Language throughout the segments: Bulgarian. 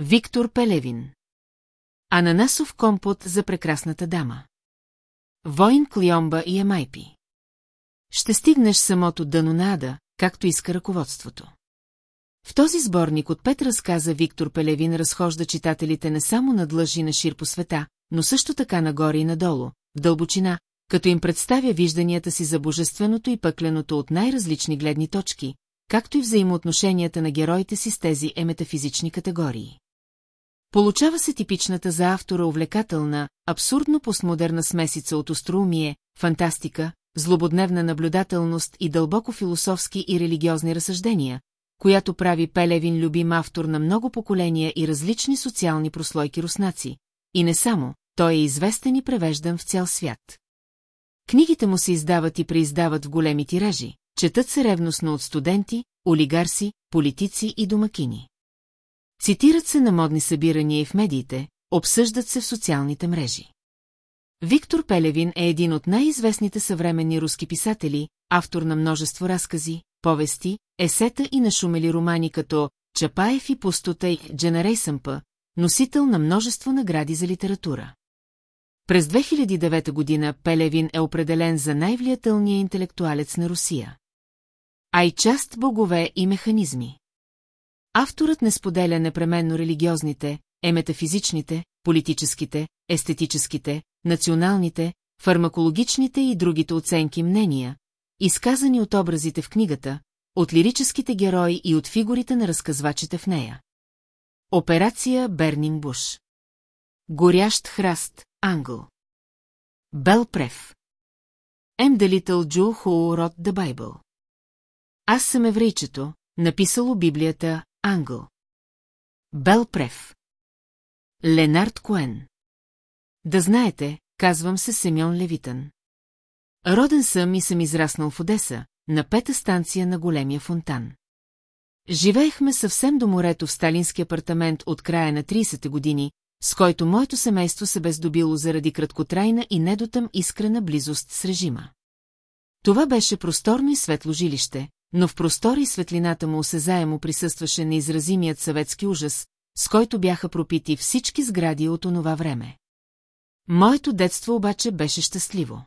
Виктор Пелевин. Ананасов компот за прекрасната дама. Войн Клиомба и Ямайпи. Ще стигнеш самото дъно на ада, както иска ръководството. В този сборник от пет разказа Виктор Пелевин разхожда читателите не само над лъжи на шир по света, но също така нагоре и надолу, в дълбочина, като им представя вижданията си за божественото и пъкленото от най-различни гледни точки, както и взаимоотношенията на героите си с тези еметафизични категории. Получава се типичната за автора увлекателна, абсурдно постмодерна смесица от остроумие, фантастика, злободневна наблюдателност и дълбоко философски и религиозни разсъждения, която прави Пелевин любим автор на много поколения и различни социални прослойки руснаци. И не само, той е известен и превеждан в цял свят. Книгите му се издават и преиздават в големи тиражи, четат се ревностно от студенти, олигарси, политици и домакини. Цитират се на модни събирания и в медиите, обсъждат се в социалните мрежи. Виктор Пелевин е един от най-известните съвременни руски писатели, автор на множество разкази, повести, есета и нашумели романи като Чапаев и пустота и Дженерейсъмпа, носител на множество награди за литература. През 2009 година Пелевин е определен за най-влиятелния интелектуалец на Русия. А и част богове и механизми. Авторът не споделя непременно религиозните, е метафизичните, политическите, естетическите, националните, фармакологичните и другите оценки мнения, изказани от образите в книгата, от лирическите герои и от фигурите на разказвачите в нея. Операция Бернинг Буш. Горящ храст, Англ Бел Прев. М. Little Jew Who Wrote the Аз съм еврейчето, написало Библията, Англ Бел Прев Ленард Коен Да знаете, казвам се Семьон Левитън. Роден съм и съм израснал в Одеса, на пета станция на големия фонтан. Живеехме съвсем до морето в сталински апартамент от края на 30-те години, с който моето семейство се бе здобило заради краткотрайна и недотъм искрена близост с режима. Това беше просторно и светло жилище, но в простора и светлината му осезаемо присъстваше неизразимият съветски ужас, с който бяха пропити всички сгради от онова време. Моето детство обаче беше щастливо.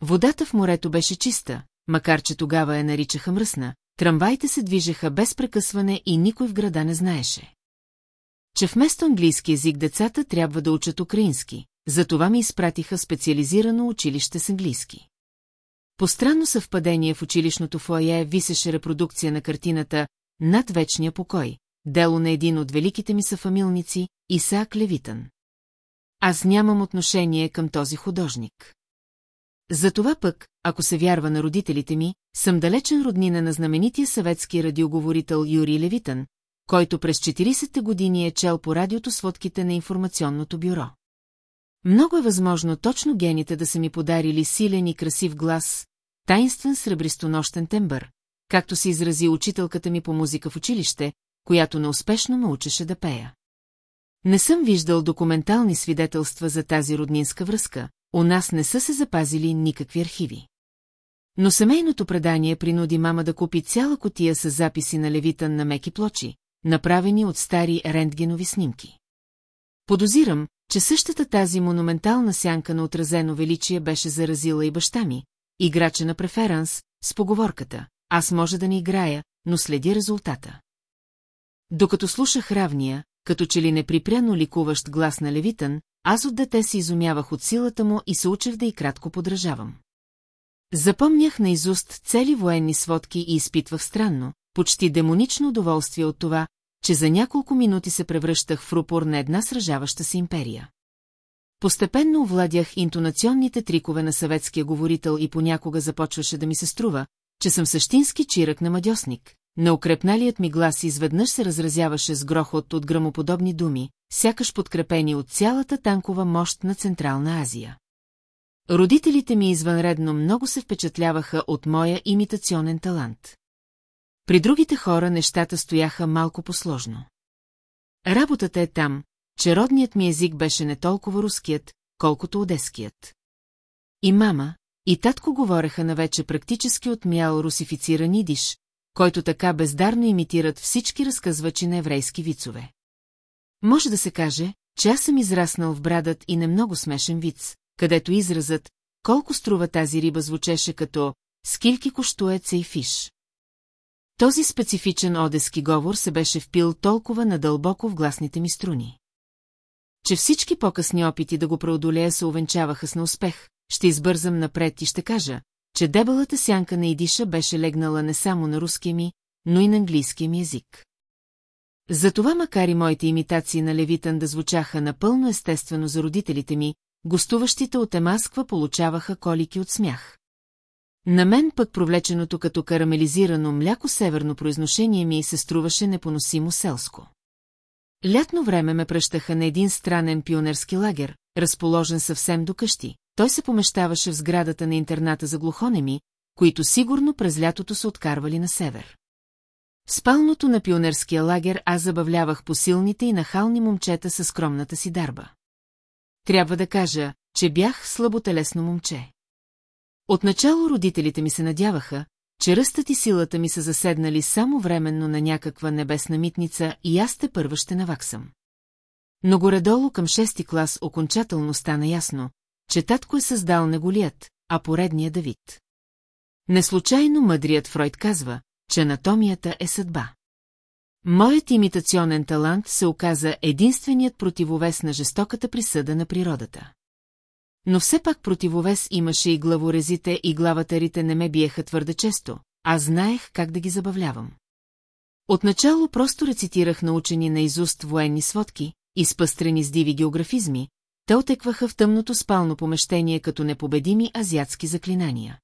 Водата в морето беше чиста, макар че тогава я наричаха мръсна, трамваите се движеха без прекъсване и никой в града не знаеше. Че вместо английски език децата трябва да учат украински, затова ми изпратиха специализирано училище с английски. По странно съвпадение в училищното фойе висеше репродукция на картината «Над вечния покой», дело на един от великите ми съфамилници, Исаак Левитън. Аз нямам отношение към този художник. Затова пък, ако се вярва на родителите ми, съм далечен роднина на знаменития съветски радиоговорител Юрий Левитън, който през 40-те години е чел по радиото сводките на информационното бюро. Много е възможно точно гените да са ми подарили силен и красив глас, таинствен сребристонощен тембър, както се изрази учителката ми по музика в училище, която неуспешно ме учеше да пея. Не съм виждал документални свидетелства за тази роднинска връзка, у нас не са се запазили никакви архиви. Но семейното предание принуди мама да купи цяла котия с записи на Левитън на меки плочи, направени от стари рентгенови снимки. Подозирам, че същата тази монументална сянка на отразено величие беше заразила и баща ми, играча на преферанс, с поговорката «Аз може да не играя, но следи резултата». Докато слушах равния, като че ли неприпряно ликуващ глас на Левитън, аз от дете се изумявах от силата му и се учех да и кратко подражавам. Запомнях наизуст цели военни сводки и изпитвах странно, почти демонично удоволствие от това, че за няколко минути се превръщах в рупор на една сражаваща се империя. Постепенно овладях интонационните трикове на съветския говорител и понякога започваше да ми се струва, че съм същински чирък на мадьосник. Неукрепналият ми глас изведнъж се разразяваше с грохот от грамоподобни думи, сякаш подкрепени от цялата танкова мощ на Централна Азия. Родителите ми извънредно много се впечатляваха от моя имитационен талант. При другите хора нещата стояха малко посложно. Работата е там, че родният ми език беше не толкова руският, колкото одеският. И мама, и татко говореха на вече практически отмял русифициран идиш, който така бездарно имитират всички разказвачи на еврейски вицове. Може да се каже, че аз съм израснал в брадът и не много смешен виц, където изразът «Колко струва тази риба» звучеше като «Скилки коштуе цей фиш». Този специфичен одески говор се беше впил толкова надълбоко в гласните ми струни. Че всички по-късни опити да го преодолея се увенчаваха с неуспех, ще избързам напред и ще кажа, че дебелата сянка на Идиша беше легнала не само на руския ми, но и на английския ми език. Затова макар и моите имитации на Левитън да звучаха напълно естествено за родителите ми, гостуващите от Емасква получаваха колики от смях. На мен пък провлеченото като карамелизирано мляко северно произношение ми се струваше непоносимо селско. Лятно време ме пръщаха на един странен пионерски лагер, разположен съвсем до къщи. Той се помещаваше в сградата на интерната за глухонеми, които сигурно през лятото са откарвали на север. В спалното на пионерския лагер аз забавлявах посилните и нахални момчета със скромната си дарба. Трябва да кажа, че бях слаботелесно момче. Отначало родителите ми се надяваха, че ръстът и силата ми са заседнали само временно на някаква небесна митница и аз те първа ще наваксам. Но горедолу към шести клас окончателно стана ясно, че татко е създал не Голият, а поредния Давид. Неслучайно мъдрият Фройд казва, че анатомията е съдба. Моят имитационен талант се оказа единственият противовес на жестоката присъда на природата. Но все пак противовес имаше и главорезите и главатарите не ме биеха твърде често, а знаех как да ги забавлявам. Отначало просто рецитирах научени на изуст военни сводки, изпъстрени с диви географизми, те отекваха в тъмното спално помещение като непобедими азиатски заклинания.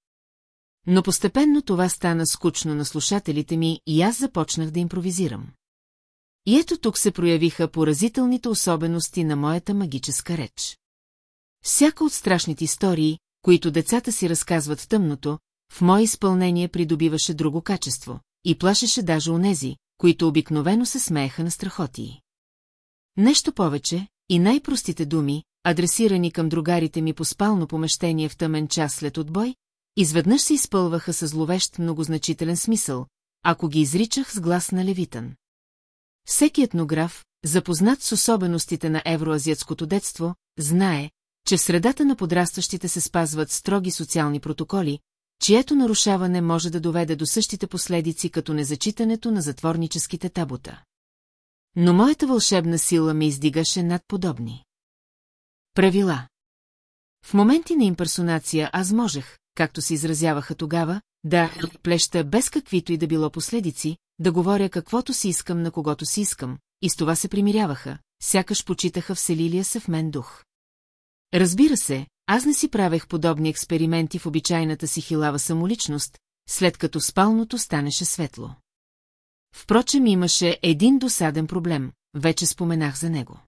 Но постепенно това стана скучно на слушателите ми и аз започнах да импровизирам. И ето тук се проявиха поразителните особености на моята магическа реч. Всяка от страшните истории, които децата си разказват в тъмното, в мое изпълнение придобиваше друго качество и плашеше даже онези, които обикновено се смееха на страхотии. Нещо повече, и най-простите думи, адресирани към другарите ми по спално помещение в тъмен час след отбой, изведнъж се изпълваха с зловещ многозначителен смисъл, ако ги изричах с глас на Левитън. Всеки етнограф, запознат с особеностите на евроазиатското детство, знае, че в средата на подрастващите се спазват строги социални протоколи, чието нарушаване може да доведе до същите последици като незачитането на затворническите табута. Но моята вълшебна сила ме издигаше над подобни. Правила В моменти на имперсонация аз можех, както се изразяваха тогава, да плеща без каквито и да било последици, да говоря каквото си искам на когото си искам, и с това се примиряваха, сякаш почитаха вселилия се в мен дух. Разбира се, аз не си правех подобни експерименти в обичайната си хилава самоличност, след като спалното станеше светло. Впрочем имаше един досаден проблем, вече споменах за него.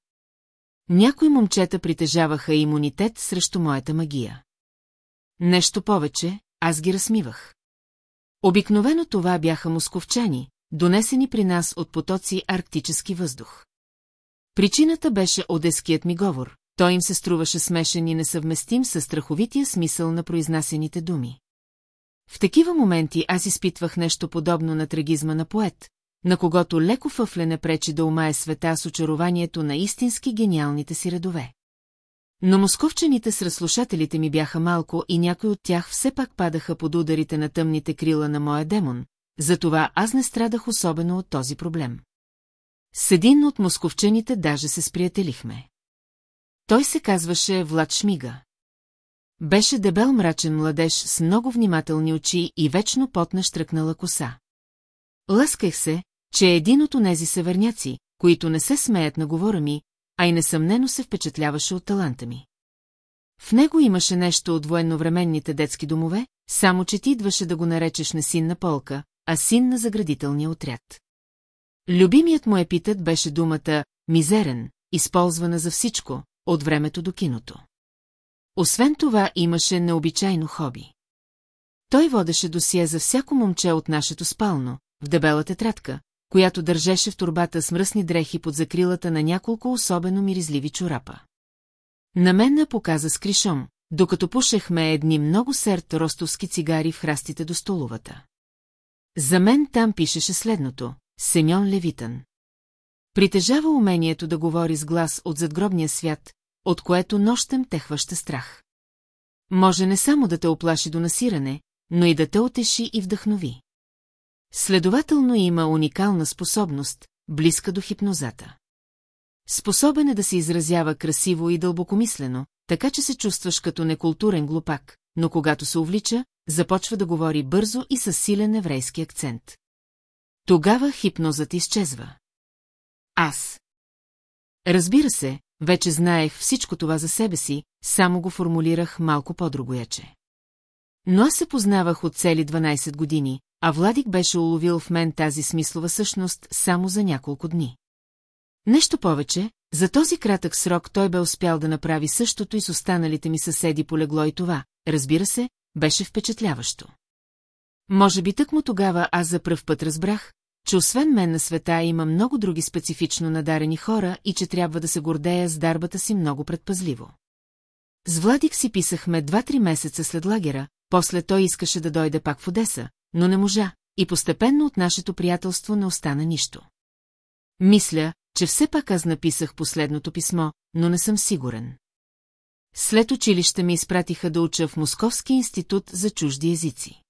Някои момчета притежаваха имунитет срещу моята магия. Нещо повече, аз ги размивах. Обикновено това бяха московчани, донесени при нас от потоци арктически въздух. Причината беше одеският ми говор, той им се струваше смешен и несъвместим с страховития смисъл на произнасените думи. В такива моменти аз изпитвах нещо подобно на трагизма на поет, на когото леко фъфлене пречи да умае света с очарованието на истински гениалните си редове. Но московчените с разслушателите ми бяха малко и някои от тях все пак падаха под ударите на тъмните крила на моя демон, затова аз не страдах особено от този проблем. С един от московчените даже се сприятелихме. Той се казваше Влад Шмига. Беше дебел мрачен младеж с много внимателни очи и вечно потна штръкнала коса. Лъсках се, че е един от онези северняци, които не се смеят на говора ми, а и несъмнено се впечатляваше от таланта ми. В него имаше нещо от военновременните детски домове, само че ти идваше да го наречеш не син на полка, а син на заградителния отряд. Любимият му епитет беше думата «мизерен», използвана за всичко, от времето до киното. Освен това имаше необичайно хоби. Той водеше досие за всяко момче от нашето спално, в дебела тетрадка, която държеше в турбата с мръсни дрехи под закрилата на няколко особено миризливи чорапа. На мен на показа с кришом, докато пушехме едни много серт ростовски цигари в храстите до столовата. За мен там пишеше следното – Семьон Левитън. Притежава умението да говори с глас от задгробния свят, от което нощем те хваща страх. Може не само да те оплаши до насиране, но и да те отеши и вдъхнови. Следователно има уникална способност, близка до хипнозата. Способен е да се изразява красиво и дълбокомислено, така че се чувстваш като некултурен глупак, но когато се увлича, започва да говори бързо и с силен еврейски акцент. Тогава хипнозът изчезва. Аз. Разбира се, вече знаех всичко това за себе си, само го формулирах малко по-другояче. Но аз се познавах от цели 12 години, а Владик беше уловил в мен тази смислова същност само за няколко дни. Нещо повече, за този кратък срок той бе успял да направи същото и с останалите ми съседи полегло и това, разбира се, беше впечатляващо. Може би тъкмо тогава аз за пръв път разбрах, че освен мен на света има много други специфично надарени хора и че трябва да се гордея с дарбата си много предпазливо. С Владик си писахме два-три месеца след лагера, после той искаше да дойде пак в Одеса, но не можа, и постепенно от нашето приятелство не остана нищо. Мисля, че все пак аз написах последното писмо, но не съм сигурен. След училище ме изпратиха да уча в Московски институт за чужди езици.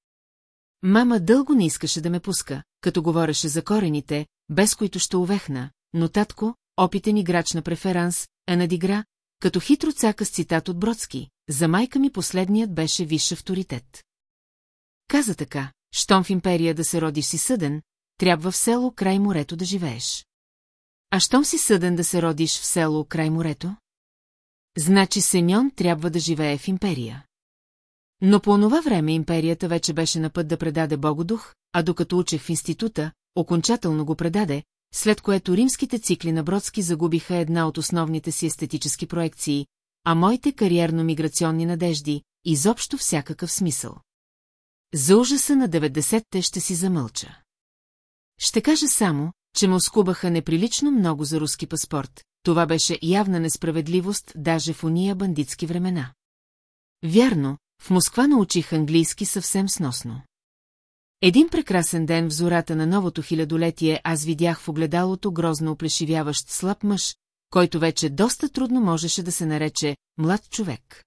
Мама дълго не искаше да ме пуска, като говореше за корените, без които ще увехна, но татко, опитен играч на преферанс, е надигра, като хитро цака с цитат от Бродски, за майка ми последният беше висш авторитет. Каза така, щом в империя да се родиш си съден, трябва в село край морето да живееш. А щом си съден да се родиш в село край морето? Значи Сеньон трябва да живее в империя. Но по онова време империята вече беше на път да предаде Богодух, а докато учех в института, окончателно го предаде, след което римските цикли на Бродски загубиха една от основните си естетически проекции, а моите кариерно-миграционни надежди – изобщо всякакъв смисъл. За ужаса на 90-те ще си замълча. Ще кажа само, че му скубаха неприлично много за руски паспорт. Това беше явна несправедливост даже в уния бандитски времена. Вярно, в Москва научих английски съвсем сносно. Един прекрасен ден в зората на новото хилядолетие аз видях в огледалото грозно оплешивяващ слаб мъж, който вече доста трудно можеше да се нарече млад човек.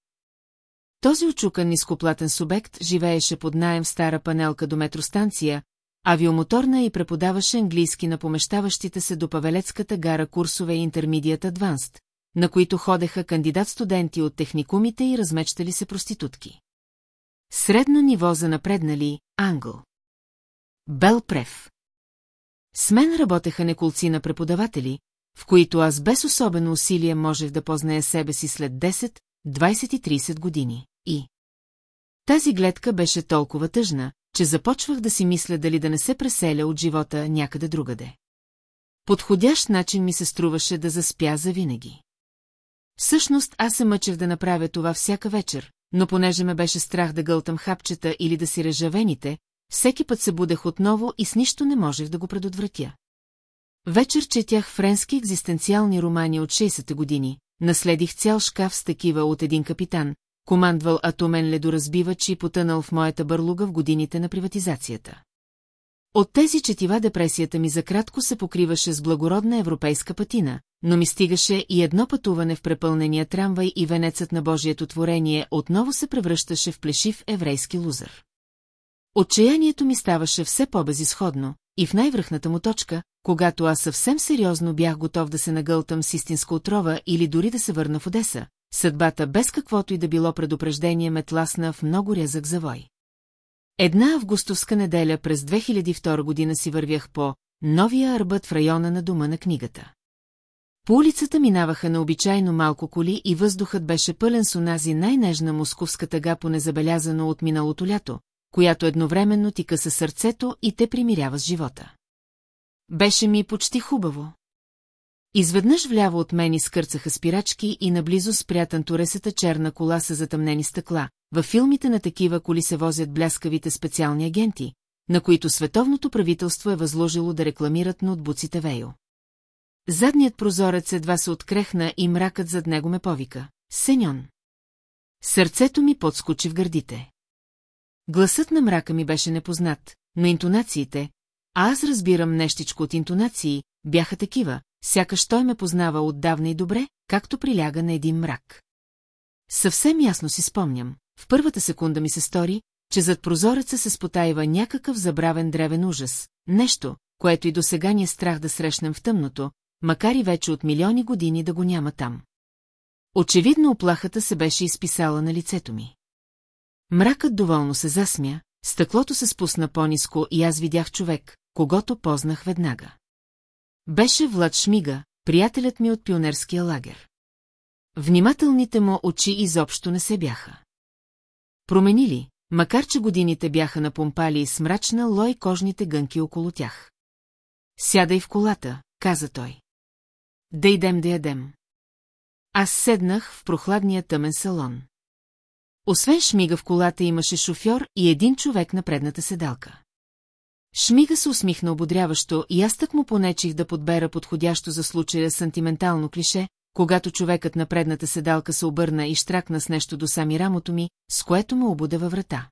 Този очукан нископлатен субект живееше под наем в стара панелка до метростанция, авиомоторна и преподаваше английски на помещаващите се до Павелецката гара курсове Intermediate Advanced, на които ходеха кандидат-студенти от техникумите и размечтали се проститутки. Средно ниво за напреднали – англ. Белпрев. С мен работеха неколци на преподаватели, в които аз без особено усилие можех да позная себе си след 10, 20 и 30 години. И тази гледка беше толкова тъжна, че започвах да си мисля дали да не се преселя от живота някъде другаде. Подходящ начин ми се струваше да заспя завинаги. Всъщност аз се мъчех да направя това всяка вечер, но понеже ме беше страх да гълтам хапчета или да си режа вените, всеки път се будех отново и с нищо не можех да го предотвратя. Вечер четях френски екзистенциални романи от 60-те години, наследих цял шкаф с такива от един капитан, командвал атомен ледоразбивач и потънал в моята бърлуга в годините на приватизацията. От тези четива депресията ми за кратко се покриваше с благородна европейска патина, но ми стигаше и едно пътуване в препълнения трамвай и венецът на Божието творение отново се превръщаше в плешив еврейски лузър. Отчаянието ми ставаше все по-безисходно, и в най-връхната му точка, когато аз съвсем сериозно бях готов да се нагълтам с истинска отрова или дори да се върна в Одеса, съдбата без каквото и да било предупреждение ме тласна в много рязък завой. Една августовска неделя през 2002 година си вървях по новия арбът в района на дома на книгата. По улицата минаваха на обичайно малко коли и въздухът беше пълен с онази най-нежна московска тъга по незабелязано от миналото лято, която едновременно ти къса сърцето и те примирява с живота. Беше ми почти хубаво. Изведнъж вляво от мен изкърцаха спирачки и наблизо спря туресата черна кола с затъмнени стъкла. Във филмите на такива коли се возят бляскавите специални агенти, на които световното правителство е възложило да рекламират на отбуците Вейо. Задният прозорец едва се открехна и мракът зад него ме повика. Сеньон. Сърцето ми подскочи в гърдите. Гласът на мрака ми беше непознат, но интонациите, а аз разбирам нещичко от интонации, бяха такива, сякаш той ме познава отдавна и добре, както приляга на един мрак. Съвсем ясно си спомням, в първата секунда ми се стори, че зад прозореца се спотаива някакъв забравен древен ужас, нещо, което и до сега ни е страх да срещнем в тъмното, макар и вече от милиони години да го няма там. Очевидно оплахата се беше изписала на лицето ми. Мракът доволно се засмя, стъклото се спусна по-низко и аз видях човек, когато познах веднага. Беше Влад Шмига, приятелят ми от пионерския лагер. Внимателните му очи изобщо не се бяха. Променили, макар че годините бяха напомпали с мрачна лой кожните гънки около тях. Сядай в колата, каза той. Да идем да ядем. Аз седнах в прохладния тъмен салон. Освен Шмига в колата имаше шофьор и един човек на предната седалка. Шмига се усмихна ободряващо и аз так му понечих да подбера подходящо за случая сантиментално клише, когато човекът на предната седалка се обърна и штракна с нещо до сами рамото ми, с което ме обуда във врата.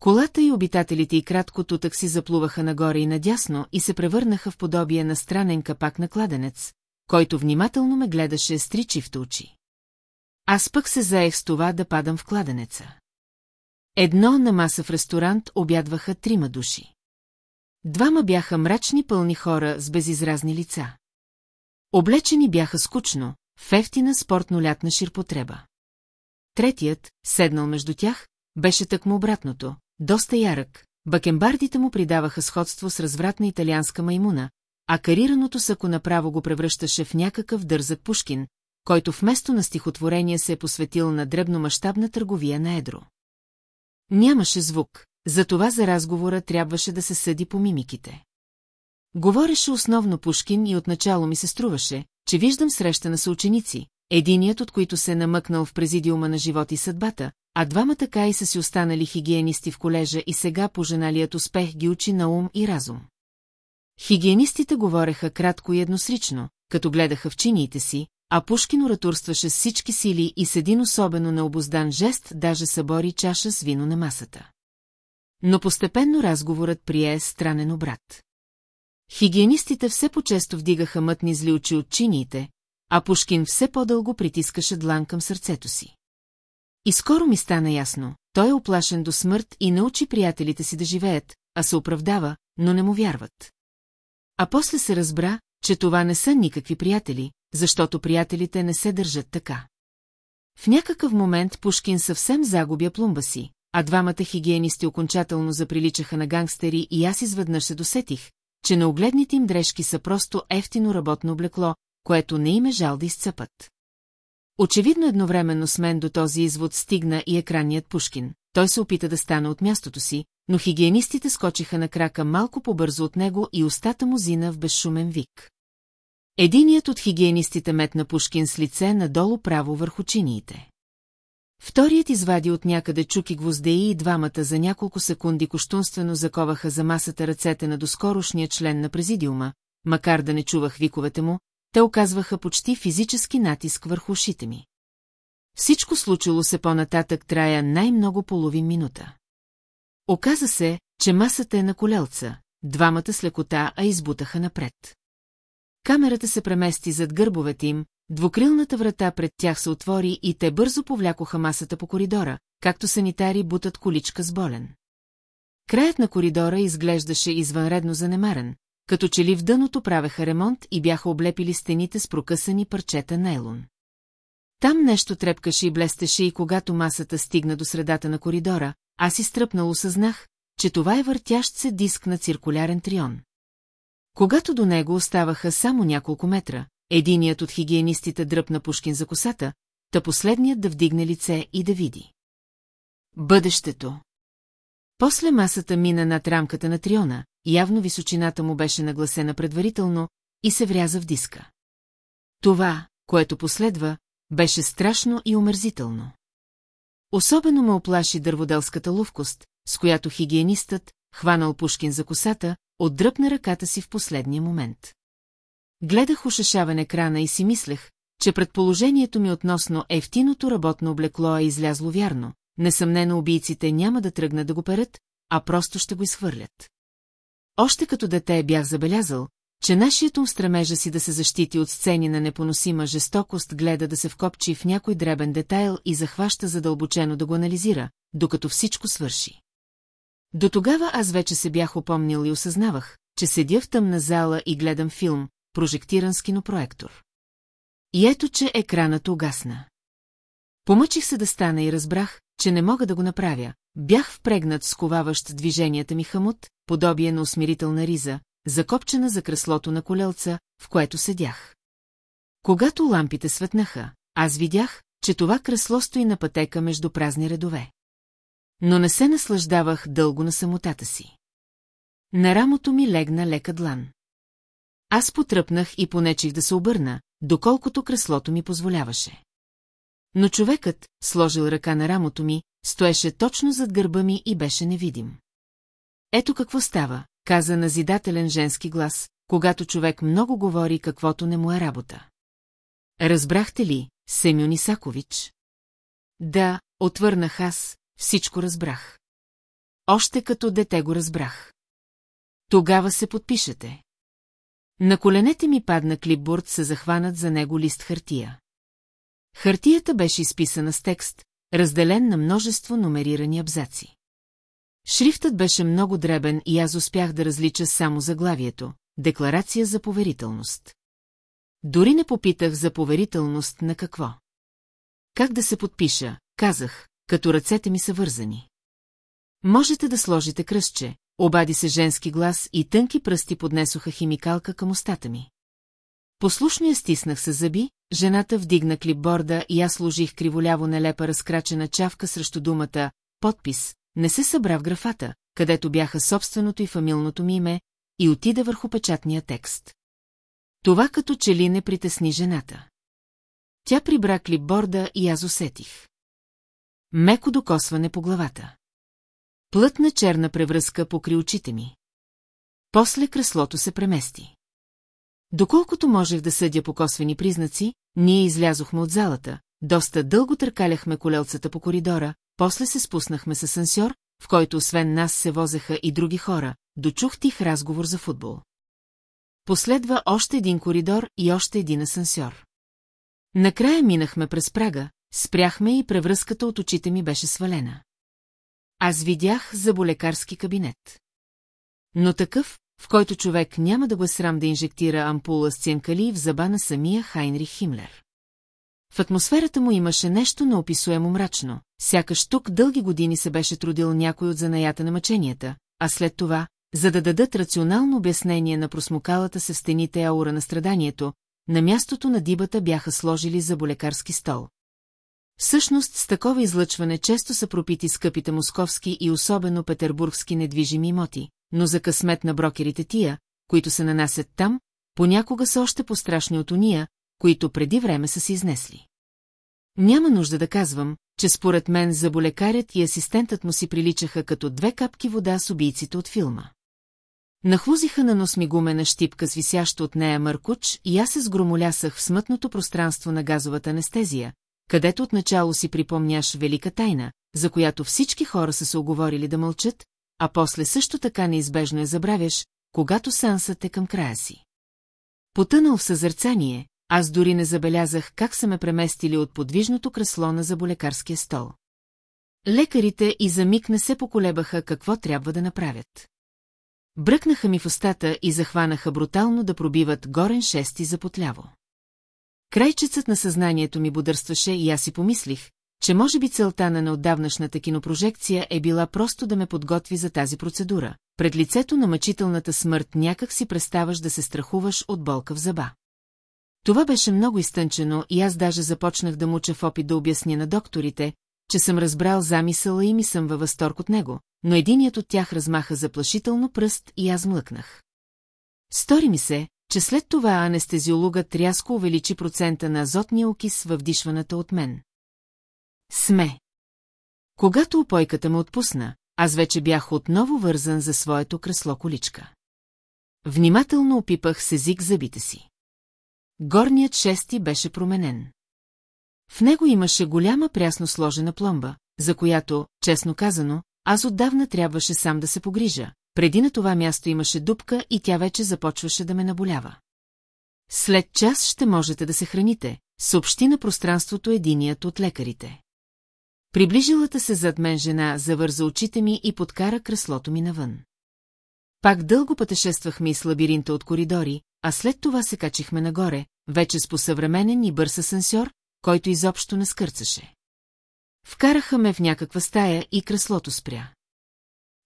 Колата и обитателите и краткото такси заплуваха нагоре и надясно и се превърнаха в подобие на странен капак на кладенец, който внимателно ме гледаше с три чифта очи. Аз пък се заех с това да падам в кладенеца. Едно на маса в ресторант обядваха трима души. Двама бяха мрачни пълни хора с безизразни лица. Облечени бяха скучно, в ефтина спортно-лятна ширпотреба. Третият, седнал между тях, беше тъкмо обратното, доста ярък, бакембардите му придаваха сходство с развратна италианска маймуна, а карираното сако направо го превръщаше в някакъв дързък Пушкин, който вместо на стихотворение се е посветил на дребномащабна търговия на едро. Нямаше звук, затова за разговора трябваше да се съди по мимиките. Говореше основно Пушкин и отначало ми се струваше, че виждам среща на съученици, единият от които се е намъкнал в президиума на живот и съдбата, а двама така и са си останали хигиенисти в колежа и сега поженалият успех ги учи на ум и разум. Хигиенистите говореха кратко и едносрично, като гледаха в чиниите си, а Пушкин оратурстваше с всички сили и с един особено необоздан жест даже събори чаша с вино на масата. Но постепенно разговорът прие странен обрат. Хигиенистите все по-често вдигаха мътни зли очи от чиниите, а Пушкин все по-дълго притискаше длан към сърцето си. И скоро ми стана ясно, той е оплашен до смърт и научи приятелите си да живеят, а се оправдава, но не му вярват. А после се разбра, че това не са никакви приятели, защото приятелите не се държат така. В някакъв момент Пушкин съвсем загубя плумба си, а двамата хигиенисти окончателно заприличаха на гангстери и аз изведнъж се досетих, че на огледните им дрежки са просто ефтино работно облекло, което не им е жал да изцъпат. Очевидно едновременно с мен до този извод стигна и екранният Пушкин. Той се опита да стане от мястото си, но хигиенистите скочиха на крака малко по-бързо от него и устата му зина в безшумен вик. Единият от хигиенистите метна Пушкин с лице надолу право върху чиниите. Вторият извади от някъде чуки гвоздеи и двамата за няколко секунди коштунствено заковаха за масата ръцете на доскорошния член на президиума, макар да не чувах виковете му, те оказваха почти физически натиск върху ушите ми. Всичко случило се по-нататък трая най-много половин минута. Оказа се, че масата е на колелца, двамата с лекота, а избутаха напред. Камерата се премести зад гърбовете им, двукрилната врата пред тях се отвори и те бързо повлякоха масата по коридора, както санитари бутат количка с болен. Краят на коридора изглеждаше извънредно занемарен, като че ли в дъното правеха ремонт и бяха облепили стените с прокъсани парчета нейлон. Там нещо трепкаше и блестеше и когато масата стигна до средата на коридора, аз изтръпнал осъзнах, че това е въртящ се диск на циркулярен трион. Когато до него оставаха само няколко метра, единият от хигиенистите дръпна Пушкин за косата, та последният да вдигне лице и да види. Бъдещето. После масата мина над рамката на триона, явно височината му беше нагласена предварително и се вряза в диска. Това, което последва, беше страшно и омерзително. Особено ме оплаши дърводелската ловкост, с която хигиенистът, хванал Пушкин за косата, отдръпна ръката си в последния момент. Гледах ушешаван екрана и си мислех, че предположението ми относно ефтиното работно облекло е излязло вярно. Несъмнено убийците няма да тръгнат да го перат, а просто ще го изхвърлят. Още като дете бях забелязал, че нашият ум стремежа си да се защити от сцени на непоносима жестокост гледа да се вкопчи в някой дребен детайл и захваща задълбочено да го анализира, докато всичко свърши. До тогава аз вече се бях опомнил и осъзнавах, че седя в тъмна зала и гледам филм, прожектиран с кинопроектор. И ето, че екранът угасна. Помъчих се да стана и разбрах, че не мога да го направя. Бях впрегнат с коваващ движенията ми хамут, подобие на усмирителна риза, закопчена за креслото на колелца, в което седях. Когато лампите светнаха, аз видях, че това кресло стои на пътека между празни редове. Но не се наслаждавах дълго на самотата си. На рамото ми легна лека длан. Аз потръпнах и понечих да се обърна, доколкото креслото ми позволяваше. Но човекът, сложил ръка на рамото ми, стоеше точно зад гърба ми и беше невидим. Ето какво става, каза назидателен женски глас, когато човек много говори каквото не му е работа. Разбрахте ли, Семюн Исакович? Да, отвърнах аз, всичко разбрах. Още като дете го разбрах. Тогава се подпишете. На коленете ми падна клипборд се захванат за него лист хартия. Хартията беше изписана с текст, разделен на множество номерирани абзаци. Шрифтът беше много дребен и аз успях да различа само заглавието – Декларация за поверителност. Дори не попитах за поверителност на какво. Как да се подпиша, казах, като ръцете ми са вързани. Можете да сложите кръстче, обади се женски глас и тънки пръсти поднесоха химикалка към устата ми. Послушно я стиснах с зъби, жената вдигна клипборда и аз сложих криволяво нелепа разкрачена чавка срещу думата «Подпис», не се събра в графата, където бяха собственото и фамилното ми име, и отида върху печатния текст. Това като че ли не притесни жената. Тя прибра клипборда и аз усетих. Меко докосване по главата. Плътна черна превръзка покри очите ми. После креслото се премести. Доколкото можех да съдя по косвени признаци, ние излязохме от залата, доста дълго търкаляхме колелцата по коридора, после се спуснахме с асансьор, в който освен нас се возеха и други хора, дочух тих разговор за футбол. Последва още един коридор и още един асансьор. Накрая минахме през прага, спряхме и превръзката от очите ми беше свалена. Аз видях заболекарски кабинет. Но такъв, в който човек няма да го е срам да инжектира ампула с цинкали в зъба на самия Хайнрих Химлер. В атмосферата му имаше нещо неописуемо мрачно, сякаш тук дълги години се беше трудил някой от занаята на мъченията, а след това, за да дадат рационално обяснение на просмокалата се в стените аура на страданието, на мястото на дибата бяха сложили за болекарски стол. Всъщност с такова излъчване често са пропити скъпите московски и особено петербургски недвижими имоти, но за късмет на брокерите тия, които се нанасят там, понякога са още пострашни от уния, които преди време са се изнесли. Няма нужда да казвам, че според мен заболекарят и асистентът му си приличаха като две капки вода с убийците от филма. Нахлузиха на нос ми гумена щипка с висящо от нея мъркуч и аз се сгромолясах в смътното пространство на газовата анестезия, където отначало си припомняш велика тайна, за която всички хора са се оговорили да мълчат, а после също така неизбежно я забравяш, когато сеансът е към края си. Потънал в съзърцание, аз дори не забелязах как са ме преместили от подвижното кресло на заболекарския стол. Лекарите и за миг не се поколебаха какво трябва да направят. Бръкнаха ми в устата и захванаха брутално да пробиват горен шести за потляво. Крайчецът на съзнанието ми бодърстваше и аз си помислих, че може би целта на неотдавнашната кинопрожекция е била просто да ме подготви за тази процедура. Пред лицето на мъчителната смърт някак си преставаш да се страхуваш от болка в зъба. Това беше много изтънчено и аз даже започнах да муча в опит да обясня на докторите, че съм разбрал замисъла и съм във възторг от него, но единият от тях размаха заплашително пръст и аз млъкнах. Стори ми се, че след това анестезиологът рязко увеличи процента на азотния окис във вдишваната от мен. Сме. Когато опойката ме отпусна, аз вече бях отново вързан за своето кресло количка. Внимателно опипах с език зъбите си. Горният шести беше променен. В него имаше голяма прясно сложена пломба, за която, честно казано, аз отдавна трябваше сам да се погрижа, преди на това място имаше дупка и тя вече започваше да ме наболява. След час ще можете да се храните, съобщи на пространството единият от лекарите. Приближилата се зад мен жена завърза очите ми и подкара креслото ми навън. Пак дълго пътешествахме из лабиринта от коридори, а след това се качихме нагоре, вече с посъвременен и бърз асансьор, който изобщо не скърцаше. Вкараха ме в някаква стая и креслото спря.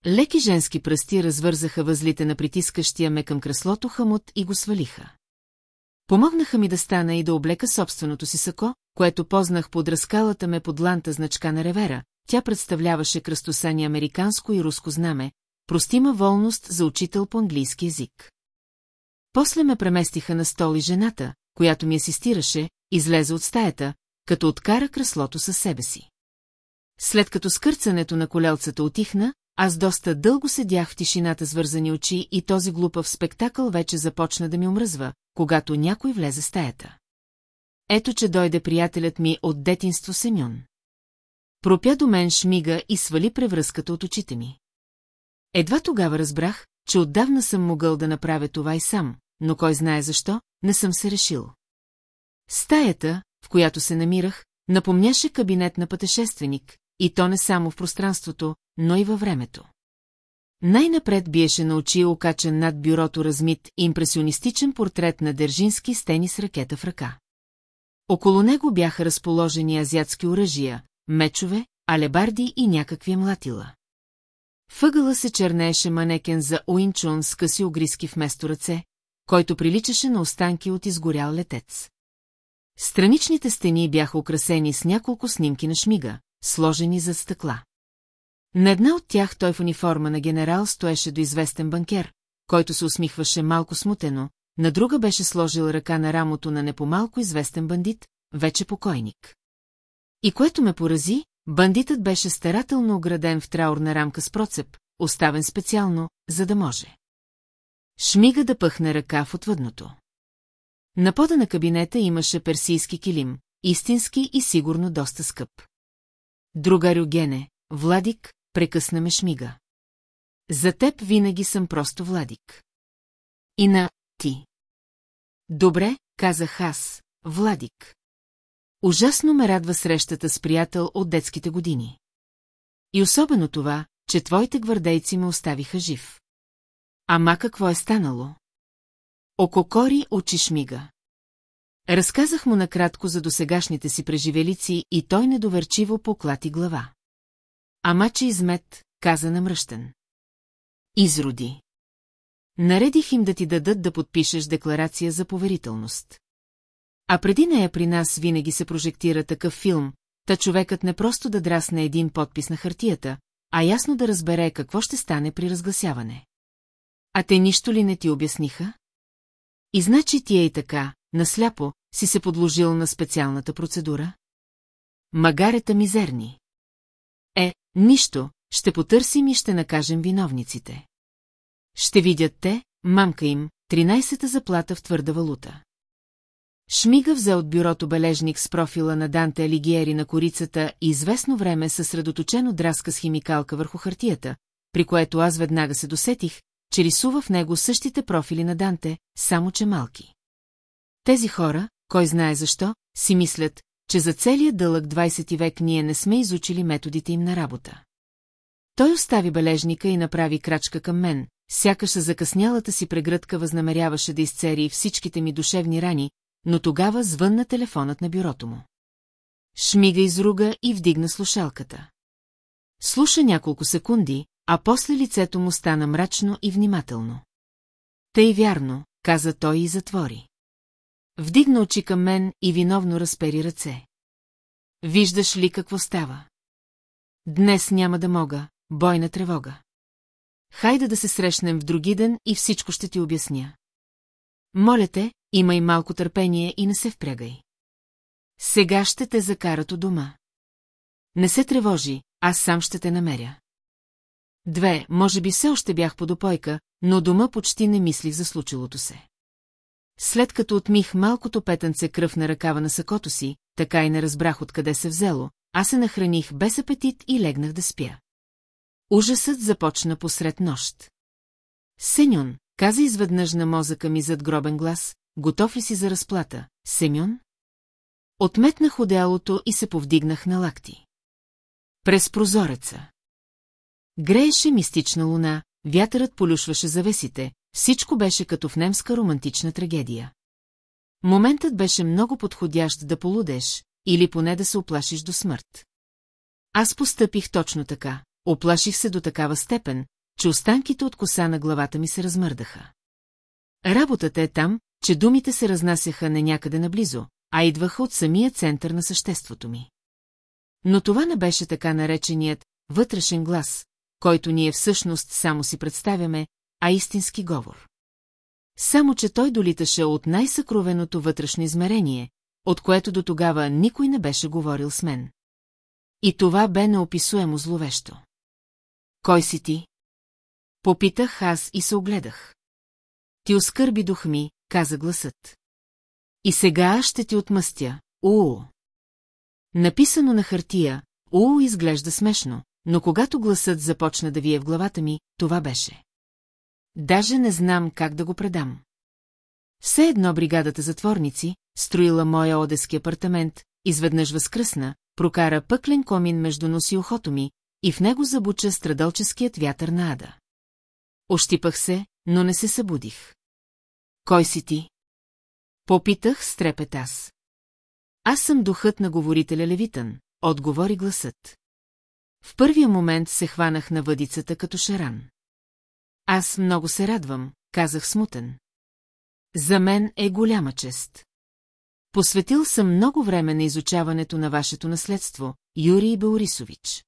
Леки женски пръсти развързаха възлите на притискащия ме към креслото хамут и го свалиха. Помогнаха ми да стана и да облека собственото си сако, което познах под разкалата ме под ланта значка на ревера, тя представляваше кръстосани американско и руско знаме, простима волност за учител по английски язик. После ме преместиха на стол и жената, която ми асистираше, излезе от стаята, като откара креслото със себе си. След като скърцането на колелцата отихна, аз доста дълго седях в тишината с вързани очи и този глупав спектакъл вече започна да ми омръзва, когато някой влезе в стаята. Ето, че дойде приятелят ми от детинство Семюн. Пропя до мен шмига и свали превръзката от очите ми. Едва тогава разбрах, че отдавна съм могъл да направя това и сам, но кой знае защо, не съм се решил. Стаята, в която се намирах, напомняше кабинет на пътешественик, и то не само в пространството, но и във времето. Най-напред биеше на очи окачен над бюрото размит импресионистичен портрет на Държински с тенис ракета в ръка. Около него бяха разположени азиатски оръжия, мечове, алебарди и някакви млатила. Въгъла се чернееше манекен за Уинчун с къси огриски вместо ръце, който приличаше на останки от изгорял летец. Страничните стени бяха украсени с няколко снимки на шмига, сложени за стъкла. На една от тях той в униформа на генерал стоеше до известен банкер, който се усмихваше малко смутено, на друга беше сложил ръка на рамото на непомалко известен бандит, вече покойник. И което ме порази, бандитът беше старателно ограден в траурна рамка с процеп, оставен специално, за да може. Шмига да пъхне ръка в отвъдното. На пода на кабинета имаше персийски килим, истински и сигурно доста скъп. Другарю Гене, Владик, прекъсна ме Шмига. За теб винаги съм просто Владик. И на ти. Добре, казах аз, Владик. Ужасно ме радва срещата с приятел от детските години. И особено това, че твоите гвардейци ме оставиха жив. Ама какво е станало? Ококори очи шмига. Разказах му накратко за досегашните си преживелици и той недоверчиво поклати глава. Ама че измет, каза намръщен. Изроди. Наредих им да ти дадат да подпишеш декларация за поверителност. А преди нея при нас винаги се прожектира такъв филм, та човекът не просто да драсне един подпис на хартията, а ясно да разбере какво ще стане при разгласяване. А те нищо ли не ти обясниха? И значи ти е и така, насляпо, си се подложил на специалната процедура? Магарета мизерни. Е, нищо, ще потърсим и ще накажем виновниците. Ще видят те, мамка им, 13-та заплата в твърда валута. Шмига взе от бюрото бележник с профила на Данте Алигиери на корицата и известно време съсредоточено драска с химикалка върху хартията, при което аз веднага се досетих, че рисува в него същите профили на Данте, само че малки. Тези хора, кой знае защо, си мислят, че за целия дълъг 20 век ние не сме изучили методите им на работа. Той остави бележника и направи крачка към мен, сякаш закъснялата си прегръдка възнамеряваше да изцери всичките ми душевни рани, но тогава звънна телефонът на бюрото му. Шмига изруга и вдигна слушалката. Слуша няколко секунди, а после лицето му стана мрачно и внимателно. Тъй вярно, каза той и затвори. Вдигна очи към мен и виновно разпери ръце. Виждаш ли какво става? Днес няма да мога, бойна тревога. Хайде да се срещнем в други ден и всичко ще ти обясня. Моля те, имай малко търпение и не се впрягай. Сега ще те закарат у дома. Не се тревожи, аз сам ще те намеря. Две, може би все още бях под опойка, но дома почти не мислих за случилото се. След като отмих малкото петънце кръв на ръкава на сакото си, така и не разбрах откъде се взело, аз се нахраних без апетит и легнах да спя. Ужасът започна посред нощ. Сеньон, каза изведнъж на мозъка ми зад гробен глас, готов ли си за разплата, Семьон? Отметнах одеялото и се повдигнах на лакти. През прозореца. Грееше мистична луна, вятърът полюшваше завесите, всичко беше като в немска романтична трагедия. Моментът беше много подходящ да полудеш, или поне да се оплашиш до смърт. Аз постъпих точно така, оплаших се до такава степен, че останките от коса на главата ми се размърдаха. Работата е там, че думите се разнасяха не някъде наблизо, а идваха от самия център на съществото ми. Но това не беше така нареченият вътрешен глас, който ние всъщност само си представяме, а истински говор. Само, че той долиташе от най-съкровеното вътрешно измерение, от което до тогава никой не беше говорил с мен. И това бе неописуемо зловещо. Кой си ти? Попитах аз и се огледах. Ти оскърби дух ми, каза гласът. И сега ще ти отмъстя, уу. Написано на хартия, уу изглежда смешно, но когато гласът започна да вие в главата ми, това беше. Даже не знам как да го предам. Все едно бригадата затворници, строила моя одески апартамент, изведнъж възкръсна, прокара пъклен комин между нос и ухото ми, и в него забуча страдалческият вятър на ада. Ощипах се, но не се събудих. Кой си ти? Попитах с трепет аз. Аз съм духът на говорителя Левитън, отговори гласът. В първия момент се хванах на въдицата като шаран. Аз много се радвам, казах смутен. За мен е голяма чест. Посветил съм много време на изучаването на вашето наследство, Юрий Беорисович.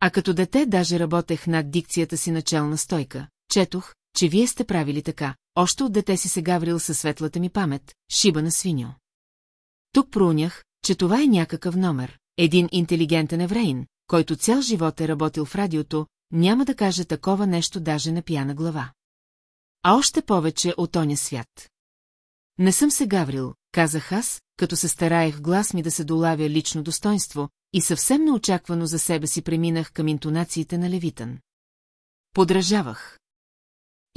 А като дете даже работех над дикцията си начална стойка, четох, че вие сте правили така, още от дете си се гаврил със светлата ми памет, шиба на свиньо. Тук проунях, че това е някакъв номер, един интелигентен евреин, който цял живот е работил в радиото, няма да каже такова нещо даже на пияна глава. А още повече от оня свят. Не съм се гаврил, казах аз, като се стараех глас ми да се долавя лично достоинство, и съвсем неочаквано за себе си преминах към интонациите на Левитън. Подражавах.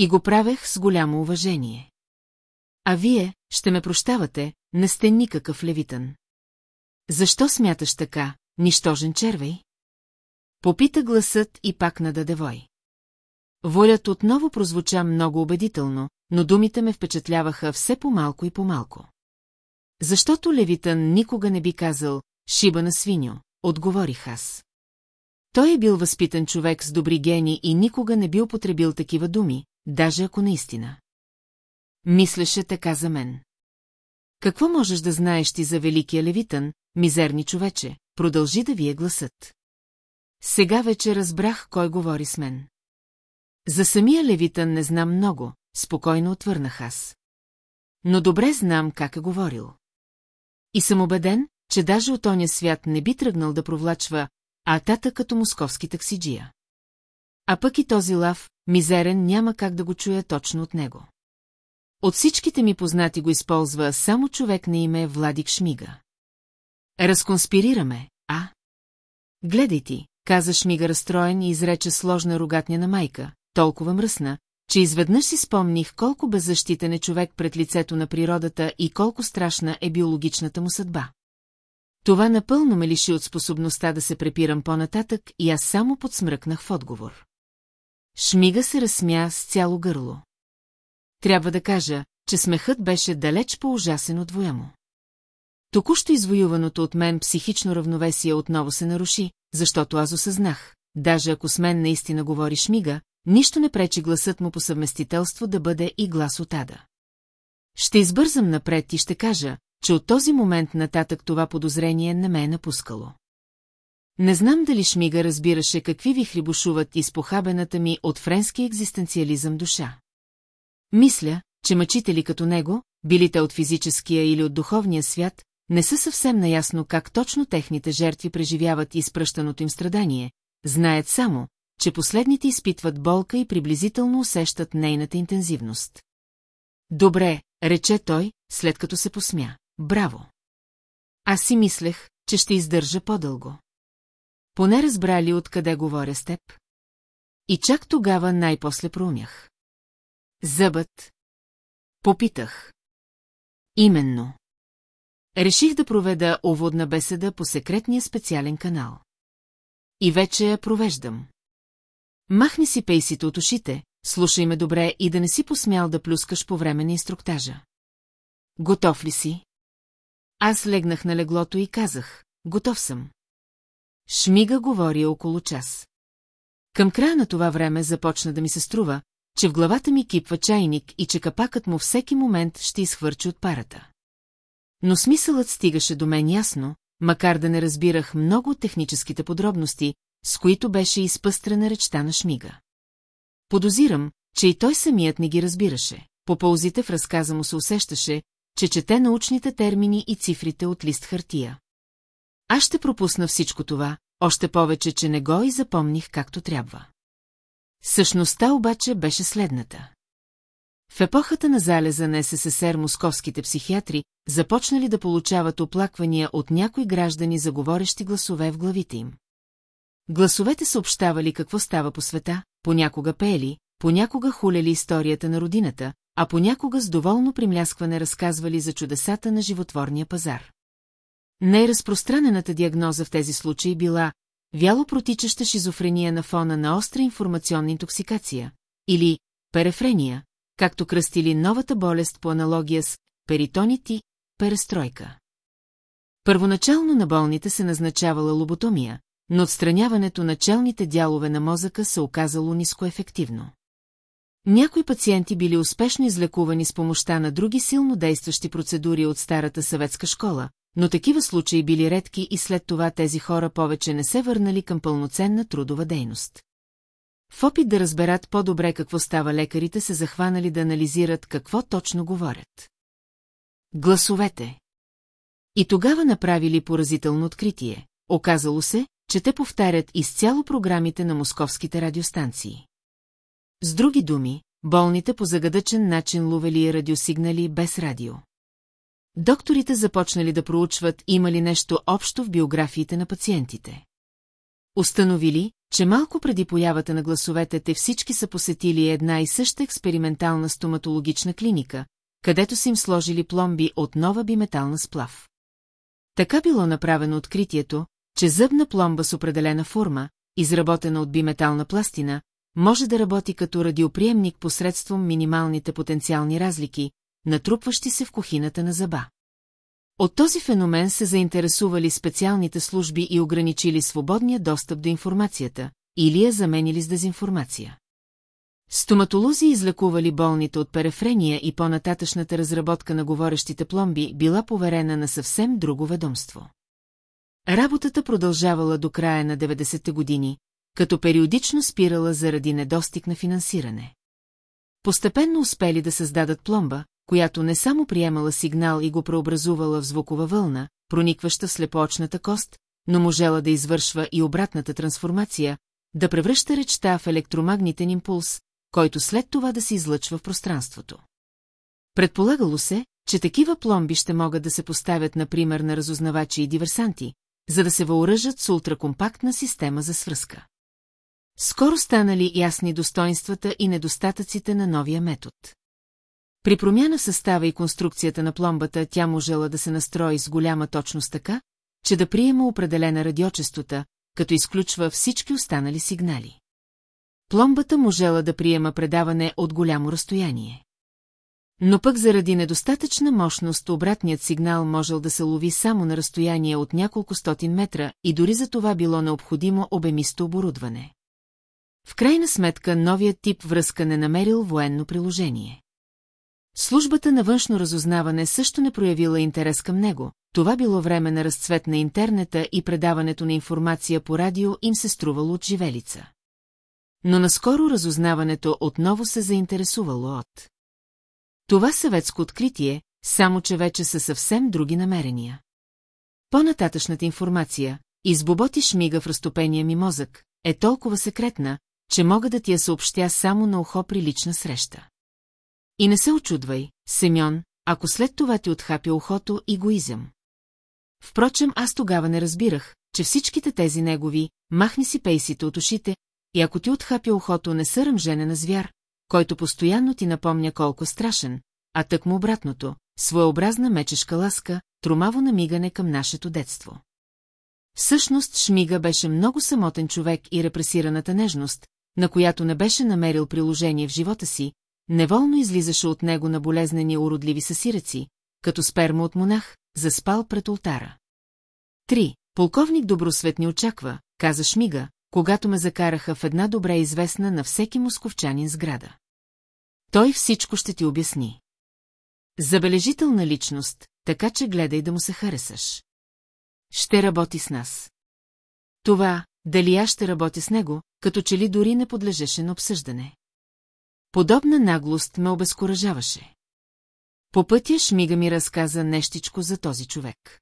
И го правех с голямо уважение. А вие, ще ме прощавате, не сте никакъв Левитън. Защо смяташ така, нищожен червей? Попита гласът и пак нададе вой. Волят отново прозвуча много убедително, но думите ме впечатляваха все по-малко и по-малко. Защото Левитън никога не би казал «шиба на свиньо», отговорих аз. Той е бил възпитан човек с добри гени и никога не би употребил такива думи, даже ако наистина. Мислеше така за мен. Какво можеш да знаеш ти за великия левитън, мизерни човече, продължи да вие гласът. Сега вече разбрах кой говори с мен. За самия левитън не знам много, спокойно отвърнах аз. Но добре знам как е говорил. И съм убеден, че даже от оня свят не би тръгнал да провлачва, а тата като московски таксиджия. А пък и този лав, мизерен, няма как да го чуя точно от него. От всичките ми познати го използва само човек на име Владик Шмига. Разконспирираме, а? Гледай ти, каза Шмига разстроен и изрече сложна рогатня на майка, толкова мръсна, че изведнъж си спомних колко беззащитен е човек пред лицето на природата и колко страшна е биологичната му съдба. Това напълно ме лиши от способността да се препирам по-нататък и аз само подсмръкнах в отговор. Шмига се разсмя с цяло гърло. Трябва да кажа, че смехът беше далеч по-ужасен от воя му. Току-що извоюваното от мен психично равновесие отново се наруши, защото аз осъзнах, даже ако с мен наистина говори Шмига, нищо не пречи гласът му по съвместителство да бъде и глас от Ада. Ще избързам напред и ще кажа, че от този момент нататък това подозрение не ме е напускало. Не знам дали Шмига разбираше какви ви хрибушуват из похабената ми от френски екзистенциализъм душа. Мисля, че мъчители като него, били те от физическия или от духовния свят, не са съвсем наясно как точно техните жертви преживяват изпръщаното им страдание, знаят само, че последните изпитват болка и приблизително усещат нейната интензивност. Добре, рече той, след като се посмя. Браво! Аз си мислех, че ще издържа по-дълго. Поне разбрали откъде говоря с теб? И чак тогава най-после проумях. Зъбът. Попитах. Именно. Реших да проведа уводна беседа по секретния специален канал. И вече я провеждам. Махни си пейсите от ушите, слушай ме добре и да не си посмял да плюскаш по време на инструктажа. Готов ли си? Аз легнах на леглото и казах, готов съм. Шмига говори около час. Към края на това време започна да ми се струва, че в главата ми кипва чайник и че капакът му всеки момент ще изхвърчи от парата. Но смисълът стигаше до мен ясно, макар да не разбирах много от техническите подробности, с които беше изпъстрена речта на Шмига. Подозирам, че и той самият не ги разбираше. По паузите в разказа му се усещаше, че чете научните термини и цифрите от лист хартия. Аз ще пропусна всичко това, още повече, че не го и запомних както трябва. Същността обаче беше следната. В епохата на залеза на СССР московските психиатри започнали да получават оплаквания от някои граждани за говорещи гласове в главите им. Гласовете съобщавали какво става по света, понякога пеели, понякога хулели историята на родината, а понякога с доволно примляскване разказвали за чудесата на животворния пазар. Най-разпространената диагноза в тези случаи била вяло протичаща шизофрения на фона на остра информационна интоксикация или перефрения, както кръстили новата болест по аналогия с перитонит и перестройка. Първоначално на болните се назначавала лоботомия, но отстраняването на челните дялове на мозъка се оказало нискоефективно. Някои пациенти били успешно излекувани с помощта на други силно действащи процедури от старата съветска школа, но такива случаи били редки и след това тези хора повече не се върнали към пълноценна трудова дейност. В опит да разберат по-добре какво става лекарите се захванали да анализират какво точно говорят. Гласовете. И тогава направили поразително откритие. Оказало се, че те повтарят изцяло програмите на московските радиостанции. С други думи, болните по загадъчен начин ловели радиосигнали без радио. Докторите започнали да проучват има ли нещо общо в биографиите на пациентите. Установили, че малко преди появата на гласовете те всички са посетили една и съща експериментална стоматологична клиника, където са им сложили пломби от нова биметална сплав. Така било направено откритието, че зъбна пломба с определена форма, изработена от биметална пластина, може да работи като радиоприемник посредством минималните потенциални разлики, натрупващи се в кухината на зъба. От този феномен се заинтересували специалните служби и ограничили свободния достъп до информацията, или я заменили с дезинформация. Стоматолози излекували болните от перефрения и по-нататъчната разработка на говорещите пломби била поверена на съвсем друго ведомство. Работата продължавала до края на 90-те години, като периодично спирала заради недостиг на финансиране. Постепенно успели да създадат пломба, която не само приемала сигнал и го преобразувала в звукова вълна, проникваща в слепоочната кост, но можела да извършва и обратната трансформация, да превръща речта в електромагнитен импулс, който след това да се излъчва в пространството. Предполагало се, че такива пломби ще могат да се поставят, например, на разузнавачи и диверсанти, за да се въоръжат с ултракомпактна система за свръзка. Скоро станали ясни достоинствата и недостатъците на новия метод. При промяна състава и конструкцията на пломбата тя можела да се настрои с голяма точност така, че да приема определена радиочестота, като изключва всички останали сигнали. Пломбата можела да приема предаване от голямо разстояние. Но пък заради недостатъчна мощност обратният сигнал можел да се лови само на разстояние от няколко стотин метра и дори за това било необходимо обемисто оборудване. В крайна сметка новият тип връзка не намерил военно приложение. Службата на външно разузнаване също не проявила интерес към него, това било време на разцвет на интернета и предаването на информация по радио им се струвало от живелица. Но наскоро разузнаването отново се заинтересувало от. Това съветско откритие, само че вече са съвсем други намерения. По-нататъчната информация, избоботи шмига в разтопения ми мозък, е толкова секретна, че мога да ти я съобщя само на ухо при лична среща. И не се очудвай, Семьон, ако след това ти отхапя ухото и го изям. Впрочем, аз тогава не разбирах, че всичките тези негови, махни си пейсите от ушите, и ако ти отхапя ухото не са ръмжене на звяр, който постоянно ти напомня колко страшен, а тък му обратното, своеобразна мечешка ласка, тромаво намигане към нашето детство. Всъщност Шмига беше много самотен човек и репресираната нежност, на която не беше намерил приложение в живота си, неволно излизаше от него на болезнени уродливи съсираци, като сперма от монах, заспал пред ултара. Три. Полковник Добросвет ни очаква, каза Шмига, когато ме закараха в една добре известна на всеки московчанин сграда. Той всичко ще ти обясни. Забележителна личност, така че гледай да му се харесаш. Ще работи с нас. Това, дали аз ще работя с него, като че ли дори не подлежеше на обсъждане. Подобна наглост ме обезкуражаваше. По пътя Шмига ми разказа нещичко за този човек.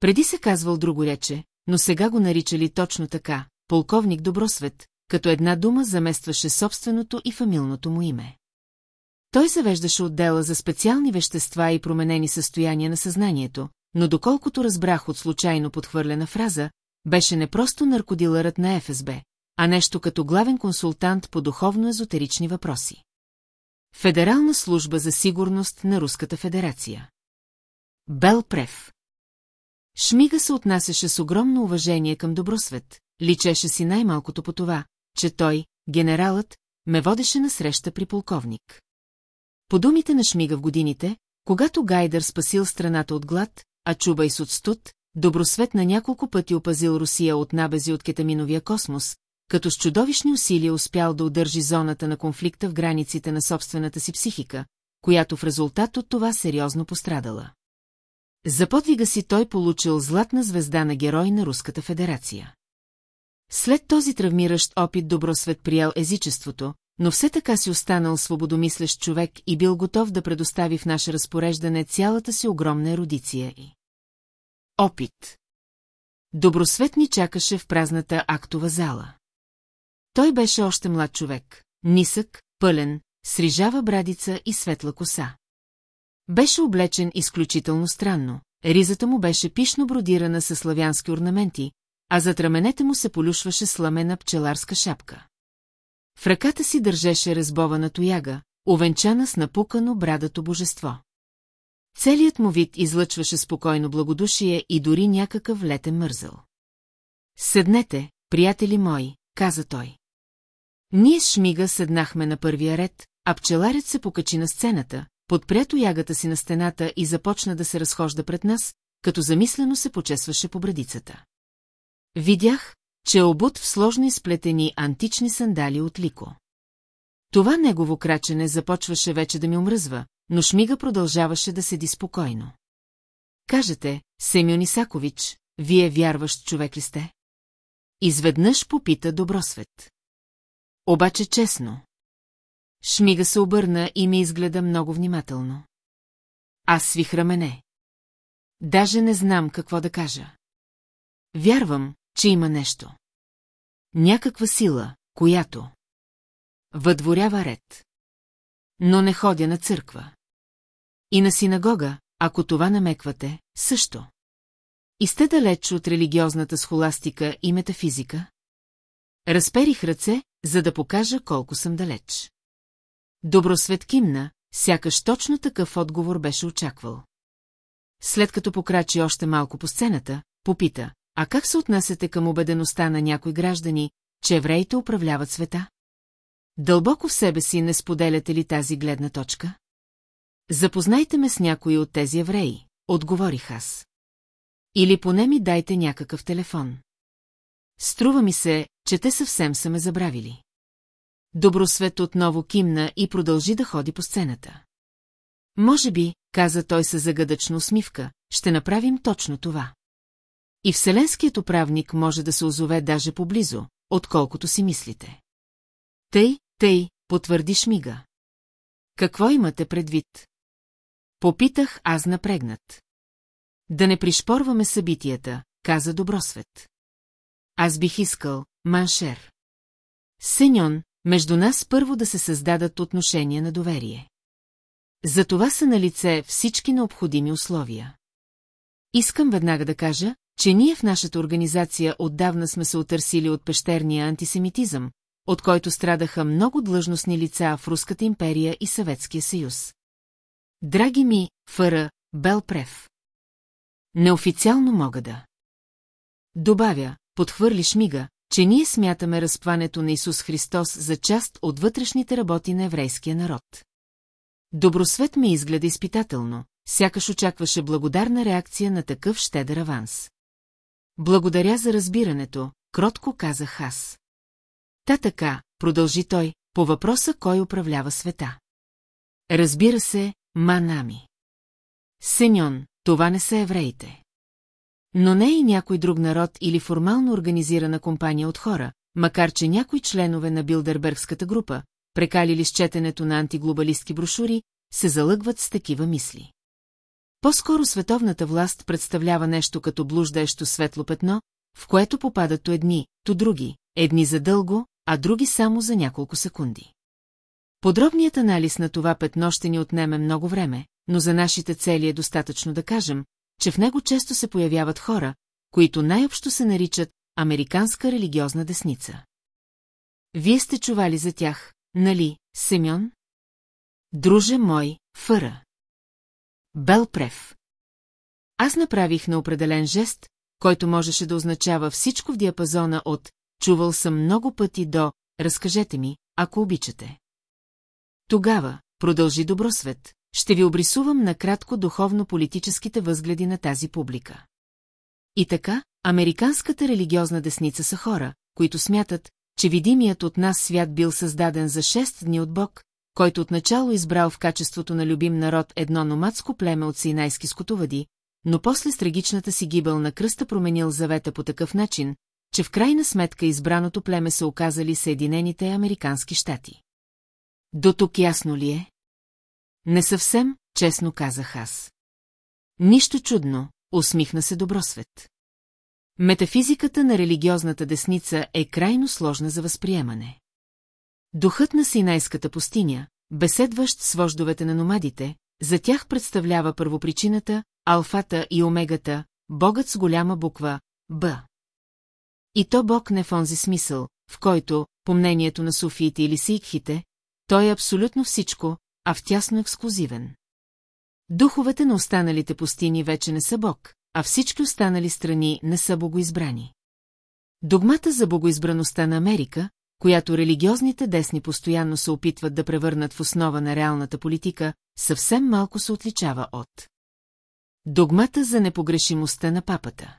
Преди се казвал друго рече, но сега го наричали точно така, полковник Добросвет, като една дума заместваше собственото и фамилното му име. Той завеждаше отдела за специални вещества и променени състояния на съзнанието, но доколкото разбрах от случайно подхвърлена фраза, беше не просто наркодилърът на ФСБ, а нещо като главен консултант по духовно-езотерични въпроси. Федерална служба за сигурност на Руската федерация. Белпрев. Шмига се отнасяше с огромно уважение към Добросвет, личеше си най-малкото по това, че той, генералът, ме водеше на среща при полковник. По думите на Шмига в годините, когато Гайдър спасил страната от глад, а Чуба и с отстуд, Добросвет на няколко пъти опазил Русия от набези от кетаминовия космос, като с чудовищни усилия успял да удържи зоната на конфликта в границите на собствената си психика, която в резултат от това сериозно пострадала. За подвига си той получил златна звезда на герой на Руската федерация. След този травмиращ опит Добросвет приял езичеството, но все така си останал свободомислещ човек и бил готов да предостави в наше разпореждане цялата си огромна ерудиция и... Опит. Добросвет ни чакаше в празната актова зала. Той беше още млад човек, нисък, пълен, с рижава брадица и светла коса. Беше облечен изключително странно, ризата му беше пишно бродирана със славянски орнаменти, а зад раменете му се полюшваше сламена пчеларска шапка. В ръката си държеше разбована тояга, овенчана с напукано брадато божество. Целият му вид излъчваше спокойно благодушие и дори някакъв летен мързъл. Седнете, приятели мои, каза той. Ние с Шмига седнахме на първия ред, а пчеларят се покачи на сцената, подпря тоягата си на стената и започна да се разхожда пред нас, като замислено се почесваше по брадицата. Видях, че е обут в сложно изплетени антични сандали от лико. Това негово крачене започваше вече да ми омръзва, но Шмига продължаваше да седи спокойно. Кажете, Семен Исакович, вие вярващ човек ли сте? Изведнъж попита Добросвет. Обаче честно. Шмига се обърна и ми изгледа много внимателно. Аз свих рамене. Даже не знам какво да кажа. Вярвам, че има нещо. Някаква сила, която... Въдворява ред. Но не ходя на църква. И на синагога, ако това намеквате, също. И сте далеч от религиозната схоластика и метафизика? Разперих ръце, за да покажа колко съм далеч. Добросвет кимна, сякаш точно такъв отговор беше очаквал. След като покрачи още малко по сцената, попита, а как се отнасяте към убедеността на някои граждани, че евреите управляват света? Дълбоко в себе си не споделяте ли тази гледна точка? Запознайте ме с някои от тези евреи, отговорих аз. Или поне ми дайте някакъв телефон. Струва ми се, че те съвсем са ме забравили. Добросвет отново кимна и продължи да ходи по сцената. Може би, каза той със загадъчна усмивка, ще направим точно това. И вселенският управник може да се озове даже поблизо, отколкото си мислите. Тъй, тъй, потвърди Шмига. Какво имате предвид? Попитах аз напрегнат. Да не пришпорваме събитията, каза Добросвет. Аз бих искал, маншер. Сеньон, между нас първо да се създадат отношения на доверие. За това са на лице всички необходими условия. Искам веднага да кажа, че ние в нашата организация отдавна сме се отърсили от пещерния антисемитизъм, от който страдаха много длъжностни лица в Руската империя и Съветския съюз. Драги ми, Фъра, Белпрев. Неофициално мога да. Добавя, подхвърли шмига, че ние смятаме разпването на Исус Христос за част от вътрешните работи на еврейския народ. Добросвет ми изгледа изпитателно, сякаш очакваше благодарна реакция на такъв щедър аванс. Благодаря за разбирането, кротко казах аз. Та така, продължи той, по въпроса кой управлява света. Разбира се, манами. Сеньон, това не са евреите. Но не и някой друг народ или формално организирана компания от хора, макар че някои членове на Билдербергската група, прекалили с четенето на антиглобалистки брошури, се залъгват с такива мисли. По-скоро световната власт представлява нещо като блуждаещо светло петно, в което попадат то едни, то други, едни за дълго, а други само за няколко секунди. Подробният анализ на това петно ще ни отнеме много време, но за нашите цели е достатъчно да кажем, че в него често се появяват хора, които най-общо се наричат американска религиозна десница. Вие сте чували за тях, нали, Семьон? Друже мой, Фъра. Белпрев. Аз направих на определен жест, който можеше да означава всичко в диапазона от «чувал съм много пъти» до «разкажете ми, ако обичате». Тогава, продължи Добросвет, ще ви обрисувам накратко духовно-политическите възгледи на тази публика. И така, американската религиозна десница са хора, които смятат, че видимият от нас свят бил създаден за 6 дни от Бог, който отначало избрал в качеството на любим народ едно номадско племе от синайски скотовади, но после с трагичната си гибел на кръста променил завета по такъв начин, че в крайна сметка избраното племе са оказали Съединените Американски щати. До тук ясно ли е? Не съвсем, честно казах аз. Нищо чудно, усмихна се Добросвет. Метафизиката на религиозната десница е крайно сложна за възприемане. Духът на Синайската пустиня, беседващ с вождовете на номадите, за тях представлява първопричината, алфата и омегата, богът с голяма буква Б. И то бог не в онзи смисъл, в който, по мнението на суфиите или сикхите, той е абсолютно всичко, а в тясно ексклюзивен. Духовете на останалите пустини вече не са бог, а всички останали страни не са богоизбрани. Догмата за богоизбраността на Америка, която религиозните десни постоянно се опитват да превърнат в основа на реалната политика, съвсем малко се отличава от догмата за непогрешимостта на папата.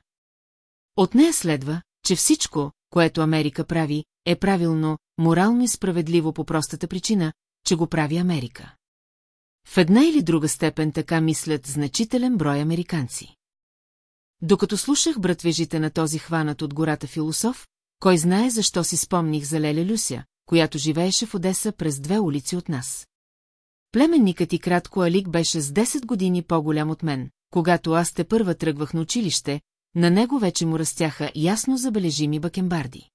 От нея следва, че всичко, което Америка прави, е правилно, морално и справедливо по простата причина, че го прави Америка. В една или друга степен така мислят значителен брой американци. Докато слушах братвежите на този хванат от гората философ, кой знае защо си спомних за Леля Люся, която живееше в Одеса през две улици от нас. Племенникът и кратко Алик беше с 10 години по-голям от мен, когато аз те първа тръгвах на училище, на него вече му растяха ясно забележими бакенбарди.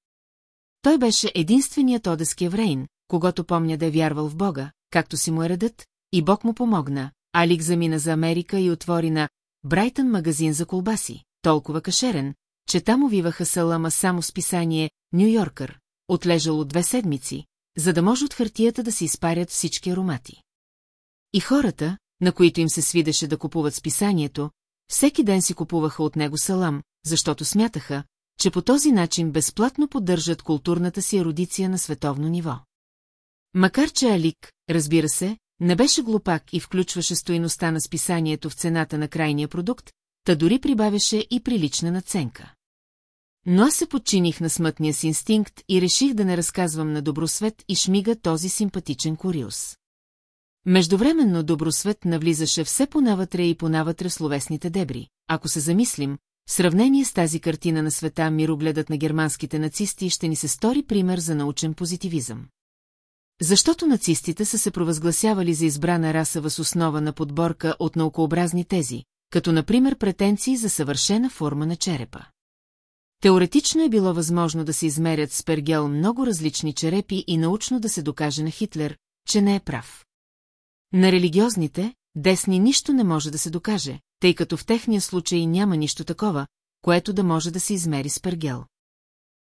Той беше единственият одески еврейн, когато помня да е вярвал в Бога, както си му е редът, и Бог му помогна. Алик замина за Америка и отвори на Брайтън магазин за колбаси, толкова кашерен, че там увиваха салама само с писание «Нью-Йоркър», отлежало две седмици, за да може от хартията да се изпарят всички аромати. И хората, на които им се свидеше да купуват списанието, всеки ден си купуваха от него салам, защото смятаха, че по този начин безплатно поддържат културната си еродиция на световно ниво. Макар че Алик, разбира се, не беше глупак и включваше стоиността на списанието в цената на крайния продукт, та дори прибавяше и прилична наценка. Но аз се подчиних на смътния си инстинкт и реших да не разказвам на Добросвет и шмига този симпатичен Кориус. Междувременно Добросвет навлизаше все понавътре и понавътре в словесните дебри. Ако се замислим, в сравнение с тази картина на света мирогледът на германските нацисти ще ни се стори пример за научен позитивизъм. Защото нацистите са се провъзгласявали за избрана раса въз основа на подборка от наукообразни тези, като например претенции за съвършена форма на черепа. Теоретично е било възможно да се измерят с пергел много различни черепи и научно да се докаже на Хитлер, че не е прав. На религиозните, десни нищо не може да се докаже, тъй като в техния случай няма нищо такова, което да може да се измери с пергел.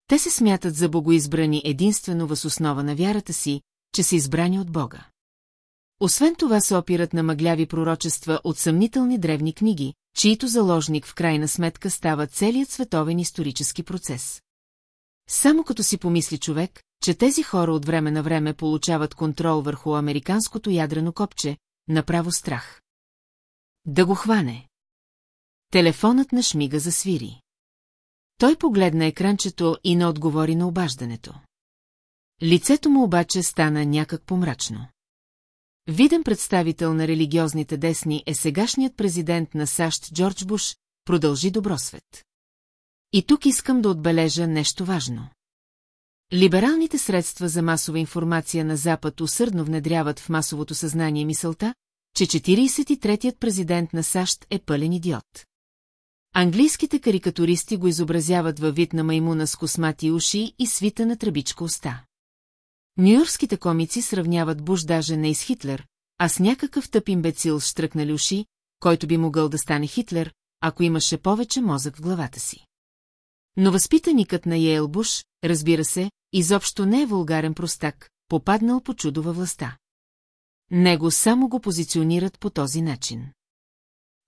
Те се смятат за богоизбрани единствено въз основа на вярата си, че са избрани от Бога. Освен това се опират на мъгляви пророчества от съмнителни древни книги, чието заложник в крайна сметка става целият световен исторически процес. Само като си помисли човек, че тези хора от време на време получават контрол върху американското ядрено копче, направо страх. Да го хване. Телефонът на Шмига засвири. Той погледна екранчето и не отговори на обаждането. Лицето му обаче стана някак помрачно. Виден представител на религиозните десни е сегашният президент на САЩ Джордж Буш, продължи Добросвет. И тук искам да отбележа нещо важно. Либералните средства за масова информация на Запад усърдно внедряват в масовото съзнание мисълта, че 43-тият президент на САЩ е пълен идиот. Английските карикатуристи го изобразяват във вид на маймуна с космати уши и свита на тръбичка уста. Нюйоркските комици сравняват Буш даже не с Хитлер, а с някакъв тъп имбецил с штръкнали уши, който би могъл да стане Хитлер, ако имаше повече мозък в главата си. Но възпитаникът на Йейл Буш, разбира се, изобщо не е вулгарен простак, попаднал по чудо във властта. Него само го позиционират по този начин.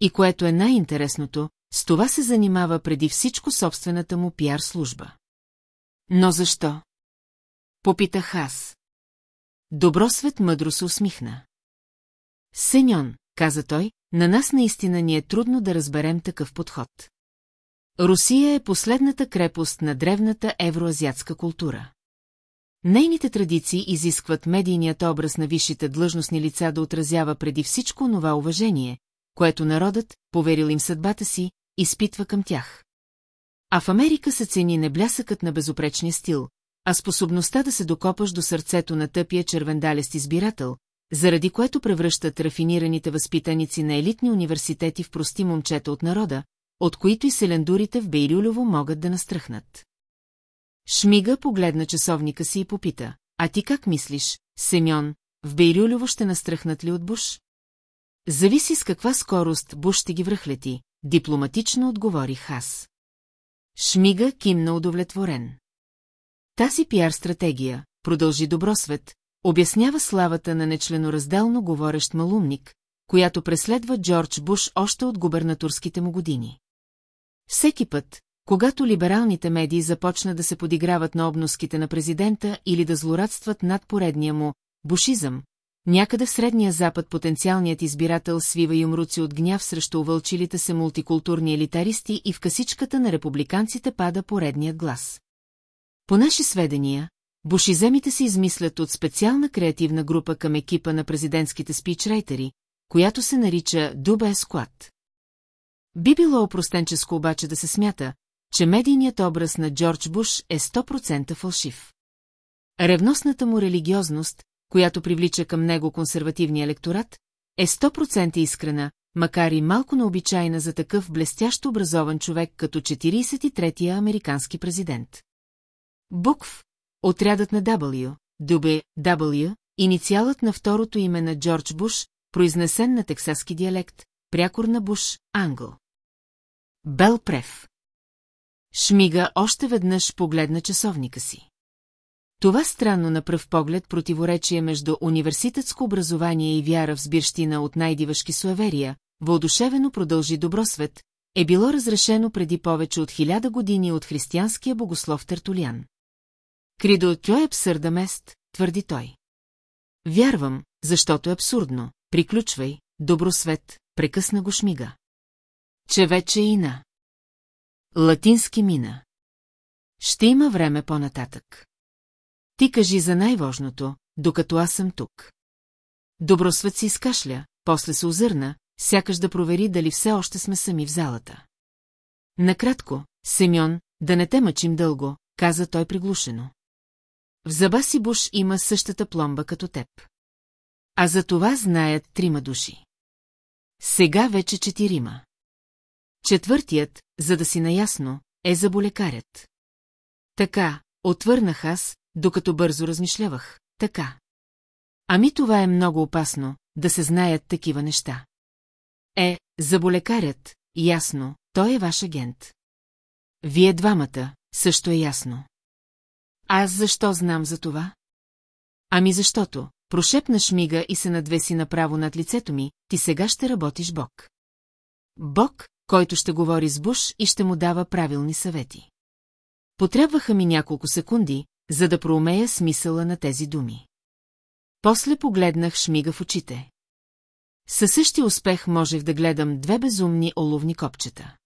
И което е най-интересното, с това се занимава преди всичко собствената му пиар служба. Но защо? Попитах аз. Добросвет мъдро се усмихна. Сеньон, каза той, на нас наистина ни е трудно да разберем такъв подход. Русия е последната крепост на древната евроазиатска култура. Нейните традиции изискват медийният образ на висшите длъжностни лица да отразява преди всичко това уважение, което народът, поверил им съдбата си, изпитва към тях. А в Америка се цени не блясъкът на безопречния стил, а способността да се докопаш до сърцето на тъпия червендалест избирател, заради което превръщат рафинираните възпитаници на елитни университети в прости момчета от народа, от които и селендурите в Бейрюлево могат да настръхнат. Шмига погледна часовника си и попита, а ти как мислиш, Семьон, в Бейрюлево ще настръхнат ли от Буш? Зависи с каква скорост Буш ще ги връхлети, дипломатично отговорих аз. Шмига кимна удовлетворен. Тази пиар-стратегия, продължи Добросвет, обяснява славата на нечленоразделно говорещ малумник, която преследва Джордж Буш още от губернаторските му години. Всеки път, когато либералните медии започнат да се подиграват на обноските на президента или да злорадстват над поредния му бушизъм, някъде в Средния Запад потенциалният избирател свива юмруци от гняв срещу увълчилите се мултикултурни елитаристи и в касичката на републиканците пада поредният глас. По наши сведения, бушиземите се измислят от специална креативна група към екипа на президентските спичрайтери, която се нарича Дубе Склад. Би било опростенческо обаче да се смята, че медийният образ на Джордж Буш е 100% фалшив. Ревностната му религиозност, която привлича към него консервативния електорат, е 100% искрена, макар и малко необичайна за такъв блестящо образован човек като 43-я американски президент. Букв, отрядът на W, дубе W, инициалът на второто име на Джордж Буш, произнесен на тексаски диалект, прякор на Буш, Англ. Бел Прев. Шмига още веднъж погледна часовника си. Това странно на пръв поглед противоречие между университетско образование и вяра в сбирщина от най-дивашки суеверия, въодушевено продължи Добросвет, е било разрешено преди повече от хиляда години от християнския богослов Тертулян. Кридо тя е абсурда мест, твърди той. Вярвам, защото е абсурдно. Приключвай, добросвет, прекъсна го шмига. Че вече и на. Латински мина. Ще има време по-нататък. Ти кажи за най-важното, докато аз съм тук. Добросвет си изкашля, после се озърна, сякаш да провери дали все още сме сами в залата. Накратко, Семьон, да не те мъчим дълго, каза той приглушено. В зъба си Буш има същата пломба като теб. А за това знаят трима души. Сега вече четирима. Четвъртият, за да си наясно, е заболекарят. Така, отвърнах аз, докато бързо размишлявах. Така. Ами това е много опасно, да се знаят такива неща. Е, заболекарят, ясно, той е ваш агент. Вие двамата, също е ясно. Аз защо знам за това? Ами защото, прошепна шмига и се надвеси направо над лицето ми, ти сега ще работиш Бог. Бог, който ще говори с Буш и ще му дава правилни съвети. Потребваха ми няколко секунди, за да проумея смисъла на тези думи. После погледнах шмига в очите. Със същия успех можех да гледам две безумни оловни копчета.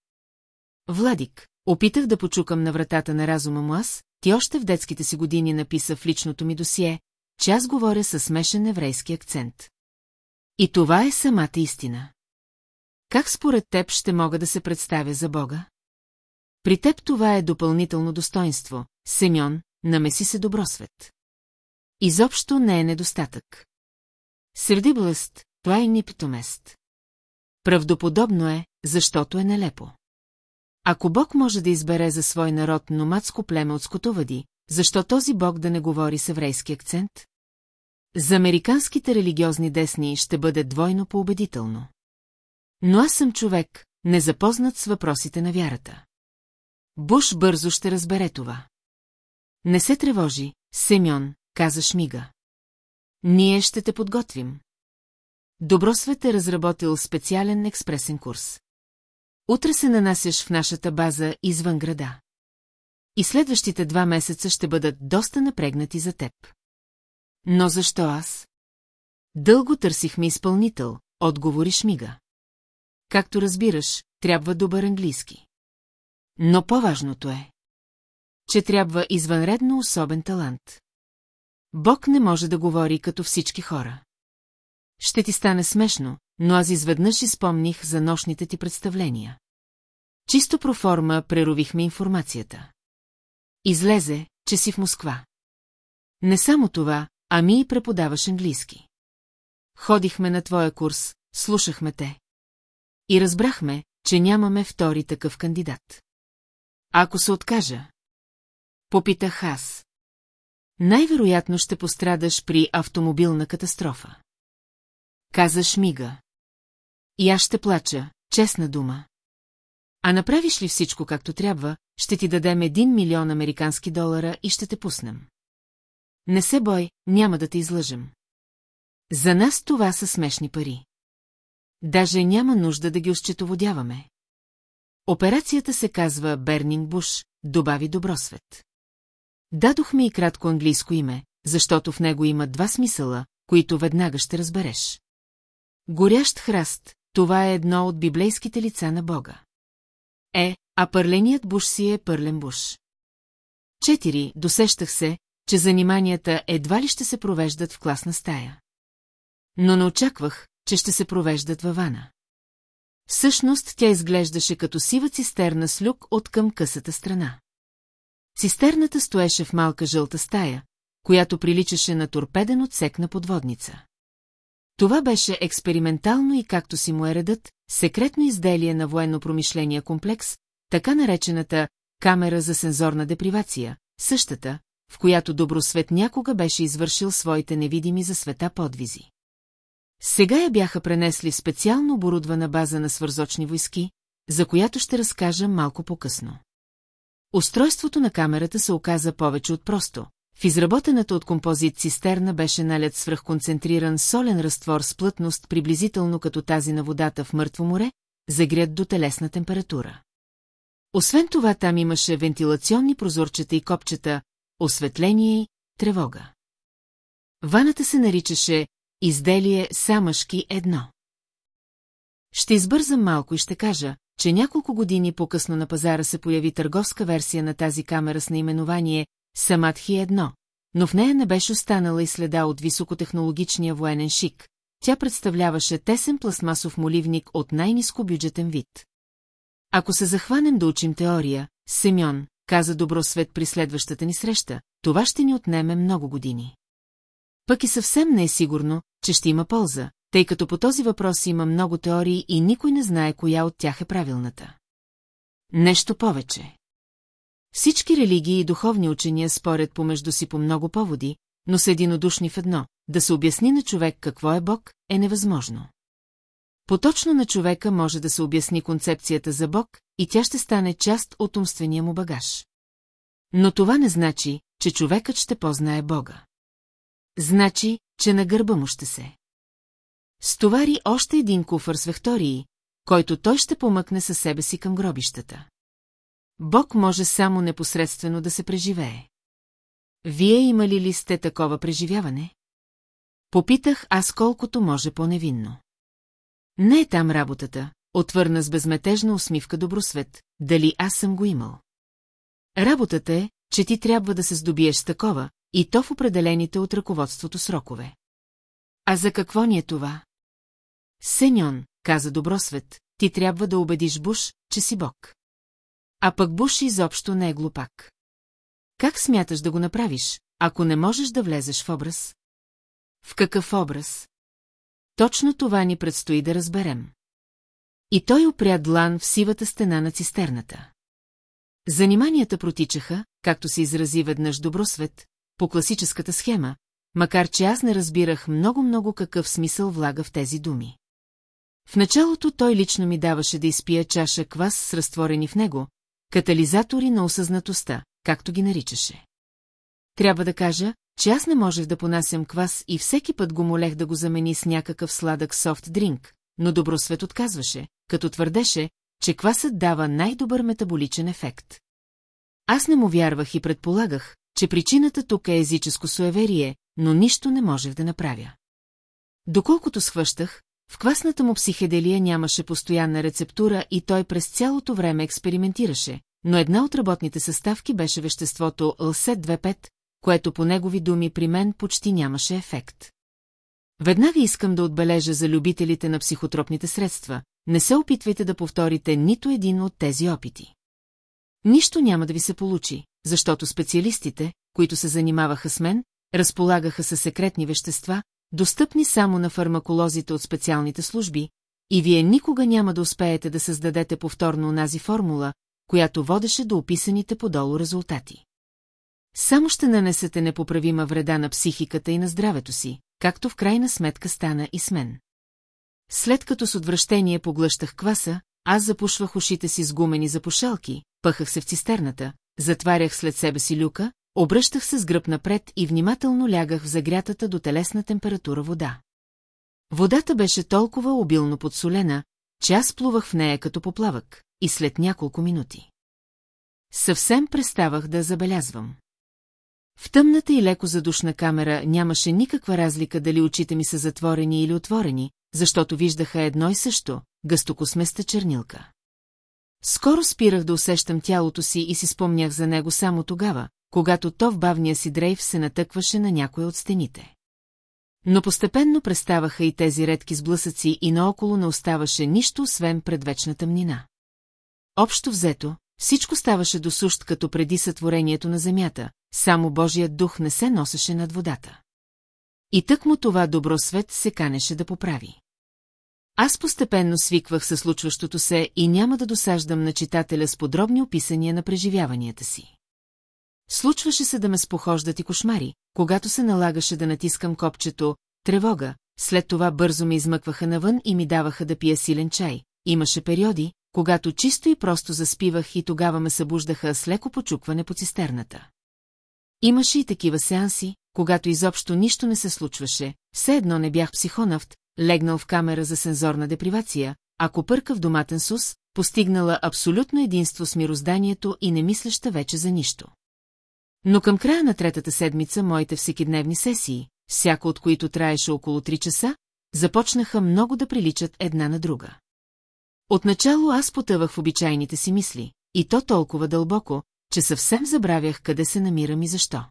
Владик, опитах да почукам на вратата на разума му аз, ти още в детските си години написа в личното ми досие, че аз говоря със смешен еврейски акцент. И това е самата истина. Как според теб ще мога да се представя за Бога? При теб това е допълнително достоинство, Семьон, намеси се добросвет. Изобщо не е недостатък. Среди блъст, това е нипитомест. Правдоподобно е, защото е нелепо. Ако Бог може да избере за свой народ номадско племе от скотовади, защо този Бог да не говори с еврейски акцент? За американските религиозни десни ще бъде двойно поубедително. Но аз съм човек, незапознат с въпросите на вярата. Буш бързо ще разбере това. Не се тревожи, Семьон, каза Шмига. Ние ще те подготвим. Добросвет е разработил специален експресен курс. Утре се нанасяш в нашата база извън града. И следващите два месеца ще бъдат доста напрегнати за теб. Но защо аз? Дълго търсихме изпълнител, отговори Шмига. Както разбираш, трябва добър английски. Но по-важното е, че трябва извънредно особен талант. Бог не може да говори като всички хора. Ще ти стане смешно, но аз изведнъж изпомних за нощните ти представления. Чисто проформа преровихме информацията. Излезе, че си в Москва. Не само това, ами и преподаваш английски. Ходихме на твоя курс, слушахме те. И разбрахме, че нямаме втори такъв кандидат. Ако се откажа? Попитах аз. Най-вероятно ще пострадаш при автомобилна катастрофа. Каза Шмига. И аз ще плача, честна дума. А направиш ли всичко както трябва, ще ти дадем един милион американски долара и ще те пуснем. Не се бой, няма да те излъжем. За нас това са смешни пари. Даже няма нужда да ги осчетоводяваме. Операцията се казва Бернинг Буш, добави Добросвет. Дадохме и кратко английско име, защото в него има два смисъла, които веднага ще разбереш. Горящ храст, това е едно от библейските лица на Бога. Е, а пърленият буш си е пърлен буш. Четири, досещах се, че заниманията едва ли ще се провеждат в класна стая. Но не очаквах, че ще се провеждат във вана. Всъщност тя изглеждаше като сива цистерна с люк от към късата страна. Цистерната стоеше в малка жълта стая, която приличаше на торпеден отсек на подводница. Това беше експериментално и както си му е редът, секретно изделие на военно-промишления комплекс, така наречената камера за сензорна депривация, същата, в която Добросвет някога беше извършил своите невидими за света подвизи. Сега я бяха пренесли в специално оборудвана база на свързочни войски, за която ще разкажа малко по-късно. Устройството на камерата се оказа повече от просто. В изработената от композит цистерна беше налят свръхконцентриран солен разтвор с плътност приблизително като тази на водата в мъртво море, загрят до телесна температура. Освен това там имаше вентилационни прозорчета и копчета, осветление и тревога. Ваната се наричаше Изделие Самъшки едно. Ще избързам малко и ще кажа, че няколко години по-късно на пазара се появи търговска версия на тази камера с наименование Самадхи едно, но в нея не беше останала и следа от високотехнологичния военен шик. Тя представляваше тесен пластмасов моливник от най-низко бюджетен вид. Ако се захванем да учим теория, Семьон, каза Добросвет при следващата ни среща, това ще ни отнеме много години. Пък и съвсем не е сигурно, че ще има полза, тъй като по този въпрос има много теории и никой не знае коя от тях е правилната. Нещо повече. Всички религии и духовни учения спорят помежду си по много поводи, но са единодушни в едно – да се обясни на човек какво е Бог, е невъзможно. Поточно на човека може да се обясни концепцията за Бог и тя ще стане част от умствения му багаж. Но това не значи, че човекът ще познае Бога. Значи, че на гърба му ще се. Стовари още един куфър с вектории, който той ще помъкне със себе си към гробищата. Бог може само непосредствено да се преживее. Вие имали ли сте такова преживяване? Попитах аз колкото може по-невинно. Не е там работата, отвърна с безметежна усмивка Добросвет, дали аз съм го имал. Работата е, че ти трябва да се здобиеш с такова, и то в определените от ръководството срокове. А за какво ни е това? Сеньон, каза Добросвет, ти трябва да убедиш Буш, че си Бог. А пък Буш изобщо не е глупак. Как смяташ да го направиш, ако не можеш да влезеш в образ? В какъв образ? Точно това ни предстои да разберем. И той опря длан в сивата стена на цистерната. Заниманията протичаха, както се изрази веднъж Добросвет, по класическата схема, макар че аз не разбирах много-много какъв смисъл влага в тези думи. В началото той лично ми даваше да изпия чаша квас с разтворени в него, катализатори на осъзнатостта, както ги наричаше. Трябва да кажа, че аз не можех да понасям квас и всеки път го молех да го замени с някакъв сладък софт дринк, но Добросвет отказваше, като твърдеше, че квасът дава най-добър метаболичен ефект. Аз не му вярвах и предполагах, че причината тук е езическо суеверие, но нищо не можех да направя. Доколкото схващах, в квасната му психеделия нямаше постоянна рецептура и той през цялото време експериментираше, но една от работните съставки беше веществото ЛС-25, което по негови думи при мен почти нямаше ефект. Веднага искам да отбележа за любителите на психотропните средства, не се опитвайте да повторите нито един от тези опити. Нищо няма да ви се получи, защото специалистите, които се занимаваха с мен, разполагаха със секретни вещества, достъпни само на фармаколозите от специалните служби, и вие никога няма да успеете да създадете повторно онази формула, която водеше до описаните подолу резултати. Само ще нанесете непоправима вреда на психиката и на здравето си, както в крайна сметка стана и с мен. След като с отвращение поглъщах кваса, аз запушвах ушите си с гумени запушалки, пъхах се в цистерната, затварях след себе си люка, обръщах се с гръб напред и внимателно лягах в загрятата до телесна температура вода. Водата беше толкова обилно подсолена, че аз плувах в нея като поплавък, и след няколко минути. Съвсем преставах да забелязвам. В тъмната и леко задушна камера нямаше никаква разлика дали очите ми са затворени или отворени, защото виждаха едно и също – гъстокосместа чернилка. Скоро спирах да усещам тялото си и си спомнях за него само тогава, когато то в бавния си дрейф се натъкваше на някой от стените. Но постепенно преставаха и тези редки сблъсъци и наоколо не оставаше нищо, освен предвечна тъмнина. Общо взето, всичко ставаше досущ като преди сътворението на земята, само Божият дух не се носеше над водата. И тък му това добро свет се канеше да поправи. Аз постепенно свиквах със случващото се и няма да досаждам на читателя с подробни описания на преживяванията си. Случваше се да ме спохождат и кошмари, когато се налагаше да натискам копчето «Тревога», след това бързо ме измъкваха навън и ми даваха да пия силен чай. Имаше периоди, когато чисто и просто заспивах и тогава ме събуждаха с леко почукване по цистерната. Имаше и такива сеанси, когато изобщо нищо не се случваше, все едно не бях психонавт, легнал в камера за сензорна депривация, ако пърка в доматен сус, постигнала абсолютно единство с мирозданието и не мислеща вече за нищо. Но към края на третата седмица моите всекидневни сесии, всяко от които траеше около 3 часа, започнаха много да приличат една на друга. Отначало аз потъвах в обичайните си мисли, и то толкова дълбоко, че съвсем забравях къде се намирам и защо.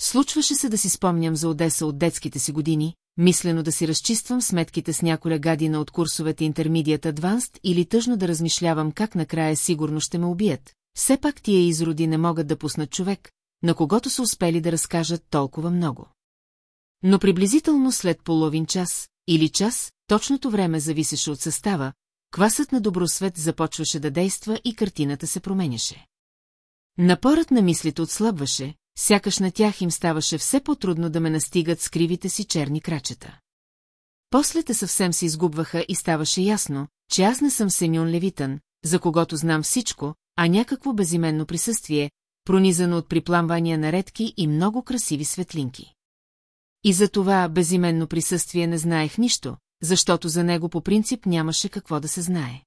Случваше се да си спомням за Одеса от детските си години, мислено да си разчиствам сметките с няколя гадина от курсовете Intermediate Advanced или тъжно да размишлявам как накрая сигурно ще ме убият. Все пак тия изроди не могат да пуснат човек, на когото са успели да разкажат толкова много. Но приблизително след половин час или час, точното време зависеше от състава, квасът на добросвет започваше да действа и картината се променяше. Напорът на мислите отслабваше, сякаш на тях им ставаше все по-трудно да ме настигат с кривите си черни крачета. После те съвсем се изгубваха и ставаше ясно, че аз не съм Семюн Левитън, за когото знам всичко, а някакво безименно присъствие, пронизано от припламвания на редки и много красиви светлинки. И за това безименно присъствие не знаех нищо, защото за него по принцип нямаше какво да се знае.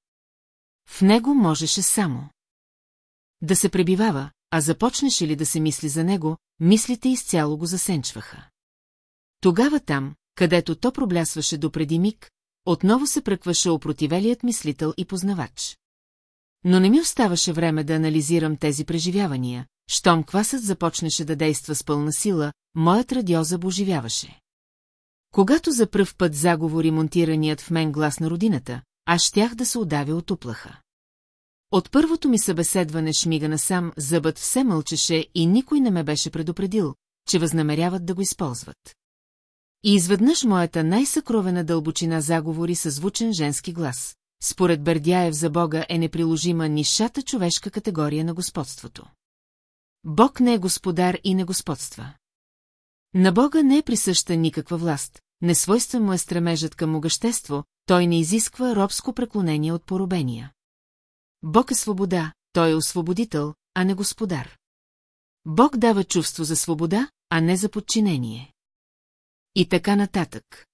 В него можеше само да се пребивава, а започнеше ли да се мисли за него, мислите изцяло го засенчваха. Тогава там, където то проблясваше допреди миг, отново се пръкваше опротивелият мислител и познавач. Но не ми оставаше време да анализирам тези преживявания, щом квасът започнеше да действа с пълна сила, моят радиоза оживяваше. Когато за пръв път заговори монтираният в мен глас на родината, аз щях да се удавя от уплаха. От първото ми събеседване шмига насам, зъбът все мълчеше и никой не ме беше предупредил, че възнамеряват да го използват. И изведнъж моята най-съкровена дълбочина заговори със звучен женски глас. Според Бердяев за Бога е неприложима нишата човешка категория на господството. Бог не е господар и не господства. На Бога не е присъща никаква власт, несвойствен му е стремежът към могъщество, той не изисква робско преклонение от поробения. Бог е свобода, той е освободител, а не господар. Бог дава чувство за свобода, а не за подчинение. И така нататък.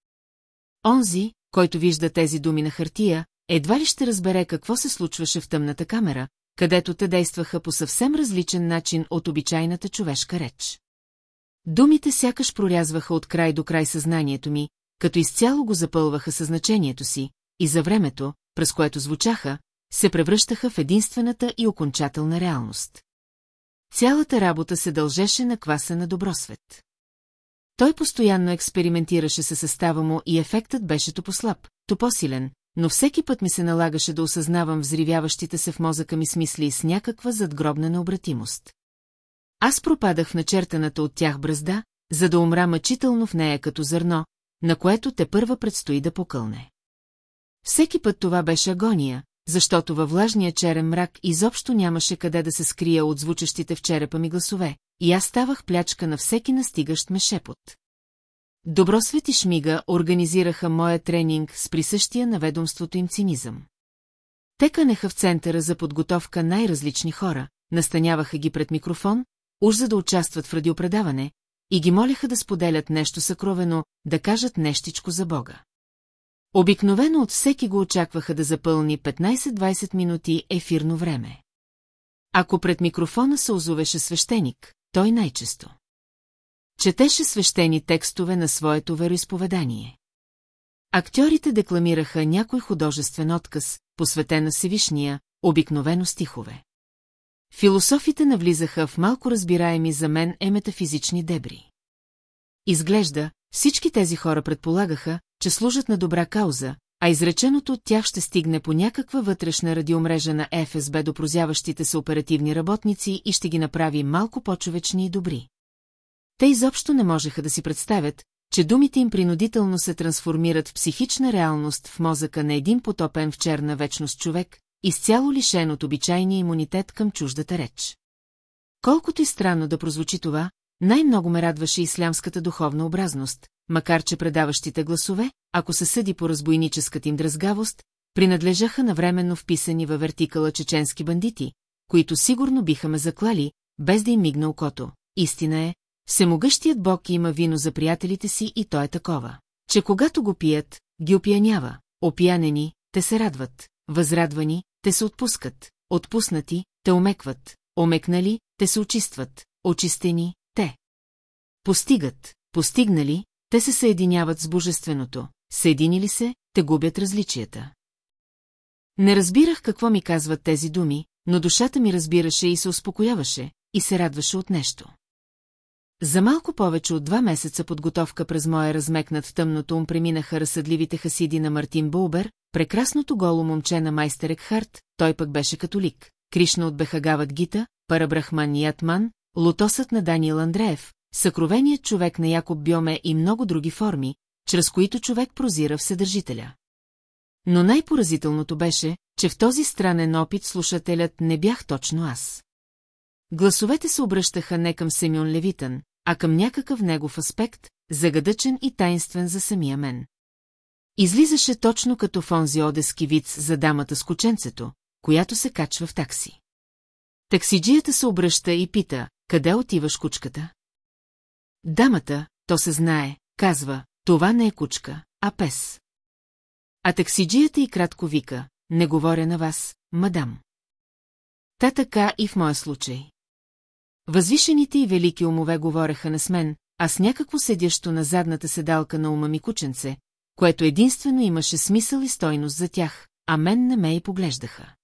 Онзи, който вижда тези думи на хартия, едва ли ще разбере какво се случваше в тъмната камера, където те действаха по съвсем различен начин от обичайната човешка реч. Думите сякаш прорязваха от край до край съзнанието ми, като изцяло го запълваха със значението си, и за времето, през което звучаха, се превръщаха в единствената и окончателна реалност. Цялата работа се дължеше на кваса на добросвет. Той постоянно експериментираше със състава му и ефектът беше то по-слаб, то по-силен, но всеки път ми се налагаше да осъзнавам взривяващите се в мозъка ми смисли с някаква задгробна необратимост. Аз пропадах в начертаната от тях бръзда, за да умра мъчително в нея като зърно, на което те първа предстои да покълне. Всеки път това беше агония, защото във влажния черен мрак изобщо нямаше къде да се скрия от звучащите в черепа ми гласове, и аз ставах плячка на всеки настигащ ме шепот. Добросвет и Шмига организираха моя тренинг с присъщия на ведомството им цинизъм. Те канеха в центъра за подготовка най-различни хора, настаняваха ги пред микрофон, уж за да участват в радиопредаване, и ги молеха да споделят нещо съкровено, да кажат нещичко за Бога. Обикновено от всеки го очакваха да запълни 15-20 минути ефирно време. Ако пред микрофона се озовеше свещеник, той най-често. Четеше свещени текстове на своето вероисповедание. Актьорите декламираха някой художествен отказ, посветен на Всевишния, обикновено стихове. Философите навлизаха в малко разбираеми за мен е метафизични дебри. Изглежда, всички тези хора предполагаха, че служат на добра кауза, а изреченото от тях ще стигне по някаква вътрешна радиомрежа на ФСБ до прозяващите се оперативни работници и ще ги направи малко по-човечни и добри. Те изобщо не можеха да си представят, че думите им принудително се трансформират в психична реалност в мозъка на един потопен в черна вечност човек, изцяло лишен от обичайния имунитет към чуждата реч. Колкото и странно да прозвучи това, най-много ме радваше ислямската духовна образност, макар че предаващите гласове, ако се съди по разбойническата им дръзгавост, принадлежаха на временно вписани във вертикала чеченски бандити, които сигурно биха ме заклали, без да им мигна окото. Истина е, всемогъщият бог има вино за приятелите си и то е такова, че когато го пият, ги опиянява, опиянени, те се радват, възрадвани, те се отпускат, отпуснати, те омекват, омекнали, те се очистват, очистени, те. Постигат, постигнали, те се съединяват с божественото, съединили се, те губят различията. Не разбирах какво ми казват тези думи, но душата ми разбираше и се успокояваше, и се радваше от нещо. За малко повече от два месеца подготовка през моя размекнат в тъмното ум преминаха разсъдливите хасиди на Мартин Булбер, прекрасното голо момче на майстер Екхарт, той пък беше католик, Кришна от Бехагават Гита, Парабрахман Ятман, Лотосът на Даниел Андреев, съкровеният човек на Якоб Бьоме и много други форми, чрез които човек прозира Вседържителя. Но най-поразителното беше, че в този странен опит слушателят не бях точно аз. Гласовете се обръщаха не към Семюн Левитън, а към някакъв негов аспект, загадъчен и тайнствен за самия мен. Излизаше точно като в онзи одески виц за дамата с кученцето, която се качва в такси. Таксиджията се обръща и пита, къде отиваш кучката? Дамата, то се знае, казва, това не е кучка, а пес. А таксиджията и кратко вика, не говоря на вас, мадам. Та така и в моя случай. Възвишените и велики умове говореха на с мен, а с някакво седящо на задната седалка на ума ми кученце, което единствено имаше смисъл и стойност за тях, а мен не ме и поглеждаха.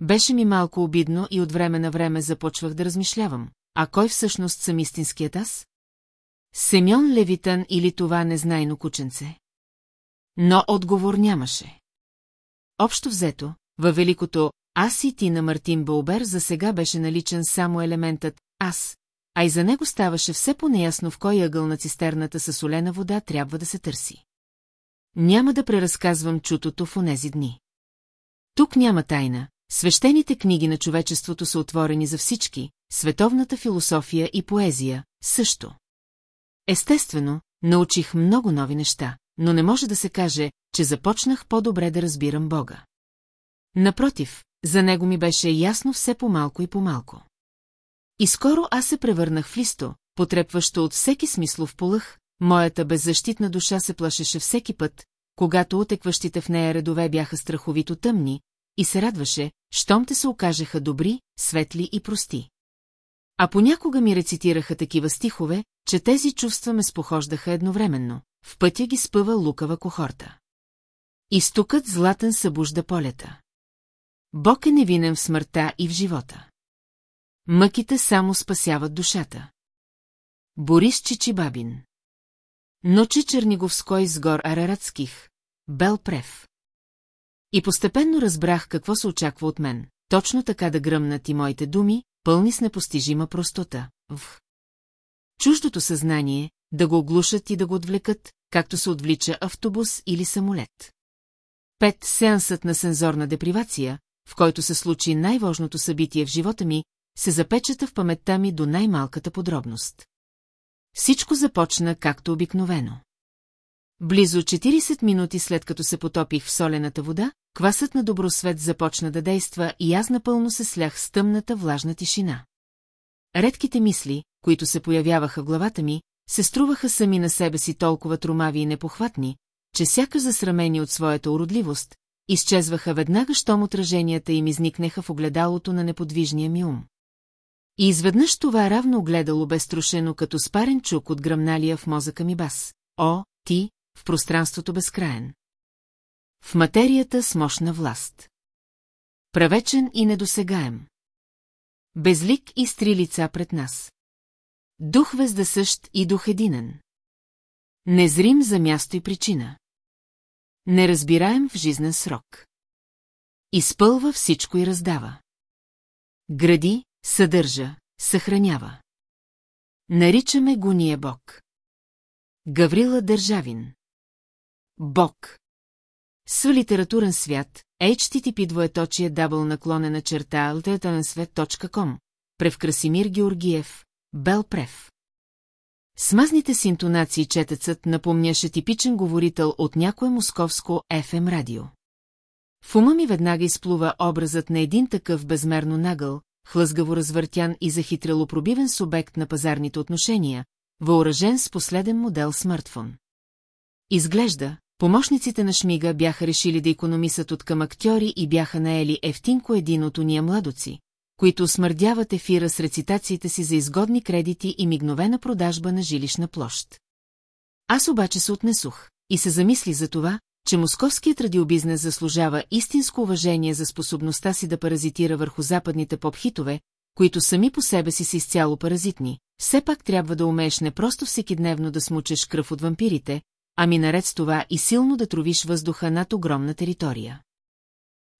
Беше ми малко обидно и от време на време започвах да размишлявам, а кой всъщност съм истинският аз? Семьон Левитан или това незнайно кученце? Но отговор нямаше. Общо взето, във великото «Аз и ти» на Мартин Болбер за сега беше наличен само елементът «Аз», а и за него ставаше все по-неясно в кой ъгъл на цистерната със солена вода трябва да се търси. Няма да преразказвам чутото в онези дни. Тук няма тайна, свещените книги на човечеството са отворени за всички, световната философия и поезия също. Естествено, научих много нови неща, но не може да се каже, че започнах по-добре да разбирам Бога. Напротив, за него ми беше ясно все по-малко и по-малко. И скоро аз се превърнах в листо, потрепващо от всеки смислов полъх, моята беззащитна душа се плашеше всеки път, когато отекващите в нея редове бяха страховито тъмни, и се радваше, щом те се окажеха добри, светли и прости. А понякога ми рецитираха такива стихове, че тези чувства ме спохождаха едновременно. В пътя ги спъва лукава кохорта. Изтокът златен събужда полета. Бог е невинен в смъртта и в живота. Мъките само спасяват душата. Борис Чичибабин Ночи Черниговской с гор Араратских, Бел. И постепенно разбрах какво се очаква от мен, точно така да гръмнат и моите думи, пълни с непостижима простота, в чуждото съзнание, да го оглушат и да го отвлекат, както се отвлича автобус или самолет. Пет сеансът на сензорна депривация, в който се случи най-важното събитие в живота ми, се запечата в паметта ми до най-малката подробност. Всичко започна както обикновено. Близо 40 минути след като се потопих в солената вода, квасът на добросвет започна да действа и аз напълно се слях с тъмната влажна тишина. Редките мисли, които се появяваха в главата ми, се струваха сами на себе си толкова тромави и непохватни, че сякаш засрамени от своята уродливост, изчезваха веднага, щом отраженията им изникнеха в огледалото на неподвижния ми ум. И изведнъж това равно огледало бе струшено като спарен чук от гръмналия в мозъка ми бас. О, ти, в пространството безкраен. В материята с мощна власт. Правечен и недосегаем. Безлик и с три лица пред нас. Дух вездесъщ и дух единен. Незрим за място и причина. Неразбираем в жизнен срок. Изпълва всичко и раздава. Гради, съдържа, съхранява. Наричаме го ние Бог. Гаврила Държавин Бог С литературен свят, http двоеточие дабл наклонена черта ltetansvet.com Прев Красимир Георгиев, Бел Прев. Смазните си интонации четецът напомняше типичен говорител от някое московско FM радио. В ума ми веднага изплува образът на един такъв безмерно нагъл, хлъзгаво развъртян и захитрелопробивен субект на пазарните отношения, въоръжен с последен модел смартфон. Изглежда, помощниците на Шмига бяха решили да економисат от към актьори и бяха наели ефтинко един от уния младоци, които смърдяват ефира с рецитациите си за изгодни кредити и мигновена продажба на жилищна площ. Аз обаче се отнесох и се замисли за това, че московският радиобизнес заслужава истинско уважение за способността си да паразитира върху западните поп-хитове, които сами по себе си са изцяло паразитни, все пак трябва да умееш не просто всекидневно да смучеш кръв от вампирите, ами наред с това и силно да тровиш въздуха над огромна територия.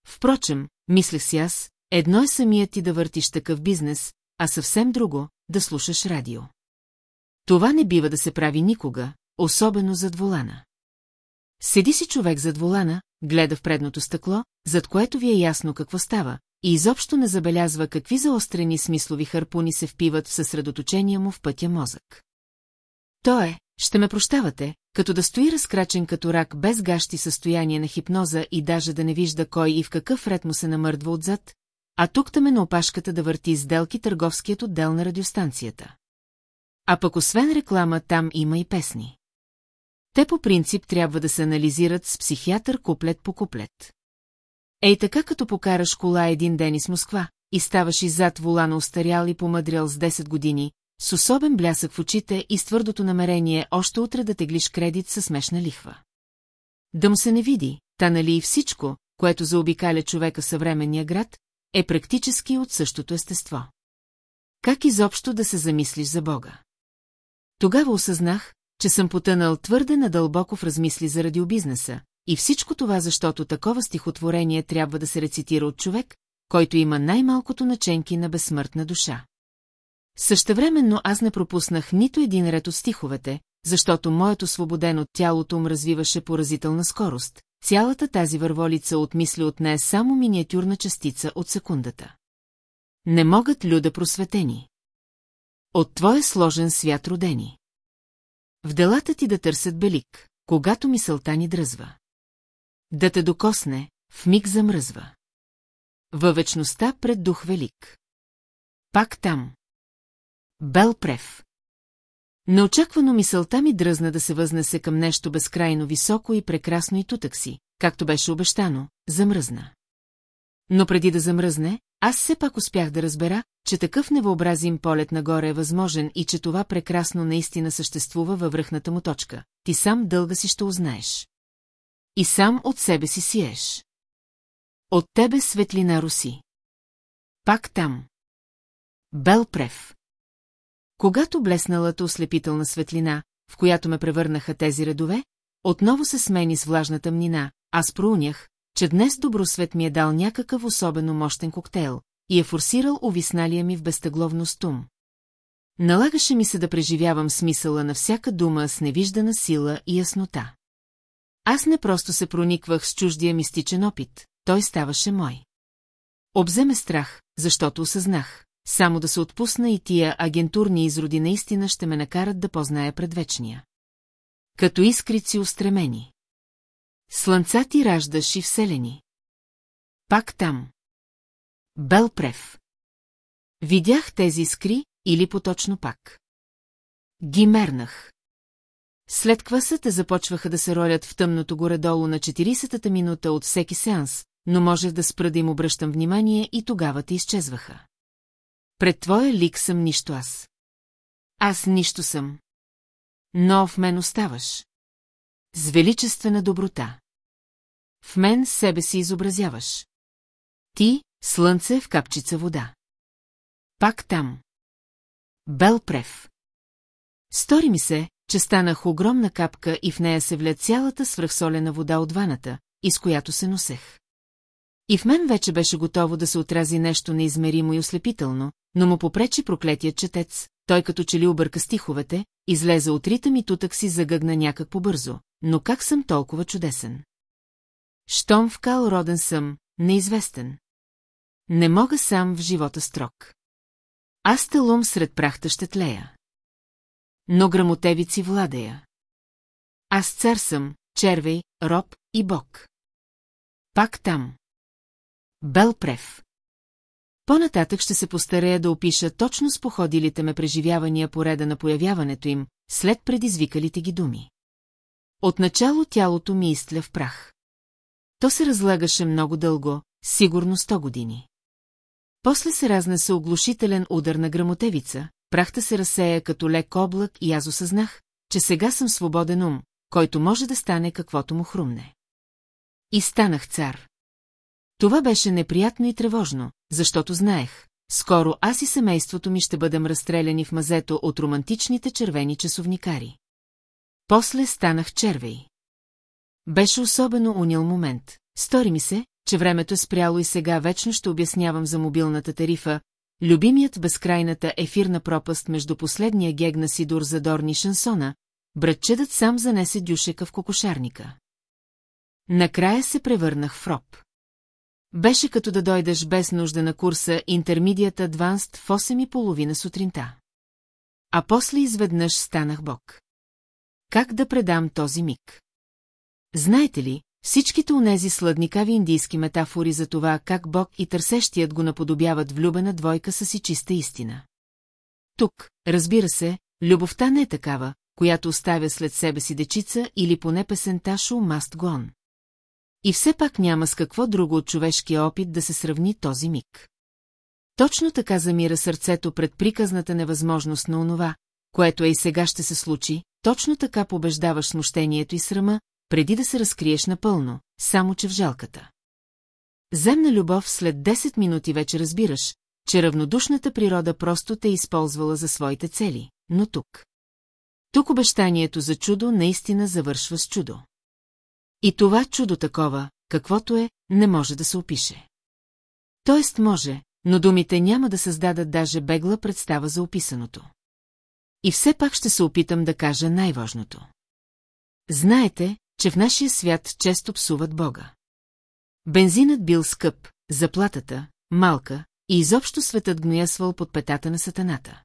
Впрочем, мислех си аз, едно е самият ти да въртиш такъв бизнес, а съвсем друго – да слушаш радио. Това не бива да се прави никога, особено зад волана. Седи си човек зад волана, гледа в предното стъкло, зад което ви е ясно какво става, и изобщо не забелязва какви заострени смислови харпуни се впиват в съсредоточения му в пътя мозък. То е, ще ме прощавате, като да стои разкрачен като рак без гащи състояние на хипноза и даже да не вижда кой и в какъв ред му се намърдва отзад, а тук ме на опашката да върти сделки търговският отдел на радиостанцията. А пък освен реклама там има и песни. Те по принцип трябва да се анализират с психиатър куплет по куплет. Ей така като покараш кола един ден из Москва и ставаш иззад волана устарял и помъдрял с 10 години, с особен блясък в очите и с твърдото намерение още утре да теглиш кредит със смешна лихва. Да му се не види, та нали и всичко, което заобикаля човека съвременния град, е практически от същото естество. Как изобщо да се замислиш за Бога? Тогава осъзнах, че съм потънал твърде надълбоко в размисли за радиобизнеса, и всичко това, защото такова стихотворение трябва да се рецитира от човек, който има най-малкото наченки на безсмъртна душа. Същевременно аз не пропуснах нито един ред от стиховете, защото моето свободен от тялото му развиваше поразителна скорост. Цялата тази върволица от мисли от нея само миниатюрна частица от секундата. Не могат люда просветени. От твоя сложен свят родени. В делата ти да търсят белик, когато мисълта ни дръзва. Да те докосне, в миг замръзва. Във вечността пред дух велик. Пак там. Бел Прев. Неочаквано мисълта ми дръзна да се възнесе към нещо безкрайно високо и прекрасно и тутък си, както беше обещано, замръзна. Но преди да замръзне, аз все пак успях да разбера, че такъв невъобразим полет нагоре е възможен и че това прекрасно наистина съществува във връхната му точка. Ти сам дълга си ще узнаеш. И сам от себе си сиеш. От тебе светлина руси. Пак там. Бел Прев. Когато блесналата ослепителна светлина, в която ме превърнаха тези редове, отново се смени с влажна тъмнина, аз проунях, че днес добросвет ми е дал някакъв особено мощен коктейл и е форсирал увисналия ми в безтъгловност ум. Налагаше ми се да преживявам смисъла на всяка дума с невиждана сила и яснота. Аз не просто се прониквах с чуждия мистичен опит, той ставаше мой. Обземе страх, защото осъзнах. Само да се отпусна и тия агентурни изроди наистина ще ме накарат да позная предвечния. Като искрици устремени. Слънца ти раждаш и вселени. Пак там. Белпрев. Видях тези искри, или поточно пак. Ги мернах. След квасата започваха да се ролят в тъмното горе-долу на 40-та минута от всеки сеанс, но можех да спра да им обръщам внимание и тогава те изчезваха. Пред твоя лик съм нищо аз. Аз нищо съм. Но в мен оставаш. С величествена доброта. В мен себе си изобразяваш. Ти, слънце в капчица вода. Пак там. Белпрев. Стори ми се, че станах огромна капка и в нея се вля цялата свръхсолена вода от ваната, из която се носех. И в мен вече беше готово да се отрази нещо неизмеримо и ослепително, но му попречи проклетият четец, той като че ли обърка стиховете, излезе от ритъм и тутък си загъгна някак по-бързо, но как съм толкова чудесен? Щом в кал роден съм, неизвестен. Не мога сам в живота строк. Аз телум сред прахта ще тлея. Но грамотевици владея. Аз цар съм, червей, роб и бог. Пак там. Белпрев. По-нататък ще се постарея да опиша точно с походилите ме преживявания по реда на появяването им, след предизвикалите ги думи. Отначало тялото ми изтля в прах. То се разлагаше много дълго, сигурно сто години. После се разнесе оглушителен удар на грамотевица, прахта се разсея като лек облак и аз осъзнах, че сега съм свободен ум, който може да стане каквото му хрумне. И станах цар. Това беше неприятно и тревожно, защото знаех, скоро аз и семейството ми ще бъдем разстреляни в мазето от романтичните червени часовникари. После станах червей. Беше особено унил момент. Стори ми се, че времето е спряло и сега вечно ще обяснявам за мобилната тарифа, любимият безкрайната ефирна пропаст между последния гег на Сидор Задорни шансона, братчедът сам занесе дюшека в кокошарника. Накрая се превърнах в роб. Беше като да дойдеш без нужда на курса Intermediate Advanced в 8 и половина сутринта. А после изведнъж станах бог. Как да предам този миг? Знаете ли, всичките унези сладникави индийски метафори за това, как Бог и търсещият го наподобяват влюбена двойка са си чиста истина. Тук, разбира се, любовта не е такава, която оставя след себе си дечица или поне песента Шо Маст Гон. И все пак няма с какво друго от човешкия опит да се сравни този миг. Точно така замира сърцето пред приказната невъзможност на онова, което е и сега ще се случи, точно така побеждаваш смущението и срама, преди да се разкриеш напълно, само че в жалката. Земна любов след 10 минути вече разбираш, че равнодушната природа просто те е използвала за своите цели, но тук. Тук обещанието за чудо наистина завършва с чудо. И това чудо такова, каквото е, не може да се опише. Тоест може, но думите няма да създадат даже бегла представа за описаното. И все пак ще се опитам да кажа най-важното. Знаете, че в нашия свят често псуват Бога. Бензинът бил скъп, заплатата, малка, и изобщо светът гноясвал под петата на сатаната.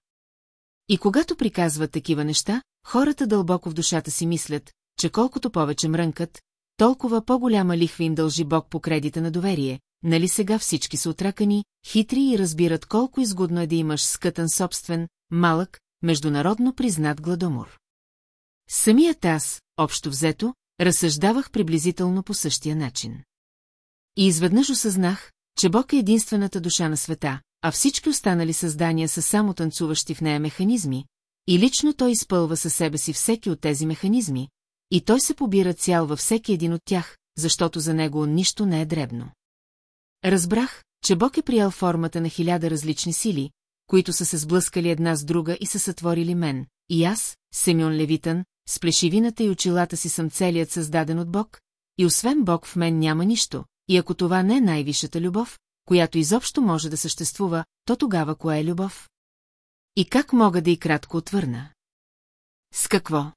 И когато приказват такива неща, хората дълбоко в душата си мислят, че колкото повече мрънкат, толкова по-голяма лихва им дължи Бог по кредита на доверие, нали сега всички са отракани, хитри и разбират колко изгодно е да имаш скътан собствен, малък, международно признат гладомор. Самият аз, общо взето, разсъждавах приблизително по същия начин. И изведнъж осъзнах, че Бог е единствената душа на света, а всички останали създания са само танцуващи в нея механизми, и лично той изпълва със себе си всеки от тези механизми, и той се побира цял във всеки един от тях, защото за него нищо не е дребно. Разбрах, че Бог е приял формата на хиляда различни сили, които са се сблъскали една с друга и са сътворили мен, и аз, Семен Левитън, с плешивината и очилата си съм целият създаден от Бог, и освен Бог в мен няма нищо, и ако това не е най-висшата любов, която изобщо може да съществува, то тогава кое е любов? И как мога да и кратко отвърна? С какво?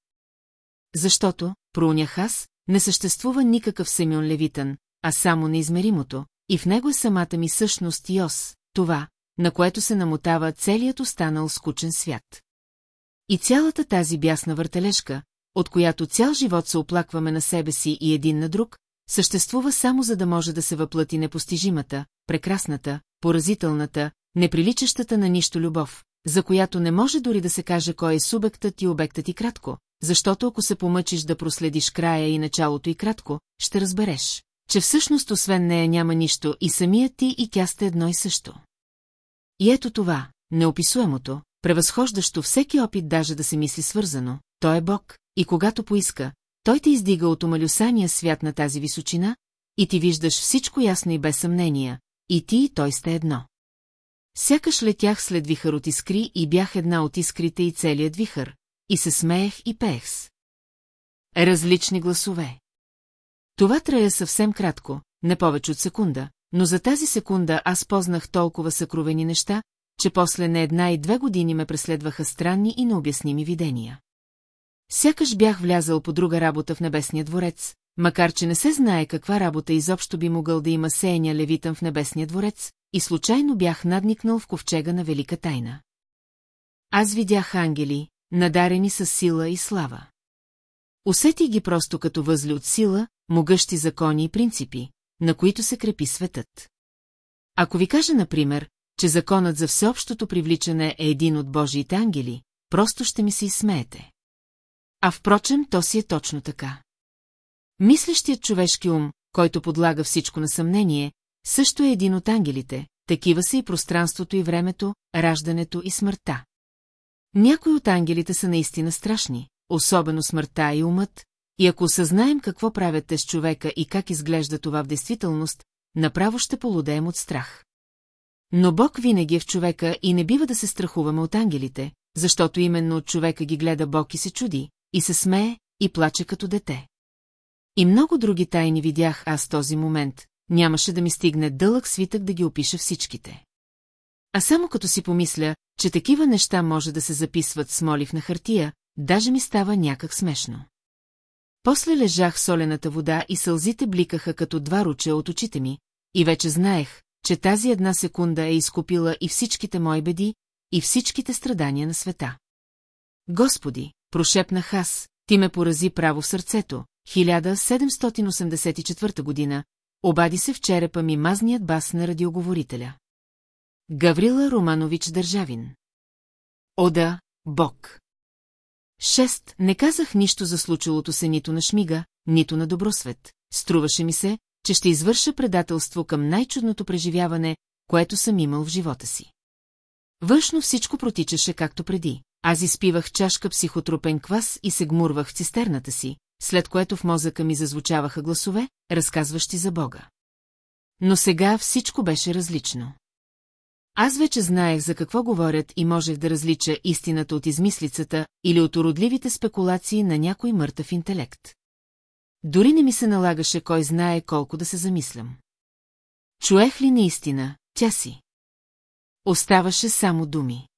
Защото, проунях аз, не съществува никакъв Семен Левитън, а само неизмеримото, и в него е самата ми същност и ос, това, на което се намотава целият останал скучен свят. И цялата тази бясна въртележка, от която цял живот се оплакваме на себе си и един на друг, съществува само за да може да се въплати непостижимата, прекрасната, поразителната, неприличащата на нищо любов, за която не може дори да се каже кой е субектът и обектът и кратко, защото ако се помъчиш да проследиш края и началото и кратко, ще разбереш, че всъщност освен нея няма нищо и самият ти и тя сте едно и също. И ето това, неописуемото, превъзхождащо всеки опит даже да се мисли свързано, той е Бог, и когато поиска, той те издига от омалюсания свят на тази височина, и ти виждаш всичко ясно и без съмнения, и ти и той сте едно. Сякаш летях след вихър от искри и бях една от искрите и целият вихър, и се смеех и пеех с. Различни гласове. Това трая съвсем кратко, не повече от секунда, но за тази секунда аз познах толкова съкровени неща, че после не една и две години ме преследваха странни и необясними видения. Сякаш бях влязал по друга работа в Небесния дворец, макар че не се знае каква работа изобщо би могъл да има сеяния левитън в Небесния дворец, и случайно бях надникнал в ковчега на Велика тайна. Аз видях ангели, надарени с сила и слава. Усетих ги просто като възли от сила, могъщи закони и принципи, на които се крепи светът. Ако ви кажа, например, че законът за всеобщото привличане е един от Божиите ангели, просто ще ми се изсмеете. А впрочем, то си е точно така. Мислещият човешки ум, който подлага всичко на съмнение, също е един от ангелите, такива са и пространството и времето, раждането и смъртта. Някои от ангелите са наистина страшни, особено смъртта и умът, и ако осъзнаем какво правят те с човека и как изглежда това в действителност, направо ще полудеем от страх. Но Бог винаги е в човека и не бива да се страхуваме от ангелите, защото именно от човека ги гледа Бог и се чуди, и се смее, и плаче като дете. И много други тайни видях аз този момент, нямаше да ми стигне дълъг свитък да ги опиша всичките. А само като си помисля, че такива неща може да се записват с молив на хартия, даже ми става някак смешно. После лежах солената вода и сълзите бликаха като два руча от очите ми, и вече знаех, че тази една секунда е изкупила и всичките мои беди, и всичките страдания на света. Господи, прошепнах аз, ти ме порази право в сърцето, 1784 година, обади се в черепа ми мазният бас на радиоговорителя. Гаврила Романович Държавин. Ода, Бог. Шест, не казах нищо за случилото се нито на Шмига, нито на Добросвет. Струваше ми се, че ще извърша предателство към най-чудното преживяване, което съм имал в живота си. Външно всичко протичаше както преди. Аз изпивах чашка психотропен квас и се гмурвах в цистерната си, след което в мозъка ми зазвучаваха гласове, разказващи за Бога. Но сега всичко беше различно. Аз вече знаех за какво говорят и можех да различа истината от измислицата или от уродливите спекулации на някой мъртъв интелект. Дори не ми се налагаше кой знае колко да се замислям. Чуех ли наистина, тя си? Оставаше само думи.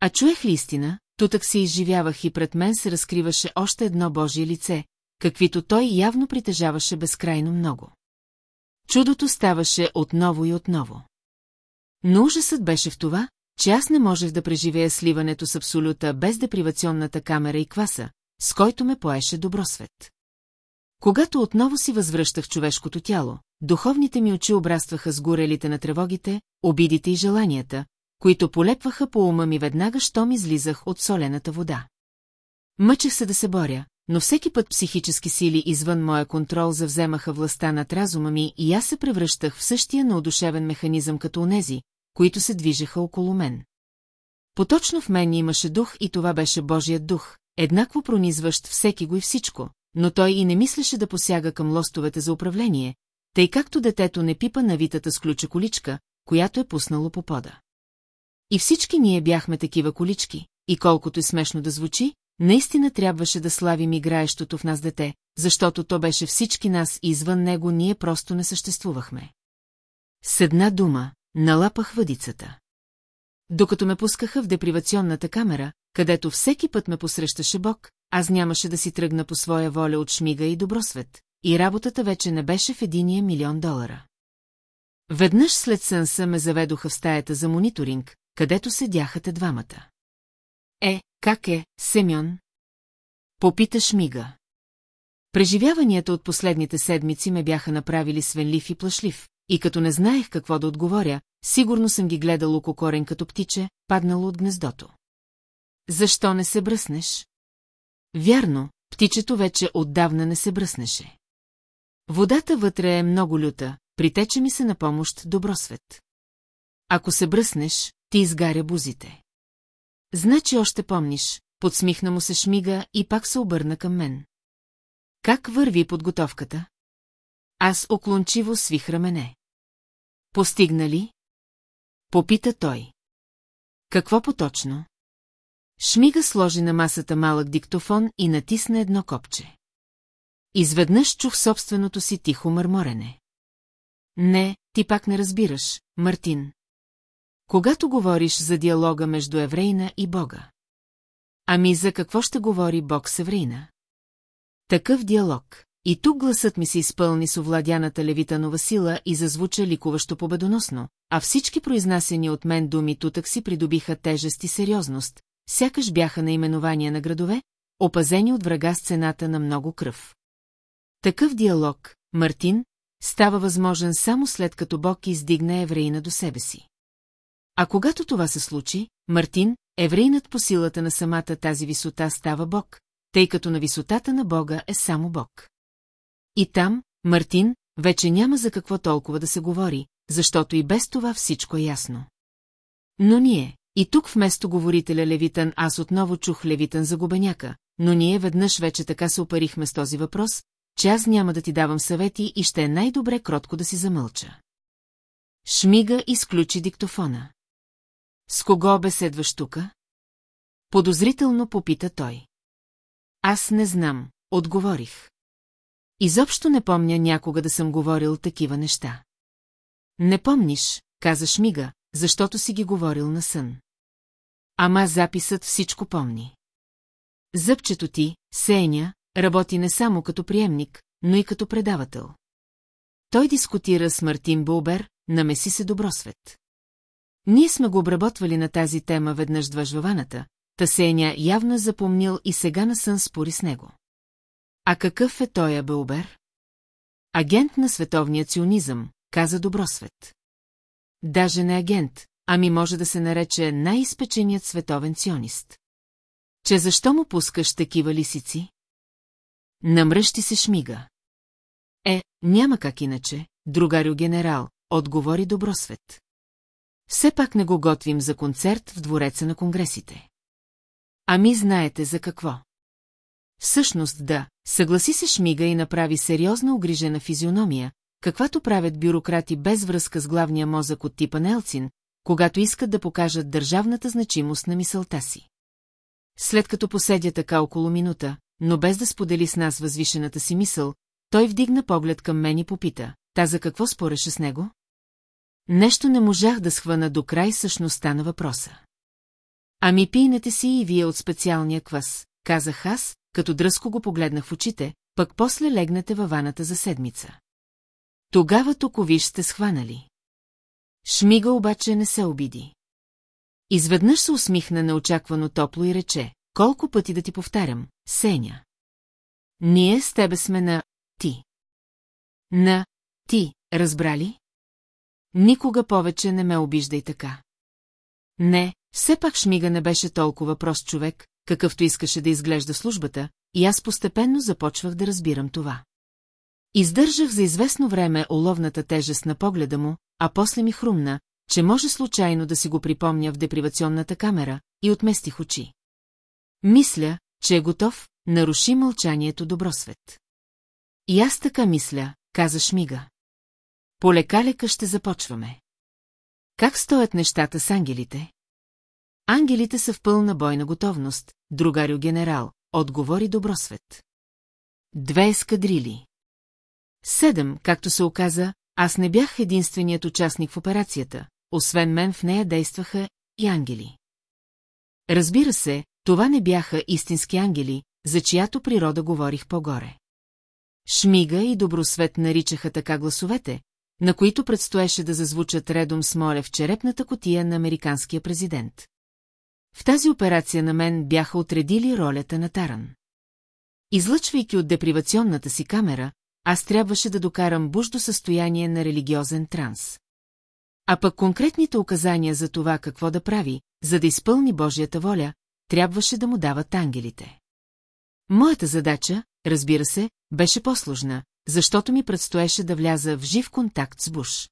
А чуех ли истина, тутък се изживявах и пред мен се разкриваше още едно Божие лице, каквито той явно притежаваше безкрайно много. Чудото ставаше отново и отново. Но ужасът беше в това, че аз не можех да преживея сливането с абсолюта без депривационната камера и кваса, с който ме поеше добросвет. Когато отново си възвръщах човешкото тяло, духовните ми очи обрастваха с горелите на тревогите, обидите и желанията, които полепваха по ума ми веднага, щом излизах от солената вода. Мъчех се да се боря, но всеки път психически сили извън моя контрол завземаха властта над разума ми и аз се превръщах в същия наудушевен механизъм като онези, които се движеха около мен. Поточно в мен имаше дух и това беше Божият дух, еднакво пронизващ всеки го и всичко, но той и не мислеше да посяга към лостовете за управление, тъй както детето не пипа навитата с ключа количка, която е пуснало по пода. И всички ние бяхме такива колички, и колкото и смешно да звучи, наистина трябваше да славим играещото в нас дете, защото то беше всички нас и извън него ние просто не съществувахме. С една дума, налапах въдицата. Докато ме пускаха в депривационната камера, където всеки път ме посрещаше Бог, аз нямаше да си тръгна по своя воля от шмига и добросвет, и работата вече не беше в единия милион долара. Веднъж след сънса ме заведоха в стаята за мониторинг, където седяха те двамата. Е, как е, Семьон? Попита Шмига. Преживяванията от последните седмици ме бяха направили свенлив и плашлив, и като не знаех какво да отговоря, сигурно съм ги гледал ококорен като птиче, паднало от гнездото. Защо не се бръснеш? Вярно, птичето вече отдавна не се бръснеше. Водата вътре е много люта, притече ми се на помощ добросвет. Ако се бръснеш, ти изгаря бузите. Значи още помниш, подсмихна му се шмига и пак се обърна към мен. Как върви подготовката? Аз оклончиво свих рамене. Постигна ли? Попита той. Какво поточно? Шмига сложи на масата малък диктофон и натисна едно копче. Изведнъж чух собственото си тихо мърморене. Не, ти пак не разбираш, Мартин. Когато говориш за диалога между еврейна и Бога. Ами за какво ще говори Бог с еврейна? Такъв диалог. И тук гласът ми се изпълни с овладяната левитанова сила и зазвуча ликуващо победоносно, а всички произнасени от мен думи тутък си придобиха тежест и сериозност, сякаш бяха наименования на градове, опазени от врага с цената на много кръв. Такъв диалог, Мартин, става възможен само след като Бог издигне евреина до себе си. А когато това се случи, Мартин, еврейнат по силата на самата тази висота става Бог, тъй като на висотата на Бога е само Бог. И там, Мартин, вече няма за какво толкова да се говори, защото и без това всичко е ясно. Но ние, и тук вместо говорителя Левитан аз отново чух Левитан за губеняка, но ние веднъж вече така се опарихме с този въпрос, че аз няма да ти давам съвети и ще е най-добре кротко да си замълча. Шмига изключи диктофона. С кого беседваш тука? Подозрително попита той. Аз не знам, отговорих. Изобщо не помня някога да съм говорил такива неща. Не помниш, каза Шмига, защото си ги говорил на сън. Ама записът всичко помни. Зъбчето ти, Сеня, работи не само като приемник, но и като предавател. Той дискутира с Мартин Булбер, намеси се добросвет. Ние сме го обработвали на тази тема веднъж двъжваваната, та Сеня явно запомнил и сега на сън спори с него. А какъв е той Беубер? Агент на световния ционизъм, каза Добросвет. Даже не агент, ами може да се нарече най-изпеченият световен ционист. Че защо му пускаш такива лисици? Намръщи се шмига. Е, няма как иначе, другарю генерал, отговори Добросвет. Все пак не го готвим за концерт в двореца на конгресите. Ами знаете за какво? Всъщност да, съгласи се Шмига и направи сериозна огрижена физиономия, каквато правят бюрократи без връзка с главния мозък от типа Нелцин, когато искат да покажат държавната значимост на мисълта си. След като поседя така около минута, но без да сподели с нас възвишената си мисъл, той вдигна поглед към мен и попита, та за какво спореше с него? Нещо не можах да схвана до край същността на въпроса. Ами пийнете си и вие от специалния квас, казах аз, като дръско го погледнах в очите, пък после легнете във ваната за седмица. Тогава виж сте схванали. Шмига обаче не се обиди. Изведнъж се усмихна неочаквано топло и рече, колко пъти да ти повтарям, Сеня. Ние с тебе сме на ти. На ти, разбрали? Никога повече не ме обиждай така. Не, все пак Шмига не беше толкова прост човек, какъвто искаше да изглежда службата, и аз постепенно започвах да разбирам това. Издържах за известно време оловната тежест на погледа му, а после ми хрумна, че може случайно да си го припомня в депривационната камера, и отместих очи. Мисля, че е готов, наруши мълчанието добросвет. И аз така мисля, каза Шмига. Полека-лека ще започваме. Как стоят нещата с ангелите? Ангелите са в пълна бойна готовност, другарю генерал, отговори Добросвет. Две ескадрили. Седем, както се оказа, аз не бях единственият участник в операцията, освен мен в нея действаха и ангели. Разбира се, това не бяха истински ангели, за чиято природа говорих по-горе. Шмига и Добросвет наричаха така гласовете, на които предстоеше да зазвучат редом с моля в черепната котия на американския президент. В тази операция на мен бяха отредили ролята на Таран. Излъчвайки от депривационната си камера, аз трябваше да докарам буш до състояние на религиозен транс. А пък конкретните указания за това какво да прави, за да изпълни Божията воля, трябваше да му дават ангелите. Моята задача, разбира се, беше по-сложна, защото ми предстоеше да вляза в жив контакт с Буш.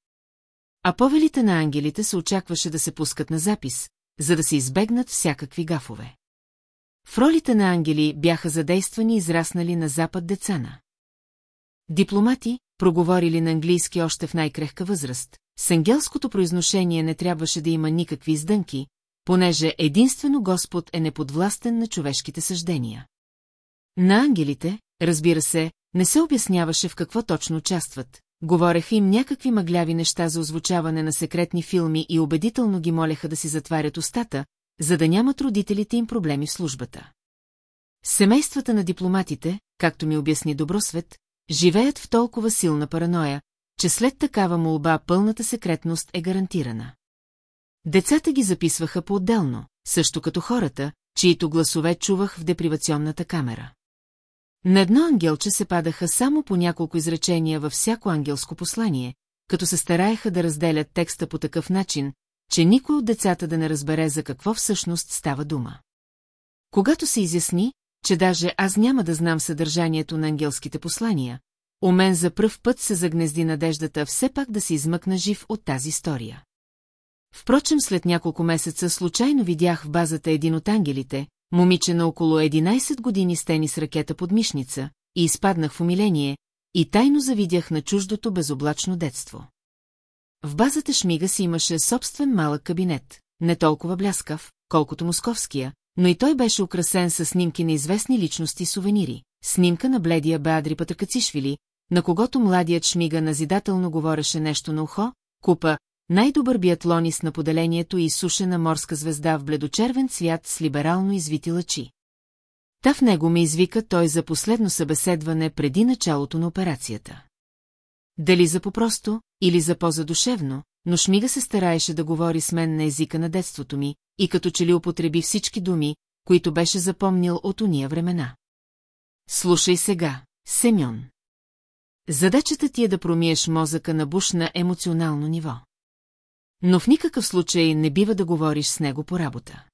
А повелите на ангелите се очакваше да се пускат на запис, за да се избегнат всякакви гафове. В ролите на ангели бяха задействани израснали на запад деца на. Дипломати, проговорили на английски още в най-крехка възраст, с ангелското произношение не трябваше да има никакви издънки, понеже единствено Господ е неподвластен на човешките съждения. На ангелите, разбира се, не се обясняваше в какво точно участват, говореха им някакви мъгляви неща за озвучаване на секретни филми и убедително ги молеха да си затварят устата, за да нямат родителите им проблеми в службата. Семействата на дипломатите, както ми обясни Добросвет, живеят в толкова силна параноя, че след такава молба пълната секретност е гарантирана. Децата ги записваха по-отделно, също като хората, чието гласове чувах в депривационната камера. На едно ангелче се падаха само по няколко изречения във всяко ангелско послание, като се стараеха да разделят текста по такъв начин, че никой от децата да не разбере за какво всъщност става дума. Когато се изясни, че даже аз няма да знам съдържанието на ангелските послания, у мен за пръв път се загнезди надеждата все пак да се измъкна жив от тази история. Впрочем, след няколко месеца случайно видях в базата един от ангелите, момиче на около 11 години с тенис ракета под мишница, и изпаднах в умиление, и тайно завидях на чуждото безоблачно детство. В базата Шмига си имаше собствен малък кабинет, не толкова бляскав, колкото московския, но и той беше украсен с снимки на известни личности и сувенири. Снимка на бледия Беадри Патъркацишвили, на когото младият Шмига назидателно говореше нещо на ухо, купа най-добър биатлонист на поделението и сушена морска звезда в бледочервен цвят с либерално извити лъчи. Та в него ме извика той за последно събеседване преди началото на операцията. Дали за попросто, или за по-задушевно, но Шмига се стараеше да говори с мен на езика на детството ми и като че ли употреби всички думи, които беше запомнил от уния времена. Слушай сега, Семьон. Задачата ти е да промиеш мозъка на Буш на емоционално ниво. Но в никакъв случай не бива да говориш с него по работа.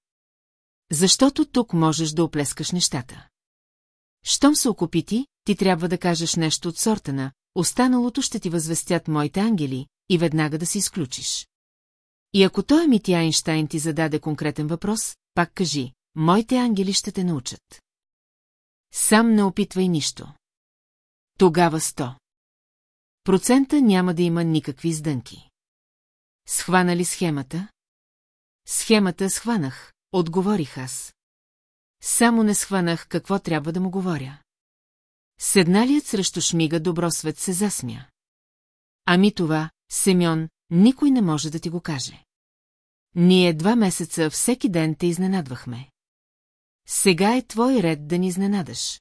Защото тук можеш да оплескаш нещата. Щом се окупити, ти трябва да кажеш нещо от сорта на «Останалото ще ти възвестят моите ангели» и веднага да се изключиш. И ако той Мити Айнштайн ти зададе конкретен въпрос, пак кажи «Моите ангели ще те научат». Сам не опитвай нищо. Тогава сто. Процента няма да има никакви издънки. Схвана ли схемата? Схемата схванах, отговорих аз. Само не схванах какво трябва да му говоря. Седналият срещу шмига добросвет се засмя. Ами това, Семьон, никой не може да ти го каже. Ние два месеца всеки ден те изненадвахме. Сега е твой ред да ни изненадаш.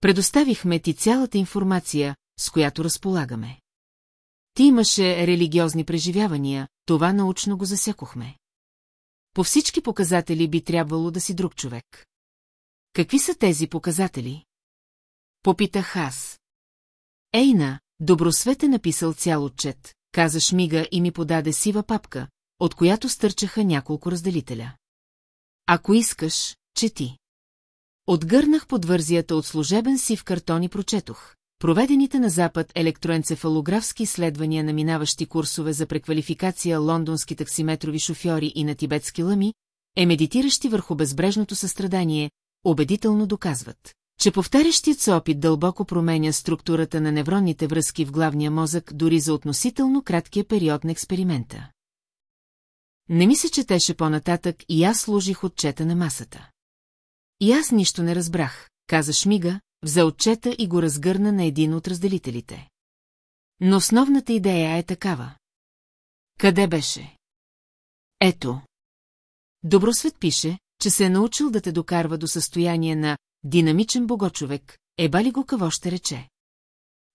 Предоставихме ти цялата информация, с която разполагаме. Ти имаше религиозни преживявания, това научно го засякохме. По всички показатели би трябвало да си друг човек. Какви са тези показатели? Попитах аз. Ейна, е написал цял отчет, каза Шмига и ми подаде сива папка, от която стърчаха няколко разделителя. Ако искаш, чети. Отгърнах подвързията от служебен си в картон и прочетох. Проведените на Запад електроенцефалографски изследвания на минаващи курсове за преквалификация лондонски таксиметрови шофьори и на тибетски лъми, е медитиращи върху безбрежното състрадание, убедително доказват, че повтарящият се опит дълбоко променя структурата на невронните връзки в главния мозък дори за относително краткия период на експеримента. Не ми се четеше по-нататък и аз служих отчета на масата. И аз нищо не разбрах, каза Шмига, взе отчета и го разгърна на един от разделителите. Но основната идея е такава. Къде беше? Ето. Добросвет пише, че се е научил да те докарва до състояние на динамичен богочовек, еба ли го какво ще рече.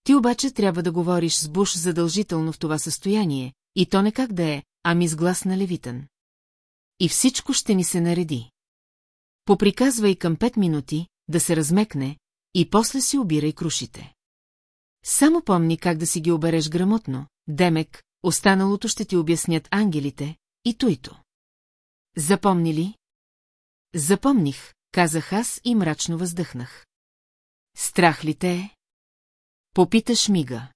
Ти обаче трябва да говориш с Буш задължително в това състояние, и то не как да е, ами с глас на левитън. И всичко ще ни се нареди. Поприказвай към пет минути, да се размекне, и после си обирай крушите. Само помни как да си ги обереш грамотно, Демек, останалото ще ти обяснят ангелите, и туито. Запомни ли? Запомних, казах аз и мрачно въздъхнах. Страх ли те е? Попиташ мига.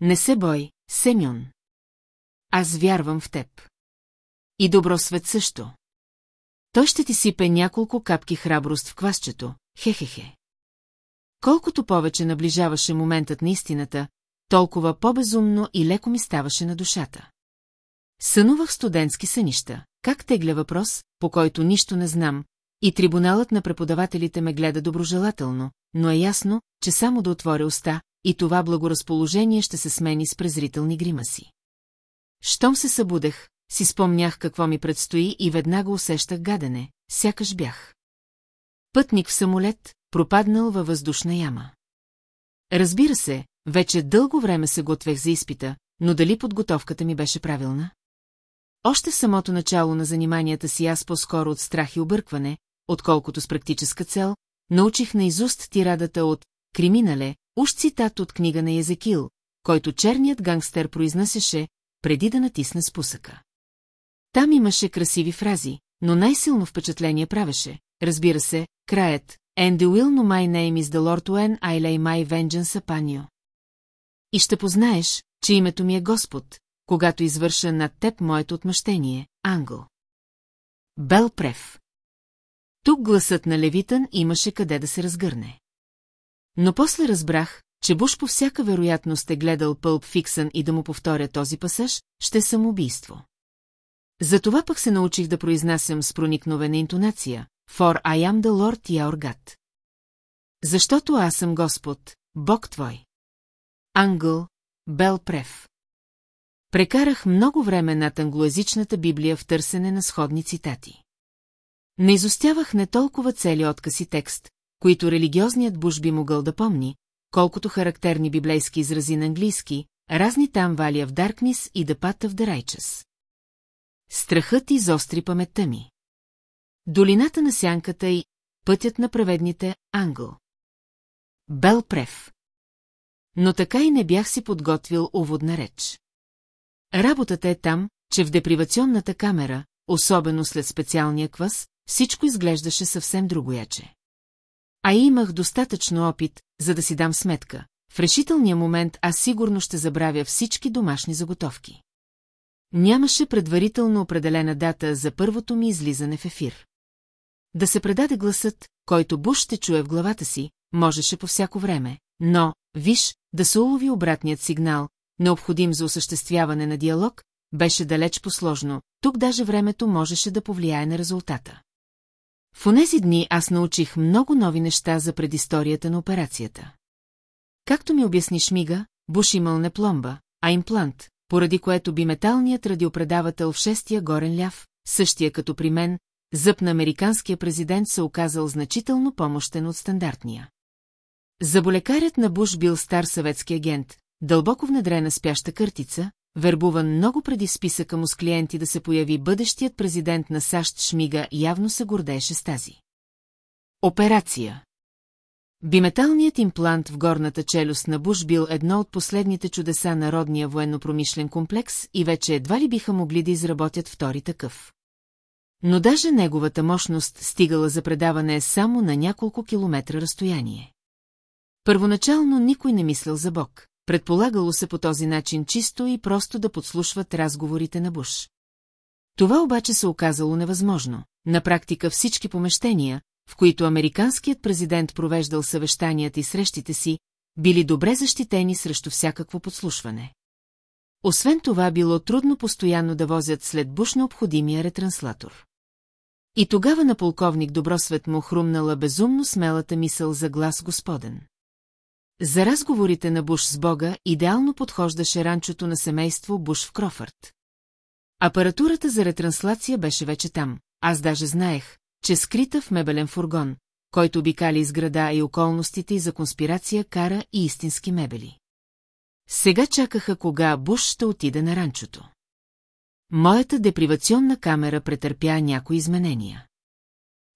Не се бой, Семюн. Аз вярвам в теб. И добро свет също. Той ще ти сипе няколко капки храброст в квасчето, хе-хе-хе. Колкото повече наближаваше моментът на истината, толкова по-безумно и леко ми ставаше на душата. Сънувах студентски сънища, как тегля въпрос, по който нищо не знам, и трибуналът на преподавателите ме гледа доброжелателно, но е ясно, че само да отворя уста, и това благоразположение ще се смени с презрителни гримаси. Щом се събудех, си спомнях какво ми предстои и веднага усещах гадене, сякаш бях. Пътник в самолет, пропаднал във въздушна яма. Разбира се, вече дълго време се готвех за изпита, но дали подготовката ми беше правилна? Още в самото начало на заниманията си аз по-скоро от страх и объркване, отколкото с практическа цел, научих наизуст тирадата от «Криминале», уж цитат от книга на Езекил, който черният гангстер произнасяше, преди да натисне спусъка. Там имаше красиви фрази, но най-силно впечатление правеше, разбира се, краят «And the will know my name is the Lord when I lay my vengeance upon you». И ще познаеш, че името ми е Господ, когато извърша над теб моето отмъщение, Англ. Бел Прев. Тук гласът на Левитън имаше къде да се разгърне. Но после разбрах, че Буш по всяка вероятност е гледал Пълп Фиксън и да му повторя този пасаж, ще самоубийство. Затова пък се научих да произнасям с проникновена интонация, For I am the Lord your God. Защото аз съм Господ, Бог твой. Ангъл, Бел Прев. Прекарах много време над англоязичната Библия в търсене на сходни цитати. Не изостявах не толкова цели откъси текст, които религиозният буш би могъл да помни, колкото характерни библейски изрази на английски, разни там валия в Даркнис и Дъпата в Дарайчес. Страхът изостри паметта ми. Долината на сянката и пътят на праведните Англ. Бел Прев. Но така и не бях си подготвил уводна реч. Работата е там, че в депривационната камера, особено след специалния квас, всичко изглеждаше съвсем другояче. А имах достатъчно опит, за да си дам сметка. В решителния момент аз сигурно ще забравя всички домашни заготовки. Нямаше предварително определена дата за първото ми излизане в ефир. Да се предаде гласът, който Буш ще чуе в главата си, можеше по всяко време, но, виж, да се улови обратният сигнал, необходим за осъществяване на диалог, беше далеч посложно, тук даже времето можеше да повлияе на резултата. В онези дни аз научих много нови неща за предисторията на операцията. Както ми обясни Шмига, Буш имал не пломба, а имплант, поради което би металният радиопредавател в шестия горен ляв, същия като при мен, зъб на американския президент се оказал значително помощен от стандартния. Заболекарят на Буш бил стар съветски агент, дълбоко внедрена спяща къртица, вербуван много преди списъка му с клиенти да се появи бъдещият президент на САЩ Шмига явно се гордееше с тази. Операция Биметалният имплант в горната челюст на Буш бил едно от последните чудеса на родния военно-промишлен комплекс и вече едва ли биха могли да изработят втори такъв. Но даже неговата мощност стигала за предаване само на няколко километра разстояние. Първоначално никой не мислил за Бог, предполагало се по този начин чисто и просто да подслушват разговорите на Буш. Това обаче се оказало невъзможно. На практика всички помещения, в които американският президент провеждал съвещанията и срещите си, били добре защитени срещу всякакво подслушване. Освен това било трудно постоянно да возят след Буш необходимия ретранслатор. И тогава на полковник Добросвет му хрумнала безумно смелата мисъл за глас Господен. За разговорите на Буш с Бога идеално подхождаше ранчото на семейство Буш в Крофърт. Апаратурата за ретранслация беше вече там. Аз даже знаех, че скрита в мебелен фургон, който обикали из града и околностите и за конспирация кара и истински мебели. Сега чакаха кога Буш ще отиде на ранчото. Моята депривационна камера претърпя някои изменения.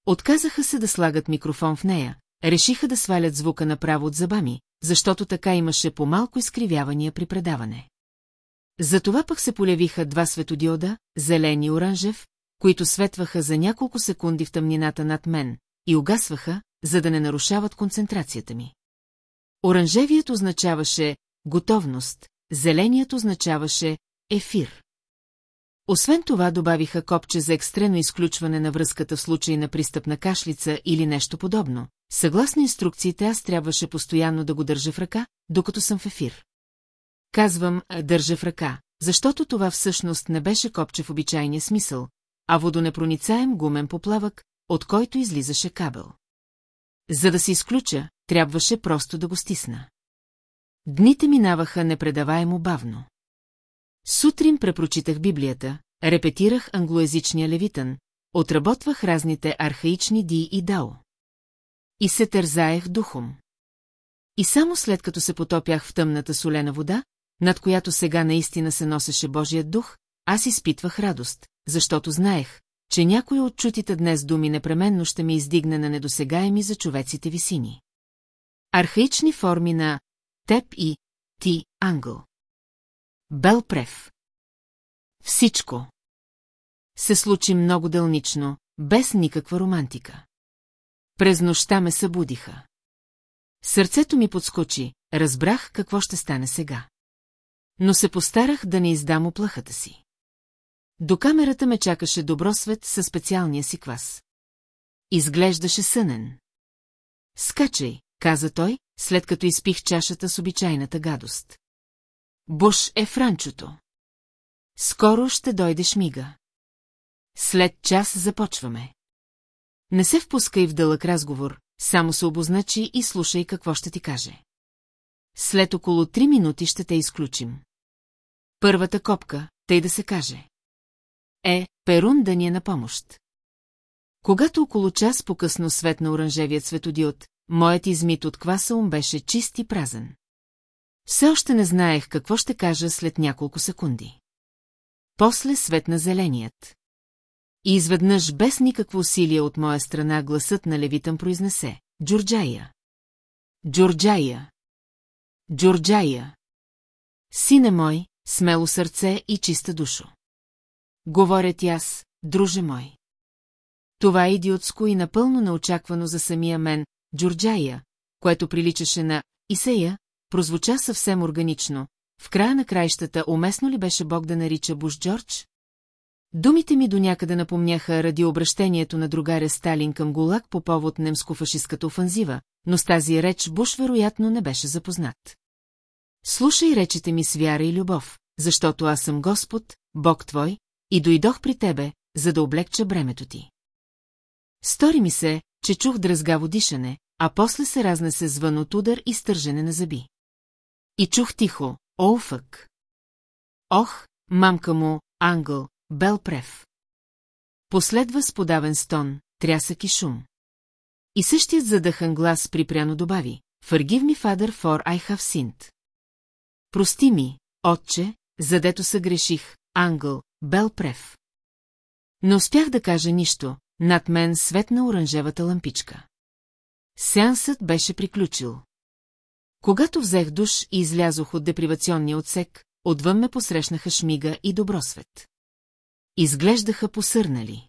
Отказаха се да слагат микрофон в нея, решиха да свалят звука направо от забами, защото така имаше по-малко изкривявания при предаване. Затова пък се полявиха два светодиода, зелен и оранжев, които светваха за няколко секунди в тъмнината над мен и угасваха, за да не нарушават концентрацията ми. Оранжевият означаваше готовност, зеленият означаваше ефир. Освен това добавиха копче за екстрено изключване на връзката в случай на пристъпна кашлица или нещо подобно. Съгласно инструкциите аз трябваше постоянно да го държа в ръка, докато съм в ефир. Казвам «държа в ръка», защото това всъщност не беше копче в обичайния смисъл, а водонепроницаем гумен поплавък, от който излизаше кабел. За да се изключа, трябваше просто да го стисна. Дните минаваха непредаваемо бавно. Сутрин препрочитах Библията, репетирах англоязичния левитън, отработвах разните архаични ди и дао. И се тързаех духом. И само след като се потопях в тъмната солена вода, над която сега наистина се носеше Божият дух, аз изпитвах радост, защото знаех, че някой от чутите днес думи непременно ще ми издигне на недосегаеми за човеците висини. Архаични форми на «теб» и «ти» ангъл. Белпрев. Всичко. Се случи много дълнично, без никаква романтика. През нощта ме събудиха. Сърцето ми подскочи, разбрах какво ще стане сега. Но се постарах да не издам оплахата си. До камерата ме чакаше Добросвет със специалния си квас. Изглеждаше сънен. Скачай, каза той, след като изпих чашата с обичайната гадост. Буш е франчото. Скоро ще дойдеш мига. След час започваме. Не се впускай в дълъг разговор, само се обозначи и слушай какво ще ти каже. След около три минути ще те изключим. Първата копка, тъй да се каже. Е, Перун да ни е на помощ. Когато около час по-късно свет на оранжевият светодиод, моят измит от кваса ум беше чист и празен. Все още не знаех какво ще кажа след няколко секунди. После светна зеленият. И изведнъж без никакво усилие от моя страна гласът на левитъм произнесе – Джорджая. Джорджая. Джорджая. Сине мой, смело сърце и чиста душо. Говорят аз, друже мой. Това е идиотско и напълно неочаквано за самия мен, Джорджая, което приличаше на Исея, прозвуча съвсем органично. В края на краищата уместно ли беше Бог да нарича Буш Джордж? Думите ми до някъде напомняха ради обращението на другаря Сталин към Гулак по повод немско-фашистката офанзива, но с тази реч Буш вероятно не беше запознат. Слушай речите ми с вяра и любов, защото аз съм Господ, Бог твой, и дойдох при тебе, за да облегча бремето ти. Стори ми се, че чух дръзгаво дишане, а после се разнесе звън от удар и стържене на зъби. И чух тихо, олфък. Ох, мамка му, ангел, бел прев. Последва с подавен стон, трясък и шум. И същият задъхан глас припряно добави, Forgive me, father, for I have sinned. Прости ми, отче, задето съгреших, ангел, бел прев. Не успях да кажа нищо, над мен светна оранжевата лампичка. Сеансът беше приключил. Когато взех душ и излязох от депривационния отсек, отвън ме посрещнаха Шмига и Добросвет. Изглеждаха посърнали.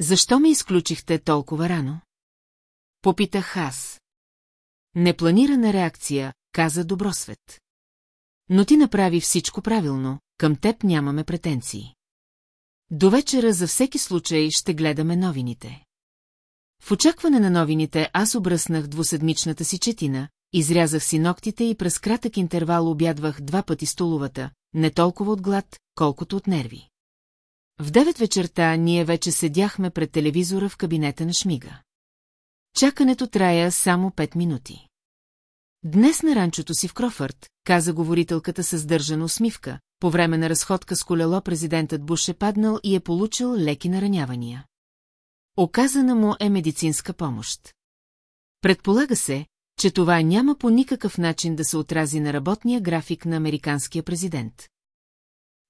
Защо ме изключихте толкова рано? Попитах аз. Непланирана реакция, каза Добросвет. Но ти направи всичко правилно, към теб нямаме претенции. До вечера за всеки случай ще гледаме новините. В очакване на новините аз обръснах двуседмичната си четина, изрязах си ногтите и през кратък интервал обядвах два пъти столовата, не толкова от глад, колкото от нерви. В девет вечерта ние вече седяхме пред телевизора в кабинета на Шмига. Чакането трая само пет минути. Днес на ранчото си в Крофърт, каза говорителката с държана усмивка, по време на разходка с колело президентът Буш е паднал и е получил леки наранявания. Оказана му е медицинска помощ. Предполага се, че това няма по никакъв начин да се отрази на работния график на американския президент.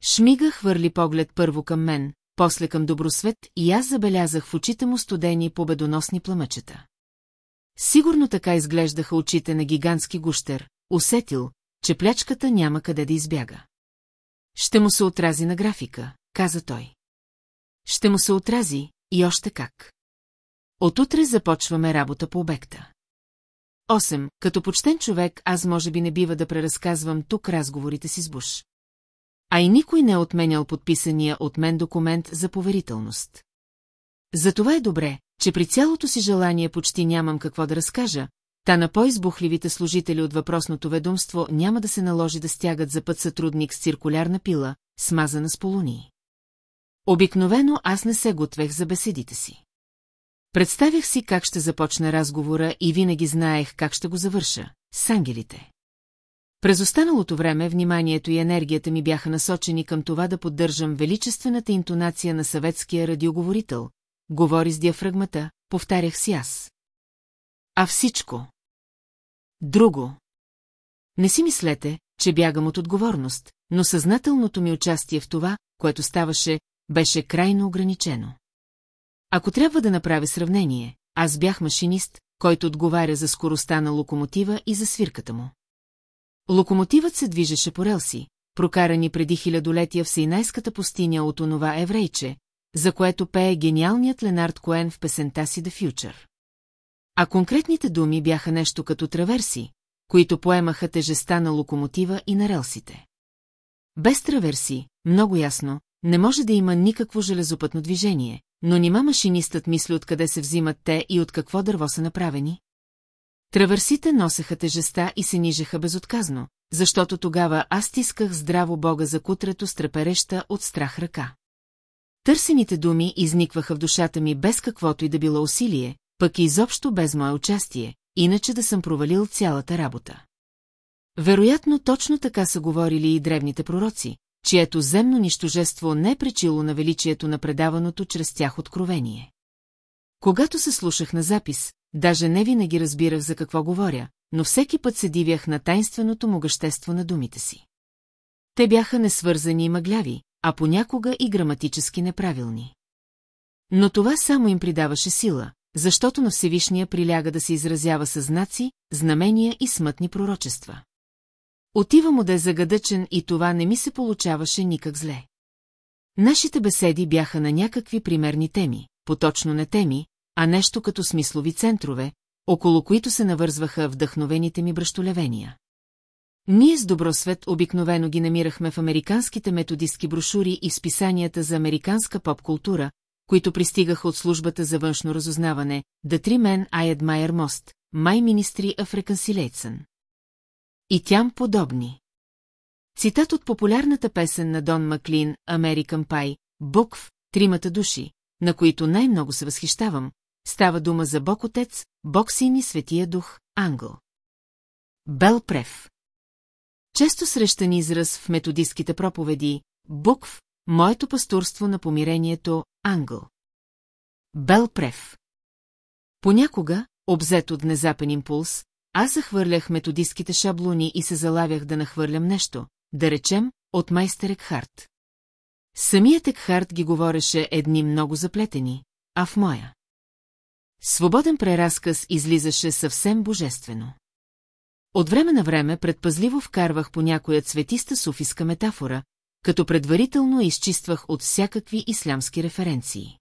Шмига хвърли поглед първо към мен, после към Добросвет и аз забелязах в очите му студени победоносни пламъчета. Сигурно така изглеждаха очите на гигантски гущер, усетил, че плячката няма къде да избяга. Ще му се отрази на графика, каза той. Ще му се отрази и още как. Отутре започваме работа по обекта. 8. Като почтен човек, аз може би не бива да преразказвам тук разговорите си с Буш. А и никой не е отменял подписания от мен документ за поверителност. Затова е добре, че при цялото си желание почти нямам какво да разкажа, та на по-избухливите служители от въпросното ведомство няма да се наложи да стягат за път сътрудник с циркулярна пила, смазана с полунии. Обикновено аз не се готвех за беседите си. Представях си как ще започна разговора и винаги знаех как ще го завърша – с ангелите. През останалото време вниманието и енергията ми бяха насочени към това да поддържам величествената интонация на съветския радиоговорител, говори с диафрагмата, повтарях си аз. А всичко. Друго. Не си мислете, че бягам от отговорност, но съзнателното ми участие в това, което ставаше, беше крайно ограничено. Ако трябва да направя сравнение, аз бях машинист, който отговаря за скоростта на локомотива и за свирката му. Локомотивът се движеше по релси, прокарани преди хилядолетия в Сейнайската пустиня от онова еврейче, за което пее гениалният Ленард Коен в песента си The Future. А конкретните думи бяха нещо като траверси, които поемаха тежеста на локомотива и на релсите. Без траверси, много ясно, не може да има никакво железопътно движение, но нима машинистът мисли откъде се взимат те и от какво дърво са направени? Траверсите носеха тежеста и се нижеха безотказно, защото тогава аз тисках здраво Бога за кутрето с от страх ръка. Търсените думи изникваха в душата ми без каквото и да било усилие, пък изобщо без мое участие, иначе да съм провалил цялата работа. Вероятно точно така са говорили и древните пророци, чието земно нищожество не е пречило на величието на предаваното чрез тях откровение. Когато се слушах на запис, даже не винаги разбирах за какво говоря, но всеки път се дивях на тайнственото могъщество на думите си. Те бяха несвързани и мъгляви, а понякога и граматически неправилни. Но това само им придаваше сила, защото на Всевишния приляга да се изразява със знаци, знамения и смътни пророчества. Отива му да е загадъчен и това не ми се получаваше никак зле. Нашите беседи бяха на някакви примерни теми, поточно не теми, а нещо като смислови центрове, около които се навързваха вдъхновените ми бръщолевения. Ние с Добросвет обикновено ги намирахме в американските методистки брошури и в списанията за американска поп-култура, които пристигаха от службата за външно разузнаване, The Three Men I Admire Most, My Ministry of Reconciliation. И тям подобни. Цитат от популярната песен на Дон Маклин «American Pie», Букв, тримата души, на които най-много се възхищавам, става дума за Бог Отец, Бог Син и Светия Дух, Ангел. Бел Прев Често срещан израз в методистските проповеди, букв, моето пастурство на помирението, ангел. Бел Прев Понякога, обзет от внезапен импулс, аз захвърлях методистските шаблони и се залавях да нахвърлям нещо, да речем, от майстер Екхарт. Самият Екхарт ги говореше едни много заплетени, а в моя. Свободен преразказ излизаше съвсем божествено. От време на време предпазливо вкарвах по някоя цветиста суфиска метафора, като предварително изчиствах от всякакви ислямски референции.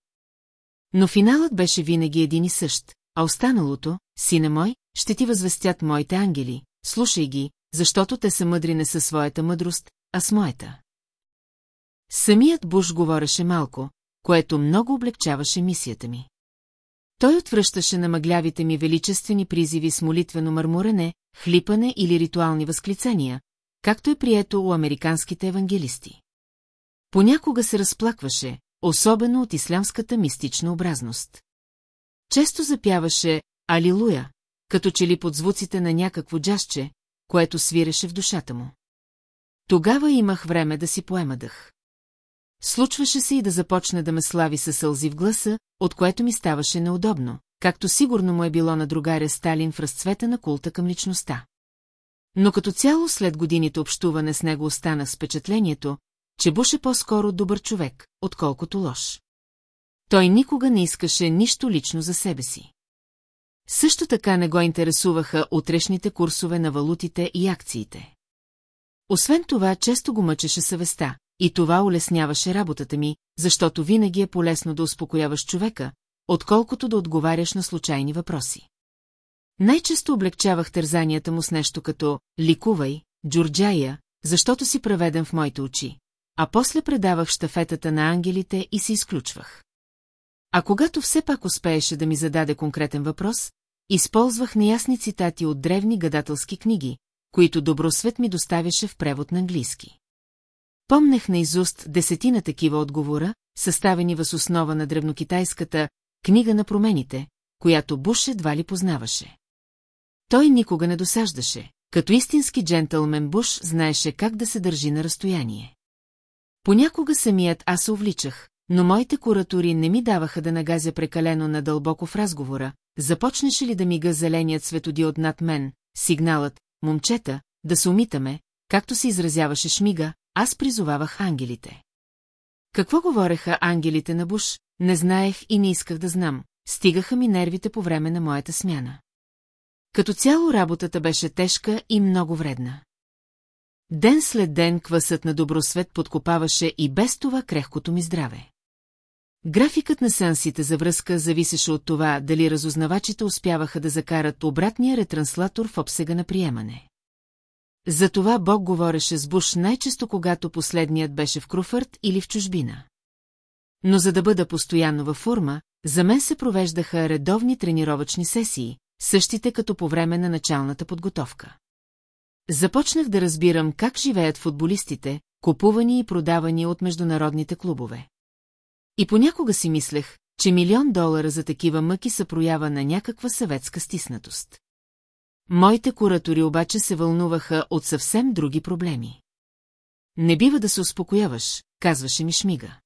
Но финалът беше винаги един и същ, а останалото, сине мой, ще ти възвестят моите ангели, слушай ги, защото те са мъдри не със своята мъдрост, а с моята. Самият Буш говореше малко, което много облегчаваше мисията ми. Той отвръщаше на мъглявите ми величествени призиви с молитвено мърмурене, хлипане или ритуални възклицания, както е прието у американските евангелисти. Понякога се разплакваше, особено от ислямската мистична образност. Често запяваше «Алилуя», като че ли под звуците на някакво джазче, което свиреше в душата му. Тогава имах време да си поема дъх. Случваше се и да започне да ме слави със сълзи в гласа, от което ми ставаше неудобно, както сигурно му е било на другаря Сталин в разцвета на култа към личността. Но като цяло след годините общуване с него останах с впечатлението, че Буш е по-скоро добър човек, отколкото лош. Той никога не искаше нищо лично за себе си. Също така не го интересуваха утрешните курсове на валутите и акциите. Освен това, често го мъчеше съвестта, и това улесняваше работата ми, защото винаги е полезно да успокояваш човека, отколкото да отговаряш на случайни въпроси. Най-често облегчавах тързанията му с нещо като «Ликувай, Джорджая, защото си преведен в моите очи», а после предавах штафетата на ангелите и се изключвах. А когато все пак успееше да ми зададе конкретен въпрос, използвах неясни цитати от древни гадателски книги, които Добросвет ми доставяше в превод на английски. Помнех наизуст десетина такива отговора, съставени въз основа на древнокитайската книга на промените, която Буш едва ли познаваше. Той никога не досаждаше, като истински джентълмен Буш знаеше как да се държи на разстояние. Понякога самият аз се увличах, но моите куратури не ми даваха да нагазя прекалено надълбоко в разговора, започнеше ли да мига зеленият светодиод над мен, сигналът, момчета, да се умитаме, както се изразяваше шмига, аз призовавах ангелите. Какво говореха ангелите на Буш, не знаех и не исках да знам, стигаха ми нервите по време на моята смяна. Като цяло работата беше тежка и много вредна. Ден след ден квасът на добросвет подкопаваше и без това крехкото ми здраве. Графикът на сеансите за връзка зависеше от това дали разузнавачите успяваха да закарат обратния ретранслатор в обсега на приемане. Затова Бог говореше с Буш най-често когато последният беше в Круфърт или в чужбина. Но за да бъда постоянно във форма, за мен се провеждаха редовни тренировъчни сесии, същите като по време на началната подготовка. Започнах да разбирам как живеят футболистите, купувани и продавани от международните клубове. И понякога си мислех, че милион долара за такива мъки са проява на някаква съветска стиснатост. Моите куратори обаче се вълнуваха от съвсем други проблеми. Не бива да се успокояваш, казваше ми Шмига.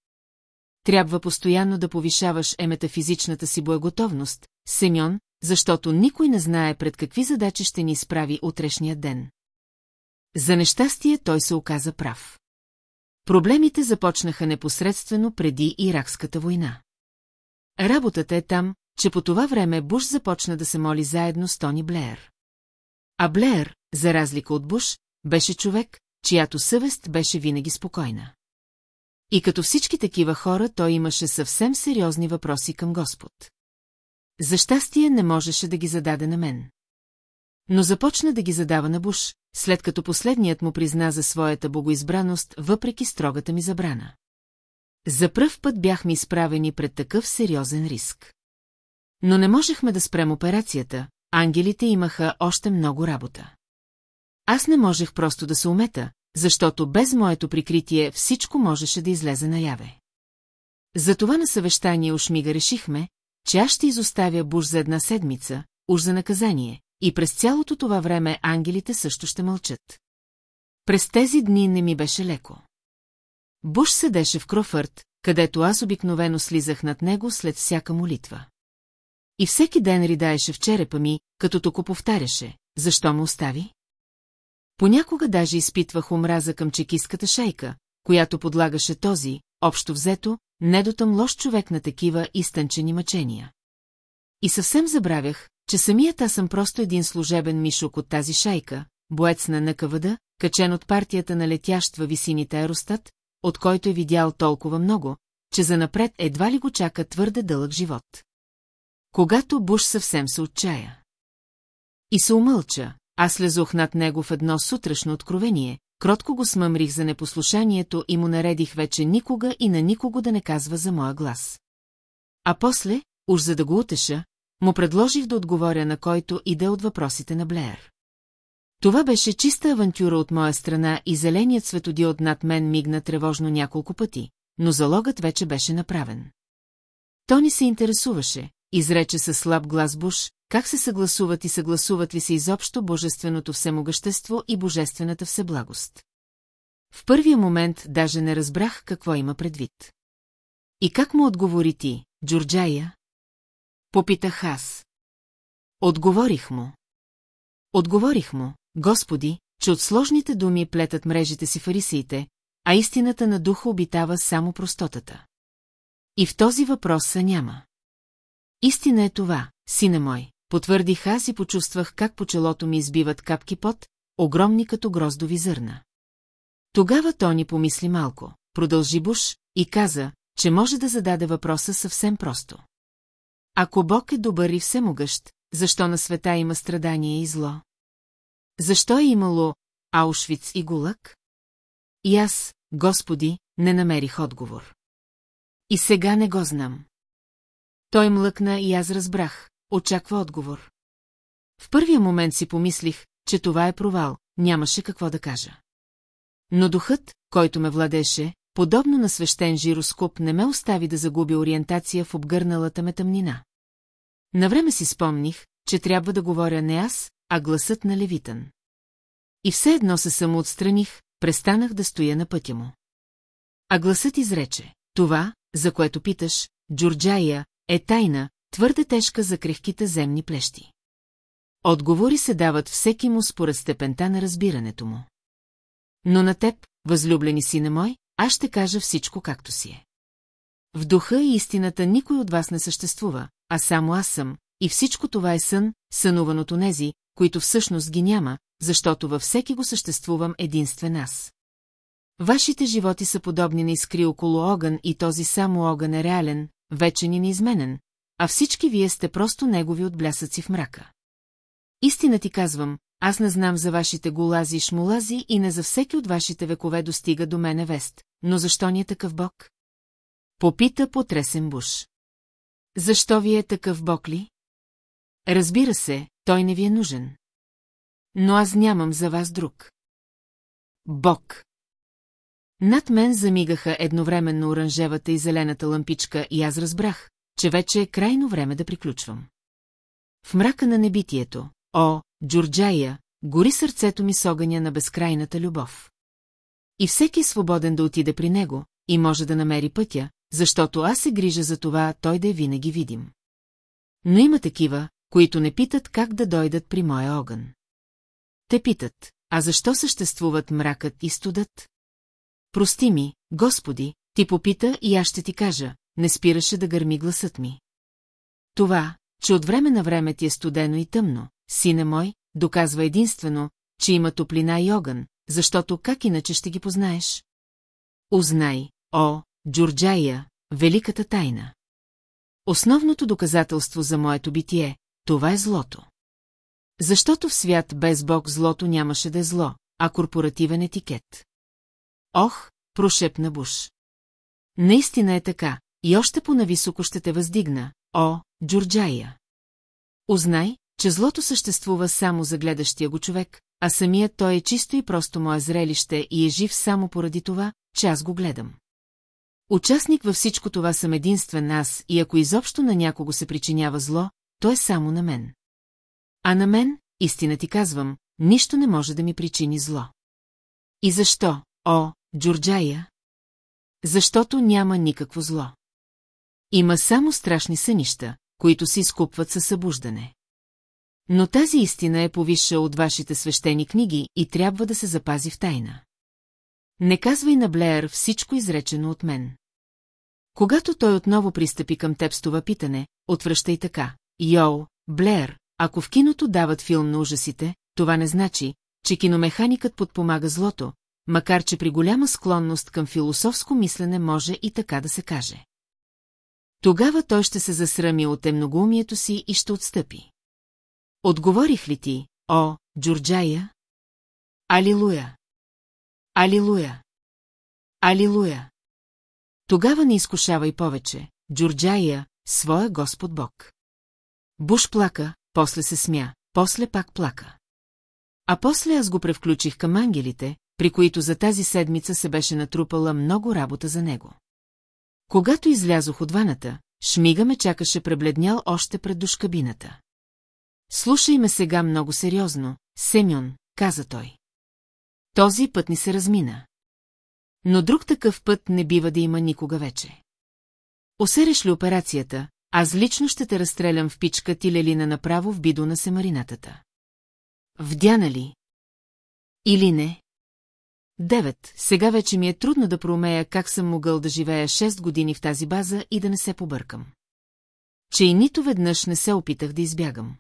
Трябва постоянно да повишаваш еметафизичната си боеготовност, Семьон, защото никой не знае пред какви задачи ще ни изправи утрешния ден. За нещастие той се оказа прав. Проблемите започнаха непосредствено преди Иракската война. Работата е там, че по това време Буш започна да се моли заедно с Тони Блеер. А Блеер, за разлика от Буш, беше човек, чиято съвест беше винаги спокойна. И като всички такива хора, той имаше съвсем сериозни въпроси към Господ. За щастие не можеше да ги зададе на мен. Но започна да ги задава на Буш, след като последният му призна за своята богоизбраност, въпреки строгата ми забрана. За пръв път бяхме изправени пред такъв сериозен риск. Но не можехме да спрем операцията, ангелите имаха още много работа. Аз не можех просто да се умета, защото без моето прикритие всичко можеше да излезе наяве. Затова на съвещание уж мига решихме, че аз ще изоставя Буш за една седмица, уж за наказание, и през цялото това време ангелите също ще мълчат. През тези дни не ми беше леко. Буш седеше в Крофърт, където аз обикновено слизах над него след всяка молитва. И всеки ден ридаеше в черепа ми, като току повтаряше, защо ме остави? Понякога даже изпитвах омраза към чекистката шайка, която подлагаше този, общо взето, недотъм лош човек на такива изтънчени мъчения. И съвсем забравях, че самият аз съм просто един служебен мишок от тази шайка, боец на НКВД, качен от партията на летящ във висините Аеростат, от който е видял толкова много, че занапред едва ли го чака твърде дълъг живот. Когато Буш съвсем се отчая. И се умълча, аз слезох над него в едно сутрешно откровение, кротко го смъмрих за непослушанието и му наредих вече никога и на никого да не казва за моя глас. А после, уж за да го утеша, му предложих да отговоря на който иде от въпросите на Блеер. Това беше чиста авантюра от моя страна и зеленият светодиод над мен мигна тревожно няколко пъти, но залогът вече беше направен. Тони се интересуваше, изрече със слаб глас Буш, как се съгласуват и съгласуват ли се изобщо божественото всемогъщество и божествената всеблагост. В първия момент даже не разбрах какво има предвид. И как му отговори ти, Джорджая? Попитах аз. Отговорих му. Отговорих му, Господи, че от сложните думи плетат мрежите си фарисиите, а истината на духа обитава само простотата. И в този въпрос са няма. Истина е това, сине мой, потвърдих аз и почувствах как по челото ми избиват капки пот, огромни като гроздови зърна. Тогава Тони помисли малко, продължи Буш и каза, че може да зададе въпроса съвсем просто. Ако Бог е добър и всемогъщ, защо на света има страдание и зло? Защо е имало Аушвиц и Гулък? И аз, Господи, не намерих отговор. И сега не го знам. Той млъкна и аз разбрах, очаква отговор. В първия момент си помислих, че това е провал, нямаше какво да кажа. Но духът, който ме владеше, подобно на свещен жироскоп, не ме остави да загубя ориентация в обгърналата ме тъмнина. Навреме си спомних, че трябва да говоря не аз, а гласът на Левитън. И все едно се самоотстраних, престанах да стоя на пътя му. А гласът изрече, това, за което питаш, Джорджая, е тайна, твърде тежка за крехките земни плещи. Отговори се дават всеки му според степента на разбирането му. Но на теб, възлюблени сина мой, аз ще кажа всичко както си е. В духа и истината никой от вас не съществува, а само аз съм, и всичко това е сън, сънуван от онези, които всъщност ги няма, защото във всеки го съществувам единствен аз. Вашите животи са подобни на искри около огън и този само огън е реален, вечен и неизменен, а всички вие сте просто негови отблясъци в мрака. Истина ти казвам, аз не знам за вашите голази и шмулази и не за всеки от вашите векове достига до мене вест, но защо ни е такъв бог? Попита потресен буш. Защо ви е такъв бог ли? Разбира се, той не ви е нужен. Но аз нямам за вас друг. Бог. Над мен замигаха едновременно оранжевата и зелената лампичка и аз разбрах, че вече е крайно време да приключвам. В мрака на небитието, о, Джорджая, гори сърцето ми с огъня на безкрайната любов. И всеки е свободен да отиде при него и може да намери пътя, защото аз се грижа за това той да е винаги видим. Но има такива, които не питат как да дойдат при моя огън. Те питат, а защо съществуват мракът и студът? Прости ми, Господи, ти попита и аз ще ти кажа, не спираше да гърми гласът ми. Това, че от време на време ти е студено и тъмно, сине мой, доказва единствено, че има топлина и огън, защото как иначе ще ги познаеш? Узнай, о, Джурджая, великата тайна. Основното доказателство за моето битие, това е злото. Защото в свят без Бог злото нямаше да е зло, а корпоративен етикет. Ох, прошепна Буш. Наистина е така, и още по-нависоко ще те въздигна, о, Джурджая. Узнай, че злото съществува само за гледащия го човек, а самият той е чисто и просто мое зрелище и е жив само поради това, че аз го гледам. Участник във всичко това съм единствен аз и ако изобщо на някого се причинява зло, то е само на мен. А на мен, истина ти казвам, нищо не може да ми причини зло. И защо, о, Джорджая? Защото няма никакво зло. Има само страшни сънища, които се изкупват със събуждане. Но тази истина е повисша от вашите свещени книги и трябва да се запази в тайна. Не казвай на Блеер всичко изречено от мен. Когато той отново пристъпи към теб с това питане, отвръщай така. Йоу, Блеер, ако в киното дават филм на ужасите, това не значи, че киномеханикът подпомага злото, макар че при голяма склонност към философско мислене може и така да се каже. Тогава той ще се засрами от емногоумието си и ще отстъпи. Отговорих ли ти, о, Джурджая? Алилуя! Алилуя! Алилуя! Тогава не изкушавай повече, Джурджая, своя Господ Бог. Буш плака, после се смя, после пак плака. А после аз го превключих към ангелите, при които за тази седмица се беше натрупала много работа за него. Когато излязох от ваната, Шмига ме чакаше пребледнял още пред душкабината. Слушай ме сега много сериозно, Семюн, каза той. Този път ни се размина. Но друг такъв път не бива да има никога вече. Осереш ли операцията, аз лично ще те разстрелям в пичка ти лелина направо в бидо на семаринатата. Вдяна ли? Или не? Девет. Сега вече ми е трудно да проумея как съм могъл да живея 6 години в тази база и да не се побъркам. Че и нито веднъж не се опитах да избягам.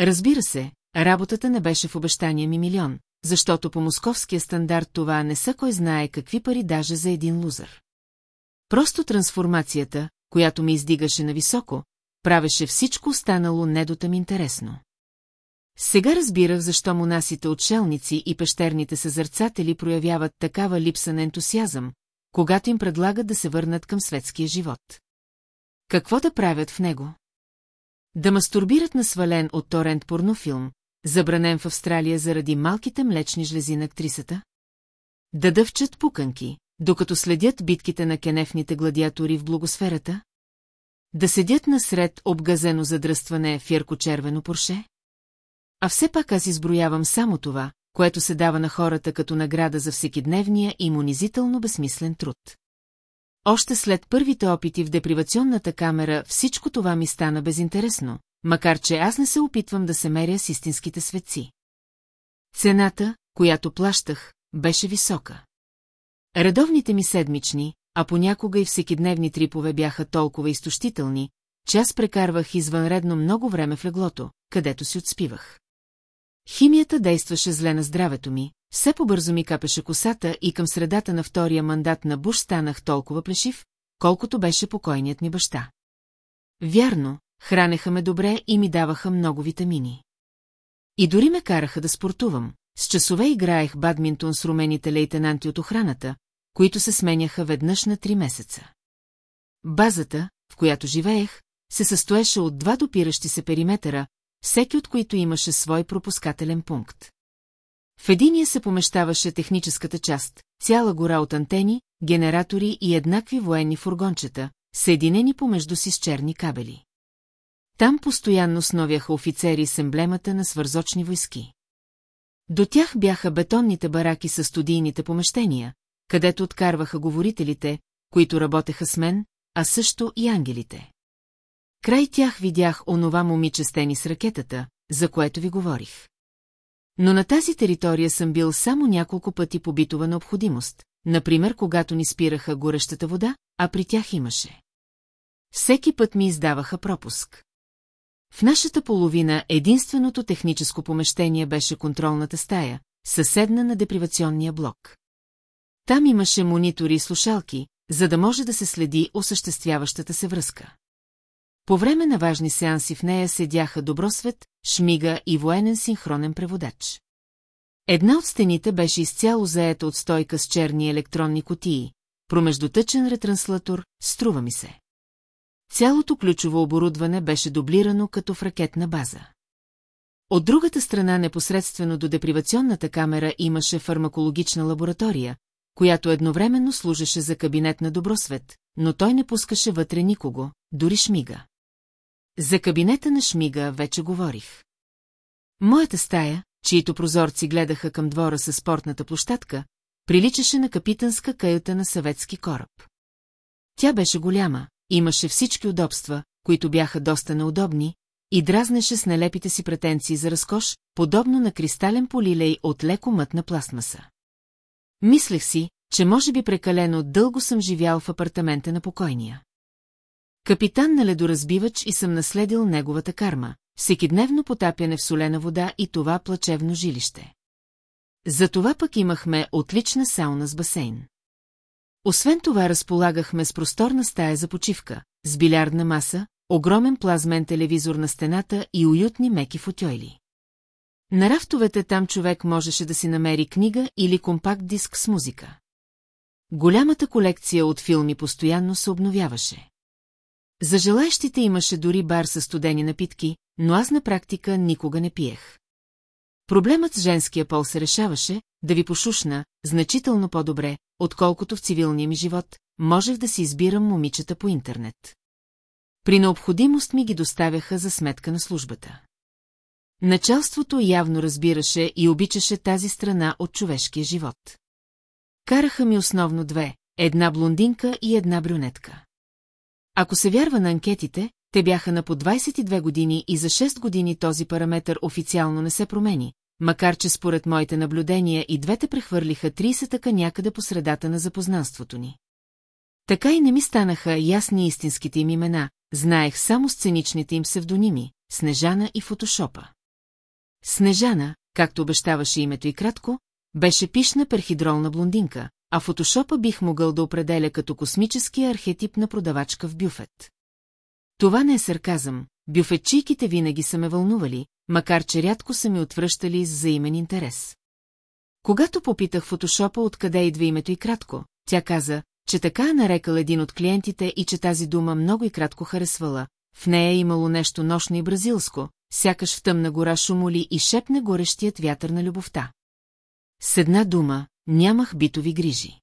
Разбира се, работата не беше в обещания ми милион, защото по московския стандарт това не са кой знае какви пари даже за един лузър. Просто трансформацията, която ми издигаше нависоко, правеше всичко останало недотъм интересно. Сега разбирах защо монасите отшелници и пещерните съзърцатели проявяват такава липса на ентусиазъм, когато им предлагат да се върнат към светския живот. Какво да правят в него? Да мастурбират на свален от торент порнофилм, забранен в Австралия заради малките млечни жлези на актрисата? Да дъвчат пуканки, докато следят битките на кенефните гладиатори в благосферата? Да седят насред обгазено задръстване в ярко-червено порше? А все пак аз изброявам само това, което се дава на хората като награда за всекидневния и имунизително безсмислен труд. Още след първите опити в депривационната камера всичко това ми стана безинтересно, макар че аз не се опитвам да се меря с истинските светци. Цената, която плащах, беше висока. Редовните ми седмични, а понякога и всекидневни трипове бяха толкова изтощителни, че аз прекарвах извънредно много време в леглото, където си отспивах. Химията действаше зле на здравето ми, все по-бързо ми капеше косата и към средата на втория мандат на Буш станах толкова плешив, колкото беше покойният ми баща. Вярно, хранеха ме добре и ми даваха много витамини. И дори ме караха да спортувам. С часове играех бадминтон с румените лейтенанти от охраната, които се сменяха веднъж на три месеца. Базата, в която живеех, се състоеше от два допиращи се периметъра, всеки от които имаше свой пропускателен пункт. В единия се помещаваше техническата част, цяла гора от антени, генератори и еднакви военни фургончета, съединени помежду си с черни кабели. Там постоянно сновяха офицери с емблемата на свързочни войски. До тях бяха бетонните бараки с студийните помещения, където откарваха говорителите, които работеха с мен, а също и ангелите. Край тях видях онова момиче с тени с ракетата, за което ви говорих. Но на тази територия съм бил само няколко пъти по битова необходимост, например, когато ни спираха горещата вода, а при тях имаше. Всеки път ми издаваха пропуск. В нашата половина единственото техническо помещение беше контролната стая, съседна на депривационния блок. Там имаше монитори и слушалки, за да може да се следи осъществяващата се връзка. По време на важни сеанси в нея седяха Добросвет, Шмига и военен синхронен преводач. Една от стените беше изцяло заета от стойка с черни електронни котии, промеждутъчен ретранслатор, струва ми се. Цялото ключово оборудване беше дублирано като в ракетна база. От другата страна непосредствено до депривационната камера имаше фармакологична лаборатория, която едновременно служеше за кабинет на Добросвет, но той не пускаше вътре никого, дори Шмига. За кабинета на Шмига вече говорих. Моята стая, чието прозорци гледаха към двора със спортната площадка, приличаше на капитанска каюта на съветски кораб. Тя беше голяма, имаше всички удобства, които бяха доста неудобни, и дразнеше с нелепите си претенции за разкош, подобно на кристален полилей от леко мътна пластмаса. Мислех си, че може би прекалено дълго съм живял в апартамента на покойния. Капитан на ледоразбивач и съм наследил неговата карма, всекидневно потапяне в солена вода и това плачевно жилище. За това пък имахме отлична сауна с басейн. Освен това разполагахме с просторна стая за почивка, с билярдна маса, огромен плазмен телевизор на стената и уютни меки футойли. На рафтовете там човек можеше да си намери книга или компакт диск с музика. Голямата колекция от филми постоянно се обновяваше. За желащите имаше дори бар с студени напитки, но аз на практика никога не пиех. Проблемът с женския пол се решаваше, да ви пошушна, значително по-добре, отколкото в цивилния ми живот, можех да си избирам момичета по интернет. При необходимост ми ги доставяха за сметка на службата. Началството явно разбираше и обичаше тази страна от човешкия живот. Караха ми основно две, една блондинка и една брюнетка. Ако се вярва на анкетите, те бяха на по 22 години и за 6 години този параметр официално не се промени, макар че според моите наблюдения и двете прехвърлиха 30-така някъде по средата на запознанството ни. Така и не ми станаха ясни истинските им имена, знаех само сценичните им псевдоними, Снежана и Фотошопа. Снежана, както обещаваше името и кратко, беше пишна перхидролна блондинка, а фотошопа бих могъл да определя като космическия архетип на продавачка в бюфет. Това не е сарказъм, бюфетчийките винаги са ме вълнували, макар че рядко са ми отвръщали с взаимен интерес. Когато попитах фотошопа откъде идва името и кратко, тя каза, че така е нарекал един от клиентите и че тази дума много и кратко харесвала. В нея е имало нещо нощно и бразилско, сякаш в тъмна гора шумоли и шепне горещият вятър на любовта. С една дума, нямах битови грижи.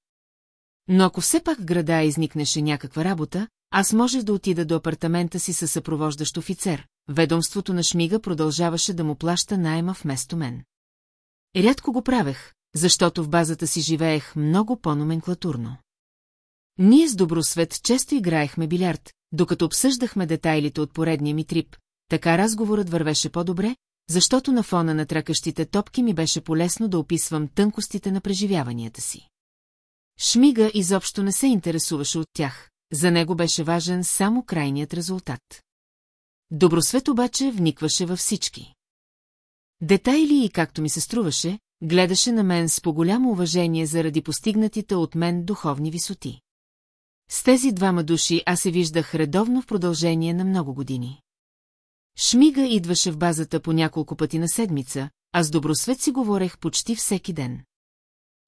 Но ако все пак града изникнеше някаква работа, аз можех да отида до апартамента си със съпровождащ офицер. Ведомството на Шмига продължаваше да му плаща найема вместо мен. Рядко го правех, защото в базата си живеех много по-номенклатурно. Ние с Добросвет често играехме билярд, докато обсъждахме детайлите от поредния ми трип, така разговорът вървеше по-добре, защото на фона на тракащите топки ми беше полезно да описвам тънкостите на преживяванията си. Шмига изобщо не се интересуваше от тях, за него беше важен само крайният резултат. Добросвет обаче вникваше във всички. Детайли и както ми се струваше, гледаше на мен с по-голямо уважение заради постигнатите от мен духовни висоти. С тези двама души аз се виждах редовно в продължение на много години. Шмига идваше в базата по няколко пъти на седмица, а с Добросвет си говорех почти всеки ден.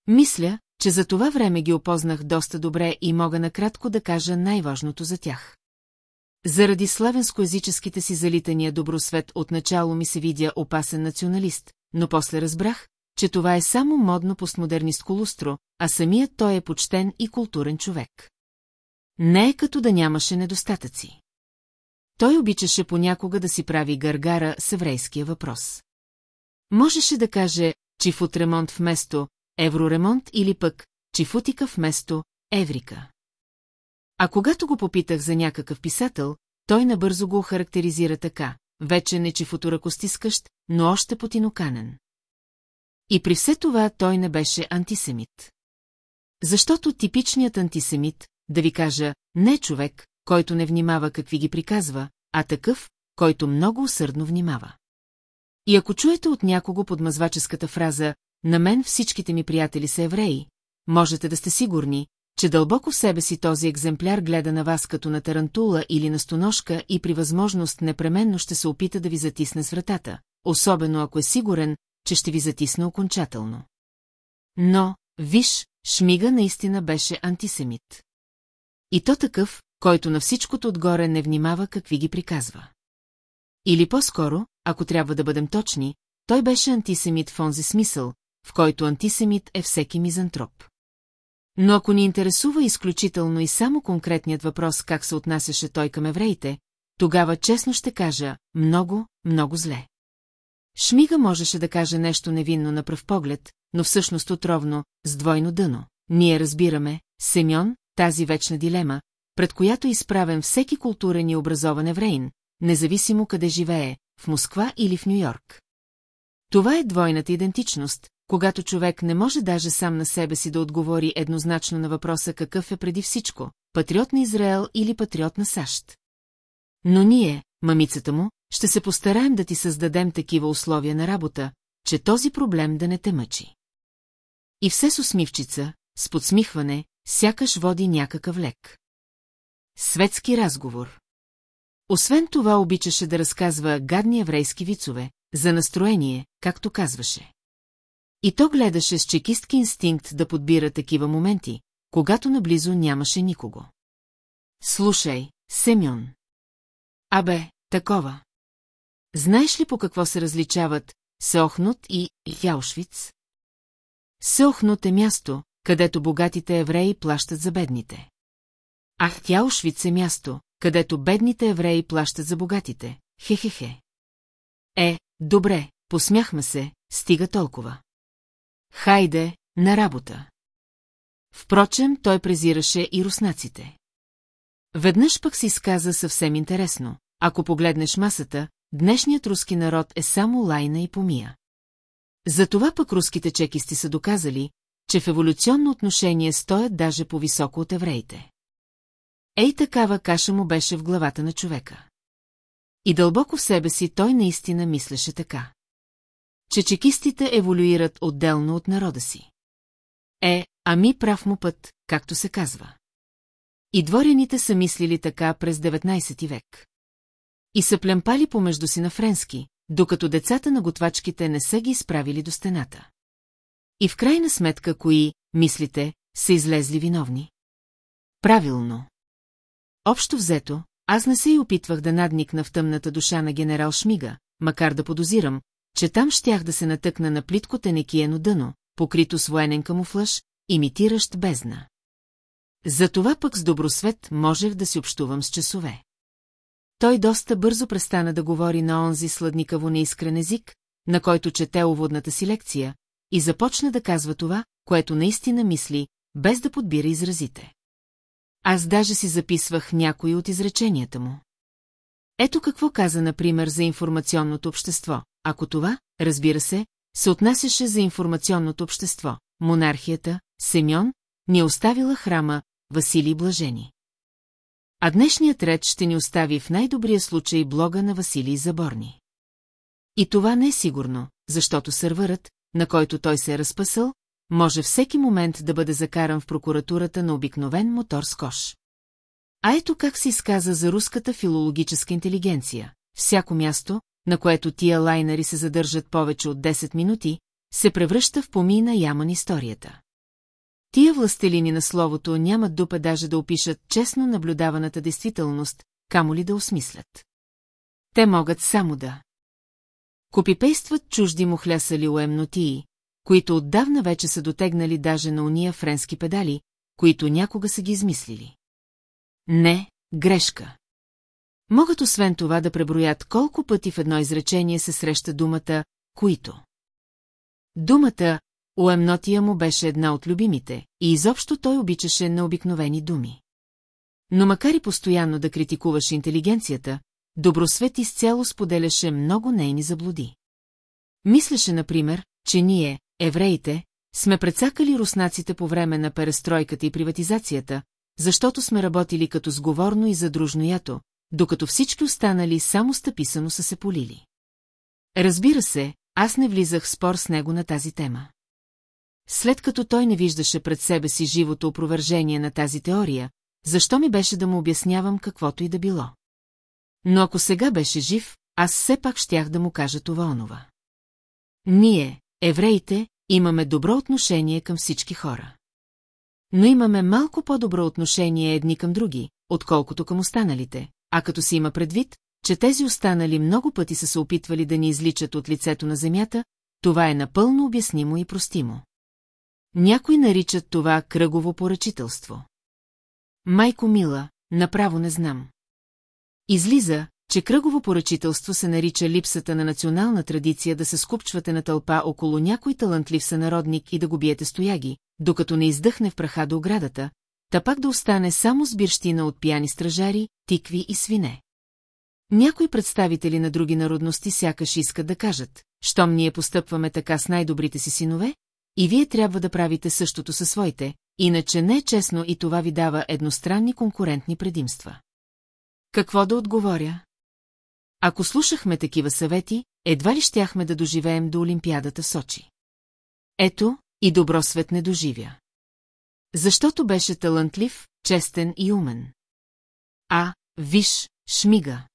Мисля, че за това време ги опознах доста добре и мога накратко да кажа най-важното за тях. Заради славенско-езическите си залитания Добросвет отначало ми се видя опасен националист, но после разбрах, че това е само модно постмодернистко лустро, а самият той е почтен и културен човек. Не е като да нямаше недостатъци. Той обичаше понякога да си прави гаргара с еврейския въпрос. Можеше да каже чифут ремонт вместо евроремонт или пък чифутика вместо еврика. А когато го попитах за някакъв писател, той набързо го охарактеризира така, вече не чифутуракостискащ, но още потиноканен. И при все това той не беше антисемит. Защото типичният антисемит, да ви кажа, не е човек, който не внимава какви ги приказва, а такъв, който много усърдно внимава. И ако чуете от някого подмазваческата фраза «На мен всичките ми приятели са евреи», можете да сте сигурни, че дълбоко в себе си този екземпляр гледа на вас като на тарантула или на стоножка и при възможност непременно ще се опита да ви затисне с вратата, особено ако е сигурен, че ще ви затисне окончателно. Но, виж, Шмига наистина беше антисемит. И то такъв, който на всичкото отгоре не внимава какви ги приказва. Или по-скоро, ако трябва да бъдем точни, той беше антисемит в онзи смисъл, в който антисемит е всеки мизантроп. Но ако ни интересува изключително и само конкретният въпрос как се отнасяше той към евреите, тогава честно ще кажа, много, много зле. Шмига можеше да каже нещо невинно на пръв поглед, но всъщност отровно, с двойно дъно. Ние разбираме, Семьон, тази вечна дилема, пред която е изправен всеки културен и образован евреин, независимо къде живее, в Москва или в Нью-Йорк. Това е двойната идентичност, когато човек не може даже сам на себе си да отговори еднозначно на въпроса какъв е преди всичко, патриот на Израел или патриот на САЩ. Но ние, мамицата му, ще се постараем да ти създадем такива условия на работа, че този проблем да не те мъчи. И все с усмивчица, с подсмихване, сякаш води някакъв лек. Светски разговор. Освен това обичаше да разказва гадни еврейски вицове, за настроение, както казваше. И то гледаше с чекистки инстинкт да подбира такива моменти, когато наблизо нямаше никого. Слушай, Семьон. Абе, такова. Знаеш ли по какво се различават Сеохнут и Яушвиц? Сеохнут е място, където богатите евреи плащат за бедните. А Яушвиц е място, където бедните евреи плащат за богатите. Хе-хе-хе. Е, добре, посмяхме се, стига толкова. Хайде, на работа. Впрочем, той презираше и руснаците. Веднъж пък се изказа съвсем интересно. Ако погледнеш масата, днешният руски народ е само лайна и помия. Затова пък руските чекисти са доказали, че в еволюционно отношение стоят даже по-високо от евреите. Ей такава каша му беше в главата на човека. И дълбоко в себе си той наистина мислеше така. Че чекистите еволюират отделно от народа си. Е, ами прав му път, както се казва. И дворяните са мислили така през 19 век. И са племпали помежду си на френски, докато децата на готвачките не са ги изправили до стената. И в крайна сметка кои, мислите, са излезли виновни? Правилно. Общо взето, аз не се и опитвах да надникна в тъмната душа на генерал Шмига, макар да подозирам, че там щях да се натъкна на плитко тенекиено дъно, покрито с военен камуфлаж, имитиращ бездна. Затова пък с добросвет можех да си общувам с часове. Той доста бързо престана да говори на онзи сладникаво неискрен език, на който чете уводната си лекция, и започна да казва това, което наистина мисли, без да подбира изразите. Аз даже си записвах някои от изреченията му. Ето какво каза, например, за информационното общество. Ако това, разбира се, се отнасяше за информационното общество, монархията, Семьон, ни оставила храма, Василий Блажени. А днешният ред ще ни остави в най-добрия случай блога на Василий Заборни. И това не е сигурно, защото сървърът, на който той се е разпъсал, може всеки момент да бъде закаран в прокуратурата на обикновен мотор с кош. А ето как се изказа за руската филологическа интелигенция. Всяко място, на което тия лайнери се задържат повече от 10 минути, се превръща в помийна яма на историята. Тия властелини на словото нямат дупа даже да опишат честно наблюдаваната действителност, камо ли да осмислят. Те могат само да. Копипействат чужди му хлясали уемнотии, които отдавна вече са дотегнали даже на уния френски педали, които някога са ги измислили. Не, грешка. Могат освен това да преброят колко пъти в едно изречение се среща думата «които». Думата «уемнотия» му беше една от любимите, и изобщо той обичаше необикновени думи. Но макар и постоянно да критикуваше интелигенцията, Добросвет изцяло споделяше много нейни заблуди. Мислеше, например, че ние, евреите, сме прецакали руснаците по време на перестройката и приватизацията, защото сме работили като сговорно и задружно ято, докато всички останали само стъписано са се полили. Разбира се, аз не влизах в спор с него на тази тема. След като той не виждаше пред себе си живото опровержение на тази теория, защо ми беше да му обяснявам каквото и да било? Но ако сега беше жив, аз все пак щях да му кажа това онова. Ние, евреите, имаме добро отношение към всички хора. Но имаме малко по-добро отношение едни към други, отколкото към останалите, а като си има предвид, че тези останали много пъти са се опитвали да ни изличат от лицето на земята, това е напълно обяснимо и простимо. Някои наричат това кръгово поръчителство. Майко мила, направо не знам. Излиза, че кръгово поръчителство се нарича липсата на национална традиция да се скупчвате на тълпа около някой талантлив сънародник и да го биете стояги, докато не издъхне в праха до оградата, та пак да остане само с бирщина от пияни стражари, тикви и свине. Някои представители на други народности сякаш искат да кажат, щом ние постъпваме така с най-добрите си синове, и вие трябва да правите същото със своите, иначе не е честно и това ви дава едностранни конкурентни предимства. Какво да отговоря? Ако слушахме такива съвети, едва ли щяхме да доживеем до Олимпиадата в Сочи. Ето, и добро свет не доживя. Защото беше талантлив, честен и умен. А, виж, шмига.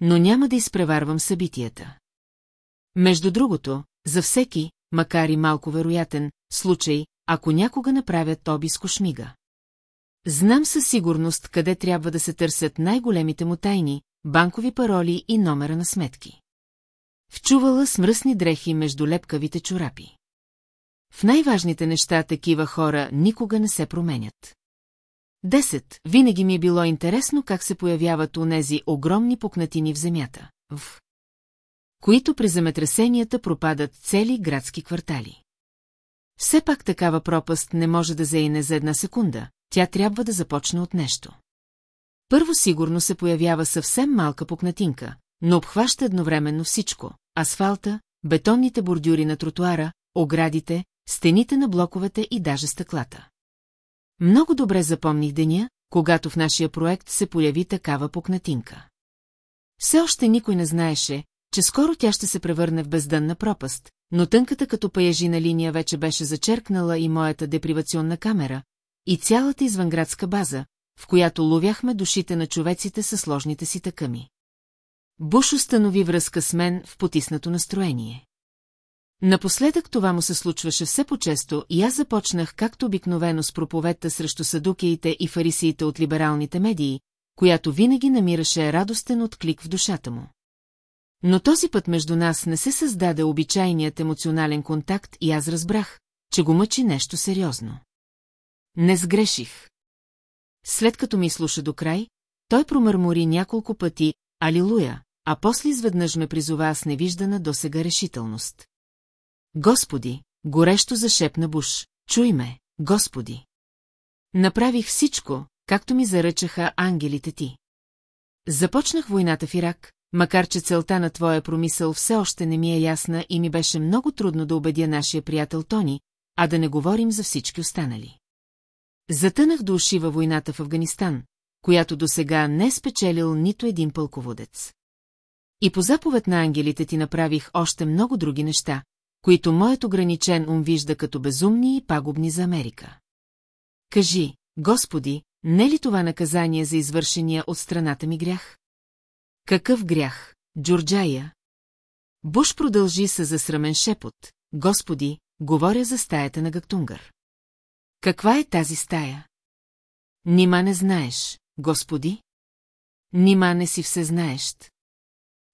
Но няма да изпреварвам събитията. Между другото, за всеки, макар и малко вероятен, случай, ако някога направят обиско шмига. Знам със сигурност къде трябва да се търсят най-големите му тайни, банкови пароли и номера на сметки. Вчувала с мръсни дрехи между лепкавите чорапи. В най-важните неща такива хора никога не се променят. Десет. Винаги ми е било интересно как се появяват онези огромни пукнатини в земята, в които при земетресенията пропадат цели градски квартали. Все пак такава пропаст не може да заине за една секунда, тя трябва да започне от нещо. Първо сигурно се появява съвсем малка пукнатинка, но обхваща едновременно всичко – асфалта, бетонните бордюри на тротуара, оградите, стените на блоковете и даже стъклата. Много добре запомних деня, когато в нашия проект се появи такава пукнатинка. Все още никой не знаеше, че скоро тя ще се превърне в бездънна пропаст, но тънката като паяжина линия вече беше зачеркнала и моята депривационна камера, и цялата извънградска база, в която ловяхме душите на човеците със сложните си тъкъми. Буш установи връзка с мен в потиснато настроение. Напоследък това му се случваше все по-често и аз започнах както обикновено с проповедта срещу садукеите и фарисиите от либералните медии, която винаги намираше радостен отклик в душата му. Но този път между нас не се създаде обичайният емоционален контакт и аз разбрах, че го мъчи нещо сериозно. Не сгреших. След като ми слуша до край, той промърмори няколко пъти «Алилуя», а после изведнъж ме призова с невиждана досега решителност. Господи, горещо зашепна Буш, чуй ме, Господи. Направих всичко, както ми заръчаха ангелите ти. Започнах войната в Ирак, макар че целта на твоя промисъл все още не ми е ясна и ми беше много трудно да убедя нашия приятел Тони, а да не говорим за всички останали. Затънах до уши във войната в Афганистан, която до сега не е спечелил нито един пълководец. И по заповед на ангелите ти направих още много други неща, които моят ограничен ум вижда като безумни и пагубни за Америка. Кажи, Господи, не ли това наказание за извършения от страната ми грях? Какъв грях, Джорджая? Буш продължи с засрамен шепот. Господи, говоря за стаята на Гактунгър. Каква е тази стая? Нима не знаеш, Господи? Нима не си всезнаещ.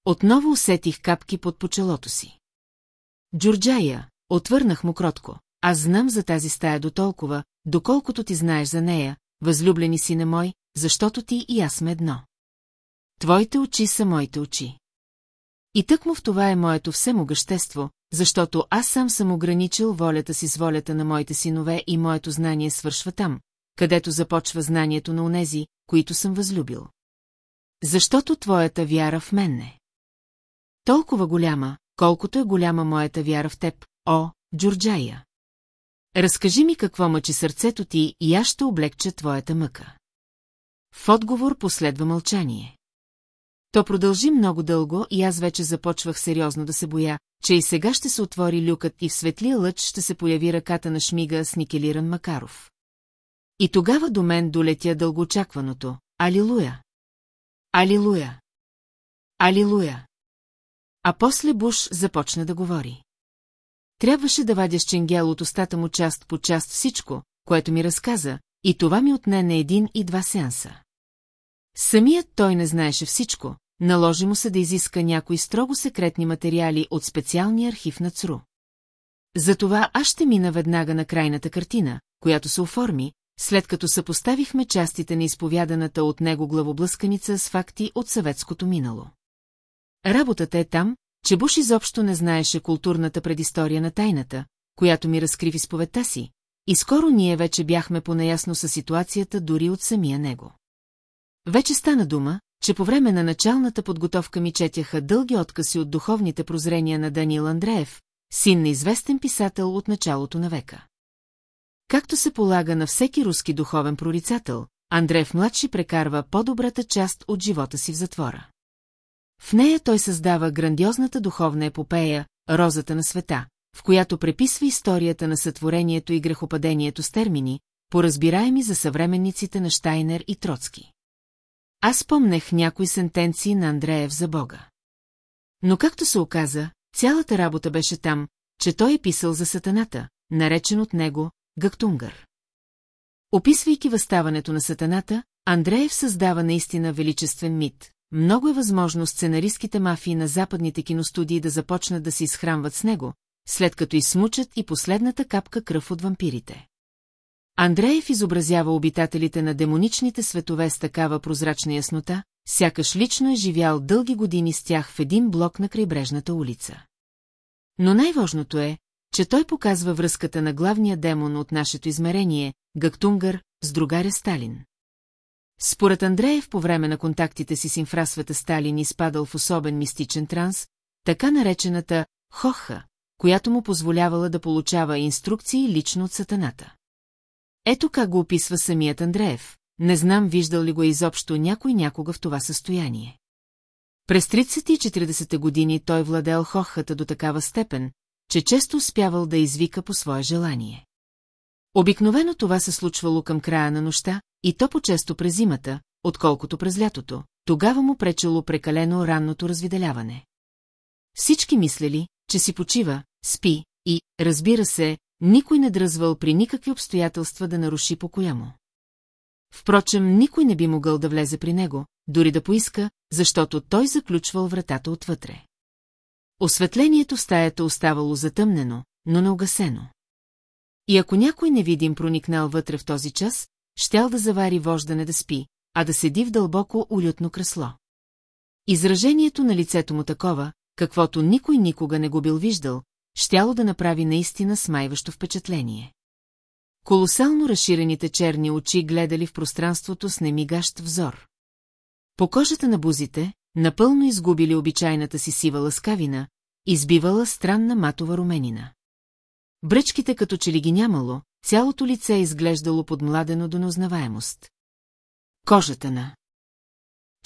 Отново усетих капки под почелото си. Джорджая, отвърнах му кротко. Аз знам за тази стая до толкова, доколкото ти знаеш за нея, възлюблени си на мой, защото ти и аз сме едно. Твоите очи са моите очи. И тъкмо в това е моето всемогъщество, защото аз сам съм ограничил волята си с волята на моите синове и моето знание свършва там, където започва знанието на онези, които съм възлюбил. Защото твоята вяра в мен е. Толкова голяма, колкото е голяма моята вяра в теб, о, Джорджая. Разкажи ми какво мъчи сърцето ти и аз ще облегча твоята мъка. В отговор последва мълчание. То продължи много дълго и аз вече започвах сериозно да се боя, че и сега ще се отвори люкът и в светлия лъч ще се появи ръката на шмига с никелиран Макаров. И тогава до мен долетя дългоочакваното «Алилуя! Алилуя! Алилуя!» А после Буш започна да говори. Трябваше да вадя с ченгел от устата му част по част всичко, което ми разказа, и това ми отне на един и два сеанса. Самият той не знаеше всичко, наложи му се да изиска някои строго секретни материали от специалния архив на ЦРУ. Затова аз ще мина веднага на крайната картина, която се оформи, след като съпоставихме частите на изповяданата от него главоблъсканица с факти от съветското минало. Работата е там, че Буш изобщо не знаеше културната предистория на тайната, която ми разкри в изповедта си, и скоро ние вече бяхме понаясно с ситуацията дори от самия него. Вече стана дума, че по време на началната подготовка ми четяха дълги откази от духовните прозрения на Даниил Андреев, син на известен писател от началото на века. Както се полага на всеки руски духовен прорицател, Андреев младши прекарва по-добрата част от живота си в затвора. В нея той създава грандиозната духовна епопея «Розата на света», в която преписва историята на сътворението и грехопадението с термини, поразбираеми за съвременниците на Штайнер и Троцки. Аз помнех някои сентенции на Андреев за Бога. Но както се оказа, цялата работа беше там, че той е писал за сатаната, наречен от него Гактунгър. Описвайки възставането на сатаната, Андреев създава наистина величествен мит. Много е възможно сценаристските мафии на западните киностудии да започнат да се изхранват с него, след като изсмучат и последната капка кръв от вампирите. Андреев изобразява обитателите на демоничните светове с такава прозрачна яснота, сякаш лично е живял дълги години с тях в един блок на крайбрежната улица. Но най-важното е, че той показва връзката на главния демон от нашето измерение, Гактунгър, с другаря Сталин. Според Андреев по време на контактите си с инфрасвета Сталин изпадал в особен мистичен транс, така наречената «хоха», която му позволявала да получава инструкции лично от сатаната. Ето как го описва самият Андреев. Не знам виждал ли го изобщо някой някога в това състояние. През 30 и 40 години той владел хохата до такава степен, че често успявал да извика по свое желание. Обикновено това се случвало към края на нощта, и то по-често през зимата, отколкото през лятото, тогава му пречело прекалено ранното развиделяване. Всички мислели, че си почива, спи и, разбира се, никой не дръзвал при никакви обстоятелства да наруши покоя му. Впрочем, никой не би могъл да влезе при него, дори да поиска, защото той заключвал вратата отвътре. Осветлението в стаята оставало затъмнено, но неугасено. И ако някой невидим проникнал вътре в този час, щял да завари вождане да спи, а да седи в дълбоко улютно кресло. Изражението на лицето му такова, каквото никой никога не го бил виждал, щяло да направи наистина смайващо впечатление. Колосално разширените черни очи гледали в пространството с немигащ взор. По кожата на бузите, напълно изгубили обичайната си сива ласкавина, избивала странна матова руменина. Бръчките като че ли ги нямало, цялото лице е изглеждало подмладено до неузнаваемост. Кожата на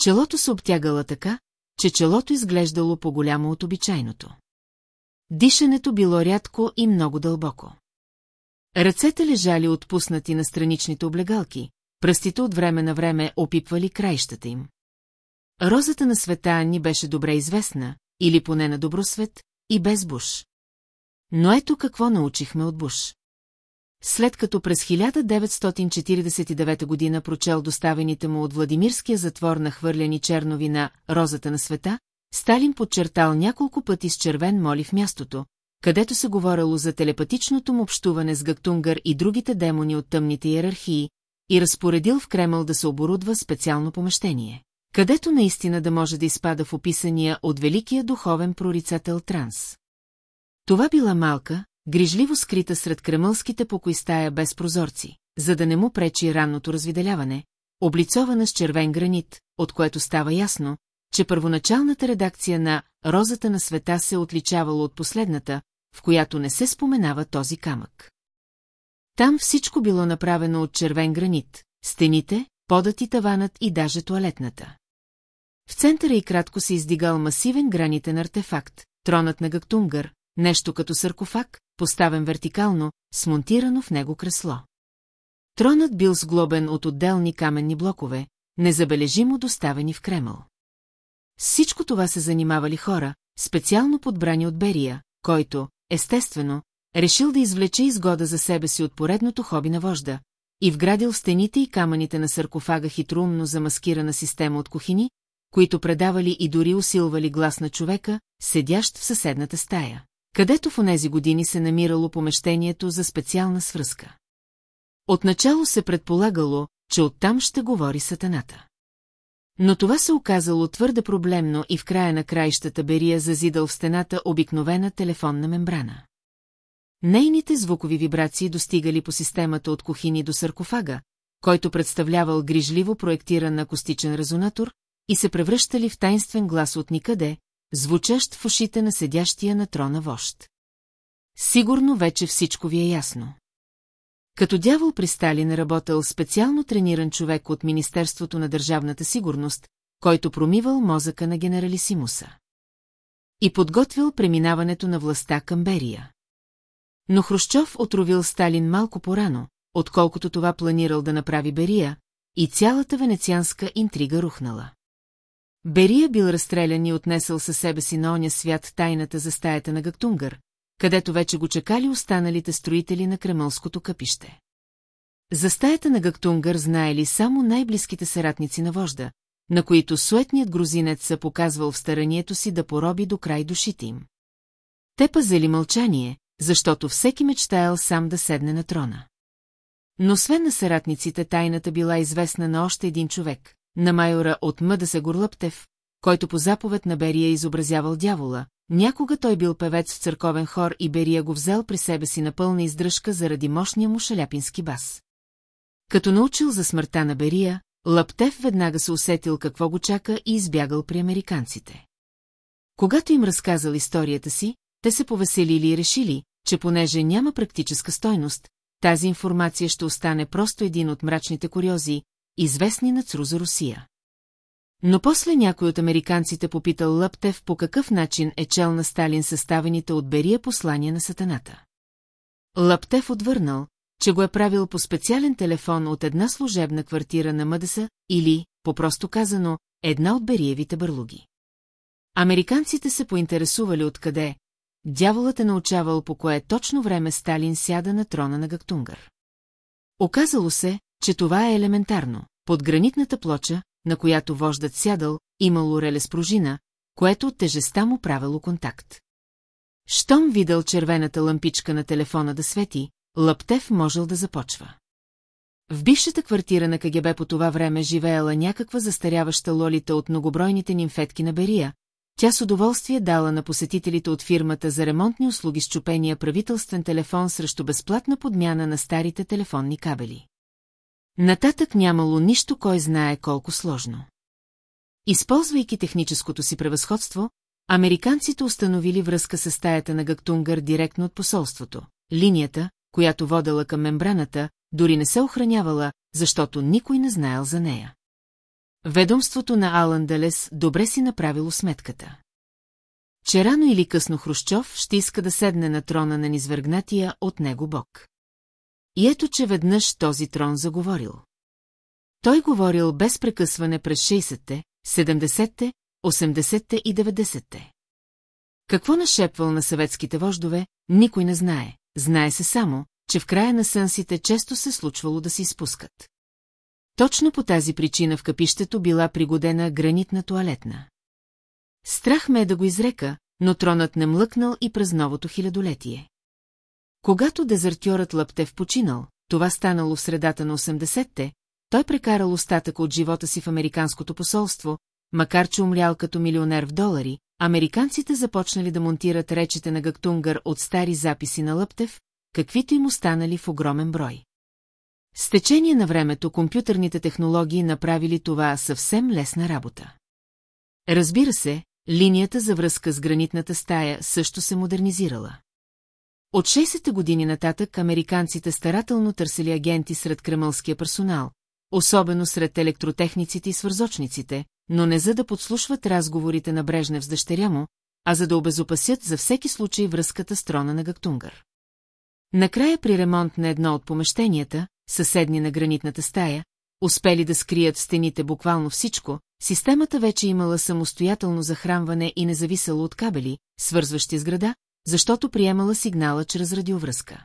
Челото се обтягала така, че челото изглеждало по-голямо от обичайното. Дишането било рядко и много дълбоко. Ръцете лежали отпуснати на страничните облегалки, пръстите от време на време опипвали краищата им. Розата на света ни беше добре известна, или поне на добросвет, и без Буш. Но ето какво научихме от Буш. След като през 1949 година прочел доставените му от Владимирския затвор на хвърляни чернови на «Розата на света», Сталин подчертал няколко пъти с червен моли в мястото, където се говорило за телепатичното му общуване с Гактунгър и другите демони от тъмните иерархии, и разпоредил в Кремъл да се оборудва специално помещение, където наистина да може да изпада в описания от великия духовен прорицател Транс. Това била малка, грижливо скрита сред кремълските покой стая без прозорци, за да не му пречи ранното развиделяване, облицована с червен гранит, от което става ясно, че първоначалната редакция на «Розата на света» се отличавала от последната, в която не се споменава този камък. Там всичко било направено от червен гранит, стените, подът и таванът и даже туалетната. В центъра и кратко се издигал масивен гранитен артефакт, тронът на Гактунгър, нещо като саркофаг, поставен вертикално, смонтирано в него кресло. Тронът бил сглобен от отделни каменни блокове, незабележимо доставени в Кремъл. Всичко това се занимавали хора, специално подбрани от Берия, който, естествено, решил да извлече изгода за себе си от поредното хоби на вожда и вградил стените и камъните на саркофага хитрумно замаскирана система от кухини, които предавали и дори усилвали глас на човека, седящ в съседната стая, където в онези години се намирало помещението за специална свръзка. Отначало се предполагало, че оттам ще говори сатаната. Но това се оказало твърде проблемно и в края на краищата Берия зазидал в стената обикновена телефонна мембрана. Нейните звукови вибрации достигали по системата от кухини до саркофага, който представлявал грижливо проектиран акустичен резонатор, и се превръщали в тайнствен глас от никъде, звучащ в ушите на седящия на трона вожд. Сигурно вече всичко ви е ясно. Като дявол при Сталин работил специално трениран човек от Министерството на държавната сигурност, който промивал мозъка на генералисимуса. И подготвил преминаването на властта към Берия. Но Хрущов отровил Сталин малко порано, отколкото това планирал да направи Берия, и цялата венецианска интрига рухнала. Берия бил разстрелян и отнесъл със себе си на оня свят тайната за стаята на Гактунгър, където вече го чекали останалите строители на Кремълското къпище. За стаята на Гактунгър знаели само най-близките съратници на вожда, на които суетният грузинец се показвал в старанието си да пороби до край душите им. Те пазели мълчание, защото всеки мечтаял сам да седне на трона. Но освен на съратниците, тайната била известна на още един човек, на майора от Мъдаса Горлъптев, който по заповед на Берия изобразявал дявола, някога той бил певец в църковен хор и Берия го взел при себе си на пълна издръжка заради мощния му шаляпински бас. Като научил за смъртта на Берия, Лъптев веднага се усетил какво го чака и избягал при американците. Когато им разказал историята си, те се повеселили и решили, че понеже няма практическа стойност, тази информация ще остане просто един от мрачните куриози, известни на Цру за Русия. Но после някой от американците попитал Лъптев по какъв начин е чел на Сталин съставените от Берия послания на сатаната. Лъптев отвърнал, че го е правил по специален телефон от една служебна квартира на Мъдеса или, по-просто казано, една от Бериевите бърлуги. Американците се поинтересували откъде, дяволът е научавал по кое точно време Сталин сяда на трона на Гактунгър. Оказало се, че това е елементарно. Под гранитната плоча, на която вождат сядал, имало реле с пружина, което от тежеста му правило контакт. Щом видел червената лампичка на телефона да свети, Лъптев можел да започва. В бившата квартира на КГБ по това време живеела някаква застаряваща лолита от многобройните нимфетки на Берия, тя с удоволствие дала на посетителите от фирмата за ремонтни услуги с чупения правителствен телефон срещу безплатна подмяна на старите телефонни кабели. Нататък нямало нищо, кой знае колко сложно. Използвайки техническото си превъзходство, американците установили връзка с стаята на Гактунгър директно от посолството. Линията, която водела към мембраната, дори не се охранявала, защото никой не знаел за нея. Ведомството на Алан Делес добре си направило сметката. Че рано или късно Хрущов ще иска да седне на трона на низвъргнатия от него бог. И ето, че веднъж този трон заговорил. Той говорил без прекъсване през 60-те, 70-те, 80-те и 90-те. Какво нашепвал на съветските вождове, никой не знае. Знае се само, че в края на сънсите често се случвало да се изпускат. Точно по тази причина в капището била пригодена гранитна туалетна. Страх ме е да го изрека, но тронът не млъкнал и през новото хилядолетие. Когато дезертьорът Лъптев починал, това станало в средата на 80-те, той прекарал остатък от живота си в американското посолство, макар че умрял като милионер в долари, американците започнали да монтират речите на Гактунгър от стари записи на Лъптев, каквито им останали в огромен брой. С течение на времето компютърните технологии направили това съвсем лесна работа. Разбира се, линията за връзка с гранитната стая също се модернизирала. От 60-те години нататък американците старателно търсили агенти сред кремълския персонал, особено сред електротехниците и свързочниците, но не за да подслушват разговорите на Брежнев с дъщеря му, а за да обезопасят за всеки случай връзката с трона на Гактунгър. Накрая при ремонт на едно от помещенията, съседни на гранитната стая, успели да скрият в стените буквално всичко, системата вече имала самостоятелно захранване и не зависела от кабели, свързващи с града, защото приемала сигнала чрез радиовръзка.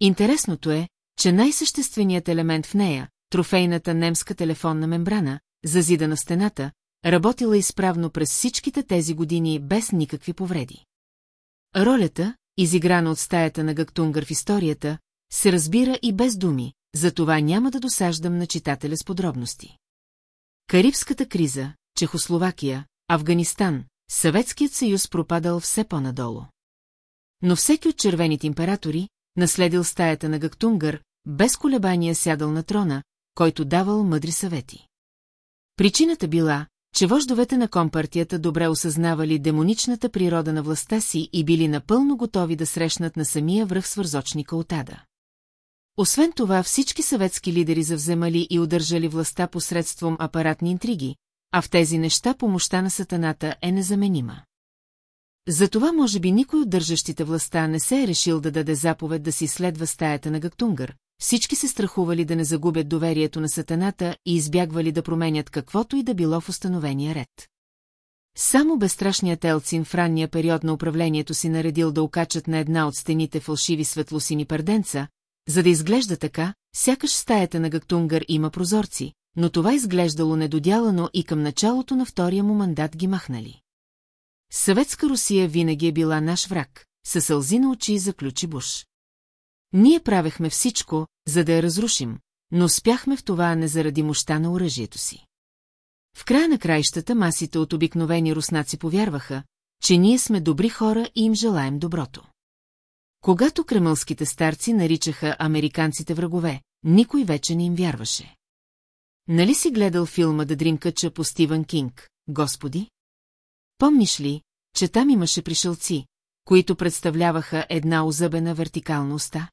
Интересното е, че най-същественият елемент в нея, трофейната немска телефонна мембрана, зазидана в стената, работила изправно през всичките тези години без никакви повреди. Ролята, изиграна от стаята на Гактунгър в историята, се разбира и без думи, затова няма да досаждам на читателя с подробности. Карибската криза, Чехословакия, Афганистан, Съветският съюз пропадал все по-надолу. Но всеки от червените императори, наследил стаята на Гактунгър, без колебания сядал на трона, който давал мъдри съвети. Причината била, че вождовете на компартията добре осъзнавали демоничната природа на властта си и били напълно готови да срещнат на самия връх свързочника от Ада. Освен това, всички съветски лидери завземали и удържали властта посредством апаратни интриги, а в тези неща помощта на сатаната е незаменима. Затова може би никой от държащите властта не се е решил да даде заповед да си следва стаята на Гактунгър, всички се страхували да не загубят доверието на сатаната и избягвали да променят каквото и да било в установения ред. Само безстрашният Елцин в ранния период на управлението си наредил да окачат на една от стените фалшиви светлосини парденца, за да изглежда така, сякаш стаята на Гактунгър има прозорци, но това изглеждало недодялано и към началото на втория му мандат ги махнали. Съветска Русия винаги е била наш враг, със сълзи на очи заключи Буш. Ние правехме всичко, за да я разрушим, но успяхме в това не заради мощта на оръжието си. В края на краищата масите от обикновени руснаци повярваха, че ние сме добри хора и им желаем доброто. Когато кремълските старци наричаха американците врагове, никой вече не им вярваше. Нали си гледал филма Да Дримкача по Стивън Кинг, господи? Помниш ли, че там имаше пришелци, които представляваха една озъбена вертикална уста?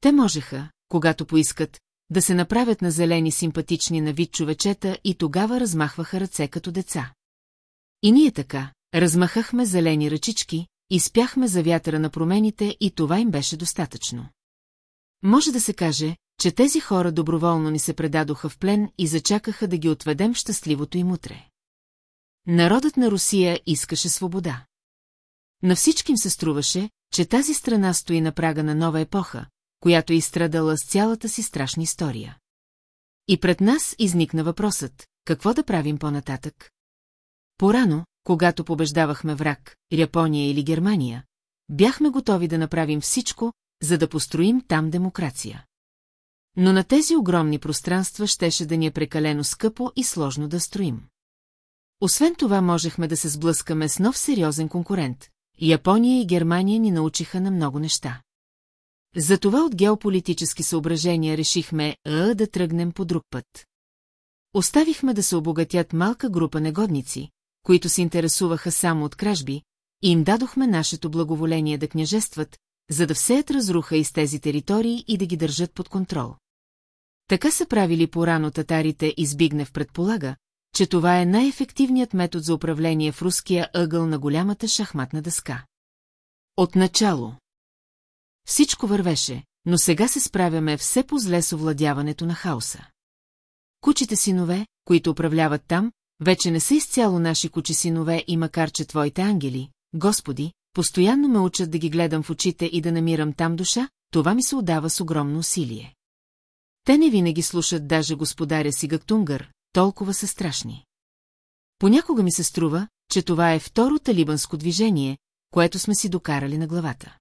Те можеха, когато поискат, да се направят на зелени симпатични на вид човечета и тогава размахваха ръце като деца. И ние така, размахахме зелени ръчички, изпяхме за вятъра на промените и това им беше достатъчно. Може да се каже, че тези хора доброволно ни се предадоха в плен и зачакаха да ги отведем в щастливото им утре. Народът на Русия искаше свобода. На всички се струваше, че тази страна стои на прага на нова епоха, която е изстрадала с цялата си страшна история. И пред нас изникна въпросът, какво да правим по-нататък? Порано, когато побеждавахме враг, Япония или Германия, бяхме готови да направим всичко, за да построим там демокрация. Но на тези огромни пространства щеше да ни е прекалено скъпо и сложно да строим. Освен това можехме да се сблъскаме с нов сериозен конкурент. Япония и Германия ни научиха на много неща. Затова от геополитически съображения решихме а, да тръгнем по друг път. Оставихме да се обогатят малка група негодници, които се интересуваха само от кражби, и им дадохме нашето благоволение да княжестват, за да всеят разруха из тези територии и да ги държат под контрол. Така са правили порано татарите и Збигнев предполага, че това е най-ефективният метод за управление в руския ъгъл на голямата шахматна дъска. Отначало. Всичко вървеше, но сега се справяме все по-зле с овладяването на хаоса. Кучите синове, които управляват там, вече не са изцяло наши кучи синове и макар че твоите ангели, Господи, постоянно ме учат да ги гледам в очите и да намирам там душа, това ми се отдава с огромно усилие. Те не винаги слушат даже господаря си Гактунгър, толкова са страшни. Понякога ми се струва, че това е второ талибанско движение, което сме си докарали на главата.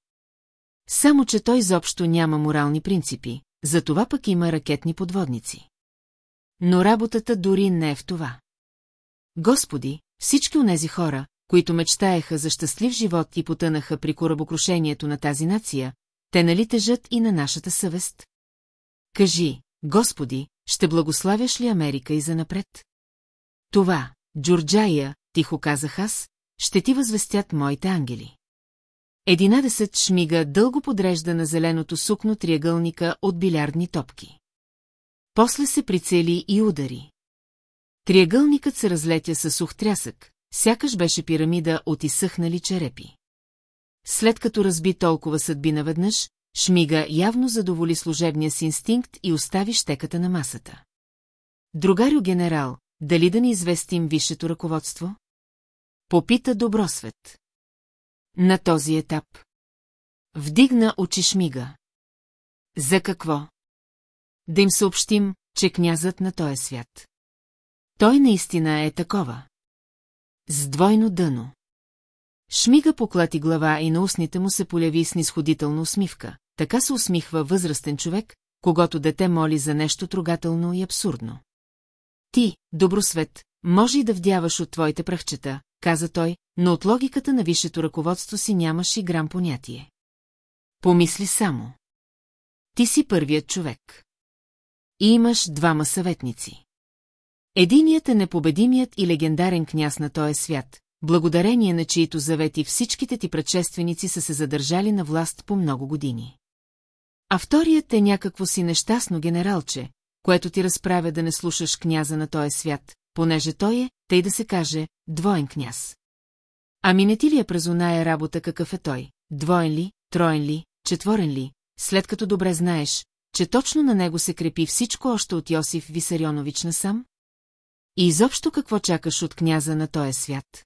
Само, че той изобщо няма морални принципи, затова пък има ракетни подводници. Но работата дори не е в това. Господи, всички онези хора, които мечтаеха за щастлив живот и потънаха при корабокрушението на тази нация, те нали тежат и на нашата съвест? Кажи, Господи, ще благославяш ли Америка и занапред? Това, Джорджая, тихо казах аз, ще ти възвестят моите ангели. Единадесет шмига дълго подрежда на зеленото сукно триъгълника от билярдни топки. После се прицели и удари. Триъгълникът се разлетя със сух трясък, сякаш беше пирамида от изсъхнали черепи. След като разби толкова съдби наведнъж, Шмига явно задоволи служебния си инстинкт и остави щеката на масата. Другарю генерал, дали да ни известим висшето ръководство? Попита Добросвет. На този етап. Вдигна очи Шмига. За какво? Да им съобщим, че князът на този свят. Той наистина е такова. С двойно дъно. Шмига поклати глава и на устните му се поляви снисходителна усмивка. Така се усмихва възрастен човек, когато дете моли за нещо трогателно и абсурдно. Ти, добросвет, може и да вдяваш от твоите пръхчета, каза той, но от логиката на висшето ръководство си нямаш и грам понятие. Помисли само. Ти си първият човек. И имаш двама съветници. Единият е непобедимият и легендарен княз на този свят, благодарение на чието завети всичките ти предшественици са се задържали на власт по много години. А вторият е някакво си нещастно генералче, което ти разправя да не слушаш княза на този свят, понеже той е, тъй да се каже, двоен княз. Ами не ти ли е през оная работа какъв е той? Двоен ли, троен ли, четворен ли, след като добре знаеш, че точно на него се крепи всичко още от Йосиф Висарионович насам? И изобщо какво чакаш от княза на този свят?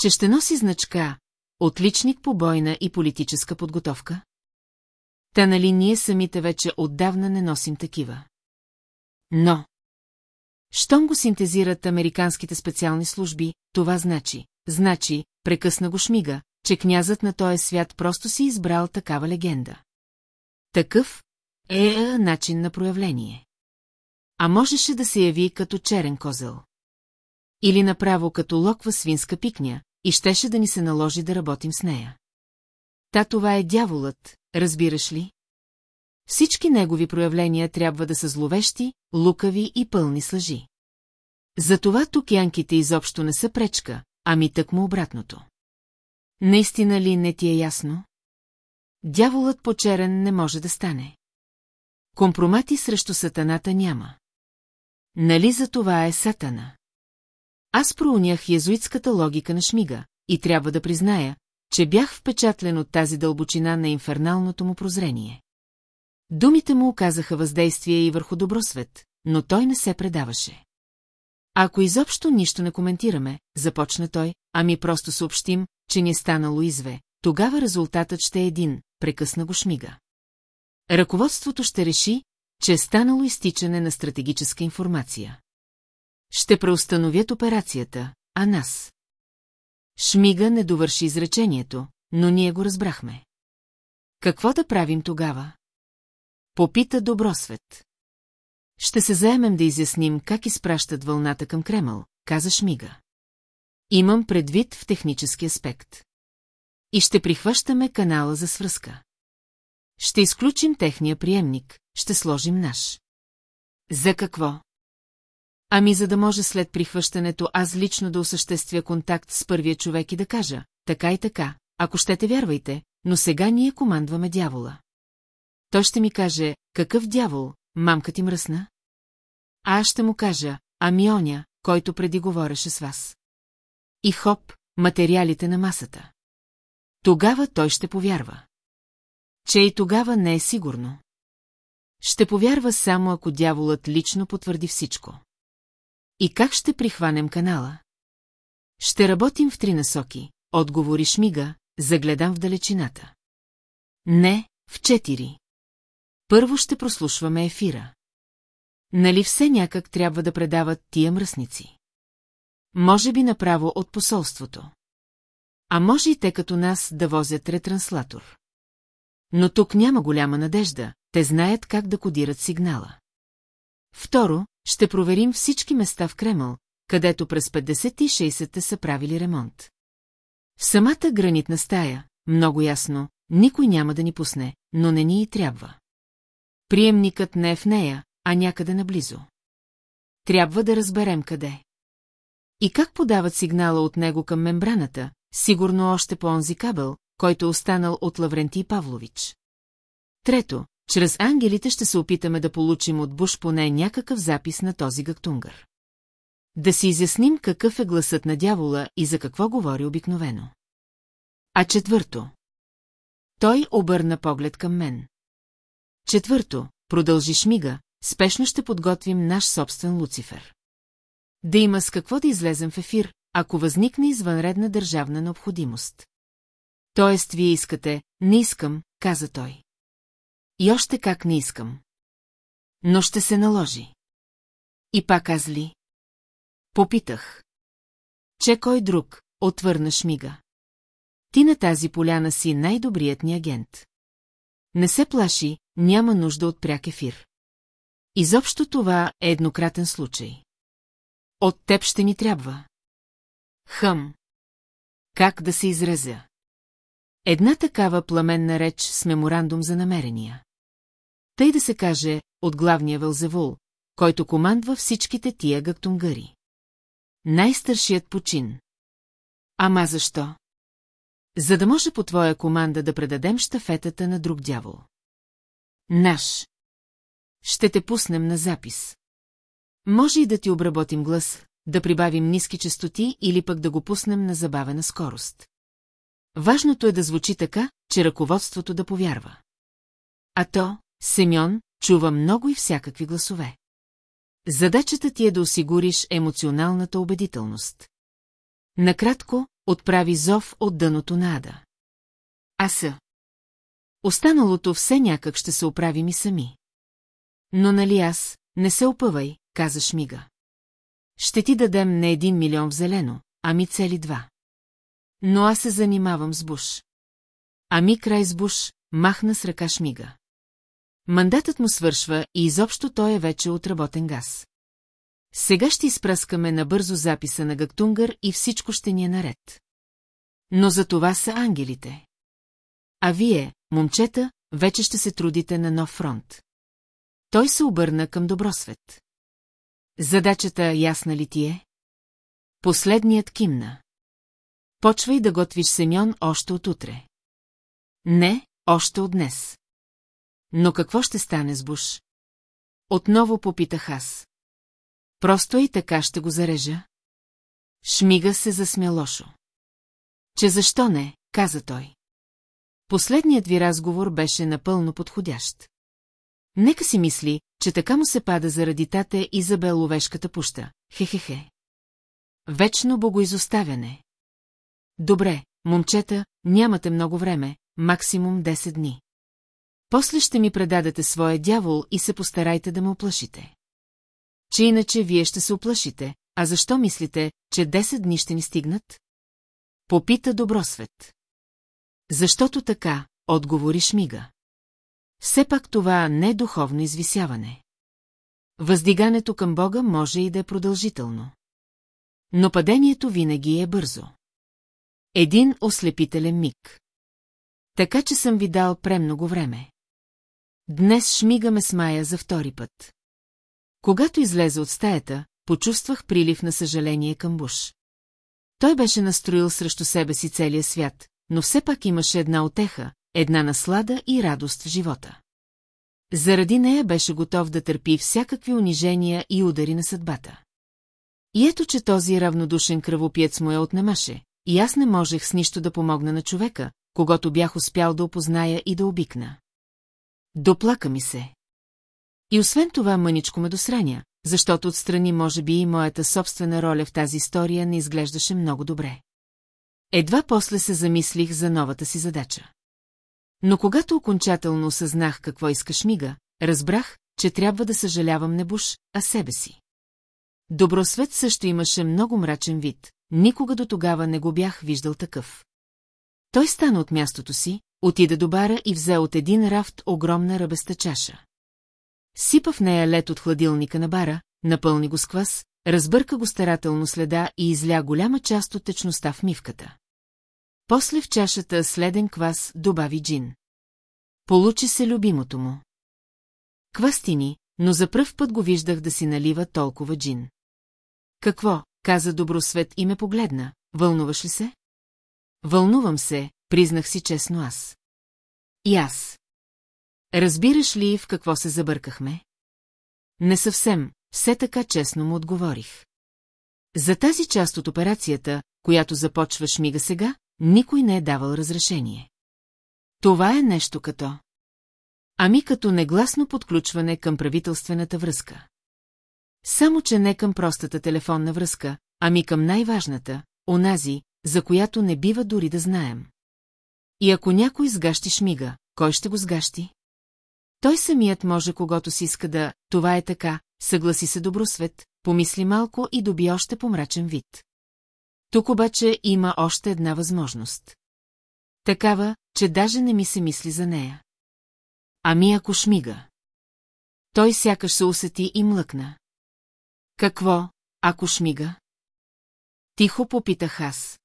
Че ще носи значка, отличник по бойна и политическа подготовка? Та нали ние самите вече отдавна не носим такива. Но... Щом го синтезират американските специални служби, това значи, значи, прекъсна го шмига, че князът на този свят просто си избрал такава легенда. Такъв е начин на проявление. А можеше да се яви като черен козел. Или направо като локва свинска пикня, и щеше да ни се наложи да работим с нея. Та това е дяволът, разбираш ли? Всички негови проявления трябва да са зловещи, лукави и пълни с лъжи. Затова тук янките изобщо не са пречка, ами тъкмо обратното. Наистина ли не ти е ясно? Дяволът почерен не може да стане. Компромати срещу сатаната няма. Нали за това е сатана? Аз проунях езуитската логика на Шмига и трябва да призная, че бях впечатлен от тази дълбочина на инферналното му прозрение. Думите му оказаха въздействие и върху добросвет, но той не се предаваше. Ако изобщо нищо не коментираме, започна той, ами просто съобщим, че ни е станало изве, тогава резултатът ще е един, прекъсна го Шмига. Ръководството ще реши, че е станало изтичане на стратегическа информация. Ще преустановят операцията, а нас. Шмига не довърши изречението, но ние го разбрахме. Какво да правим тогава? Попита Добросвет. Ще се заемем да изясним как изпращат вълната към Кремъл, каза Шмига. Имам предвид в технически аспект. И ще прихващаме канала за свръзка. Ще изключим техния приемник, ще сложим наш. За какво? Ами за да може след прихващането аз лично да осъществя контакт с първия човек и да кажа, така и така, ако щете вярвайте, но сега ние командваме дявола. Той ще ми каже, какъв дявол, мамка ти мръсна? А аз ще му кажа, ами оня, който преди говореше с вас. И хоп, материалите на масата. Тогава той ще повярва. Че и тогава не е сигурно. Ще повярва само ако дяволът лично потвърди всичко. И как ще прихванем канала? Ще работим в три насоки, отговори Шмига, загледам в далечината. Не, в четири. Първо ще прослушваме ефира. Нали все някак трябва да предават тия мръсници? Може би направо от посолството. А може и те като нас да возят ретранслатор. Но тук няма голяма надежда, те знаят как да кодират сигнала. Второ, ще проверим всички места в Кремъл, където през 50 и 60-те са правили ремонт. В самата гранитна стая, много ясно, никой няма да ни пусне, но не ни и трябва. Приемникът не е в нея, а някъде наблизо. Трябва да разберем къде. И как подават сигнала от него към мембраната, сигурно още по онзи кабел, който е останал от Лаврентий Павлович. Трето, чрез ангелите ще се опитаме да получим от Буш поне някакъв запис на този гактунгър. Да си изясним какъв е гласът на дявола и за какво говори обикновено. А четвърто. Той обърна поглед към мен. Четвърто, продължи Шмига, спешно ще подготвим наш собствен Луцифер. Да има с какво да излезем в ефир, ако възникне извънредна държавна необходимост. Тоест, вие искате, не искам, каза той. И още как не искам. Но ще се наложи. И пак аз ли? Попитах. Че кой друг, отвърна Шмига. Ти на тази поляна си най-добрият ни агент. Не се плаши, няма нужда от пряк ефир. Изобщо това е еднократен случай. От теб ще ни трябва. Хъм. Как да се изразя? Една такава пламенна реч с меморандум за намерения. Тъй да се каже, от главния Велзевул, който командва всичките тия гактунгари. Най-старшият почин. Ама защо? За да може по твоя команда да предадем штафетата на друг дявол. Наш. Ще те пуснем на запис. Може и да ти обработим глас, да прибавим ниски частоти или пък да го пуснем на забавена скорост. Важното е да звучи така, че ръководството да повярва. А то, Семьон, чува много и всякакви гласове. Задачата ти е да осигуриш емоционалната убедителност. Накратко, отправи зов от дъното на ада. Аса. Останалото все някак ще се оправим и сами. Но нали аз, не се опъвай, каза Шмига. Ще ти дадем не един милион в зелено, ами цели два. Но аз се занимавам с Буш. Ами край с Буш, махна с ръка Шмига. Мандатът му свършва и изобщо той е вече отработен газ. Сега ще изпръскаме на бързо записа на Гактунгър и всичко ще ни е наред. Но за това са ангелите. А вие, момчета, вече ще се трудите на нов фронт. Той се обърна към Добросвет. Задачата ясна ли ти е? Последният кимна. Почвай да готвиш Семьон още от утре. Не, още от днес. Но какво ще стане с Буш? Отново попитах аз. Просто и така ще го зарежа. Шмига се засмя лошо. Че защо не, каза той. Последният ви разговор беше напълно подходящ. Нека си мисли, че така му се пада заради тате и за пуща. Хе-хе-хе. Вечно богоизоставяне. Добре, момчета, нямате много време, максимум 10 дни. После ще ми предадете своя дявол и се постарайте да ме оплашите. Че иначе вие ще се оплашите, а защо мислите, че 10 дни ще ни стигнат? Попита Добросвет. Защото така, отговори Шмига. Все пак това не е духовно извисяване. Въздигането към Бога може и да е продължително. Но падението винаги е бързо. Един ослепителен миг. Така че съм ви дал премного време. Днес шмигаме с Мая за втори път. Когато излезе от стаята, почувствах прилив на съжаление към Буш. Той беше настроил срещу себе си целия свят, но все пак имаше една отеха, една наслада и радост в живота. Заради нея беше готов да търпи всякакви унижения и удари на съдбата. И ето, че този равнодушен кръвопиец му я отнемаше, и аз не можех с нищо да помогна на човека, когато бях успял да опозная и да обикна. Доплака ми се. И освен това мъничко ме досраня, защото отстрани може би и моята собствена роля в тази история не изглеждаше много добре. Едва после се замислих за новата си задача. Но когато окончателно осъзнах какво искаш мига, разбрах, че трябва да съжалявам не Буш, а себе си. Добросвет също имаше много мрачен вид, никога до тогава не го бях виждал такъв. Той стана от мястото си, отида до бара и взе от един рафт огромна ръбеста чаша. Сипа в нея лед от хладилника на бара, напълни го с квас, разбърка го старателно следа и изля голяма част от течността в мивката. После в чашата следен квас добави джин. Получи се любимото му. Квастини, но за пръв път го виждах да си налива толкова джин. Какво, каза Добросвет и ме погледна, вълнуваш ли се? Вълнувам се, признах си честно аз. И аз. Разбираш ли в какво се забъркахме? Не съвсем, все така честно му отговорих. За тази част от операцията, която започваш мига сега, никой не е давал разрешение. Това е нещо като... Ами като негласно подключване към правителствената връзка. Само, че не към простата телефонна връзка, ами към най-важната, онази, за която не бива дори да знаем. И ако някой сгащи шмига, кой ще го сгащи? Той самият може когато си иска да, това е така, съгласи се Добросвет, помисли малко и доби още помрачен вид. Тук обаче има още една възможност. Такава, че даже не ми се мисли за нея. Ами ако шмига? Той сякаш се усети и млъкна. Какво, ако шмига? Тихо попитах аз.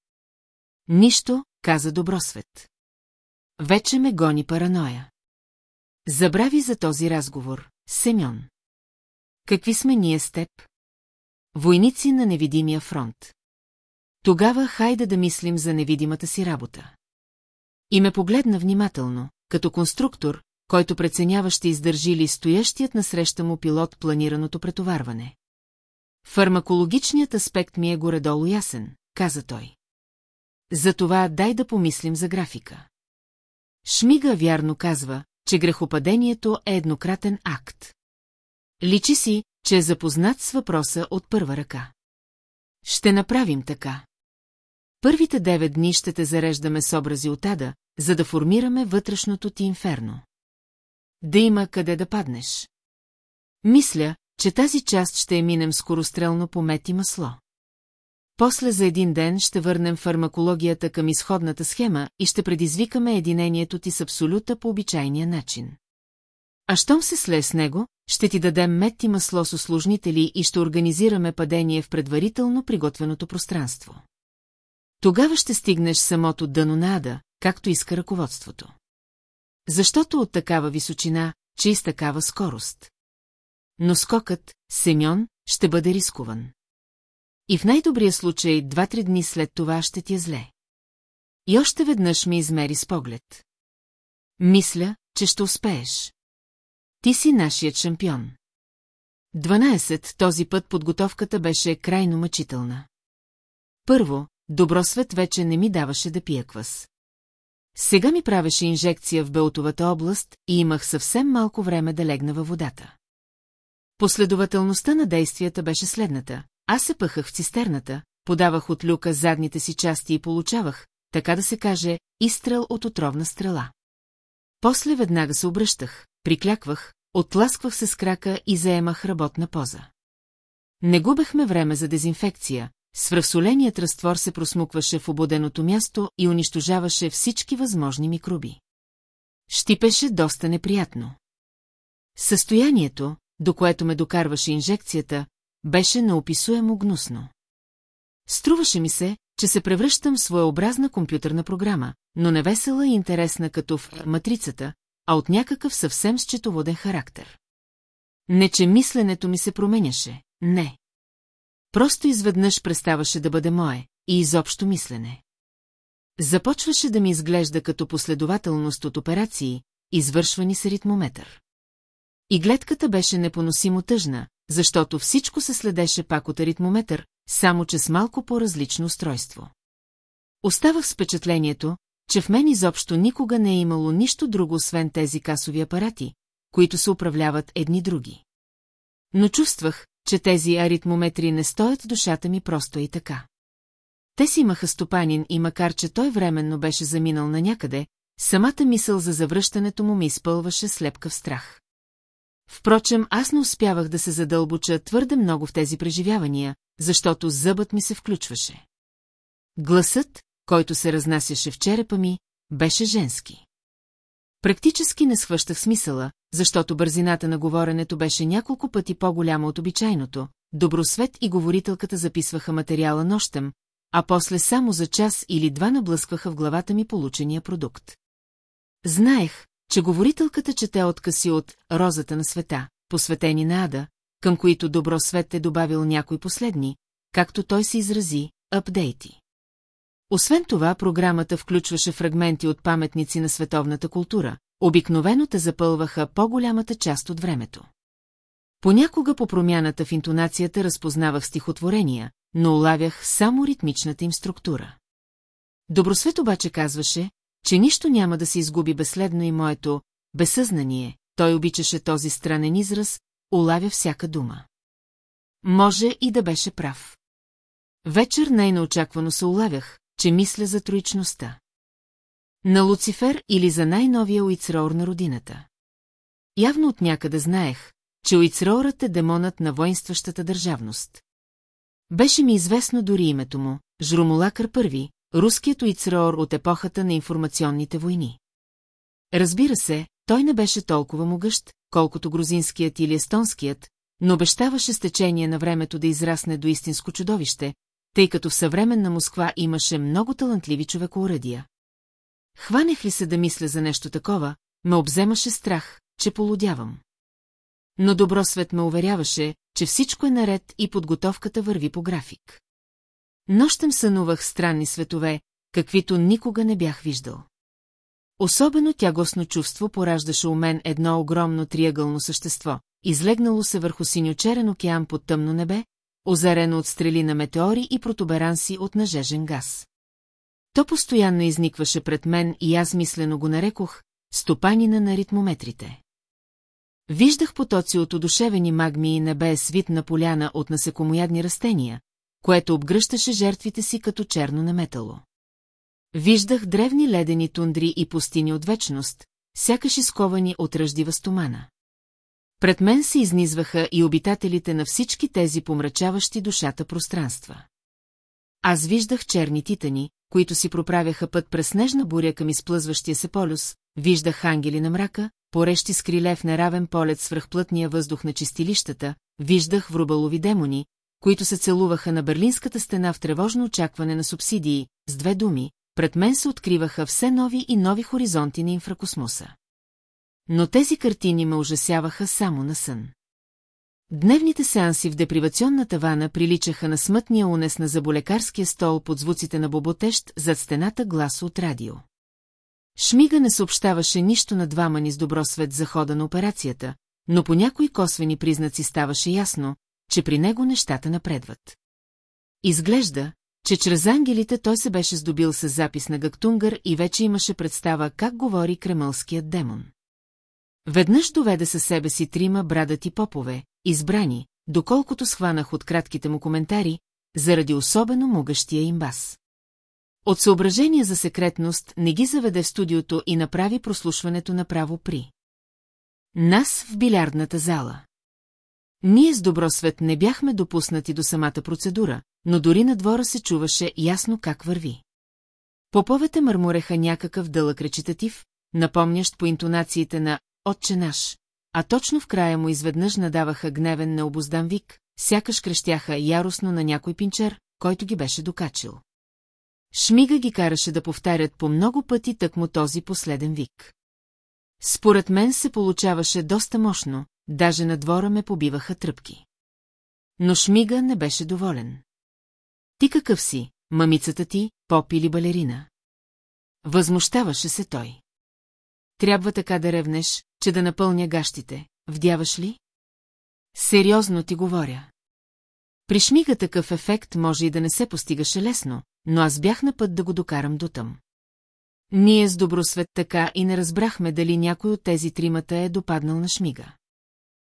Нищо, каза Добросвет. Вече ме гони параноя. Забрави за този разговор, Семен. Какви сме ние с теб? Войници на невидимия фронт. Тогава хайде да мислим за невидимата си работа. И ме погледна внимателно, като конструктор, който преценява ще издържи ли стоящият насреща му пилот планираното претоварване. Фармакологичният аспект ми е горе-долу ясен, каза той. Затова дай да помислим за графика. Шмига вярно казва, че грехопадението е еднократен акт. Личи си, че е запознат с въпроса от първа ръка. Ще направим така. Първите девет дни ще те зареждаме с образи от ада, за да формираме вътрешното ти инферно. Да има къде да паднеш. Мисля, че тази част ще я минем скорострелно по мет и масло. После за един ден ще върнем фармакологията към изходната схема и ще предизвикаме единението ти с абсолюта по обичайния начин. А щом се сле с него, ще ти дадем мед и масло с услужнители и ще организираме падение в предварително приготвеното пространство. Тогава ще стигнеш самото дъно на ада, както иска ръководството. Защото от такава височина, че и с такава скорост. Но скокът, Семьон, ще бъде рискуван. И в най-добрия случай два-три дни след това ще ти е зле. И още веднъж ми измери с поглед. Мисля, че ще успееш. Ти си нашият шампион. 12. Този път подготовката беше крайно мъчителна. Първо, Добросвет вече не ми даваше да пия квас. Сега ми правеше инжекция в Белтовата област и имах съвсем малко време да легна във водата. Последователността на действията беше следната. Аз се пъхах в цистерната, подавах от люка задните си части и получавах, така да се каже, изстрел от отровна стрела. После веднага се обръщах, прикляквах, отласквах се с крака и заемах работна поза. Не губехме време за дезинфекция, свръхсоленият разтвор се просмукваше в ободеното място и унищожаваше всички възможни микроби. Щипеше доста неприятно. Състоянието, до което ме докарваше инжекцията, беше неописуемо гнусно. Струваше ми се, че се превръщам в своеобразна компютърна програма, но не весела и интересна като в матрицата, а от някакъв съвсем счетоводен характер. Не, че мисленето ми се променяше, не. Просто изведнъж преставаше да бъде мое и изобщо мислене. Започваше да ми изглежда като последователност от операции, извършвани с ритмометър. И гледката беше непоносимо тъжна, защото всичко се следеше пак от ритмометър, само че с малко по-различно устройство. Оставах с впечатлението, че в мен изобщо никога не е имало нищо друго, освен тези касови апарати, които се управляват едни други. Но чувствах, че тези аритмометри не стоят душата ми просто и така. Те си имаха стопанин и макар, че той временно беше заминал на някъде, самата мисъл за завръщането му ми изпълваше слепка в страх. Впрочем, аз не успявах да се задълбоча твърде много в тези преживявания, защото зъбът ми се включваше. Гласът, който се разнасяше в черепа ми, беше женски. Практически не схващах смисъла, защото бързината на говоренето беше няколко пъти по-голяма от обичайното, Добросвет и говорителката записваха материала нощем, а после само за час или два наблъскваха в главата ми получения продукт. Знаех, че говорителката чете откъси от «Розата на света», посветени на Ада, към които Добро Свет е добавил някой последни, както той се изрази, апдейти. Освен това, програмата включваше фрагменти от паметници на световната култура, обикновено те запълваха по-голямата част от времето. Понякога по промяната в интонацията разпознавах стихотворения, но улавях само ритмичната им структура. Добросвет обаче казваше, че нищо няма да се изгуби безследно и моето безсъзнание, той обичаше този странен израз, улавя всяка дума. Може и да беше прав. Вечер най-неочаквано се улавях, че мисля за троичността. На Луцифер или за най-новия Уицроор на родината. Явно от някъде знаех, че Уицроорът е демонът на воинстващата държавност. Беше ми известно дори името му, Жрумолакър първи, руският Уицроор от епохата на информационните войни. Разбира се, той не беше толкова могъщ, колкото грузинският или естонският, но обещаваше с течение на времето да израсне до истинско чудовище, тъй като в съвременна Москва имаше много талантливи човекоуредия. Хванех ли се да мисля за нещо такова, ме обземаше страх, че полудявам. Но Добросвет ме уверяваше, че всичко е наред и подготовката върви по график. Нощем сънувах странни светове, каквито никога не бях виждал. Особено тягостно чувство пораждаше у мен едно огромно триъгълно същество, излегнало се върху синьочерен океан под тъмно небе, озарено от стрели на метеори и протуберанси от нажежен газ. То постоянно изникваше пред мен и аз мислено го нарекох стопанина на ритмометрите. Виждах потоци от одушевени магми и небе свит на поляна от насекомоядни растения, което обгръщаше жертвите си като черно наметало. Виждах древни ледени тундри и пустини от вечност, сякаш изковани от ръждива стомана. Пред мен се изнизваха и обитателите на всички тези помрачаващи душата пространства. Аз виждах черни титани, които си проправяха път през снежна буря към изплъзващия се полюс, виждах ангели на мрака, порещи с криле в неравен полет свръхплътния въздух на чистилищата, виждах врубалови демони, които се целуваха на Берлинската стена в тревожно очакване на субсидии, с две думи, пред мен се откриваха все нови и нови хоризонти на инфракосмоса. Но тези картини ме ужасяваха само на сън. Дневните сеанси в депривационната вана приличаха на смътния унес на заболекарския стол под звуците на боботещ зад стената глас от радио. Шмига не съобщаваше нищо на двама ни с добро свет за хода на операцията, но по някои косвени признаци ставаше ясно, че при него нещата напредват. Изглежда, че чрез ангелите той се беше здобил с запис на Гактунгър и вече имаше представа как говори кремълският демон. Веднъж доведе със себе си трима брадати попове, избрани, доколкото схванах от кратките му коментари, заради особено могъщия им бас. От съображение за секретност не ги заведе в студиото и направи прослушването направо при. Нас в билярдната зала. Ние с добро свет не бяхме допуснати до самата процедура, но дори на двора се чуваше ясно как върви. Поповете мърмуреха някакъв дълъг речитатив, напомнящ по интонациите на «Отче наш», а точно в края му изведнъж надаваха гневен необоздан вик, сякаш крещяха яростно на някой пинчер, който ги беше докачил. Шмига ги караше да повтарят по много пъти тъкмо този последен вик. Според мен се получаваше доста мощно, даже на двора ме побиваха тръпки. Но Шмига не беше доволен. Ти какъв си, мамицата ти, поп или балерина? Възмущаваше се той. Трябва така да ревнеш, че да напълня гащите, вдяваш ли? Сериозно ти говоря. При Шмига такъв ефект може и да не се постигаше лесно, но аз бях на път да го докарам дотъм. Ние с добросвет така и не разбрахме дали някой от тези тримата е допаднал на Шмига.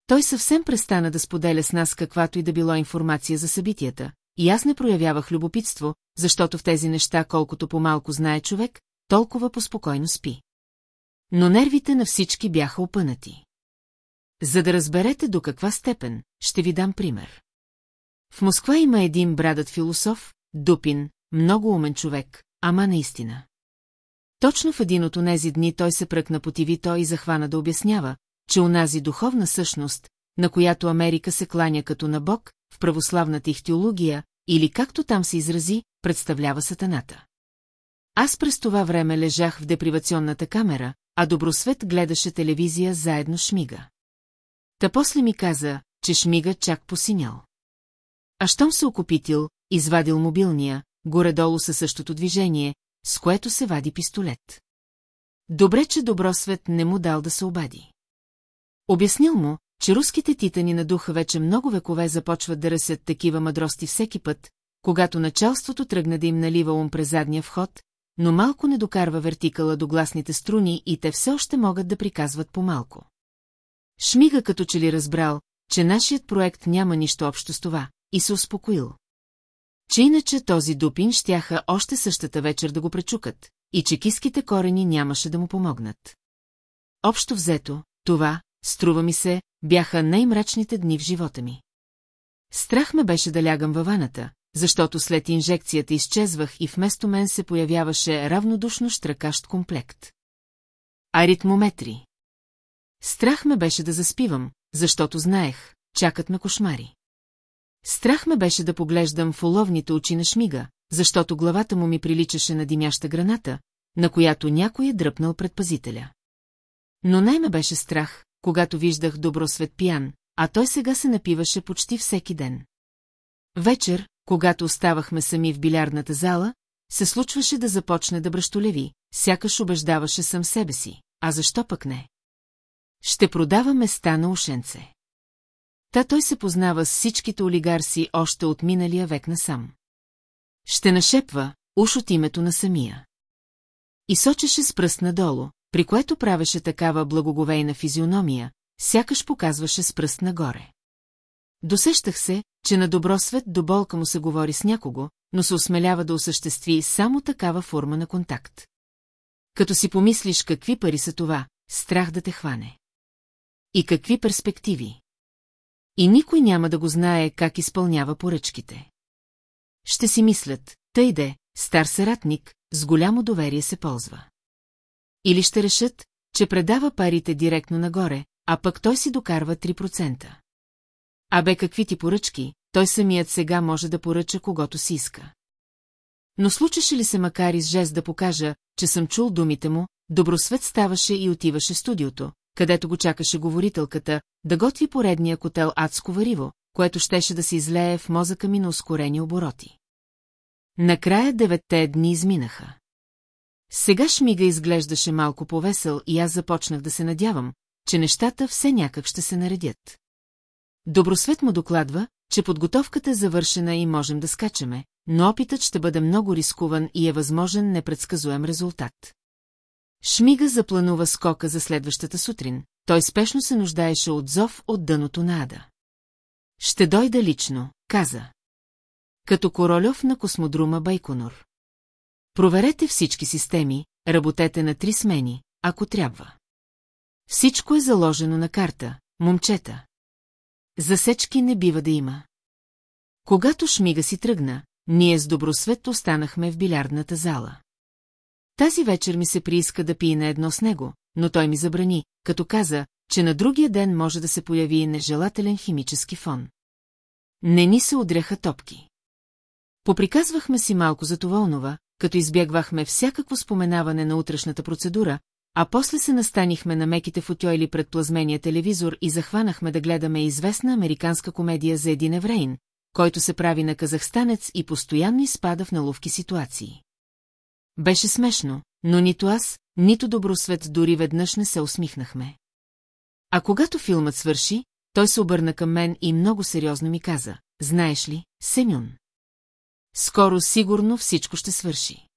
Той съвсем престана да споделя с нас каквато и да било информация за събитията, и аз не проявявах любопитство, защото в тези неща колкото по-малко знае човек, толкова поспокойно спи. Но нервите на всички бяха опънати. За да разберете до каква степен, ще ви дам пример. В Москва има един брадът философ, Дупин, много умен човек, ама наистина. Точно в един от онези дни той се пръкна по тивито и захвана да обяснява, че онази духовна същност, на която Америка се кланя като на Бог, в православната их теология, или както там се изрази, представлява сатаната. Аз през това време лежах в депривационната камера, а Добросвет гледаше телевизия заедно Шмига. Та после ми каза, че Шмига чак посинял. А щом се окупитил, извадил мобилния, горе-долу със същото движение, с което се вади пистолет. Добре, че Добросвет не му дал да се обади. Обяснил му, че руските титани на духа вече много векове започват да ръсят такива мъдрости всеки път, когато началството тръгне да им налива ум през задния вход, но малко не докарва вертикала до гласните струни и те все още могат да приказват по-малко. Шмига като че ли разбрал, че нашият проект няма нищо общо с това, и се успокоил. Че иначе този дупин щяха още същата вечер да го пречукат, и че киските корени нямаше да му помогнат. Общо взето, това, струва ми се, бяха най-мрачните дни в живота ми. Страх ме беше да лягам във ваната, защото след инжекцията изчезвах и вместо мен се появяваше равнодушно штракащ комплект. Аритмометри. Страх ме беше да заспивам, защото знаех, чакат ме кошмари. Страх ме беше да поглеждам в уловните очи на шмига, защото главата му ми приличаше на димяща граната, на която някой е дръпнал предпазителя. Но най-ме беше страх, когато виждах Добросвет пиян, а той сега се напиваше почти всеки ден. Вечер, когато оставахме сами в билярдната зала, се случваше да започне да бръщолеви, сякаш убеждаваше сам себе си. А защо пък не? Ще продава места на ушенце. Та той се познава с всичките олигарси още от миналия век насам. Ще нашепва, уж от името на самия. И сочеше с пръст надолу, при което правеше такава благоговейна физиономия, сякаш показваше с пръст нагоре. Досещах се, че на добро свет до болка му се говори с някого, но се осмелява да осъществи само такава форма на контакт. Като си помислиш какви пари са това, страх да те хване. И какви перспективи. И никой няма да го знае как изпълнява поръчките. Ще си мислят, тъй де, стар съратник, с голямо доверие се ползва. Или ще решат, че предава парите директно нагоре, а пък той си докарва 3%. А бе какви ти поръчки, той самият сега може да поръча когото си иска. Но случеше ли се макар и с жест да покажа, че съм чул думите му, Добросвет ставаше и отиваше в студиото, където го чакаше говорителката, да готви поредния котел адско вариво, което щеше да се излее в мозъка ми на ускорени обороти. Накрая деветте дни изминаха. Сега Шмига изглеждаше малко повесел и аз започнах да се надявам, че нещата все някак ще се наредят. Добросвет му докладва, че подготовката е завършена и можем да скачаме, но опитът ще бъде много рискуван и е възможен непредсказуем резултат. Шмига запланува скока за следващата сутрин, той спешно се нуждаеше от зов от дъното на Ада. Ще дойда лично, каза. Като Королев на космодрума Байконур. Проверете всички системи, работете на три смени, ако трябва. Всичко е заложено на карта, момчета. Засечки не бива да има. Когато Шмига си тръгна, ние с Добросвет останахме в билярдната зала. Тази вечер ми се прииска да пие едно с него, но той ми забрани, като каза, че на другия ден може да се появи нежелателен химически фон. Не ни се удряха топки. Поприказвахме си малко за това онова, като избягвахме всякакво споменаване на утрешната процедура, а после се настанихме на меките футойли пред плазмения телевизор и захванахме да гледаме известна американска комедия за един еврейн, който се прави на казахстанец и постоянно изпада в наловки ситуации. Беше смешно, но нито аз, нито Добросвет дори веднъж не се усмихнахме. А когато филмът свърши, той се обърна към мен и много сериозно ми каза, знаеш ли, Семюн? Скоро сигурно всичко ще свърши.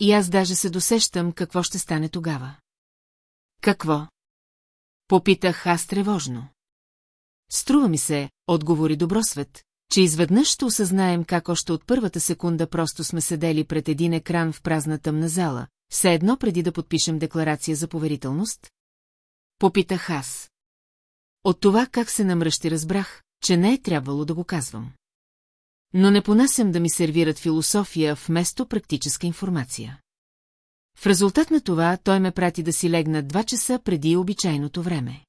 И аз даже се досещам какво ще стане тогава. Какво? Попитах аз тревожно. Струва ми се, отговори Добросвет, че изведнъж ще осъзнаем как още от първата секунда просто сме седели пред един екран в празна тъмна зала, все едно преди да подпишем декларация за поверителност? Попитах аз. От това как се намръщи разбрах, че не е трябвало да го казвам. Но не понасям да ми сервират философия вместо практическа информация. В резултат на това той ме прати да си легна два часа преди обичайното време.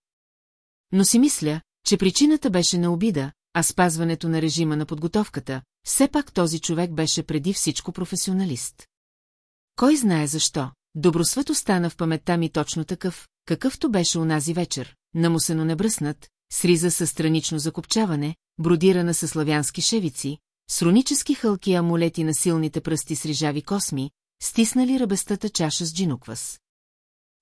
Но си мисля, че причината беше на обида, а спазването на режима на подготовката, все пак този човек беше преди всичко професионалист. Кой знае защо, Добросвет остана в паметта ми точно такъв, какъвто беше унази вечер, намусено небръснат, с със странично закопчаване, бродирана със славянски шевици, с ронически хълки амулети на силните пръсти с рижави косми, стиснали ръбестата чаша с джинуквас.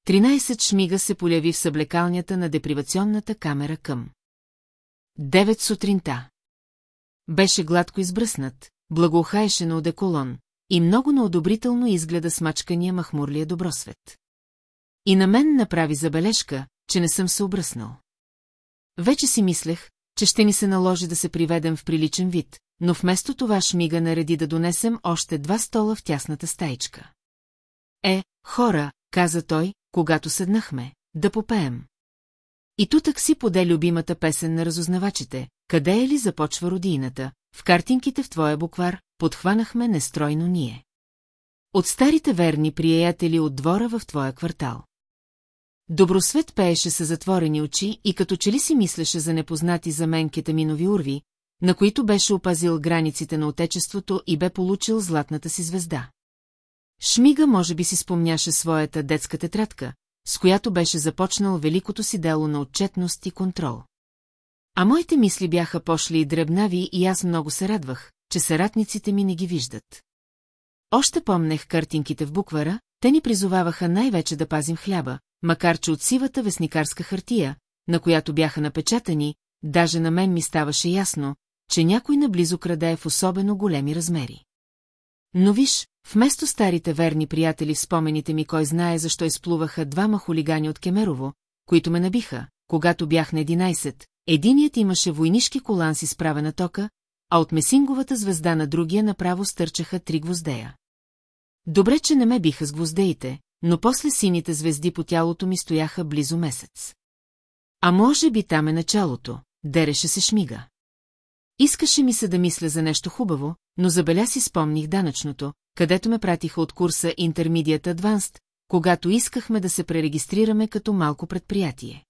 Тринайсет шмига се поляви в съблекалнята на депривационната камера към. Девет сутринта. Беше гладко избръснат, благоухаеше на одеколон и много неодобрително изгледа смачкания махмурлия добросвет. И на мен направи забележка, че не съм се обръснал. Вече си мислех, че ще ни се наложи да се приведем в приличен вид, но вместо това Шмига нареди да донесем още два стола в тясната стаичка. Е, хора, каза той, когато седнахме, да попеем. И тутък си поде любимата песен на разузнавачите, къде е ли започва родината, в картинките в твоя буквар, подхванахме нестройно ние. От старите верни приятели от двора в твоя квартал. Добросвет пееше с затворени очи и като че ли си мислеше за непознати за мен кетаминови урви, на които беше опазил границите на отечеството и бе получил златната си звезда. Шмига може би си спомняше своята детска тетрадка, с която беше започнал великото си дело на отчетност и контрол. А моите мисли бяха пошли и дребнави и аз много се радвах, че съратниците ми не ги виждат. Още помнех картинките в буквара, те ни призоваваха най-вече да пазим хляба, макар че от сивата вестникарска хартия, на която бяха напечатани, даже на мен ми ставаше ясно, че някой наблизо краде в особено големи размери. Но виж, вместо старите верни приятели в спомените ми кой знае защо изплуваха двама хулигани от Кемерово, които ме набиха, когато бях на 11, единият имаше войнишки колан с изправена тока, а от месинговата звезда на другия направо стърчаха три гвоздея. Добре, че не ме биха с гвоздеите, но после сините звезди по тялото ми стояха близо месец. А може би там е началото, дереше се шмига. Искаше ми се да мисля за нещо хубаво, но забеля си спомних данъчното, където ме пратиха от курса Intermediate Advanced, когато искахме да се пререгистрираме като малко предприятие.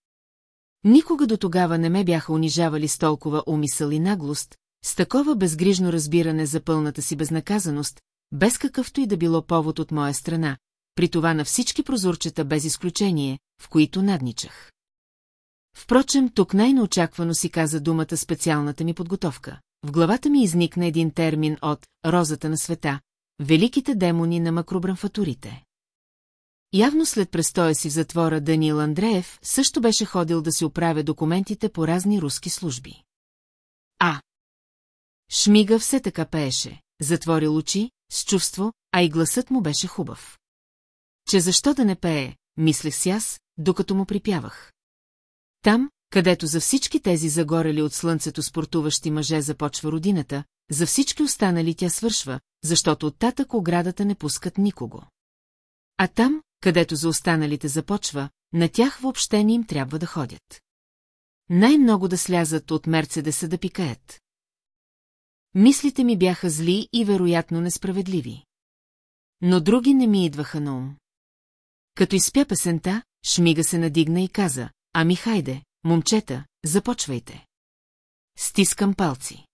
Никога до тогава не ме бяха унижавали с толкова умисъл и наглост, с такова безгрижно разбиране за пълната си безнаказаност, без какъвто и да било повод от моя страна, при това на всички прозорчета без изключение, в които надничах. Впрочем, тук най-неочаквано си каза думата специалната ми подготовка. В главата ми изникна един термин от «Розата на света», великите демони на макробранфатурите. Явно след престоя си в затвора Даниил Андреев също беше ходил да си оправя документите по разни руски служби. А. Шмига все така пееше, затворил очи, с чувство, а и гласът му беше хубав. Че защо да не пее, мислех си аз, докато му припявах. Там, където за всички тези загорели от слънцето спортуващи мъже започва родината, за всички останали тя свършва, защото от татък оградата не пускат никого. А там, където за останалите започва, на тях въобще не им трябва да ходят. Най-много да слязат от Мерцедеса да пикаят. Мислите ми бяха зли и вероятно несправедливи. Но други не ми идваха на ум. Като изпя песента, Шмига се надигна и каза, ами хайде, момчета, започвайте. Стискам палци.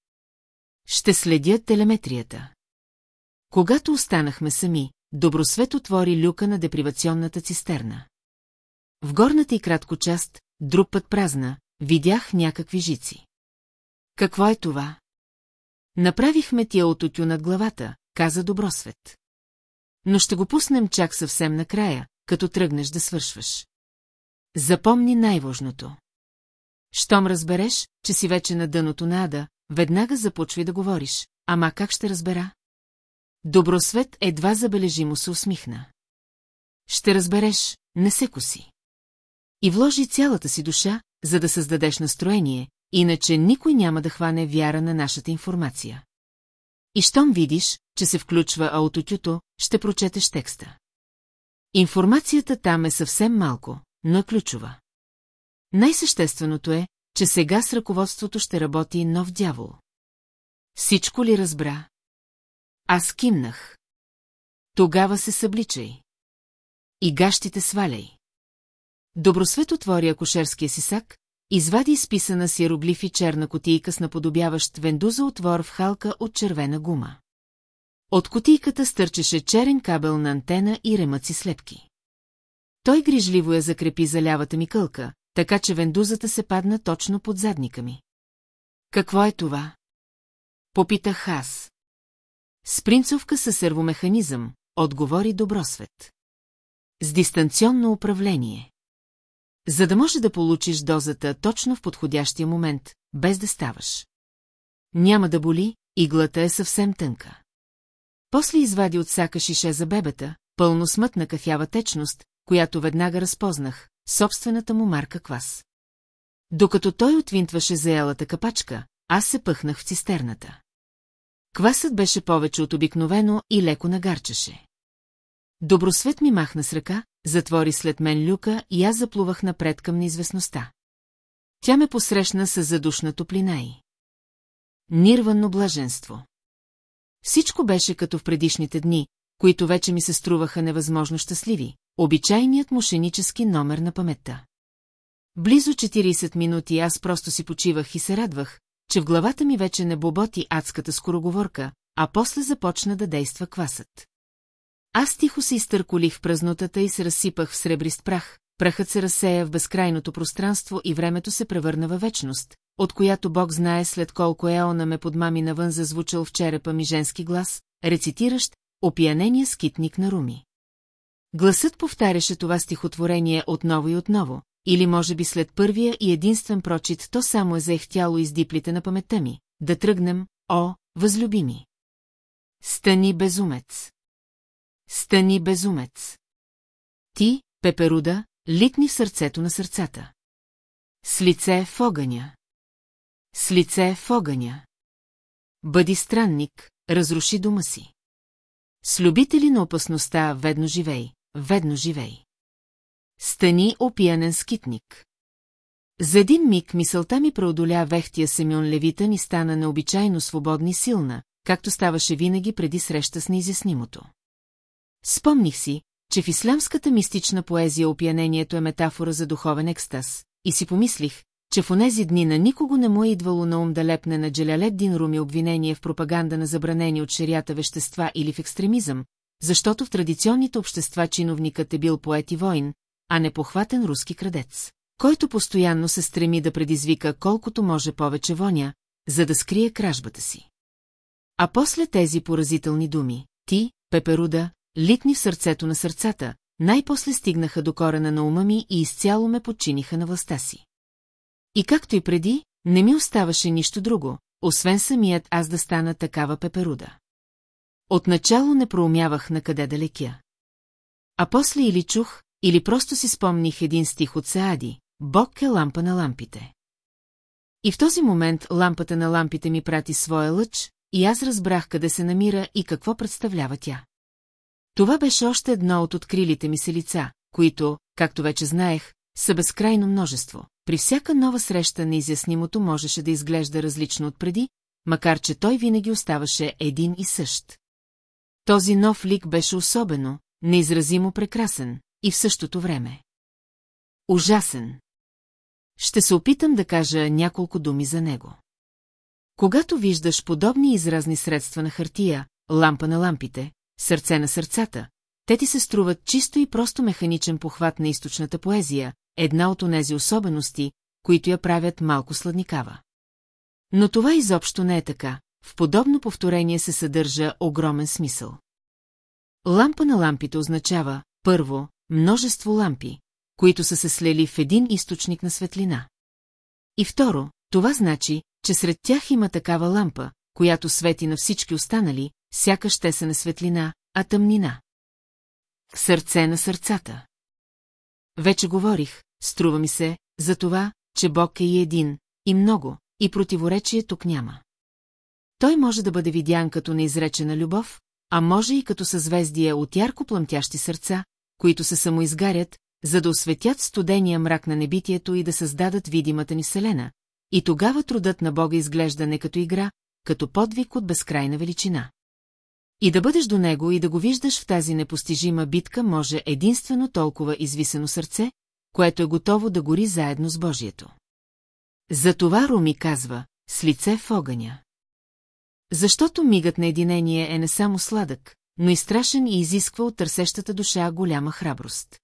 Ще следя телеметрията. Когато останахме сами, Добросвет отвори люка на депривационната цистерна. В горната и кратко част, друг път празна, видях някакви жици. Какво е това? Направихме тия от над главата, каза Добросвет. Но ще го пуснем чак съвсем накрая, като тръгнеш да свършваш. Запомни най-важното. Щом разбереш, че си вече на дъното на ада, веднага започви да говориш. Ама как ще разбера? Добросвет едва забележимо се усмихна. Ще разбереш, не се коси. И вложи цялата си душа, за да създадеш настроение, иначе никой няма да хване вяра на нашата информация. И щом видиш, че се включва аутотюто, ще прочетеш текста. Информацията там е съвсем малко, но е ключова. Най-същественото е, че сега с ръководството ще работи нов дявол. Всичко ли разбра? Аз кимнах. Тогава се събличай. И гащите сваляй. Добросвет отвори акушерския си сак, извади изписана с иероглифи черна котийка с наподобяващ вендуза отвор в халка от червена гума. От котийката стърчеше черен кабел на антена и ремъци слепки. Той грижливо я закрепи за лявата ми кълка, така че вендузата се падна точно под задника ми. Какво е това? Попитах аз. Спринцовка със сервомеханизъм, отговори Добросвет. С дистанционно управление. За да може да получиш дозата точно в подходящия момент, без да ставаш. Няма да боли, иглата е съвсем тънка. После извади от сака шише за бебета, пълно смътна кафява течност, която веднага разпознах, собствената му марка квас. Докато той отвинтваше заелата капачка, аз се пъхнах в цистерната. Квасът беше повече от обикновено и леко нагарчаше. Добросвет ми махна с ръка, затвори след мен люка и аз заплувах напред към неизвестността. Тя ме посрещна с задушна топлина и... Нирванно блаженство. Всичко беше като в предишните дни, които вече ми се струваха невъзможно щастливи, обичайният мошенически номер на паметта. Близо 40 минути аз просто си почивах и се радвах, че в главата ми вече не боботи адската скороговорка, а после започна да действа квасът. Аз тихо се изтърколих в празнотата и се разсипах в сребрист прах, прахът се разсея в безкрайното пространство и времето се превърна във вечност, от която Бог знае след колко еона ме подмами навън зазвучал в черепа ми женски глас, рецитиращ опиянения скитник на Руми. Гласът повтаряше това стихотворение отново и отново, или може би след първия и единствен прочит то само е заехтяло из диплите на паметта ми, да тръгнем, о, възлюбими. Стани безумец. Стани безумец. Ти, Пеперуда, литни в сърцето на сърцата. С лице в огъня. С лице в огъня. Бъди странник, разруши дома си. С любители на опасността ведно живей, ведно живей. Стани опиянен скитник. За един миг мисълта ми преодоля вехтия Семен Левитън и стана необичайно свободна и силна, както ставаше винаги преди среща с неизяснимото. Спомних си, че в ислямската мистична поезия опиянението е метафора за духовен екстаз, и си помислих, че в онези дни на никого не му е идвало на ум да лепне на Джалялет Руми обвинение в пропаганда на забранени от шерията вещества или в екстремизъм, защото в традиционните общества чиновникът е бил поет и войн, а не похватен руски крадец, който постоянно се стреми да предизвика колкото може повече воня, за да скрие кражбата си. А после тези поразителни думи, ти, Пеперуда, литни в сърцето на сърцата, най-после стигнаха до корена на ума ми и изцяло ме подчиниха на властта си. И както и преди, не ми оставаше нищо друго, освен самият аз да стана такава пеперуда. Отначало не проумявах на къде да лекя. А после или чух, или просто си спомних един стих от Саади «Бог е лампа на лампите». И в този момент лампата на лампите ми прати своя лъч, и аз разбрах къде се намира и какво представлява тя. Това беше още едно от открилите ми се лица, които, както вече знаех, са безкрайно множество. При всяка нова среща неизяснимото можеше да изглежда различно от преди, макар че той винаги оставаше един и същ. Този нов лик беше особено, неизразимо прекрасен и в същото време. Ужасен. Ще се опитам да кажа няколко думи за него. Когато виждаш подобни изразни средства на хартия, лампа на лампите, сърце на сърцата, те ти се струват чисто и просто механичен похват на източната поезия, една от онези особености, които я правят малко сладникава. Но това изобщо не е така, в подобно повторение се съдържа огромен смисъл. Лампа на лампите означава, първо, множество лампи, които са се слели в един източник на светлина. И второ, това значи, че сред тях има такава лампа, която свети на всички останали, сякаш те са на светлина, а тъмнина. Сърце на сърцата. Вече говорих, струва ми се, за това, че Бог е и един, и много, и противоречие тук няма. Той може да бъде видян като неизречена любов, а може и като съзвездие от ярко плъмтящи сърца, които се самоизгарят, за да осветят студения мрак на небитието и да създадат видимата ни вселена. И тогава трудът на Бога изглежда не като игра, като подвиг от безкрайна величина. И да бъдеш до него и да го виждаш в тази непостижима битка може единствено толкова извисено сърце, което е готово да гори заедно с Божието. Затова Руми казва, с лице в огъня. Защото мигът на единение е не само сладък, но и страшен и изисква от търсещата душа голяма храброст.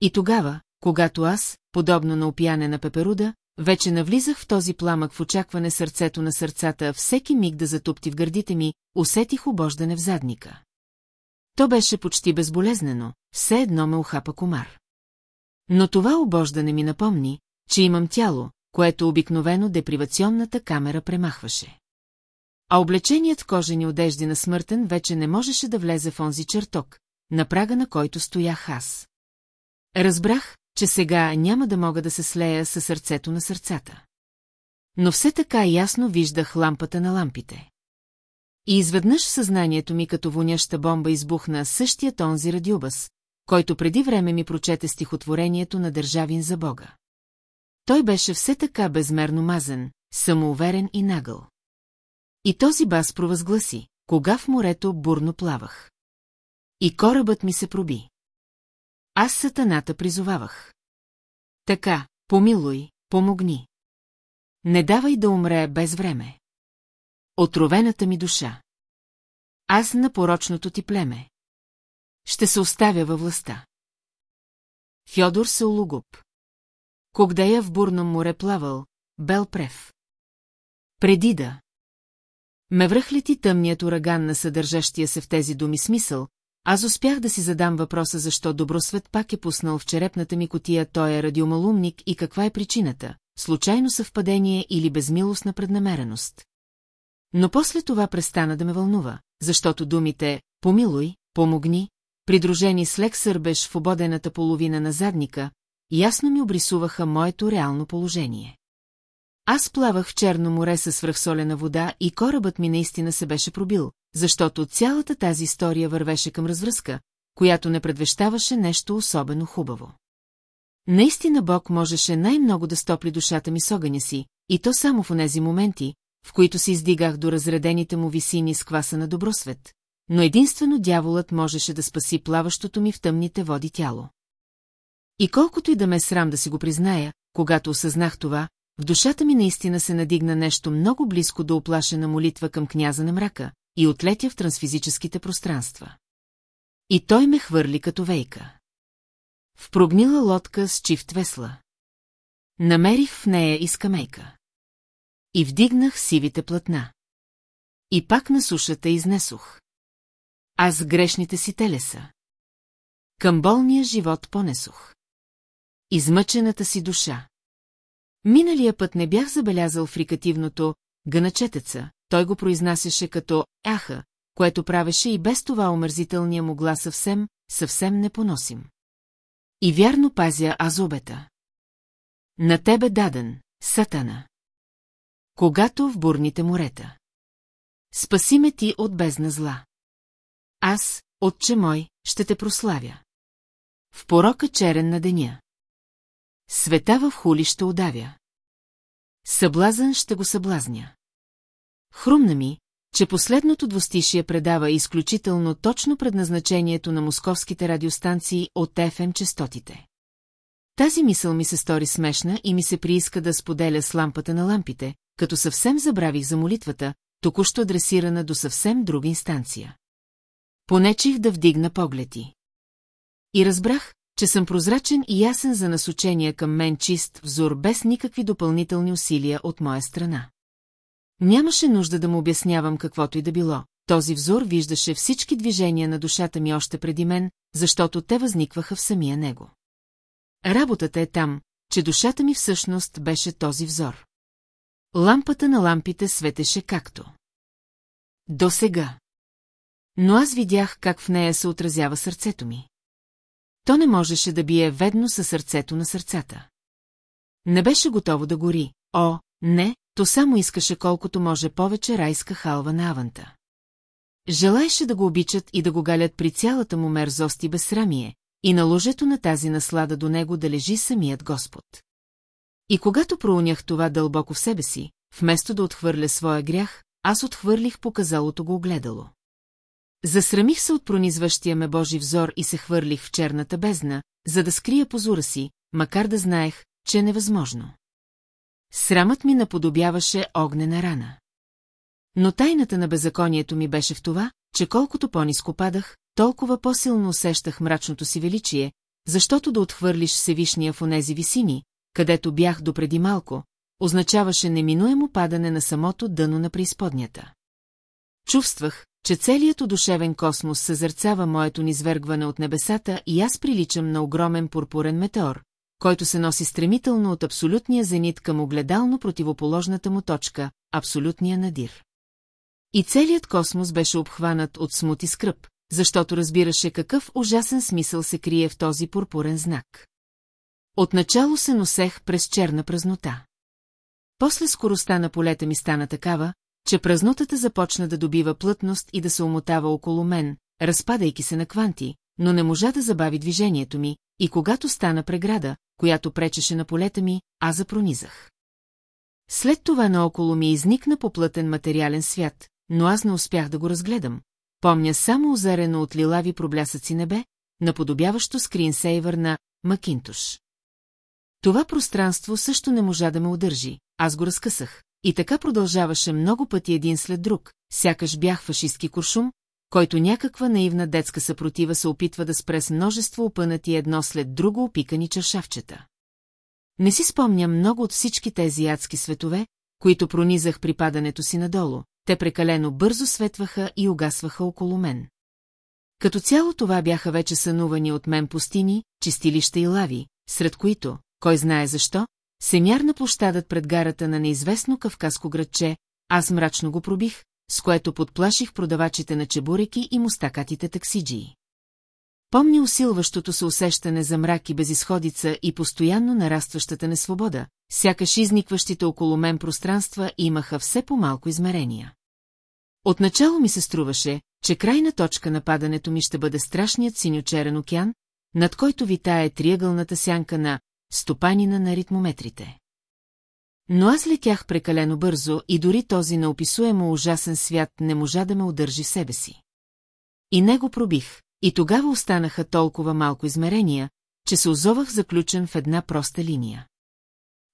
И тогава, когато аз, подобно на опияне на пеперуда, вече навлизах в този пламък в очакване сърцето на сърцата всеки миг да затупти в гърдите ми, усетих обождане в задника. То беше почти безболезнено, все едно ме ухапа комар. Но това обождане ми напомни, че имам тяло, което обикновено депривационната камера премахваше. А облеченият в кожени одежди на смъртен вече не можеше да влезе в онзи чертог, на прага на който стоях аз. Разбрах, че сега няма да мога да се слея със сърцето на сърцата. Но все така ясно виждах лампата на лампите. И изведнъж съзнанието ми като воняща бомба избухна същия онзи радиобас, който преди време ми прочете стихотворението на Държавин за Бога. Той беше все така безмерно мазен, самоуверен и нагъл. И този бас провъзгласи, кога в морето бурно плавах. И корабът ми се проби. Аз сатаната призовавах. Така, помилуй, помогни. Не давай да умре без време. Отровената ми душа. Аз на порочното ти племе. Ще се оставя във властта. Фьодор Саулугуб. Когдея в бурно море плавал, бел прев. Преди да. Ме връхлети тъмният ураган на съдържащия се в тези думи смисъл, аз успях да си задам въпроса защо Добросвет пак е пуснал в черепната ми котия той е радиомалумник и каква е причината, случайно съвпадение или безмилостна преднамереност. Но после това престана да ме вълнува, защото думите «помилуй», «помогни», придружени с лек сърбеж в ободената половина на задника, ясно ми обрисуваха моето реално положение. Аз плавах в Черно море със свръхсолена вода и корабът ми наистина се беше пробил, защото цялата тази история вървеше към развръзка, която не предвещаваше нещо особено хубаво. Наистина Бог можеше най-много да стопли душата ми с огъня си, и то само в онези моменти, в които се издигах до разредените му висини с кваса на добросвет, но единствено дяволът можеше да спаси плаващото ми в тъмните води тяло. И колкото и да ме срам да си го призная, когато осъзнах това, в душата ми наистина се надигна нещо много близко до оплашена молитва към княза на мрака и отлетя в трансфизическите пространства. И той ме хвърли като вейка. В прогнила лодка с чифт весла. Намерих в нея и скамейка. И вдигнах сивите платна. И пак на сушата изнесох. Аз грешните си телеса. Към болния живот понесох. Измъчената си душа. Миналия път не бях забелязал фрикативното «гъначетеца», той го произнасяше като «аха», което правеше и без това омързителния му глас съвсем, съвсем непоносим. И вярно пазя азобета. На тебе даден, сатана. Когато в бурните морета. Спаси ме ти от бездна зла. Аз, отче мой, ще те прославя. В порока черен на деня. Света в хули ще удавя. Съблазън ще го съблазня. Хрумна ми, че последното двустишие предава изключително точно предназначението на московските радиостанции от ФМ частотите. Тази мисъл ми се стори смешна и ми се прииска да споделя с лампата на лампите, като съвсем забравих за молитвата, току-що адресирана до съвсем друга инстанция. Понечих да вдигна погледи. И разбрах, че съм прозрачен и ясен за насочения към мен чист взор без никакви допълнителни усилия от моя страна. Нямаше нужда да му обяснявам каквото и да било. Този взор виждаше всички движения на душата ми още преди мен, защото те възникваха в самия него. Работата е там, че душата ми всъщност беше този взор. Лампата на лампите светеше както. До сега. Но аз видях как в нея се отразява сърцето ми. То не можеше да бие ведно със сърцето на сърцата. Не беше готово да гори. О, не, то само искаше колкото може повече райска халва на аванта. Желаеше да го обичат и да го галят при цялата му мерзост и безсрамие, и на ложето на тази наслада до него да лежи самият Господ. И когато проунях това дълбоко в себе си, вместо да отхвърля своя грях, аз отхвърлих показалото го огледало. Засрамих се от пронизващия ме Божи взор и се хвърлих в черната бездна, за да скрия позора си, макар да знаех, че е невъзможно. Срамът ми наподобяваше огнена рана. Но тайната на беззаконието ми беше в това, че колкото по-ниско падах, толкова по-силно усещах мрачното си величие, защото да отхвърлиш Всевишния в онези висини, където бях допреди малко, означаваше неминуемо падане на самото дъно на преизподнята. Чувствах, че целият одушевен космос съзърцава моето низвергване от небесата и аз приличам на огромен пурпурен метеор, който се носи стремително от абсолютния зенит към огледално противоположната му точка, абсолютния надир. И целият космос беше обхванат от смут и скръп, защото разбираше какъв ужасен смисъл се крие в този пурпурен знак. Отначало се носех през черна празнота. После скоростта на полета ми стана такава, че празнотата започна да добива плътност и да се омотава около мен, разпадайки се на кванти, но не можа да забави движението ми, и когато стана преграда, която пречеше на полета ми, аз запронизах. След това наоколо ми изникна поплътен материален свят, но аз не успях да го разгледам. Помня само озарено от лилави проблясъци небе, наподобяващо скринсейвър на Макинтош. Това пространство също не можа да ме удържи, аз го разкъсах. И така продължаваше много пъти един след друг, сякаш бях фашистски куршум, който някаква наивна детска съпротива се опитва да спре с множество опънати едно след друго опикани чашавчета. Не си спомням много от всички тези адски светове, които пронизах при падането си надолу, те прекалено бързо светваха и угасваха около мен. Като цяло това бяха вече сънувани от мен пустини, чистилища и лави, сред които, кой знае защо, се мярна площадът пред гарата на неизвестно кавказско градче, аз мрачно го пробих, с което подплаших продавачите на чебуреки и мустакатите таксиджии. Помни усилващото се усещане за мрак и безисходица и постоянно нарастващата несвобода, сякаш изникващите около мен пространства имаха все по-малко измерения. Отначало ми се струваше, че крайна точка на падането ми ще бъде страшният синьочерен океан, над който витае триъгълната сянка на стопанина на ритмометрите. Но аз летях прекалено бързо и дори този неописуемо ужасен свят не можа да ме удържи себе си. И него пробих, и тогава останаха толкова малко измерения, че се озовах заключен в една проста линия.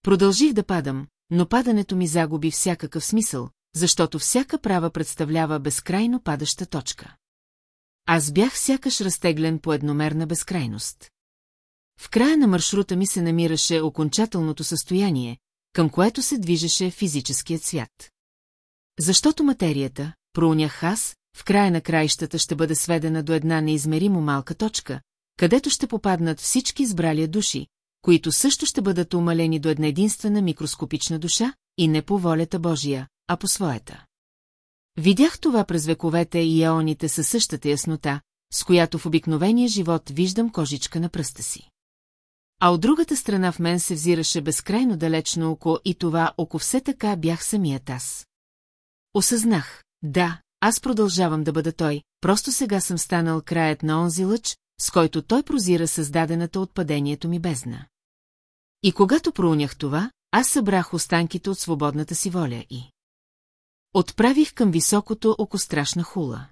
Продължих да падам, но падането ми загуби всякакъв смисъл, защото всяка права представлява безкрайно падаща точка. Аз бях сякаш разтеглен по едномерна безкрайност. В края на маршрута ми се намираше окончателното състояние, към което се движеше физическият свят. Защото материята, проунях аз, в края на краищата ще бъде сведена до една неизмеримо малка точка, където ще попаднат всички избралия души, които също ще бъдат умалени до една единствена микроскопична душа, и не по волята Божия, а по своята. Видях това през вековете и еоните със същата яснота, с която в обикновения живот виждам кожичка на пръста си. А от другата страна в мен се взираше безкрайно далечно око и това око все така бях самият аз. Осъзнах, да, аз продължавам да бъда той, просто сега съм станал краят на онзи лъч, с който той прозира създадената от падението ми бездна. И когато проунях това, аз събрах останките от свободната си воля и... Отправих към високото око страшна хула.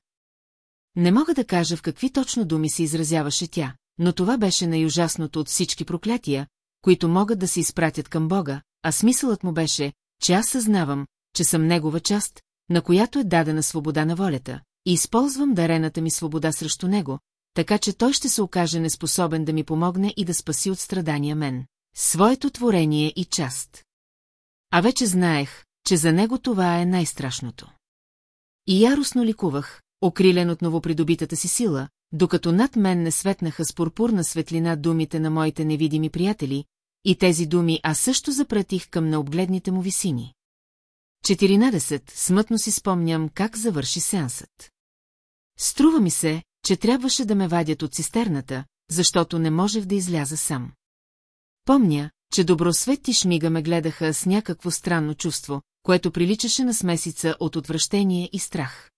Не мога да кажа в какви точно думи се изразяваше тя, но това беше най-ужасното от всички проклятия, които могат да се изпратят към Бога, а смисълът му беше, че аз съзнавам, че съм негова част, на която е дадена свобода на волята, и използвам дарената ми свобода срещу него, така че той ще се окаже неспособен да ми помогне и да спаси от страдания мен, своето творение и част. А вече знаех, че за него това е най-страшното. И яростно ликувах, окрилен от новопридобитата си сила, докато над мен не светнаха с пурпурна светлина думите на моите невидими приятели, и тези думи аз също запратих към необгледните му висини. 14. Смътно си спомням как завърши сеансът. Струва ми се, че трябваше да ме вадят от цистерната, защото не можех да изляза сам. Помня, че Добросвет и Шмига ме гледаха с някакво странно чувство, което приличаше на смесица от отвращение и страх.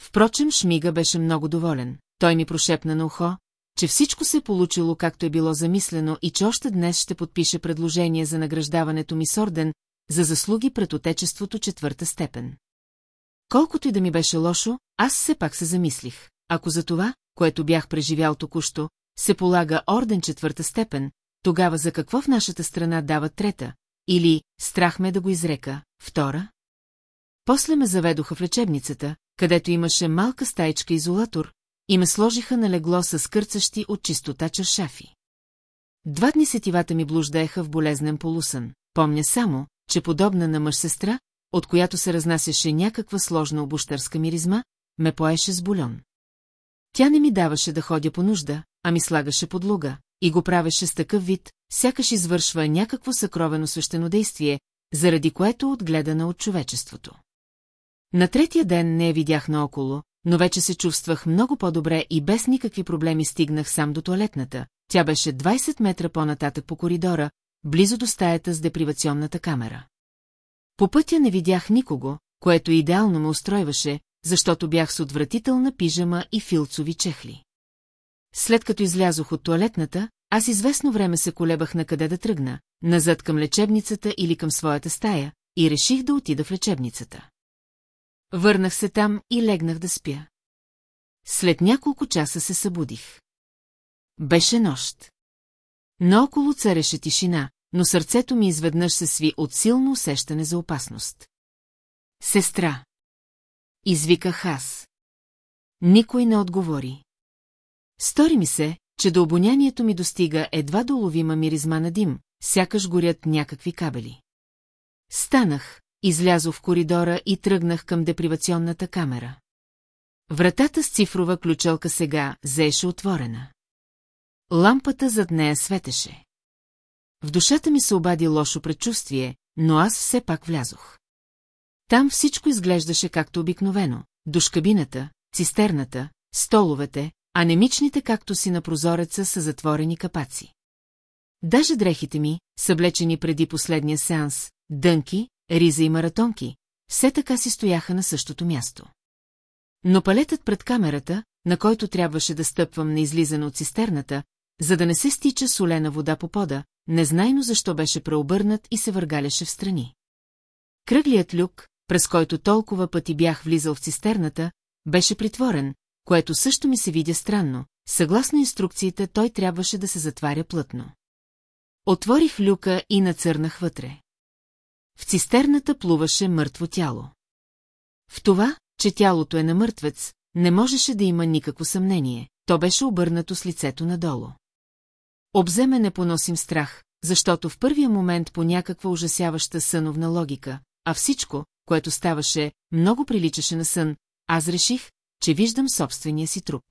Впрочем, Шмига беше много доволен. Той ми прошепна на ухо, че всичко се е получило както е било замислено и че още днес ще подпише предложение за награждаването ми с орден за заслуги пред отечеството четвърта степен. Колкото и да ми беше лошо, аз все пак се замислих. Ако за това, което бях преживял току-що, се полага орден четвърта степен, тогава за какво в нашата страна дават трета? Или, страх ме да го изрека, втора? После ме заведоха в лечебницата, където имаше малка стаечка изолатор, и ме сложиха на легло с кърцащи от чистота чершафи. Два дни сетивата ми блуждаеха в болезнен полусън. Помня само, че подобна на мъж-сестра, от която се разнасяше някаква сложна обущърска миризма, ме поеше с бульон. Тя не ми даваше да ходя по нужда, а ми слагаше под луга, и го правеше с такъв вид, сякаш извършва някакво съкровено свещенодействие, заради което отгледана от човечеството. На третия ден не я видях наоколо, но вече се чувствах много по-добре и без никакви проблеми стигнах сам до туалетната. Тя беше 20 метра по-нататък по коридора, близо до стаята с депривационната камера. По пътя не видях никого, което идеално ме устройваше, защото бях с отвратителна пижама и филцови чехли. След като излязох от туалетната, аз известно време се колебах на къде да тръгна, назад към лечебницата или към своята стая, и реших да отида в лечебницата. Върнах се там и легнах да спя. След няколко часа се събудих. Беше нощ. Наоколо цареше тишина, но сърцето ми изведнъж се сви от силно усещане за опасност. Сестра. Извиках аз. Никой не отговори. Стори ми се, че до обонянието ми достига едва доловима миризма на дим, сякаш горят някакви кабели. Станах, излязох в коридора и тръгнах към депривационната камера. Вратата с цифрова ключалка сега заеше отворена. Лампата зад нея светеше. В душата ми се обади лошо предчувствие, но аз все пак влязох. Там всичко изглеждаше както обикновено. Душкабината, цистерната, столовете, анемичните както си на прозореца са затворени капаци. Даже дрехите ми, съблечени преди последния сеанс, дънки, риза и маратонки, все така си стояха на същото място. Но палетът пред камерата, на който трябваше да стъпвам на излизане от цистерната, за да не се стича солена вода по пода, незнайно защо беше преобърнат и се въргаляше в страни. Кръглият люк, през който толкова пъти бях влизал в цистерната, беше притворен, което също ми се видя странно. Съгласно инструкциите, той трябваше да се затваря плътно. Отворих люка и нацърнах вътре. В цистерната плуваше мъртво тяло. В това, че тялото е на мъртвец, не можеше да има никакво съмнение, то беше обърнато с лицето надолу. Обземе не поносим страх, защото в първия момент по някаква ужасяваща съновна логика, а всичко, което ставаше, много приличаше на сън, аз реших, че виждам собствения си труп.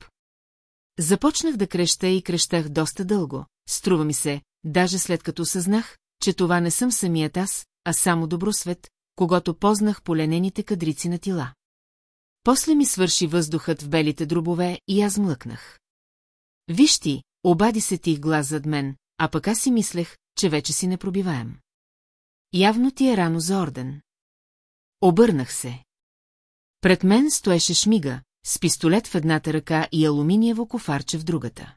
Започнах да креща и крещах доста дълго, струва ми се, даже след като съзнах, че това не съм самият аз, а само добросвет, когато познах поленените кадрици на тила. После ми свърши въздухът в белите дробове и аз млъкнах. Виж ти, обади се тих глас зад мен, а пък аз си мислех, че вече си не пробиваем. Явно ти е рано за орден. Обърнах се. Пред мен стоеше шмига, с пистолет в едната ръка и алуминиево кофарче в другата.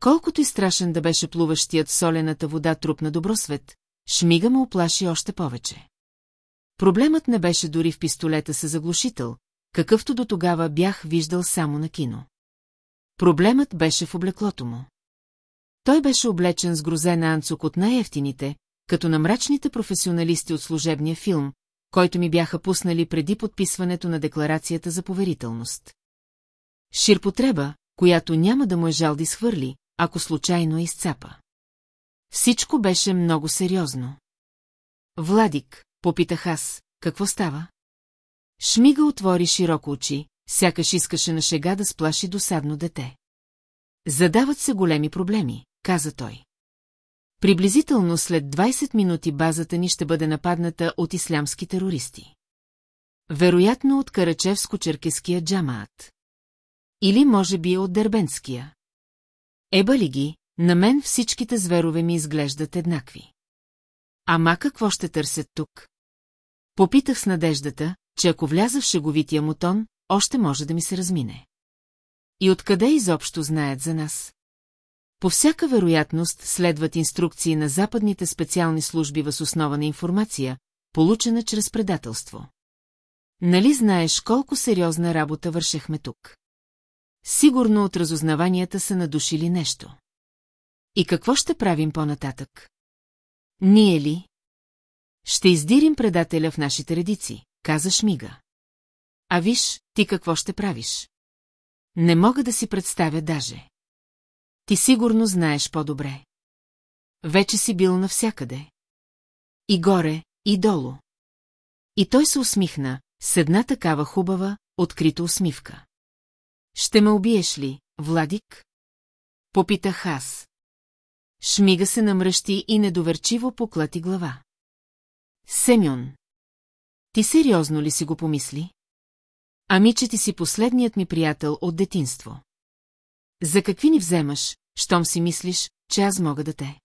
Колкото и страшен да беше плуващият солената вода труп на добросвет, шмига ме оплаши още повече. Проблемът не беше дори в пистолета с заглушител, какъвто до тогава бях виждал само на кино. Проблемът беше в облеклото му. Той беше облечен с грозен анцук от най-ефтините, като на мрачните професионалисти от служебния филм, който ми бяха пуснали преди подписването на декларацията за поверителност. Ширпотреба, която няма да му е жал да изхвърли, ако случайно е изцапа. Всичко беше много сериозно. Владик, попитах аз, какво става? Шмига отвори широко очи, сякаш искаше на шега да сплаши досадно дете. Задават се големи проблеми, каза той. Приблизително след 20 минути базата ни ще бъде нападната от ислямски терористи. Вероятно от Карачевско-черкеския джамаат. Или може би от Дербенския. Еба ли ги, на мен всичките зверове ми изглеждат еднакви. Ама какво ще търсят тук? Попитах с надеждата, че ако вляза в шеговития мутон, още може да ми се размине. И откъде изобщо знаят за нас? По всяка вероятност следват инструкции на западните специални служби въз основа на информация, получена чрез предателство. Нали знаеш колко сериозна работа вършехме тук? Сигурно от разузнаванията са надушили нещо. И какво ще правим по-нататък? Ние ли? Ще издирим предателя в нашите редици, каза Шмига. А виж, ти какво ще правиш? Не мога да си представя даже. Ти сигурно знаеш по-добре. Вече си бил навсякъде. И горе, и долу. И той се усмихна, с една такава хубава, открита усмивка. Ще ме убиеш ли, Владик? Попитах аз. Шмига се намръщи и недоверчиво поклати глава. Семюн. Ти сериозно ли си го помисли? Ами, че ти си последният ми приятел от детинство. За какви ни вземаш, щом си мислиш, че аз мога да те?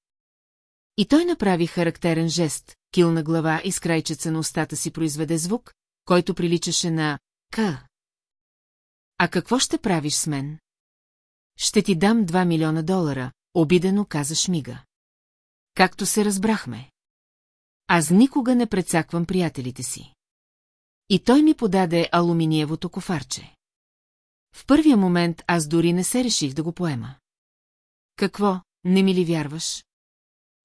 И той направи характерен жест, килна глава и с крайчеца на устата си произведе звук, който приличаше на «К». А какво ще правиш с мен? Ще ти дам 2 милиона долара, обидено каза Шмига. Както се разбрахме. Аз никога не прецаквам приятелите си. И той ми подаде алуминиевото кофарче. В първия момент аз дори не се реших да го поема. Какво, не ми ли вярваш?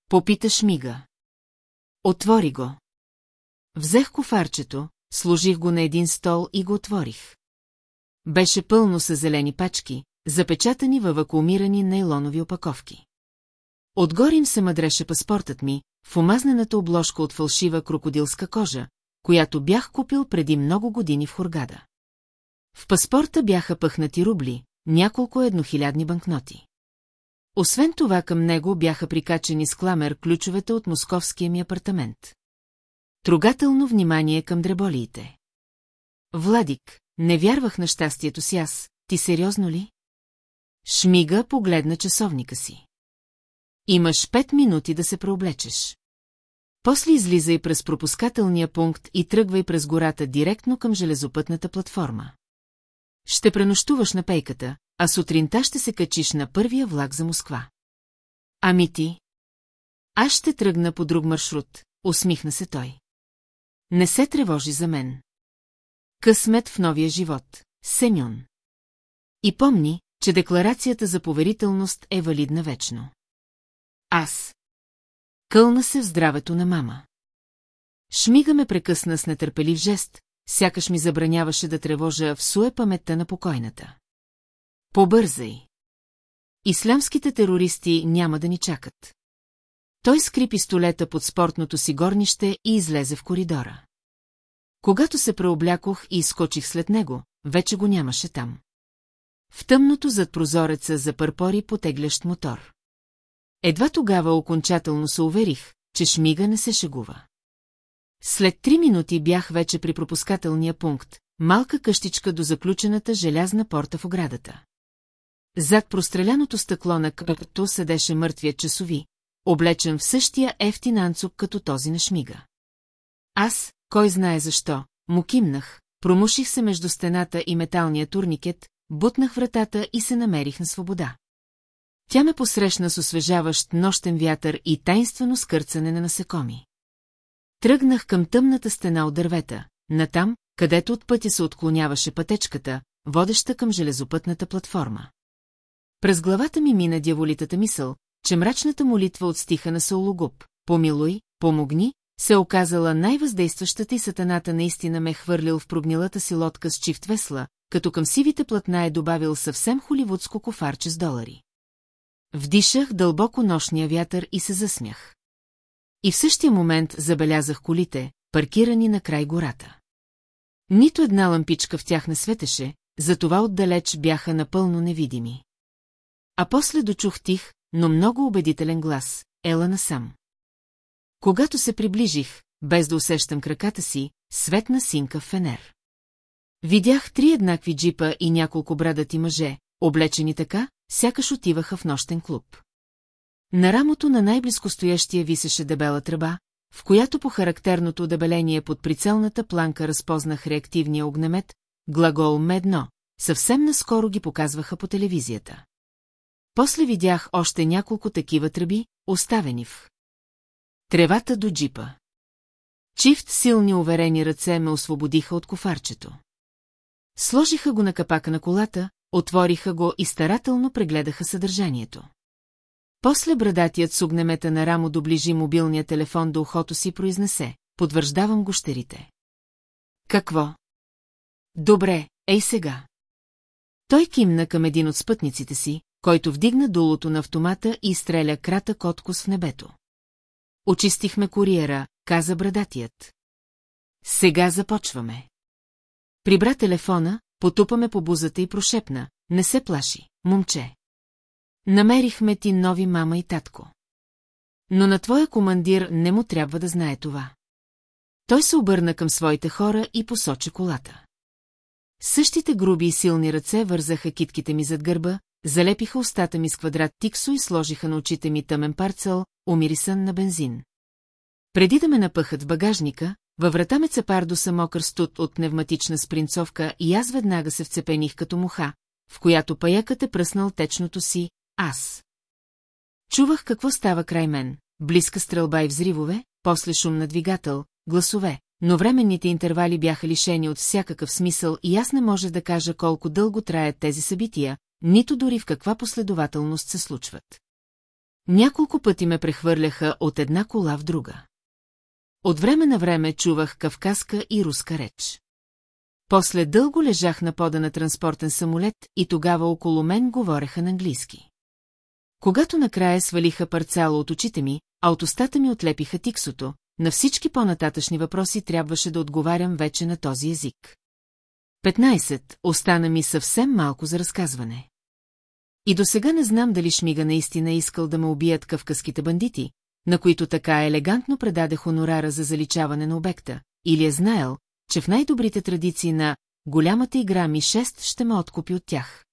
Попита Шмига. Отвори го. Взех кофарчето, сложих го на един стол и го отворих. Беше пълно с зелени пачки, запечатани във вакуумирани нейлонови опаковки. Отгоре им се мъдреше паспортът ми, в омазнената обложка от фалшива крокодилска кожа, която бях купил преди много години в Хургада. В паспорта бяха пъхнати рубли, няколко еднохилядни банкноти. Освен това към него бяха прикачени с кламер ключовете от московския ми апартамент. Трогателно внимание към дреболиите. Владик, не вярвах на щастието си аз, ти сериозно ли? Шмига погледна часовника си. Имаш пет минути да се преоблечеш. После излизай през пропускателния пункт и тръгвай през гората директно към железопътната платформа. Ще пренощуваш на пейката, а сутринта ще се качиш на първия влак за Москва. Ами ти? Аз ще тръгна по друг маршрут, усмихна се той. Не се тревожи за мен. Късмет в новия живот, Семюн. И помни, че декларацията за поверителност е валидна вечно. Аз. Кълна се в здравето на мама. Шмига ме прекъсна с нетърпелив жест, сякаш ми забраняваше да тревожа в суе паметта на покойната. Побързай. Ислямските терористи няма да ни чакат. Той скри пистолета под спортното си горнище и излезе в коридора. Когато се преоблякох и изскочих след него, вече го нямаше там. В тъмното зад прозореца за пърпори потеглящ мотор. Едва тогава окончателно се уверих, че Шмига не се шегува. След три минути бях вече при пропускателния пункт, малка къщичка до заключената желязна порта в оградата. Зад простреляното стъкло на къпто седеше мъртвият часови, облечен в същия ефтин анцук като този на Шмига. Аз, кой знае защо, му кимнах, промуших се между стената и металния турникет, бутнах вратата и се намерих на свобода. Тя ме посрещна с освежаващ нощен вятър и тайнствено скърцане на насекоми. Тръгнах към тъмната стена от дървета, натам, където от пътя се отклоняваше пътечката, водеща към железопътната платформа. През главата ми мина дяволитата мисъл, че мрачната молитва от стиха на Саологуб, помилуй, помогни, се оказала най-въздействащата и сатаната наистина ме е хвърлил в прогнилата си лодка с чифт весла, като към сивите платна е добавил съвсем холивудско кофарче с долари. Вдишах дълбоко нощния вятър и се засмях. И в същия момент забелязах колите, паркирани на край гората. Нито една лампичка в тях не светеше, затова отдалеч бяха напълно невидими. А после дочух тих, но много убедителен глас, ела насам. Когато се приближих, без да усещам краката си, светна синка в фенер. Видях три еднакви джипа и няколко брадати мъже, облечени така, сякаш отиваха в нощен клуб. На рамото на най-близко стоящия висеше дебела тръба, в която по характерното дебеление под прицелната планка разпознах реактивния огнемет, глагол медно, съвсем наскоро ги показваха по телевизията. После видях още няколко такива тръби, оставени в тревата до джипа. Чифт силни уверени ръце ме освободиха от кофарчето. Сложиха го на капака на колата, отвориха го и старателно прегледаха съдържанието. После брадатият с огнемета на рамо доближи мобилния телефон до ухото си произнесе. Подвърждавам гощерите. Какво? Добре, ей сега. Той кимна към един от спътниците си, който вдигна дулото на автомата и изстреля кратък откус в небето. Очистихме куриера, каза брадатият. Сега започваме. Прибра телефона, потупаме по бузата и прошепна. Не се плаши, момче. Намерихме ти нови мама и татко. Но на твоя командир не му трябва да знае това. Той се обърна към своите хора и посочи колата. Същите груби и силни ръце вързаха китките ми зад гърба, залепиха устата ми с квадрат тиксо и сложиха на очите ми тъмен парцел, умирисън на бензин. Преди да ме напъхат в багажника, във врата ме цепардо са мокър студ от пневматична спринцовка и аз веднага се вцепених като муха, в която паякът е пръснал течното си, аз. Чувах какво става край мен, близка стрелба и взривове, после шум на двигател, гласове, но временните интервали бяха лишени от всякакъв смисъл и аз не може да кажа колко дълго траят тези събития, нито дори в каква последователност се случват. Няколко пъти ме прехвърляха от една кола в друга. От време на време чувах кавказка и руска реч. После дълго лежах на пода на транспортен самолет и тогава около мен говореха на английски. Когато накрая свалиха парцала от очите ми, а от устата ми отлепиха тиксото, на всички по-нататъчни въпроси трябваше да отговарям вече на този език. 15. Остана ми съвсем малко за разказване. И до сега не знам дали Шмига наистина е искал да ме убият кавказските бандити, на които така елегантно предаде хонорара за заличаване на обекта, или е знаел, че в най-добрите традиции на голямата игра ми 6 ще ме откупи от тях.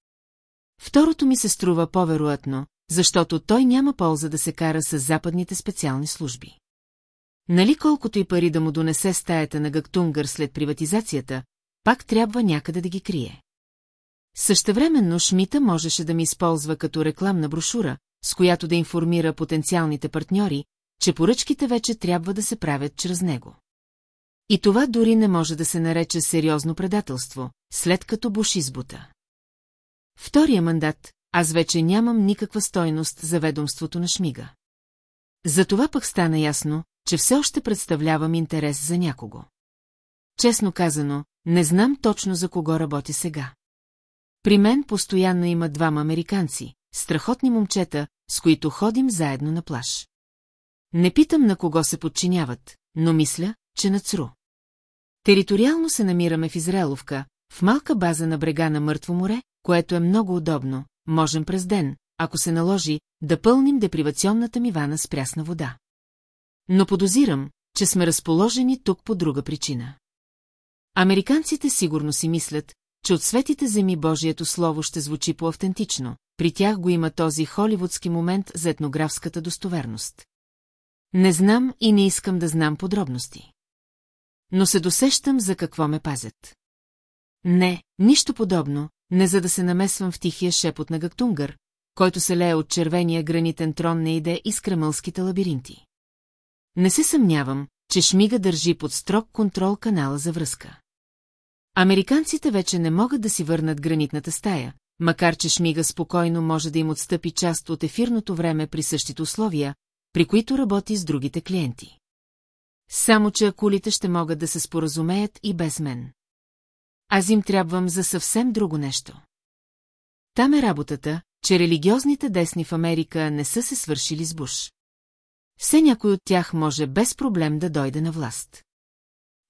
Второто ми се струва по-вероятно, защото той няма полза да се кара с западните специални служби. Нали колкото и пари да му донесе стаята на Гактунгър след приватизацията, пак трябва някъде да ги крие. Същевременно Шмита можеше да ми използва като рекламна брошура, с която да информира потенциалните партньори, че поръчките вече трябва да се правят чрез него. И това дори не може да се нарече сериозно предателство, след като Буш избута. Втория мандат, аз вече нямам никаква стойност за ведомството на Шмига. Затова пък стана ясно, че все още представлявам интерес за някого. Честно казано, не знам точно за кого работи сега. При мен постоянно има двама американци, страхотни момчета, с които ходим заедно на плаж. Не питам на кого се подчиняват, но мисля, че на ЦРУ. Териториално се намираме в Израеловка, в малка база на брега на Мъртво море, което е много удобно, можем през ден, ако се наложи, да пълним депривационната ми вана с прясна вода. Но подозирам, че сме разположени тук по друга причина. Американците сигурно си мислят, че от светите земи Божието Слово ще звучи по-автентично, при тях го има този холивудски момент за етнографската достоверност. Не знам и не искам да знам подробности. Но се досещам за какво ме пазят. Не, нищо подобно, не за да се намесвам в тихия шепот на Гактунгър, който се лее от червения гранитен трон на иде из кремълските лабиринти. Не се съмнявам, че Шмига държи под строг контрол канала за връзка. Американците вече не могат да си върнат гранитната стая, макар че Шмига спокойно може да им отстъпи част от ефирното време при същите условия, при които работи с другите клиенти. Само, че акулите ще могат да се споразумеят и без мен. Аз им трябвам за съвсем друго нещо. Там е работата, че религиозните десни в Америка не са се свършили с Буш. Все някой от тях може без проблем да дойде на власт.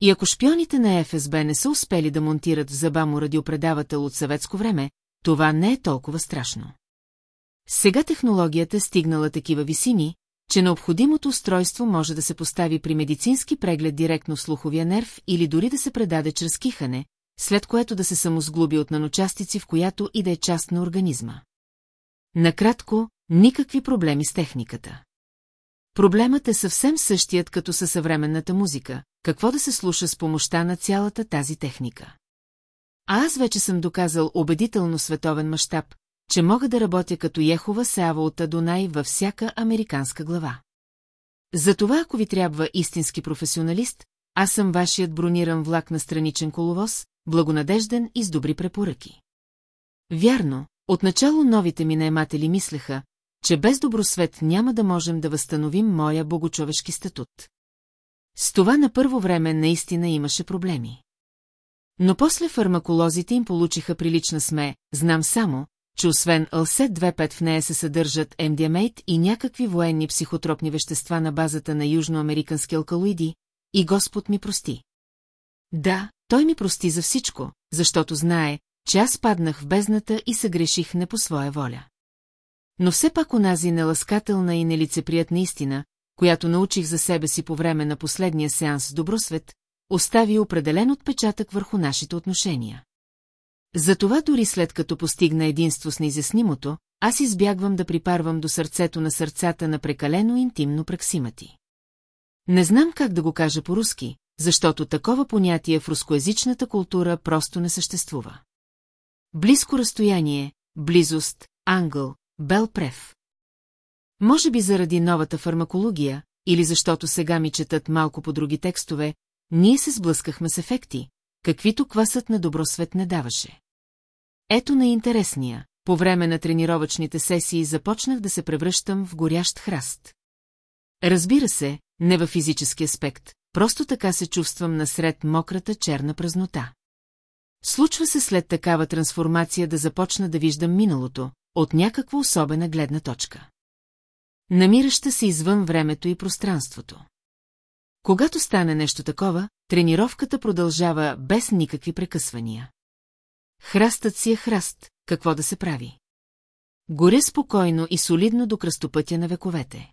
И ако шпионите на ФСБ не са успели да монтират в зъба му радиопредавател от съветско време, това не е толкова страшно. Сега технологията стигнала такива висини, че необходимото устройство може да се постави при медицински преглед директно в слуховия нерв или дори да се предаде чрез кихане, след което да се самосглуби от наночастици, в която и да е част на организма. Накратко, никакви проблеми с техниката. Проблемът е съвсем същият като със съвременната музика, какво да се слуша с помощта на цялата тази техника. А аз вече съм доказал убедително световен мащаб, че мога да работя като Ехова Сеава от Адонай във всяка американска глава. Затова, ако ви трябва истински професионалист, аз съм вашият брониран влак на страничен коловоз, благонадежден и с добри препоръки. Вярно, отначало новите ми наематели мислеха, че без добросвет няма да можем да възстановим моя богочовешки статут. С това на първо време наистина имаше проблеми. Но после фармаколозите им получиха прилична сме, знам само, че освен ЛС-25 в нея се съдържат MDMA и някакви военни психотропни вещества на базата на южноамерикански алкалоиди, и Господ ми прости. Да, той ми прости за всичко, защото знае, че аз паднах в бездната и съгреших не по своя воля. Но все пак онази неласкателна и нелицеприятна истина, която научих за себе си по време на последния сеанс с Добросвет, остави определен отпечатък върху нашите отношения. Затова дори след като постигна единство с неизяснимото, аз избягвам да припарвам до сърцето на сърцата на прекалено интимно праксимати. Не знам как да го кажа по-руски, защото такова понятие в рускоязичната култура просто не съществува. Близко разстояние, близост, ангъл, белпрев. Може би заради новата фармакология, или защото сега ми четат малко по други текстове, ние се сблъскахме с ефекти, каквито квасът на добро свет не даваше. Ето на интересния, по време на тренировъчните сесии започнах да се превръщам в горящ храст. Разбира се, не във физически аспект, просто така се чувствам насред мократа черна празнота. Случва се след такава трансформация да започна да виждам миналото, от някаква особена гледна точка. Намираща се извън времето и пространството. Когато стане нещо такова, тренировката продължава без никакви прекъсвания. Храстът си е храст, какво да се прави? Горя спокойно и солидно до кръстопътя на вековете.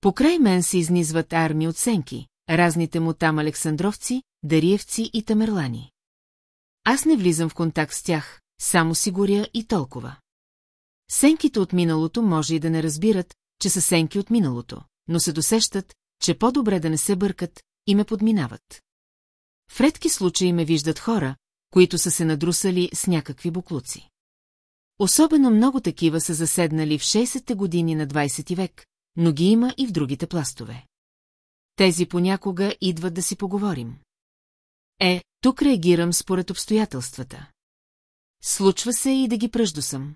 Покрай мен се изнизват армии от сенки, разните му там александровци, дариевци и тамерлани. Аз не влизам в контакт с тях, само си горя и толкова. Сенките от миналото може и да не разбират, че са сенки от миналото, но се досещат, че по-добре да не се бъркат и ме подминават. В редки случаи ме виждат хора, които са се надрусали с някакви буклуци. Особено много такива са заседнали в 60-те години на 20 век, но ги има и в другите пластове. Тези понякога идват да си поговорим. Е, тук реагирам според обстоятелствата. Случва се и да ги пръждосам.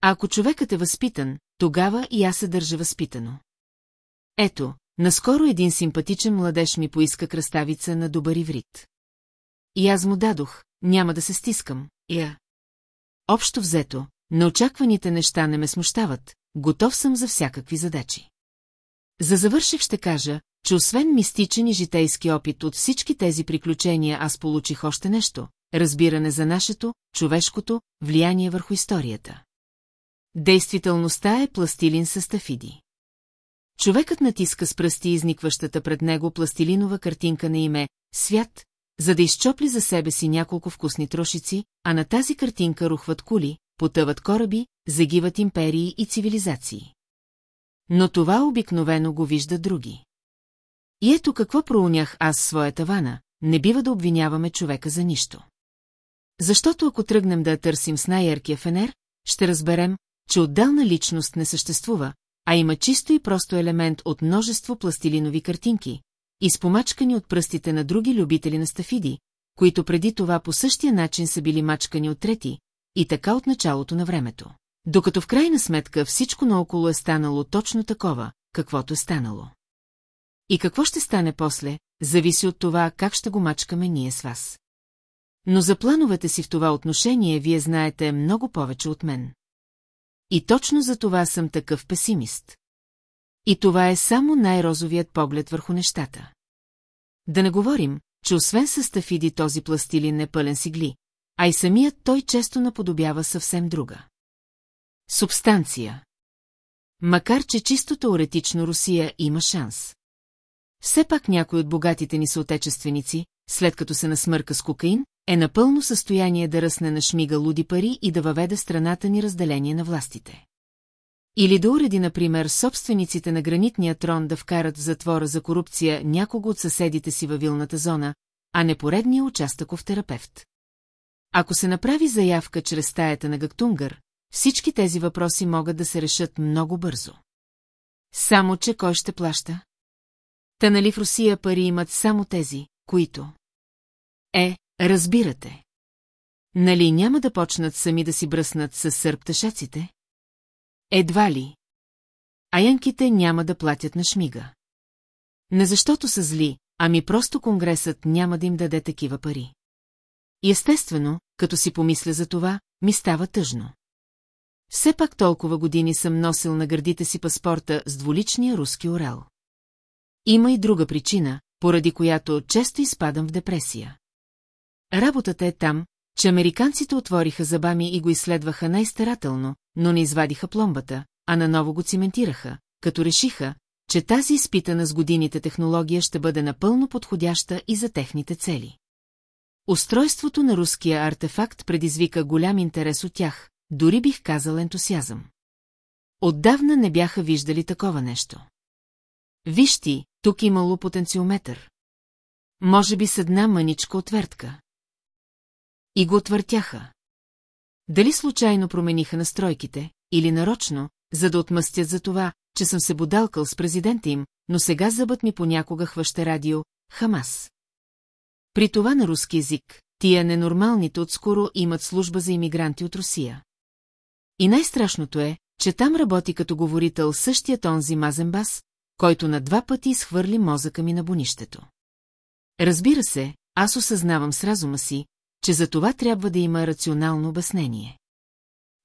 А ако човекът е възпитан, тогава и аз се държа възпитано. Ето, наскоро един симпатичен младеж ми поиска кръставица на добър иврит. И аз му дадох, няма да се стискам, я. Общо взето, неочакваните неща не ме смущават, готов съм за всякакви задачи. За завърших ще кажа, че освен мистичен и житейски опит от всички тези приключения аз получих още нещо, разбиране за нашето, човешкото, влияние върху историята. Действителността е пластилин с стафиди. Човекът натиска с пръсти изникващата пред него пластилинова картинка на име «Свят», за да изчопли за себе си няколко вкусни трошици, а на тази картинка рухват кули, потъват кораби, загиват империи и цивилизации. Но това обикновено го виждат други. И ето какво проунях аз своята вана, не бива да обвиняваме човека за нищо. Защото ако тръгнем да я търсим с най-яркия фенер, ще разберем, че отделна личност не съществува, а има чисто и просто елемент от множество пластилинови картинки, изпомачкани от пръстите на други любители на стафиди, които преди това по същия начин са били мачкани от трети, и така от началото на времето. Докато в крайна сметка всичко наоколо е станало точно такова, каквото е станало. И какво ще стане после, зависи от това, как ще го мачкаме ние с вас. Но за плановете си в това отношение вие знаете много повече от мен. И точно за това съм такъв песимист. И това е само най-розовият поглед върху нещата. Да не говорим, че освен състафиди този пластилин е пълен сигли, а и самият той често наподобява съвсем друга. Субстанция Макар, че чисто теоретично Русия има шанс. Все пак някой от богатите ни съотечественици, след като се насмърка с кокаин, е напълно състояние да ръсне на шмига луди пари и да въведе страната ни разделение на властите. Или да уреди, например, собствениците на гранитния трон да вкарат в затвора за корупция някого от съседите си във вилната зона, а не поредния участъков терапевт. Ако се направи заявка чрез стаята на Гактунгър, всички тези въпроси могат да се решат много бързо. Само, че кой ще плаща? Та нали в Русия пари имат само тези, които... Е, разбирате. Нали няма да почнат сами да си бръснат с сърпташаците? Едва ли. А янките няма да платят на шмига. Не защото са зли, ами просто Конгресът няма да им даде такива пари. Естествено, като си помисля за това, ми става тъжно. Все пак толкова години съм носил на гърдите си паспорта с дволичния руски орел. Има и друга причина, поради която често изпадам в депресия. Работата е там, че американците отвориха зъба ми и го изследваха най-старателно, но не извадиха пломбата, а наново го циментираха, като решиха, че тази изпитана с годините технология ще бъде напълно подходяща и за техните цели. Устройството на руския артефакт предизвика голям интерес от тях, дори бих казал ентусиазъм. Отдавна не бяха виждали такова нещо. Виж ти, тук имало потенциометър. Може би с една мъничка отвертка. И го отвъртяха. Дали случайно промениха настройките, или нарочно, за да отмъстят за това, че съм се бодалкал с президента им, но сега зъбът ми понякога хваща радио «Хамас». При това на руски език, тия ненормалните отскоро имат служба за иммигранти от Русия. И най-страшното е, че там работи като говорител същият онзи мазен бас, който на два пъти изхвърли мозъка ми на бонището. Разбира се, аз осъзнавам с разума си, че за това трябва да има рационално обяснение.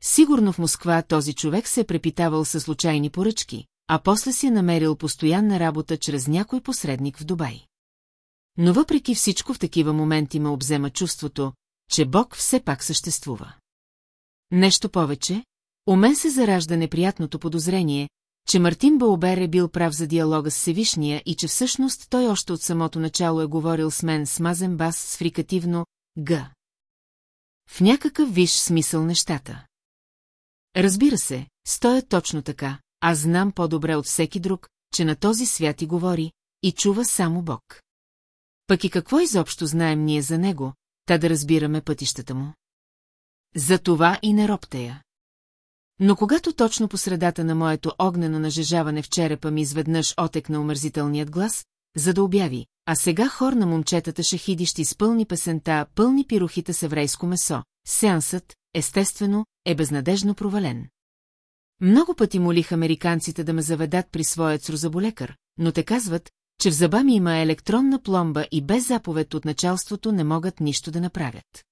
Сигурно в Москва този човек се е препитавал със случайни поръчки, а после си е намерил постоянна работа чрез някой посредник в Дубай. Но въпреки всичко в такива моменти ме обзема чувството, че Бог все пак съществува. Нещо повече, у мен се заражда неприятното подозрение, че Мартин Баубер е бил прав за диалога с Севишния и че всъщност той още от самото начало е говорил с мен с мазен бас с фрикативно «г». В някакъв виш смисъл нещата. Разбира се, стоя точно така, аз знам по-добре от всеки друг, че на този свят и говори, и чува само Бог. Пък и какво изобщо знаем ние за него, та да разбираме пътищата му? За това и не роптея. Но когато точно по средата на моето огнено нажежаване в черепа ми изведнъж отекна омързителният глас, за да обяви, а сега хор на момчетата шахиди ще изпълни песента «Пълни пирохите с еврейско месо», сеансът, естествено, е безнадежно провален. Много пъти молих американците да ме заведат при своят срозаболекар, но те казват, че в зъба ми има електронна пломба и без заповед от началството не могат нищо да направят.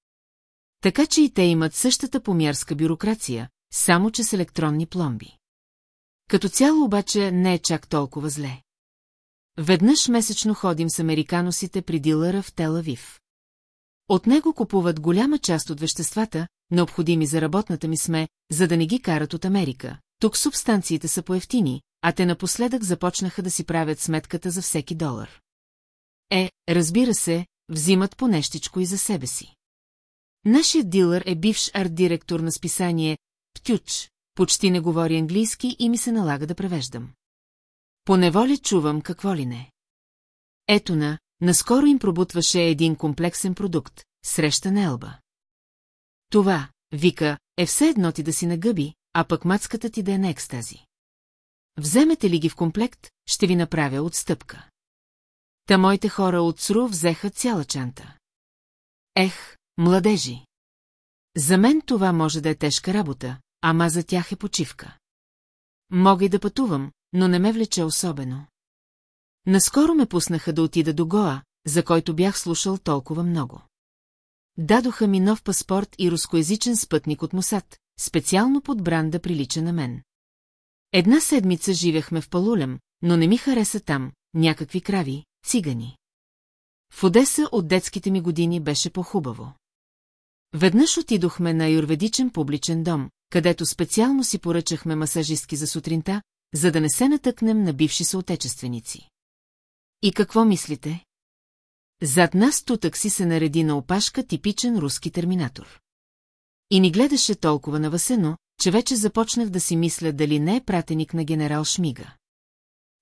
Така че и те имат същата помярска бюрокрация, само че с електронни пломби. Като цяло обаче не е чак толкова зле. Веднъж месечно ходим с американосите при дилъра в Телавив. От него купуват голяма част от веществата, необходими за работната ми сме, за да не ги карат от Америка. Тук субстанциите са поевтини, а те напоследък започнаха да си правят сметката за всеки долар. Е, разбира се, взимат по нещичко и за себе си. Нашият дилър е бивш арт-директор на списание «Птюч», почти не говори английски и ми се налага да превеждам. Поневоле чувам какво ли не. Ето на, наскоро им пробутваше един комплексен продукт, среща на Елба. Това, вика, е все едно ти да си нагъби, а пък мацката ти да е на екстази. Вземете ли ги в комплект, ще ви направя отстъпка. Та моите хора от СРУ взеха цяла чанта. Ех, младежи! За мен това може да е тежка работа, ама за тях е почивка. Мога и да пътувам, но не ме влече особено. Наскоро ме пуснаха да отида до Гоа, за който бях слушал толкова много. Дадоха ми нов паспорт и рускоязичен спътник от Мусад, специално подбран да прилича на мен. Една седмица живяхме в Палулем, но не ми хареса там, някакви крави, цигани. В Одеса от детските ми години беше по-хубаво. Веднъж отидохме на юрведичен публичен дом, където специално си поръчахме масажистки за сутринта, за да не се натъкнем на бивши съотечественици. И какво мислите? Зад нас тутък си се нареди на опашка типичен руски терминатор. И ни гледаше толкова навасено, че вече започнах да си мисля дали не е пратеник на генерал Шмига.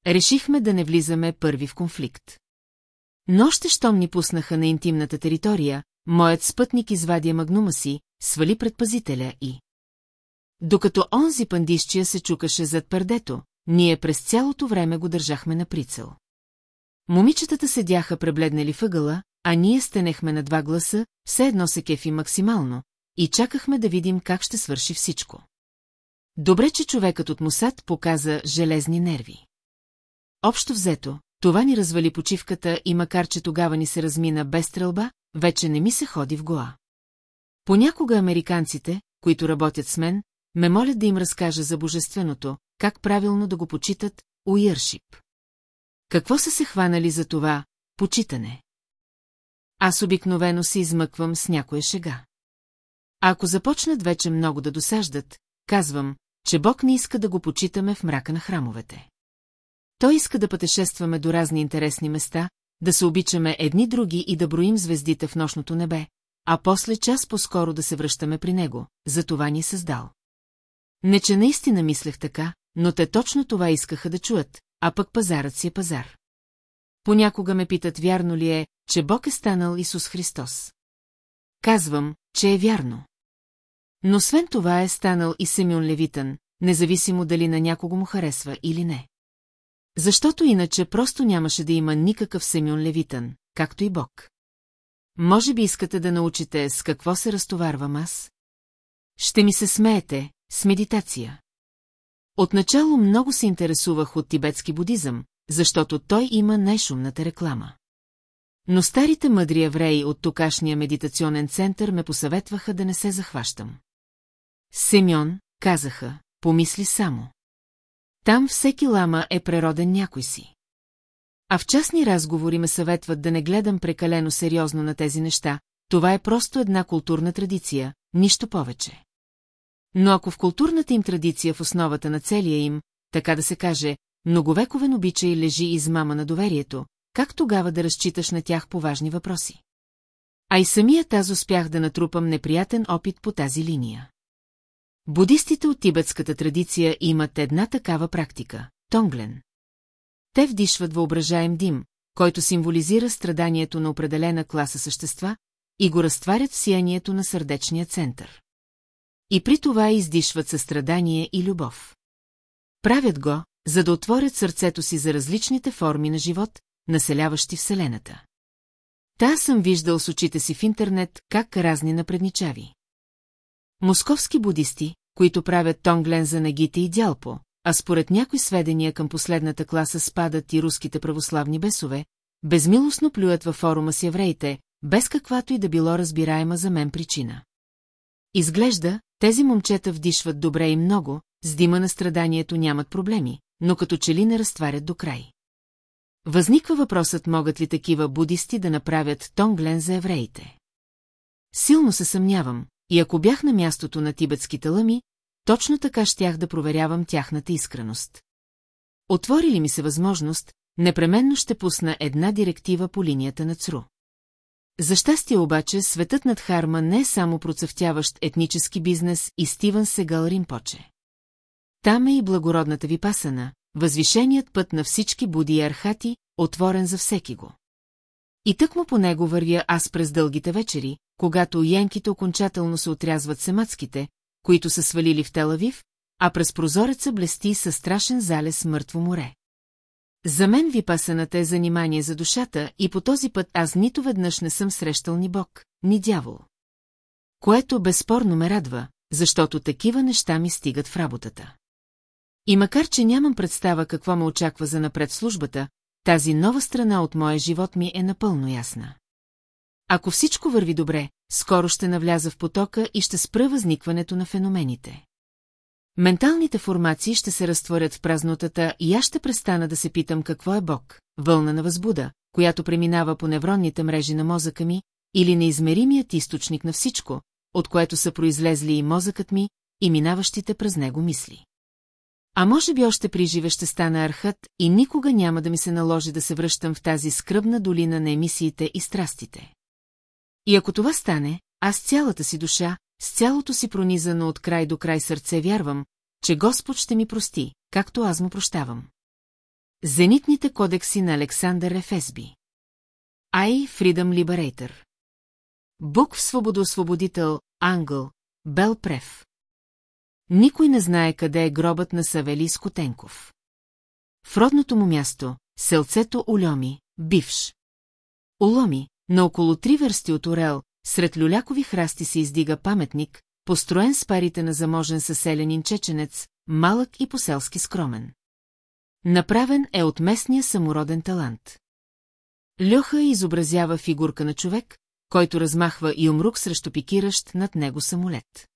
Решихме да не влизаме първи в конфликт. Но още щом ни пуснаха на интимната територия, моят спътник извадя магнума си, свали предпазителя и... Докато онзи пандишчия се чукаше зад пърдето, ние през цялото време го държахме на прицел. Момичетата седяха пребледнали въгъла, а ние стенехме на два гласа, все едно се кефи максимално, и чакахме да видим как ще свърши всичко. Добре, че човекът от Мусад показа железни нерви. Общо взето, това ни развали почивката и макар, че тогава ни се размина без стрелба, вече не ми се ходи в гола. Понякога американците, които работят с мен, ме молят да им разкажа за божественото, как правилно да го почитат, уиршип. Какво са се хванали за това, почитане? Аз обикновено се измъквам с някоя шега. Ако започнат вече много да досаждат, казвам, че Бог не иска да го почитаме в мрака на храмовете. Той иска да пътешестваме до разни интересни места, да се обичаме едни други и да броим звездите в нощното небе, а после час по-скоро да се връщаме при него, за това ни е създал. Не, че наистина мислех така, но те точно това искаха да чуят, а пък пазарът си е пазар. Понякога ме питат вярно ли е, че Бог е станал Исус Христос. Казвам, че е вярно. Но освен това е станал и Семюн Левитън, независимо дали на някого му харесва или не. Защото иначе просто нямаше да има никакъв Семюн Левитън, както и Бог. Може би искате да научите с какво се разтоварвам аз? Ще ми се смеете, с медитация. Отначало много се интересувах от тибетски будизъм, защото той има най-шумната реклама. Но старите мъдри евреи от токашния медитационен център ме посъветваха да не се захващам. Семьон, казаха, помисли само. Там всеки лама е природен някой си. А в частни разговори ме съветват да не гледам прекалено сериозно на тези неща, това е просто една културна традиция, нищо повече. Но ако в културната им традиция в основата на целия им, така да се каже, многовековен обичай лежи измама на доверието, как тогава да разчиташ на тях по важни въпроси? А и самият аз успях да натрупам неприятен опит по тази линия. Будистите от тибетската традиция имат една такава практика – тонглен. Те вдишват въображаем дим, който символизира страданието на определена класа същества, и го разтварят в сиянието на сърдечния център. И при това издишват състрадание и любов. Правят го, за да отворят сърцето си за различните форми на живот, населяващи Вселената. Та съм виждал с очите си в интернет как разни напредничави. Московски будисти, които правят тонглен за нагите и дялпо, а според някои сведения към последната класа спадат и руските православни бесове, безмилостно плюят във форума с евреите, без каквато и да било разбираема за мен причина. Изглежда, тези момчета вдишват добре и много, с дима на страданието нямат проблеми, но като че ли не разтварят до край. Възниква въпросът могат ли такива будисти да направят тонглен за евреите. Силно се съмнявам, и ако бях на мястото на тибетските лъми, точно така щях да проверявам тяхната искреност. Отвори ли ми се възможност, непременно ще пусна една директива по линията на ЦРУ. За щастие обаче, светът над Харма не е само процъфтяващ етнически бизнес и Стивън Сегал Римпоче. Там е и благородната ви пасана, възвишеният път на всички буди и архати, отворен за всеки го. И тък му по него вървя аз през дългите вечери, когато янките окончателно се отрязват семацките, които са свалили в Телавив, а през прозореца блести със страшен залез мъртво море. За мен випасаната е занимание за душата и по този път аз нито веднъж не съм срещал ни Бог, ни дявол. Което безспорно ме радва, защото такива неща ми стигат в работата. И макар, че нямам представа какво ме очаква за напред службата, тази нова страна от моя живот ми е напълно ясна. Ако всичко върви добре, скоро ще навляза в потока и ще спра възникването на феномените. Менталните формации ще се разтворят в празнотата и аз ще престана да се питам какво е Бог, вълна на възбуда, която преминава по невронните мрежи на мозъка ми, или неизмеримият източник на всичко, от което са произлезли и мозъкът ми, и минаващите през него мисли. А може би още при живе ще стана архът и никога няма да ми се наложи да се връщам в тази скръбна долина на емисиите и страстите. И ако това стане, аз цялата си душа, с цялото си пронизано от край до край сърце вярвам, че Господ ще ми прости, както аз му прощавам. Зенитните кодекси на Александър Ефесби Ай, Freedom Liberator Бук в свободоосвободител, Ангъл, Бел Прев Никой не знае къде е гробът на Савели Скотенков. В родното му място, селцето Ульоми, бивш. Уломи, на около три върсти от Орел, сред люлякови храсти се издига паметник, построен с парите на заможен съселянин чеченец, малък и поселски скромен. Направен е от местния самороден талант. Льоха изобразява фигурка на човек, който размахва и умрук срещу пикиращ над него самолет.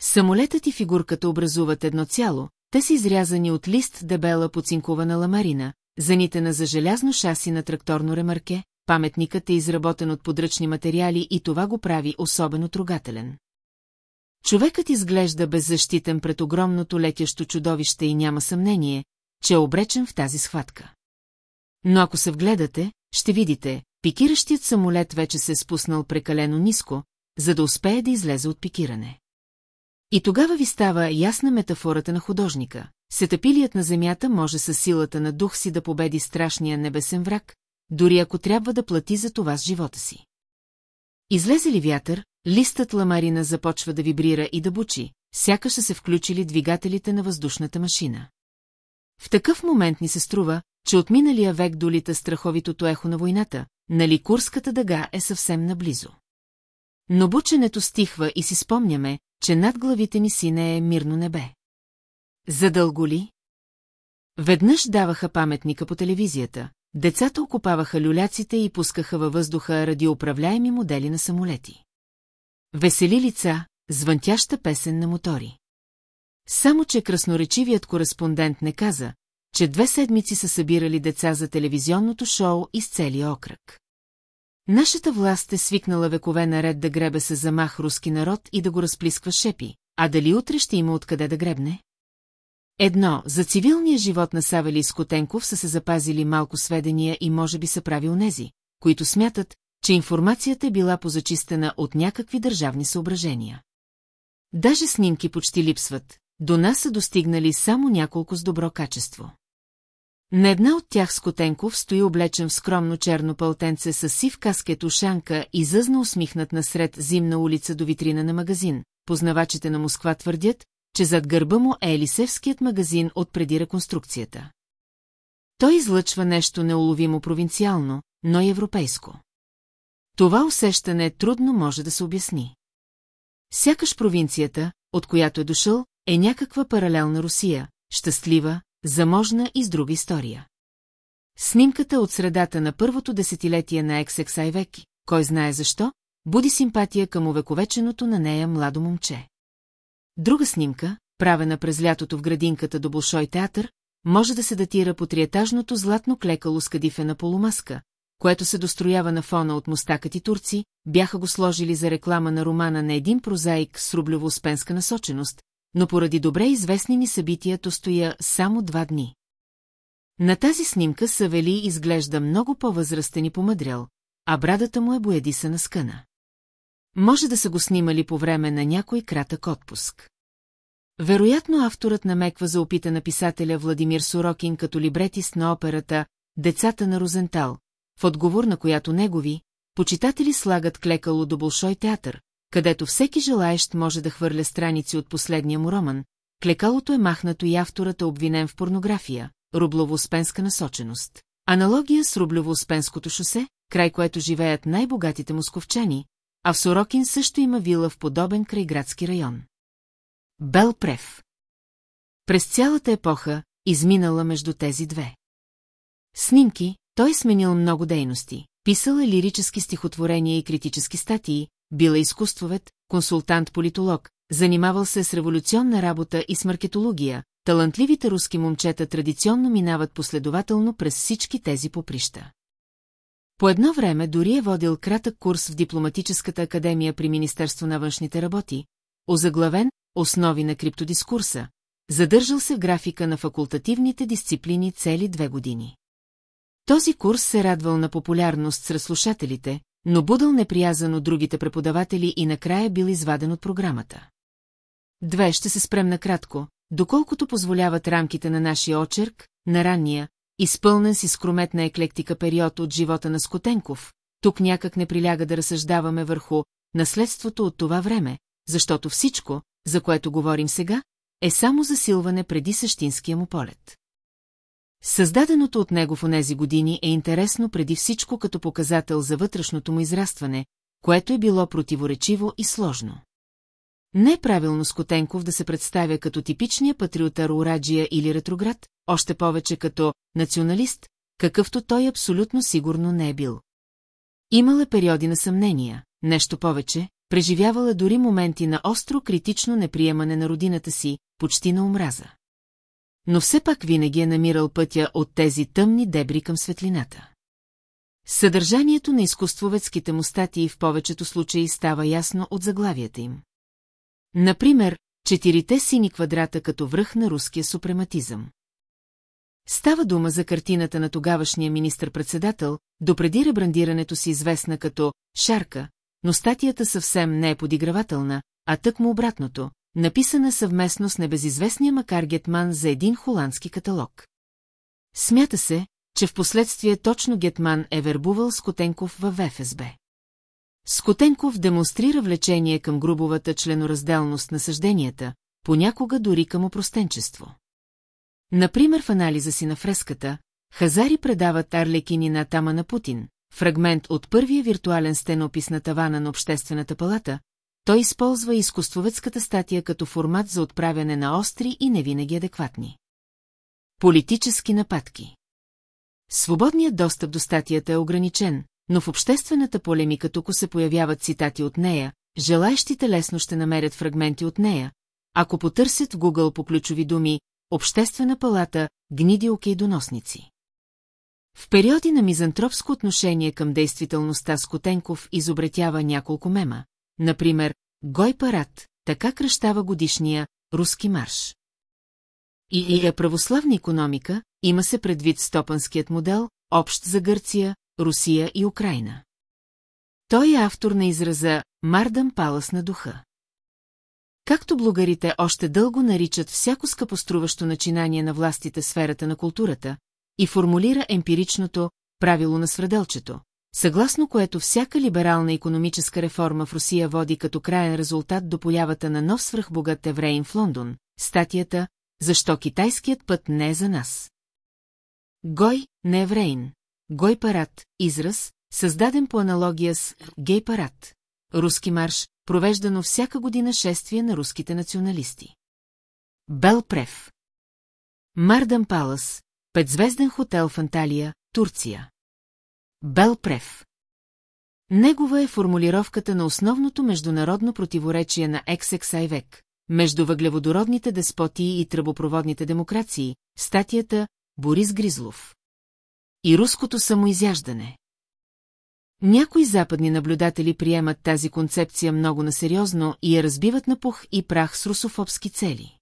Самолетът и фигурката образуват едно цяло, те са изрязани от лист дебела поцинкована ламарина, занитена за желязно шаси на тракторно ремарке, паметникът е изработен от подръчни материали и това го прави особено трогателен. Човекът изглежда беззащитен пред огромното летящо чудовище и няма съмнение, че е обречен в тази схватка. Но ако се вгледате, ще видите, пикиращият самолет вече се е спуснал прекалено ниско, за да успее да излезе от пикиране. И тогава ви става ясна метафората на художника. Сетапилият на земята може със силата на дух си да победи страшния небесен враг, дори ако трябва да плати за това с живота си. Излезе ли вятър, листът ламарина започва да вибрира и да бучи, сякаш са се включили двигателите на въздушната машина. В такъв момент ни се струва, че от миналия век долита страховитото ехо на войната, нали Курската дъга е съвсем наблизо. Но бученето стихва и си спомняме, че над главите ни си не е мирно небе. Задълго ли? Веднъж даваха паметника по телевизията, децата окупаваха люляците и пускаха във въздуха радиоуправляеми модели на самолети. Весели лица, звънтяща песен на мотори. Само, че красноречивият кореспондент не каза, че две седмици са събирали деца за телевизионното шоу из целия окръг. Нашата власт е свикнала векове наред да гребе се замах руски народ и да го разплисква шепи, а дали утре ще има откъде да гребне? Едно, за цивилния живот на Савели и Скотенков са се запазили малко сведения и може би са прави онези, които смятат, че информацията е била позачистена от някакви държавни съображения. Даже снимки почти липсват, до нас са достигнали само няколко с добро качество. На една от тях Скотенков стои облечен в скромно черно пълтенце с сив каскет ушанка и зъзна усмихнат насред зимна улица до витрина на магазин. Познавачите на Москва твърдят, че зад гърба му е Елисевският магазин от преди реконструкцията. Той излъчва нещо неуловимо провинциално, но и европейско. Това усещане трудно може да се обясни. Сякаш провинцията, от която е дошъл, е някаква паралелна Русия, щастлива, заможна и с друга история. Снимката от средата на първото десетилетие на XXI веки, кой знае защо, буди симпатия към увековеченото на нея младо момче. Друга снимка, правена през лятото в градинката до Болшой театър, може да се датира по триетажното златно клекало с кадифена полумаска, което се достроява на фона от мустакати турци, бяха го сложили за реклама на романа на един прозаик с рублево-успенска насоченост, но поради добре известни ни събития то стоя само два дни. На тази снимка Савели изглежда много по-възрастен и помъдрял, а брадата му е боядисана скъна. Може да са го снимали по време на някой кратък отпуск. Вероятно авторът намеква за опита на писателя Владимир Сорокин като либретист на операта «Децата на Розентал», в отговор на която негови, почитатели слагат клекало до Болшой театър, където всеки желаещ може да хвърля страници от последния му роман, клекалото е махнато и авторът е обвинен в порнография, рублово-успенска насоченост. Аналогия с рублево-успенското шосе, край което живеят най-богатите московчани, а в Сорокин също има вила в подобен крайградски район. Белпрев. През цялата епоха, изминала между тези две. Снимки, той сменил много дейности. Писал е лирически стихотворения и критически статии, бил е изкуствовед, консултант-политолог, занимавал се с революционна работа и с маркетология. Талантливите руски момчета традиционно минават последователно през всички тези поприща. По едно време дори е водил кратък курс в дипломатическата академия при Министерство на външните работи, озаглавен «Основи на криптодискурса», задържал се в графика на факултативните дисциплини цели две години. Този курс се радвал на популярност сред слушателите, но будал неприязан от другите преподаватели и накрая бил изваден от програмата. Две ще се спрем накратко, доколкото позволяват рамките на нашия очерк, на ранния, изпълнен с изкрометна еклектика период от живота на Скотенков, тук някак не приляга да разсъждаваме върху наследството от това време, защото всичко, за което говорим сега, е само засилване преди същинския му полет. Създаденото от него в онези години е интересно преди всичко като показател за вътрешното му израстване, което е било противоречиво и сложно. Не е правилно Скотенков да се представя като типичния патриотар Ураджия или ретроград, още повече като националист, какъвто той абсолютно сигурно не е бил. Имал е периоди на съмнения, нещо повече, преживявала дори моменти на остро критично неприемане на родината си, почти на омраза. Но все пак винаги е намирал пътя от тези тъмни дебри към светлината. Съдържанието на изкуствоведските му статии в повечето случаи става ясно от заглавията им. Например, четирите сини квадрата като връх на руския супрематизъм. Става дума за картината на тогавашния министр-председател, допреди ребрандирането си известна като «Шарка», но статията съвсем не е подигравателна, а тъкмо обратното, написана съвместно с небезизвестния макар Гетман за един холандски каталог. Смята се, че в последствие точно Гетман е вербувал Скотенков във ФСБ. Скотенков демонстрира влечение към грубовата членоразделност на съжденията, понякога дори към опростенчество. Например в анализа си на фреската, Хазари предават Арлекини на Тама на Путин, фрагмент от първия виртуален стенопис на тавана на Обществената палата, той използва изкуствоведската статия като формат за отправяне на остри и невинаги адекватни. Политически нападки Свободният достъп до статията е ограничен, но в обществената полемика тук се появяват цитати от нея, желаящите лесно ще намерят фрагменти от нея, ако потърсят в Google по ключови думи Обществена палата, гниди окей доносници. В периоди на мизантропско отношение към действителността Скотенков изобретява няколко мема, например «Гой парад», така кръщава годишния «Руски марш». И, и е православна економика, има се предвид стопанският модел, общ за Гърция, Русия и Украина. Той е автор на израза «Мардам палас на духа». Както блогарите още дълго наричат всяко скъпоструващо начинание на властите сферата на културата и формулира емпиричното правило на свределчето, съгласно което всяка либерална економическа реформа в Русия води като краен резултат до появата на нов свръхбогат евреин в Лондон, статията «Защо китайският път не е за нас?» Гой, не евреин. Гой парад, израз, създаден по аналогия с гей парад. Руски марш, провеждано всяка година шествие на руските националисти. Белпрев. Мардан Палас, петзвезден хотел в Анталия, Турция. Белпрев. Негова е формулировката на основното международно противоречие на XXI век, между въглеводородните деспотии и тръбопроводните демокрации, статията Борис Гризлов. И руското самоизяждане. Някои западни наблюдатели приемат тази концепция много насериозно и я разбиват на пух и прах с русофобски цели.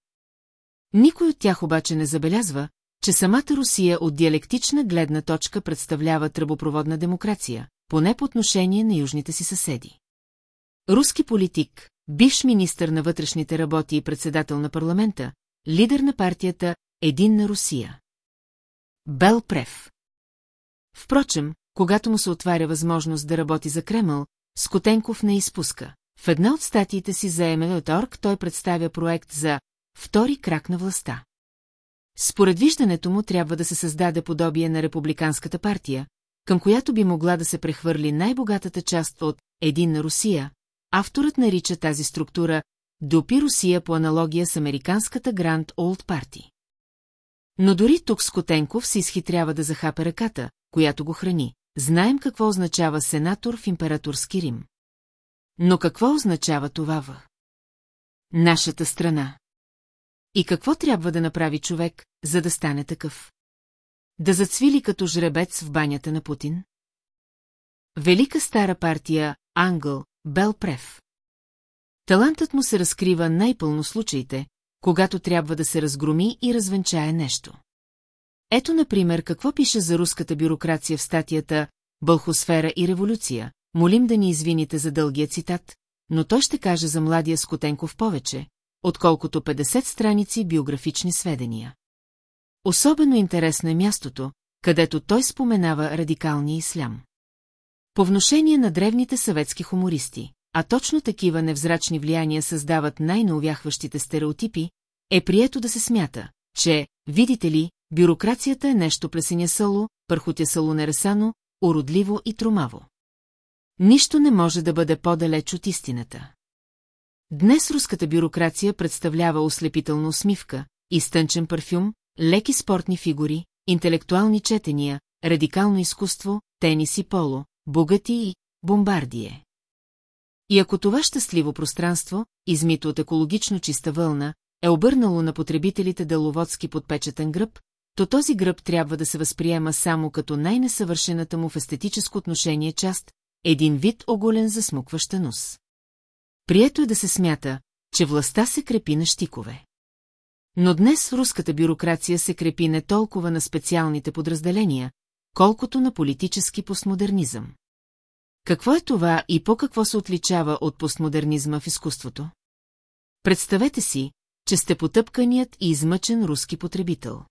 Никой от тях обаче не забелязва, че самата Русия от диалектична гледна точка представлява тръбопроводна демокрация, поне по отношение на южните си съседи. Руски политик, бивш министър на вътрешните работи и председател на парламента, лидер на партията Единна Русия. Бел Прев. Впрочем, когато му се отваря възможност да работи за Кремъл, Скотенков не изпуска. В една от статиите си за Емелеоторг той представя проект за «Втори крак на властта». Според виждането му трябва да се създаде подобие на Републиканската партия, към която би могла да се прехвърли най-богатата част от «Единна Русия», авторът нарича тази структура «Допи Русия» по аналогия с американската Гранд Олд Парти. Но дори тук Скотенков се изхитрява да захапе ръката, която го храни. Знаем какво означава сенатор в императорски Рим. Но какво означава това в нашата страна? И какво трябва да направи човек, за да стане такъв? Да зацвили като жребец в банята на Путин? Велика стара партия, Ангъл, Белпрев. Талантът му се разкрива най-пълно случаите, когато трябва да се разгроми и развенчае нещо. Ето, например, какво пише за руската бюрокрация в статията «Бълхосфера и революция». Молим да ни извините за дългия цитат, но той ще каже за младия Скотенков повече, отколкото 50 страници биографични сведения. Особено интересно е мястото, където той споменава радикалния ислям. По вношение на древните съветски хумористи, а точно такива невзрачни влияния създават най-наувяхващите стереотипи, е прието да се смята, че, видите ли, бюрокрацията е нещо плесенясало, пърхотясало нересано, уродливо и тромаво. Нищо не може да бъде по-далеч от истината. Днес руската бюрокрация представлява ослепителна усмивка, изтънчен парфюм, леки спортни фигури, интелектуални четения, радикално изкуство, тенис и поло, богати и бомбардие. И ако това щастливо пространство, измито от екологично чиста вълна, е обърнало на потребителите деловодски подпечатен гръб, то този гръб трябва да се възприема само като най-несъвършената му в естетическо отношение част, един вид оголен засмукваща нос. Прието е да се смята, че властта се крепи на щикове. Но днес руската бюрокрация се крепи не толкова на специалните подразделения, колкото на политически постмодернизъм. Какво е това и по какво се отличава от постмодернизма в изкуството? Представете си, че сте потъпканият и измъчен руски потребител.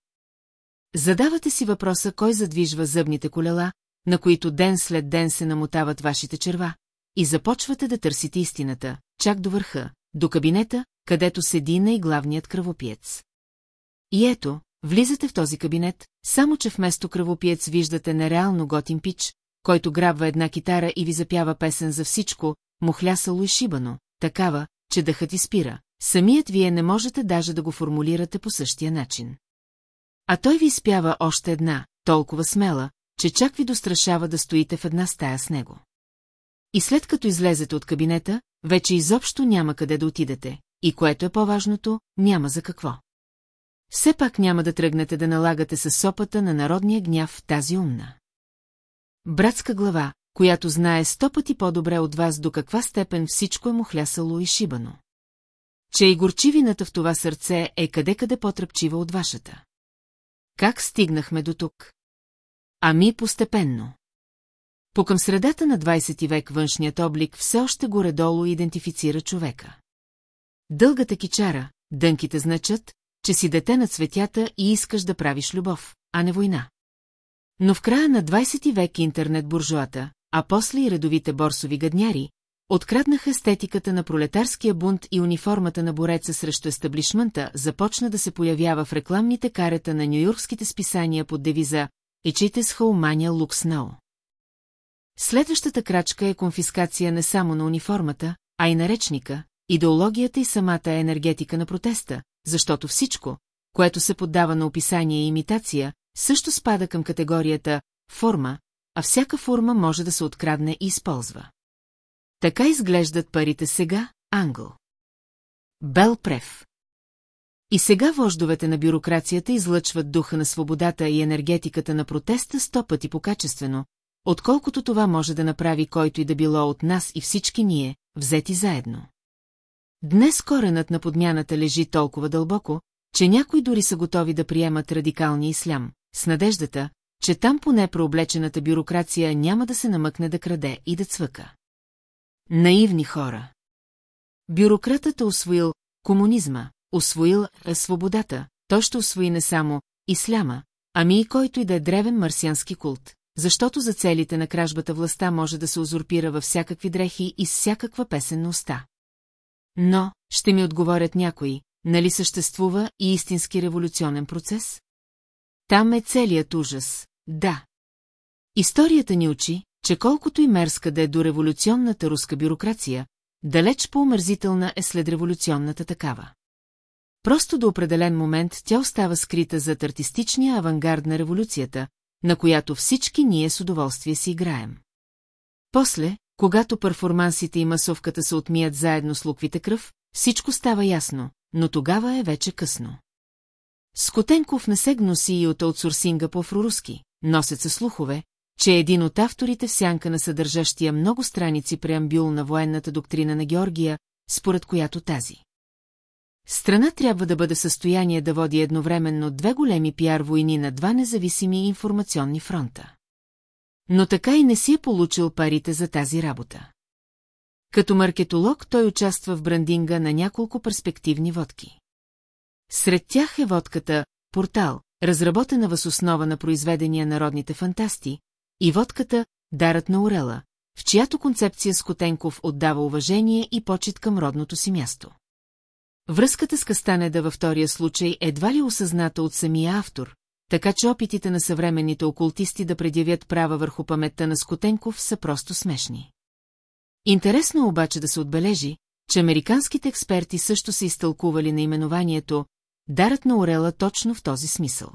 Задавате си въпроса кой задвижва зъбните колела, на които ден след ден се намотават вашите черва, и започвате да търсите истината, чак до върха, до кабинета, където седи най-главният кръвопиец. И ето, влизате в този кабинет, само че вместо кръвопиец виждате нереално готин пич, който грабва една китара и ви запява песен за всичко, мухлясало и шибано, такава, че дъхът изпира. Самият вие не можете даже да го формулирате по същия начин. А той ви изпява още една, толкова смела, че чак ви дострашава да стоите в една стая с него. И след като излезете от кабинета, вече изобщо няма къде да отидете, и което е по-важното, няма за какво. Все пак няма да тръгнете да налагате със сопата на народния гняв тази умна. Братска глава, която знае сто пъти по-добре от вас до каква степен всичко е му хлясало и шибано. Че и горчивината в това сърце е къде-къде по-тръпчива от вашата. Как стигнахме до тук? Ами постепенно. По към средата на 20 век външният облик все още горе-долу идентифицира човека. Дългата кичара, дънките значат, че си дете на цветята и искаш да правиш любов, а не война. Но в края на 20 век интернет буржуата, а после и редовите борсови гадняри, откраднаха естетиката на пролетарския бунт и униформата на бореца срещу естаблишмента започна да се появява в рекламните карета на нюйоркските списания под девиза «Ечите хаумания лукс нао». Следващата крачка е конфискация не само на униформата, а и на речника, идеологията и самата енергетика на протеста, защото всичко, което се поддава на описание и имитация, също спада към категорията форма, а всяка форма може да се открадне и използва. Така изглеждат парите сега, Англ. Бел Прев. И сега вождовете на бюрокрацията излъчват духа на свободата и енергетиката на протеста сто пъти по-качествено, отколкото това може да направи който и да било от нас и всички ние, взети заедно. Днес коренът на подмяната лежи толкова дълбоко, че някои дори са готови да приемат радикалния ислям, с надеждата, че там поне прооблечената бюрокрация няма да се намъкне да краде и да цвъка. Наивни хора. Бюрократът е освоил комунизма, освоил е свободата, той ще освои не само исляма, ами и който и да е древен марсиански култ, защото за целите на кражбата властта може да се узурпира във всякакви дрехи и с всякаква песен на уста. Но, ще ми отговорят някои, нали съществува и истински революционен процес? Там е целият ужас, да. Историята ни учи, че колкото и мерска да е до революционната руска бюрокрация, далеч по-омързителна е след революционната такава. Просто до определен момент тя остава скрита зад артистичния авангард на революцията, на която всички ние с удоволствие си играем. После, когато перформансите и масовката се отмият заедно с луквите кръв, всичко става ясно, но тогава е вече късно. Скотенков не се гноси и от аутсорсинга по фруруски, носят се слухове, че е един от авторите в сянка на съдържащия много страници преамбюл на военната доктрина на Георгия, според която тази. Страна трябва да бъде в състояние да води едновременно две големи пиар войни на два независими информационни фронта. Но така и не си е получил парите за тази работа. Като маркетолог той участва в брандинга на няколко перспективни водки. Сред тях е водката «Портал», разработена въз основа на произведения народните фантасти, и водката «Дарът на Орела», в чиято концепция Скотенков отдава уважение и почет към родното си място. Връзката с Кастанеда във втория случай едва ли осъзната от самия автор, така че опитите на съвременните окултисти да предявят права върху паметта на Скотенков са просто смешни. Интересно обаче да се отбележи, че американските експерти също са изтълкували наименованието «Дарът на Орела» точно в този смисъл.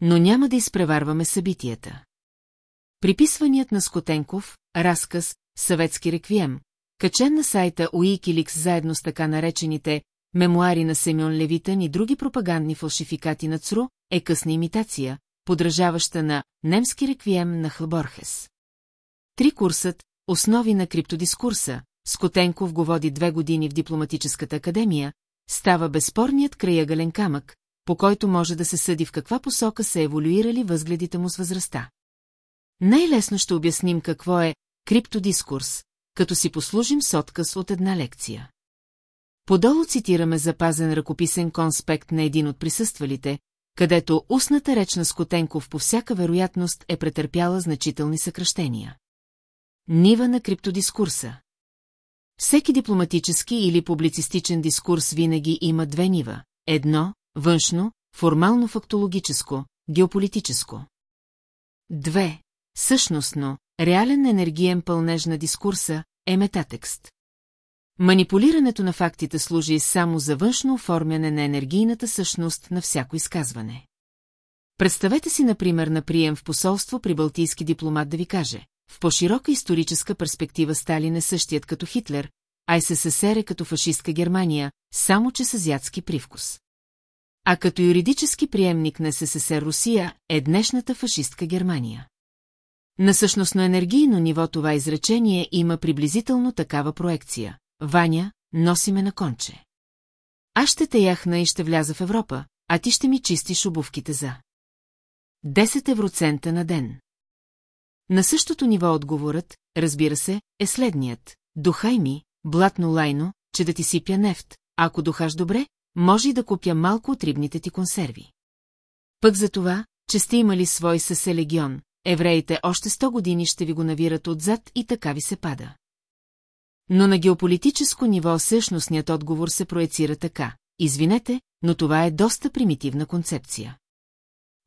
Но няма да изпреварваме събитията. Приписваният на Скотенков, разказ, съветски реквием, качен на сайта Уикиликс заедно с така наречените мемуари на Семен Левитън и други пропагандни фалшификати на ЦРУ, е късна имитация, подражаваща на немски реквием на Хълборхес. Три курсът, основи на криптодискурса, Скотенков го води две години в дипломатическата академия, става безспорният краягален камък, по който може да се съди в каква посока са еволюирали възгледите му с възрастта. Най-лесно ще обясним какво е криптодискурс, като си послужим с отказ от една лекция. Подолу цитираме запазен ръкописен конспект на един от присъствалите, където устната реч на Скотенков по всяка вероятност е претърпяла значителни съкръщения. Нива на криптодискурса Всеки дипломатически или публицистичен дискурс винаги има две нива. Едно – външно, формално-фактологическо, геополитическо. Две – същностно, реален енергиен пълнеж на дискурса е метатекст. Манипулирането на фактите служи само за външно оформяне на енергийната същност на всяко изказване. Представете си, например, на прием в посолство при балтийски дипломат да ви каже, в по-широка историческа перспектива Сталин е същият като Хитлер, а СССР е като фашистка Германия, само че с азиатски привкус. А като юридически приемник на СССР Русия е днешната фашистка Германия. На същностно енергийно ниво това изречение има приблизително такава проекция. Ваня, носи ме на конче. Аз ще те яхна и ще вляза в Европа, а ти ще ми чистиш обувките за 10 евроцента на ден. На същото ниво отговорът, разбира се, е следният. Духай ми, блатно лайно, че да ти сипя нефт, ако духаш добре, може и да купя малко от рибните ти консерви. Пък за това, че сте имали свой съсе легион, евреите още сто години ще ви го навират отзад и така ви се пада. Но на геополитическо ниво същностният отговор се проецира така. Извинете, но това е доста примитивна концепция.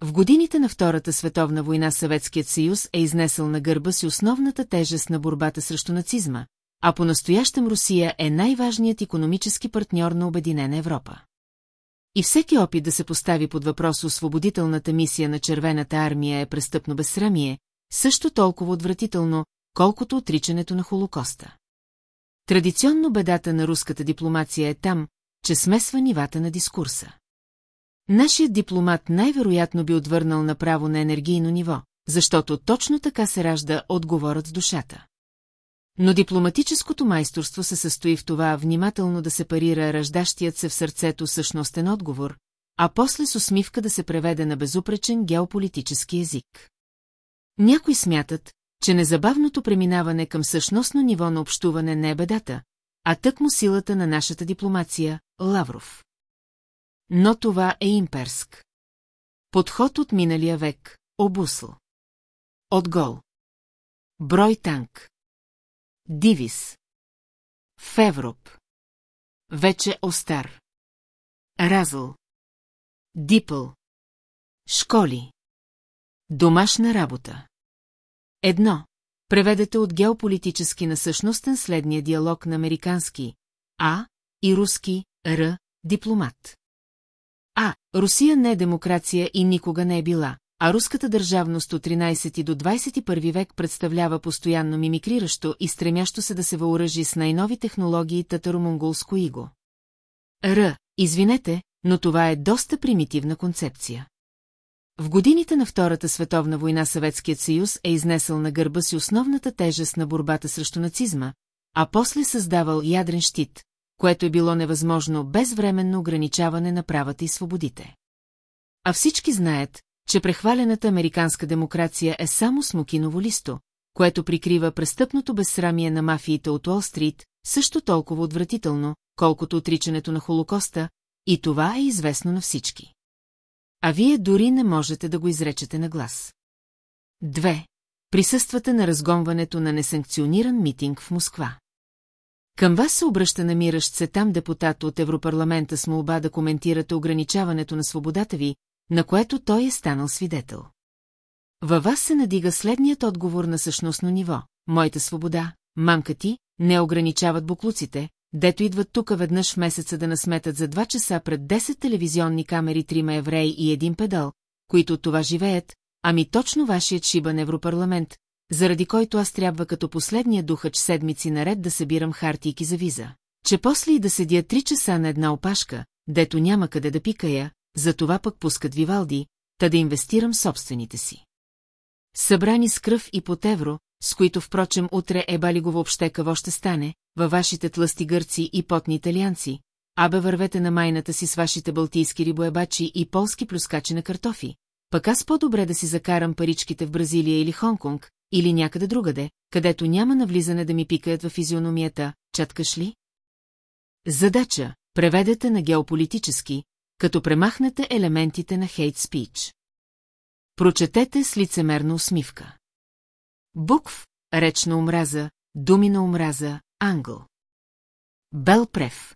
В годините на Втората световна война Съветският съюз е изнесъл на гърба си основната тежест на борбата срещу нацизма, а по-настоящем Русия е най-важният економически партньор на Обединена Европа. И всеки опит да се постави под въпрос освободителната мисия на Червената армия е престъпно безсрамие, също толкова отвратително, колкото отричането на Холокоста. Традиционно бедата на руската дипломация е там, че смесва нивата на дискурса. Нашият дипломат най-вероятно би отвърнал направо на енергийно ниво, защото точно така се ражда отговорът с душата. Но дипломатическото майсторство се състои в това внимателно да се парира раждащият се в сърцето същностен отговор, а после с усмивка да се преведе на безупречен геополитически език. Някои смятат, че незабавното преминаване към същностно ниво на общуване не е бедата, а тъкмо силата на нашата дипломация – Лавров. Но това е имперск. Подход от миналия век – обусл. Отгол. Брой танк. Дивис. Февроп. Вече Остар. Разъл. Дипъл. Школи. Домашна работа. Едно. Преведете от геополитически на същностен следния диалог на американски А и руски Р. Дипломат. А. Русия не е демокрация и никога не е била, а руската държавност от 13 до 21 век представлява постоянно мимикриращо и стремящо се да се въоръжи с най-нови технологии татаро-монголско иго. Р. Извинете, но това е доста примитивна концепция. В годините на Втората световна война Съветският съюз е изнесъл на гърба си основната тежест на борбата срещу нацизма, а после създавал ядрен щит, което е било невъзможно без временно ограничаване на правата и свободите. А всички знаят, че прехвалената американска демокрация е само смокиново листо, което прикрива престъпното безсрамие на мафиите от Уолл-стрит, също толкова отвратително, колкото отричането на Холокоста, и това е известно на всички. А вие дори не можете да го изречете на глас. Две. Присъствате на разгонването на несанкциониран митинг в Москва. Към вас се обръща намиращ се там депутат от Европарламента с молба да коментирате ограничаването на свободата ви, на което той е станал свидетел. Във вас се надига следният отговор на същностно ниво. Моята свобода, мамка ти, не ограничават буклуците, дето идват тук веднъж в месеца да насметат за два часа пред 10 телевизионни камери трима евреи и един педал, които от това живеят, ами точно вашият шибан Европарламент, заради който аз трябва като последния духач седмици наред да събирам хартийки за виза. Че после и да седя три часа на една опашка, дето няма къде да пикая, за това пък пускат Вивалди, та да инвестирам собствените си. Събрани с кръв и под евро, с които впрочем утре ебали го въобще какво ще стане, във вашите тлъсти гърци и потни италианци, абе вървете на майната си с вашите балтийски рибоебачи и полски плюскачи на картофи, пък аз по-добре да си закарам паричките в Бразилия или Хонконг, или някъде другаде, където няма навлизане да ми пикаят във физиономията, чаткаш ли? Задача – преведете на геополитически, като премахнете елементите на хейт спич. Прочетете с лицемерна усмивка. Букв, реч на омраза, думи на омраза, англ. Белпрев.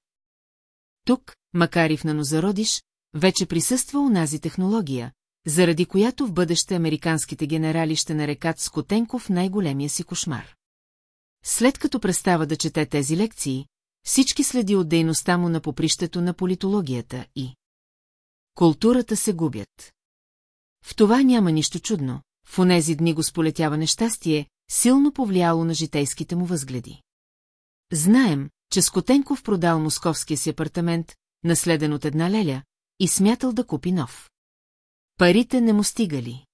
Тук, макар и в нанозародиш, вече присъства унази технология, заради която в бъдеще американските генерали ще нарекат Скотенков най-големия си кошмар. След като престава да чете тези лекции, всички следи от дейността му на попрището на политологията и културата се губят. В това няма нищо чудно, в онези дни го сполетява нещастие, силно повлияло на житейските му възгледи. Знаем, че Скотенков продал московския си апартамент, наследен от една леля, и смятал да купи нов. Парите не му стигали.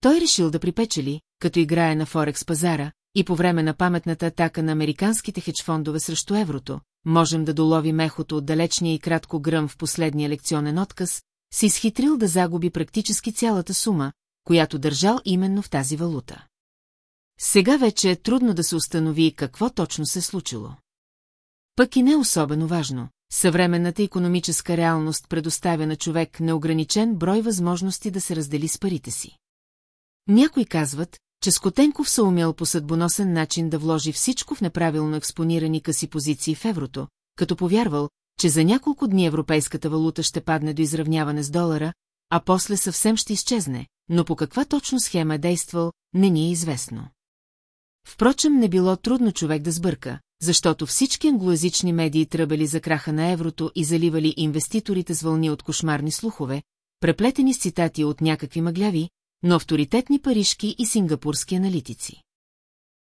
Той решил да припечели, като играе на Форекс пазара, и по време на паметната атака на американските хедж-фондове срещу еврото, можем да долови мехото от далечния и кратко гръм в последния лекционен отказ, си изхитрил да загуби практически цялата сума, която държал именно в тази валута. Сега вече е трудно да се установи какво точно се случило. Пък и не особено важно, съвременната економическа реалност предоставя на човек неограничен брой възможности да се раздели с парите си. Някои казват, че Скотенков се умял по съдбоносен начин да вложи всичко в неправилно експонирани къси позиции в еврото, като повярвал, че за няколко дни европейската валута ще падне до изравняване с долара, а после съвсем ще изчезне, но по каква точно схема е действал, не ни е известно. Впрочем, не било трудно човек да сбърка, защото всички англоязични медии тръбели за краха на еврото и заливали инвеститорите с вълни от кошмарни слухове, преплетени с цитати от някакви мъгляви, но авторитетни парижки и сингапурски аналитици.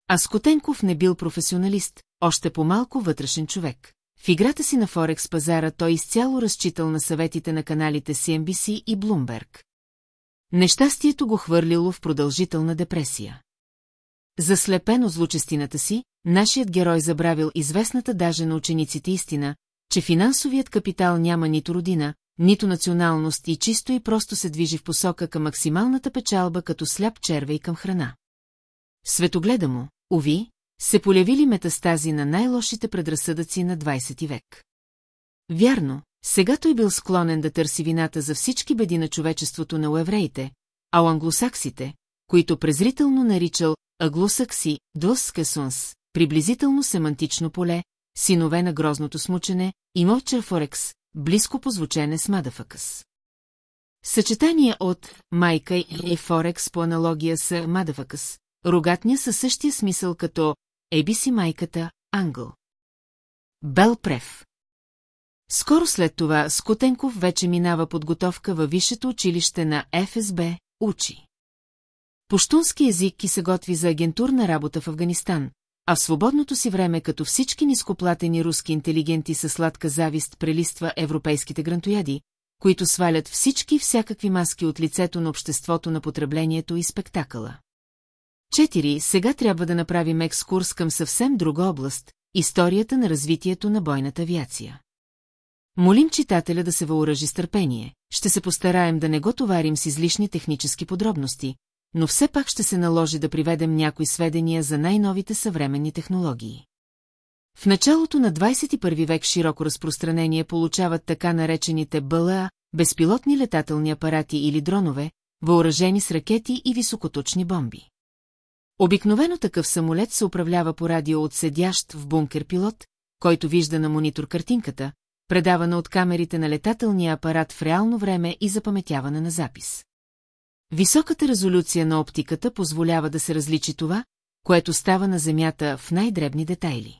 А Скотенков не бил професионалист, още по-малко вътрешен човек. В играта си на Форекс пазара той изцяло разчитал на съветите на каналите CNBC и Bloomberg. Нещастието го хвърлило в продължителна депресия. Заслепено злочестината си, нашият герой забравил известната даже на учениците истина, че финансовият капитал няма нито родина, нито националност и чисто и просто се движи в посока към максималната печалба като сляп червей към храна. Светогледа му, уви, се полявили метастази на най-лошите предразсъдъци на 20 век. Вярно, сега той бил склонен да търси вината за всички беди на човечеството на уевреите, а у англосаксите, които презрително наричал аглосакси, доскесунс, приблизително семантично поле, синове на грозното смучене и форекс, близко по звучене с мадафакъс. Съчетание от майка и форекс по аналогия с мадафакъс, рогатня със същия смисъл като еби си майката, ангъл. Белпрев. Скоро след това Скотенков вече минава подготовка във висшето училище на ФСБ, учи. Пуштунски език и се готви за агентурна работа в Афганистан, а в свободното си време като всички нископлатени руски интелигенти със сладка завист прелиства европейските грантояди, които свалят всички всякакви маски от лицето на обществото на потреблението и спектакъла. Четири, сега трябва да направим екскурс към съвсем друга област – историята на развитието на бойната авиация. Молим читателя да се въоръжи с търпение, ще се постараем да не го товарим с излишни технически подробности, но все пак ще се наложи да приведем някои сведения за най-новите съвременни технологии. В началото на 21 век широко разпространение получават така наречените БЛА, безпилотни летателни апарати или дронове, въоръжени с ракети и високоточни бомби. Обикновено такъв самолет се управлява по радио от седящ в бункер пилот, който вижда на монитор картинката, предавана от камерите на летателния апарат в реално време и запаметяване на запис. Високата резолюция на оптиката позволява да се различи това, което става на Земята в най-дребни детайли.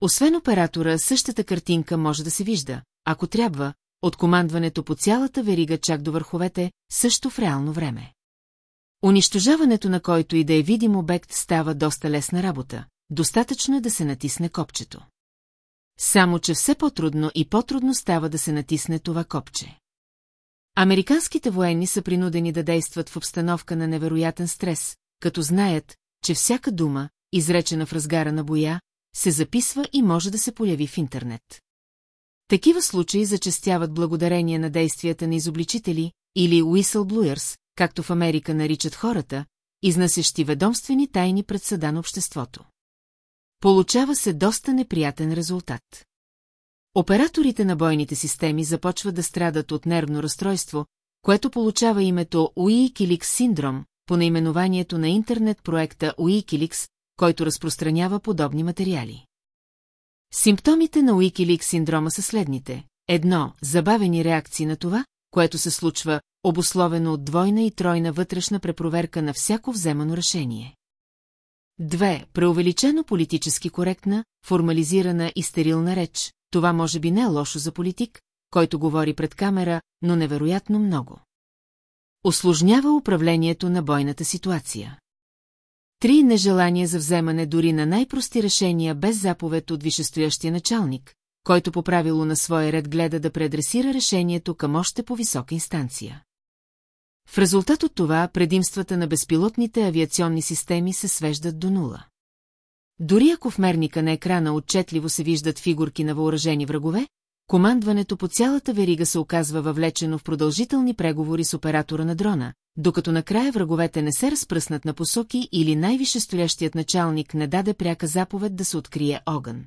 Освен оператора, същата картинка може да се вижда, ако трябва, от командването по цялата верига чак до върховете, също в реално време. Унищожаването на който и да е видим обект става доста лесна работа, достатъчно е да се натисне копчето. Само, че все по-трудно и по-трудно става да се натисне това копче. Американските военни са принудени да действат в обстановка на невероятен стрес, като знаят, че всяка дума, изречена в разгара на боя, се записва и може да се появи в интернет. Такива случаи зачастяват благодарение на действията на изобличители или whistleblowers, както в Америка наричат хората, изнасящи ведомствени тайни пред съда на обществото. Получава се доста неприятен резултат. Операторите на бойните системи започват да страдат от нервно разстройство, което получава името Wikileaks синдром, по наименованието на интернет проекта Wikileaks, който разпространява подобни материали. Симптомите на Wikileaks синдрома са следните. Едно – забавени реакции на това, което се случва, обусловено от двойна и тройна вътрешна препроверка на всяко вземано решение. Две – преувеличено политически коректна, формализирана и стерилна реч. Това може би не е лошо за политик, който говори пред камера, но невероятно много. Осложнява управлението на бойната ситуация. Три нежелания за вземане дори на най-прости решения без заповед от висшестоящия началник, който по правило на своя ред гледа да преадресира решението към още по-висока инстанция. В резултат от това предимствата на безпилотните авиационни системи се свеждат до нула. Дори ако в мерника на екрана отчетливо се виждат фигурки на въоръжени врагове, командването по цялата верига се оказва въвлечено в продължителни преговори с оператора на дрона, докато накрая враговете не се разпръснат на посоки или най-висшестоящият началник не даде пряка заповед да се открие огън.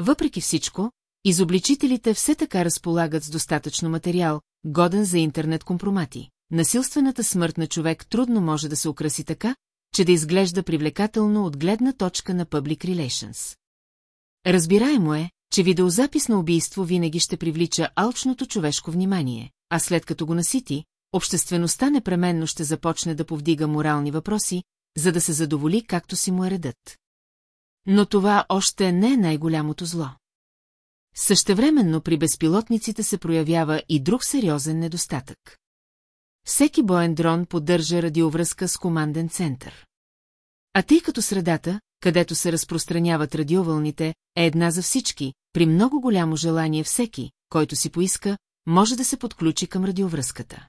Въпреки всичко, изобличителите все така разполагат с достатъчно материал, годен за интернет компромати. Насилствената смърт на човек трудно може да се украси така, че да изглежда привлекателно от гледна точка на Public Relations. Разбираемо е, че видеозапис на убийство винаги ще привлича алчното човешко внимание, а след като го насити, обществеността непременно ще започне да повдига морални въпроси, за да се задоволи както си му е редът. Но това още не е най-голямото зло. Същевременно при безпилотниците се проявява и друг сериозен недостатък. Всеки боен дрон поддържа радиовръзка с команден център. А тъй като средата, където се разпространяват радиовълните, е една за всички, при много голямо желание всеки, който си поиска, може да се подключи към радиовръзката.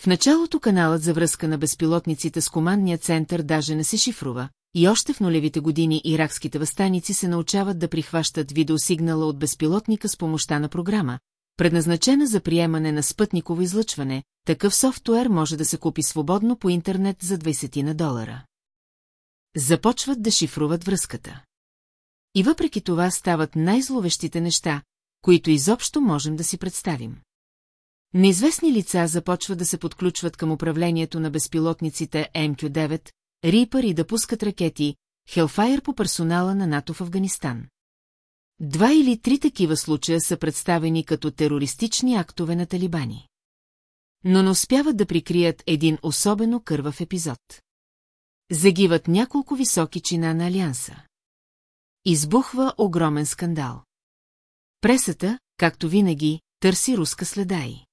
В началото каналът за връзка на безпилотниците с командния център даже не се шифрува, и още в нулевите години иракските възстаници се научават да прихващат видеосигнала от безпилотника с помощта на програма, предназначена за приемане на спътниково излъчване, такъв софтуер може да се купи свободно по интернет за 20 на долара. Започват да шифруват връзката. И въпреки това стават най-зловещите неща, които изобщо можем да си представим. Неизвестни лица започват да се подключват към управлението на безпилотниците МК-9, Рипър и да пускат ракети, Хелфайер по персонала на НАТО в Афганистан. Два или три такива случая са представени като терористични актове на талибани. Но не успяват да прикрият един особено кървав епизод. Загиват няколко високи чина на Алианса. Избухва огромен скандал. Пресата, както винаги, търси руска следа и.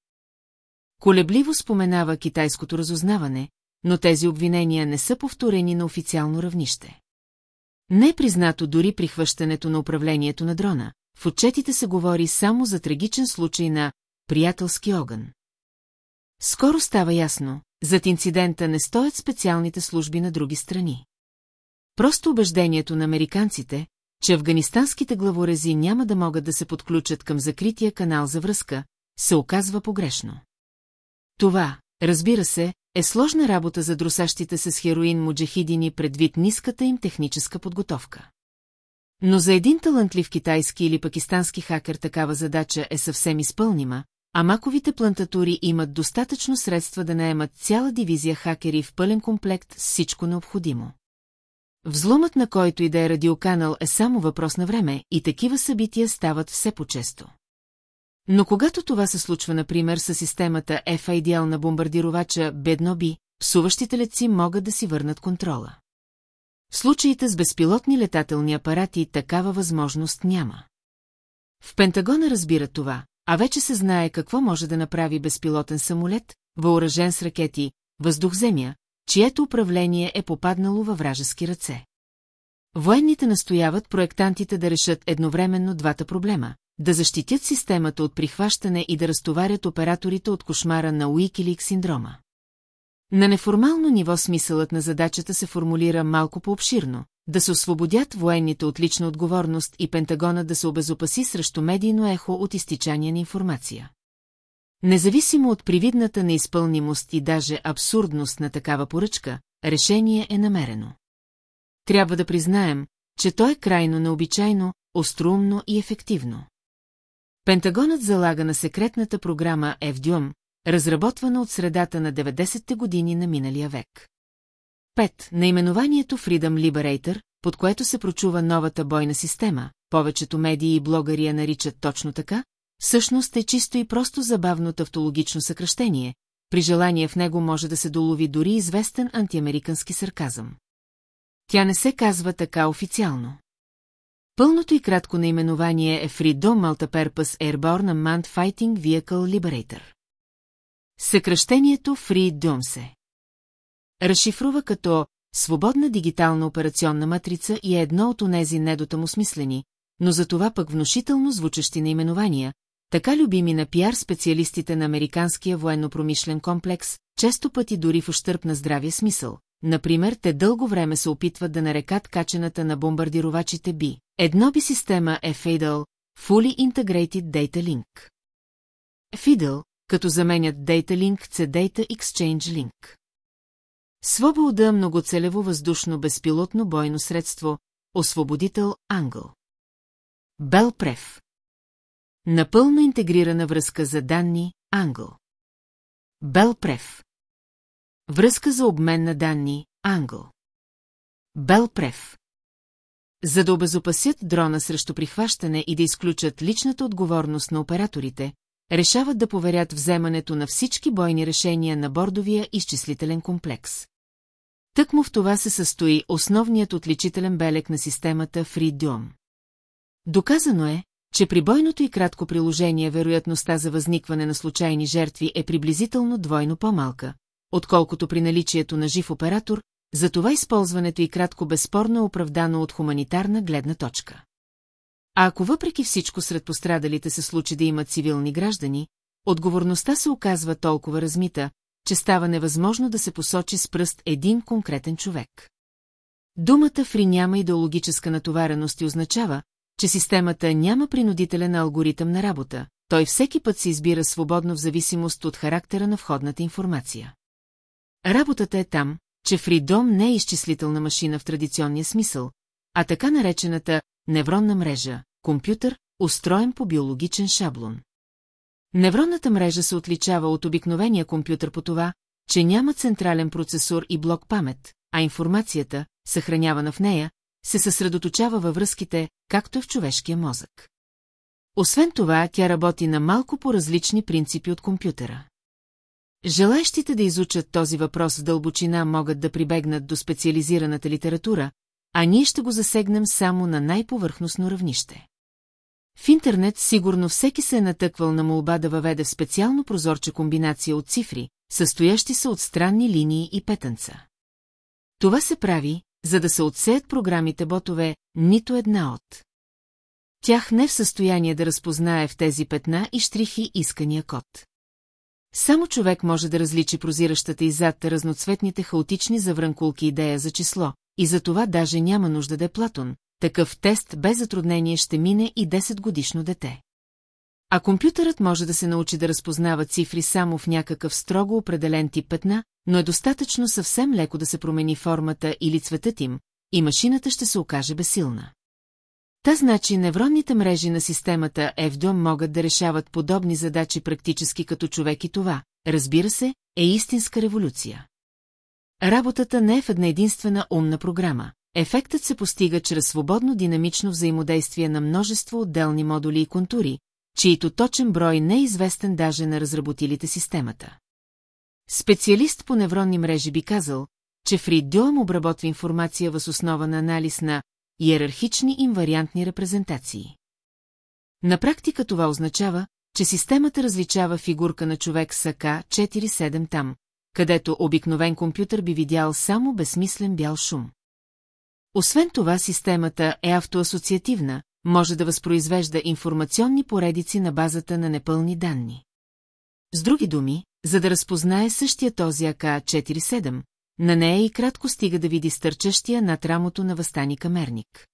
Колебливо споменава китайското разузнаване, но тези обвинения не са повторени на официално равнище. Не е признато дори прихващането на управлението на дрона. В отчетите се говори само за трагичен случай на приятелски огън. Скоро става ясно, зад инцидента не стоят специалните служби на други страни. Просто убеждението на американците, че афганистанските главорези няма да могат да се подключат към закрития канал за връзка, се оказва погрешно. Това, разбира се, е сложна работа за друсащите с хероин муджахидини предвид ниската им техническа подготовка. Но за един талантлив китайски или пакистански хакер такава задача е съвсем изпълнима, а маковите плантатури имат достатъчно средства да наемат цяла дивизия хакери в пълен комплект с всичко необходимо. Взломът на който и да е радиоканал е само въпрос на време и такива събития стават все по-често. Но когато това се случва, например, с системата FIDL на бомбардировача бедно би, псуващите летци могат да си върнат контрола. В случаите с безпилотни летателни апарати такава възможност няма. В Пентагона разбира това, а вече се знае какво може да направи безпилотен самолет, въоръжен с ракети, въздух-земя, чието управление е попаднало във вражески ръце. Военните настояват проектантите да решат едновременно двата проблема – да защитят системата от прихващане и да разтоварят операторите от кошмара на Уикилик синдрома. На неформално ниво смисълът на задачата се формулира малко по-обширно – да се освободят военните от лична отговорност и Пентагона да се обезопаси срещу медийно ехо от изтичание на информация. Независимо от привидната неизпълнимост и даже абсурдност на такава поръчка, решение е намерено. Трябва да признаем, че то е крайно необичайно, остроумно и ефективно. Пентагонът залага на секретната програма FDUM, разработвана от средата на 90-те години на миналия век. 5. Наименованието Freedom Liberator, под което се прочува новата бойна система, повечето медии и блогъри я наричат точно така, всъщност е чисто и просто забавно тавтологично съкръщение, при желание в него може да се долови дори известен антиамерикански сарказъм. Тя не се казва така официално. Пълното и кратко наименование е Freedom Multipurpose Airborne Unmanned Fighting Vehicle Liberator. Съкръщението Freedom се разшифрува като свободна дигитална операционна матрица и е едно от онези недотъм смислени, но за това пък внушително звучащи наименования, така любими на пиар специалистите на американския военно-промишлен комплекс, често пъти дори в ущърп на здравия смисъл. Например, те дълго време се опитват да нарекат качената на бомбардировачите Би. Едно би система е FIDL, Fully Integrated Data Link. FIDL, като заменят Data Link C Data Exchange Link. Свобода многоцелево въздушно безпилотно бойно средство, освободител Англ. Белпрев. Напълно интегрирана връзка за данни, Англ. Белпрев. Връзка за обмен на данни, Англ. Белпрев. За да обезопасят дрона срещу прихващане и да изключат личната отговорност на операторите, решават да поверят вземането на всички бойни решения на бордовия изчислителен комплекс. Тъкмо в това се състои основният отличителен белег на системата FreeDOM. Доказано е, че при бойното и кратко приложение вероятността за възникване на случайни жертви е приблизително двойно по-малка, отколкото при наличието на жив оператор, затова използването и кратко безспорно е оправдано от хуманитарна гледна точка. А ако въпреки всичко сред пострадалите се случи да има цивилни граждани, отговорността се оказва толкова размита, че става невъзможно да се посочи с пръст един конкретен човек. Думата фри няма идеологическа натовареност и означава, че системата няма принудителен алгоритъм на работа, той всеки път се избира свободно в зависимост от характера на входната информация. Работата е там, че Фридом не е изчислителна машина в традиционния смисъл, а така наречената невронна мрежа, компютър, устроен по биологичен шаблон. Невронната мрежа се отличава от обикновения компютър по това, че няма централен процесор и блок памет, а информацията, съхранявана в нея, се съсредоточава във връзките, както е в човешкия мозък. Освен това, тя работи на малко по-различни принципи от компютъра. Желаящите да изучат този въпрос в дълбочина могат да прибегнат до специализираната литература, а ние ще го засегнем само на най-повърхностно равнище. В интернет сигурно всеки се е натъквал на молба да въведе в специално прозорче комбинация от цифри, състоящи се от странни линии и петънца. Това се прави, за да се отсеят програмите ботове, нито една от. Тях не е в състояние да разпознае в тези петна и штрихи искания код. Само човек може да различи прозиращата и зад разноцветните хаотични заврънкулки идея за число, и за това даже няма нужда да е Платон, такъв тест без затруднение ще мине и 10 годишно дете. А компютърът може да се научи да разпознава цифри само в някакъв строго определен тип петна, но е достатъчно съвсем леко да се промени формата или цветът им, и машината ще се окаже безсилна. Та значи невронните мрежи на системата FDOM могат да решават подобни задачи практически като човек и това, разбира се, е истинска революция. Работата не е в една единствена умна програма. Ефектът се постига чрез свободно динамично взаимодействие на множество отделни модули и контури, чието точен брой не е известен даже на разработилите системата. Специалист по невронни мрежи би казал, че Фридюам обработва информация въз основа на анализ на иерархични инвариантни репрезентации. На практика това означава, че системата различава фигурка на човек с АК 4-7 там, където обикновен компютър би видял само безсмислен бял шум. Освен това, системата е автоасоциативна, може да възпроизвежда информационни поредици на базата на непълни данни. С други думи, за да разпознае същия този АК-47, на нея и кратко стига да види стърчащия над рамото на възстаника мерник.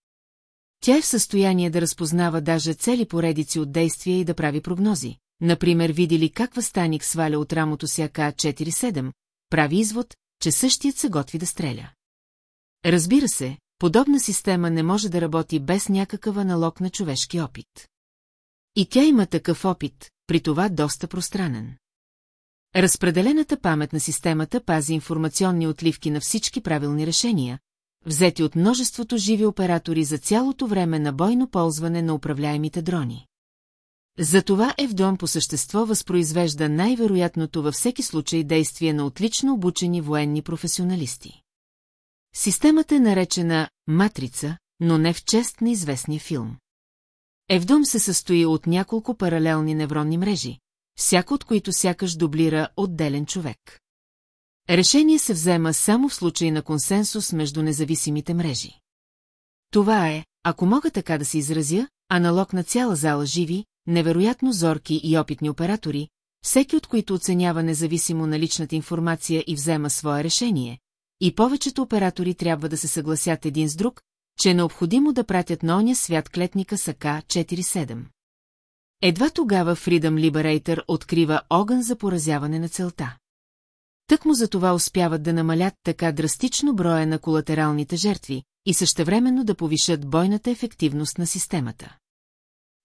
Тя е в състояние да разпознава даже цели поредици от действия и да прави прогнози. Например, види ли как възстаник сваля от рамото си АК-47, прави извод, че същият се готви да стреля. Разбира се, подобна система не може да работи без някакъв аналог на човешки опит. И тя има такъв опит, при това доста пространен. Разпределената памет на системата пази информационни отливки на всички правилни решения, взети от множеството живи оператори за цялото време на бойно ползване на управляемите дрони. Затова Евдон по същество възпроизвежда най-вероятното във всеки случай действие на отлично обучени военни професионалисти. Системата е наречена «матрица», но не в чест на известния филм. Евдом се състои от няколко паралелни невронни мрежи, всяко от които сякаш дублира отделен човек. Решение се взема само в случай на консенсус между независимите мрежи. Това е, ако мога така да се изразя, аналог на цяла зала живи, невероятно зорки и опитни оператори, всеки от които оценява независимо на личната информация и взема свое решение, и повечето оператори трябва да се съгласят един с друг, че е необходимо да пратят на оня свят клетника с АК-47. Едва тогава Freedom Liberator открива огън за поразяване на целта. Тък му за това успяват да намалят така драстично броя на колатералните жертви и същевременно да повишат бойната ефективност на системата.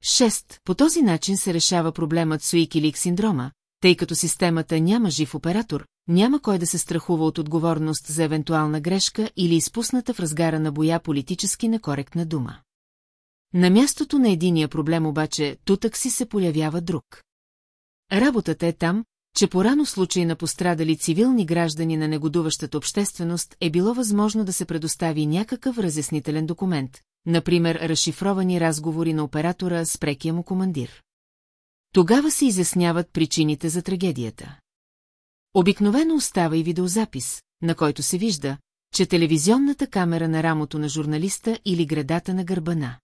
6. По този начин се решава проблемът с Уикилик синдрома, тъй като системата няма жив оператор, няма кой да се страхува от отговорност за евентуална грешка или изпусната в разгара на боя политически некоректна дума. На мястото на единия проблем обаче тутък си се появява друг. Работата е там, че порано в случай на пострадали цивилни граждани на негодуващата общественост е било възможно да се предостави някакъв разяснителен документ, например разшифровани разговори на оператора с прекия му командир. Тогава се изясняват причините за трагедията. Обикновено остава и видеозапис, на който се вижда, че телевизионната камера на рамото на журналиста или градата на гърбана.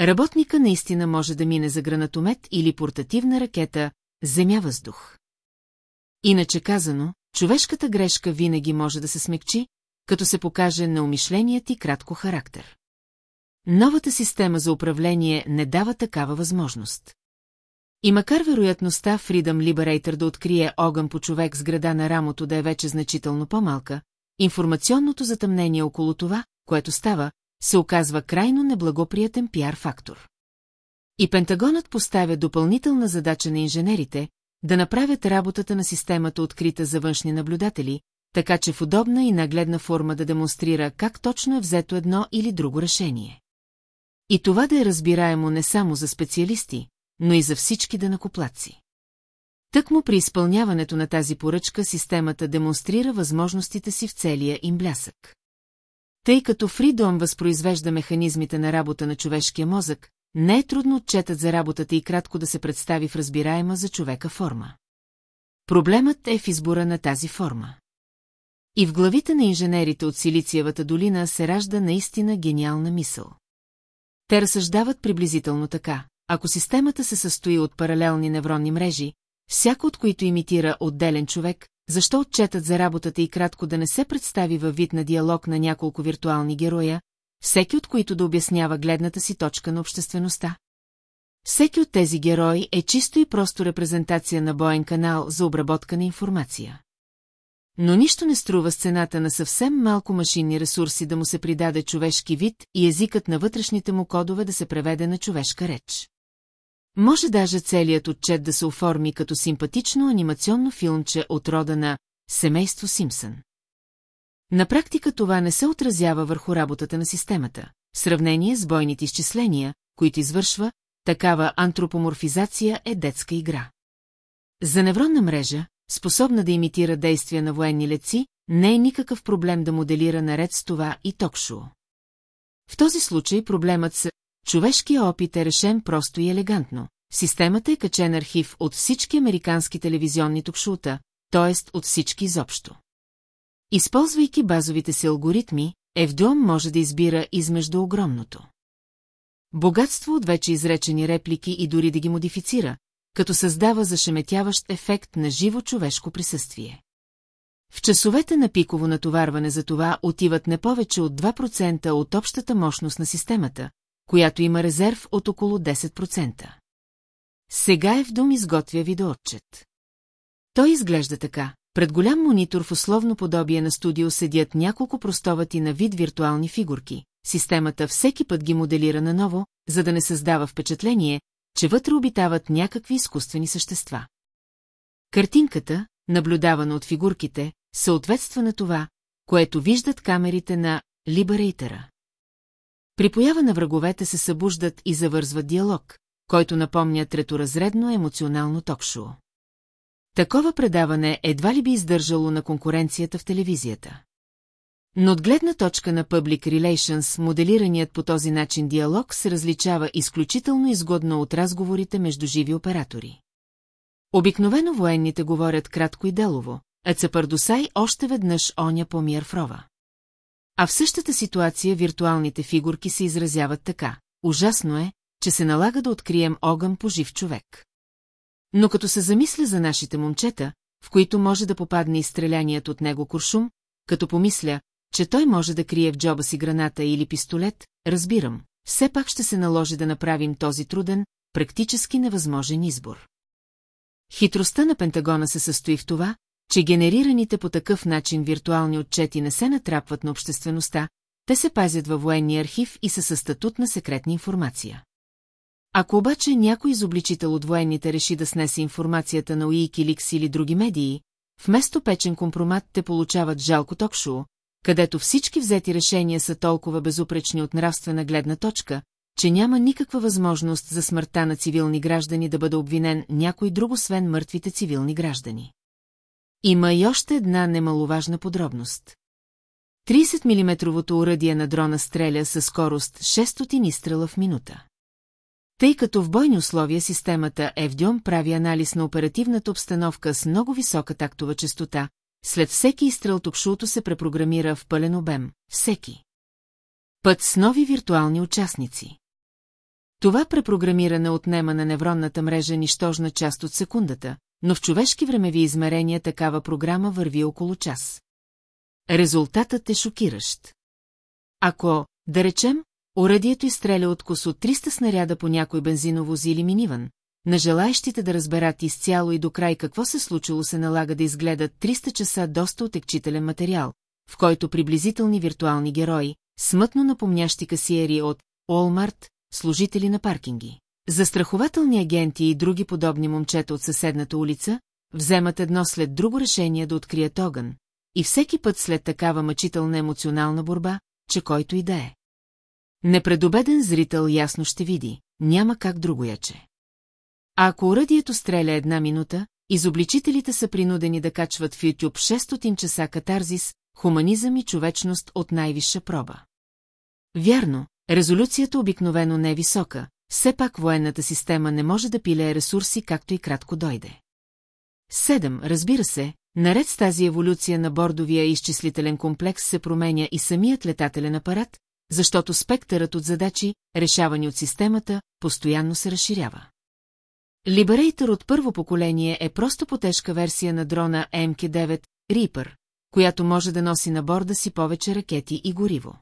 Работника наистина може да мине за гранатомет или портативна ракета земя-въздух. Иначе казано, човешката грешка винаги може да се смекчи, като се покаже на умишленият и кратко характер. Новата система за управление не дава такава възможност. И макар вероятността Freedom Liberator да открие огън по човек с града на рамото да е вече значително по-малка, информационното затъмнение около това, което става, се оказва крайно неблагоприятен пиар фактор. И Пентагонът поставя допълнителна задача на инженерите да направят работата на системата открита за външни наблюдатели, така че в удобна и нагледна форма да демонстрира как точно е взето едно или друго решение. И това да е разбираемо не само за специалисти, но и за всички данакоплаци. Тъкмо при изпълняването на тази поръчка системата демонстрира възможностите си в целия им блясък. Тъй като Фридом възпроизвежда механизмите на работа на човешкия мозък, не е трудно отчетът за работата и кратко да се представи в разбираема за човека форма. Проблемът е в избора на тази форма. И в главите на инженерите от Силициевата долина се ражда наистина гениална мисъл. Те разсъждават приблизително така. Ако системата се състои от паралелни невронни мрежи, всяко от които имитира отделен човек, защо отчетът за работата и кратко да не се представи във вид на диалог на няколко виртуални героя, всеки от които да обяснява гледната си точка на обществеността? Всеки от тези герои е чисто и просто репрезентация на боен канал за обработка на информация. Но нищо не струва с цената на съвсем малко машинни ресурси да му се придаде човешки вид и езикът на вътрешните му кодове да се преведе на човешка реч. Може даже целият отчет да се оформи като симпатично анимационно филмче от рода на «Семейство Симпсън». На практика това не се отразява върху работата на системата. В сравнение с бойните изчисления, които извършва, такава антропоморфизация е детска игра. За невронна мрежа, способна да имитира действия на военни леци, не е никакъв проблем да моделира наред с това и токшоу. В този случай проблемът с човешкия опит е решен просто и елегантно. Системата е качен архив от всички американски телевизионни токшута, т.е. от всички изобщо. Използвайки базовите си алгоритми, Евдом може да избира измежду огромното. Богатство от вече изречени реплики и дори да ги модифицира, като създава зашеметяващ ефект на живо човешко присъствие. В часовете на пиково натоварване за това отиват не повече от 2% от общата мощност на системата, която има резерв от около 10%. Сега е в дом изготвя видеоотчет. Той изглежда така. Пред голям монитор в условно подобие на студио седят няколко простовати на вид виртуални фигурки. Системата всеки път ги моделира наново, за да не създава впечатление, че вътре обитават някакви изкуствени същества. Картинката, наблюдавана от фигурките, съответства на това, което виждат камерите на Либерейтера. При поява на враговете се събуждат и завързват диалог, който напомня треторазредно емоционално токшоу. Такова предаване едва ли би издържало на конкуренцията в телевизията. Но от гледна точка на Public Relations, моделираният по този начин диалог се различава изключително изгодно от разговорите между живи оператори. Обикновено военните говорят кратко и делово, а Цапардосай още веднъж оня по Миерфрова. А в същата ситуация виртуалните фигурки се изразяват така. Ужасно е, че се налага да открием огън по жив човек. Но като се замисля за нашите момчета, в които може да попадне изстреляният от него куршум, като помисля, че той може да крие в джоба си граната или пистолет, разбирам, все пак ще се наложи да направим този труден, практически невъзможен избор. Хитростта на Пентагона се състои в това, че генерираните по такъв начин виртуални отчети не се натрапват на обществеността, те се пазят във военния архив и са със статут на секретна информация. Ако обаче някой изобличител от военните реши да снесе информацията на Wikileaks или други медии, вместо печен компромат те получават жалко токшоу, където всички взети решения са толкова безупречни от нравствена гледна точка, че няма никаква възможност за смъртта на цивилни граждани да бъде обвинен някой друг освен мъртвите цивилни граждани. Има и още една немаловажна подробност. 30-мм уръдие на дрона стреля със скорост 600 изстрела в минута. Тъй като в бойни условия системата FDOM прави анализ на оперативната обстановка с много висока тактова частота, след всеки изстрел токшуто се препрограмира в пълен обем, всеки. Път с нови виртуални участници. Това препрограмиране отнема на невронната мрежа нищожна част от секундата, но в човешки времеви измерения такава програма върви около час. Резултатът е шокиращ. Ако, да речем, Оръдието изстреля от 300 снаряда по някой бензиновоз или миниван. На желаещите да разберат изцяло и до край какво се случило се налага да изгледат 300 часа доста отекчителен материал, в който приблизителни виртуални герои, смътно напомнящи касиери от Олмарт, служители на паркинги. Застрахователни агенти и други подобни момчета от съседната улица вземат едно след друго решение да открият огън, и всеки път след такава мъчителна емоционална борба, че който и да е. Непредобеден зрител ясно ще види, няма как другояче. А ако уръдието стреля една минута, изобличителите са принудени да качват в YouTube 600 часа катарзис, хуманизъм и човечност от най-висша проба. Вярно, резолюцията обикновено не е висока, все пак военната система не може да пилее ресурси, както и кратко дойде. Седем, разбира се, наред с тази еволюция на бордовия изчислителен комплекс се променя и самият летателен апарат, защото спектърът от задачи, решавани от системата, постоянно се разширява. Liberator от първо поколение е просто потежка версия на дрона MK-9 Reaper, която може да носи на борда си повече ракети и гориво.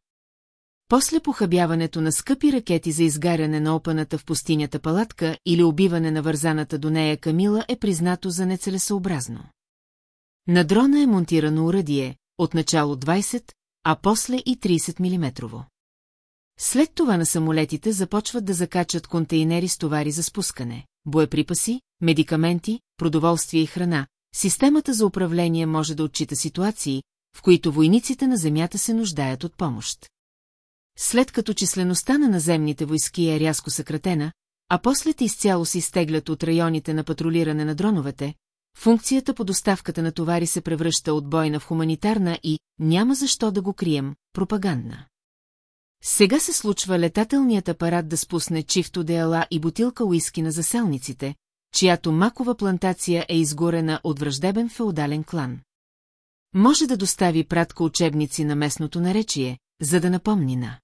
После похабяването на скъпи ракети за изгаряне на опаната в пустинята палатка или убиване на вързаната до нея Камила е признато за нецелесообразно. На дрона е монтирано уръдие, отначало 20, а после и 30 мм. След това на самолетите започват да закачат контейнери с товари за спускане, боеприпаси, медикаменти, продоволствие и храна. Системата за управление може да отчита ситуации, в които войниците на земята се нуждаят от помощ. След като числеността на наземните войски е рязко съкратена, а после изцяло се изтеглят от районите на патрулиране на дроновете, функцията по доставката на товари се превръща от бойна в хуманитарна и, няма защо да го крием, пропагандна. Сега се случва летателният апарат да спусне чифто деала и бутилка уиски на заселниците, чиято макова плантация е изгорена от враждебен феодален клан. Може да достави пратка учебници на местното наречие, за да напомни на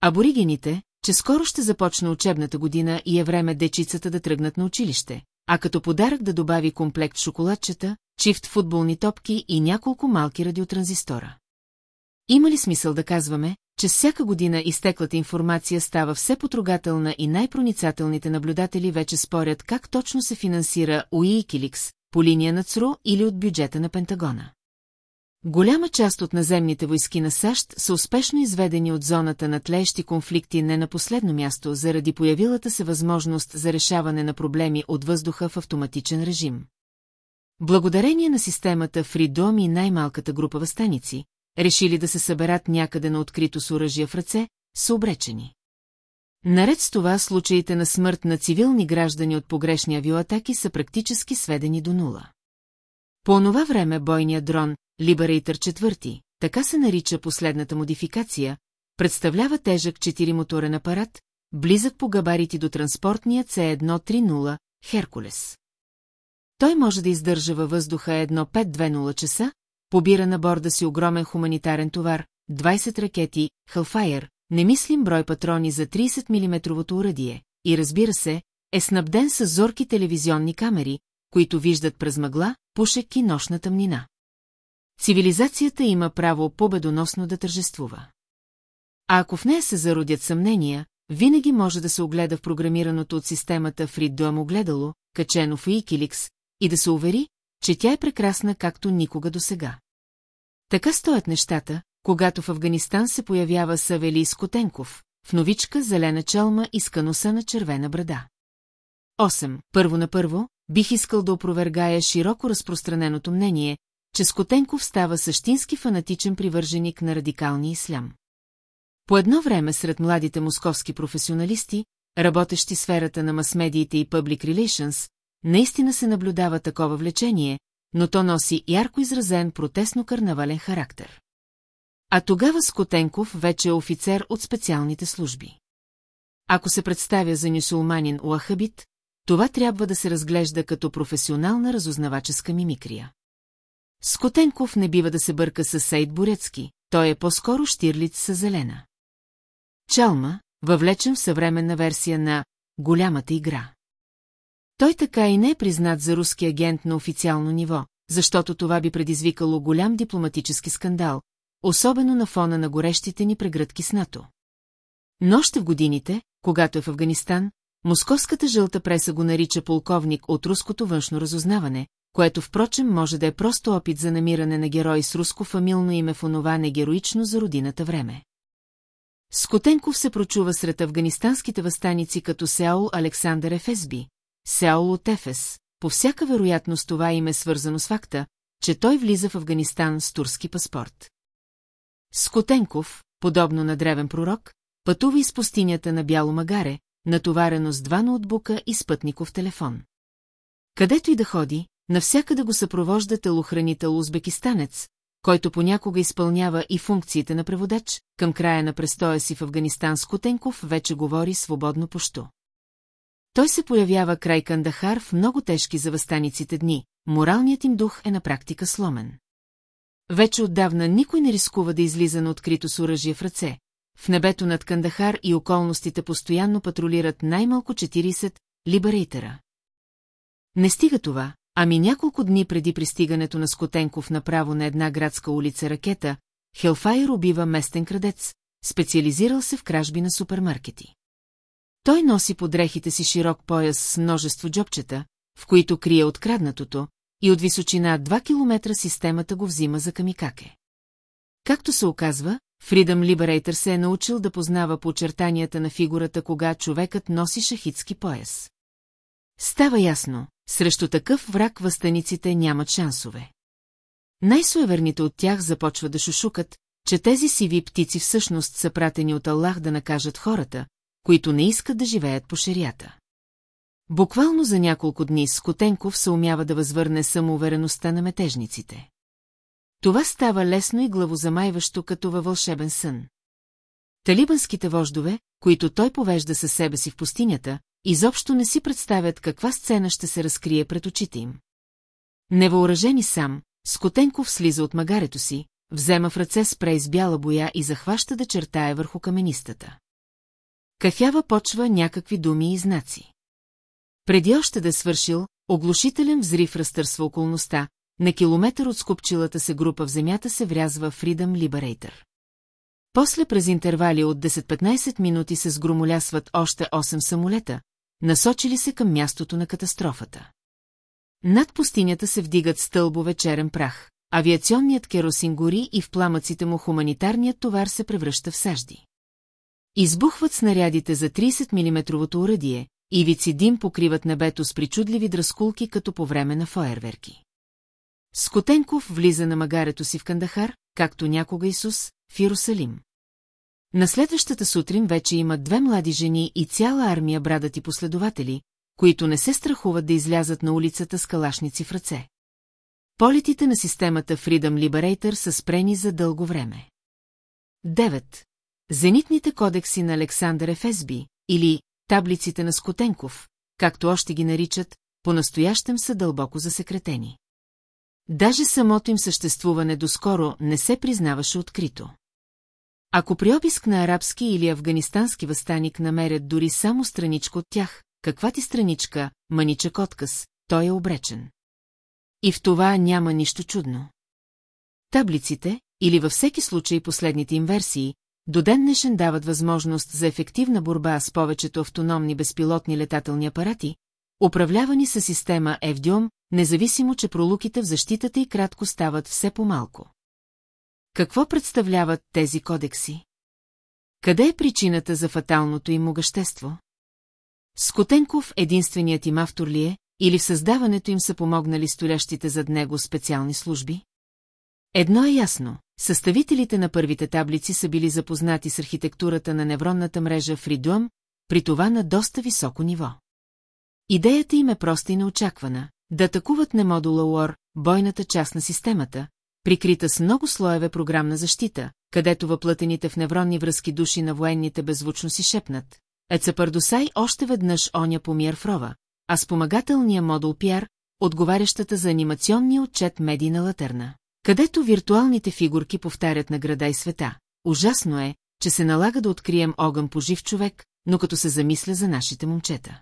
аборигените, че скоро ще започне учебната година и е време дечицата да тръгнат на училище, а като подарък да добави комплект шоколадчета, чифт футболни топки и няколко малки радиотранзистора. Има ли смисъл да казваме, че всяка година изтеклата информация става все потрогателна и най-проницателните наблюдатели вече спорят как точно се финансира Уикиликс, по линия на ЦРУ или от бюджета на Пентагона? Голяма част от наземните войски на САЩ са успешно изведени от зоната на тлеещи конфликти не на последно място заради появилата се възможност за решаване на проблеми от въздуха в автоматичен режим. Благодарение на системата Freedom и най-малката група възстаници, решили да се съберат някъде на открито с оръжия в ръце, са обречени. Наред с това, случаите на смърт на цивилни граждани от погрешни авиоатаки са практически сведени до нула. По онова време бойният дрон, Liberator 4, така се нарича последната модификация, представлява тежък четиримоторен апарат, близък по габарити до транспортния C130 Херкулес. Той може да издържа във въздуха 1520 часа, побира на борда си огромен хуманитарен товар, 20 ракети, Hellfire, немислим брой патрони за 30 мм уръдие и разбира се, е снабден с зорки телевизионни камери, които виждат през мъгла, пушек и нощна тъмнина. Цивилизацията има право победоносно да тържествува. А ако в нея се зародят съмнения, винаги може да се огледа в програмираното от системата Фриддуам огледало, качено в Wikileaks, и да се увери, че тя е прекрасна както никога досега. Така стоят нещата, когато в Афганистан се появява Савели Скотенков, в новичка зелена челма и сканоса на червена брада. 8. Първо на първо, бих искал да опровергая широко разпространеното мнение, че Скотенков става същински фанатичен привърженик на радикалния ислям. По едно време сред младите московски професионалисти, работещи сферата на масмедиите и public relations, наистина се наблюдава такова влечение, но то носи ярко изразен протестно-карнавален характер. А тогава Скотенков вече е офицер от специалните служби. Ако се представя за нюсулманин Уахабит, това трябва да се разглежда като професионална разузнаваческа мимикрия. Скотенков не бива да се бърка с Сейд Борецки, той е по-скоро штирлиц с зелена. Чалма, въвлечен в съвременна версия на «Голямата игра». Той така и не е признат за руски агент на официално ниво, защото това би предизвикало голям дипломатически скандал, особено на фона на горещите ни прегръдки с НАТО. Но още в годините, когато е в Афганистан, московската жълта преса го нарича полковник от руското външно разузнаване, което впрочем може да е просто опит за намиране на герой с руско фамилно име в онова негероично за родината време. Скотенков се прочува сред афганистанските възстаници като Сеул Александър Ефесби, Сеул от Ефес, по всяка вероятност това име е свързано с факта, че той влиза в Афганистан с турски паспорт. Скотенков, подобно на древен пророк, пътува из пустинята на Бяло Магаре, натоварено с два ноутбука и спътников телефон. Където и да ходи, навсякъде го съпровожда телохранител узбекистанец, който понякога изпълнява и функциите на преводач, към края на престоя си в Афганистан Скотенков вече говори свободно пощо. Той се появява край Кандахар в много тежки за възстаниците дни, моралният им дух е на практика сломен. Вече отдавна никой не рискува да излиза на открито с оръжие в ръце. В небето над Кандахар и околностите постоянно патрулират най-малко 40 либарейтера. Не стига това, ами няколко дни преди пристигането на Скотенков направо на една градска улица ракета, Хелфайер убива местен крадец, специализирал се в кражби на супермаркети. Той носи под дрехите си широк пояс с множество джобчета, в които крие откраднатото, и от височина 2 км системата го взима за камикаке. Както се оказва, Freedom Liberator се е научил да познава по очертанията на фигурата, кога човекът носи шахитски пояс. Става ясно, срещу такъв враг възстаниците нямат шансове. Най-суеверните от тях започват да шушукат, че тези сиви птици всъщност са пратени от Аллах да накажат хората, които не искат да живеят по шерията. Буквално за няколко дни Скотенков се умява да възвърне самоувереността на метежниците. Това става лесно и главозамайващо като във вълшебен сън. Талибанските вождове, които той повежда със себе си в пустинята, изобщо не си представят каква сцена ще се разкрие пред очите им. Невъоръжени сам, Скотенков слиза от магарето си, взема в ръце спрей с бяла боя и захваща да чертае върху каменистата. Кафява почва някакви думи и знаци. Преди още да е свършил, оглушителен взрив разтърсва околността, на километър от скупчилата се група в земята се врязва Freedom Liberator. После през интервали от 10-15 минути се сгромолясват още 8 самолета, насочили се към мястото на катастрофата. Над пустинята се вдигат стълбове черен прах, авиационният керосин гори и в пламъците му хуманитарният товар се превръща в сажди. Избухват снарядите за 30 мм уръдие, ивици дим покриват небето с причудливи дръскулки като по време на фойерверки. Скотенков влиза на магарето си в Кандахар, както някога Исус, в Иерусалим. На следващата сутрин вече има две млади жени и цяла армия брадати последователи, които не се страхуват да излязат на улицата с калашници в ръце. Полетите на системата Freedom Liberator са спрени за дълго време. 9. Зенитните кодекси на Александър Ефесби, или таблиците на Скотенков, както още ги наричат, по-настоящем са дълбоко засекретени. Даже самото им съществуване доскоро не се признаваше открито. Ако при обиск на арабски или афганистански възстаник намерят дори само страничка от тях, каква ти страничка, маничък отказ, той е обречен. И в това няма нищо чудно. Таблиците, или във всеки случай последните им версии, до ден днешен дават възможност за ефективна борба с повечето автономни безпилотни летателни апарати, управлявани с система FDOM, независимо, че пролуките в защитата и кратко стават все по-малко. Какво представляват тези кодекси? Къде е причината за фаталното им могъщество? Скотенков единственият им автор ли е, или в създаването им са помогнали столящите зад него специални служби? Едно е ясно, съставителите на първите таблици са били запознати с архитектурата на невронната мрежа Фридуам, при това на доста високо ниво. Идеята им е проста и неочаквана – да атакуват не модула УОР, бойната част на системата, прикрита с много слоеве програмна защита, където въплътените в невронни връзки души на военните беззвучно си шепнат. Ецапардосай още веднъж оня по Миерфрова, а спомагателния модул PR, отговарящата за анимационния отчет медийна латерна, където виртуалните фигурки повтарят на града и света. Ужасно е, че се налага да открием огън по жив човек, но като се замисля за нашите момчета.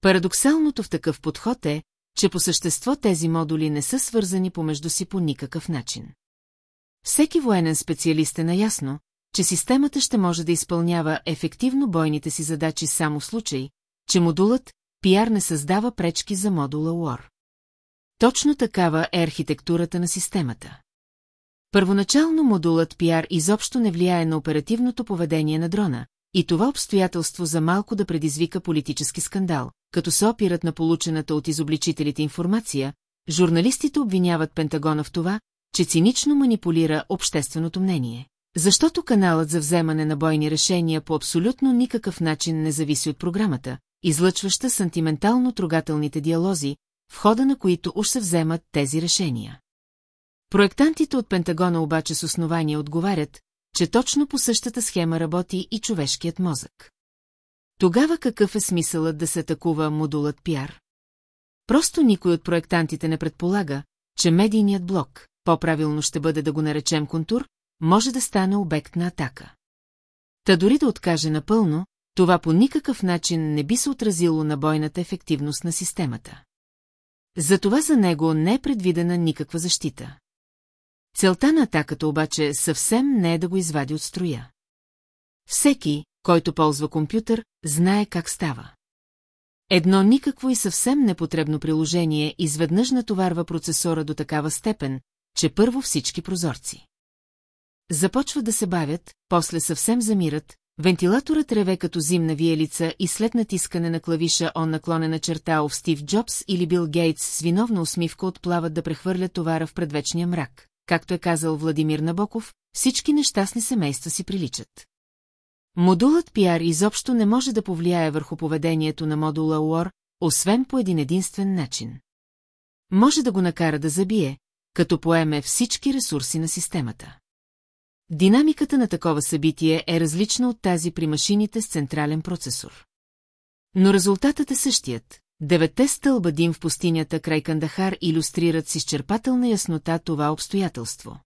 Парадоксалното в такъв подход е, че по същество тези модули не са свързани помежду си по никакъв начин. Всеки военен специалист е наясно, че системата ще може да изпълнява ефективно бойните си задачи само в случай, че модулът PR не създава пречки за модула UOR. Точно такава е архитектурата на системата. Първоначално модулът PR изобщо не влияе на оперативното поведение на дрона, и това обстоятелство за малко да предизвика политически скандал, като се опират на получената от изобличителите информация, журналистите обвиняват Пентагона в това, че цинично манипулира общественото мнение. Защото каналът за вземане на бойни решения по абсолютно никакъв начин не зависи от програмата, излъчваща сантиментално трогателните диалози, в хода на които уж се вземат тези решения. Проектантите от Пентагона обаче с основание отговарят, че точно по същата схема работи и човешкият мозък. Тогава какъв е смисълът да се атакува модулът пиар? Просто никой от проектантите не предполага, че медийният блок, по-правилно ще бъде да го наречем контур, може да стане обект на атака. Та дори да откаже напълно, това по никакъв начин не би се отразило на бойната ефективност на системата. Затова за него не е предвидена никаква защита. Целта на атаката обаче съвсем не е да го извади от строя. Всеки, който ползва компютър, знае как става. Едно никакво и съвсем непотребно приложение изведнъж натоварва процесора до такава степен, че първо всички прозорци. Започват да се бавят, после съвсем замират, вентилаторът реве като зимна виелица и след натискане на клавиша он наклонена черта в Стив Джобс или Бил Гейтс с виновна усмивка отплават да прехвърлят товара в предвечния мрак. Както е казал Владимир Набоков, всички нещастни семейства си приличат. Модулът PR изобщо не може да повлияе върху поведението на модула UOR, освен по един единствен начин. Може да го накара да забие, като поеме всички ресурси на системата. Динамиката на такова събитие е различна от тази при машините с централен процесор. Но резултатът е същият. Деветте стълба дим в пустинята край Кандахар иллюстрират с изчерпателна яснота това обстоятелство.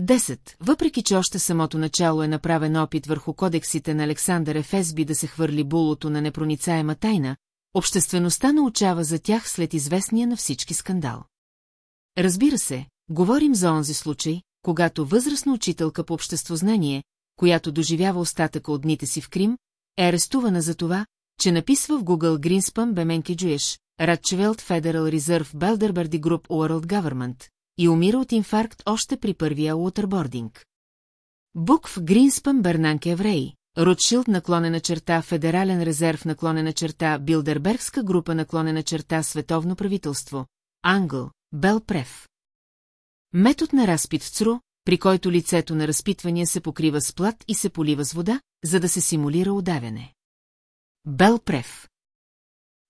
10. Въпреки, че още самото начало е направен опит върху кодексите на Александър Ефесби да се хвърли булото на непроницаема тайна, обществеността научава за тях след известния на всички скандал. Разбира се, говорим за онзи случай, когато възрастна учителка по обществознание, която доживява остатъка от дните си в Крим, е арестувана за това, че написва в Google Greenspan Беменки Джуеш, Радчевелт Federal Reserve Belderberdy Group World Government, и умира от инфаркт още при първия уотербординг. Бук в Гринспън Бернанке Евреи, Ротшилд наклонена черта Федерален резерв наклонена черта Билдербергска група наклонена черта Световно правителство, Англ, Белпрев. Метод на разпит в ЦРУ, при който лицето на разпитвания се покрива с плат и се полива с вода, за да се симулира удавяне. Белпрев.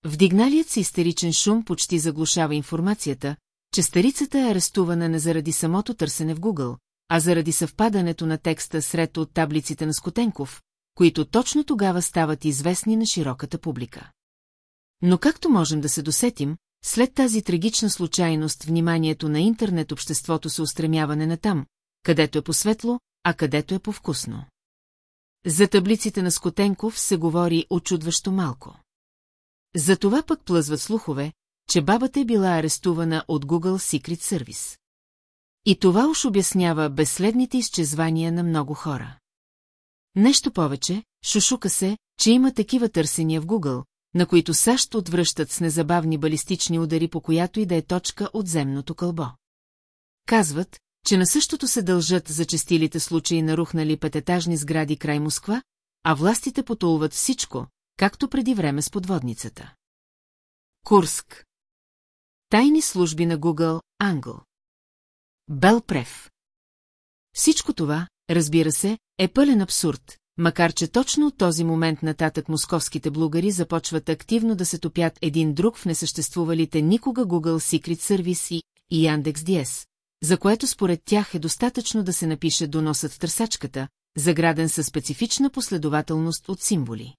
Вдигналият се истеричен шум почти заглушава информацията, че старицата е арестувана не заради самото търсене в Google, а заради съвпадането на текста сред от таблиците на Скотенков, които точно тогава стават известни на широката публика. Но както можем да се досетим, след тази трагична случайност вниманието на интернет обществото се устремяване на там, където е посветло, а където е повкусно. За таблиците на Скотенков се говори очудващо малко. За това пък плъзват слухове, че бабата е била арестувана от Google Secret Service. И това уж обяснява безследните изчезвания на много хора. Нещо повече, шушука се, че има такива търсения в Google, на които САЩ отвръщат с незабавни балистични удари по която и да е точка от земното кълбо. Казват, че на същото се дължат зачестилите случаи на рухнали пететажни сгради край Москва, а властите потулват всичко, както преди време с подводницата. Курск Тайни служби на Google, Англ. Белпрев. Всичко това, разбира се, е пълен абсурд, макар че точно от този момент нататък московските блугари започват активно да се топят един друг в несъществувалите никога Google Secret Service и Яндекс.Дс, за което според тях е достатъчно да се напише доносът в търсачката, заграден със специфична последователност от символи.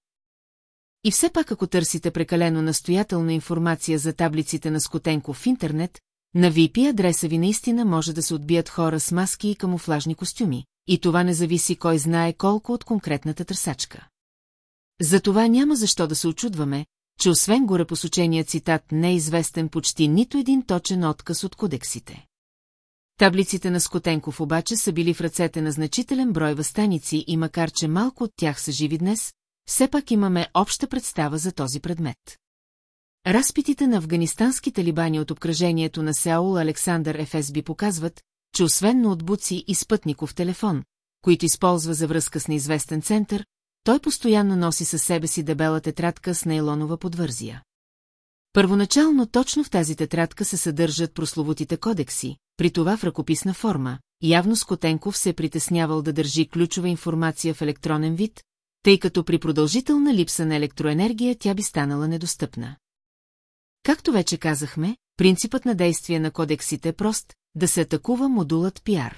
И все пак ако търсите прекалено настоятелна информация за таблиците на Скотенко в интернет, на VIP адреса ви наистина може да се отбият хора с маски и камуфлажни костюми, и това не зависи кой знае колко от конкретната търсачка. Затова няма защо да се очудваме, че освен горепосочения цитат не е известен почти нито един точен отказ от кодексите. Таблиците на Скотенков обаче са били в ръцете на значителен брой възстаници и макар че малко от тях са живи днес, все пак имаме обща представа за този предмет. Разпитите на афганистански талибани от обкръжението на Сеул Александър Ефесби показват, че освен ноутбуци и спътников телефон, които използва за връзка с неизвестен център, той постоянно носи със себе си дебела тетрадка с нейлонова подвързия. Първоначално точно в тази тетрадка се съдържат прословутите кодекси, при това в ръкописна форма. Явно Скотенков се е притеснявал да държи ключова информация в електронен вид, тъй като при продължителна липса на електроенергия тя би станала недостъпна. Както вече казахме, принципът на действие на кодексите е прост – да се атакува модулът PR.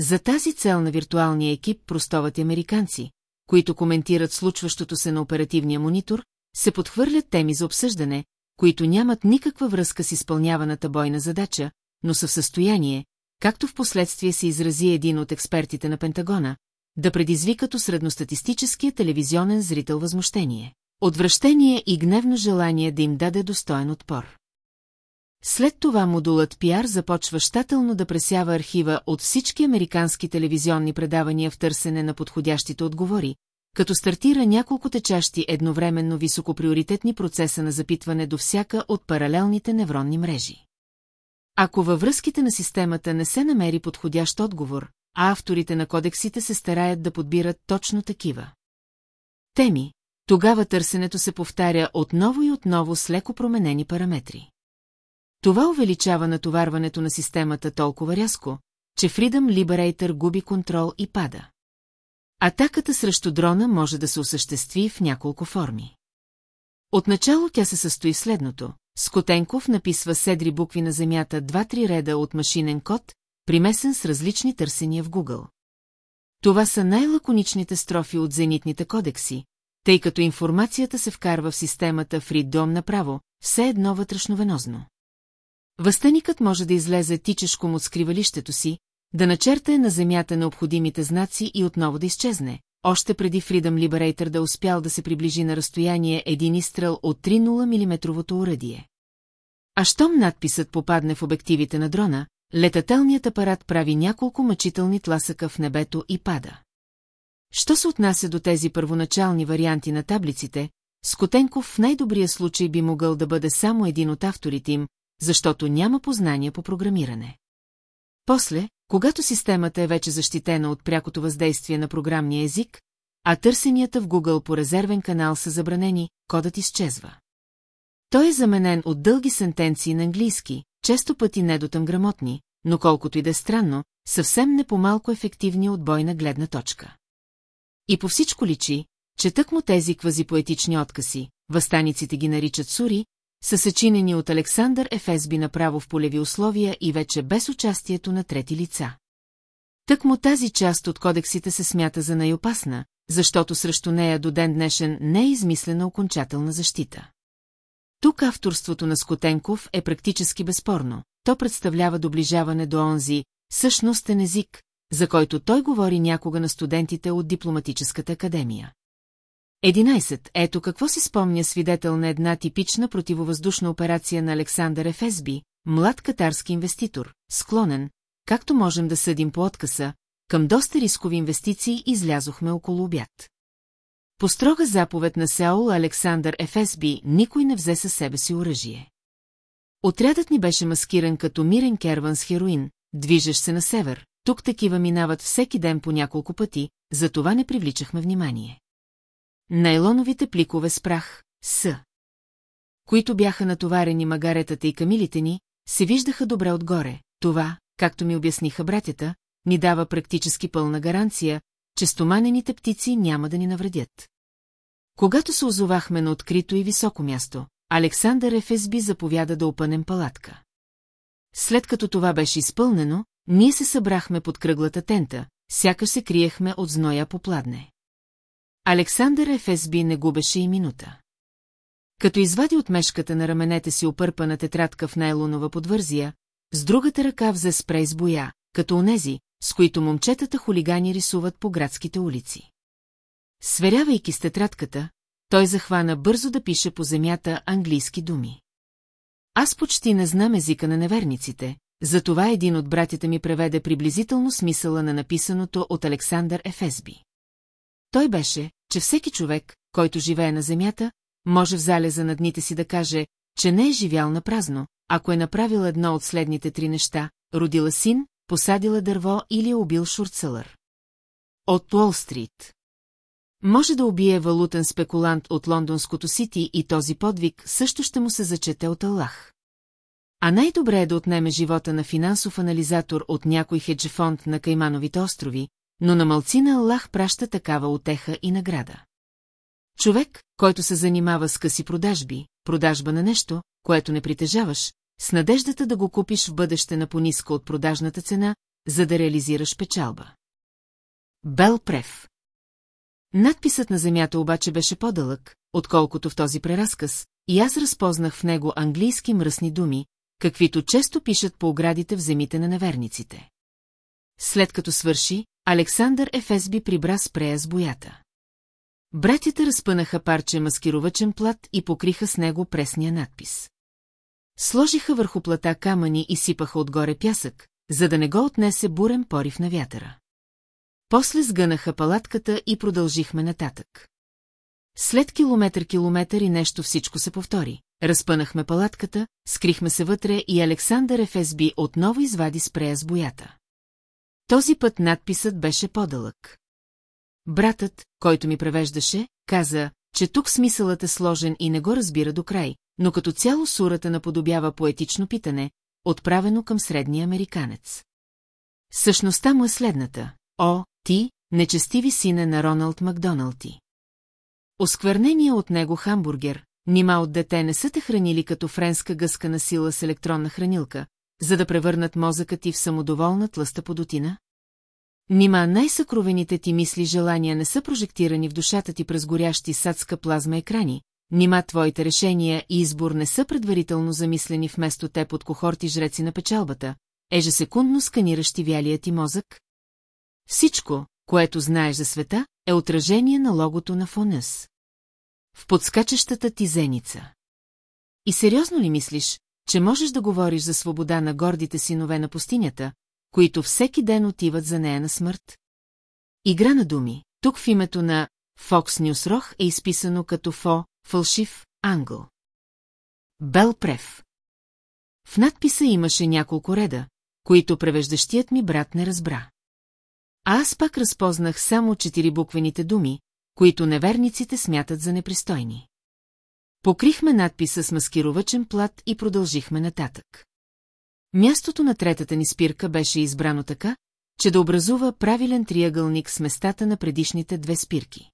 За тази цел на виртуалния екип простоват американци, които коментират случващото се на оперативния монитор, се подхвърлят теми за обсъждане, които нямат никаква връзка с изпълняваната бойна задача, но са в състояние, както в последствие се изрази един от експертите на Пентагона, да предизвикат у средностатистическия телевизионен зрител възмущение, отвращение и гневно желание да им даде достоен отпор. След това модулът PR започва щателно да пресява архива от всички американски телевизионни предавания в търсене на подходящите отговори, като стартира няколко течащи едновременно високоприоритетни процеса на запитване до всяка от паралелните невронни мрежи. Ако във връзките на системата не се намери подходящ отговор, а авторите на кодексите се стараят да подбират точно такива. Теми, тогава търсенето се повтаря отново и отново с леко променени параметри. Това увеличава натоварването на системата толкова рязко, че Freedom Liberator губи контрол и пада. Атаката срещу дрона може да се осъществи в няколко форми. Отначало тя се състои следното. Скотенков написва седри букви на земята два-три реда от машинен код, примесен с различни търсения в Google. Това са най-лаконичните строфи от зенитните кодекси, тъй като информацията се вкарва в системата в ридом направо, все едно вътрешновенозно. Възстаникът може да излезе тичешком от скривалището си, да начертае на земята необходимите знаци и отново да изчезне, още преди Freedom Liberator да успял да се приближи на разстояние един изстрел от 3-0 мм уръдие. А щом надписът попадне в обективите на дрона, летателният апарат прави няколко мъчителни тласъка в небето и пада. Що се отнася до тези първоначални варианти на таблиците, Скотенков в най-добрия случай би могъл да бъде само един от авторите им, защото няма познания по програмиране. После, когато системата е вече защитена от прякото въздействие на програмния език, а търсенията в Google по резервен канал са забранени, кодът изчезва. Той е заменен от дълги сентенции на английски, често пъти недотъм грамотни, но колкото и да е странно, съвсем не по-малко ефективни от бойна гледна точка. И по всичко личи, че тъкмо тези квазипоетични откази, възстаниците ги наричат сури, са съчинени от Александър Ефесби направо в полеви условия и вече без участието на трети лица. Тъкмо тази част от кодексите се смята за най-опасна, защото срещу нея до ден днешен не е измислена окончателна защита. Тук авторството на Скотенков е практически безспорно. То представлява доближаване до онзи същностен език, за който той говори някога на студентите от дипломатическата академия. 11. Ето какво си спомня свидетел на една типична противовъздушна операция на Александър Ефесби, млад катарски инвеститор, склонен, както можем да съдим по откъса, към доста рискови инвестиции излязохме около обяд. По строга заповед на Сеул Александър Ефесби никой не взе със себе си оръжие. Отрядът ни беше маскиран като мирен керван с хероин, движещ се на север, тук такива минават всеки ден по няколко пъти, затова не привличахме внимание. Найлоновите пликове с прах, с които бяха натоварени магаретата и камилите ни, се виждаха добре отгоре. Това, както ми обясниха братята, ни дава практически пълна гаранция, че стоманените птици няма да ни навредят. Когато се озовахме на открито и високо място, Александър Ефесби заповяда да опънем палатка. След като това беше изпълнено, ние се събрахме под кръглата тента, сякаш се криехме от зноя по пладне. Александър Ефесби не губеше и минута. Като извади от мешката на раменете си опърпана тетрадка в найлонова подвързия, с другата ръка взе спрей с боя, като онези, с които момчетата хулигани рисуват по градските улици. Сверявайки с тетрадката, той захвана бързо да пише по земята английски думи. Аз почти не знам езика на неверниците, затова един от братята ми преведе приблизително смисъла на написаното от Александър Ефесби. Той беше, че всеки човек, който живее на земята, може в залеза на дните си да каже, че не е живял на празно, ако е направил едно от следните три неща – родила син, посадила дърво или е убил шурцелър. От Уолл-стрит. Може да убие валутен спекулант от лондонското сити и този подвиг също ще му се зачете от Аллах. А най-добре е да отнеме живота на финансов анализатор от някой хеджефонд на Каймановите острови, но на малцина Аллах праща такава отеха и награда. Човек, който се занимава с къси продажби, продажба на нещо, което не притежаваш, с надеждата да го купиш в бъдеще на пониска от продажната цена, за да реализираш печалба. Бел Прев Надписът на земята обаче беше по-дълъг, отколкото в този преразказ, и аз разпознах в него английски мръсни думи, каквито често пишат по оградите в земите на неверниците. След като свърши, Александър Ефесби прибра спрея с боята. Братята разпънаха парче маскировачен плат и покриха с него пресния надпис. Сложиха върху плата камъни и сипаха отгоре пясък, за да не го отнесе бурен порив на вятъра. После сгънаха палатката и продължихме нататък. След километър-километър и нещо всичко се повтори. Разпънахме палатката, скрихме се вътре и Александър Ефесби отново извади спрея с боята. Този път надписът беше по-дълъг. Братът, който ми превеждаше, каза, че тук смисълът е сложен и не го разбира до край, но като цяло сурата наподобява поетично питане, отправено към средния американец. Същността му е следната. О, ти, нечестиви сине на Роналд Макдоналти. Осквернение от него хамбургер, нима от дете не са те хранили като френска гъска на сила с електронна хранилка, за да превърнат мозъка ти в самодоволна тлъста подотина? Нима най-съкровените ти мисли желания не са прожектирани в душата ти през горящи садска плазма екрани, нима твоите решения и избор не са предварително замислени вместо те под кохорти жреци на печалбата, ежесекундно сканиращи вялия ти мозък? Всичко, което знаеш за света, е отражение на логото на Фонъс. В подскачащата ти зеница. И сериозно ли мислиш, че можеш да говориш за свобода на гордите синове на пустинята, които всеки ден отиват за нея на смърт? Игра на думи. Тук в името на Fox News Рох е изписано като Фо, фалшив, англ. Бел Прев. В надписа имаше няколко реда, които превеждащият ми брат не разбра. А аз пак разпознах само четири буквените думи, които неверниците смятат за непристойни. Покрихме надписа с маскировачен плат и продължихме нататък. Мястото на третата ни спирка беше избрано така, че да образува правилен триъгълник с местата на предишните две спирки.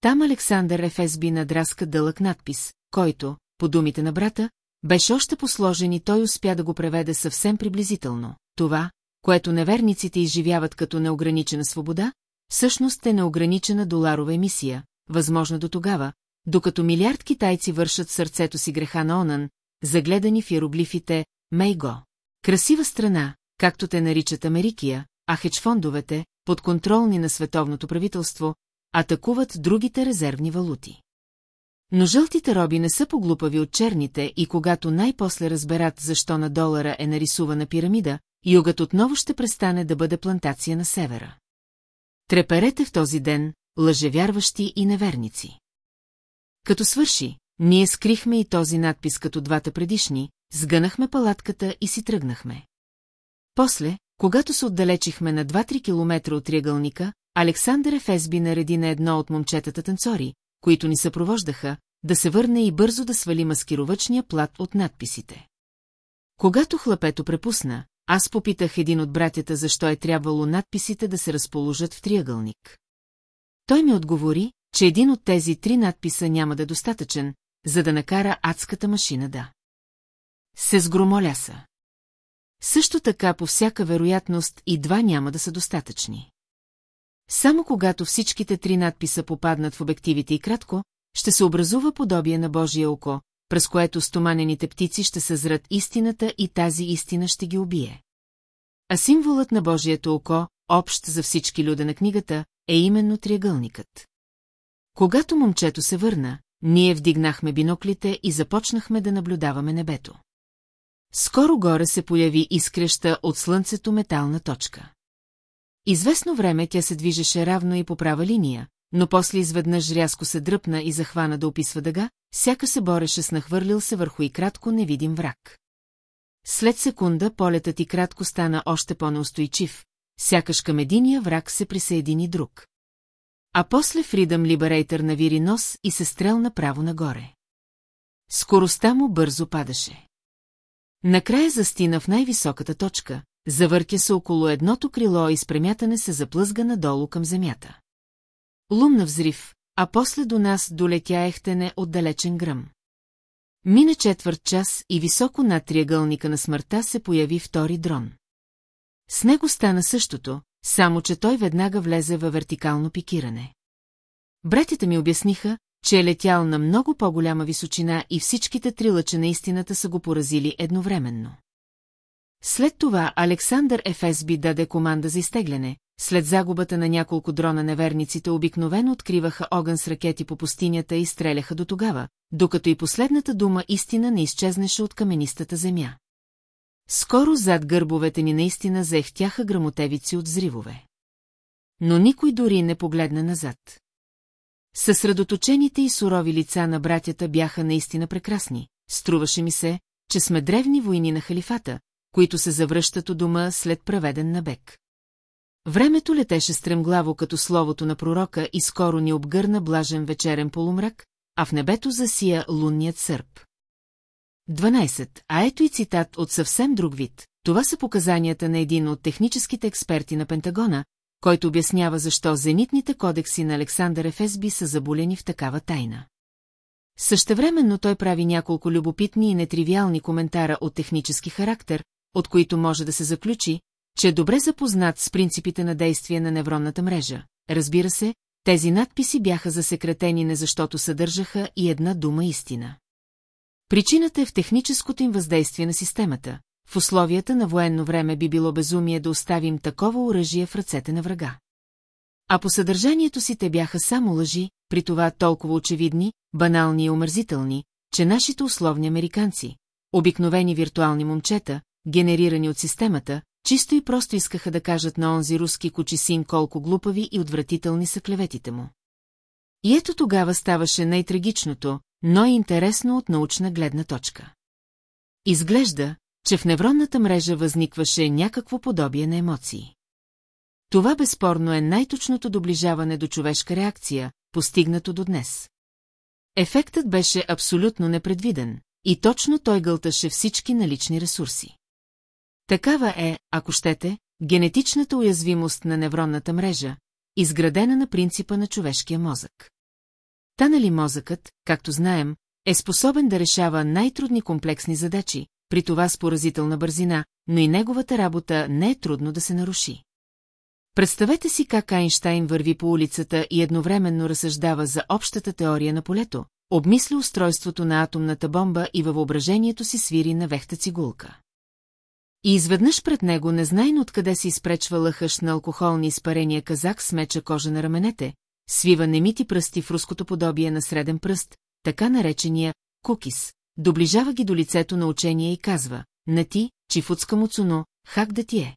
Там Александър Ефесби надраска дълъг надпис, който, по думите на брата, беше още посложен и той успя да го преведе съвсем приблизително. Това, което неверниците изживяват като неограничена свобода, всъщност е неограничена доларова емисия, възможна до тогава, докато милиард китайци вършат сърцето си греха на Онан, загледани в иероглифите Мейго. Красива страна, както те наричат Америкия, а хедж-фондовете, подконтролни на световното правителство, атакуват другите резервни валути. Но жълтите роби не са поглупави от черните и когато най-после разберат защо на долара е нарисувана пирамида, югът отново ще престане да бъде плантация на севера. Треперете в този ден, лъжевярващи и неверници. Като свърши, ние скрихме и този надпис като двата предишни, сгънахме палатката и си тръгнахме. После, когато се отдалечихме на 2-3 километра от триъгълника, Александър Ефесби нареди на едно от момчетата танцори, които ни съпровождаха, да се върне и бързо да свали маскировъчния плат от надписите. Когато хлапето препусна, аз попитах един от братята защо е трябвало надписите да се разположат в триъгълник. Той ми отговори, че един от тези три надписа няма да е достатъчен, за да накара адската машина да. Се сгромоляса. Също така по всяка вероятност и два няма да са достатъчни. Само когато всичките три надписа попаднат в обективите и кратко, ще се образува подобие на Божие око, през което стоманените птици ще съзрат истината и тази истина ще ги убие. А символът на Божието око, общ за всички люда на книгата, е именно триъгълникът. Когато момчето се върна, ние вдигнахме биноклите и започнахме да наблюдаваме небето. Скоро горе се появи изкреща от слънцето метална точка. Известно време тя се движеше равно и по права линия, но после изведнъж рязко се дръпна и захвана да описва дъга, сяка се бореше с нахвърлил се върху и кратко невидим враг. След секунда полетът и кратко стана още по-неустойчив, сякаш към единия враг се присъедини друг. А после Freedom Liberator навири нос и се стрелна право нагоре. Скоростта му бързо падаше. Накрая застина в най-високата точка, завъртя се около едното крило и спремятане се заплъзга надолу към земята. Лумна взрив, а после до нас долетя ехтене от далечен гръм. Мина четвърт час и високо над триъгълника на смъртта се появи втори дрон. С него стана същото, само че той веднага влезе във вертикално пикиране. Братите ми обясниха, че е летял на много по-голяма височина и всичките три лъча на истината са го поразили едновременно. След това Александър Ефесби даде команда за изтегляне, след загубата на няколко дрона неверниците обикновено откриваха огън с ракети по пустинята и стреляха до тогава, докато и последната дума истина не изчезнеше от каменистата земя. Скоро зад гърбовете ни наистина заехтяха грамотевици от взривове. Но никой дори не погледна назад. Съсредоточените и сурови лица на братята бяха наистина прекрасни. Струваше ми се, че сме древни войни на халифата, които се завръщат у дома след праведен набег. Времето летеше стремглаво като словото на пророка и скоро ни обгърна блажен вечерен полумрак, а в небето засия лунният сърп. 12. А ето и цитат от съвсем друг вид. Това са показанията на един от техническите експерти на Пентагона, който обяснява защо зенитните кодекси на Александър Ефесби са заболени в такава тайна. Същевременно той прави няколко любопитни и нетривиални коментара от технически характер, от които може да се заключи, че е добре запознат с принципите на действие на невронната мрежа. Разбира се, тези надписи бяха засекретени не защото съдържаха и една дума истина. Причината е в техническото им въздействие на системата. В условията на военно време би било безумие да оставим такова оръжие в ръцете на врага. А по съдържанието си те бяха само лъжи, при това толкова очевидни, банални и омързителни, че нашите условни американци, обикновени виртуални момчета, генерирани от системата, чисто и просто искаха да кажат на онзи руски кучисин колко глупави и отвратителни са клеветите му. И ето тогава ставаше най-трагичното, но и интересно от научна гледна точка. Изглежда, че в невронната мрежа възникваше някакво подобие на емоции. Това безспорно е най-точното доближаване до човешка реакция, постигнато до днес. Ефектът беше абсолютно непредвиден, и точно той гълташе всички налични ресурси. Такава е, ако щете, генетичната уязвимост на невронната мрежа, изградена на принципа на човешкия мозък. Та нали мозъкът, както знаем, е способен да решава най-трудни комплексни задачи, при това с поразителна бързина, но и неговата работа не е трудно да се наруши. Представете си как Айнштайн върви по улицата и едновременно разсъждава за общата теория на полето, обмисля устройството на атомната бомба и във въображението си свири на вехта цигулка. И изведнъж пред него незнайно откъде се изпречва лъхъш на алкохолни изпарения казак с меча кожа на раменете, свива немити пръсти в руското подобие на среден пръст, така наречения кукис, доближава ги до лицето на учение и казва, на ти, чифуцка му цуно, хак да ти е.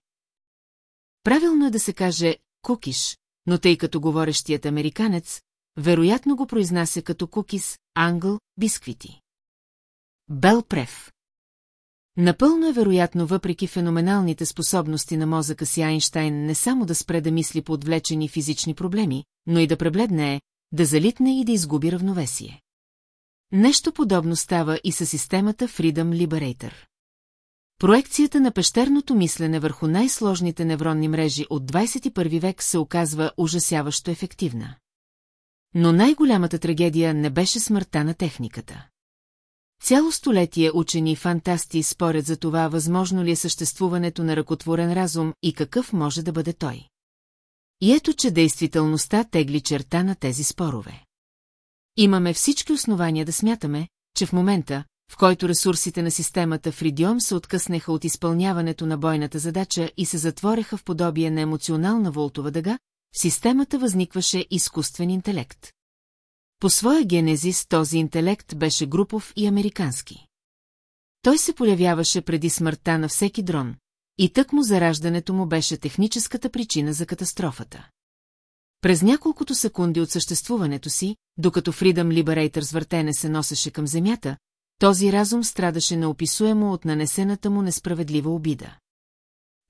Правилно е да се каже кукиш, но тъй като говорещият американец, вероятно го произнася като кукис, англ, бисквити. Бел Прев Напълно е вероятно, въпреки феноменалните способности на мозъка си Айнштайн не само да спре да мисли по отвлечени физични проблеми, но и да пребледне, да залитне и да изгуби равновесие. Нещо подобно става и със системата Freedom Liberator. Проекцията на пещерното мислене върху най-сложните невронни мрежи от 21 век се оказва ужасяващо ефективна. Но най-голямата трагедия не беше смъртта на техниката. Цяло столетие учени и фантасти спорят за това, възможно ли е съществуването на ръкотворен разум и какъв може да бъде той. И ето, че действителността тегли черта на тези спорове. Имаме всички основания да смятаме, че в момента, в който ресурсите на системата Фридиом се откъснеха от изпълняването на бойната задача и се затвореха в подобие на емоционална волтова дъга, в системата възникваше изкуствен интелект. По своя генезис този интелект беше групов и американски. Той се появяваше преди смъртта на всеки дрон, и тък му зараждането му беше техническата причина за катастрофата. През няколкото секунди от съществуването си, докато Freedom Liberator въртене се носеше към земята, този разум страдаше неописуемо от нанесената му несправедлива обида.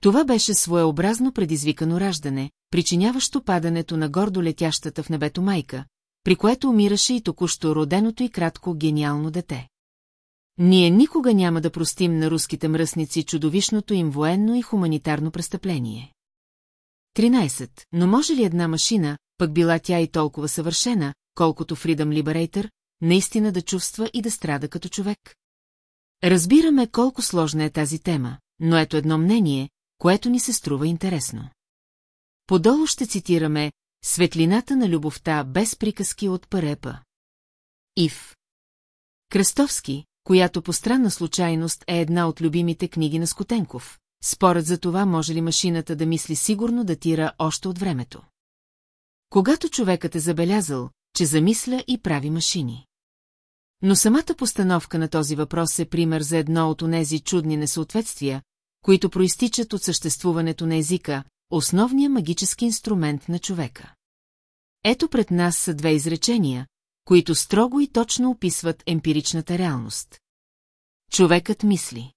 Това беше своеобразно предизвикано раждане, причиняващо падането на гордо летящата в небето майка, при което умираше и току-що роденото и кратко гениално дете. Ние никога няма да простим на руските мръсници чудовищното им военно и хуманитарно престъпление. 13. Но може ли една машина, пък била тя и толкова съвършена, колкото Freedom Liberator, наистина да чувства и да страда като човек? Разбираме колко сложна е тази тема, но ето едно мнение, което ни се струва интересно. Подолу ще цитираме Светлината на любовта без приказки от Парепа. Ив. Кръстовски, която по странна случайност е една от любимите книги на Скотенков. Според за това може ли машината да мисли сигурно датира още от времето. Когато човекът е забелязал, че замисля и прави машини. Но самата постановка на този въпрос е пример за едно от онези чудни несъответствия, които проистичат от съществуването на езика, основния магически инструмент на човека. Ето пред нас са две изречения, които строго и точно описват емпиричната реалност. Човекът мисли.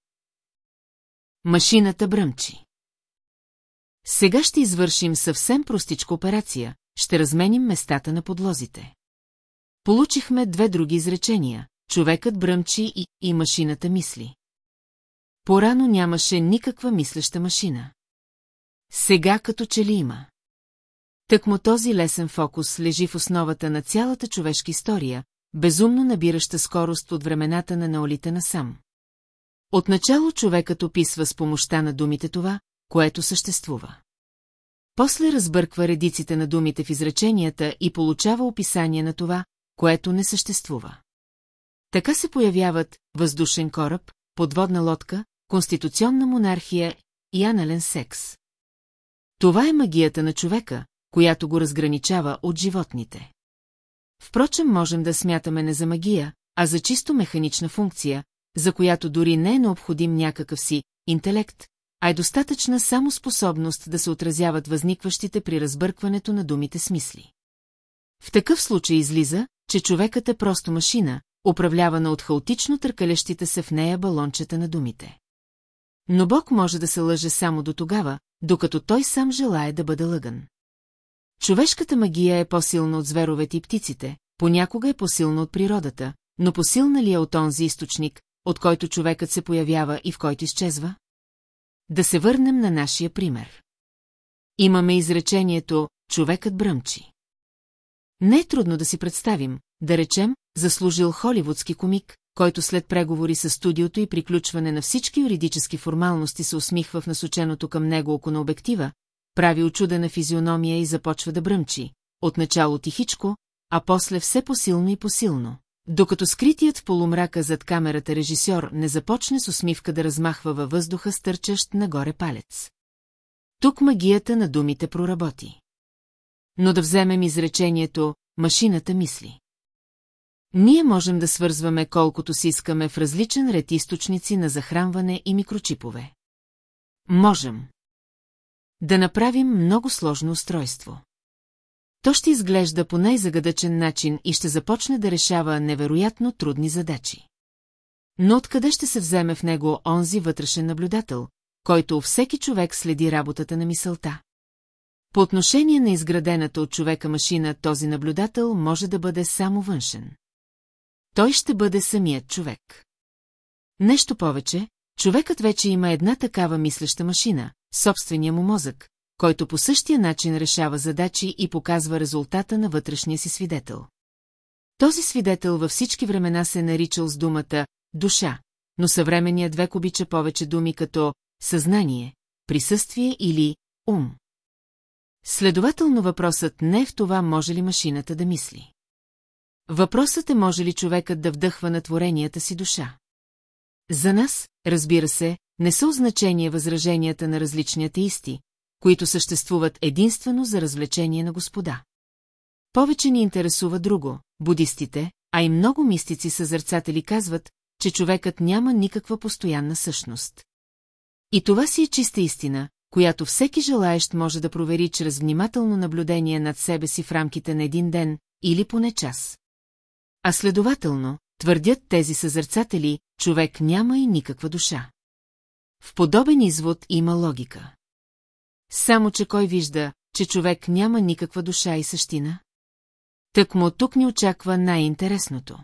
Машината бръмчи. Сега ще извършим съвсем простичка операция, ще разменим местата на подлозите. Получихме две други изречения. Човекът бръмчи и, и машината мисли. Порано нямаше никаква мислеща машина. Сега като че ли има. Тъкмо този лесен фокус лежи в основата на цялата човешка история, безумно набираща скорост от времената на неолите насам. Отначало човекът описва с помощта на думите това, което съществува. После разбърква редиците на думите в изреченията и получава описание на това, което не съществува. Така се появяват въздушен кораб, подводна лодка, конституционна монархия и анален секс. Това е магията на човека, която го разграничава от животните. Впрочем, можем да смятаме не за магия, а за чисто механична функция, за която дори не е необходим някакъв си интелект, а е достатъчна само способност да се отразяват възникващите при разбъркването на думите смисли. В такъв случай излиза, че човекът е просто машина, управлявана от хаотично търкалящите се в нея балончета на думите. Но Бог може да се лъже само до тогава, докато той сам желая да бъде лъган. Човешката магия е по-силна от зверовете и птиците, понякога е по-силна от природата, но посилна ли е от онзи източник, от който човекът се появява и в който изчезва? Да се върнем на нашия пример. Имаме изречението «човекът бръмчи». Не е трудно да си представим, да речем, заслужил холивудски комик, който след преговори с студиото и приключване на всички юридически формалности се усмихва в насоченото към него око на обектива, прави очудена физиономия и започва да бръмчи, отначало тихичко, а после все посилно и посилно. Докато скритият в полумрака зад камерата режисьор не започне с усмивка да размахва във въздуха стърчащ нагоре палец. Тук магията на думите проработи. Но да вземем изречението «машината мисли». Ние можем да свързваме колкото си искаме в различен ред източници на захранване и микрочипове. Можем. Да направим много сложно устройство. То ще изглежда по най-загадъчен начин и ще започне да решава невероятно трудни задачи. Но откъде ще се вземе в него онзи вътрешен наблюдател, който всеки човек следи работата на мисълта? По отношение на изградената от човека машина, този наблюдател може да бъде само външен. Той ще бъде самият човек. Нещо повече, човекът вече има една такава мислеща машина, собствения му мозък, който по същия начин решава задачи и показва резултата на вътрешния си свидетел. Този свидетел във всички времена се е наричал с думата «душа», но съвременният век обича повече думи като «съзнание», «присъствие» или «ум». Следователно въпросът не е в това може ли машината да мисли. Въпросът е може ли човекът да вдъхва на творенията си душа. За нас, разбира се, не са значение възраженията на различни атеисти, които съществуват единствено за развлечение на господа. Повече ни интересува друго, будистите, а и много мистици съзърцатели казват, че човекът няма никаква постоянна същност. И това си е чиста истина, която всеки желаещ може да провери чрез внимателно наблюдение над себе си в рамките на един ден или поне час. А следователно, твърдят тези съзърцатели, човек няма и никаква душа. В подобен извод има логика. Само, че кой вижда, че човек няма никаква душа и същина? Так му тук ни очаква най-интересното.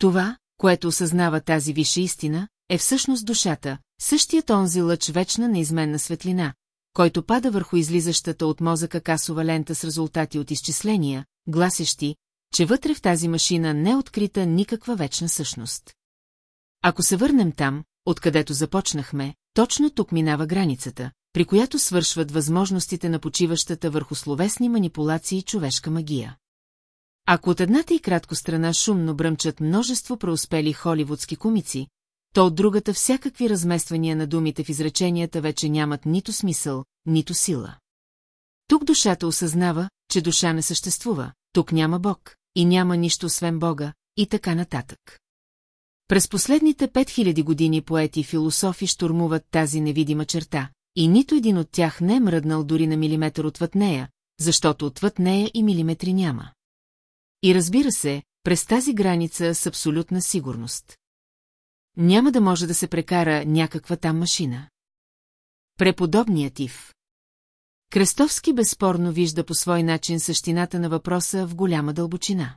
Това, което осъзнава тази висша истина, е всъщност душата, същият онзи лъч вечна неизменна светлина, който пада върху излизащата от мозъка касова лента с резултати от изчисления, гласещи, че вътре в тази машина не е открита никаква вечна същност. Ако се върнем там, откъдето започнахме, точно тук минава границата, при която свършват възможностите на почиващата върху словесни манипулации човешка магия. Ако от едната и кратко страна шумно бръмчат множество преуспели холивудски комици, то от другата всякакви размествания на думите в изреченията вече нямат нито смисъл, нито сила. Тук душата осъзнава, че душа не съществува, тук няма Бог, и няма нищо освен Бога, и така нататък. През последните 5000 години поети и философи штурмуват тази невидима черта, и нито един от тях не е мръднал дори на милиметър отвъд нея, защото отвъд нея и милиметри няма. И разбира се, през тази граница с абсолютна сигурност. Няма да може да се прекара някаква там машина. Преподобният Ив. Крестовски безспорно вижда по свой начин същината на въпроса в голяма дълбочина.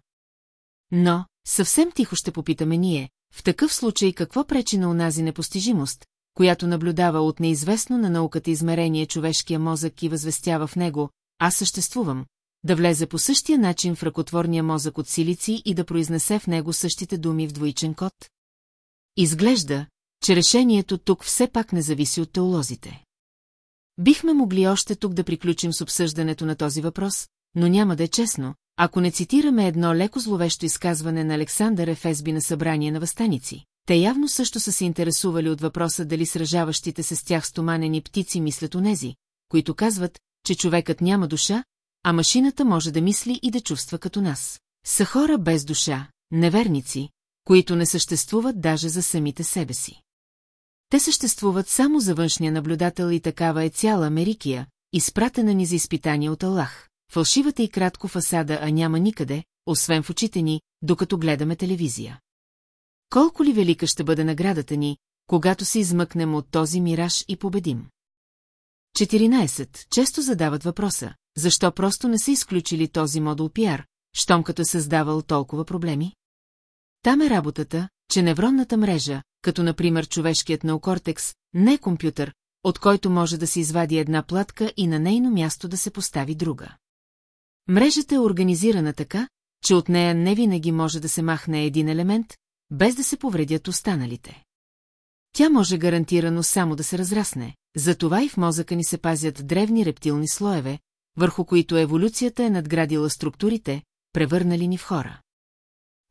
Но, съвсем тихо ще попитаме ние, в такъв случай какво пречи на онази непостижимост, която наблюдава от неизвестно на науката измерение човешкия мозък и възвестява в него, аз съществувам, да влезе по същия начин в ръкотворния мозък от силици и да произнесе в него същите думи в двоичен код? Изглежда, че решението тук все пак не зависи от теолозите. Бихме могли още тук да приключим с обсъждането на този въпрос, но няма да е честно, ако не цитираме едно леко зловещо изказване на Александър Ефесби на събрание на възстаници. Те явно също са се интересували от въпроса дали сражаващите се с тях стоманени птици мислят онези, които казват, че човекът няма душа, а машината може да мисли и да чувства като нас. Са хора без душа, неверници, които не съществуват даже за самите себе си. Те съществуват само за външния наблюдател и такава е цяла Америкия, изпратена ни за изпитание от Аллах. Фалшивата и кратко фасада, а няма никъде, освен в очите ни, докато гледаме телевизия. Колко ли велика ще бъде наградата ни, когато се измъкнем от този мираж и победим? 14. Често задават въпроса, защо просто не са изключили този модул пиар, щом като е създавал толкова проблеми? Там е работата, че невронната мрежа, като например човешкият неокортекс, не компютър, от който може да се извади една платка и на нейно място да се постави друга. Мрежата е организирана така, че от нея не винаги може да се махне един елемент, без да се повредят останалите. Тя може гарантирано само да се разрасне, затова и в мозъка ни се пазят древни рептилни слоеве, върху които еволюцията е надградила структурите, превърнали ни в хора.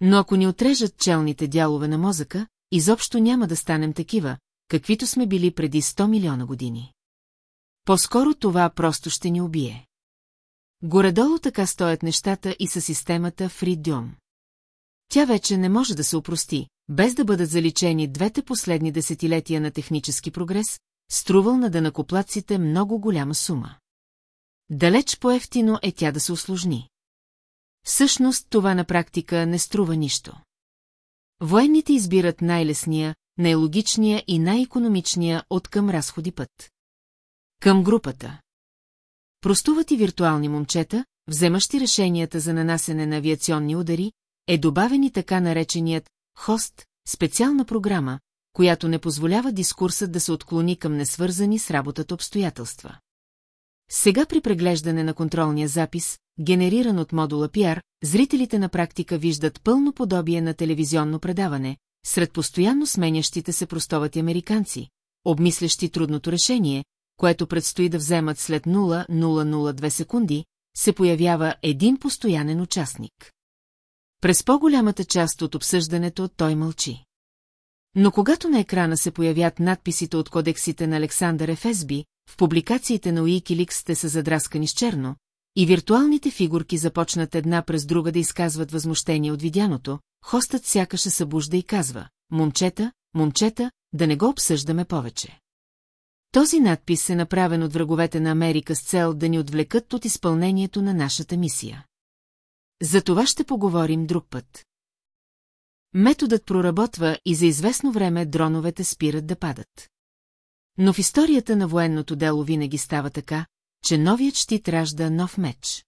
Но ако ни отрежат челните дялове на мозъка, изобщо няма да станем такива, каквито сме били преди 100 милиона години. По-скоро това просто ще ни убие. Горедолу така стоят нещата и със системата Фридюм. Тя вече не може да се опрости, без да бъдат заличени двете последни десетилетия на технически прогрес, струвал на дънакоплаците много голяма сума. Далеч по-ефтино е тя да се усложни. Всъщност това на практика не струва нищо. Военните избират най-лесния, най-логичния и най-економичния от към разходи път. Към групата. Простуват и виртуални момчета, вземащи решенията за нанасене на авиационни удари, е добавен и така нареченият «хост», специална програма, която не позволява дискурсът да се отклони към несвързани с работата обстоятелства. Сега при преглеждане на контролния запис, генериран от модула PR, зрителите на практика виждат пълно подобие на телевизионно предаване, сред постоянно сменящите се простовати американци, обмислящи трудното решение, което предстои да вземат след 0,002 секунди, се появява един постоянен участник. През по-голямата част от обсъждането той мълчи. Но когато на екрана се появят надписите от кодексите на Александър Ефесби, в публикациите на Уикиликс те са задраскани с черно, и виртуалните фигурки започнат една през друга да изказват възмущение от видяното, хостът сякаш се събужда и казва, момчета, момчета, да не го обсъждаме повече. Този надпис е направен от враговете на Америка с цел да ни отвлекат от изпълнението на нашата мисия. За това ще поговорим друг път. Методът проработва и за известно време дроновете спират да падат. Но в историята на военното дело винаги става така, че новият щит ражда нов меч.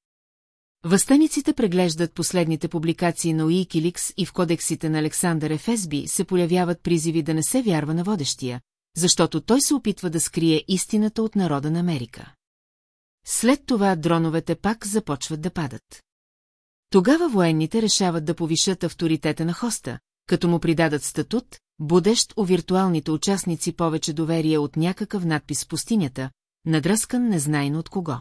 Възстаниците преглеждат последните публикации на Уикиликс и в кодексите на Александър Ефесби се появяват призиви да не се вярва на водещия, защото той се опитва да скрие истината от народа на Америка. След това дроновете пак започват да падат. Тогава военните решават да повишат авторитета на хоста, като му придадат статут, будещ у виртуалните участници повече доверие от някакъв надпис в пустинята, надръскан незнайно от кого.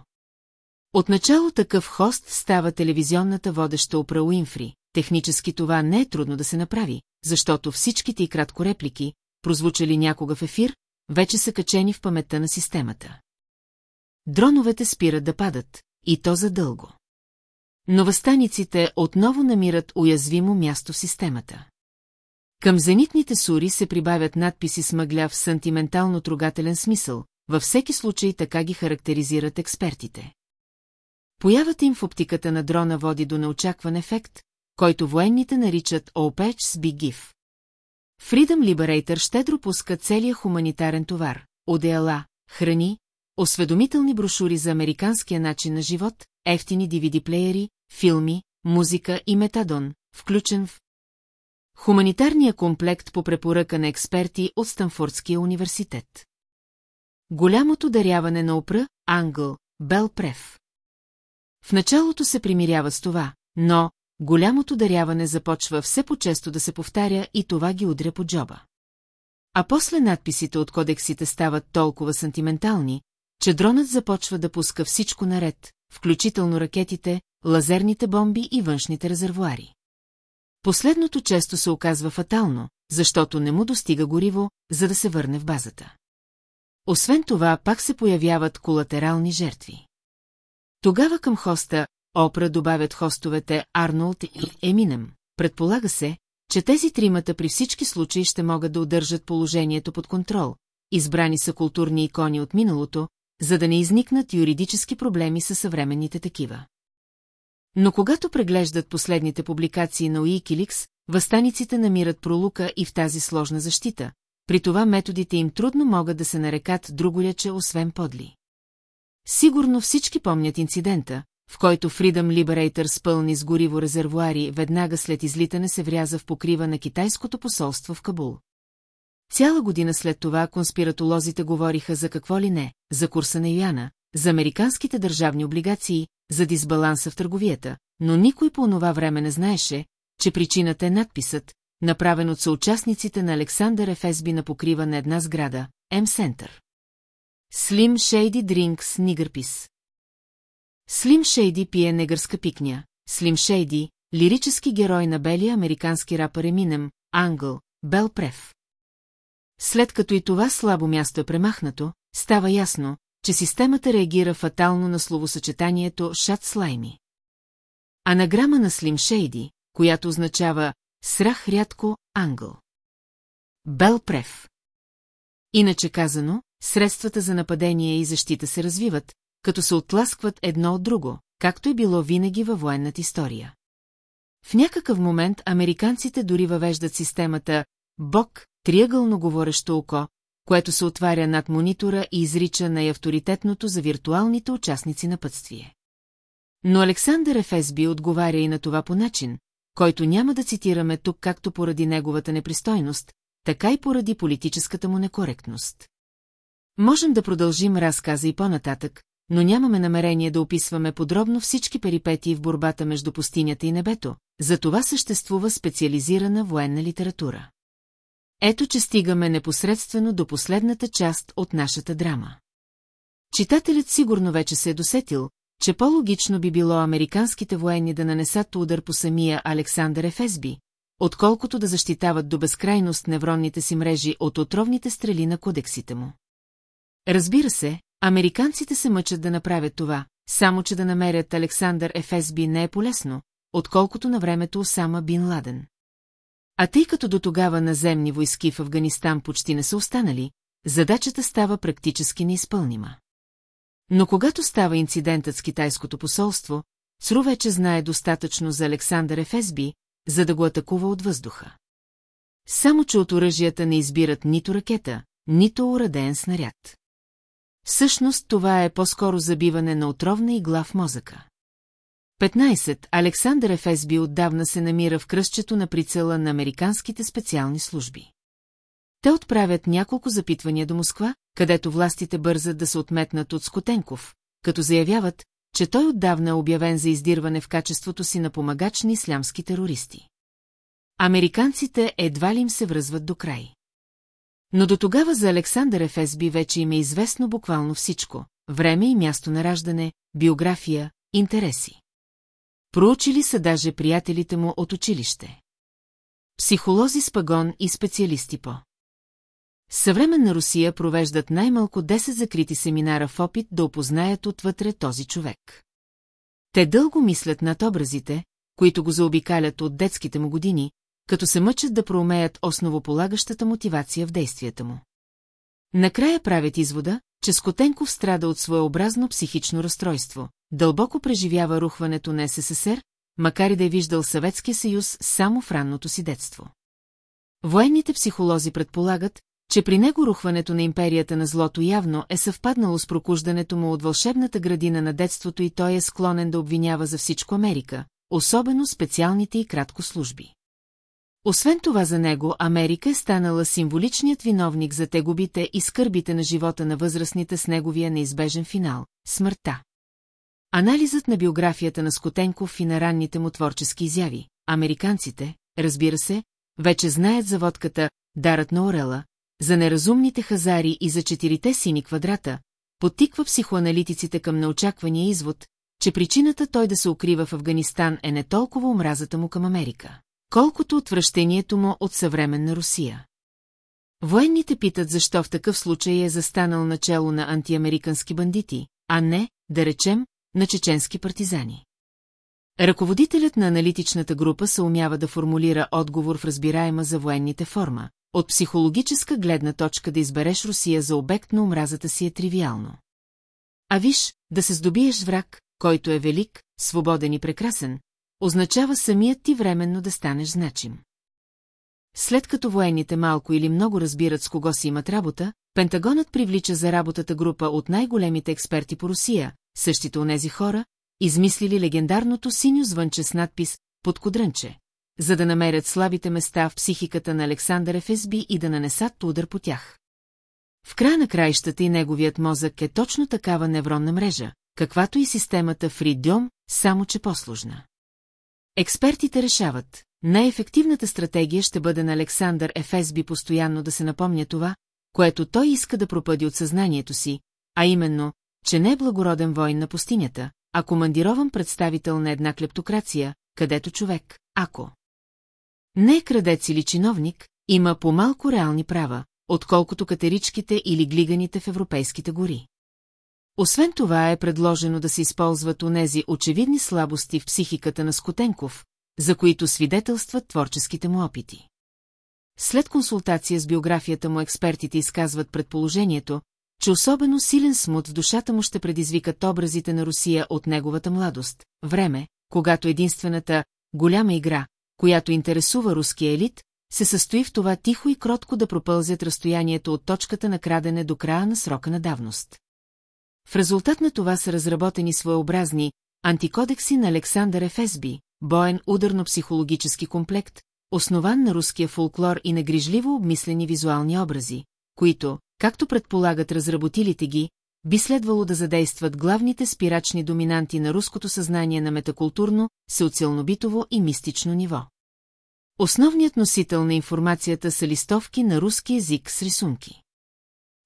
Отначало такъв хост става телевизионната водеща Опра Уинфри. Технически това не е трудно да се направи, защото всичките и кратко реплики, прозвучали някога в ефир, вече са качени в паметта на системата. Дроновете спират да падат, и то задълго. Но възстаниците отново намират уязвимо място в системата. Към зенитните сури се прибавят надписи с мъгляв сантиментално-трогателен смисъл, във всеки случай така ги характеризират експертите. Появата им в оптиката на дрона води до неочакван ефект, който военните наричат OPEC's Big GIF. Freedom Liberator щедро пуска целия хуманитарен товар, ОДЛА, храни, осведомителни брошури за американския начин на живот, ефтини DVD-плеери, филми, музика и метадон, включен в Хуманитарния комплект по препоръка на експерти от Станфордския университет. Голямото даряване на опра, Англ, Бел Прев. В началото се примирява с това, но голямото даряване започва все по-често да се повтаря и това ги удря по джоба. А после надписите от кодексите стават толкова сантиментални, че дронът започва да пуска всичко наред, включително ракетите, лазерните бомби и външните резервуари. Последното често се оказва фатално, защото не му достига гориво, за да се върне в базата. Освен това, пак се появяват колатерални жертви. Тогава към хоста Опра добавят хостовете Арнолд и Еминем. Предполага се, че тези тримата при всички случаи ще могат да удържат положението под контрол. Избрани са културни икони от миналото, за да не изникнат юридически проблеми с съвременните такива. Но когато преглеждат последните публикации на Уикиликс, възстаниците намират пролука и в тази сложна защита, при това методите им трудно могат да се нарекат друголяче, освен подли. Сигурно всички помнят инцидента, в който Freedom Liberator с пълни с гориво резервуари веднага след излитане се вряза в покрива на китайското посолство в Кабул. Цяла година след това конспиратолозите говориха за какво ли не, за курса на Юяна, за американските държавни облигации, за дисбаланса в търговията, но никой по онова време не знаеше, че причината е надписът, направен от съучастниците на Александър Ефесби на покрива на една сграда, М-Сентър. Slim Shady Drinks Niggerpis. Слим Шейди пие негърска пикня. Слим Шейди, лирически герой на белия американски рапър Еминем, Ангъл, Бел Прев. След като и това слабо място е премахнато, става ясно, че системата реагира фатално на словосъчетанието «шат слайми». Анаграма на Слим Шейди, която означава «срах рядко ангъл». Бел Прев. Иначе казано, средствата за нападение и защита се развиват, като се отласкват едно от друго, както е било винаги във военната история. В някакъв момент американците дори въвеждат системата БОК, триъгълно говорещо око, което се отваря над монитора и изрича най-авторитетното за виртуалните участници на пътствие. Но Александър Ефесби отговаря и на това по начин, който няма да цитираме тук както поради неговата непристойност, така и поради политическата му некоректност. Можем да продължим разказа и по-нататък, но нямаме намерение да описваме подробно всички перипетии в борбата между пустинята и небето, за това съществува специализирана военна литература. Ето, че стигаме непосредствено до последната част от нашата драма. Читателят сигурно вече се е досетил, че по-логично би било американските военни да нанесат удар по самия Александър Ефесби, отколкото да защитават до безкрайност невронните си мрежи от отровните стрели на кодексите му. Разбира се, Американците се мъчат да направят това, само че да намерят Александър Ефесби не е полезно, отколкото на времето Осама Бин Ладен. А тъй като до тогава наземни войски в Афганистан почти не са останали, задачата става практически неизпълнима. Но когато става инцидентът с китайското посолство, Цру вече знае достатъчно за Александър Ефесби, за да го атакува от въздуха. Само, че от оръжията не избират нито ракета, нито ураден снаряд. Всъщност това е по-скоро забиване на отровна игла в мозъка. 15. Александър Ефесби отдавна се намира в кръстчето на прицела на американските специални служби. Те отправят няколко запитвания до Москва, където властите бързат да се отметнат от Скотенков, като заявяват, че той отдавна е обявен за издирване в качеството си на помагач на ислямски терористи. Американците едва ли им се връзват до край. Но до тогава за Александър Ефесби вече им е известно буквално всичко – време и място на раждане, биография, интереси. Проучили са даже приятелите му от училище. Психолози с пагон и специалисти по. Съвременна Русия провеждат най-малко 10 закрити семинара в опит да опознаят отвътре този човек. Те дълго мислят над образите, които го заобикалят от детските му години, като се мъчат да проумеят основополагащата мотивация в действията му. Накрая правят извода, че Скотенков страда от своеобразно психично разстройство, дълбоко преживява рухването на СССР, макар и да е виждал Съветския съюз само в ранното си детство. Военните психолози предполагат, че при него рухването на империята на злото явно е съвпаднало с прокуждането му от вълшебната градина на детството и той е склонен да обвинява за всичко Америка, особено специалните и кратко служби. Освен това за него Америка е станала символичният виновник за тегубите и скърбите на живота на възрастните с неговия неизбежен финал – смъртта. Анализът на биографията на Скотенков и на ранните му творчески изяви, американците, разбира се, вече знаят за водката «Дарът на Орела», за неразумните хазари и за четирите сини квадрата, потиква психоаналитиците към неочаквания извод, че причината той да се укрива в Афганистан е не толкова омразата му към Америка, колкото отвращението му от съвременна Русия. Военните питат защо в такъв случай е застанал начало на антиамерикански бандити, а не, да речем, на чеченски партизани. Ръководителят на аналитичната група се умява да формулира отговор в разбираема за военните форма. От психологическа гледна точка да избереш Русия за обект на омразата си е тривиално. А виж, да се здобиеш враг, който е велик, свободен и прекрасен, означава самият ти временно да станеш значим. След като военните малко или много разбират с кого си имат работа, Пентагонът привлича за работата група от най-големите експерти по Русия, същите онези хора, измислили легендарното синьо звънче с надпис «Под кодрънче», за да намерят слабите места в психиката на Александър Ефесби и да нанесат удар по тях. В края на краищата и неговият мозък е точно такава невронна мрежа, каквато и системата Фридьом, само че по-сложна. Експертите решават, най-ефективната стратегия ще бъде на Александър Ефесби постоянно да се напомня това, което той иска да пропъди от съзнанието си, а именно, че не е благороден войн на пустинята, а командирован представител на една клептокрация, където човек, ако не е крадец или чиновник, има по-малко реални права, отколкото катеричките или глиганите в европейските гори. Освен това е предложено да се използват онези очевидни слабости в психиката на Скотенков, за които свидетелстват творческите му опити. След консултация с биографията му експертите изказват предположението, че особено силен смут в душата му ще предизвикат образите на Русия от неговата младост, време, когато единствената голяма игра, която интересува руския елит, се състои в това тихо и кротко да пропълзят разстоянието от точката на крадене до края на срока на давност. В резултат на това са разработени своеобразни антикодекси на Александър Ефесби, боен ударно-психологически комплект, основан на руския фолклор и на грижливо обмислени визуални образи, които, както предполагат разработилите ги, би следвало да задействат главните спирачни доминанти на руското съзнание на метакултурно, социалнобитово и мистично ниво. Основният носител на информацията са листовки на руски език с рисунки.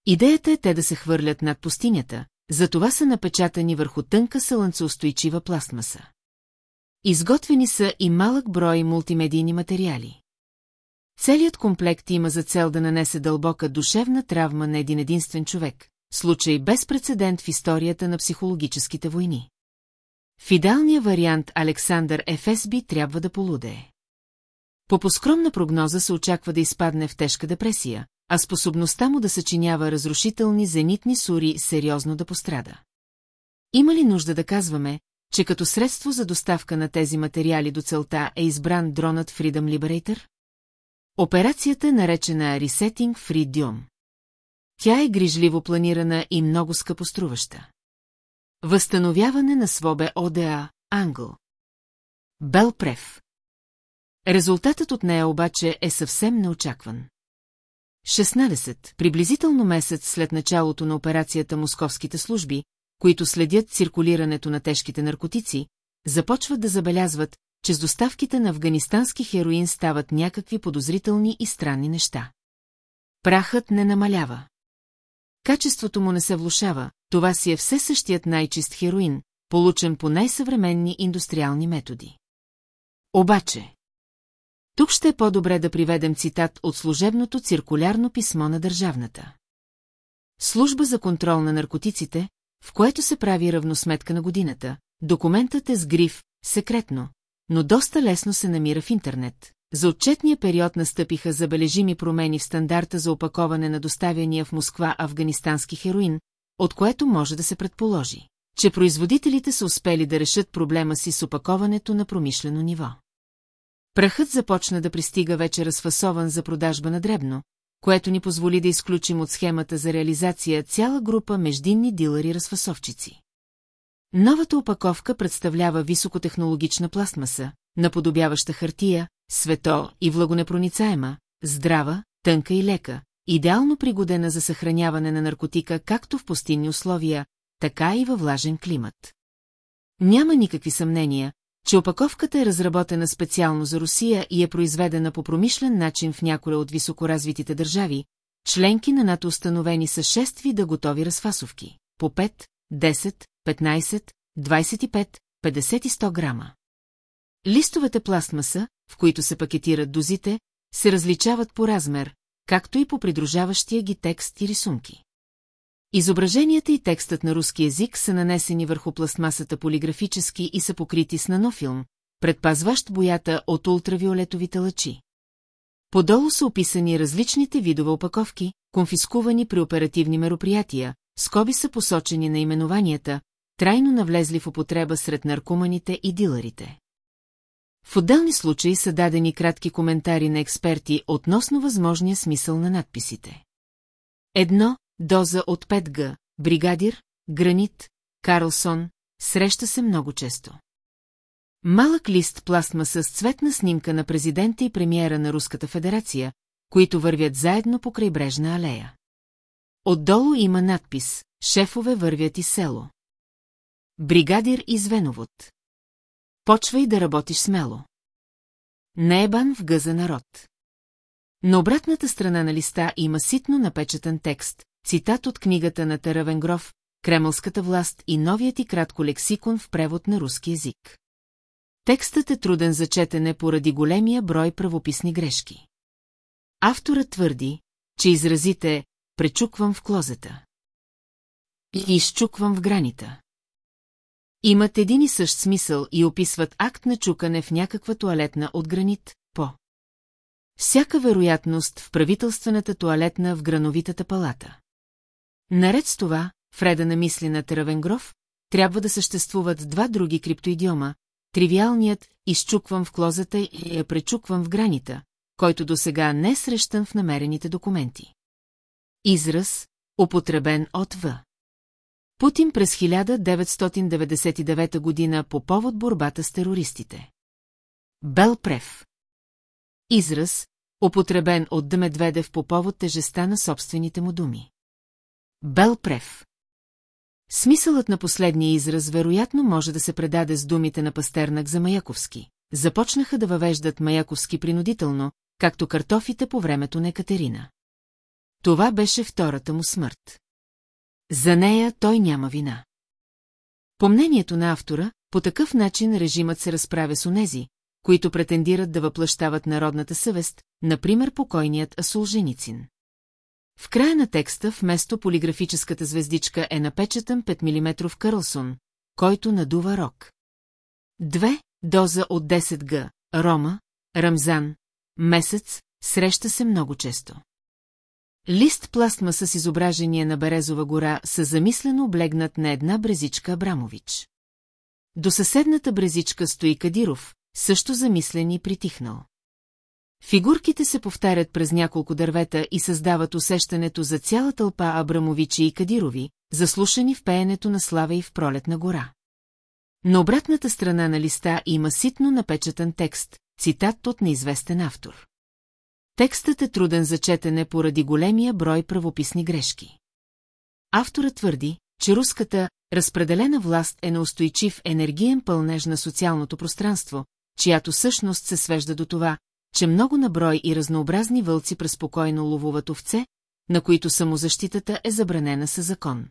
Идеята е те да се хвърлят над пустинята, затова са напечатани върху тънка салънцеустойчива пластмаса. Изготвени са и малък брой мултимедийни материали. Целият комплект има за цел да нанесе дълбока душевна травма на един единствен човек, случай без прецедент в историята на психологическите войни. В идеалния вариант Александър Ефесби трябва да полудее. По поскромна прогноза се очаква да изпадне в тежка депресия, а способността му да съчинява разрушителни зенитни сури сериозно да пострада. Има ли нужда да казваме, че като средство за доставка на тези материали до целта е избран дронът Freedom Liberator? Операцията е наречена Resetting Free Dome. Тя е грижливо планирана и много скъпоструваща. Възстановяване на свобе ОДА, Англ. Белпрев. Резултатът от нея обаче е съвсем неочакван. 16. Приблизително месец след началото на операцията Московските служби, които следят циркулирането на тежките наркотици, започват да забелязват, че с доставките на афганистански хероин стават някакви подозрителни и странни неща. Прахът не намалява. Качеството му не се влушава, това си е все същият най-чист хероин, получен по най-съвременни индустриални методи. Обаче... Тук ще е по-добре да приведем цитат от служебното циркулярно писмо на държавната. Служба за контрол на наркотиците, в което се прави равносметка на годината, документът е с гриф «Секретно», но доста лесно се намира в интернет. За отчетния период настъпиха забележими промени в стандарта за опаковане на доставяния в Москва афганистански хероин, от което може да се предположи, че производителите са успели да решат проблема си с опаковането на промишлено ниво. Прахът започна да пристига вече разфасован за продажба на дребно, което ни позволи да изключим от схемата за реализация цяла група междинни дилъри-разфасовчици. Новата опаковка представлява високотехнологична пластмаса, наподобяваща хартия, свето и влагонепроницаема, здрава, тънка и лека, идеално пригодена за съхраняване на наркотика както в пустинни условия, така и във влажен климат. Няма никакви съмнения, че опаковката е разработена специално за Русия и е произведена по промишлен начин в някоя от високоразвитите държави, членки на НАТО установени са шест вида готови разфасовки. по 5, 10, 15, 25, 50 и 100 грама. Листовете пластмаса, в които се пакетират дозите, се различават по размер, както и по придружаващия ги текст и рисунки. Изображенията и текстът на руски език са нанесени върху пластмасата полиграфически и са покрити с нанофилм, предпазващ боята от ултравиолетовите лъчи. Подолу са описани различните видове опаковки, конфискувани при оперативни мероприятия, скоби са посочени наименованията, трайно навлезли в употреба сред наркоманите и дилърите. В отделни случаи са дадени кратки коментари на експерти относно възможния смисъл на надписите. Едно, доза от 5Г, бригадир, гранит, Карлсон, среща се много често. Малък лист пластмаса с цветна снимка на президента и премиера на Руската федерация, които вървят заедно по крайбрежна алея. Отдолу има надпис «Шефове вървят и село». Бригадир извеновод. Почвай да работиш смело. Неебан в гъза народ. На обратната страна на листа има ситно напечатан текст, цитат от книгата на Таравенгров, Кремълската власт и новият и кратко лексикон в превод на руски язик. Текстът е труден за четене поради големия брой правописни грешки. Авторът твърди, че изразите «пречуквам в клозета» и «изчуквам в гранита». Имат един и същ смисъл и описват акт на чукане в някаква туалетна от гранит, по. Всяка вероятност в правителствената туалетна в грановитата палата. Наред с това, в реда на мисли на Теравенгров, трябва да съществуват два други криптоидиома, тривиалният «изчуквам в клозата» и «я пречуквам в гранита», който досега не е срещан в намерените документи. Израз, употребен от В. Путин през 1999 година по повод борбата с терористите. Белпрев. Израз, употребен от Дмедведев по повод тежеста на собствените му думи. Белпрев. Смисълът на последния израз вероятно може да се предаде с думите на Пастернак за Маяковски. Започнаха да въвеждат Маяковски принудително, както картофите по времето на Екатерина. Това беше втората му смърт. За нея той няма вина. По мнението на автора, по такъв начин режимът се разправя с онези, които претендират да въплащават народната съвест, например покойният Асулженицин. В края на текста вместо полиграфическата звездичка е напечатан 5 мм Кърлсон, който надува рок. Две доза от 10 г, Рома, Рамзан, месец, среща се много често. Лист пластмаса с изображение на Березова гора са замислено облегнат на една брезичка Абрамович. До съседната брезичка стои Кадиров, също замислен и притихнал. Фигурките се повтарят през няколко дървета и създават усещането за цяла тълпа Абрамовичи и Кадирови, заслушани в пеенето на слава и в пролетна гора. На обратната страна на листа има ситно напечатан текст, цитат от неизвестен автор. Текстът е труден за четене поради големия брой правописни грешки. Авторът твърди, че руската разпределена власт е неустойчив енергиен пълнеж на социалното пространство, чиято същност се свежда до това, че много наброй и разнообразни вълци преспокойно ловуват овце, на които самозащитата е забранена със закон.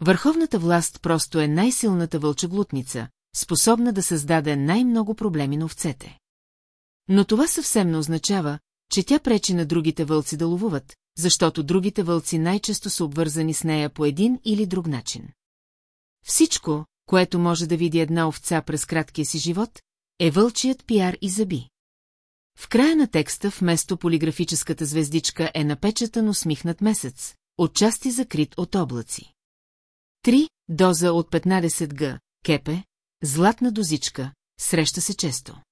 Върховната власт просто е най-силната вълчеглутница, способна да създаде най-много проблеми на овцете. Но това съвсем не означава, че тя пречи на другите вълци да ловуват, защото другите вълци най-често са обвързани с нея по един или друг начин. Всичко, което може да види една овца през краткия си живот, е вълчият пиар и зъби. В края на текста вместо полиграфическата звездичка е напечатан усмихнат месец, отчасти закрит от облаци. Три доза от 15 г, кепе, златна дозичка, среща се често.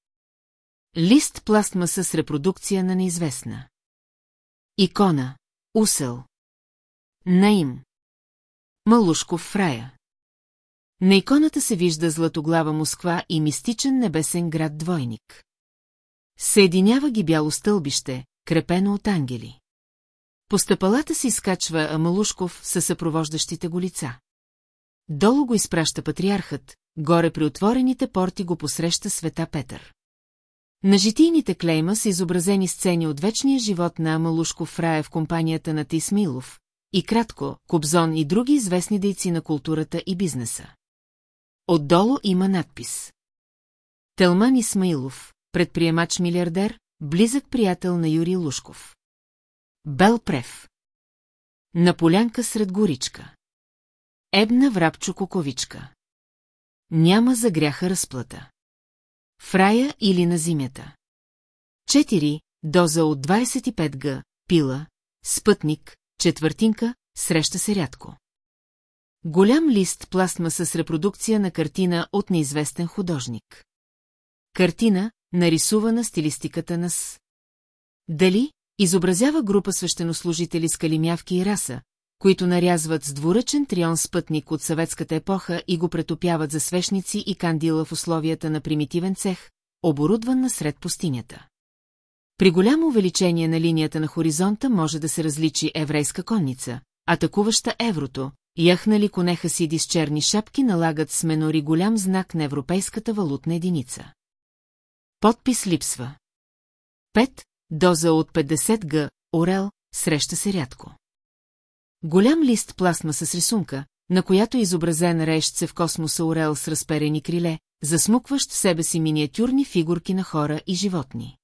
Лист пластмаса с репродукция на неизвестна. Икона, усел. Наим. Малушков в рая. На иконата се вижда златоглава Москва и мистичен небесен град двойник. Съединява ги бяло стълбище, крепено от ангели. По стъпалата се изкачва Амалушков със съпровождащите го лица. Долу го изпраща патриархът, горе при отворените порти го посреща света Петър. На житийните клейма са изобразени сцени от вечния живот на Амалушков в рая в компанията на Тисмилов, и кратко, Кобзон и други известни дейци на културата и бизнеса. Отдолу има надпис. Телман Исмаилов, предприемач-милиардер, близък приятел на Юрий Лушков. Бел Прев. На полянка сред горичка. Ебна врабчо куковичка. Няма за гряха разплата. В рая или на зимята. 4. Доза от 25 г. Пила. Спътник. Четвъртинка. Среща се рядко. Голям лист пластмаса с репродукция на картина от неизвестен художник. Картина, нарисувана стилистиката на С. Дали изобразява група свещенослужители с калимявки и раса, които нарязват с двуръчен трион спътник от съветската епоха и го претопяват за свещници и кандила в условията на примитивен цех, оборудван насред пустинята. При голямо увеличение на линията на хоризонта може да се различи еврейска конница, атакуваща еврото, яхнали конеха сиди с черни шапки налагат с менори голям знак на европейската валутна единица. Подпис липсва. 5. Доза от 50 г. Орел, среща се рядко. Голям лист пластмаса с рисунка, на която е изобразен рещце в космоса орел с разперени криле, засмукващ в себе си миниатюрни фигурки на хора и животни.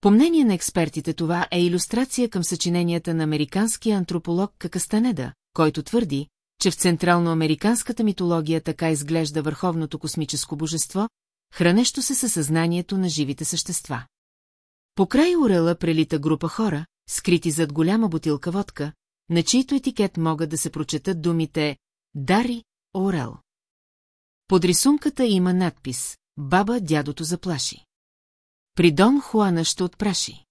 По мнение на експертите това е иллюстрация към съчиненията на американския антрополог Какастанеда, който твърди, че в централноамериканската митология така изглежда върховното космическо божество, хранещо се със съзнанието на живите същества. По край урела прелита група хора, скрити зад голяма бутилка водка, на чийто етикет могат да се прочетат думите «Дари, Орел». Под рисунката има надпис «Баба дядото заплаши». При Дон Хуана ще отпраши.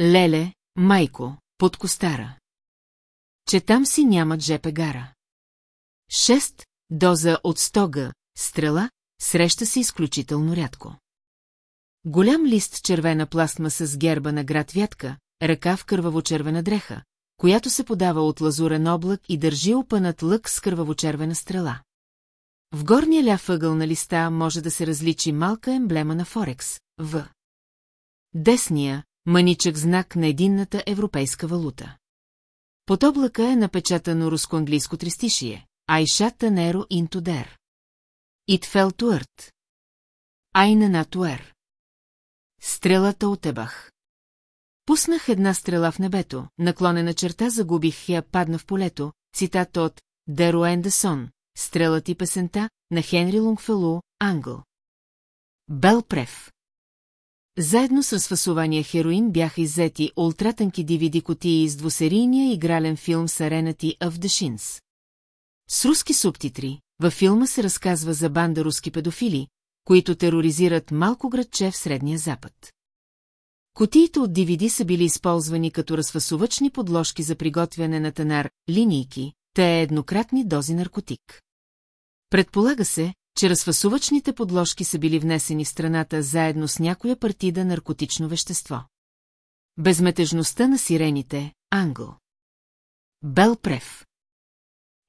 Леле, майко, под костара. Че там си нямат жепе гара. Шест, доза от стога, стрела, среща се изключително рядко. Голям лист червена пластмаса с герба на град Вятка, ръка в кърваво-червена дреха, която се подава от лазурен облак и държи опънат лък с кърваво-червена стрела. В горния ляв ъгъл на листа може да се различи малка емблема на Форекс, в. Десния – маничък знак на единната европейска валута. Под облака е напечатано руско-английско тристишие – Айшата Неро Интудер. It fell to earth. Айна на туер. Стрелата от Ебах. Пуснах една стрела в небето, наклонена черта загубих я, падна в полето, цитат от Деро Ендесон, стрелът и песента на Хенри Лунгфелу, Англ. Бел Прев. Заедно с разфасования хероин бяха иззети ултратънки DVD котии с двусерийния игрален филм of the Shins. С руски субтитри, във филма се разказва за банда руски педофили, които тероризират малко градче в Средния Запад. Котиите от DVD са били използвани като разфасовъчни подложки за приготвяне на танар, линийки, те е еднократни дози наркотик. Предполага се, че разфасувачните подложки са били внесени в страната заедно с някоя партида наркотично вещество. Безметежността на сирените, Англ. Бел Прев.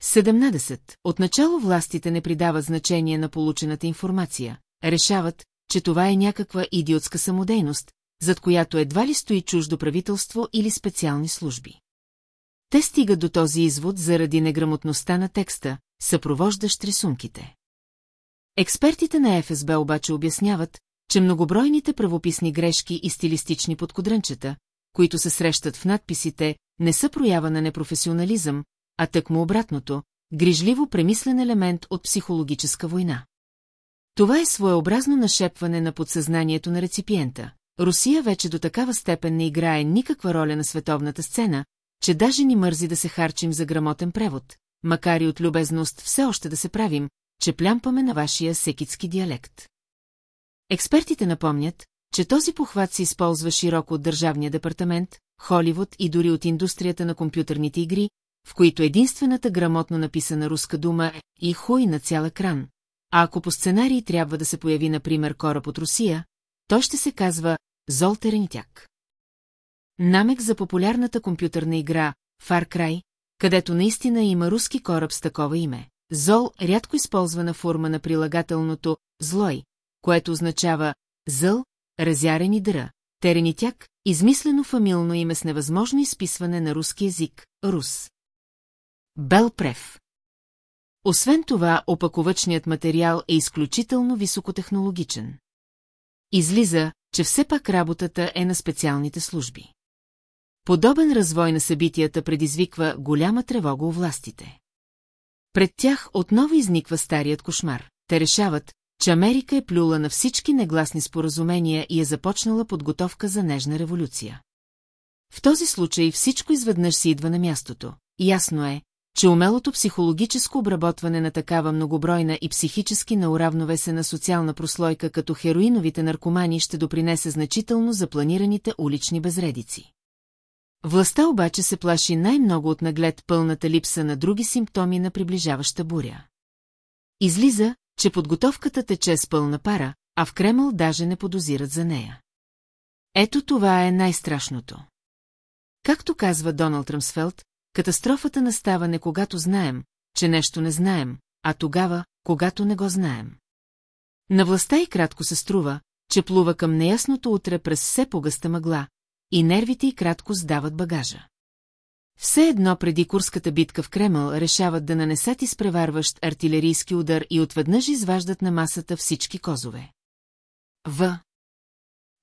17. Отначало властите не придават значение на получената информация, решават, че това е някаква идиотска самодейност, зад която едва ли стои чуждо правителство или специални служби. Те стигат до този извод заради неграмотността на текста, съпровождащ рисунките. Експертите на ФСБ обаче обясняват, че многобройните правописни грешки и стилистични подкодрънчета, които се срещат в надписите, не са проява на непрофесионализъм, а тъкмо обратното, грижливо премислен елемент от психологическа война. Това е своеобразно нашепване на подсъзнанието на реципиента. Русия вече до такава степен не играе никаква роля на световната сцена, че даже ни мързи да се харчим за грамотен превод, макар и от любезност все още да се правим, че плямпаме на вашия секитски диалект. Експертите напомнят, че този похват се използва широко от Държавния департамент, Холивуд и дори от индустрията на компютърните игри, в които единствената грамотно написана руска дума е и хуй на цял екран. А ако по сценарий трябва да се появи, например, кораб от Русия, то ще се казва Золтеренитяк. Намек за популярната компютърна игра Far Cry, където наистина има руски кораб с такова име. Зол – рядко използвана форма на прилагателното «злой», което означава «зъл», «разярен и дъра», «теренитяк», измислено фамилно име с невъзможно изписване на руски език, Рус. Белпрев. Освен това, опаковъчният материал е изключително високотехнологичен. Излиза, че все пак работата е на специалните служби. Подобен развой на събитията предизвиква голяма тревога у властите. Пред тях отново изниква старият кошмар. Те решават, че Америка е плюла на всички негласни споразумения и е започнала подготовка за нежна революция. В този случай всичко изведнъж си идва на мястото. Ясно е, че умелото психологическо обработване на такава многобройна и психически неуравновесена социална прослойка като хероиновите наркомани ще допринесе значително за планираните улични безредици. Властта обаче се плаши най-много от наглед пълната липса на други симптоми на приближаваща буря. Излиза, че подготовката тече с пълна пара, а в Кремъл даже не подозират за нея. Ето това е най-страшното. Както казва Доналд Рамсфелд, катастрофата настава не когато знаем, че нещо не знаем, а тогава, когато не го знаем. На властта и кратко се струва, че плува към неясното утре през все погъста мъгла, и нервите й кратко сдават багажа. Все едно преди курската битка в Кремъл решават да нанесат изпреварващ артилерийски удар и отведнъж изваждат на масата всички козове. В.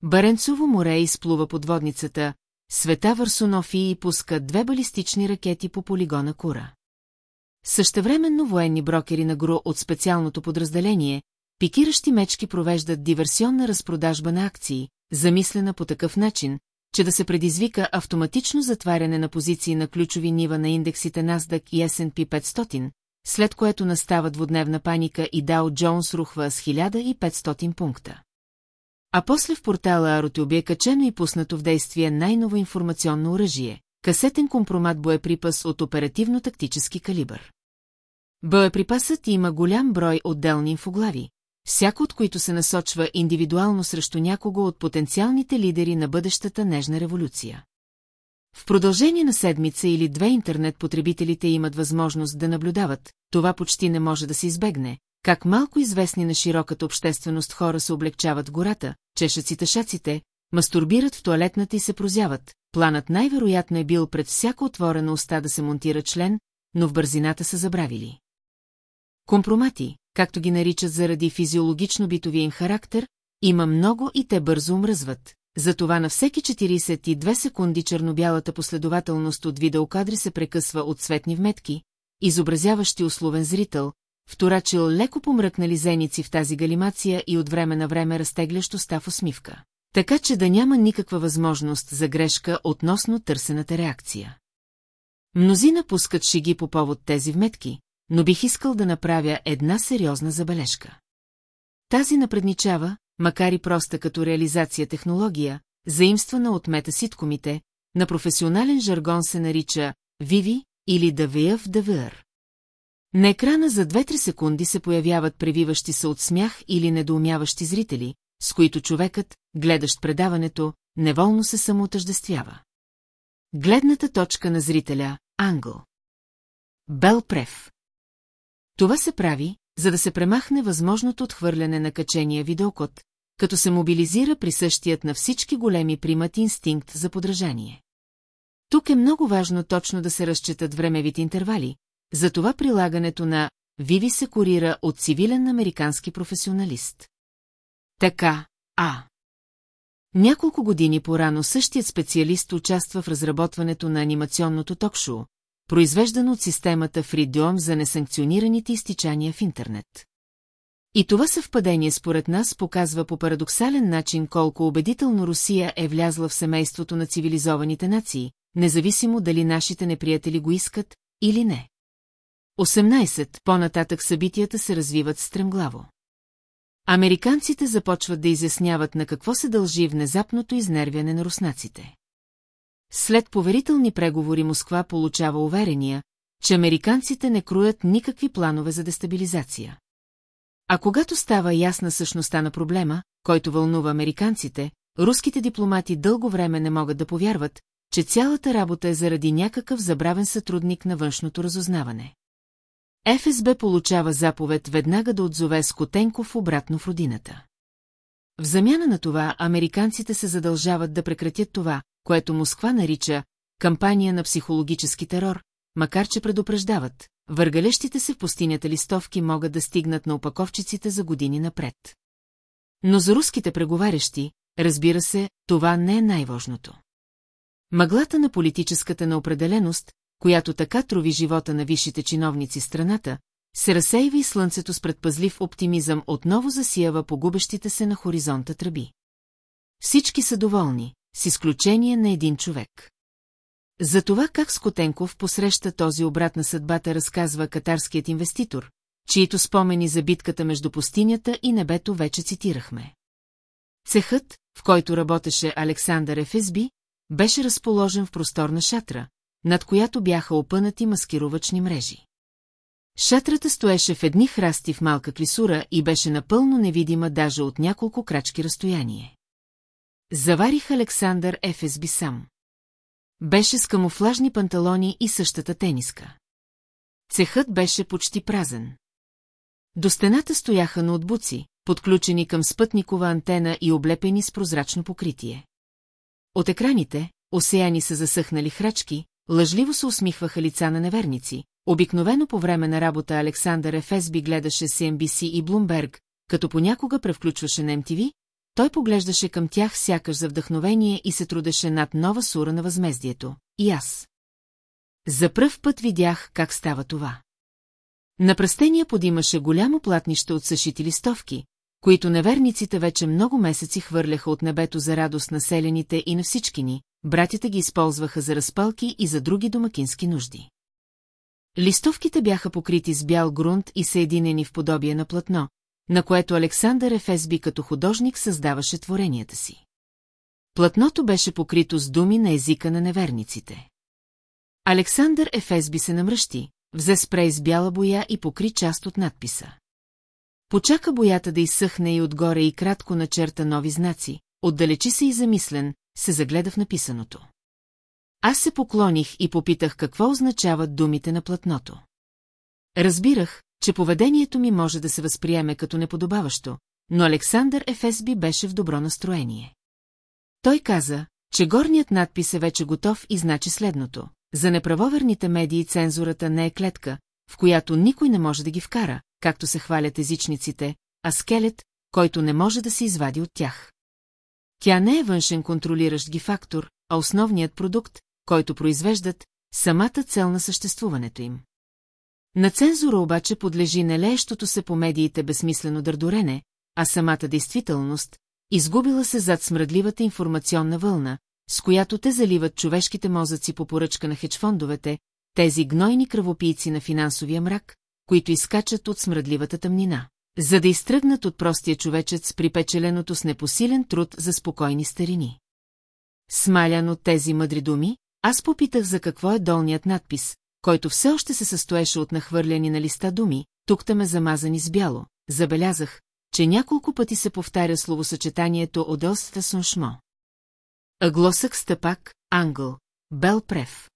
Баренцово море изплува подводницата, Света Варсонофи и пуска две балистични ракети по полигона Кура. Същевременно военни брокери на ГРУ от специалното подразделение, пикиращи мечки провеждат диверсионна разпродажба на акции, замислена по такъв начин, че да се предизвика автоматично затваряне на позиции на ключови нива на индексите NASDAQ и S&P 500, след което настава двудневна паника и Дао Джонс рухва с 1500 пункта. А после в портала Аротюби е качено и пуснато в действие най-ново информационно оръжие – касетен компромат боеприпас от оперативно-тактически калибър. Боеприпасът има голям брой отделни инфоглави, всяко от които се насочва индивидуално срещу някого от потенциалните лидери на бъдещата нежна революция. В продължение на седмица или две интернет-потребителите имат възможност да наблюдават, това почти не може да се избегне, как малко известни на широката общественост хора се облегчават гората, чешат си тъшаците, мастурбират в туалетната и се прозяват. Планът най-вероятно е бил пред всяка отворена уста да се монтира член, но в бързината са забравили. Компромати, както ги наричат заради физиологично-битовия им характер, има много и те бързо умръзват. Затова на всеки 42 секунди чернобялата последователност от видеокадри се прекъсва от цветни вметки, изобразяващи условен зрител, вторачил леко помръкнали зеници в тази галимация и от време на време разтеглящо став усмивка. Така че да няма никаква възможност за грешка относно търсената реакция. Мнозина пускат шиги по повод тези вметки, но бих искал да направя една сериозна забележка. Тази напредничава, макар и проста като реализация технология, заимствана от метаситкомите, на професионален жаргон се нарича Виви или ДВФ ДВР. На екрана за 2-3 секунди се появяват превиващи се от смях или недоумяващи зрители, с които човекът, гледащ предаването, неволно се самоотъждествява. Гледната точка на зрителя – англ. Белпрев. Това се прави, за да се премахне възможното отхвърляне на качения видеокод, като се мобилизира присъщият на всички големи примат инстинкт за подражание. Тук е много важно точно да се разчитат времевите интервали, затова прилагането на Виви се курира от цивилен американски професионалист. Така, а. Няколко години по-рано същият специалист участва в разработването на анимационното ток-шоу, произвеждано от системата Freedom за несанкционираните изтичания в интернет. И това съвпадение според нас показва по парадоксален начин колко убедително Русия е влязла в семейството на цивилизованите нации, независимо дали нашите неприятели го искат или не. 18. По-нататък събитията се развиват стремглаво. Американците започват да изясняват на какво се дължи внезапното изнервяне на руснаците. След поверителни преговори Москва получава уверения, че американците не круят никакви планове за дестабилизация. А когато става ясна същността на проблема, който вълнува американците, руските дипломати дълго време не могат да повярват, че цялата работа е заради някакъв забравен сътрудник на външното разузнаване. ФСБ получава заповед веднага да отзове Скотенков обратно в родината. В замяна на това, американците се задължават да прекратят това, което Москва нарича кампания на психологически терор, макар че предупреждават, въргалещите се в пустинята листовки могат да стигнат на опаковчиците за години напред. Но за руските преговарящи, разбира се, това не е най-важното. Мъглата на политическата неопределеност, която така трови живота на висшите чиновници страната, се разсейва и слънцето с предпазлив оптимизъм отново засиява погубещите се на хоризонта тръби. Всички са доволни, с изключение на един човек. За това как Скотенков посреща този обрат на съдбата разказва катарският инвеститор, чието спомени за битката между пустинята и небето вече цитирахме. Цехът, в който работеше Александър Ефесби, беше разположен в просторна шатра, над която бяха опънати маскировачни мрежи. Шатрата стоеше в едни храсти в малка клисура и беше напълно невидима даже от няколко крачки разстояние. Заварих Александър Ефесби сам. Беше с камуфлажни панталони и същата тениска. Цехът беше почти празен. До стената стояха на отбуци, подключени към спътникова антена и облепени с прозрачно покритие. От екраните, осеяни са засъхнали храчки, лъжливо се усмихваха лица на неверници. Обикновено по време на работа Александър Ефесби гледаше CNBC и Блумберг, като понякога превключваше на MTV, той поглеждаше към тях сякаш за вдъхновение и се трудеше над нова сура на възмездието. И аз. За пръв път видях как става това. На пръстения подимаше голямо платнище от съшити листовки, които неверниците вече много месеци хвърляха от небето за радост на селените и на всички ни, братята ги използваха за разпалки и за други домакински нужди. Листовките бяха покрити с бял грунт и съединени в подобие на платно, на което Александър Ефесби като художник създаваше творенията си. Платното беше покрито с думи на езика на неверниците. Александър Ефесби се намръщи, взе спрей с бяла боя и покри част от надписа. Почака боята да изсъхне и отгоре и кратко начерта нови знаци, отдалечи се и замислен, се загледа в написаното. Аз се поклоних и попитах какво означават думите на платното. Разбирах, че поведението ми може да се възприеме като неподобаващо, но Александър Ефесби беше в добро настроение. Той каза, че горният надпис е вече готов и значи следното. За неправоверните медии цензурата не е клетка, в която никой не може да ги вкара, както се хвалят езичниците, а скелет, който не може да се извади от тях. Тя не е външен контролиращ ги фактор, а основният продукт, който произвеждат, самата цел на съществуването им. На цензура обаче подлежи нелеещото се по медиите безсмислено дърдорене, а самата действителност, изгубила се зад смръдливата информационна вълна, с която те заливат човешките мозъци по поръчка на хечфондовете, тези гнойни кръвопийци на финансовия мрак, които изкачат от смръдливата тъмнина, за да изтръгнат от простия човечец при печеленото с непосилен труд за спокойни старини. Смалян от тези мъдри думи, аз попитах за какво е долният надпис, който все още се състоеше от нахвърляни на листа думи, тук ме замазани с бяло. Забелязах, че няколко пъти се повтаря словосъчетанието Одълста Суншмо. Аглосък стъпак, ангъл, бел прев.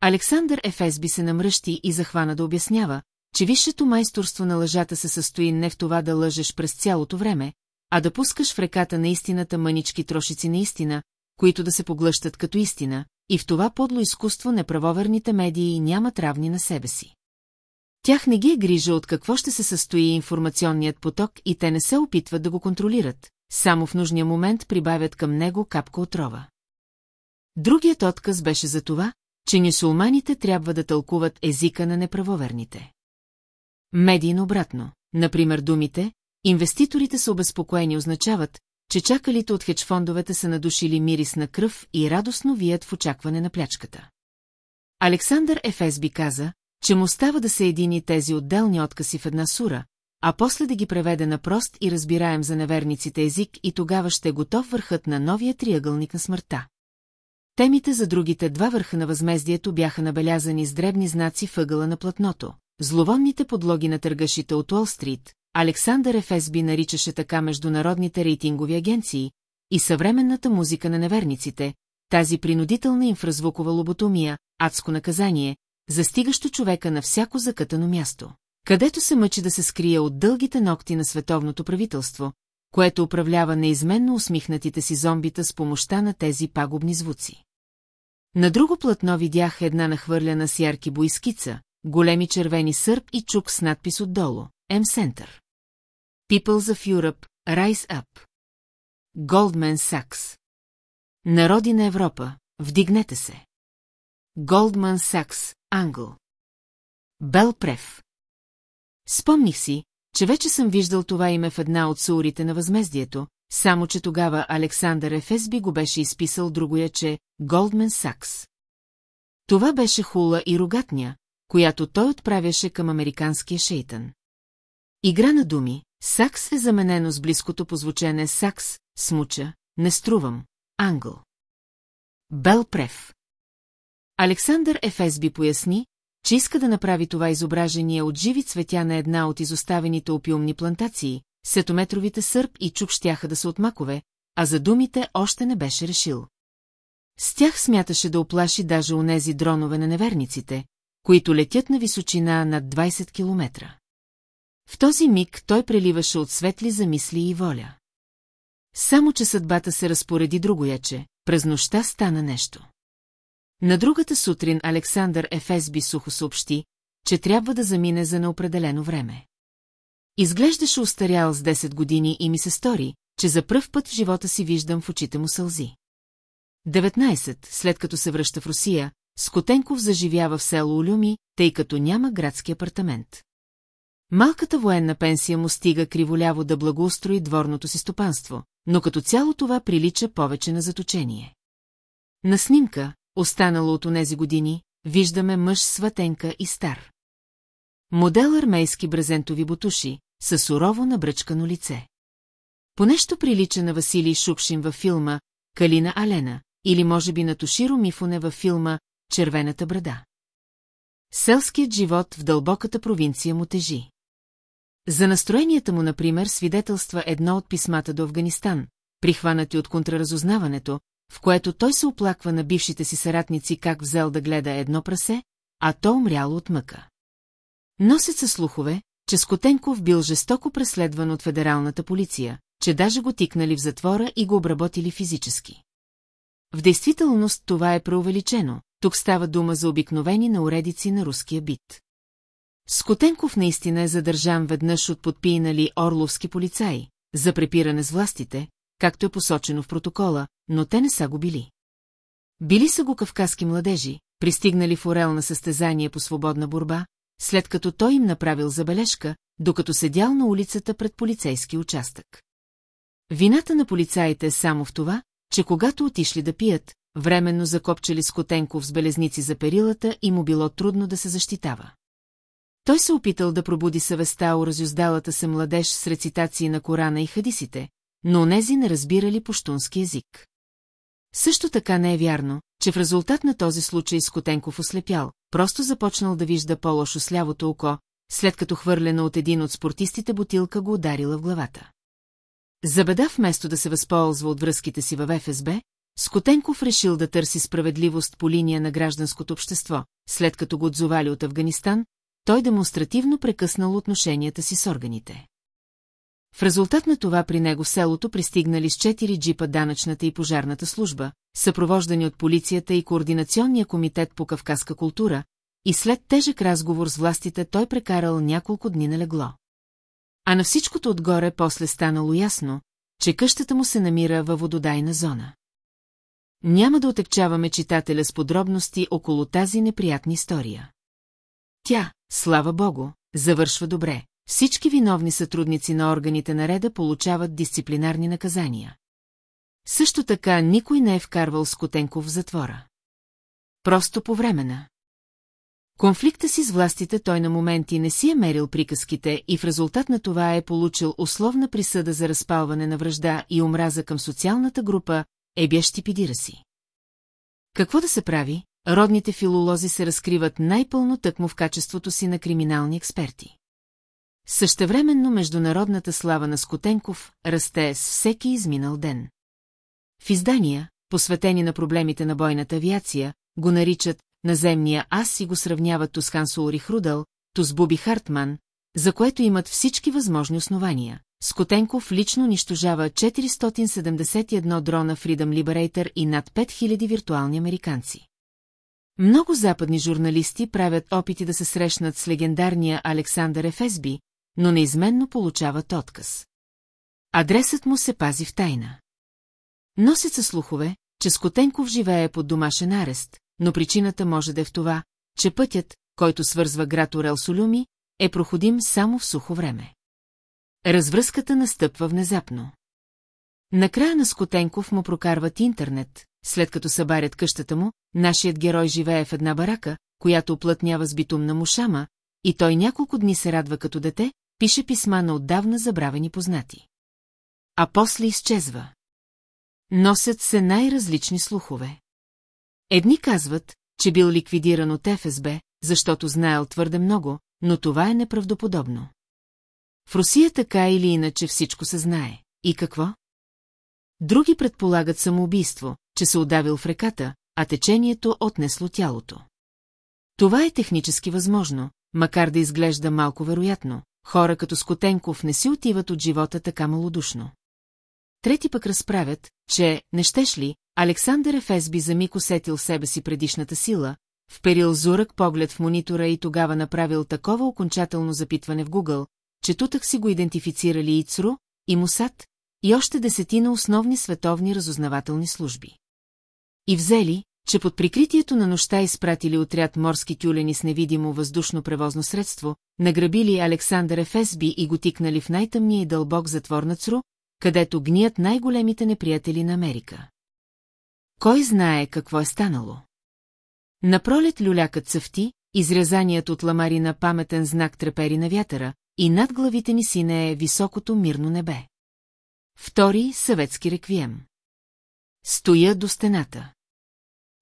Александър Ефесби се намръщи и захвана да обяснява, че висшето майсторство на лъжата се състои не в това да лъжеш през цялото време, а да пускаш в реката на истината мънички трошици на истина, които да се поглъщат като истина, и в това подло изкуство неправоверните медии нямат равни на себе си. Тях не ги е грижа от какво ще се състои информационният поток и те не се опитват да го контролират, само в нужния момент прибавят към него капка отрова. Другият отказ беше за това, че нюсулманите трябва да тълкуват езика на неправоверните. Медийно обратно, например думите, инвеститорите са обезпокоени означават, че чакалите от хедж-фондовете са надушили мирис на кръв и радостно вият в очакване на плячката. Александър Ефесби каза, че му става да се едини тези отделни откази в една сура, а после да ги преведе на прост и разбираем за неверниците език и тогава ще е готов върхът на новия триъгълник на смъртта. Темите за другите два върха на възмездието бяха набелязани с дребни знаци въгъла на платното. Зловонните подлоги на търгашите от Уолл-стрит, Александър Ефесби наричаше така международните рейтингови агенции и съвременната музика на неверниците, тази принудителна инфразвукова лоботомия, адско наказание, застигащо човека на всяко закътано място, където се мъчи да се скрие от дългите ногти на световното правителство, което управлява неизменно усмихнатите си зомбита с помощта на тези пагубни звуци. На друго платно видях една нахвърляна с ярки боискица, големи червени сърп и чук с надпис отдолу – М-Център. Peoples of Europe, Rise Up. Goldman Sachs. Народи на Европа, вдигнете се. Goldman Sachs, Англ. Белпрев. Спомних си, че вече съм виждал това име в една от саурите на възмездието, само че тогава Александър Ефесби го беше изписал другоя, че Голдмен Сакс. Това беше хула и рогатня, която той отправяше към американския шейтън. Игра на думи, Сакс е заменено с близкото позвучене Сакс, смуча, не струвам, англ. Белпрев. Александър Ефесби поясни, че иска да направи това изображение от живи цветя на една от изоставените опиумни плантации, сетометровите сърп и чук щяха да са от макове, а за думите още не беше решил. С тях смяташе да оплаши даже онези дронове на неверниците, които летят на височина над 20 километра. В този миг той преливаше от светли замисли и воля. Само, че съдбата се разпореди другояче, през нощта стана нещо. На другата сутрин Александър Ефесби сухо съобщи, че трябва да замине за неопределено време. Изглеждаше устарял с 10 години и ми се стори, че за пръв път в живота си виждам в очите му сълзи. 19, след като се връща в Русия, Скотенков заживява в село Олюми, тъй като няма градски апартамент. Малката военна пенсия му стига криволяво да благоустрои дворното си стопанство, но като цяло това прилича повече на заточение. На снимка, останало от онези години, виждаме мъж сватенка и стар. Модел армейски брезентови бутуши, със сурово набръчкано лице. По нещо прилича на Василий Шукшин във филма «Калина Алена» или може би на Тоширо Мифоне във филма «Червената брада». Селският живот в дълбоката провинция му тежи. За настроенията му, например, свидетелства едно от писмата до Афганистан, прихванати от контраразузнаването, в което той се оплаква на бившите си съратници как взел да гледа едно прасе, а то умряло от мъка. Носят се слухове, че Скотенков бил жестоко преследван от федералната полиция, че даже го тикнали в затвора и го обработили физически. В действителност това е преувеличено, тук става дума за обикновени науредици на руския бит. Скотенков наистина е задържан веднъж от подпинали орловски полицаи, за препиране с властите, както е посочено в протокола, но те не са го били. Били са го кавказски младежи, пристигнали в Орел на състезание по свободна борба, след като той им направил забележка, докато седял на улицата пред полицейски участък. Вината на полицаите е само в това, че когато отишли да пият, временно закопчали Скотенков с белезници за перилата и му било трудно да се защитава. Той се опитал да пробуди съвестта у разюздалата се младеж с рецитации на Корана и хадисите, но онези не разбирали пуштунски език. Също така не е вярно, че в резултат на този случай Скотенков ослепял, просто започнал да вижда по-лошо с лявото око, след като хвърлена от един от спортистите бутилка го ударила в главата. За беда вместо да се възползва от връзките си във ФСБ, Скотенков решил да търси справедливост по линия на гражданското общество, след като го отзовали от Афганистан, той демонстративно прекъснал отношенията си с органите. В резултат на това при него селото пристигнали с четири джипа данъчната и пожарната служба, съпровождани от полицията и Координационния комитет по кавказска култура, и след тежък разговор с властите той прекарал няколко дни на легло. А на всичкото отгоре после станало ясно, че къщата му се намира във вододайна зона. Няма да отекчаваме читателя с подробности около тази неприятна история. Тя, слава богу, завършва добре. Всички виновни сътрудници на органите на реда получават дисциплинарни наказания. Също така никой не е вкарвал Скотенков в затвора. Просто по времена. Конфликта си с властите той на моменти не си е мерил приказките и в резултат на това е получил условна присъда за разпалване на връжда и омраза към социалната група Ебящи си. Какво да се прави? Родните филолози се разкриват най-пълно тъкмо в качеството си на криминални експерти. Същевременно международната слава на Скотенков расте с всеки изминал ден. В издания, посветени на проблемите на бойната авиация, го наричат наземния аз и го сравняват то с Ханс Улрих Рудъл, то с Буби Хартман, за което имат всички възможни основания. Скотенков лично унищожава 471 дрона Freedom Liberator и над 5000 виртуални американци. Много западни журналисти правят опити да се срещнат с легендарния Александър Ефесби, но неизменно получават отказ. Адресът му се пази в тайна. Носят се слухове, че Скотенков живее под домашен арест, но причината може да е в това, че пътят, който свързва град Орел Солюми, е проходим само в сухо време. Развръзката настъпва внезапно. Накрая на Скотенков му прокарват интернет, след като събарят къщата му, нашият герой живее в една барака, която оплътнява с битумна мушама, и той няколко дни се радва като дете, пише писма на отдавна забравени познати. А после изчезва. Носят се най-различни слухове. Едни казват, че бил ликвидиран от ФСБ, защото знаел твърде много, но това е неправдоподобно. В Русия така или иначе всичко се знае. И какво? Други предполагат самоубийство, че се удавил в реката, а течението отнесло тялото. Това е технически възможно, макар да изглежда малко вероятно. Хора като Скотенков не си отиват от живота така малодушно. Трети пък разправят, че, не щеш ли, Александър Ефесби за миг усетил себе си предишната сила, вперил зурък поглед в монитора и тогава направил такова окончателно запитване в Google, че тутък си го идентифицирали и ЦРУ, и Мусад, и още десетина основни световни разузнавателни служби. И взели, че под прикритието на нощта изпратили отряд морски тюлени с невидимо въздушно превозно средство, награбили Александър Ефесби и го тикнали в най-тъмния и дълбок затвор на ЦРУ, където гният най-големите неприятели на Америка. Кой знае какво е станало? Напролет люлякът цъфти, изрязаният от ламарина паметен знак трепери на вятъра, и над главите ни сине е високото мирно небе. Втори съветски реквием. Стоя до стената.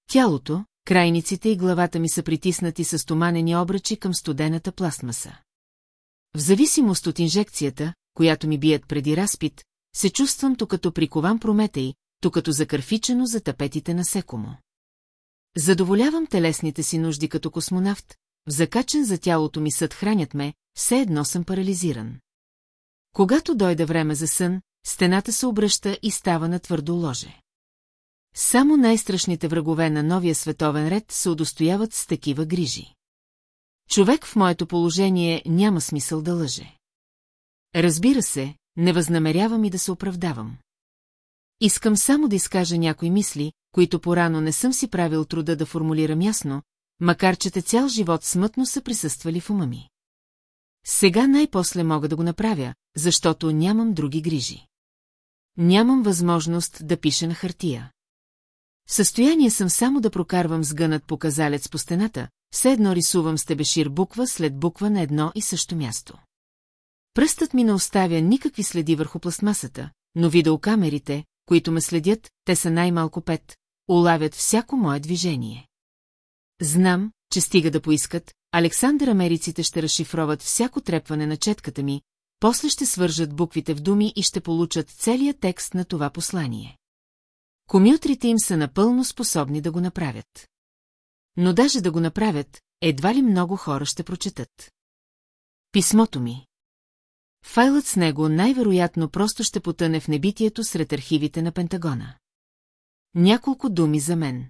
Тялото, крайниците и главата ми са притиснати с туманени обръчи към студената пластмаса. В зависимост от инжекцията, която ми бият преди разпит, се чувствам то като прикован прометей, то като закърфичено за тапетите на секомо. Задоволявам телесните си нужди като космонавт, в закачен за тялото ми съд хранят ме, все едно съм парализиран. Когато дойде време за сън, стената се обръща и става на твърдо ложе. Само най-страшните врагове на новия световен ред се удостояват с такива грижи. Човек в моето положение няма смисъл да лъже. Разбира се, не възнамерявам и да се оправдавам. Искам само да изкажа някои мисли, които порано не съм си правил труда да формулирам ясно, макар че те цял живот смътно са присъствали в ума ми. Сега най-после мога да го направя, защото нямам други грижи. Нямам възможност да пиша на хартия. В състояние съм само да прокарвам сгънат показалец по стената, все едно рисувам с тебешир буква след буква на едно и също място. Пръстът ми не оставя никакви следи върху пластмасата, но видеокамерите, които ме следят, те са най-малко пет, улавят всяко мое движение. Знам, че стига да поискат, Александър Америците ще разшифроват всяко трепване на четката ми, после ще свържат буквите в думи и ще получат целият текст на това послание. Комютрите им са напълно способни да го направят. Но даже да го направят, едва ли много хора ще прочетат. Писмото ми. Файлът с него най-вероятно просто ще потъне в небитието сред архивите на Пентагона. Няколко думи за мен.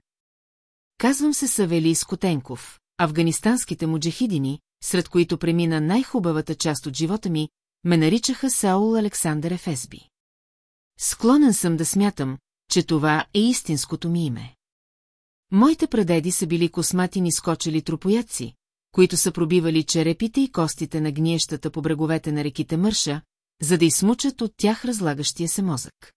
Казвам се Савели Скотенков, афганистанските муджахидини, сред които премина най-хубавата част от живота ми, ме наричаха Саул Александър Ефесби. Склонен съм да смятам, че това е истинското ми име. Моите предеди са били космати нискочели тропояци, които са пробивали черепите и костите на гниещата по бреговете на реките Мърша, за да измучат от тях разлагащия се мозък.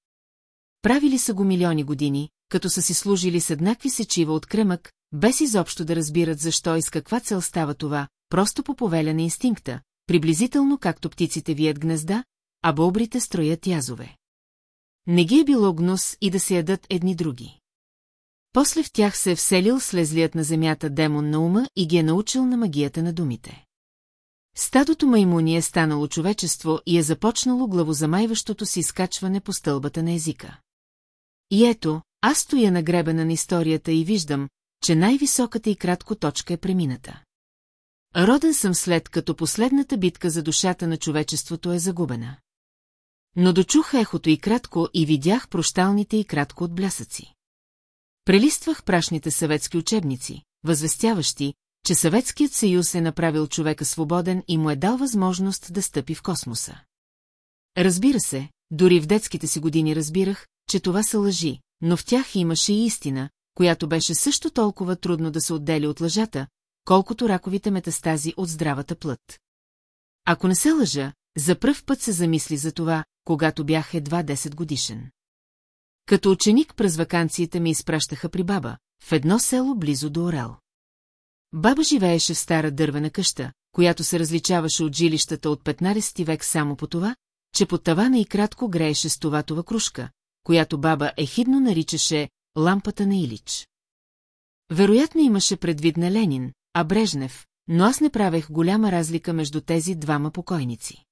Правили са го милиони години, като са си служили с еднакви сечива от кремък, без изобщо да разбират защо и с каква цел става това, просто по повеля на инстинкта, приблизително както птиците вият гнезда, а бобрите строят язове. Не ги е било гнус и да се ядат едни други. После в тях се е вселил слезлият на земята демон на ума и ги е научил на магията на думите. Стадото маймуни е станало човечество и е започнало главозамайващото си изкачване по стълбата на езика. И ето, аз стоя на гребена на историята и виждам, че най-високата и кратко точка е премината. Роден съм след като последната битка за душата на човечеството е загубена. Но дочух ехото и кратко и видях прощалните и кратко от блясъци. Прелиствах прашните съветски учебници, възвестяващи, че Съветският съюз е направил човека свободен и му е дал възможност да стъпи в космоса. Разбира се, дори в детските си години разбирах, че това са лъжи, но в тях имаше и истина, която беше също толкова трудно да се отдели от лъжата, колкото раковите метастази от здравата плът. Ако не се лъжа, за пръв път се замисли за това, когато бях едва 10 годишен. Като ученик през вакансиите ми изпращаха при баба, в едно село близо до Орел. Баба живееше в стара дървена къща, която се различаваше от жилищата от 15 век само по това, че под тавана и кратко грееше стоватова кружка, която баба ехидно наричаше лампата на Илич. Вероятно имаше предвид на Ленин, а Брежнев, но аз не правех голяма разлика между тези двама покойници.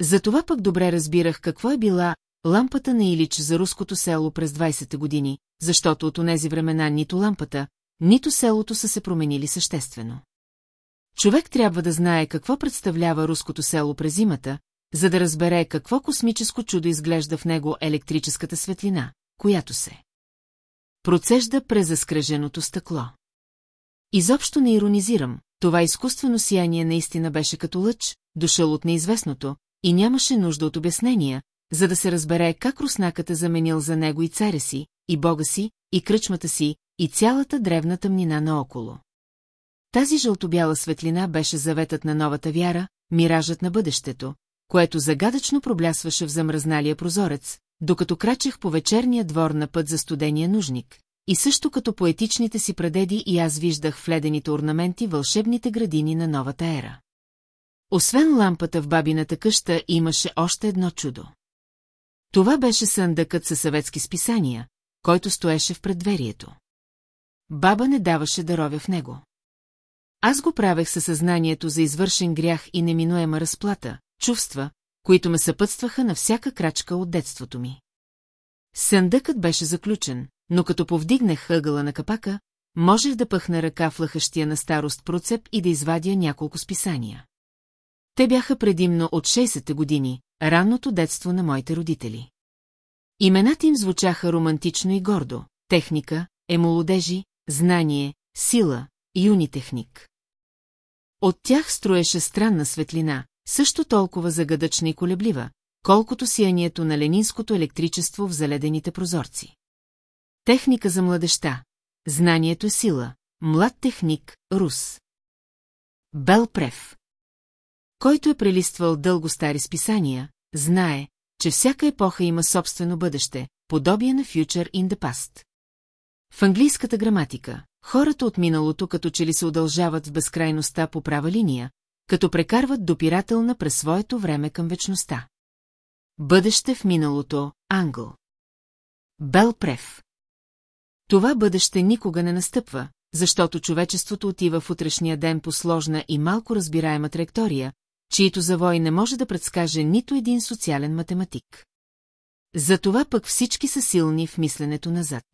Затова пък добре разбирах какво е била лампата на Илич за руското село през 20-те години, защото от онези времена нито лампата, нито селото са се променили съществено. Човек трябва да знае какво представлява руското село през зимата, за да разбере какво космическо чудо изглежда в него електрическата светлина, която се процежда през заскреженото стъкло. Изобщо не иронизирам, това изкуствено сияние наистина беше като лъч, дошъл от неизвестното, и нямаше нужда от обяснения, за да се разбере как руснакът е заменил за него и царя си, и бога си, и кръчмата си, и цялата древна тъмнина наоколо. Тази жълтобяла светлина беше заветът на новата вяра, миражът на бъдещето, което загадъчно проблясваше в замръзналия прозорец, докато крачех по вечерния двор на път за студения нужник, и също като поетичните си прадеди и аз виждах в ледените орнаменти вълшебните градини на новата ера. Освен лампата в бабината къща имаше още едно чудо. Това беше съндъкът със съветски списания, който стоеше в предверието. Баба не даваше да ровя в него. Аз го правех със съзнанието за извършен грях и неминуема разплата, чувства, които ме съпътстваха на всяка крачка от детството ми. Съндъкът беше заключен, но като повдигнах ъгъла на капака, можех да пъхна ръка в лъхащия на старост процеп и да извадя няколко списания. Те бяха предимно от 60-те години, ранното детство на моите родители. Имената им звучаха романтично и гордо – техника, емолодежи, знание, сила, юни техник. От тях строеше странна светлина, също толкова загадъчна и колеблива, колкото сиянието на ленинското електричество в заледените прозорци. Техника за младеща. Знанието е сила. Млад техник, рус. Бел Прев. Който е прелиствал дълго стари списания, знае, че всяка епоха има собствено бъдеще, подобие на Future in the Past. В английската граматика, хората от миналото като че ли се удължават в безкрайността по права линия, като прекарват допирателна през своето време към вечността. Бъдеще в миналото, Англ. Бел Прев. Това бъдеще никога не настъпва, защото човечеството отива в утрешния ден по сложна и малко разбираема траектория, чието завой не може да предскаже нито един социален математик. Затова пък всички са силни в мисленето назад.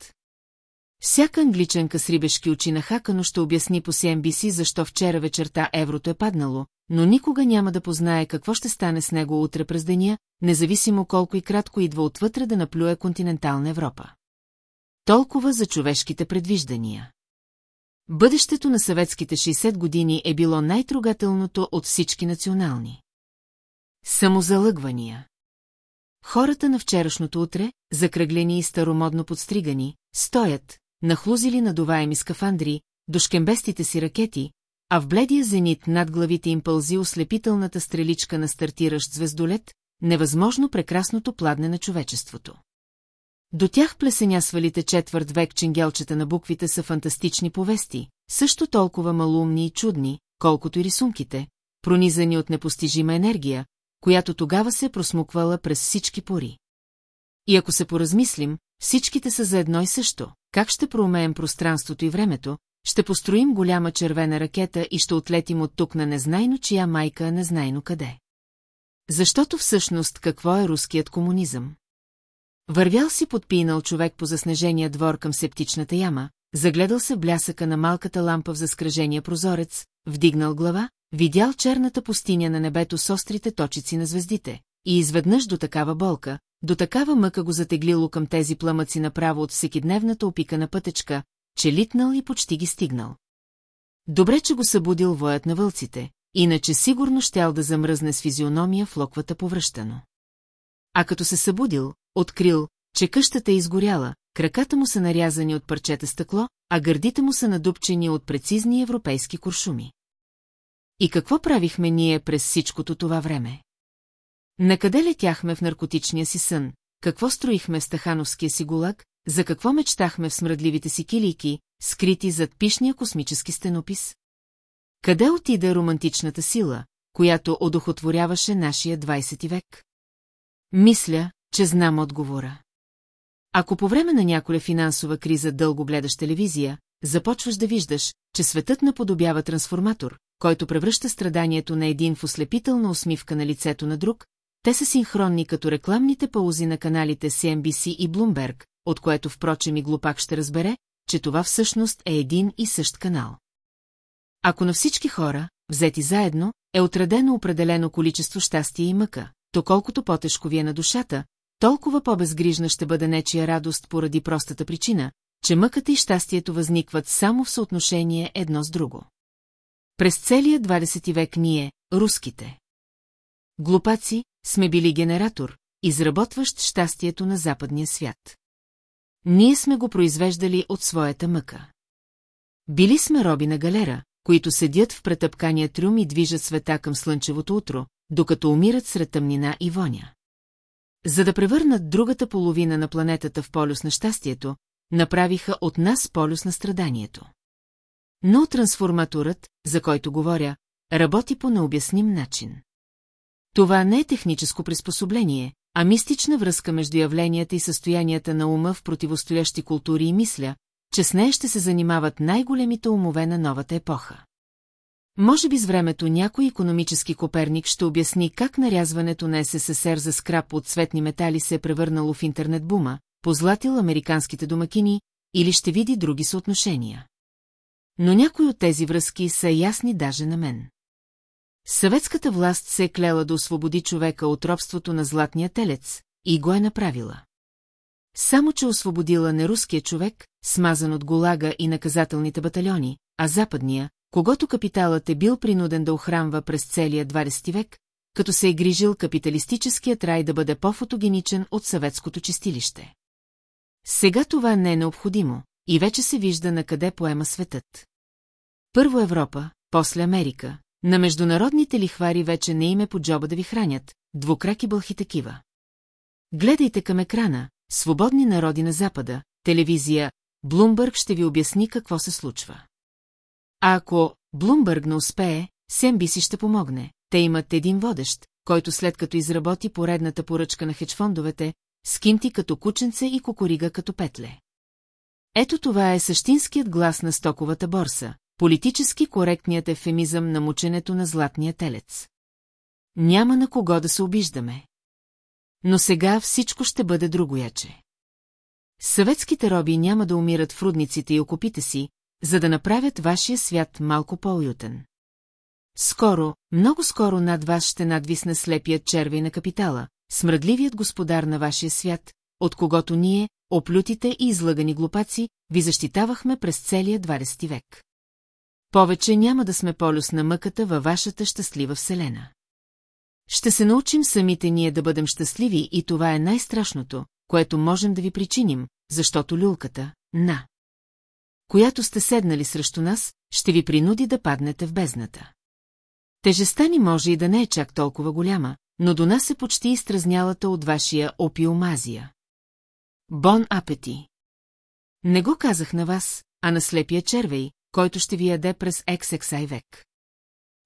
Всяка англичанка с рибешки очи на хакано ще обясни по CNBC защо вчера вечерта еврото е паднало, но никога няма да познае какво ще стане с него утре през деня, независимо колко и кратко идва отвътре да наплюе континентална Европа. Толкова за човешките предвиждания. Бъдещето на съветските 60 години е било най-трогателното от всички национални. Самозалъгвания. Хората на вчерашното утре, закръглени и старомодно подстригани, стоят, нахлузили надуваеми скафандри, до шкембестите си ракети, а в бледия зенит над главите им пълзи ослепителната стреличка на стартиращ звездолет, невъзможно прекрасното пладне на човечеството. До тях плесеня свалите четвърт век ченгелчета на буквите са фантастични повести, също толкова малумни и чудни, колкото и рисунките, пронизани от непостижима енергия, която тогава се е просмуквала през всички пори. И ако се поразмислим, всичките са за едно и също, как ще проумеем пространството и времето, ще построим голяма червена ракета и ще отлетим от тук на незнайно чия майка, незнайно къде. Защото всъщност какво е руският комунизъм? Вървял си подпинал човек по заснежения двор към септичната яма, загледал се блясъка на малката лампа в заскражения прозорец, вдигнал глава, видял черната пустиня на небето с острите точици на звездите, и изведнъж до такава болка, до такава мъка го затеглило към тези пламъци направо от всекидневната опикана пътечка, че литнал и почти ги стигнал. Добре, че го събудил воят на вълците, иначе сигурно щял да замръзне с физиономия в локвата повръщано. А като се събудил, открил, че къщата е изгоряла, краката му са нарязани от парчета стъкло, а гърдите му са надупчени от прецизни европейски куршуми. И какво правихме ние през всичкото това време? Накъде летяхме в наркотичния си сън, какво строихме в Стахановския си гулаг, за какво мечтахме в смръдливите си килийки, скрити зад пишния космически стенопис? Къде отида романтичната сила, която одухотворяваше нашия 20 век? Мисля, че знам отговора. Ако по време на няколя финансова криза дълго гледаш телевизия, започваш да виждаш, че светът наподобява трансформатор, който превръща страданието на един в ослепителна усмивка на лицето на друг, те са синхронни като рекламните паузи на каналите CNBC и Bloomberg, от което впрочем и глупак ще разбере, че това всъщност е един и същ канал. Ако на всички хора, взети заедно, е отредено определено количество щастие и мъка, то колкото по-тежко ви е на душата, толкова по-безгрижна ще бъде нечия радост поради простата причина, че мъката и щастието възникват само в съотношение едно с друго. През целия 20 век ние, руските. Глупаци, сме били генератор, изработващ щастието на западния свят. Ние сме го произвеждали от своята мъка. Били сме роби на галера, които седят в претъпкания трюм и движат света към слънчевото утро, докато умират сред тъмнина и воня. За да превърнат другата половина на планетата в полюс на щастието, направиха от нас полюс на страданието. Но трансформаторът, за който говоря, работи по необясним начин. Това не е техническо приспособление, а мистична връзка между явленията и състоянията на ума в противостоящи култури и мисля, че с нея ще се занимават най-големите умове на новата епоха. Може би с времето някой економически коперник ще обясни как нарязването на СССР за скрап от цветни метали се е превърнало в интернет-бума, позлатил американските домакини или ще види други съотношения. Но някои от тези връзки са ясни даже на мен. Съветската власт се е клела да освободи човека от робството на златния телец и го е направила. Само, че освободила не руския човек, смазан от голага и наказателните батальони, а западния, когато капиталът е бил принуден да охранва през целия 20 век, като се е грижил капиталистическият рай да бъде по-фотогеничен от съветското чистилище. Сега това не е необходимо и вече се вижда на къде поема светът. Първо Европа, после Америка, на международните лихвари вече не име по джоба да ви хранят, двукраки бълхи такива. Гледайте към екрана, свободни народи на Запада, телевизия, Блумбърг ще ви обясни какво се случва. А ако Блумбърг не успее, Семби ще помогне. Те имат един водещ, който след като изработи поредната поръчка на хечфондовете, скинти като кученце и кукурига като петле. Ето това е същинският глас на стоковата борса, политически коректният ефемизъм на мученето на златния телец. Няма на кого да се обиждаме. Но сега всичко ще бъде другояче. Съветските роби няма да умират в рудниците и окопите си, за да направят вашия свят малко по-уютен. Скоро, много скоро над вас ще надвисне слепият червей на капитала, смръдливият господар на вашия свят, от когото ние, оплютите и излъгани глупаци, ви защитавахме през целия 20 век. Повече няма да сме полюс на мъката във вашата щастлива вселена. Ще се научим самите ние да бъдем щастливи и това е най-страшното, което можем да ви причиним, защото люлката, на която сте седнали срещу нас, ще ви принуди да паднете в бездната. Тежестта ни може и да не е чак толкова голяма, но до нас е почти изтразнялата от вашия опиомазия. Бон апети! Не го казах на вас, а на слепия червей, който ще ви яде през XXI век.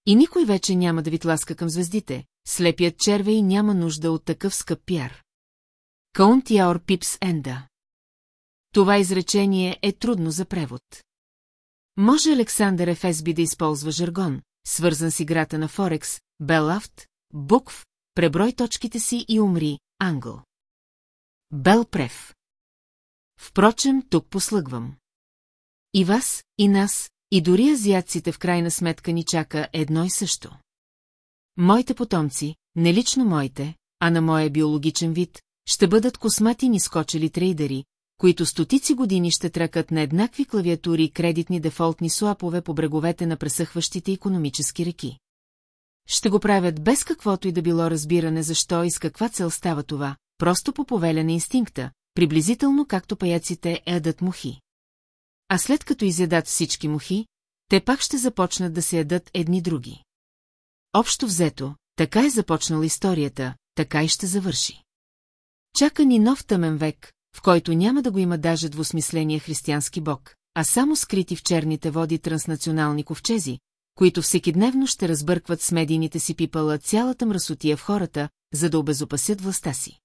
И никой вече няма да ви тласка към звездите, слепият червей няма нужда от такъв скъп пиар. Count your pips enda. Това изречение е трудно за превод. Може Александър Ефесби да използва жаргон, свързан с играта на Форекс, Белафт, букв, преброй точките си и умри, англ. Белпрев. Впрочем, тук послъгвам. И вас, и нас, и дори азиатците в крайна сметка ни чака едно и също. Моите потомци, не лично моите, а на моя биологичен вид, ще бъдат космати ни скочили трейдери, които стотици години ще тръкат на еднакви клавиатури и кредитни дефолтни суапове по бреговете на пресъхващите економически реки. Ще го правят без каквото и да било разбиране защо и с каква цел става това, просто по повеля на инстинкта, приблизително както паяците ядат мухи. А след като изядат всички мухи, те пак ще започнат да се ядат едни други. Общо взето, така е започнала историята, така и ще завърши. Чака ни нов тъмен век, в който няма да го има даже двусмисления християнски бог, а само скрити в черните води транснационални ковчези, които всекидневно ще разбъркват с медийните си пипала цялата мръсотия в хората, за да обезопасят властта си.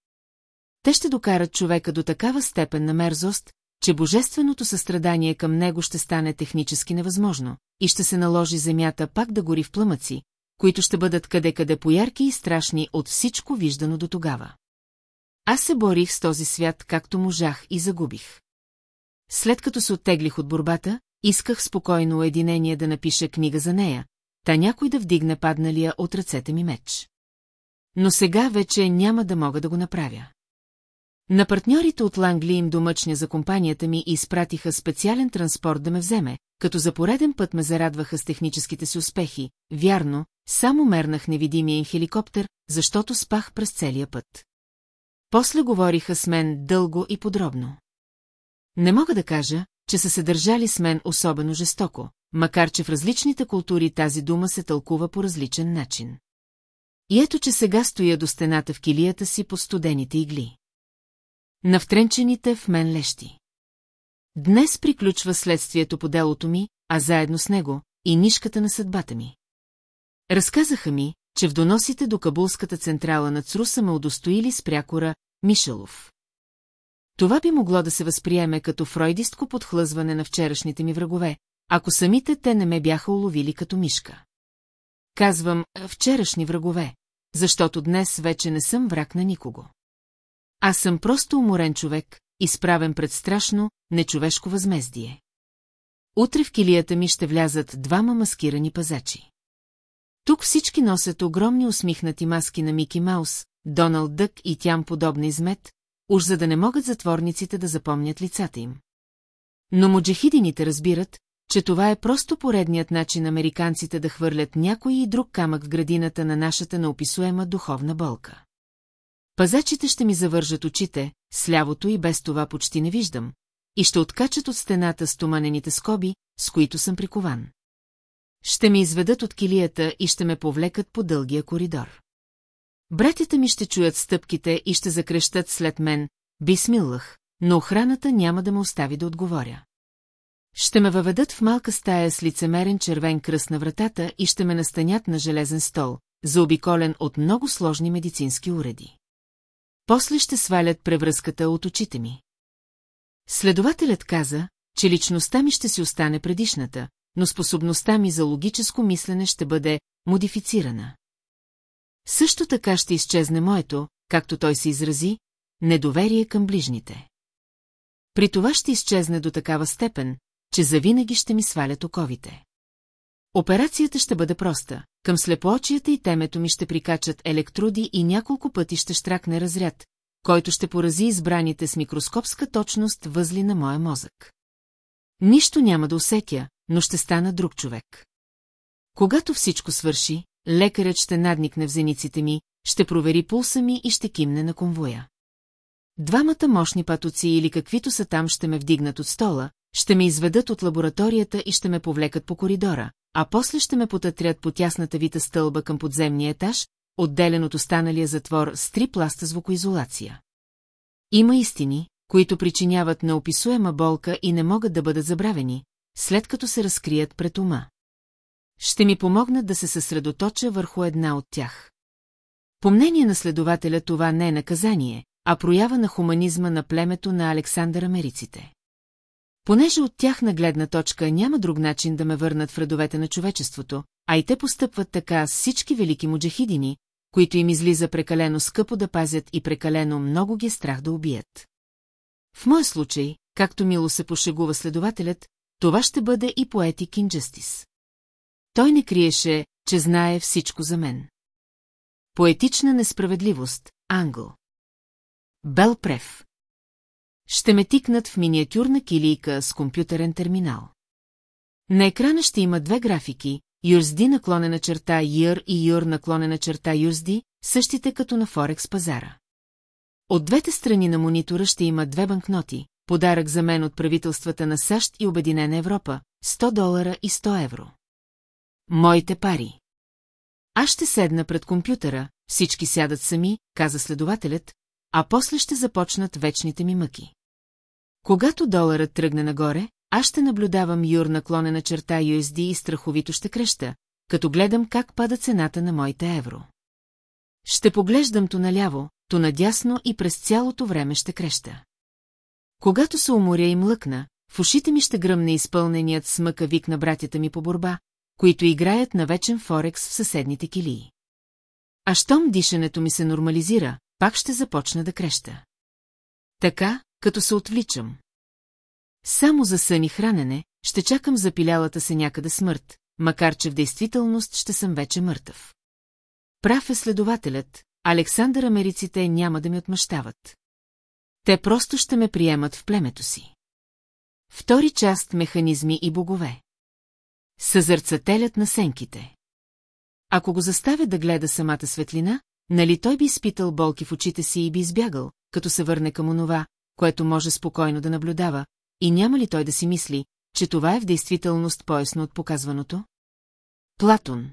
Те ще докарат човека до такава степен на мерзост, че божественото състрадание към него ще стане технически невъзможно и ще се наложи земята пак да гори в пламъци, които ще бъдат къде-къде поярки и страшни от всичко виждано до тогава. Аз се борих с този свят, както можах и загубих. След като се оттеглих от борбата, исках спокойно уединение да напиша книга за нея, та някой да вдигне падналия от ръцете ми меч. Но сега вече няма да мога да го направя. На партньорите от Лангли им домъчня за компанията ми и изпратиха специален транспорт да ме вземе, като за пореден път ме зарадваха с техническите си успехи. Вярно, само мернах невидимия им хеликоптер, защото спах през целия път. После говориха с мен дълго и подробно. Не мога да кажа, че са се държали с мен особено жестоко, макар че в различните култури тази дума се тълкува по различен начин. И ето, че сега стоя до стената в килията си по студените игли. На втренчените в мен лещи. Днес приключва следствието по делото ми, а заедно с него и нишката на съдбата ми. Разказаха ми, че в доносите до Кабулската централа на ЦРУ са ме удостоили с прякора Мишелов. Това би могло да се възприеме като фройдистко подхлъзване на вчерашните ми врагове, ако самите те не ме бяха уловили като мишка. Казвам вчерашни врагове, защото днес вече не съм враг на никого. Аз съм просто уморен човек, изправен пред страшно, нечовешко възмездие. Утре в килията ми ще влязат двама маскирани пазачи. Тук всички носят огромни усмихнати маски на Мики Маус, Доналд Дък и тям подобна измет, уж за да не могат затворниците да запомнят лицата им. Но муджахидините разбират, че това е просто поредният начин американците да хвърлят някой и друг камък в градината на нашата неописуема духовна болка. Пазачите ще ми завържат очите, слявото и без това почти не виждам, и ще откачат от стената стоманените скоби, с които съм прикован. Ще ме изведат от килията и ще ме повлекат по дългия коридор. Братята ми ще чуят стъпките и ще закрещат след мен, бисмиллах, но охраната няма да ме остави да отговоря. Ще ме въведат в малка стая с лицемерен червен кръст на вратата и ще ме настанят на железен стол, заобиколен от много сложни медицински уреди. После ще свалят превръзката от очите ми. Следователят каза, че личността ми ще си остане предишната, но способността ми за логическо мислене ще бъде модифицирана. Също така ще изчезне моето, както той се изрази, недоверие към ближните. При това ще изчезне до такава степен, че завинаги ще ми свалят оковите. Операцията ще бъде проста. Към слепоочията и темето ми ще прикачат електроди и няколко пъти ще штракне разряд, който ще порази избраните с микроскопска точност възли на моя мозък. Нищо няма да усетя, но ще стана друг човек. Когато всичко свърши, лекарят ще надникне в зениците ми, ще провери пулса ми и ще кимне на конвоя. Двамата мощни патоци или каквито са там ще ме вдигнат от стола, ще ме изведат от лабораторията и ще ме повлекат по коридора, а после ще ме потътрят по тясната вита стълба към подземния етаж, отделен от останалия затвор с три пласта звукоизолация. Има истини, които причиняват неописуема болка и не могат да бъдат забравени, след като се разкрият пред ума. Ще ми помогнат да се съсредоточа върху една от тях. По мнение на следователя това не е наказание, а проява на хуманизма на племето на Александър Америците. Понеже от тях на гледна точка няма друг начин да ме върнат в редовете на човечеството, а и те постъпват така с всички велики муджахидини, които им излиза прекалено скъпо да пазят и прекалено много ги е страх да убият. В моя случай, както мило се пошегува следователят, това ще бъде и поетик Injustice. Той не криеше, че знае всичко за мен. Поетична несправедливост, Англ. Белпрев. Ще ме тикнат в миниатюрна килийка с компютърен терминал. На екрана ще има две графики, USD наклонена черта YR и YR наклонена черта USD, същите като на Форекс пазара. От двете страни на монитора ще има две банкноти, подарък за мен от правителствата на САЩ и Обединена Европа, 100 долара и 100 евро. Моите пари. Аз ще седна пред компютъра, всички сядат сами, каза следователят, а после ще започнат вечните ми мъки. Когато доларът тръгне нагоре, аз ще наблюдавам юр наклонена черта USD и страховито ще креща, като гледам как пада цената на моите евро. Ще поглеждам то наляво, то надясно и през цялото време ще креща. Когато се уморя и млъкна, в ушите ми ще гръмне изпълненият смъка вик на братята ми по борба, които играят на вечен форекс в съседните килии. А щом дишането ми се нормализира, пак ще започна да креща. Така, като се отвличам. Само за сън и хранене, ще чакам запилялата се някъде смърт, макар че в действителност ще съм вече мъртъв. Прав е следователят, Александър Америците няма да ми отмъщават. Те просто ще ме приемат в племето си. Втори част механизми и богове. Съзърцателят на сенките. Ако го заставя да гледа самата светлина, нали той би изпитал болки в очите си и би избягал, като се върне към онова, което може спокойно да наблюдава, и няма ли той да си мисли, че това е в действителност поясно от показваното? Платон.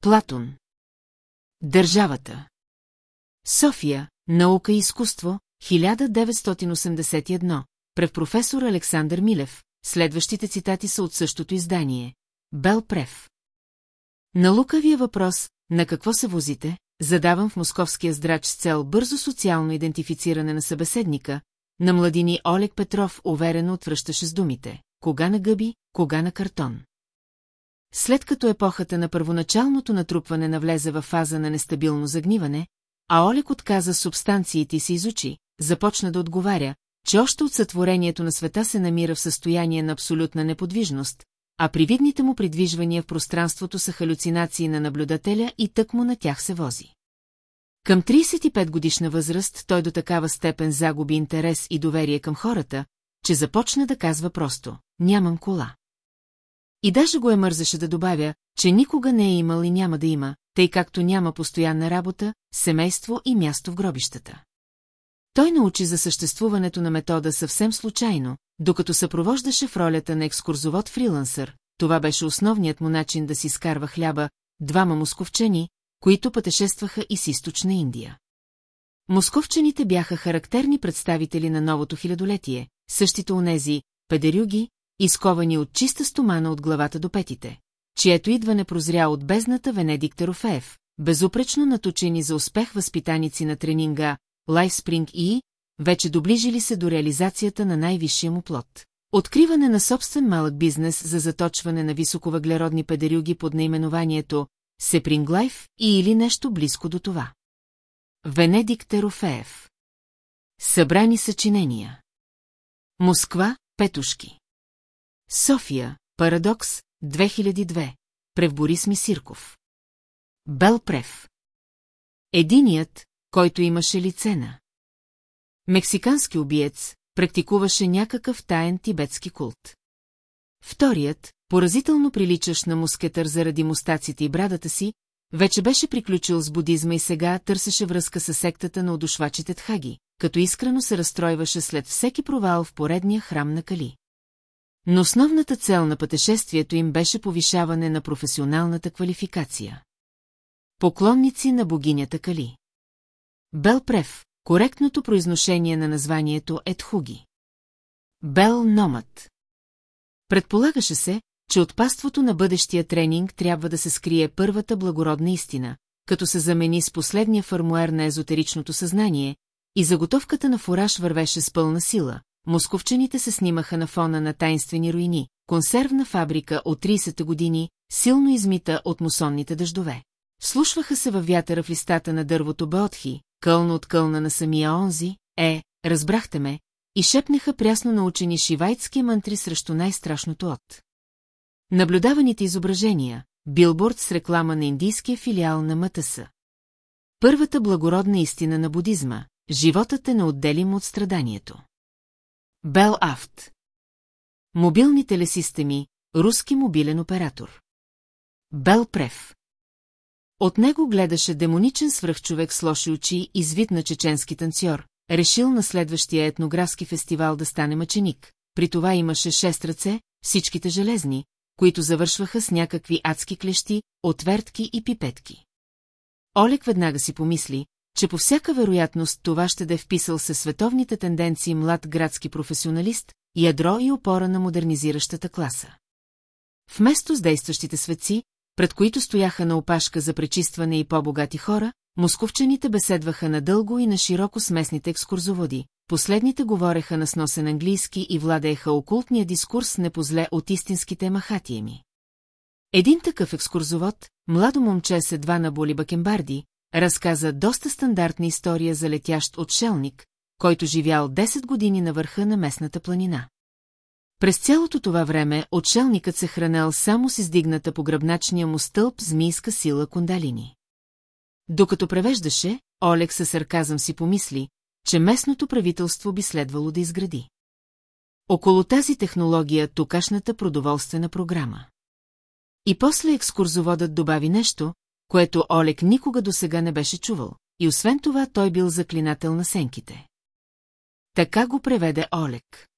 Платон. Държавата. София, наука и изкуство, 1981, прев професор Александър Милев, следващите цитати са от същото издание. Бел Прев. На лукавия въпрос, на какво се возите, задавам в московския здрач с цел бързо социално идентифициране на събеседника, на младини Олег Петров уверено отвръщаше с думите. Кога на гъби, кога на картон. След като епохата на първоначалното натрупване навлезе в фаза на нестабилно загниване, а Олег отказа субстанциите и се изучи, започна да отговаря, че още от сътворението на света се намира в състояние на абсолютна неподвижност, а привидните му придвижвания в пространството са халюцинации на наблюдателя и тък му на тях се вози. Към 35 годишна възраст той до такава степен загуби интерес и доверие към хората, че започна да казва просто «Нямам кола». И даже го е мързаше да добавя, че никога не е имал и няма да има, тъй както няма постоянна работа, семейство и място в гробищата. Той научи за съществуването на метода съвсем случайно, докато съпровождаше в ролята на екскурзовод-фрилансър, това беше основният му начин да си скарва хляба, двама московчени, които пътешестваха и с източна Индия. Московчаните бяха характерни представители на новото хилядолетие, същите онези, педерюги, изковани от чиста стомана от главата до петите, чието идване прозря от бездната Венедикт Терофеев, безупречно наточени за успех възпитаници на тренинга Лайфспринг и, вече доближили се до реализацията на най-висшия му плод. Откриване на собствен малък бизнес за заточване на високовъглеродни педерюги под наименованието Сепринглайф и или нещо близко до това. Венедик Терофеев. Събрани съчинения. Москва, Петушки. София, Парадокс, 2002, Прев Борис Бел Прев Единият, който имаше лицена. Мексикански убиец, практикуваше някакъв таен тибетски култ. Вторият, поразително приличащ на мускетър заради мустаците и брадата си, вече беше приключил с будизма и сега търсеше връзка с сектата на одушвачите Тхаги, като искрено се разстройваше след всеки провал в поредния храм на Кали. Но основната цел на пътешествието им беше повишаване на професионалната квалификация. Поклонници на богинята Кали. Бел Прев, коректното произношение на названието е Тхуги. Бел Номът. Предполагаше се, че от паството на бъдещия тренинг трябва да се скрие първата благородна истина, като се замени с последния фармуер на езотеричното съзнание, и заготовката на фураж вървеше с пълна сила. Московчаните се снимаха на фона на тайнствени руини, консервна фабрика от 30-те години, силно измита от мусонните дъждове. Слушваха се във вятъра в листата на дървото Беотхи, кълна от кълна на самия онзи, е, разбрахте ме, и шепнеха прясно научени шивайтски мантри срещу най-страшното от. Наблюдаваните изображения, билборд с реклама на индийския филиал на МТС. Първата благородна истина на будизма – животът е неотделим от страданието. Бел Афт. Мобилни телесистеми, руски мобилен оператор. Бел Прев. От него гледаше демоничен свръхчовек с лоши очи и звид на чеченски танцор, решил на следващия етнографски фестивал да стане мъченик. При това имаше шест ръце, всичките железни, които завършваха с някакви адски клещи, отвертки и пипетки. Олег веднага си помисли, че по всяка вероятност това ще да е вписал се световните тенденции млад градски професионалист, ядро и опора на модернизиращата класа. Вместо с действащите светци, пред които стояха на опашка за пречистване и по-богати хора, московчаните беседваха надълго и на широко с местните екскурзоводи. Последните говореха на сносен английски и владееха окултния дискурс непозле от истинските махатиеми. Един такъв екскурзовод, младо момче с едва на боли бакембарди, разказа доста стандартна история за летящ отшелник, който живял 10 години на върха на местната планина. През цялото това време отшелникът се хранел само с издигната по гръбначния му стълб змийска сила кундалини. Докато превеждаше, Олег със сарказъм си помисли, че местното правителство би следвало да изгради. Около тази технология тукашната продоволствена програма. И после екскурзоводът добави нещо, което Олег никога досега не беше чувал, и освен това той бил заклинател на сенките. Така го преведе Олег.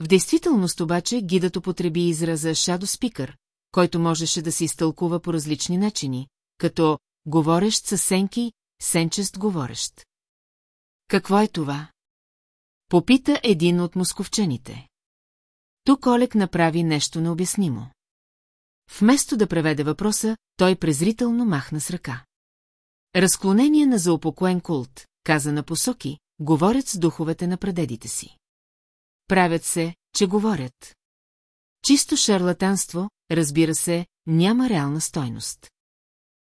В действителност обаче гидът употреби израза «шадо спикър», който можеше да се изтълкува по различни начини, като «говорещ със сенки», «сенчест говорещ». Какво е това? Попита един от московчаните. Тук Олег направи нещо необяснимо. Вместо да преведе въпроса, той презрително махна с ръка. Разклонение на заупокоен култ, каза на посоки, говорят с духовете на прадедите си. Правят се, че говорят. Чисто шарлатанство, разбира се, няма реална стойност.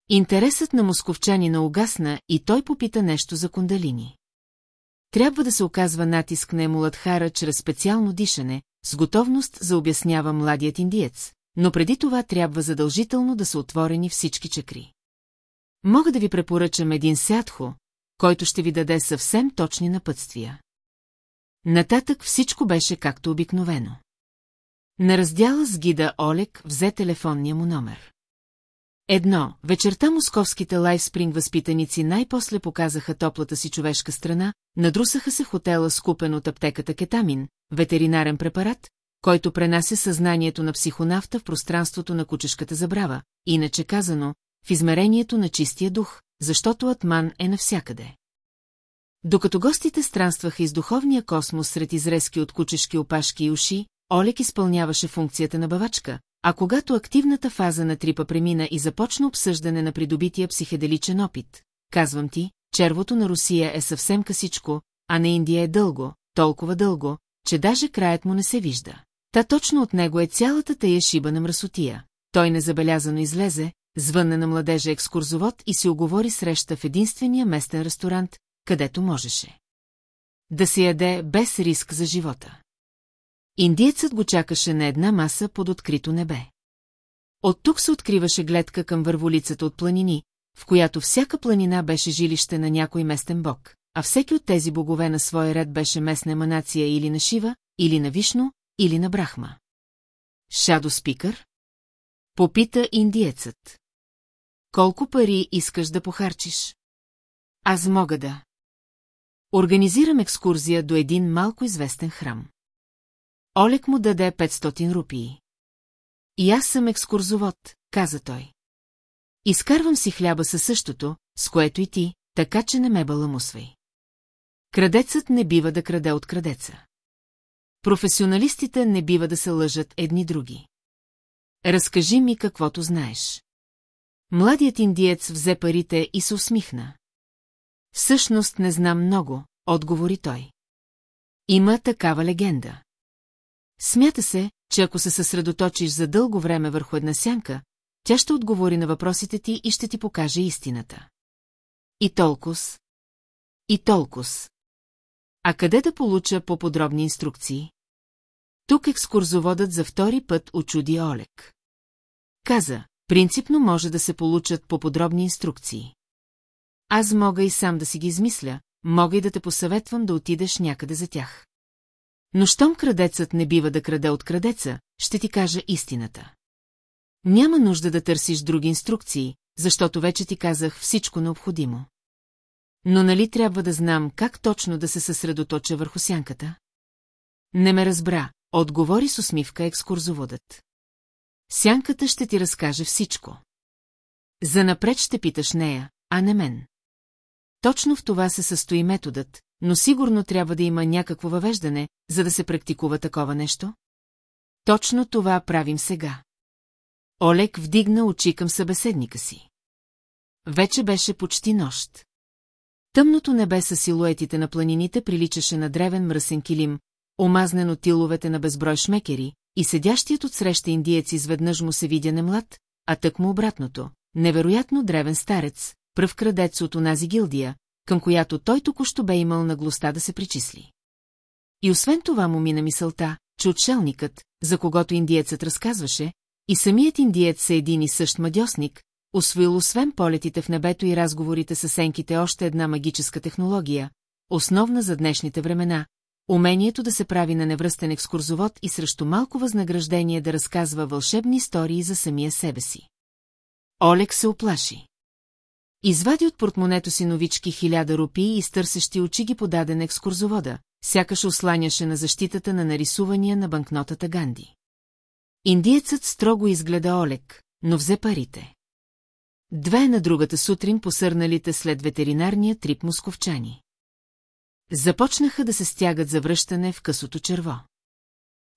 Интересът на московчанина угасна и той попита нещо за кундалини. Трябва да се оказва натиск на Емуладхара чрез специално дишане, с готовност за обяснява младият индиец, но преди това трябва задължително да са отворени всички чакри. Мога да ви препоръчам един сядхо, който ще ви даде съвсем точни напътствия. Нататък всичко беше както обикновено. На раздяла с гида Олег взе телефонния му номер. Едно, вечерта московските лайфспринг възпитаници най-после показаха топлата си човешка страна, надрусаха се хотела скупен от аптеката кетамин, ветеринарен препарат, който пренася съзнанието на психонавта в пространството на кучешката забрава, иначе казано, в измерението на чистия дух, защото Атман е навсякъде. Докато гостите странстваха из духовния космос сред изрезки от кучешки опашки и уши, Олег изпълняваше функцията на бавачка, а когато активната фаза на трипа премина и започна обсъждане на придобития психеделичен опит, казвам ти, червото на Русия е съвсем касичко, а на Индия е дълго, толкова дълго, че даже краят му не се вижда. Та точно от него е цялата тая шиба на мръсотия. Той незабелязано излезе, звънна на младежа екскурзовод и се оговори среща в единствения местен ресторант, където можеше. Да се яде без риск за живота. Индиецът го чакаше на една маса под открито небе. От тук се откриваше гледка към върволицата от планини, в която всяка планина беше жилище на някой местен бог, а всеки от тези богове на своя ред беше местна еманация или на Шива, или на Вишно, или на Брахма. Шадо спикър? Попита индиецът. Колко пари искаш да похарчиш? Аз мога да. Организирам екскурзия до един малко известен храм. Олег му даде 500 рупии. И аз съм екскурзовод, каза той. Изкарвам си хляба със същото, с което и ти, така че не ме баламусвай. Крадецът не бива да краде от крадеца. Професионалистите не бива да се лъжат едни други. Разкажи ми каквото знаеш. Младият индиец взе парите и се усмихна. Всъщност не знам много, отговори той. Има такава легенда. Смята се, че ако се съсредоточиш за дълго време върху една сянка, тя ще отговори на въпросите ти и ще ти покаже истината. И толкос. И толкос. А къде да получа по-подробни инструкции? Тук екскурзоводът за втори път очуди Олег. Каза, принципно може да се получат по-подробни инструкции. Аз мога и сам да си ги измисля, мога и да те посъветвам да отидеш някъде за тях. Но щом крадецът не бива да краде от крадеца, ще ти кажа истината. Няма нужда да търсиш други инструкции, защото вече ти казах всичко необходимо. Но нали трябва да знам как точно да се съсредоточа върху сянката? Не ме разбра, отговори с усмивка екскурзоводът. Сянката ще ти разкаже всичко. Занапред ще питаш нея, а не мен. Точно в това се състои методът, но сигурно трябва да има някакво въвеждане, за да се практикува такова нещо. Точно това правим сега. Олег вдигна очи към събеседника си. Вече беше почти нощ. Тъмното небе с силуетите на планините приличаше на древен мръсен килим, омазнен от тиловете на безброй шмекери, и седящият от среща индиец изведнъж му се видя не млад, а тък му обратното, невероятно древен старец, пръв крадец от онази гилдия, към която той току-що бе имал наглостта да се причисли. И освен това му мина мисълта, че отшелникът, за когото индиецът разказваше, и самият индиец е един и същ мадьосник, освоил освен полетите в небето и разговорите с сенките още една магическа технология, основна за днешните времена, умението да се прави на невръстен екскурзовод и срещу малко възнаграждение да разказва вълшебни истории за самия себе си. Олег се оплаши. Извади от портмонето си новички хиляда рупии и с търсещи очи ги подаде на екскурзовода, сякаш осланяше на защитата на нарисувания на банкнотата Ганди. Индиецът строго изгледа Олег, но взе парите. Две на другата сутрин посърналите след ветеринарния трип московчани. Започнаха да се стягат за връщане в късото черво.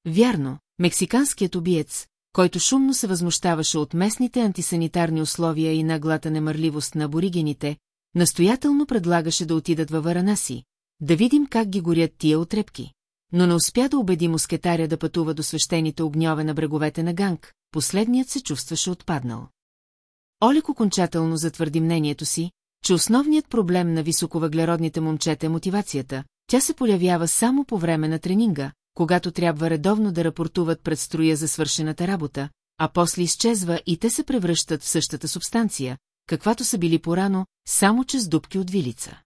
Вярно, мексиканският убиец, който шумно се възмущаваше от местните антисанитарни условия и наглата немърливост на аборигените, настоятелно предлагаше да отидат във Варанаси, да видим как ги горят тия отрепки, но не успя да убеди мускетаря да пътува до свещените огньове на бреговете на Ганг, последният се чувстваше отпаднал. Олег окончателно затвърди мнението си, че основният проблем на високовъглеродните момчета е мотивацията, тя се появява само по време на тренинга, когато трябва редовно да рапортуват пред строя за свършената работа, а после изчезва и те се превръщат в същата субстанция, каквато са били порано, само че с дубки от вилица.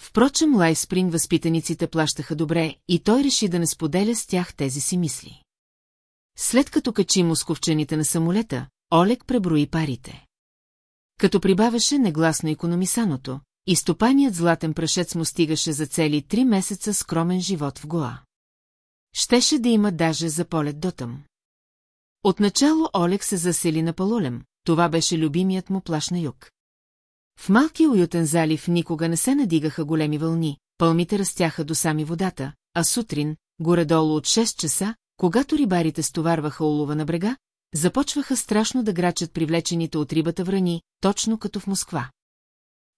Впрочем, Лайспринг възпитаниците плащаха добре и той реши да не споделя с тях тези си мисли. След като качи московчените на самолета, Олег преброи парите. Като прибавяше негласно економисаното, изтопаният златен прашец му стигаше за цели три месеца скромен живот в Гоа. Щеше да има даже за полет дотъм. Отначало Олег се засели на Палолем, това беше любимият му плаш на юг. В малкия уютен залив никога не се надигаха големи вълни, пълмите растяха до сами водата, а сутрин, горе-долу от 6 часа, когато рибарите стоварваха улова на брега, започваха страшно да грачат привлечените от рибата врани, точно като в Москва.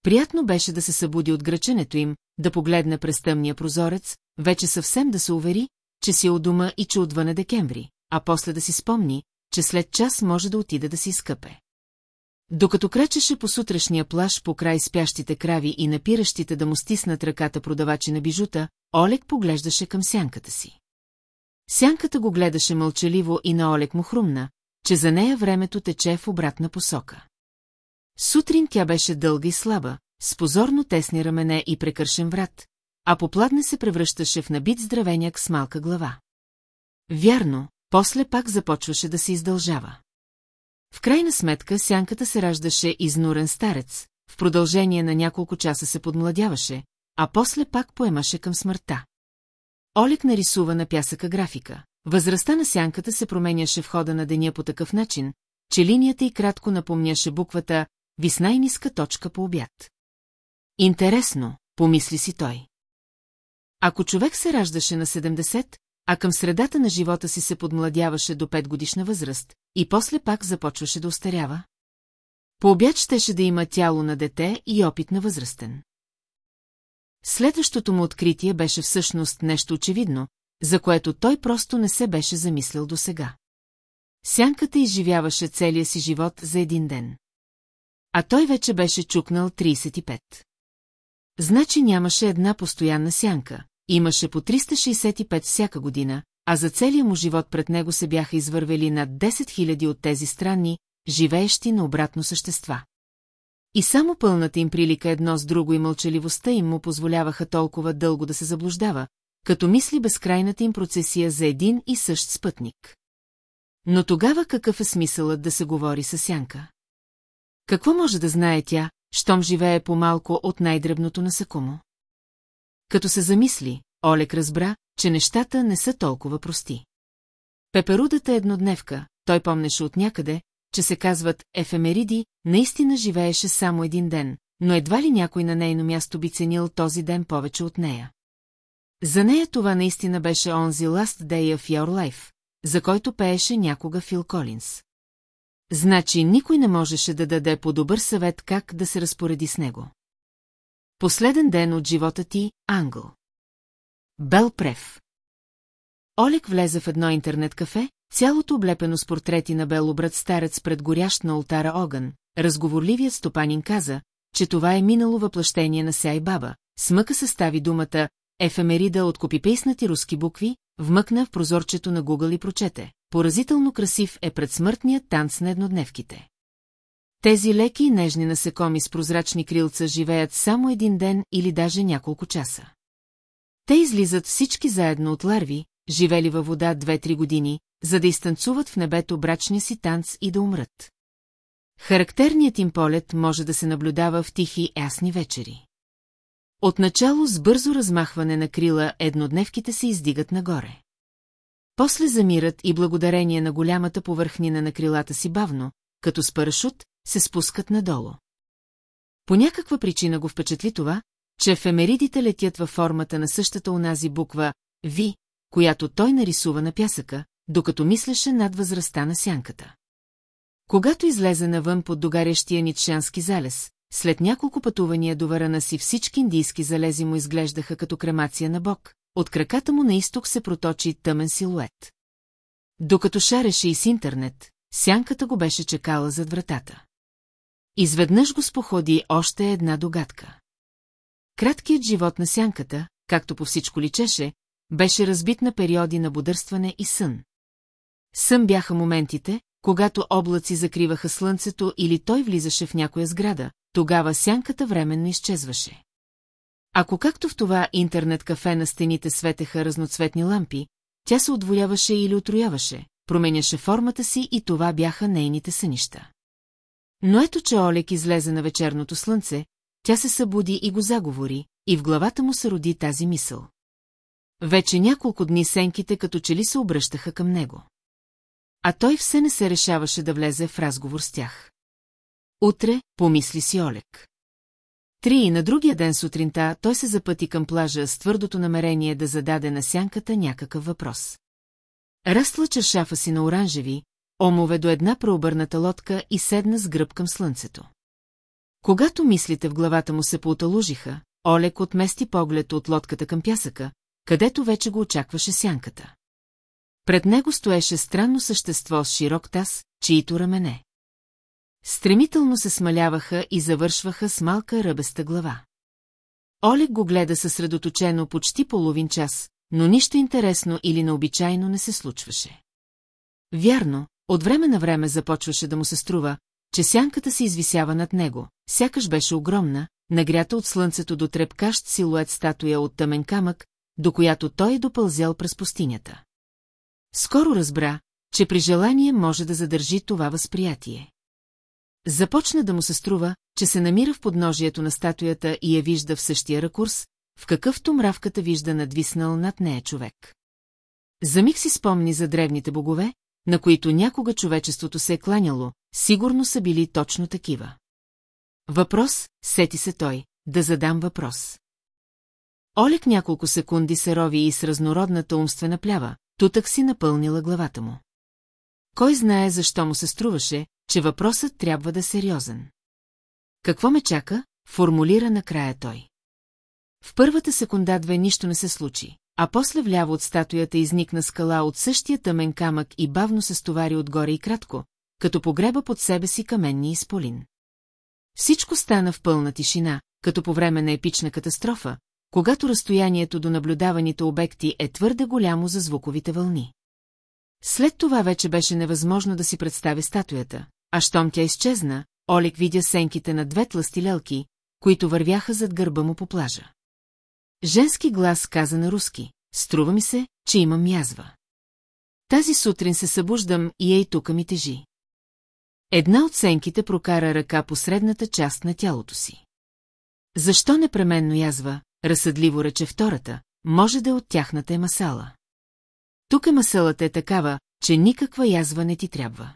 Приятно беше да се събуди от граченето им, да погледне през тъмния прозорец, вече съвсем да се увери, че си от дома и че отвън е декември, а после да си спомни, че след час може да отида да си изкъпе. Докато крачеше по сутрешния плаш по край спящите крави и напиращите да му стиснат ръката продавачи на бижута, Олег поглеждаше към сянката си. Сянката го гледаше мълчаливо и на Олег му хрумна, че за нея времето тече в обратна посока. Сутрин тя беше дълга и слаба, с позорно тесни рамене и прекършен врат, а попладне се превръщаше в набит здравеняк с малка глава. Вярно, после пак започваше да се издължава. В крайна сметка сянката се раждаше изнурен старец, в продължение на няколко часа се подмладяваше, а после пак поемаше към смъртта. Олег нарисува на пясъка графика. Възрастта на сянката се променяше в хода на деня по такъв начин, че линията й кратко напомняше буквата «Вис най-ниска точка по обяд». Интересно, помисли си той. Ако човек се раждаше на 70, а към средата на живота си се подмладяваше до 5 годишна възраст и после пак започваше да устарява, по обяд щеше да има тяло на дете и опит на възрастен. Следващото му откритие беше всъщност нещо очевидно, за което той просто не се беше замислял досега. Сянката изживяваше целия си живот за един ден. А той вече беше чукнал 35. Значи нямаше една постоянна сянка, имаше по 365 всяка година, а за целия му живот пред него се бяха извървели над 10 000 от тези странни, живеещи на обратно същества. И само пълната им прилика едно с друго и мълчаливостта им му позволяваха толкова дълго да се заблуждава, като мисли безкрайната им процесия за един и същ спътник. Но тогава какъв е смисълът да се говори с Сянка? Какво може да знае тя, щом живее по-малко от най-дребното насекомо? Като се замисли, Олег разбра, че нещата не са толкова прости. Пеперудата е еднодневка, той помнеше от някъде, че се казват ефемериди, наистина живееше само един ден, но едва ли някой на нейно място би ценил този ден повече от нея. За нея това наистина беше онзи Last Day of Your Life, за който пееше някога Фил Колинс. Значи никой не можеше да даде по-добър съвет как да се разпореди с него. Последен ден от живота ти, Англ. Бел Прев. Олег влезе в едно интернет-кафе, цялото облепено с портрети на белобрат старец пред горящ на ултара огън. Разговорливият стопанин каза, че това е минало въплъщение на Сяй Баба. Смъка състави думата ефемерида от копипейснати руски букви, вмъкна в прозорчето на Google и прочете. Поразително красив е предсмъртният танц на еднодневките. Тези леки и нежни насекоми с прозрачни крилца живеят само един ден или даже няколко часа. Те излизат всички заедно от ларви, живели във вода две-три години, за да изтанцуват в небето брачния си танц и да умрат. Характерният им полет може да се наблюдава в тихи ясни вечери. Отначало с бързо размахване на крила еднодневките се издигат нагоре. После замират и благодарение на голямата повърхнина на крилата си бавно, като с парашут, се спускат надолу. По някаква причина го впечатли това, че ефемеридите летят във формата на същата унази буква «Ви», която той нарисува на пясъка, докато мислеше над възрастта на сянката. Когато излезе навън под догарящия Нитшански залез, след няколко пътувания до варана си всички индийски залези му изглеждаха като кремация на бок, от краката му на изток се проточи тъмен силует. Докато шареше и с интернет, сянката го беше чекала зад вратата. Изведнъж го споходи още една догадка. Краткият живот на сянката, както по всичко личеше, беше разбит на периоди на бодърстване и сън. Сън бяха моментите, когато облаци закриваха слънцето или той влизаше в някоя сграда, тогава сянката временно изчезваше. Ако както в това интернет-кафе на стените светеха разноцветни лампи, тя се отвояваше или отрояваше, променяше формата си и това бяха нейните сънища. Но ето, че Олег излезе на вечерното слънце, тя се събуди и го заговори, и в главата му се роди тази мисъл. Вече няколко дни сенките като че ли се обръщаха към него. А той все не се решаваше да влезе в разговор с тях. Утре, помисли си Олег. Три и на другия ден сутринта той се запъти към плажа с твърдото намерение да зададе на сянката някакъв въпрос. Растла чершафа си на оранжеви, омове до една преобърната лодка и седна с гръб към слънцето. Когато мислите в главата му се поуталужиха, Олег отмести поглед от лодката към пясъка, където вече го очакваше сянката. Пред него стоеше странно същество с широк таз, чието рамене. Стремително се смаляваха и завършваха с малка ръбеста глава. Олег го гледа съсредоточено почти половин час, но нищо интересно или необичайно не се случваше. Вярно, от време на време започваше да му се струва, че сянката се извисява над него, сякаш беше огромна, нагрята от слънцето до трепкащ силует статуя от тъмен камък, до която той е допълзял през пустинята. Скоро разбра, че при желание може да задържи това възприятие. Започна да му се струва, че се намира в подножието на статуята и я вижда в същия ракурс, в какъвто мравката вижда надвиснал над нея човек. За миг си спомни за древните богове, на които някога човечеството се е кланяло, сигурно са били точно такива. Въпрос, сети се той, да задам въпрос. Олег няколко секунди се рови и с разнородната умствена плява, тутък си напълнила главата му. Кой знае защо му се струваше, че въпросът трябва да е сериозен. Какво ме чака, формулира накрая той. В първата секунда-две нищо не се случи, а после вляво от статуята изникна скала от същия тъмен камък и бавно се стовари отгоре и кратко, като погреба под себе си каменни изполин. Всичко стана в пълна тишина, като по време на епична катастрофа, когато разстоянието до наблюдаваните обекти е твърде голямо за звуковите вълни. След това вече беше невъзможно да си представи статуята, а щом тя изчезна, Олег видя сенките на две тласти лелки, които вървяха зад гърба му по плажа. Женски глас каза на руски, струва ми се, че имам язва. Тази сутрин се събуждам и ей тука ми тежи. Една от сенките прокара ръка по средната част на тялото си. Защо непременно язва, разсъдливо рече втората, може да е от тяхната е масала. Тук е масалата е такава, че никаква язва не ти трябва.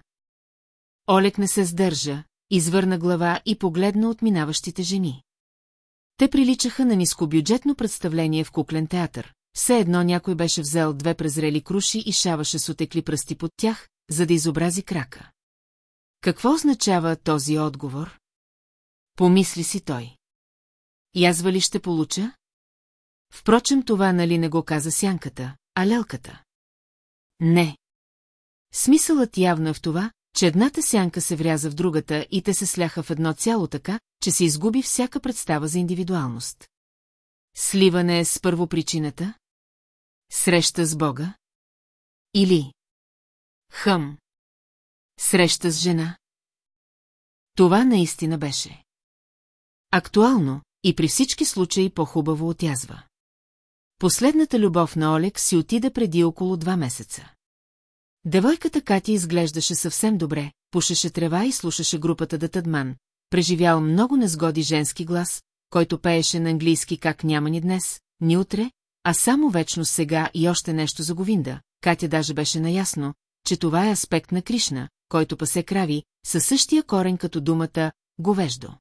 Олег не се сдържа, извърна глава и погледна от минаващите жени. Те приличаха на нискобюджетно представление в куклен театър. Все едно някой беше взел две презрели круши и шаваше с отекли пръсти под тях, за да изобрази крака. Какво означава този отговор? Помисли си той. Язва ли ще получа? Впрочем, това нали не го каза сянката, а лелката. Не. Смисълът явно е в това, че едната сянка се вряза в другата и те се сляха в едно цяло така, че се изгуби всяка представа за индивидуалност. Сливане е с първопричината? Среща с Бога? Или? Хъм. Среща с жена? Това наистина беше. Актуално и при всички случаи по-хубаво от язва. Последната любов на Олег си отида преди около два месеца. Девойката Кати изглеждаше съвсем добре, пушеше трева и слушаше групата Датадман, преживял много незгоди женски глас, който пееше на английски как няма ни днес, ни утре, а само вечно сега и още нещо за Говинда. Катя даже беше наясно, че това е аспект на Кришна, който пасе крави, със същия корен като думата «говеждо».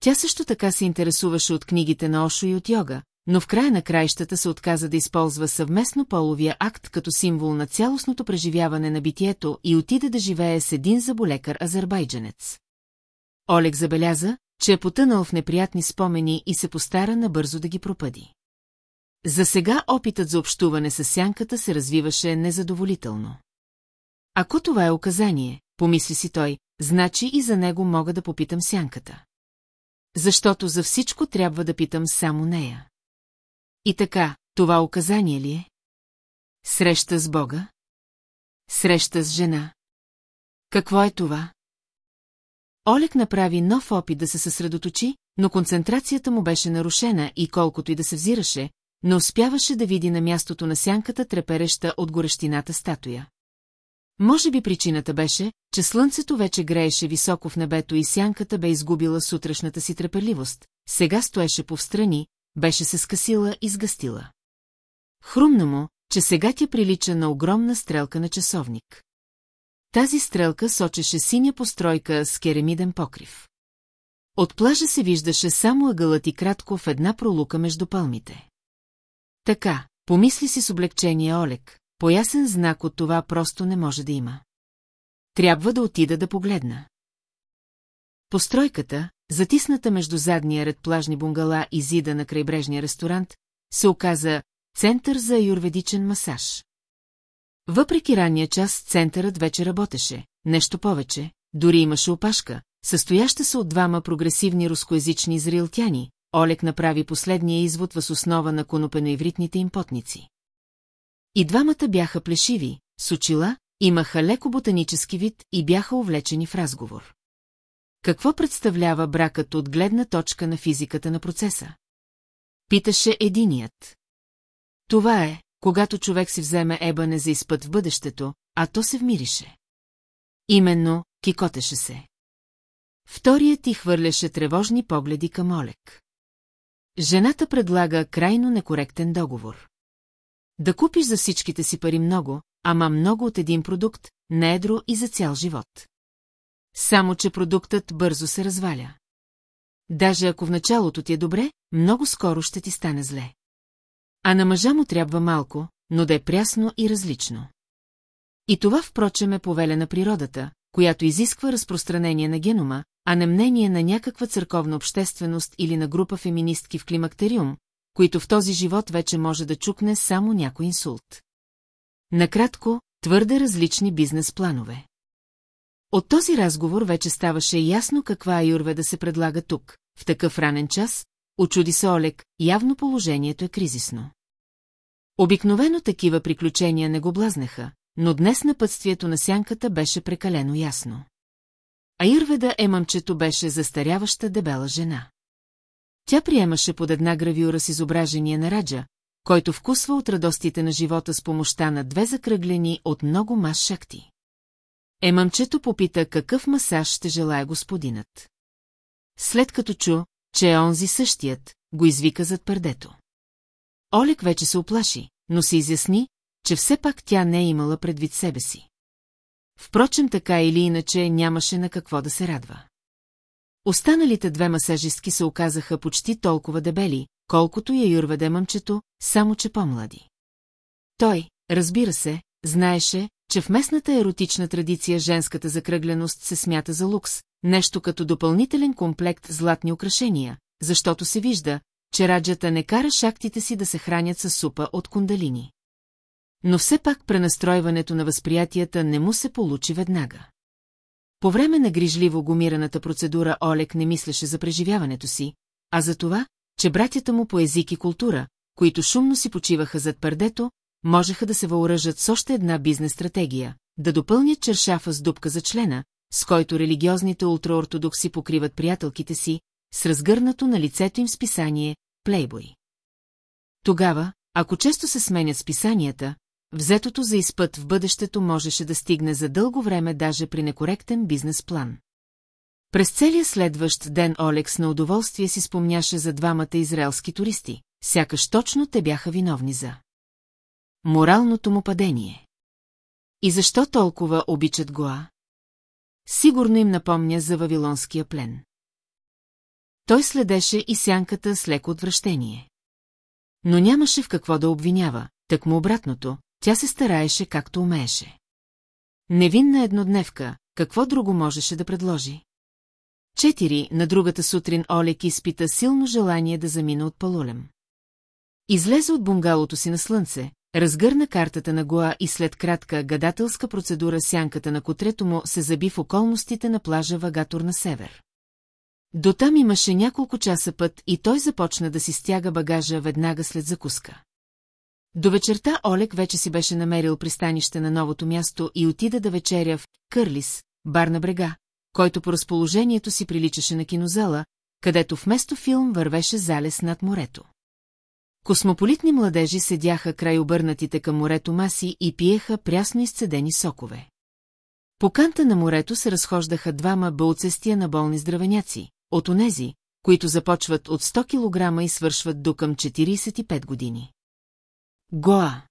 Тя също така се интересуваше от книгите на Ошо и от йога, но в края на краищата се отказа да използва съвместно половия акт като символ на цялостното преживяване на битието и отиде да живее с един заболекар азербайджанец. Олег забеляза, че е потънал в неприятни спомени и се постара набързо да ги пропъди. За сега опитът за общуване с сянката се развиваше незадоволително. Ако това е указание, помисли си той, значи и за него мога да попитам сянката. Защото за всичко трябва да питам само нея. И така, това указание ли е? Среща с Бога? Среща с жена? Какво е това? Олег направи нов опит да се съсредоточи, но концентрацията му беше нарушена и колкото и да се взираше, не успяваше да види на мястото на сянката трепереща от горещината статуя. Може би причината беше, че слънцето вече грееше високо в небето и сянката бе изгубила сутрешната си треперливост, сега стоеше повстрани, беше се скъсила и сгъстила. Хрумна му, че сега тя прилича на огромна стрелка на часовник. Тази стрелка сочеше синя постройка с керамиден покрив. От плажа се виждаше само ъгълът и кратко в една пролука между палмите. Така, помисли си с облегчение Олег, поясен знак от това просто не може да има. Трябва да отида да погледна. Постройката, затисната между задния ред плажни бунгала и зида на крайбрежния ресторант, се оказа център за аюрведичен масаж. Въпреки ранния час, центърът вече работеше, нещо повече, дори имаше опашка, състояща се от двама прогресивни рускоязични израилтяни, Олег направи последния извод въз основа на конопеноивритните им потници. И двамата бяха плешиви, с очила, имаха леко ботанически вид и бяха увлечени в разговор. Какво представлява бракът от гледна точка на физиката на процеса? Питаше единият. Това е, когато човек си вземе ебане за изпът в бъдещето, а то се вмирише. Именно, кикотеше се. Вторият ти хвърляше тревожни погледи към Олег. Жената предлага крайно некоректен договор. Да купиш за всичките си пари много, ама много от един продукт, недро и за цял живот. Само, че продуктът бързо се разваля. Даже ако в началото ти е добре, много скоро ще ти стане зле. А на мъжа му трябва малко, но да е прясно и различно. И това, впрочем, е повеля на природата, която изисква разпространение на генома, а не мнение на някаква църковна общественост или на група феминистки в климактериум, които в този живот вече може да чукне само някой инсулт. Накратко, твърде различни бизнес планове. От този разговор вече ставаше ясно каква юрве да се предлага тук, в такъв ранен час, очуди се Олег, явно положението е кризисно. Обикновено такива приключения не го блазнеха, но днес напътствието на сянката беше прекалено ясно. А Ирведа Емъмчето беше застаряваща дебела жена. Тя приемаше под една гравюра с изображение на Раджа, който вкусва от радостите на живота с помощта на две закръглени от много мас шакти. Е, мъмчето попита какъв масаж ще желая господинът. След като чу, че е онзи същият, го извика зад пердето. Олег вече се оплаши, но се изясни, че все пак тя не е имала предвид себе си. Впрочем, така или иначе нямаше на какво да се радва. Останалите две масажистки се оказаха почти толкова дебели, колкото я юрведе мъмчето, само че по-млади. Той, разбира се, знаеше, че в местната еротична традиция женската закръгленост се смята за лукс, нещо като допълнителен комплект златни украшения, защото се вижда, че раджата не кара шактите си да се хранят с супа от кундалини. Но все пак пренастройването на възприятията не му се получи веднага. По време на грижливо гумираната процедура Олег не мислеше за преживяването си, а за това, че братята му по език и култура, които шумно си почиваха зад пърдето, можеха да се въоръжат с още една бизнес стратегия, да допълнят чершафа с дупка за члена, с който религиозните ултраортодокси покриват приятелките си, с разгърнато на лицето им списание «Плейбой». Тогава, ако често се сменят списанията, взетото за изпът в бъдещето можеше да стигне за дълго време даже при некоректен бизнес план. През целия следващ ден Олекс на удоволствие си спомняше за двамата израелски туристи, сякаш точно те бяха виновни за моралното му падение. И защо толкова обичат Гоа? Сигурно им напомня за Вавилонския плен. Той следеше и сянката с леко отвращение. Но нямаше в какво да обвинява, так му обратното, тя се стараеше както умееше. Невинна еднодневка, какво друго можеше да предложи? Четири, на другата сутрин Олег изпита силно желание да замина от Палулем. Излезе от бунгалото си на слънце, разгърна картата на Гоа и след кратка гадателска процедура сянката на котрето му се заби в околностите на плажа Вагатор на север. До там имаше няколко часа път и той започна да си стяга багажа веднага след закуска. До вечерта Олег вече си беше намерил пристанище на новото място и отида да вечеря в Кърлис, бар на брега, който по разположението си приличаше на кинозала, където вместо филм вървеше залез над морето. Космополитни младежи седяха край обърнатите към морето маси и пиеха прясно изцедени сокове. По канта на морето се разхождаха двама бълцестия на болни здравеняци, от онези, които започват от 100 кг и свършват до към 45 години. Гоа!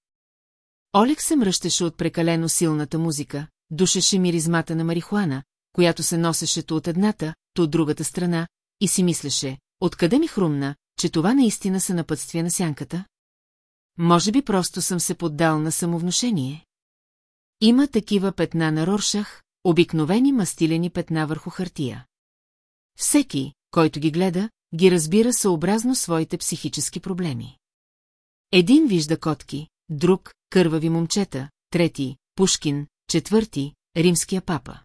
Олег се мръщеше от прекалено силната музика, душеше миризмата на марихуана, която се носеше то от едната, то от другата страна, и си мислеше, откъде ми хрумна, че това наистина са напътствия на сянката? Може би просто съм се поддал на самовнушение? Има такива петна на Роршах, обикновени мастилени петна върху хартия. Всеки, който ги гледа, ги разбира съобразно своите психически проблеми. Един вижда котки, друг – кървави момчета, трети – Пушкин, четвърти – римския папа.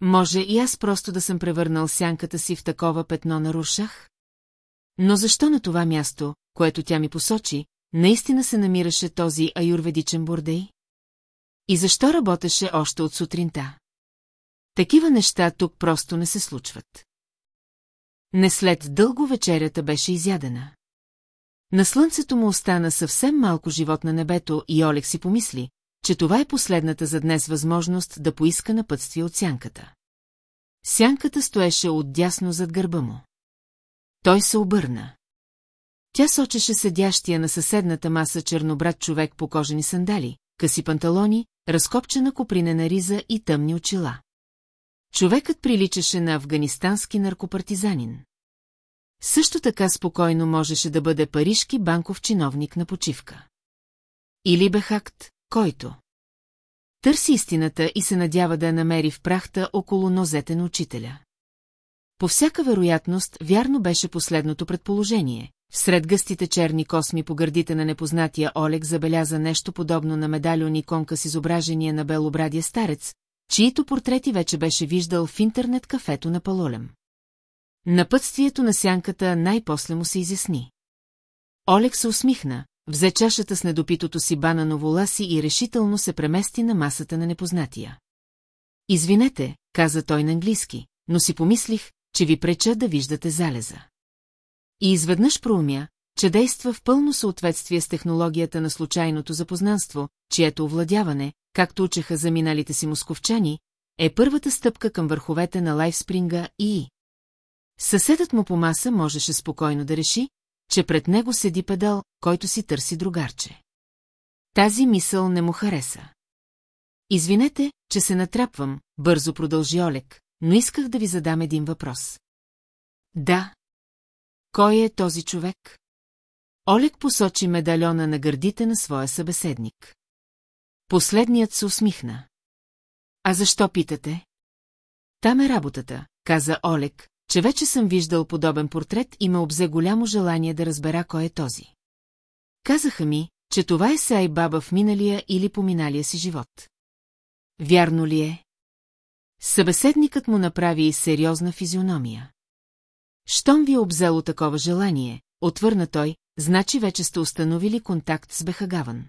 Може и аз просто да съм превърнал сянката си в такова петно на Рушах? Но защо на това място, което тя ми посочи, наистина се намираше този аюрведичен бордей? И защо работеше още от сутринта? Такива неща тук просто не се случват. Не след дълго вечерята беше изядена. На слънцето му остана съвсем малко живот на небето и Олег си помисли, че това е последната за днес възможност да поиска напътствие от сянката. Сянката стоеше отдясно зад гърба му. Той се обърна. Тя сочеше седящия на съседната маса чернобрат човек по кожени сандали, къси панталони, разкопчена копринена риза и тъмни очила. Човекът приличаше на афганистански наркопартизанин. Също така спокойно можеше да бъде парижки банков чиновник на почивка. Или Бехакт, който търси истината и се надява да я намери в прахта около нозете на учителя. По всяка вероятност, вярно беше последното предположение. Всред гъстите черни косми по гърдите на непознатия Олег забеляза нещо подобно на медальон иконка с изображение на белобрадия старец, чието портрети вече беше виждал в интернет кафето на Палолем. Напътствието на сянката най-после му се изясни. Олег се усмихна, взе чашата с недопитото си бананово ласи и решително се премести на масата на непознатия. Извинете, каза той на английски, но си помислих, че ви преча да виждате залеза. И изведнъж проумя, че действа в пълно съответствие с технологията на случайното запознанство, чието овладяване, както учеха заминалите си московчани, е първата стъпка към върховете на лайфспринга и... Съседът му по маса можеше спокойно да реши, че пред него седи педал, който си търси другарче. Тази мисъл не му хареса. Извинете, че се натрапвам, бързо продължи Олег, но исках да ви задам един въпрос. Да. Кой е този човек? Олег посочи медальона на гърдите на своя събеседник. Последният се усмихна. А защо питате? Там е работата, каза Олег, че вече съм виждал подобен портрет и ме обзе голямо желание да разбера кой е този. Казаха ми, че това е Сай Баба в миналия или поминалия си живот. Вярно ли е? Събеседникът му направи сериозна физиономия. Щом ви е обзело такова желание, отвърна той, значи вече сте установили контакт с Бехагаван.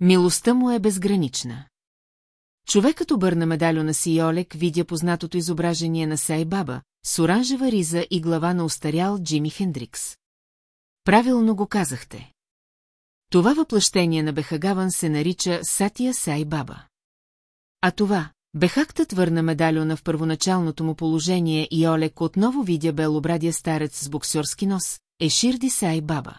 Милостта му е безгранична. Човекът обърна медальона си и Олег видя познатото изображение на Сей Баба, с оранжева риза и глава на устарял Джими Хендрикс. Правилно го казахте. Това въплъщение на Бехагаван се нарича Сатия Сай Баба. А това, Бехактът върна медальона в първоначалното му положение и Олег отново видя белобрадия старец с боксерски нос, е Ширди Сай Баба.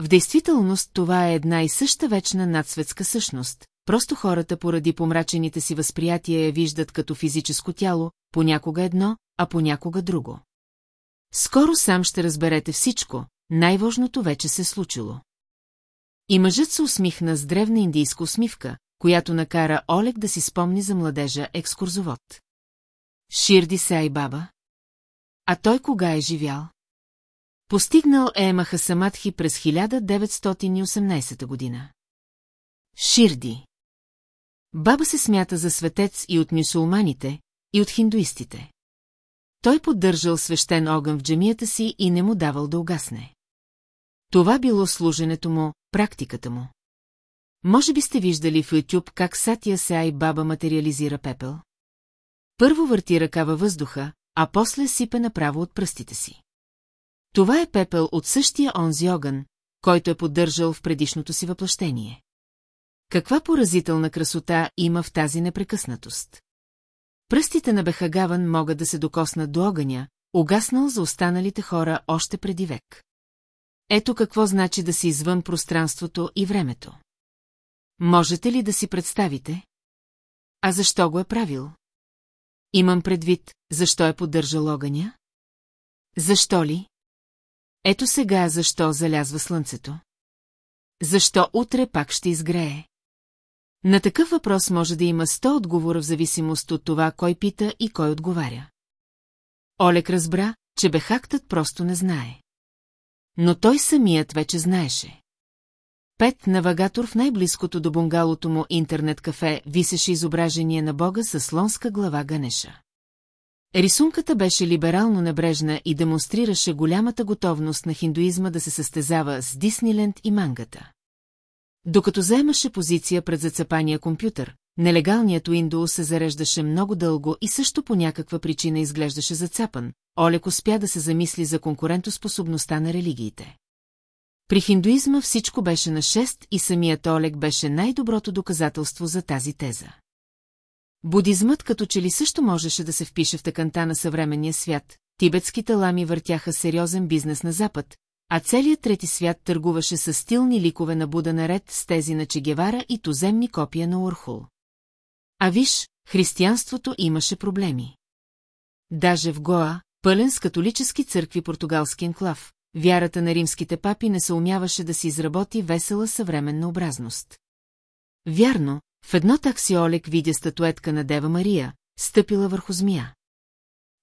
В действителност това е една и съща вечна надсветска същност, просто хората поради помрачените си възприятия я виждат като физическо тяло, понякога едно, а понякога друго. Скоро сам ще разберете всичко, най-важното вече се случило. И мъжът се усмихна с древна индийска усмивка, която накара Олег да си спомни за младежа екскурзовод. Ширди Сай Баба? А той кога е живял? Постигнал е Махасамадхи през 1918 година. Ширди. Баба се смята за светец и от мюсулманите, и от хиндуистите. Той поддържал свещен огън в джемията си и не му давал да угасне. Това било служенето му, практиката му. Може би сте виждали в YouTube как Сатия Сай баба материализира пепел? Първо върти ръка във въздуха, а после сипе направо от пръстите си. Това е пепел от същия онзи огън, който е поддържал в предишното си въплъщение. Каква поразителна красота има в тази непрекъснатост? Пръстите на Бехагаван могат да се докоснат до огъня, угаснал за останалите хора още преди век. Ето какво значи да си извън пространството и времето. Можете ли да си представите? А защо го е правил? Имам предвид, защо е поддържал огъня? Защо ли? Ето сега защо залязва слънцето. Защо утре пак ще изгрее? На такъв въпрос може да има сто отговора в зависимост от това, кой пита и кой отговаря. Олег разбра, че Бехактът просто не знае. Но той самият вече знаеше. Пет навагатор в най-близкото до бунгалото му интернет-кафе висеше изображение на бога със слонска глава Ганеша. Рисунката беше либерално небрежна и демонстрираше голямата готовност на хиндуизма да се състезава с Дисниленд и мангата. Докато заемаше позиция пред зацепания компютър, нелегалният Уиндоу се зареждаше много дълго и също по някаква причина изглеждаше зацапан, Олег успя да се замисли за конкурентоспособността на религиите. При хиндуизма всичко беше на шест и самият Олег беше най-доброто доказателство за тази теза. Будизмът като че ли също можеше да се впише в тъканта на съвременния свят, тибетските лами въртяха сериозен бизнес на Запад, а целият трети свят търгуваше с стилни ликове на Буда наред с тези на Чегевара и туземни копия на Урхул. А виж, християнството имаше проблеми. Даже в Гоа, пълен с католически църкви португалски енклав, вярата на римските папи не се умяваше да си изработи весела съвременна образност. Вярно, в едно такси Олег видя статуетка на Дева Мария, стъпила върху змия.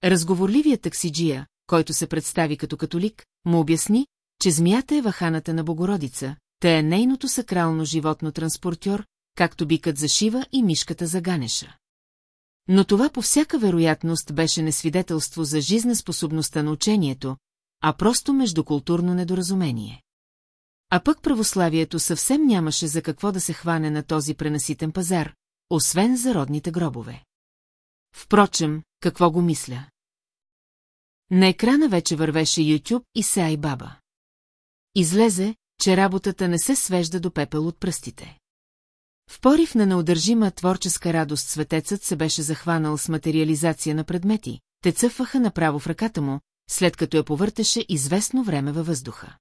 Разговорливият таксиджия, който се представи като католик, му обясни, че змията е ваханата на Богородица, та е нейното сакрално животно транспортьор, както бикът за Шива и мишката за Ганеша. Но това по всяка вероятност беше несвидетелство за жизнеспособността на учението, а просто междукултурно недоразумение. А пък православието съвсем нямаше за какво да се хване на този пренаситен пазар, освен за родните гробове. Впрочем, какво го мисля? На екрана вече вървеше YouTube и Сай Баба. излезе, че работата не се свежда до пепел от пръстите. В порив на неудържима творческа радост светецът се беше захванал с материализация на предмети, те цъфваха направо в ръката му, след като я повъртеше известно време във въздуха.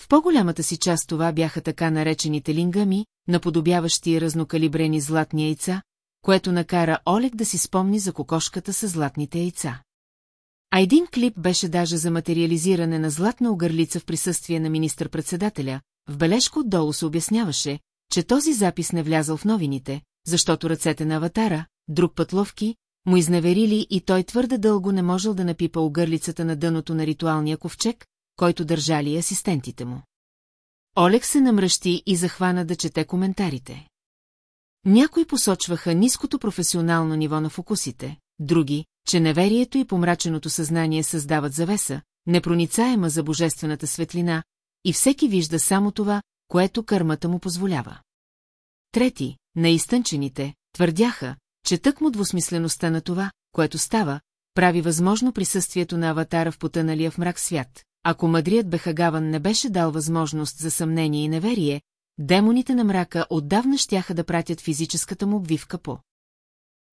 В по-голямата си част това бяха така наречените лингами, наподобяващи разнокалибрени златни яйца, което накара Олег да си спомни за кокошката с златните яйца. А един клип беше даже за материализиране на златна огърлица в присъствие на министър-председателя, в бележка отдолу се обясняваше, че този запис не влязал в новините, защото ръцете на аватара, друг път ловки, му изневерили и той твърде дълго не можел да напипа огърлицата на дъното на ритуалния ковчег, който държали асистентите му. Олег се намръщи и захвана да чете коментарите. Някои посочваха ниското професионално ниво на фокусите, други, че неверието и помраченото съзнание създават завеса, непроницаема за божествената светлина, и всеки вижда само това, което кърмата му позволява. Трети, наистънчените, твърдяха, че тъкмо двусмислеността на това, което става, прави възможно присъствието на аватара в потъналия в мрак свят. Ако мъдрият Бехагаван не беше дал възможност за съмнение и неверие, демоните на мрака отдавна щяха да пратят физическата му обвивка по.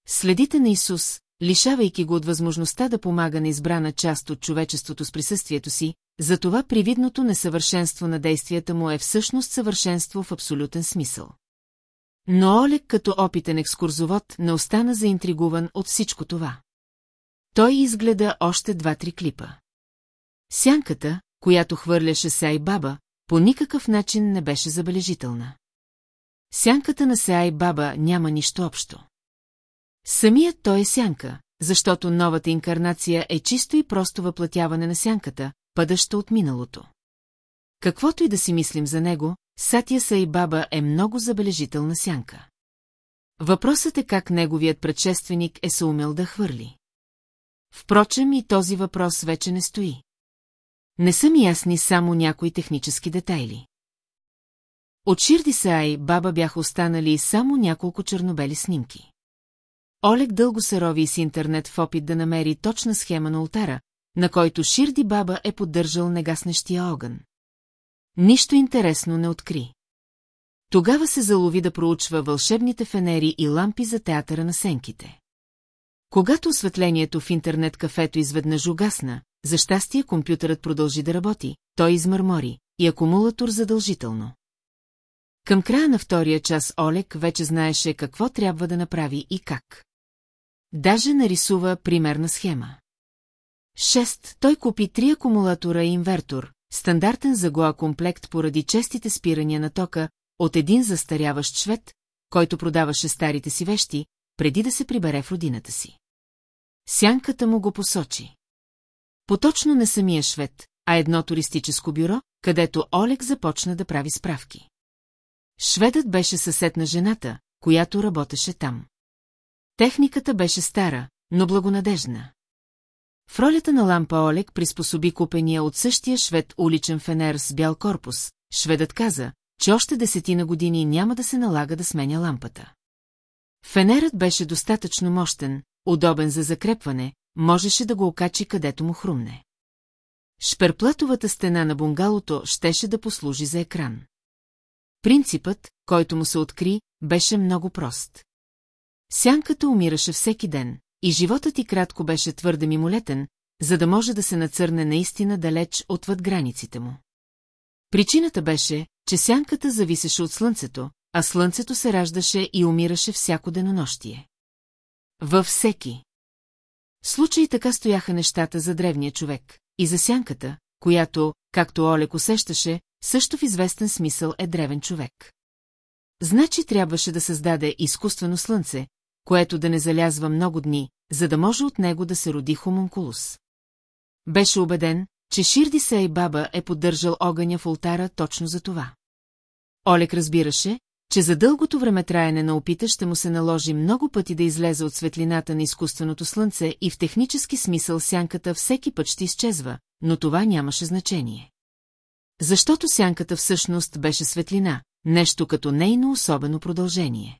Следите на Исус, лишавайки го от възможността да помага на избрана част от човечеството с присъствието си, затова привидното несъвършенство на действията му е всъщност съвършенство в абсолютен смисъл. Но Олег като опитен екскурзовод не остана заинтригуван от всичко това. Той изгледа още два-три клипа. Сянката, която хвърляше Сай Баба, по никакъв начин не беше забележителна. Сянката на Сай Баба няма нищо общо. Самият той е сянка, защото новата инкарнация е чисто и просто въплатяване на сянката, падаща от миналото. Каквото и да си мислим за него, Сатия Сай Баба е много забележителна сянка. Въпросът е как неговият предшественик е се умел да хвърли. Впрочем и този въпрос вече не стои. Не са ми ясни само някои технически детайли. От Ширди Сай баба бяха останали само няколко чернобели снимки. Олег дълго се рови с интернет в опит да намери точна схема на ултара, на който Ширди баба е поддържал негаснещия огън. Нищо интересно не откри. Тогава се залови да проучва вълшебните фенери и лампи за театъра на сенките. Когато осветлението в интернет-кафето изведнъж угасна, за щастие компютърът продължи да работи, той измърмори, и акумулатор задължително. Към края на втория час Олег вече знаеше какво трябва да направи и как. Даже нарисува примерна схема. Шест, той купи три акумулатора и инвертор, стандартен за Гоа комплект поради честите спирания на тока от един застаряващ швед, който продаваше старите си вещи, преди да се прибере в родината си. Сянката му го посочи. Поточно не самия швед, а едно туристическо бюро, където Олег започна да прави справки. Шведът беше съсед на жената, която работеше там. Техниката беше стара, но благонадежна. В ролята на лампа Олег приспособи купения от същия швед уличен фенер с бял корпус. Шведът каза, че още десетина години няма да се налага да сменя лампата. Фенерът беше достатъчно мощен, удобен за закрепване, можеше да го окачи където му хрумне. Шперплатовата стена на бунгалото щеше да послужи за екран. Принципът, който му се откри, беше много прост. Сянката умираше всеки ден, и животът ти кратко беше твърде мимолетен, за да може да се нацърне наистина далеч отвъд границите му. Причината беше, че сянката зависеше от слънцето, а слънцето се раждаше и умираше всяко денонощие. Във всеки. Случаи така стояха нещата за древния човек, и за сянката, която, както Олег усещаше, също в известен смисъл е древен човек. Значи трябваше да създаде изкуствено слънце, което да не залязва много дни, за да може от него да се роди хомункулус. Беше убеден, че Ширди Сей Баба е поддържал огъня в ултара точно за това. Олег разбираше, че за дългото време траене на опита ще му се наложи много пъти да излезе от светлината на изкуственото слънце и в технически смисъл сянката всеки път ще изчезва, но това нямаше значение. Защото сянката всъщност беше светлина, нещо като нейно особено продължение.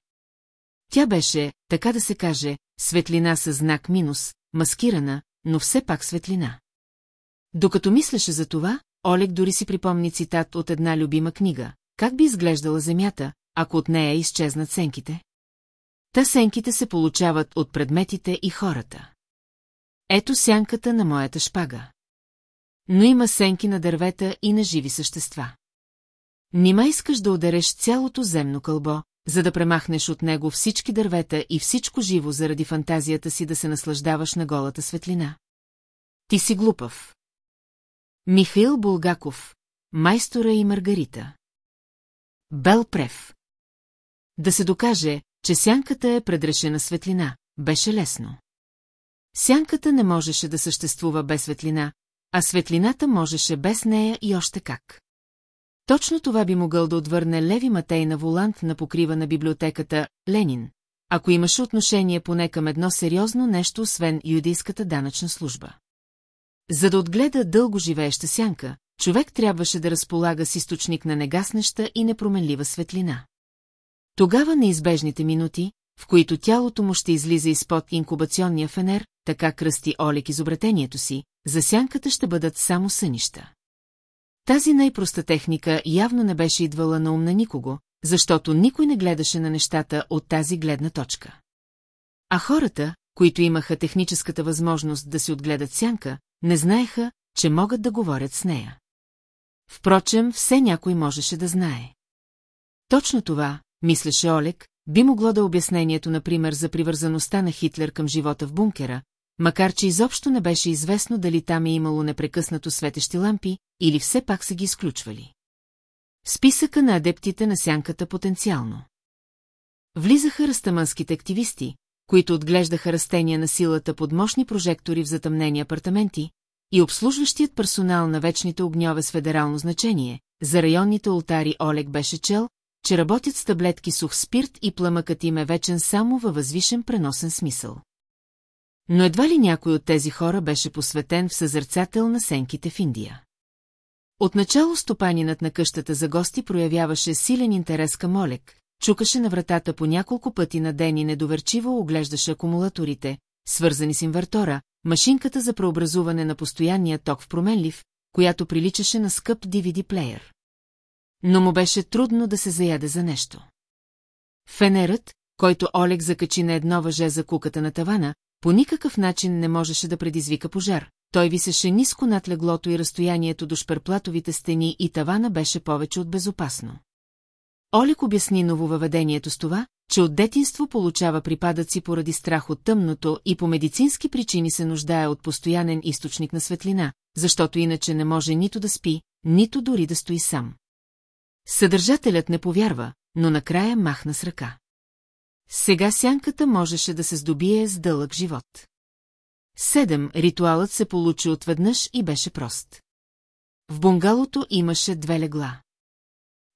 Тя беше, така да се каже, светлина с знак минус, маскирана, но все пак светлина. Докато мислеше за това, Олег дори си припомни цитат от една любима книга. Как би изглеждала земята, ако от нея изчезнат сенките? Та сенките се получават от предметите и хората. Ето сянката на моята шпага. Но има сенки на дървета и на живи същества. Нима искаш да удареш цялото земно кълбо, за да премахнеш от него всички дървета и всичко живо заради фантазията си да се наслаждаваш на голата светлина. Ти си глупав. Михаил Булгаков, майстора и Маргарита. Бел Прев. Да се докаже, че сянката е предрешена светлина, беше лесно. Сянката не можеше да съществува без светлина, а светлината можеше без нея и още как. Точно това би могъл да отвърне Леви Матей на волант на покрива на библиотеката Ленин, ако имаше отношение поне към едно сериозно нещо, освен юдейската данъчна служба. За да отгледа дълго живееща сянка, човек трябваше да разполага с източник на негаснеща и непроменлива светлина. Тогава неизбежните минути, в които тялото му ще излиза изпод инкубационния фенер, така кръсти Олег изобретението си, за сянката ще бъдат само сънища. Тази най-проста техника явно не беше идвала на ум на никого, защото никой не гледаше на нещата от тази гледна точка. А хората, които имаха техническата възможност да си отгледат сянка, не знаеха, че могат да говорят с нея. Впрочем, все някой можеше да знае. Точно това, мислеше Олег, би могло да е обяснението, например, за привързаността на Хитлер към живота в бункера, макар че изобщо не беше известно дали там е имало непрекъснато светещи лампи, или все пак са ги изключвали. Списъка на адептите на сянката потенциално. Влизаха растаманските активисти, които отглеждаха растения на силата под мощни прожектори в затъмнени апартаменти, и обслужващият персонал на вечните огньове с федерално значение, за районните ултари Олег беше чел, че работят с таблетки сух спирт и пламъкът им е вечен само във възвишен преносен смисъл. Но едва ли някой от тези хора беше посветен в съзърцател на сенките в Индия. Отначало стопанинът на къщата за гости проявяваше силен интерес към Олег, чукаше на вратата по няколко пъти на ден и недоверчиво оглеждаше акумулаторите, свързани с инвертора, машинката за преобразуване на постоянния ток в променлив, която приличаше на скъп DVD-плеер. Но му беше трудно да се заяде за нещо. Фенерът, който Олег закачи на едно въже за куката на тавана, по никакъв начин не можеше да предизвика пожар. Той висеше ниско над леглото и разстоянието до шперплатовите стени и тавана беше повече от безопасно. Олег обясни нововъведението с това, че от детинство получава припадъци поради страх от тъмното и по медицински причини се нуждае от постоянен източник на светлина, защото иначе не може нито да спи, нито дори да стои сам. Съдържателят не повярва, но накрая махна с ръка. Сега сянката можеше да се здобие с дълъг живот. Седем, ритуалът се получи отведнъж и беше прост. В бунгалото имаше две легла.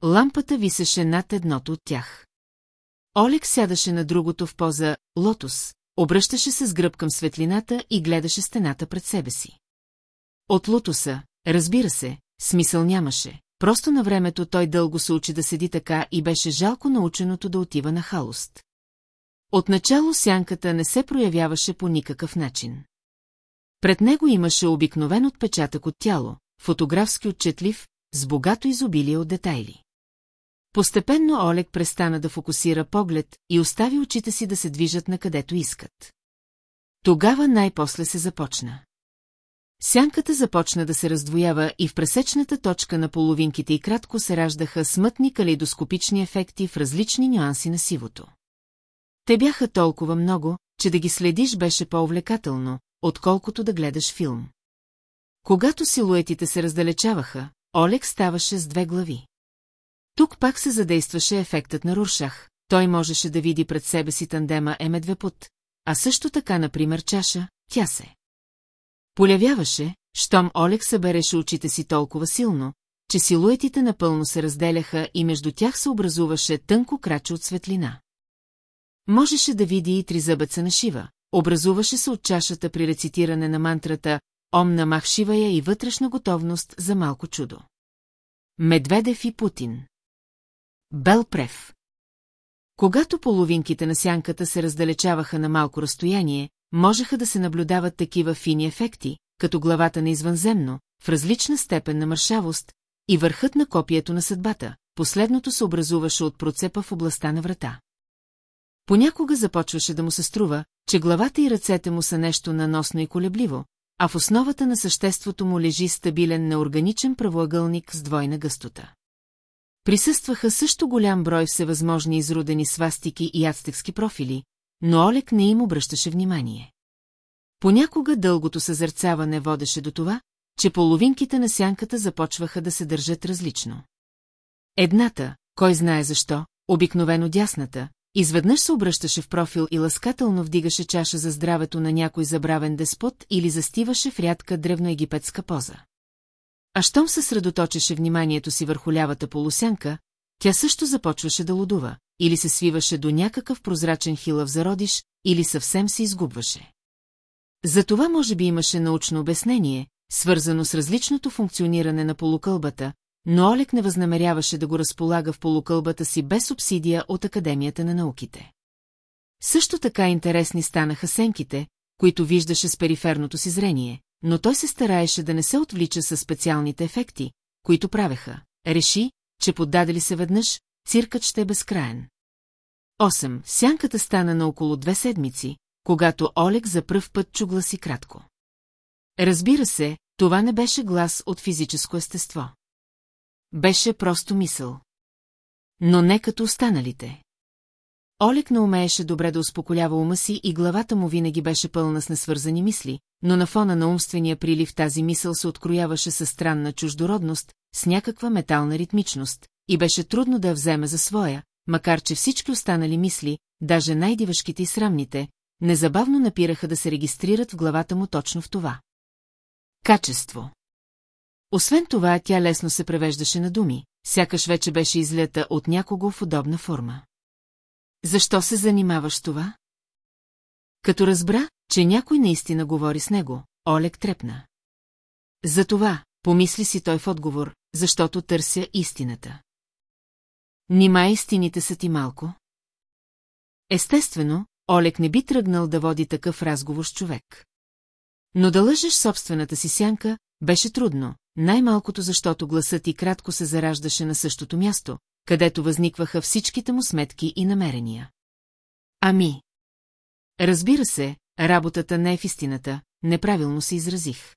Лампата висеше над едното от тях. Олег сядаше на другото в поза «Лотос», обръщаше се с гръб към светлината и гледаше стената пред себе си. От лотоса, разбира се, смисъл нямаше, просто на времето той дълго се учи да седи така и беше жалко наученото да отива на халост. Отначало сянката не се проявяваше по никакъв начин. Пред него имаше обикновен отпечатък от тяло, фотографски отчетлив, с богато изобилие от детайли. Постепенно Олег престана да фокусира поглед и остави очите си да се движат на където искат. Тогава най-после се започна. Сянката започна да се раздвоява и в пресечната точка на половинките и кратко се раждаха смътни калейдоскопични ефекти в различни нюанси на сивото. Те бяха толкова много, че да ги следиш беше по-увлекателно, отколкото да гледаш филм. Когато силуетите се раздалечаваха, Олег ставаше с две глави. Тук пак се задействаше ефектът на Руршах, той можеше да види пред себе си тандема Емедвепут, а също така, например, чаша, тя се. Полявяваше, щом Олег събереше очите си толкова силно, че силуетите напълно се разделяха и между тях се образуваше тънко краче от светлина. Можеше да види и тризъбеца на Шива, образуваше се от чашата при рецитиране на мантрата Ом на Махшивая и вътрешна готовност за малко чудо. Медведев и Путин Белпрев Когато половинките на сянката се раздалечаваха на малко разстояние, можеха да се наблюдават такива фини ефекти, като главата на извънземно, в различна степен на мършавост, и върхът на копието на съдбата, последното се образуваше от процепа в областта на врата. Понякога започваше да му се струва, че главата и ръцете му са нещо наносно и колебливо, а в основата на съществото му лежи стабилен неорганичен правоъгълник с двойна гъстота. Присъстваха също голям брой всевъзможни изрудени свастики и ацтекски профили, но Олег не им обръщаше внимание. Понякога дългото съзърцаване водеше до това, че половинките на сянката започваха да се държат различно. Едната, кой знае защо, обикновено дясната, изведнъж се обръщаше в профил и ласкателно вдигаше чаша за здравето на някой забравен деспот или застиваше в рядка древноегипетска поза. А щом съсредоточеше вниманието си върху лявата полусянка, тя също започваше да лудува, или се свиваше до някакъв прозрачен хилав зародиш, или съвсем се изгубваше. За това може би имаше научно обяснение, свързано с различното функциониране на полукълбата, но Олег не възнамеряваше да го разполага в полукълбата си без субсидия от Академията на науките. Също така интересни станаха сенките, които виждаше с периферното си зрение, но той се стараеше да не се отвлича със специалните ефекти, които правеха. Реши, че поддадели се веднъж, циркът ще е безкраен. 8. Сянката стана на около две седмици, когато Олег за пръв път чу гласи кратко. Разбира се, това не беше глас от физическо естество. Беше просто мисъл. Но не като останалите. Олег не умееше добре да успокоява ума си и главата му винаги беше пълна с несвързани мисли, но на фона на умствения прилив тази мисъл се открояваше със странна чуждородност, с някаква метална ритмичност, и беше трудно да я вземе за своя, макар че всички останали мисли, даже най-дивашките и срамните, незабавно напираха да се регистрират в главата му точно в това. Качество Освен това, тя лесно се превеждаше на думи, сякаш вече беше излета от някого в удобна форма. Защо се занимаваш това? Като разбра, че някой наистина говори с него, Олег трепна. Затова, помисли си той в отговор, защото търся истината. Нима истините са ти малко? Естествено, Олег не би тръгнал да води такъв разговор с човек. Но да лъжеш собствената си сянка беше трудно, най-малкото защото гласът и кратко се зараждаше на същото място, където възникваха всичките му сметки и намерения. Ами. Разбира се, работата не е в истината, неправилно се изразих.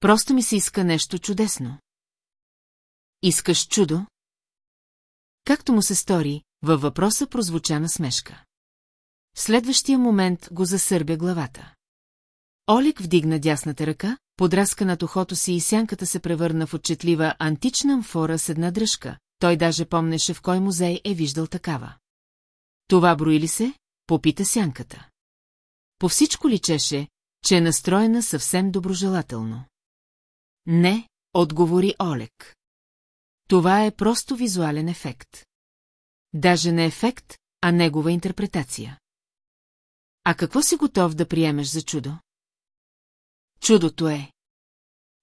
Просто ми се иска нещо чудесно. Искаш чудо? Както му се стори, във въпроса прозвуча смешка. В следващия момент го засърбя главата. Олик вдигна дясната ръка, подраска над ухото си и сянката се превърна в отчетлива антична амфора с една дръжка. Той даже помнеше в кой музей е виждал такава. Това брои ли се? Попита сянката. По всичко личеше, че е настроена съвсем доброжелателно. Не, отговори Олег. Това е просто визуален ефект. Даже не ефект, а негова интерпретация. А какво си готов да приемеш за чудо? Чудото е.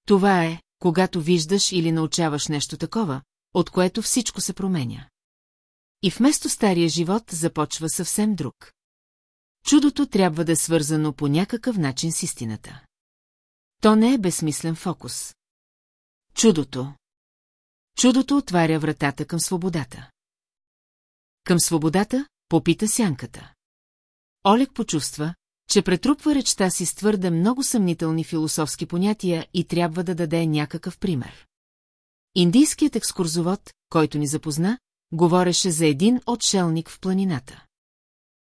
Това е, когато виждаш или научаваш нещо такова, от което всичко се променя. И вместо стария живот започва съвсем друг. Чудото трябва да е свързано по някакъв начин с истината. То не е безсмислен фокус. Чудото. Чудото отваря вратата към свободата. Към свободата, попита сянката. Олег почувства, че претрупва речта си с твърде много съмнителни философски понятия и трябва да даде някакъв пример. Индийският екскурзовод, който ни запозна, говореше за един отшелник в планината.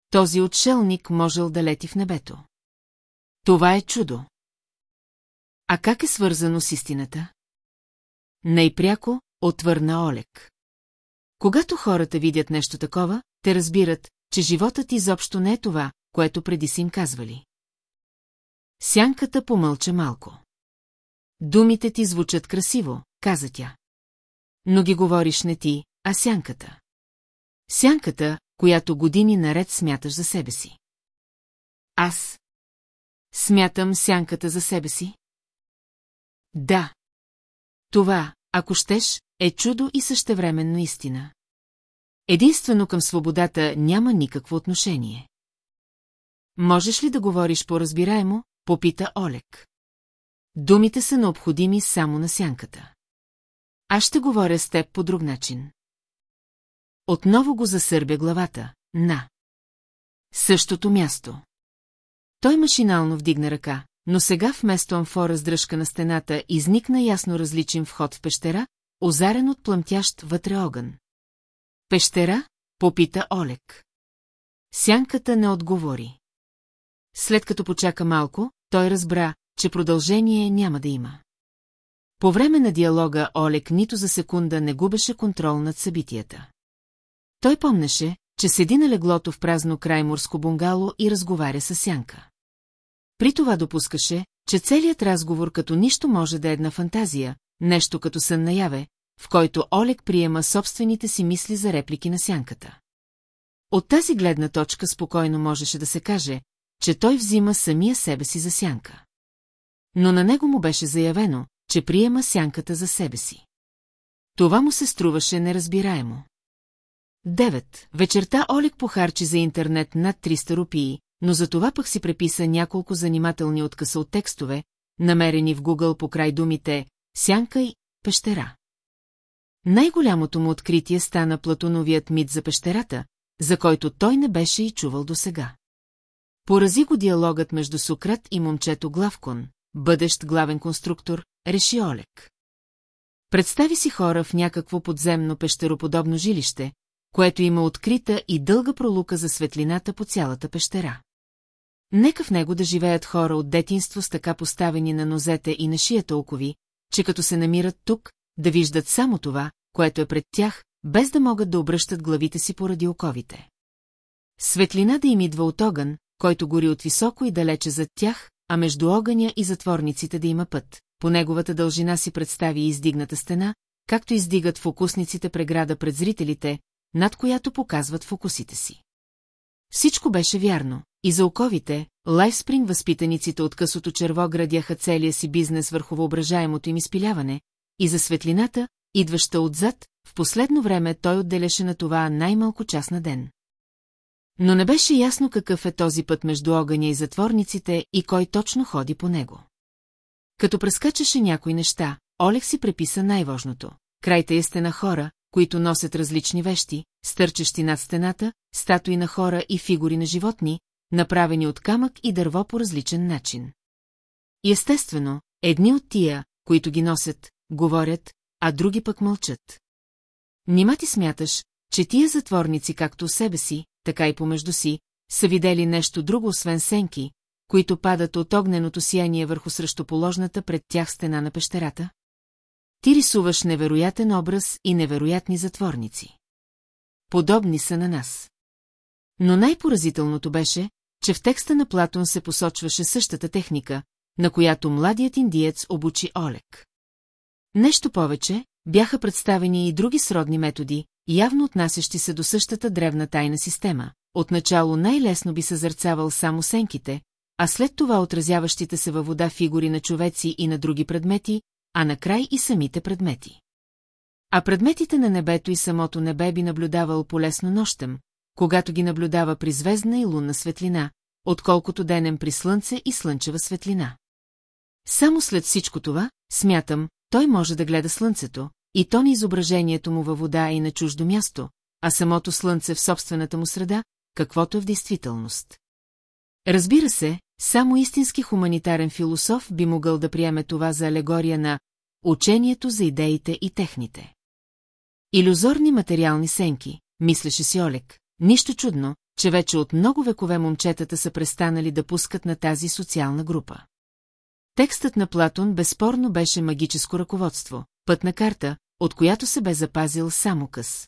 Този отшелник можел да лети в небето. Това е чудо. А как е свързано с истината? Най-пряко отвърна Олег. Когато хората видят нещо такова, те разбират, че животът изобщо не е това, което преди си им казвали. Сянката помълча малко. Думите ти звучат красиво, каза тя. Но ги говориш не ти, а сянката. Сянката, която години наред смяташ за себе си. Аз. Смятам сянката за себе си? Да. Това, ако щеш, е чудо и същевременно истина. Единствено към свободата няма никакво отношение. Можеш ли да говориш по-разбираемо? Попита Олег. думите са необходими само на сянката. Аз ще говоря с теб по друг начин. Отново го засърбя главата, на. Същото място. Той машинално вдигна ръка, но сега вместо амфора с дръжка на стената изникна ясно различен вход в пещера, озарен от плъмтящ вътре огън. Пещера? Попита Олег. Сянката не отговори. След като почака малко, той разбра, че продължение няма да има. По време на диалога Олег нито за секунда не губеше контрол над събитията. Той помнеше, че седи на леглото в празно край морско бунгало и разговаря с Сянка. При това допускаше, че целият разговор като нищо може да е една фантазия, нещо като сън наяве, в който Олег приема собствените си мисли за реплики на сянката. От тази гледна точка спокойно можеше да се каже, че той взима самия себе си за сянка. Но на него му беше заявено, че приема сянката за себе си. Това му се струваше неразбираемо. Девет. Вечерта Олег похарчи за интернет над 300 рупии, но за това пък си преписа няколко занимателни откъса от текстове, намерени в Google по край думите «Сянка» и «Пещера». Най-голямото му откритие стана Платоновият мит за пещерата, за който той не беше и чувал досега. Порази го диалогът между Сократ и момчето Главкон, бъдещ главен конструктор, реши Олег. Представи си хора в някакво подземно пещероподобно жилище, което има открита и дълга пролука за светлината по цялата пещера. Нека в него да живеят хора от детинство с така поставени на нозете и на шията окови, че като се намират тук, да виждат само това, което е пред тях, без да могат да обръщат главите си поради оковите. Светлина да им идва от огън, който гори от високо и далече зад тях, а между огъня и затворниците да има път. По неговата дължина си представи издигната стена, както издигат фокусниците преграда пред зрителите, над която показват фокусите си. Всичко беше вярно. И за оковите, Лайфспринг възпитаниците от късото черво градяха целия си бизнес върху въображаемото им изпиляване, и за светлината, идваща отзад, в последно време той отделяше на това най-малко час на ден. Но не беше ясно какъв е този път между огъня и затворниците и кой точно ходи по него. Като прескачаше някои неща, Олег си преписа най-важното. Крайте е стена хора, които носят различни вещи, стърчещи над стената, статуи на хора и фигури на животни, направени от камък и дърво по различен начин. И естествено, едни от тия, които ги носят, говорят, а други пък мълчат. Нима ти смяташ, че тия затворници както у себе си, така и помежду си, са видели нещо друго освен сенки, които падат от огненото сияние върху срещуположната пред тях стена на пещерата? Ти рисуваш невероятен образ и невероятни затворници. Подобни са на нас. Но най-поразителното беше, че в текста на Платон се посочваше същата техника, на която младият индиец обучи Олег. Нещо повече, бяха представени и други сродни методи, явно отнасящи се до същата древна тайна система. Отначало най-лесно би съзърцавал само сенките, а след това отразяващите се във вода фигури на човеци и на други предмети, а накрай и самите предмети. А предметите на небето и самото небе би наблюдавал полесно нощем, когато ги наблюдава при звездна и лунна светлина, отколкото денем при слънце и слънчева светлина. Само след всичко това, смятам, той може да гледа слънцето, и то на изображението му във вода и на чуждо място, а самото слънце в собствената му среда, каквото е в действителност. Разбира се, само истински хуманитарен философ би могъл да приеме това за алегория на учението за идеите и техните. Иллюзорни материални сенки, мислеше си Олег, нищо чудно, че вече от много векове момчетата са престанали да пускат на тази социална група. Текстът на Платон безспорно беше магическо ръководство, пътна карта, от която се бе запазил само къс.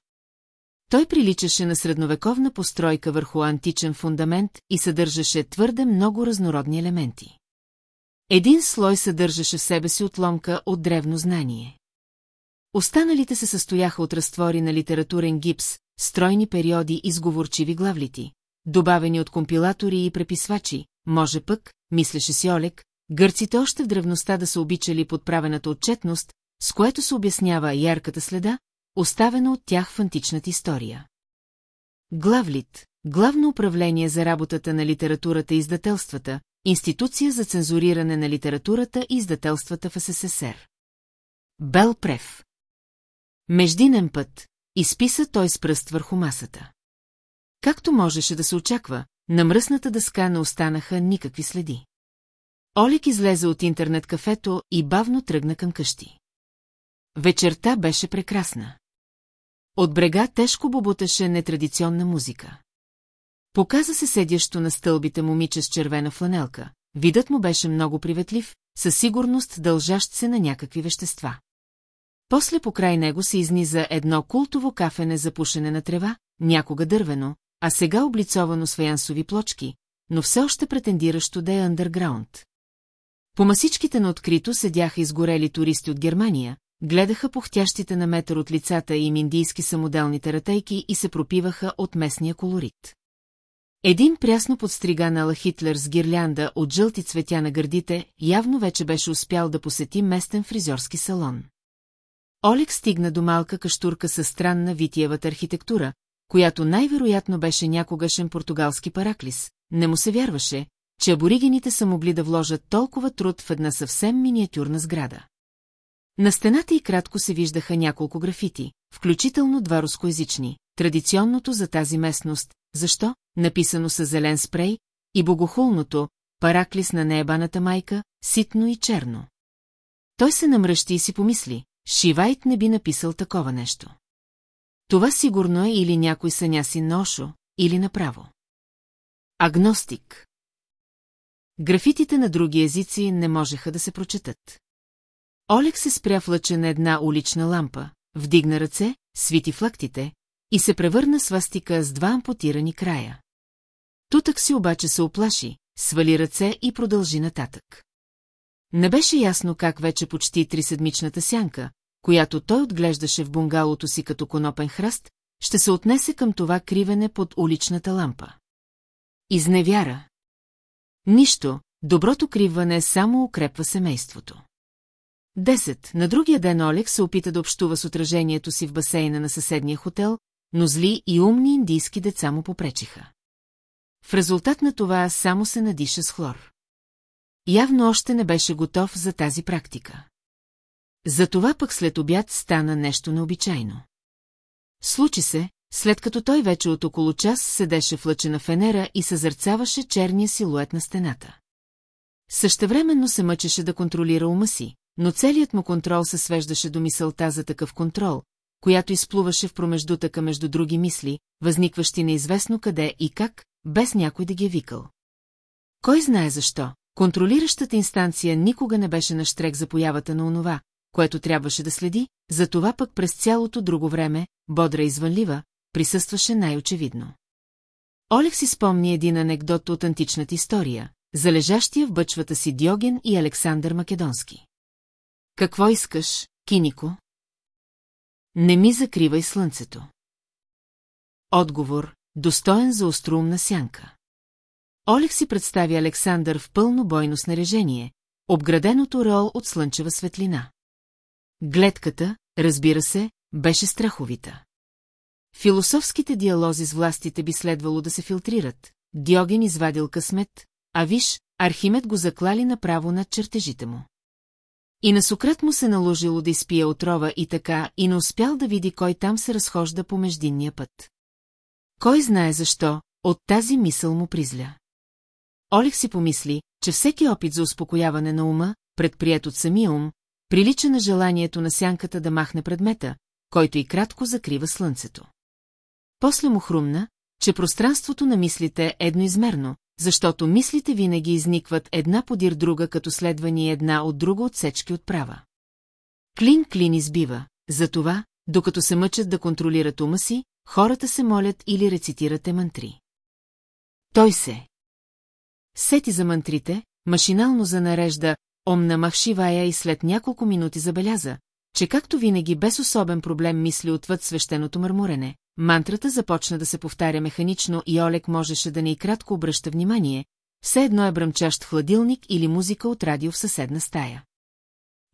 Той приличаше на средновековна постройка върху античен фундамент и съдържаше твърде много разнородни елементи. Един слой съдържаше в себе си отломка от древно знание. Останалите се състояха от разтвори на литературен гипс, стройни периоди и сговорчиви главлити, добавени от компилатори и преписвачи, може пък, мислеше си Олег, гърците още в древността да са обичали подправената отчетност, с което се обяснява ярката следа, оставена от тях в античната история. Главлит, главно управление за работата на литературата и издателствата, институция за цензуриране на литературата и издателствата в СССР. Бел Прев. Междинен път, изписа той с пръст върху масата. Както можеше да се очаква, на мръсната дъска не останаха никакви следи. Олик излезе от интернет-кафето и бавно тръгна към къщи. Вечерта беше прекрасна. От брега тежко бобуташе нетрадиционна музика. Показа се седящо на стълбите момиче с червена фланелка. Видът му беше много приветлив, със сигурност дължащ се на някакви вещества. После покрай него се изниза едно култово кафене за пушене на трева, някога дървено, а сега облицовано с фаянсови плочки, но все още претендиращо да е андерграунд. По масичките на открито седяха изгорели туристи от Германия, гледаха пухтящите на метър от лицата им индийски самоделните ратейки и се пропиваха от местния колорит. Един прясно подстриган Хитлер с гирлянда от жълти цветя на гърдите явно вече беше успял да посети местен фризьорски салон. Олег стигна до малка каштурка със странна витиевата архитектура, която най-вероятно беше някогашен португалски параклис. Не му се вярваше, че аборигените са могли да вложат толкова труд в една съвсем миниатюрна сграда. На стената и кратко се виждаха няколко графити, включително два рускоязични, традиционното за тази местност, защо, написано с зелен спрей, и богохулното, параклис на неебаната майка, ситно и черно. Той се намръщи и си помисли, Шивайт не би написал такова нещо. Това сигурно е или някой съняси на Ошо, или направо. Агностик. Графитите на други езици не можеха да се прочетат. Олег се спря в лъча на една улична лампа, вдигна ръце, свити флактите и се превърна свастика с два ампутирани края. Тутък си обаче се оплаши, свали ръце и продължи нататък. Не беше ясно как вече почти триседмичната сянка, която той отглеждаше в бунгалото си като конопен храст, ще се отнесе към това кривене под уличната лампа. Изневяра. Нищо, доброто криване само укрепва семейството. Десет. На другия ден Олег се опита да общува с отражението си в басейна на съседния хотел, но зли и умни индийски деца му попречиха. В резултат на това само се надиша с хлор. Явно още не беше готов за тази практика. Затова пък след обяд стана нещо необичайно. Случи се, след като той вече от около час седеше в лъчена фенера и съзърцаваше черния силует на стената. Същевременно се мъчеше да контролира ума си, но целият му контрол се свеждаше до мисълта за такъв контрол, която изплуваше в промеждутъка между други мисли, възникващи неизвестно къде и как, без някой да ги е викал. Кой знае защо, контролиращата инстанция никога не беше на штрек за появата на онова, което трябваше да следи, затова пък през цялото друго време, бодра и извънлива, присъстваше най-очевидно. Олег си спомни един анекдот от античната история, залежащия в бъчвата си Диоген и Александър Македонски. Какво искаш, Кинико? Не ми закривай слънцето. Отговор, достоен за остроумна сянка. Олег си представи Александър в пълно бойно снаряжение, обграденото рол от слънчева светлина. Гледката, разбира се, беше страховита. Философските диалози с властите би следвало да се филтрират. Диоген извадил късмет, а виж, Архимед го заклали направо над чертежите му. И на Сократ му се наложило да изпие отрова и така, и не успял да види кой там се разхожда по междинния път. Кой знае защо, от тази мисъл му призля. Олег си помисли, че всеки опит за успокояване на ума, предприят от самия ум, прилича на желанието на сянката да махне предмета, който и кратко закрива слънцето. После му хрумна, че пространството на мислите е едноизмерно, защото мислите винаги изникват една подир друга като следвани една от друга отсечки от права. Клин клин избива, затова, докато се мъчат да контролират ума си, хората се молят или рецитират мантри. Той се. Сети за мантрите, машинално занарежда Омна Махшивая и след няколко минути забеляза, че както винаги без особен проблем мисли отвъд свещеното мърмурене, мантрата започна да се повтаря механично и Олег можеше да не и кратко обръща внимание, все едно е бръмчащ хладилник или музика от радио в съседна стая.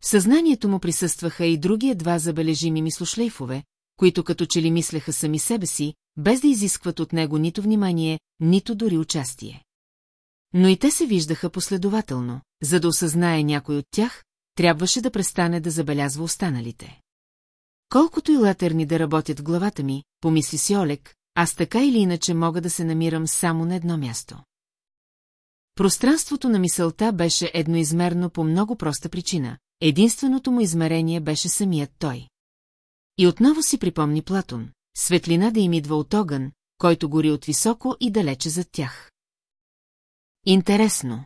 В съзнанието му присъстваха и други едва забележими мислошлейфове, които като че ли мислеха сами себе си, без да изискват от него нито внимание, нито дори участие. но и те се виждаха последователно. За да осъзнае някой от тях, трябваше да престане да забелязва останалите. Колкото и латерни да работят главата ми, помисли си Олег, аз така или иначе мога да се намирам само на едно място. Пространството на мисълта беше едноизмерно по много проста причина. Единственото му измерение беше самият той. И отново си припомни Платон, светлина да им идва от огън, който гори от високо и далече зад тях. Интересно.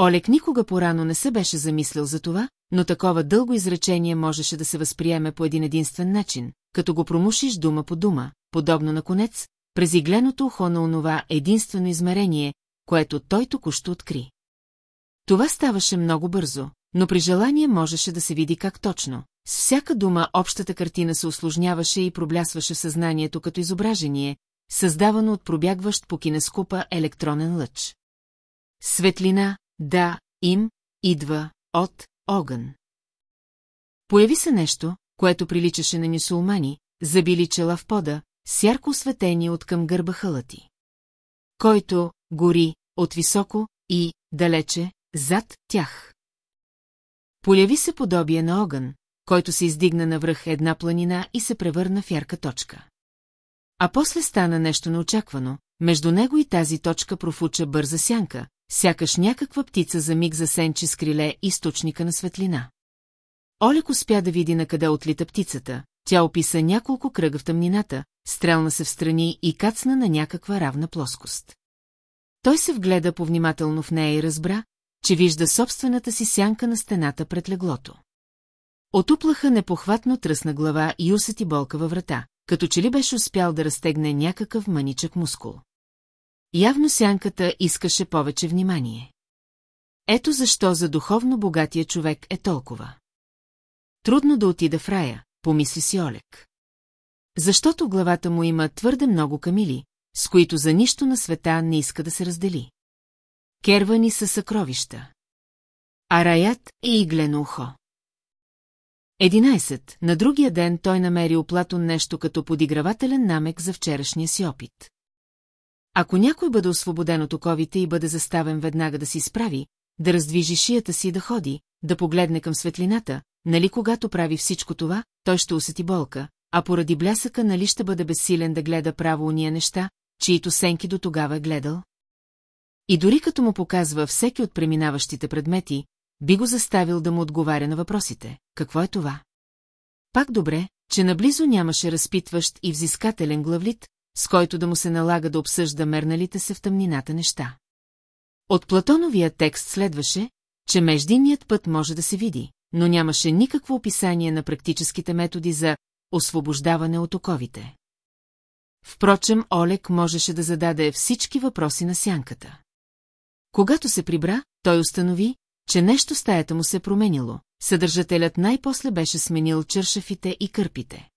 Олег никога порано не се беше замислил за това, но такова дълго изречение можеше да се възприеме по един единствен начин, като го промушиш дума по дума, подобно на конец, през игленото ухо на онова единствено измерение, което той току-що откри. Това ставаше много бързо, но при желание можеше да се види как точно. С всяка дума общата картина се осложняваше и проблясваше съзнанието като изображение, създавано от пробягващ по кинескопа електронен лъч. Светлина, да, им, идва, от, огън. Появи се нещо, което приличаше на нюсулмани, забили чела в пода, с ярко осветение от към гърба хълъти. Който гори от високо и далече зад тях. Появи се подобие на огън, който се издигна навръх една планина и се превърна в ярка точка. А после стана нещо неочаквано, между него и тази точка профуча бърза сянка, сякаш някаква птица за миг засенчи с криле източника на светлина. Олег успя да види на къде отлита птицата, тя описа няколко кръга в тъмнината, стрелна се в страни и кацна на някаква равна плоскост. Той се вгледа повнимателно в нея и разбра, че вижда собствената си сянка на стената пред леглото. Отуплаха непохватно тръсна глава и усети болка във врата, като че ли беше успял да разтегне някакъв маничък мускул. Явно сянката искаше повече внимание. Ето защо за духовно богатия човек е толкова. Трудно да отида в рая, помисли си Олег. Защото главата му има твърде много камили, с които за нищо на света не иска да се раздели. Кервани са съкровища. А раят е иглено ухо. 11. На другия ден той намери у Платон нещо като подигравателен намек за вчерашния си опит. Ако някой бъде освободен от оковите и бъде заставен веднага да си справи, да раздвижи шията си и да ходи, да погледне към светлината, нали когато прави всичко това, той ще усети болка, а поради блясъка нали ще бъде безсилен да гледа право уния неща, чието сенки до тогава е гледал? И дори като му показва всеки от преминаващите предмети, би го заставил да му отговаря на въпросите. Какво е това? Пак добре, че наблизо нямаше разпитващ и взискателен главлит, с който да му се налага да обсъжда мерналите се в тъмнината неща. От Платоновия текст следваше, че междинният път може да се види, но нямаше никакво описание на практическите методи за освобождаване от оковите. Впрочем, Олег можеше да зададе всички въпроси на сянката. Когато се прибра, той установи, че нещо стаята му се променило. Съдържателят най-после беше сменил чершафите и кърпите.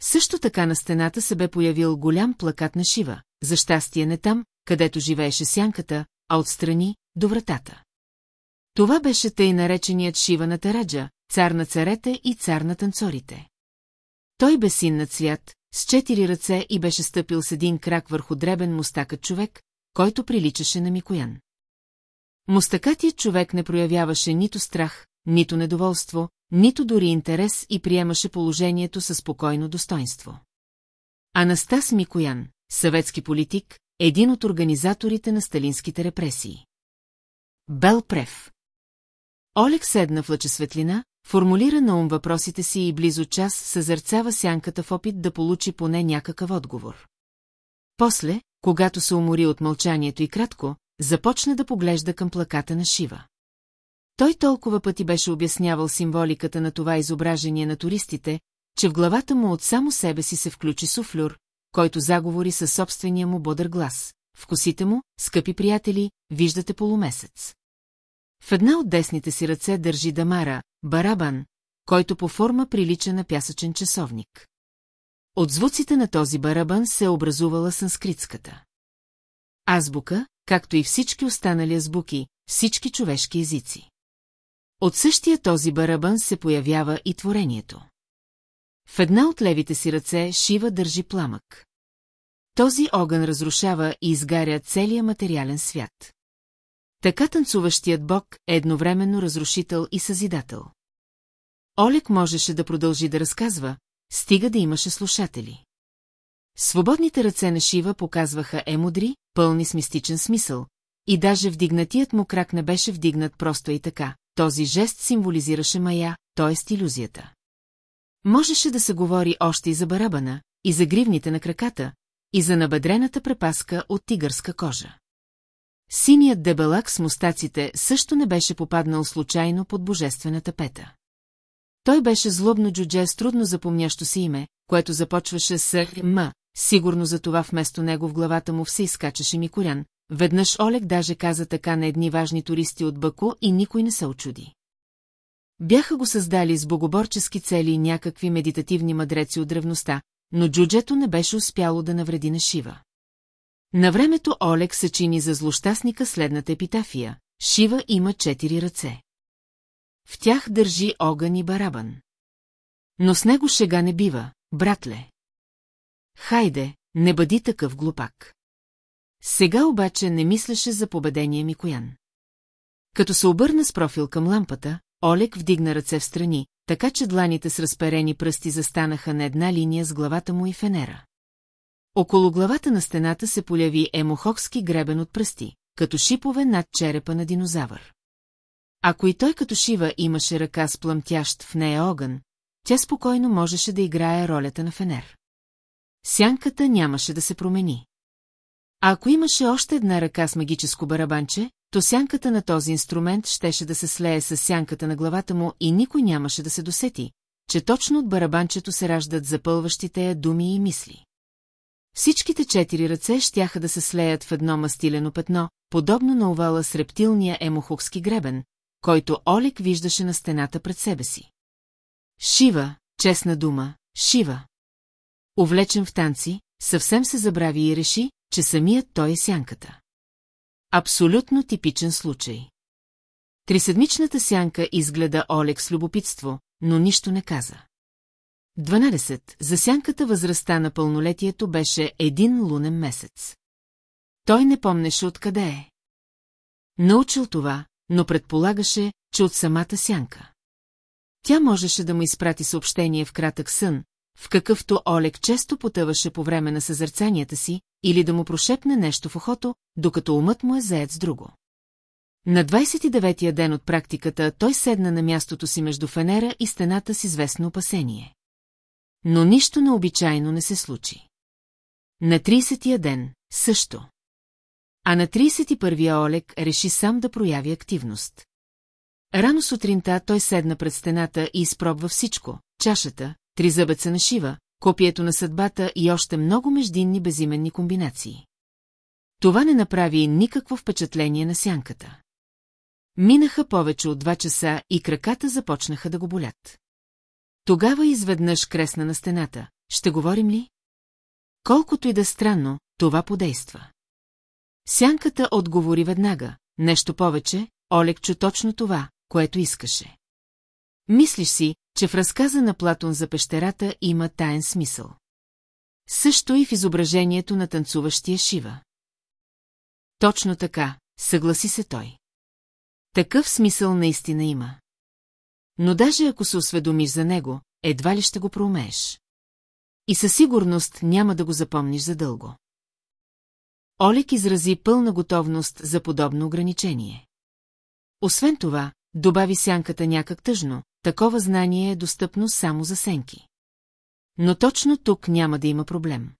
Също така на стената се бе появил голям плакат на Шива, за щастие не там, където живееше сянката, а отстрани, до вратата. Това беше тъй нареченият Шива на Тараджа, цар на царете и цар на танцорите. Той бе син на цвят, с четири ръце и беше стъпил с един крак върху дребен мустакът човек, който приличаше на Микоян. Мустакатият човек не проявяваше нито страх, нито недоволство, нито дори интерес и приемаше положението със спокойно достоинство. Анастас Микоян, съветски политик, един от организаторите на сталинските репресии. Бел Прев Олег седна в лъче светлина, формулира на ум въпросите си и близо час съзърцава сянката в опит да получи поне някакъв отговор. После, когато се умори от мълчанието и кратко, започна да поглежда към плаката на Шива. Той толкова пъти беше обяснявал символиката на това изображение на туристите, че в главата му от само себе си се включи суфлюр, който заговори със собствения му бодър глас. В косите му, скъпи приятели, виждате полумесец. В една от десните си ръце държи Дамара, барабан, който по форма прилича на пясъчен часовник. От звуците на този барабан се е образувала санскритската. Азбука, както и всички останали азбуки, всички човешки езици. От същия този барабан се появява и творението. В една от левите си ръце Шива държи пламък. Този огън разрушава и изгаря целия материален свят. Така танцуващият бог е едновременно разрушител и съзидател. Олег можеше да продължи да разказва, стига да имаше слушатели. Свободните ръце на Шива показваха емудри, пълни с мистичен смисъл, и даже вдигнатият му крак не беше вдигнат просто и така. Този жест символизираше мая, т.е. иллюзията. Можеше да се говори още и за барабана, и за гривните на краката, и за набедрената препаска от тигърска кожа. Синият дебелак с мустаците също не беше попаднал случайно под божествената пета. Той беше злобно джудже с трудно запомнящо си име, което започваше с М, сигурно за това вместо него в главата му все изкачаше Микорян. Веднъж Олег даже каза така на едни важни туристи от Баку и никой не се очуди. Бяха го създали с богоборчески цели някакви медитативни мъдреци от древността, но джуджето не беше успяло да навреди на Шива. На времето Олег съчини за злощастника следната епитафия. Шива има четири ръце. В тях държи огън и барабан. Но с него шега не бива, братле. Хайде, не бъди такъв глупак. Сега обаче не мислеше за победение Микоян. Като се обърна с профил към лампата, Олег вдигна ръце в страни, така че дланите с разперени пръсти застанаха на една линия с главата му и фенера. Около главата на стената се поляви емохокски гребен от пръсти, като шипове над черепа на динозавър. Ако и той като Шива имаше ръка с плъмтящ в нея огън, тя спокойно можеше да играе ролята на фенер. Сянката нямаше да се промени. А ако имаше още една ръка с магическо барабанче, то сянката на този инструмент щеше да се слее с сянката на главата му и никой нямаше да се досети, че точно от барабанчето се раждат запълващите я думи и мисли. Всичките четири ръце щяха да се слеят в едно мастилено петно, подобно на овала с рептилния емохукски гребен, който Олег виждаше на стената пред себе си. Шива, честна дума, Шива. Увлечен в танци, съвсем се забрави и реши, че самият той е сянката. Абсолютно типичен случай. Триседмичната сянка изгледа Олег с любопитство, но нищо не каза. 12. За сянката възрастта на пълнолетието беше един лунен месец. Той не помнеше откъде е. Научил това, но предполагаше, че от самата сянка. Тя можеше да му изпрати съобщение в кратък сън, в какъвто Олег често потъваше по време на съзърцанията си, или да му прошепне нещо в ухото, докато умът му е заед с друго. На 29-я ден от практиката той седна на мястото си между фенера и стената с известно опасение. Но нищо необичайно не се случи. На 30-я ден също. А на 31-я Олег реши сам да прояви активност. Рано сутринта той седна пред стената и изпробва всичко – чашата, три зъбеца на шива, копието на съдбата и още много междинни безименни комбинации. Това не направи никакво впечатление на сянката. Минаха повече от два часа и краката започнаха да го болят. Тогава изведнъж кресна на стената. Ще говорим ли? Колкото и да странно, това подейства. Сянката отговори веднага. Нещо повече, Олег чу точно това, което искаше. Мислиш си, че в разказа на Платон за пещерата има таен смисъл. Също и в изображението на танцуващия Шива. Точно така, съгласи се той. Такъв смисъл наистина има. Но даже ако се осведомиш за него, едва ли ще го проумееш. И със сигурност няма да го запомниш задълго. Олег изрази пълна готовност за подобно ограничение. Освен това, добави сянката някак тъжно, такова знание е достъпно само за сенки. Но точно тук няма да има проблем.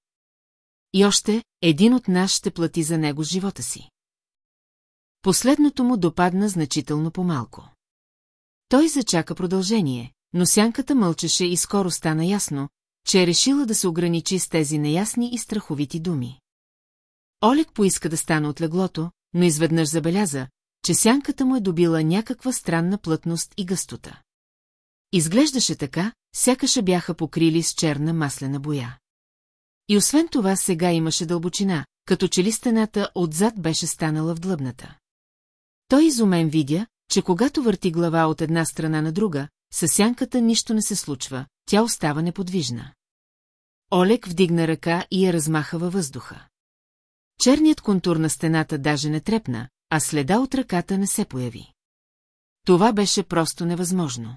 И още, един от нас ще плати за него живота си. Последното му допадна значително по-малко. Той зачака продължение, но сянката мълчеше и скоро стана ясно, че е решила да се ограничи с тези неясни и страховити думи. Олег поиска да стане от леглото, но изведнъж забеляза, че сянката му е добила някаква странна плътност и гъстота. Изглеждаше така, сякаше бяха покрили с черна маслена боя. И освен това сега имаше дълбочина, като че ли стената отзад беше станала в длъбната. Той изумен видя, че когато върти глава от една страна на друга, със сянката нищо не се случва, тя остава неподвижна. Олег вдигна ръка и я размаха във въздуха. Черният контур на стената даже не трепна, а следа от ръката не се появи. Това беше просто невъзможно.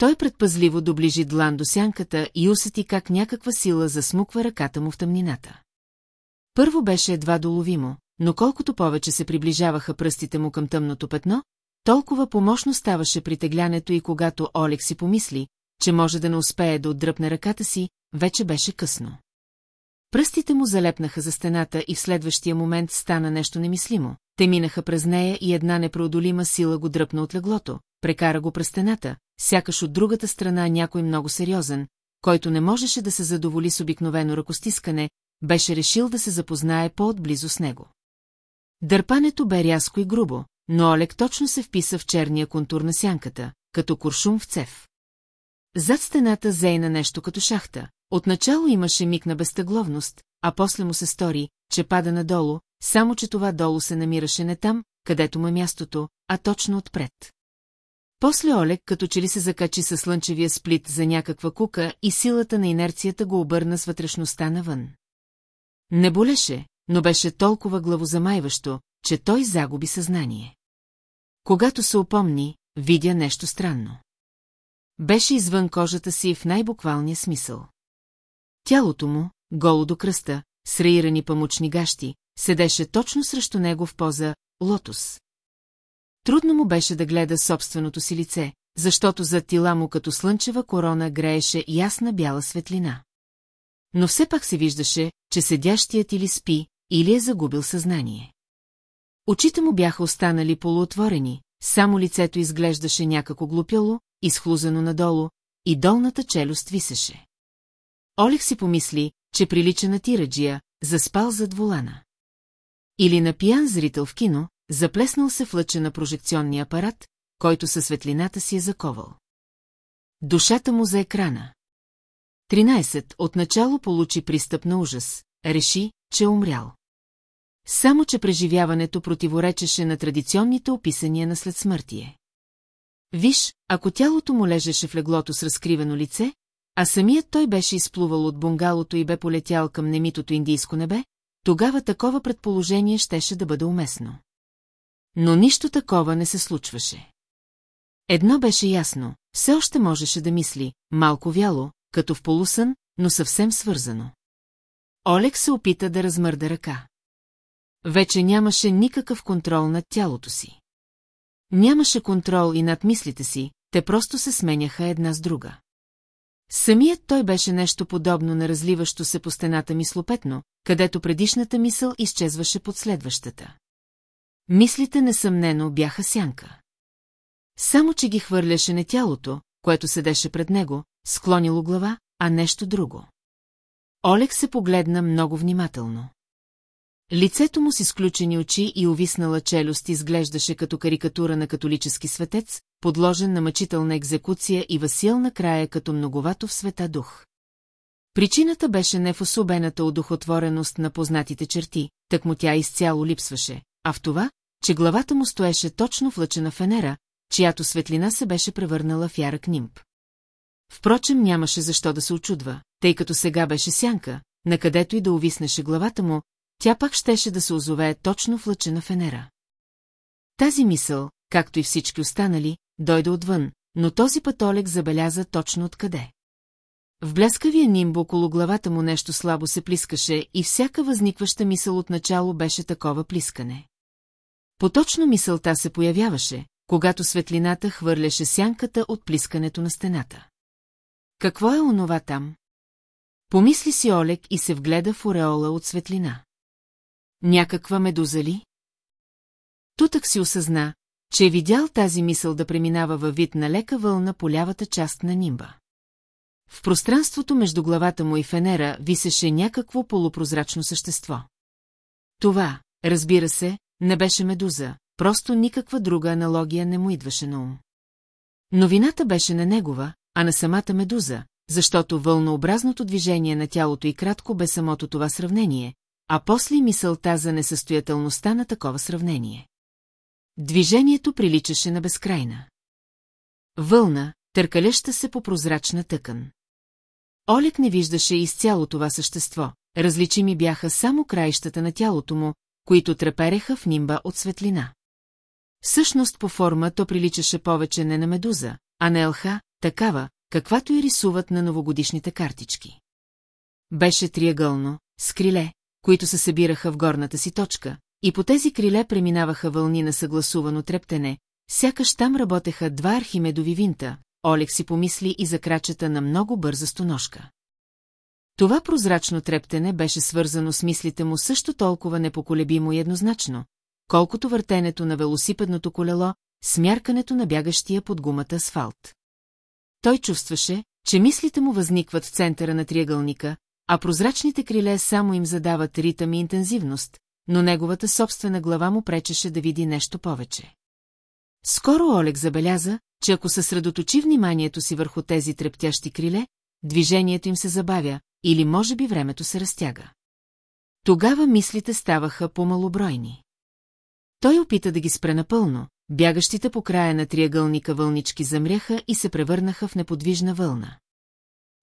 Той предпазливо доближи длан до сянката и усети как някаква сила засмуква ръката му в тъмнината. Първо беше едва доловимо, но колкото повече се приближаваха пръстите му към тъмното петно, толкова помощно ставаше притеглянето и когато Олег си помисли, че може да не успее да отдръпне ръката си, вече беше късно. Пръстите му залепнаха за стената и в следващия момент стана нещо немислимо. Те минаха през нея и една непреодолима сила го дръпна от леглото, прекара го през стената, сякаш от другата страна някой много сериозен, който не можеше да се задоволи с обикновено ръкостискане, беше решил да се запознае по-отблизо с него. Дърпането бе рязко и грубо, но Олег точно се вписа в черния контур на сянката, като куршум в цев. Зад стената зейна нещо като шахта. Отначало имаше миг на безтъгловност, а после му се стори, че пада надолу, само че това долу се намираше не там, където му е мястото, а точно отпред. После Олег като че ли се закачи със слънчевия сплит за някаква кука и силата на инерцията го обърна с вътрешността навън. Не болеше, но беше толкова главозамайващо, че той загуби съзнание. Когато се опомни, видя нещо странно. Беше извън кожата си в най-буквалния смисъл. Тялото му, голо до кръста, с раирани памучни гащи, седеше точно срещу него в поза лотос. Трудно му беше да гледа собственото си лице, защото зад тила му като слънчева корона грееше ясна бяла светлина. Но все пак се виждаше, че седящият или спи, или е загубил съзнание. Очите му бяха останали полуотворени, само лицето изглеждаше някако глупяло, изхлузано надолу, и долната челюст висеше. Олег си помисли, че прилича на тираджия, заспал зад волана. Или на пиян зрител в кино, заплеснал се в лъча на прожекционния апарат, който със светлината си е заковал. Душата му за екрана. 13. Отначало получи пристъп на ужас. Реши, че е умрял. Само, че преживяването противоречеше на традиционните описания на след смъртие. Виж, ако тялото му лежеше в леглото с разкривено лице, а самият той беше изплувал от бунгалото и бе полетял към немитото индийско небе, тогава такова предположение щеше да бъде уместно. Но нищо такова не се случваше. Едно беше ясно, все още можеше да мисли, малко вяло, като в полусън, но съвсем свързано. Олег се опита да размърда ръка. Вече нямаше никакъв контрол над тялото си. Нямаше контрол и над мислите си, те просто се сменяха една с друга. Самият той беше нещо подобно на разливащо се по стената мислопетно, където предишната мисъл изчезваше под следващата. Мислите несъмнено бяха сянка. Само, че ги хвърляше не тялото, което седеше пред него, склонило глава, а нещо друго. Олег се погледна много внимателно. Лицето му с изключени очи и увиснала челюст изглеждаше като карикатура на католически светец, подложен на мъчителна екзекуция и Васил накрая като многовато в света дух. Причината беше не в особената удохотвореност на познатите черти, так му тя изцяло липсваше, а в това, че главата му стоеше точно в лъча фенера, чиято светлина се беше превърнала в ярък нимб. Впрочем нямаше защо да се очудва, тъй като сега беше сянка, накъдето и да увиснеше главата му, тя пак щеше да се озове точно в лъча фенера. Тази мисъл, както и всички останали, дойде отвън, но този път Олег забеляза точно откъде. В бляскавия нимб около главата му нещо слабо се плискаше и всяка възникваща мисъл от начало беше такова плискане. Поточно мисълта се появяваше, когато светлината хвърляше сянката от плискането на стената. Какво е онова там? Помисли си Олег и се вгледа в ореола от светлина. Някаква медуза ли? Тутък си осъзна, че е видял тази мисъл да преминава във вид на лека вълна по лявата част на нимба. В пространството между главата му и фенера висеше някакво полупрозрачно същество. Това, разбира се, не беше медуза, просто никаква друга аналогия не му идваше на ум. Новината беше не негова, а на самата медуза, защото вълнообразното движение на тялото и кратко бе самото това сравнение, а после мисълта за несъстоятелността на такова сравнение. Движението приличаше на безкрайна. Вълна, търкаляща се по прозрачна тъкан. Олег не виждаше изцяло това същество, различими бяха само краищата на тялото му, които трепереха в нимба от светлина. Всъщност по форма то приличаше повече не на медуза, а на елха, такава, каквато и рисуват на новогодишните картички. Беше триъгълно, с криле, които се събираха в горната си точка, и по тези криле преминаваха вълни на съгласувано трептене, сякаш там работеха два архимедови винта, Олег си помисли и за крачета на много бърза стоножка. Това прозрачно трептене беше свързано с мислите му също толкова непоколебимо и еднозначно, колкото въртенето на велосипедното колело, смяркането на бягащия под гумата асфалт. Той чувстваше, че мислите му възникват в центъра на триъгълника, а прозрачните криле само им задават ритъм и интензивност, но неговата собствена глава му пречеше да види нещо повече. Скоро Олег забеляза, че ако съсредоточи вниманието си върху тези трептящи криле, движението им се забавя, или може би времето се разтяга. Тогава мислите ставаха по-малобройни. Той опита да ги спре напълно, бягащите по края на триъгълника вълнички замряха и се превърнаха в неподвижна вълна.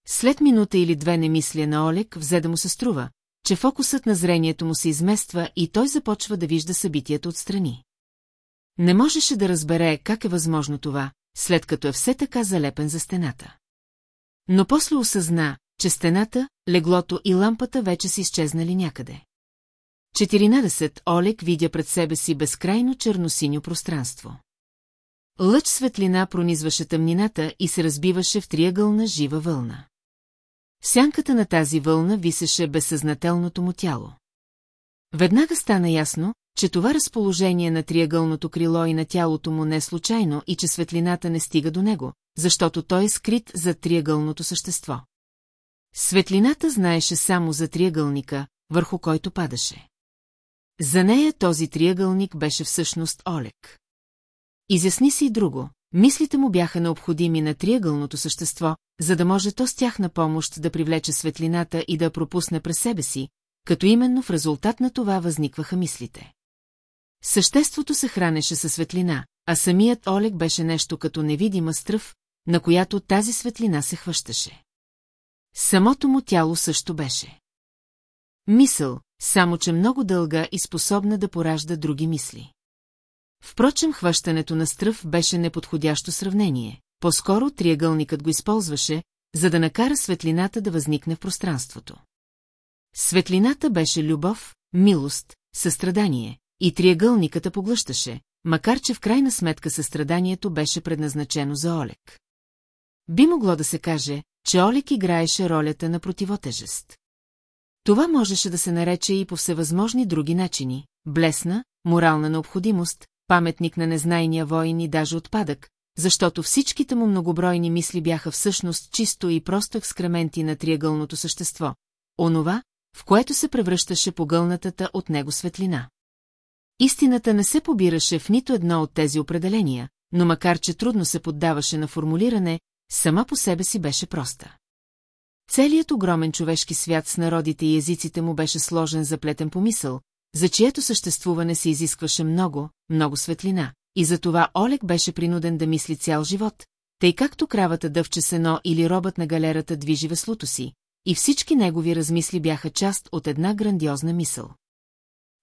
След минута или две немислия на Олег взе да му се струва, че фокусът на зрението му се измества и той започва да вижда събитията отстрани. Не можеше да разбере как е възможно това, след като е все така залепен за стената. Но после осъзна, че стената, леглото и лампата вече са изчезнали някъде. 14. Олег видя пред себе си безкрайно черносиньо пространство. Лъч светлина пронизваше тъмнината и се разбиваше в триъгълна жива вълна. сянката на тази вълна висеше безсъзнателното му тяло. Веднага стана ясно, че това разположение на триъгълното крило и на тялото му не е случайно и че светлината не стига до него, защото той е скрит за триъгълното същество. Светлината знаеше само за триъгълника, върху който падаше. За нея този триъгълник беше всъщност Олег. Изясни си и друго. Мислите му бяха необходими на триъгълното същество, за да може то с тях на помощ да привлече светлината и да пропусне през себе си, като именно в резултат на това възникваха мислите. Съществото се хранеше със светлина, а самият Олег беше нещо като невидима стръв, на която тази светлина се хващаше. Самото му тяло също беше. Мисъл, само че много дълга и способна да поражда други мисли. Впрочем, хващането на стръв беше неподходящо сравнение. По-скоро триъгълникът го използваше, за да накара светлината да възникне в пространството. Светлината беше любов, милост, състрадание, и триъгълниката поглъщаше, макар че в крайна сметка състраданието беше предназначено за Олег. Би могло да се каже, че Олег играеше ролята на противотежест. Това можеше да се нарече и по всевъзможни други начини – блесна, морална необходимост, паметник на незнайния воин и даже отпадък, защото всичките му многобройни мисли бяха всъщност чисто и просто екскременти на триъгълното същество, онова, в което се превръщаше погълнатата от него светлина. Истината не се побираше в нито едно от тези определения, но макар че трудно се поддаваше на формулиране, сама по себе си беше проста. Целият огромен човешки свят с народите и езиците му беше сложен заплетен помисъл, за чието съществуване се изискваше много, много светлина, и затова Олег беше принуден да мисли цял живот, тъй както кравата дъвче сено или робът на галерата движи веслото си, и всички негови размисли бяха част от една грандиозна мисъл.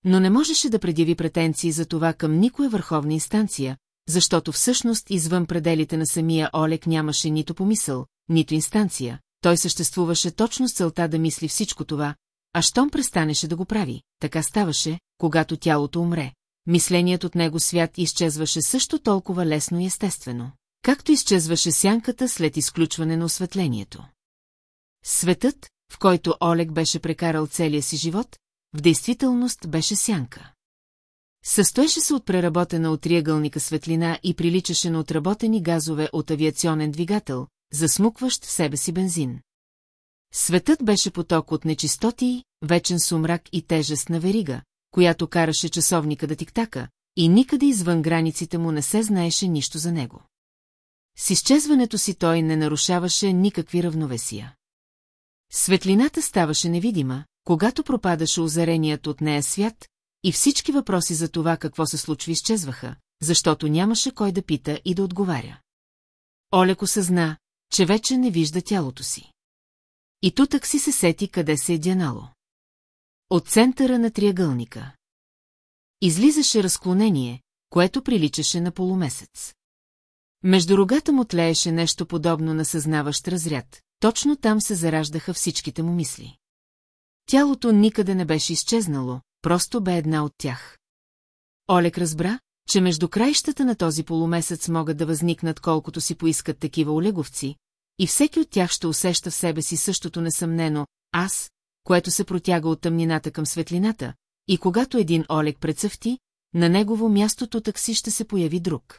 Но не можеше да предяви претенции за това към никоя върховна инстанция, защото всъщност извън пределите на самия Олег нямаше нито помисъл, нито инстанция, той съществуваше точно с целта да мисли всичко това, а щом престанеше да го прави, така ставаше, когато тялото умре. Мисленият от него свят изчезваше също толкова лесно и естествено, както изчезваше сянката след изключване на осветлението. Светът, в който Олег беше прекарал целия си живот, в действителност беше сянка. Състоеше се от преработена от триъгълника светлина и приличаше на отработени газове от авиационен двигател, засмукващ в себе си бензин. Светът беше поток от нечистоти, вечен сумрак и тежест на верига, която караше часовника да тиктака, и никъде извън границите му не се знаеше нищо за него. С изчезването си той не нарушаваше никакви равновесия. Светлината ставаше невидима, когато пропадаше озареният от нея свят, и всички въпроси за това какво се случва изчезваха, защото нямаше кой да пита и да отговаря. Олег осъзна, че вече не вижда тялото си. И тутък си се сети къде се е дянало. От центъра на триъгълника. излизаше разклонение, което приличаше на полумесец. Между рогата му тлееше нещо подобно на съзнаващ разряд, точно там се зараждаха всичките му мисли. Тялото никъде не беше изчезнало, просто бе една от тях. Олег разбра, че между краищата на този полумесец могат да възникнат колкото си поискат такива олеговци, и всеки от тях ще усеща в себе си същото несъмнено «аз», което се протяга от тъмнината към светлината, и когато един Олег прецъфти, на негово мястото такси ще се появи друг.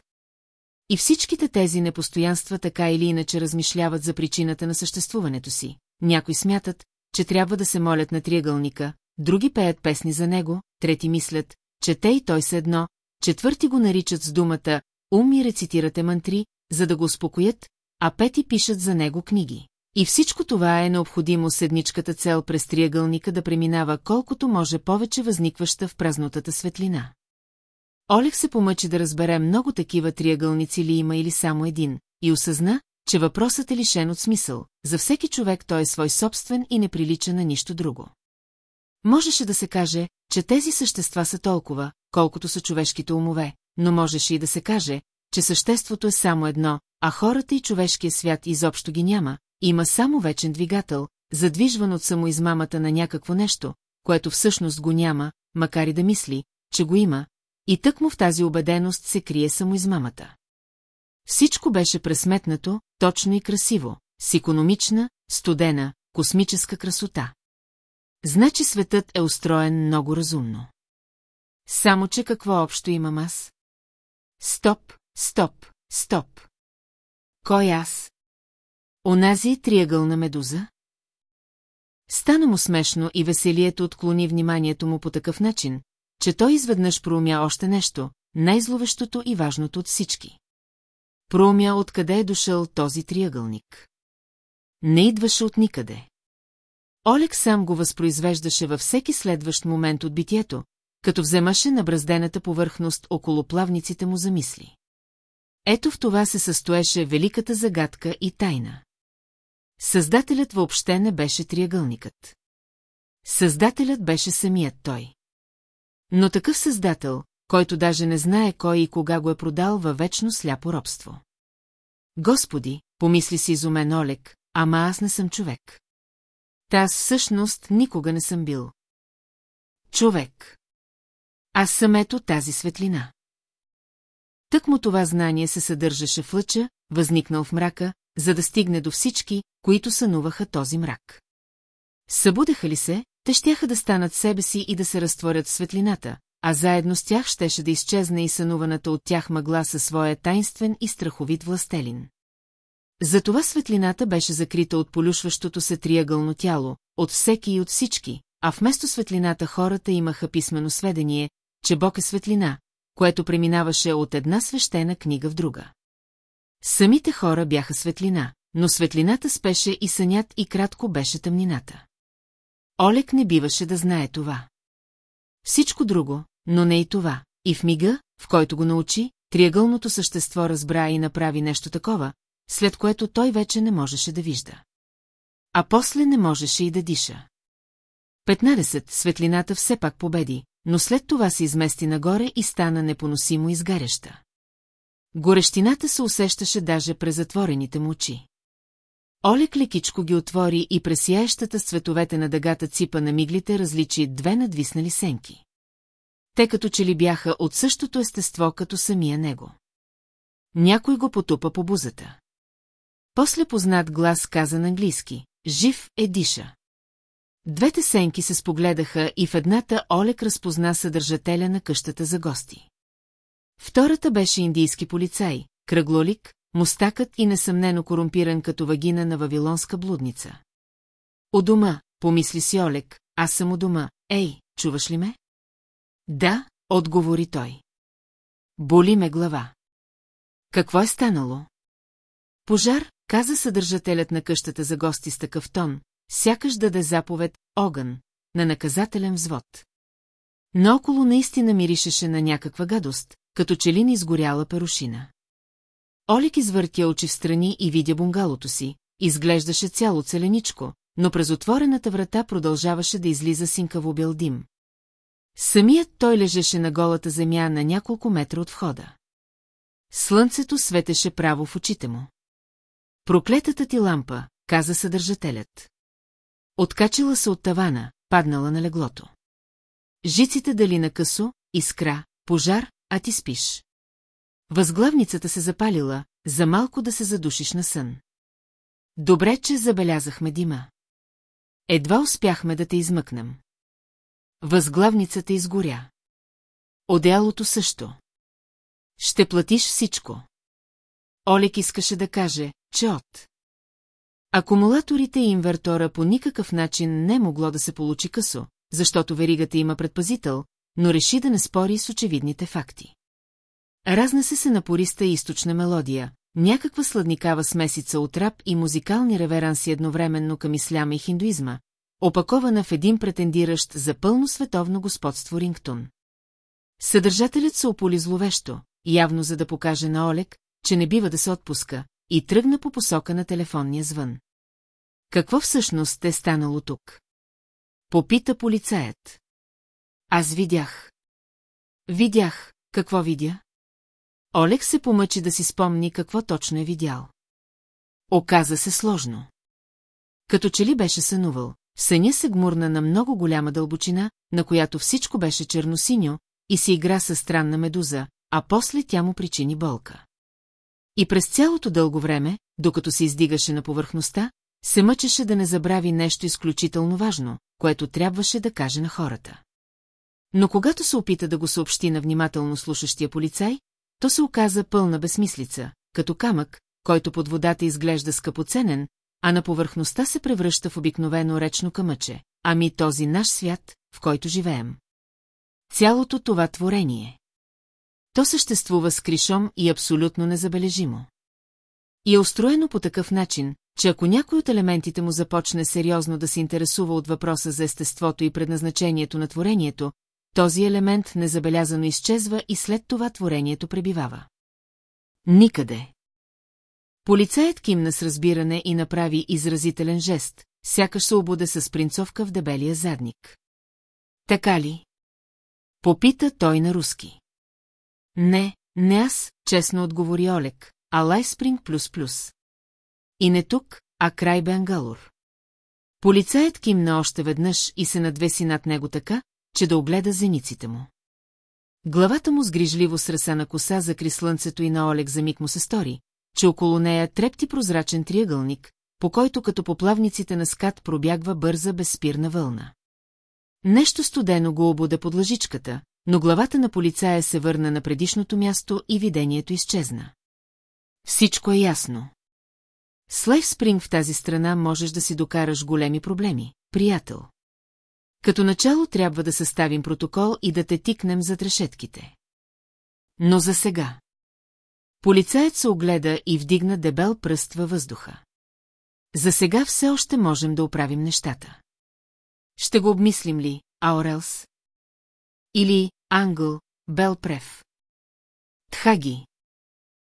И всичките тези непостоянства така или иначе размишляват за причината на съществуването си. Някои смятат, че трябва да се молят на триъгълника, други пеят песни за него, трети мислят, че те и той са едно, четвърти го наричат с думата «ум» и рецитирате мантри, за да го успокоят, а пети пишат за него книги. И всичко това е необходимо седничката цел през триъгълника да преминава колкото може повече възникваща в празнотата светлина. Олег се помъчи да разбере много такива триъгълници ли има или само един, и осъзна, че въпросът е лишен от смисъл. За всеки човек той е свой собствен и не прилича на нищо друго. Можеше да се каже, че тези същества са толкова, колкото са човешките умове, но можеше и да се каже, че съществото е само едно, а хората и човешкия свят изобщо ги няма, има само вечен двигател, задвижван от самоизмамата на някакво нещо, което всъщност го няма, макар и да мисли, че го има, и тък му в тази убеденост се крие самоизмамата. Всичко беше пресметнато, точно и красиво, с економична, студена, космическа красота. Значи светът е устроен много разумно. Само, че какво общо имам аз? Стоп, стоп, стоп. Кой аз? Онази триъгълна медуза? Стана му смешно и веселието отклони вниманието му по такъв начин, че той изведнъж проумя още нещо, най-зловещото и важното от всички. Проумя откъде е дошъл този триъгълник. Не идваше от никъде. Олег сам го възпроизвеждаше във всеки следващ момент от битието, като вземаше на браздената повърхност около плавниците му за мисли. Ето в това се състоеше великата загадка и тайна. Създателят въобще не беше триъгълникът. Създателят беше самият той. Но такъв създател, който даже не знае кой и кога го е продал във вечно сляпо робство. Господи, помисли си изумен Олег, ама аз не съм човек. Та всъщност никога не съм бил. Човек. Аз съм ето тази светлина. Тък му това знание се съдържаше в лъча, възникнал в мрака, за да стигне до всички, които сънуваха този мрак. Събудеха ли се, те щяха да станат себе си и да се разтворят в светлината, а заедно с тях щеше да изчезне и сънуваната от тях мъгла със своя тайнствен и страховит властелин. Затова светлината беше закрита от полюшващото се триъгълно тяло, от всеки и от всички, а вместо светлината хората имаха писмено сведение, че Бог е светлина, което преминаваше от една свещена книга в друга. Самите хора бяха светлина, но светлината спеше и сънят и кратко беше тъмнината. Олег не биваше да знае това. Всичко друго, но не и това, и в мига, в който го научи, триъгълното същество разбра и направи нещо такова, след което той вече не можеше да вижда. А после не можеше и да диша. 15. Светлината все пак победи, но след това се измести нагоре и стана непоносимо изгаряща. Горещината се усещаше даже през затворените му очи. Олег лекичко ги отвори и през яещата с цветовете на дъгата ципа на миглите различи две надвиснали сенки. Те като че ли бяха от същото естество като самия него. Някой го потупа по бузата. После познат глас каза на английски «Жив е диша». Двете сенки се спогледаха и в едната Олег разпозна съдържателя на къщата за гости. Втората беше индийски полицай, кръглолик, мустакът и несъмнено корумпиран като вагина на вавилонска блудница. У дома, помисли си Олег, аз съм у дома. Ей, чуваш ли ме? Да, отговори той. Боли ме глава. Какво е станало? Пожар, каза съдържателят на къщата за гости с такъв тон, сякаш даде заповед огън на наказателен взвод. Наоколо наистина миришеше на някаква гадост, като че ли не изгоряла перушина. Олик извъртя очи в страни и видя бунгалото си, изглеждаше цяло целеничко, но през отворената врата продължаваше да излиза синкаво бел дим. Самият той лежеше на голата земя на няколко метра от входа. Слънцето светеше право в очите му. Проклетата ти лампа, каза съдържателят. Откачила се от тавана, паднала на леглото. Жиците дали на късо, искра, пожар, а ти спиш. Възглавницата се запалила, за малко да се задушиш на сън. Добре, че забелязахме дима. Едва успяхме да те измъкнем. Възглавницата изгоря. Одеялото също. Ще платиш всичко. Олег искаше да каже, че от... Акумулаторите и инвертора по никакъв начин не могло да се получи късо, защото веригата има предпазител, но реши да не спори с очевидните факти. Разнесе се напориста източна мелодия, някаква сладникава смесица от рап и музикални реверанси едновременно към исляма и хиндуизма, опакована в един претендиращ за пълно световно господство рингтон. Съдържателят се ополи зловещо, явно за да покаже на Олег, че не бива да се отпуска, и тръгна по посока на телефонния звън. Какво всъщност е станало тук? Попита полицаят. Аз видях. Видях, какво видя? Олег се помъчи да си спомни какво точно е видял. Оказа се сложно. Като че ли беше сънувал, съня се гмурна на много голяма дълбочина, на която всичко беше черносиньо, и си игра със странна медуза, а после тя му причини болка. И през цялото дълго време, докато се издигаше на повърхността, се мъчеше да не забрави нещо изключително важно, което трябваше да каже на хората. Но когато се опита да го съобщи на внимателно слушащия полицай, то се оказа пълна безмислица, като камък, който под водата изглежда скъпоценен, а на повърхността се превръща в обикновено речно камъче, ами този наш свят, в който живеем. Цялото това творение. То съществува с кришом и абсолютно незабележимо. И е устроено по такъв начин, че ако някой от елементите му започне сериозно да се интересува от въпроса за естеството и предназначението на творението, този елемент незабелязано изчезва и след това творението пребивава. Никъде. Полицаят кимна с разбиране и направи изразителен жест, сякаш се обуде с принцовка в дебелия задник. Така ли? Попита той на руски. Не, не аз, честно отговори Олег, а Лайспринг плюс плюс. И не тук, а край Бенгалур. Полицаят кимна още веднъж и се надвеси над него така, че да огледа зениците му. Главата му с грижливо сресана коса закри слънцето и на Олег за миг му се стори, че около нея трепти прозрачен триъгълник, по който като поплавниците на скат пробягва бърза безспирна вълна. Нещо студено го обуда под лъжичката, но главата на полицая се върна на предишното място и видението изчезна. Всичко е ясно. С Лайфспринг в тази страна можеш да си докараш големи проблеми, приятел. Като начало трябва да съставим протокол и да те тикнем за трешетките. Но за сега. Полицаят се огледа и вдигна дебел пръст във въздуха. За сега все още можем да оправим нещата. Ще го обмислим ли, Аурелс? Или Англ, Белпрев? Тхаги.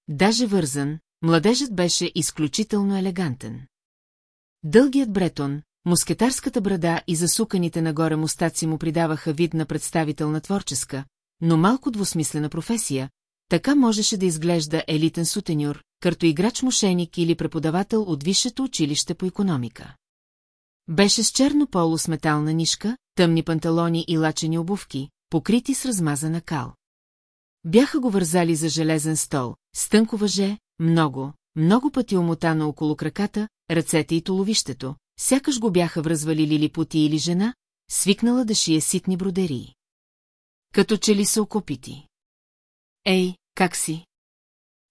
Даже вързан, младежът беше изключително елегантен. Дългият бретон, мускетарската брада и засуканите нагоре мустаци му придаваха вид на представител на творческа, но малко двусмислена професия, така можеше да изглежда елитен сутенюр, като играч-мошеник или преподавател от висшето училище по економика. Беше с черно поло с метална нишка, тъмни панталони и лачени обувки, покрити с размазана кал. Бяха го вързали за железен стол, с тънко въже, много, много пъти омотано около краката, ръцете и толовището, сякаш го бяха връзвали лилипути или жена, свикнала да шие ситни бродерии. Като че ли са окопити. Ей, как си?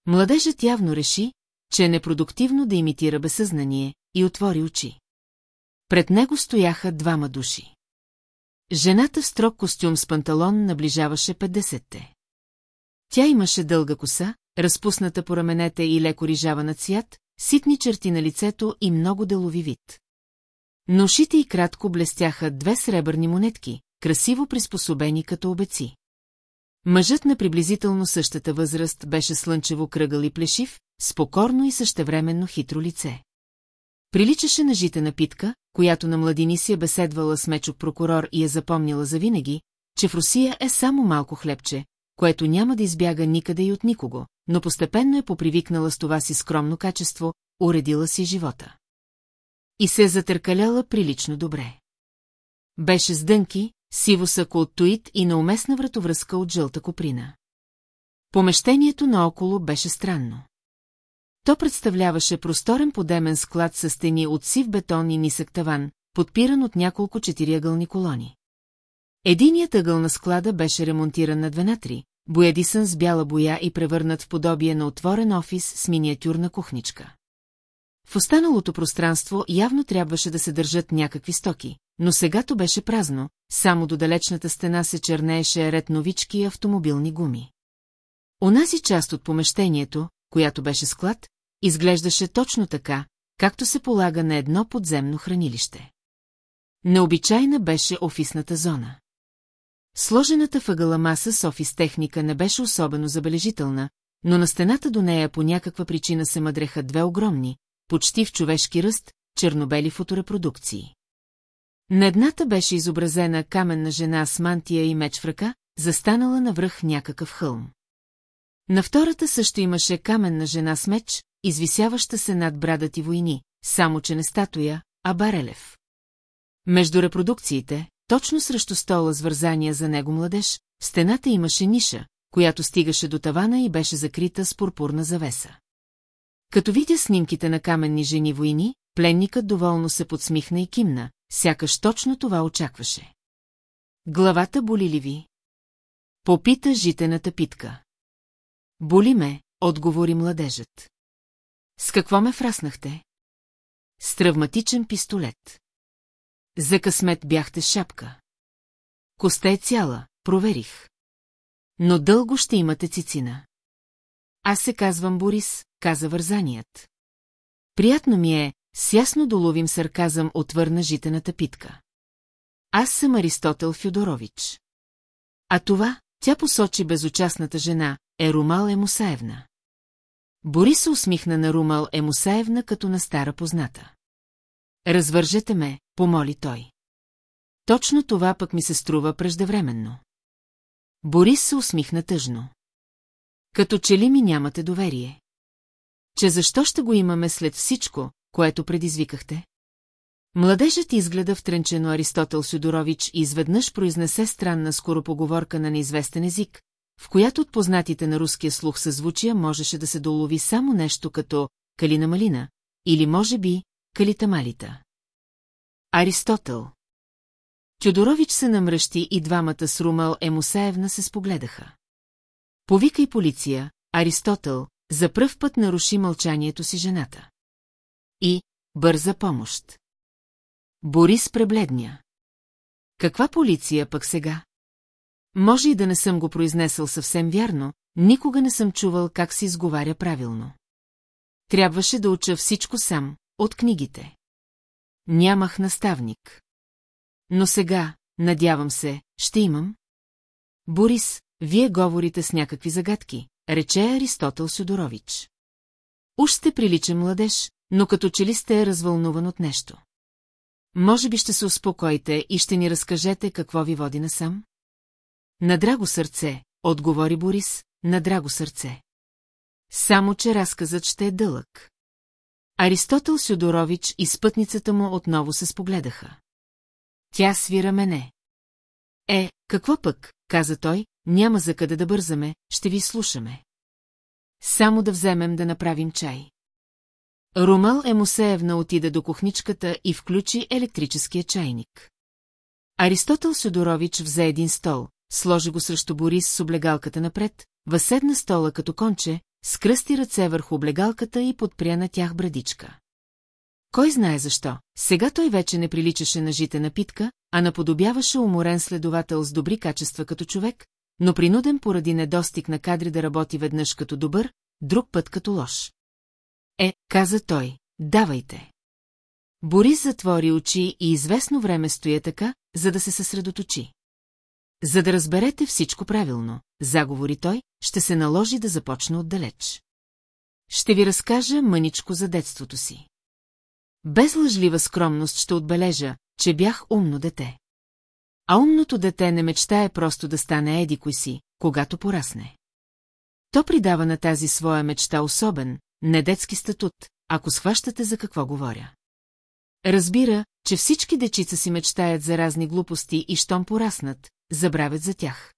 Младежът явно реши, че е непродуктивно да имитира безсъзнание, и отвори очи. Пред него стояха двама души. Жената в строг костюм с панталон наближаваше 50-те. Тя имаше дълга коса, разпусната по раменете и леко рижава на цвят, ситни черти на лицето и много делови вид. На ушите и кратко блестяха две сребърни монетки, красиво приспособени като обеци. Мъжът на приблизително същата възраст беше слънчево кръгъл и плешив, спокорно и същевременно хитро лице. Приличаше на жите напитка, която на младини си е беседвала с мечок прокурор и е запомнила завинаги, че в Русия е само малко хлебче, което няма да избяга никъде и от никого, но постепенно е попривикнала с това си скромно качество, уредила си живота. И се е затъркаляла прилично добре. Беше с дънки, сиво сако от туит и науместна вратовръзка от жълта коприна. Помещението наоколо беше странно. То представляваше просторен подемен склад с стени от сив бетон и нисък таван, подпиран от няколко четириъгълни колони. Единият ъгъл на склада беше ремонтиран на две на три, боядисан с бяла боя и превърнат в подобие на отворен офис с миниатюрна кухничка. В останалото пространство явно трябваше да се държат някакви стоки, но сега то беше празно, само до далечната стена се чернееше ред новички автомобилни гуми. Онази част от помещението, която беше склад, изглеждаше точно така, както се полага на едно подземно хранилище. Необичайна беше офисната зона. Сложената въгъла маса с офис техника не беше особено забележителна, но на стената до нея по някаква причина се мъдреха две огромни, почти в човешки ръст, чернобели фоторепродукции. На едната беше изобразена каменна жена с мантия и меч в ръка, застанала навръх някакъв хълм. На втората също имаше каменна жена с меч, извисяваща се над брадати войни, само че не статуя, а барелев. Между репродукциите, точно срещу стола с вързания за него младеж, в стената имаше ниша, която стигаше до тавана и беше закрита с пурпурна завеса. Като видя снимките на каменни жени войни, пленникът доволно се подсмихна и кимна, сякаш точно това очакваше. Главата боли ли ви? Попита житената питка. Боли ме, отговори младежът. С какво ме фраснахте? С травматичен пистолет. За късмет бяхте шапка. Коста е цяла, проверих. Но дълго ще имате цицина. Аз се казвам Борис, каза вързаният. Приятно ми е, с ясно доловим сарказъм отвърна житената питка. Аз съм Аристотел Фюдорович. А това, тя посочи безучастната жена, е Румал Емусаевна. Борис се усмихна на Румал Емусаевна като на стара позната. Развържете ме, помоли той. Точно това пък ми се струва преждевременно. Борис се усмихна тъжно. Като че ли ми нямате доверие? Че защо ще го имаме след всичко, което предизвикахте? Младежът изгледа втренчено Аристотел Сюдорович и изведнъж произнесе странна скоропоговорка на неизвестен език, в която от познатите на руския слух съзвучия можеше да се долови само нещо като «калина-малина» или, може би, «калитамалита». Аристотел Тюдорович се намръщи и двамата с Румал Емусаевна се спогледаха. Повикай полиция, Аристотел, за пръв път наруши мълчанието си жената. И бърза помощ. Борис пребледня. Каква полиция пък сега? Може и да не съм го произнесъл съвсем вярно, никога не съм чувал как се изговаря правилно. Трябваше да уча всичко сам, от книгите. Нямах наставник. Но сега, надявам се, ще имам. Борис, вие говорите с някакви загадки, рече Аристотел Сюдорович. Уж сте приличен младеж, но като че ли сте развълнуван от нещо. Може би ще се успокоите и ще ни разкажете какво ви води насам? На драго сърце, отговори Борис, на драго сърце. Само, че разказът ще е дълъг. Аристотел Сюдорович и спътницата му отново се спогледаха. Тя свира мене. Е, какво пък, каза той, няма за къде да бързаме, ще ви слушаме. Само да вземем да направим чай. Румъл Емусеевна отида до кухничката и включи електрическия чайник. Аристотел Сюдорович взе един стол, сложи го срещу Борис с облегалката напред, въседна стола като конче, скръсти ръце върху облегалката и подпря на тях брадичка. Кой знае защо, сега той вече не приличаше на жите напитка, а наподобяваше уморен следовател с добри качества като човек, но принуден поради недостиг на кадри да работи веднъж като добър, друг път като лош. Е, каза той, давайте. Борис затвори очи и известно време стоя така, за да се съсредоточи. За да разберете всичко правилно, заговори той, ще се наложи да започна отдалеч. Ще ви разкажа мъничко за детството си. Без лъжлива скромност ще отбележа, че бях умно дете. А умното дете не мечтае просто да стане еди кой си, когато порасне. То придава на тази своя мечта особен, недетски статут, ако схващате за какво говоря. Разбира, че всички дечица си мечтаят за разни глупости и щом пораснат, забравят за тях.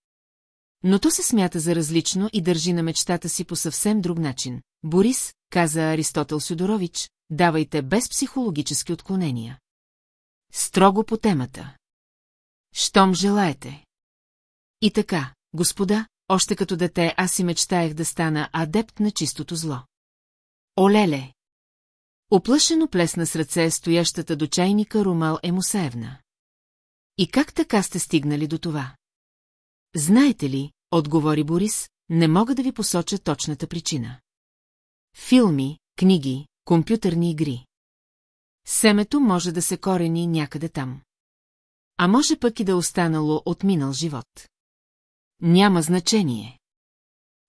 Но то се смята за различно и държи на мечтата си по съвсем друг начин. Борис, каза Аристотел Сюдорович, давайте без психологически отклонения. Строго по темата. Щом желаете. И така, господа, още като дете аз си мечтаях да стана адепт на чистото зло. Олеле! Оплашено плесна с ръце стоящата до чайника Румал Емусаевна. И как така сте стигнали до това? Знаете ли, отговори Борис, не мога да ви посоча точната причина. Филми, книги, компютърни игри. Семето може да се корени някъде там. А може пък и да е останало от минал живот. Няма значение.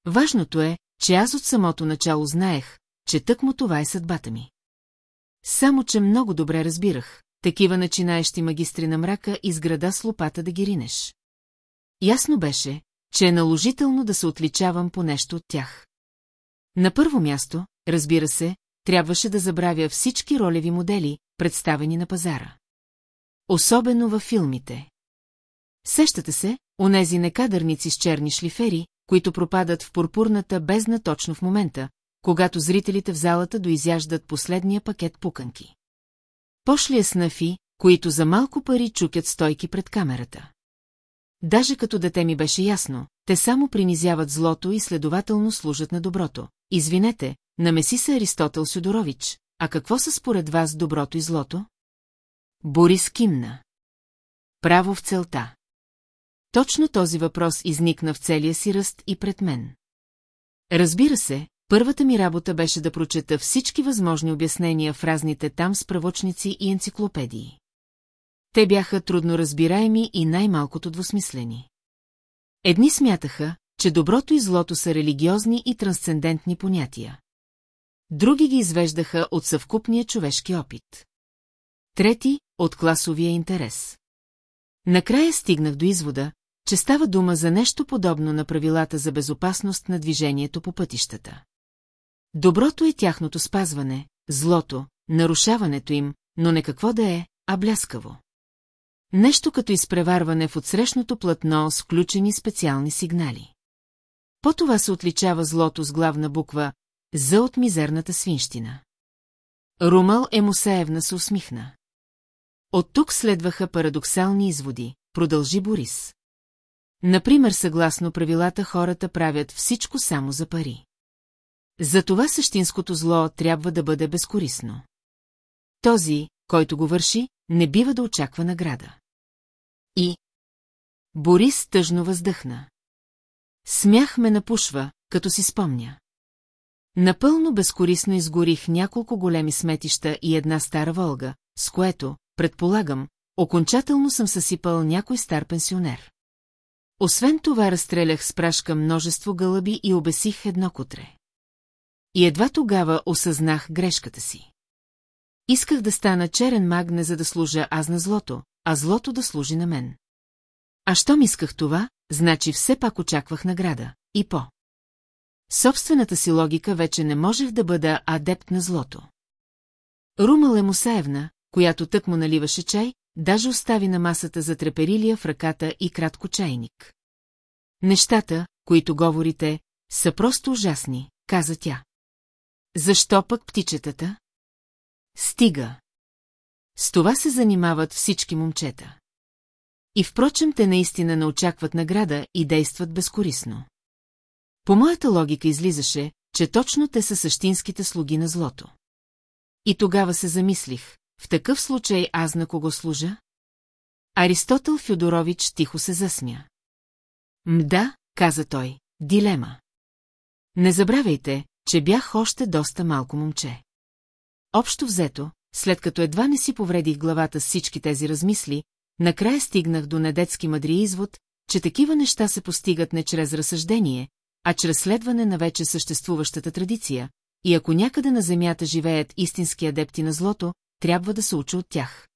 Важното е, че аз от самото начало знаех, че тъкмо това е съдбата ми. Само, че много добре разбирах, такива начинаещи магистри на мрака из града с лопата да ги ринеш. Ясно беше, че е наложително да се отличавам по нещо от тях. На първо място, разбира се, трябваше да забравя всички ролеви модели, представени на пазара. Особено във филмите. Сещате се, онези некадърници с черни шлифери, които пропадат в пурпурната бездна точно в момента, когато зрителите в залата доизяждат последния пакет пуканки. Пошли е снафи, които за малко пари чукят стойки пред камерата. Даже като дете ми беше ясно, те само принизяват злото и следователно служат на доброто. Извинете, намеси се Аристотел Сюдорович, а какво са според вас доброто и злото? Борис кимна. Право в целта. Точно този въпрос изникна в целия си ръст и пред мен. Разбира се, първата ми работа беше да прочета всички възможни обяснения в разните там справочници и енциклопедии. Те бяха трудно разбираеми и най-малкото двусмислени. Едни смятаха, че доброто и злото са религиозни и трансцендентни понятия. Други ги извеждаха от съвкупния човешки опит. Трети – от класовия интерес. Накрая стигнах до извода, че става дума за нещо подобно на правилата за безопасност на движението по пътищата. Доброто е тяхното спазване, злото, нарушаването им, но не какво да е, а бляскаво. Нещо като изпреварване в отсрещното платно с включени специални сигнали. По това се отличава злото с главна буква «За» от мизерната свинщина. Румъл Емусеевна се усмихна. От тук следваха парадоксални изводи, продължи Борис. Например, съгласно правилата хората правят всичко само за пари. Затова същинското зло трябва да бъде безкорисно. Този, който го върши, не бива да очаква награда. И... Борис тъжно въздъхна. Смях ме напушва, като си спомня. Напълно безкорисно изгорих няколко големи сметища и една стара Волга, с което, предполагам, окончателно съм съсипал някой стар пенсионер. Освен това разстрелях с прашка множество гълъби и обесих едно кутре. И едва тогава осъзнах грешката си. Исках да стана черен маг не за да служа аз на злото, а злото да служи на мен. А щом исках това, значи все пак очаквах награда. И по. Собствената си логика вече не можех да бъда адепт на злото. Румал е Мусаевна, която тък му наливаше чай, даже остави на масата за треперилия в ръката и кратко чайник. Нещата, които говорите, са просто ужасни, каза тя. Защо пък птичетата? Стига. С това се занимават всички момчета. И впрочем те наистина не очакват награда и действат безкорисно. По моята логика излизаше, че точно те са същинските слуги на злото. И тогава се замислих, в такъв случай аз на кого служа? Аристотел Федорович тихо се засмя. Мда, каза той, дилема. Не забравяйте, че бях още доста малко момче. Общо взето, след като едва не си повредих главата с всички тези размисли, накрая стигнах до недетски мъдри извод, че такива неща се постигат не чрез разсъждение, а чрез следване на вече съществуващата традиция, и ако някъде на земята живеят истински адепти на злото, трябва да се уча от тях.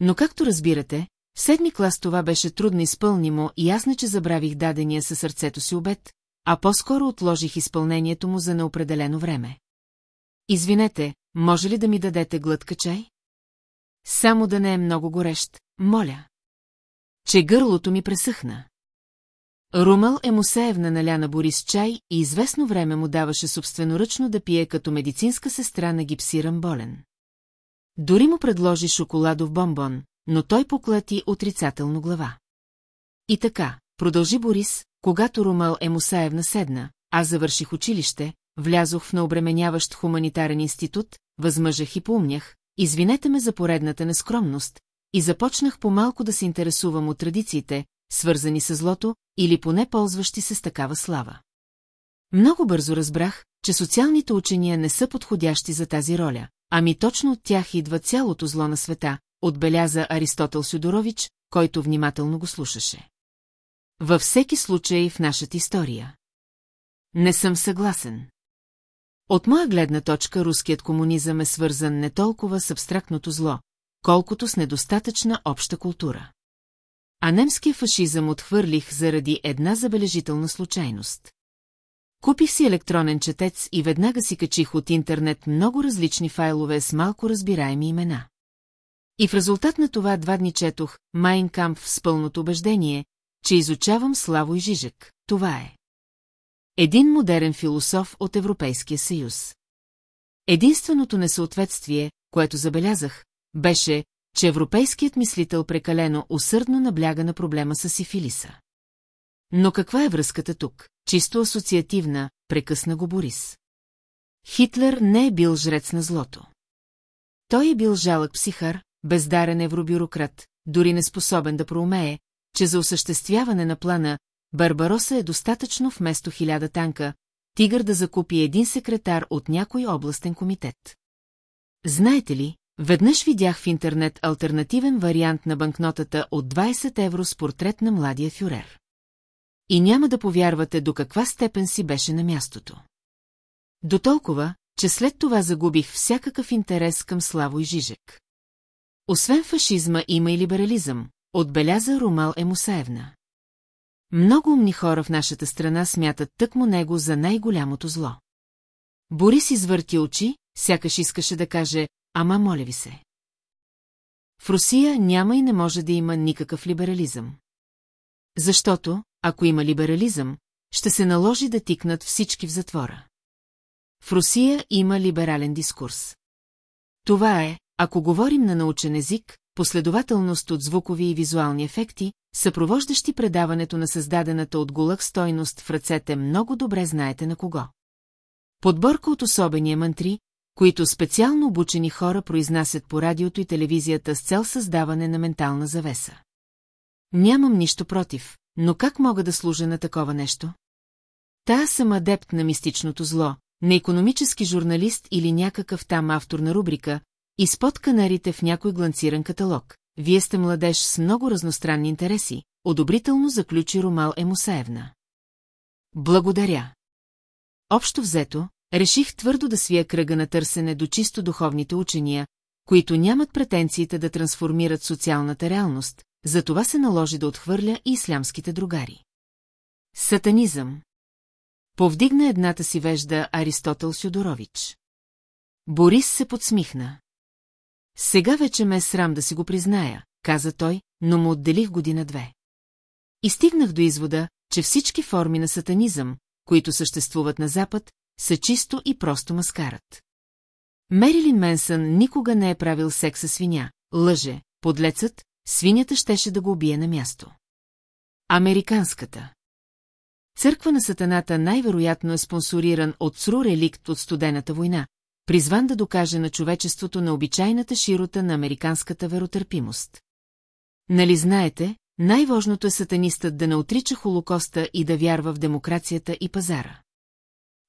Но както разбирате, В седми клас това беше трудно изпълнимо и аз не че забравих дадения със сърцето си обед, а по-скоро отложих изпълнението му за неопределено време. Извинете, може ли да ми дадете глътка чай? Само да не е много горещ, моля. Че гърлото ми пресъхна. Румъл е Мусеевна наля на Борис чай и известно време му даваше собственоръчно да пие като медицинска сестра на гипсиран болен. Дори му предложи шоколадов бомбон, но той поклати отрицателно глава. И така, продължи Борис, когато Румъл е Мусаевна седна, аз завърших училище, влязох в необременяващ хуманитарен институт, възмъжах и поумнях, извинете ме за поредната нескромност, и започнах по-малко да се интересувам от традициите, свързани с злото, или поне ползващи се с такава слава. Много бързо разбрах, че социалните учения не са подходящи за тази роля, ами точно от тях идва цялото зло на света, отбеляза Аристотел Сюдорович, който внимателно го слушаше. Във всеки случай в нашата история. Не съм съгласен. От моя гледна точка руският комунизъм е свързан не толкова с абстрактното зло, колкото с недостатъчна обща култура. А немския фашизъм отхвърлих заради една забележителна случайност. Купих си електронен четец и веднага си качих от интернет много различни файлове с малко разбираеми имена. И в резултат на това два дни четох Майн Камп с пълното убеждение, че изучавам Славо и Жижек. Това е. Един модерен философ от Европейския съюз. Единственото несъответствие, което забелязах, беше, че европейският мислител прекалено усърдно набляга на проблема с сифилиса. Но каква е връзката тук? Чисто асоциативна, прекъсна го Борис. Хитлер не е бил жрец на злото. Той е бил жалък психар, бездарен евробюрократ, дори неспособен да проумее, че за осъществяване на плана Барбароса е достатъчно вместо хиляда танка, тигър да закупи един секретар от някой областен комитет. Знаете ли, веднъж видях в интернет альтернативен вариант на банкнотата от 20 евро с портрет на младия фюрер. И няма да повярвате до каква степен си беше на мястото. До толкова, че след това загубих всякакъв интерес към Славо и Жижек. Освен фашизма има и либерализъм, отбеляза Румал Емусаевна. Много умни хора в нашата страна смятат тъкмо него за най-голямото зло. Борис извърти очи, сякаш искаше да каже, ама моля ви се. В Русия няма и не може да има никакъв либерализъм. Защото, ако има либерализъм, ще се наложи да тикнат всички в затвора. В Русия има либерален дискурс. Това е, ако говорим на научен език, последователност от звукови и визуални ефекти, съпровождащи предаването на създадената от голък стойност в ръцете много добре знаете на кого. Подборка от особения мантри, които специално обучени хора произнасят по радиото и телевизията с цел създаване на ментална завеса. Нямам нищо против, но как мога да служа на такова нещо? Та съм адепт на мистичното зло, не економически журналист или някакъв там автор на рубрика, изпод канарите в някой гланциран каталог. Вие сте младеж с много разностранни интереси, одобрително заключи Ромал Емусаевна. Благодаря. Общо взето, реших твърдо да свия кръга на търсене до чисто духовните учения, които нямат претенциите да трансформират социалната реалност, затова се наложи да отхвърля и ислямските другари. Сатанизъм. Повдигна едната си вежда Аристотел Сюдорович. Борис се подсмихна. Сега вече ме е срам да си го призная, каза той, но му отделих година-две. И стигнах до извода, че всички форми на сатанизъм, които съществуват на Запад, са чисто и просто маскарат. Мерилин Менсън никога не е правил секс с свиня, лъже, подлецът, свинята щеше да го убие на място. Американската Църква на сатаната най-вероятно е спонсориран от сру реликт от студената война, призван да докаже на човечеството на обичайната широта на американската веротърпимост. Нали знаете, най-важното е сатанистът да не отрича Холокоста и да вярва в демокрацията и пазара.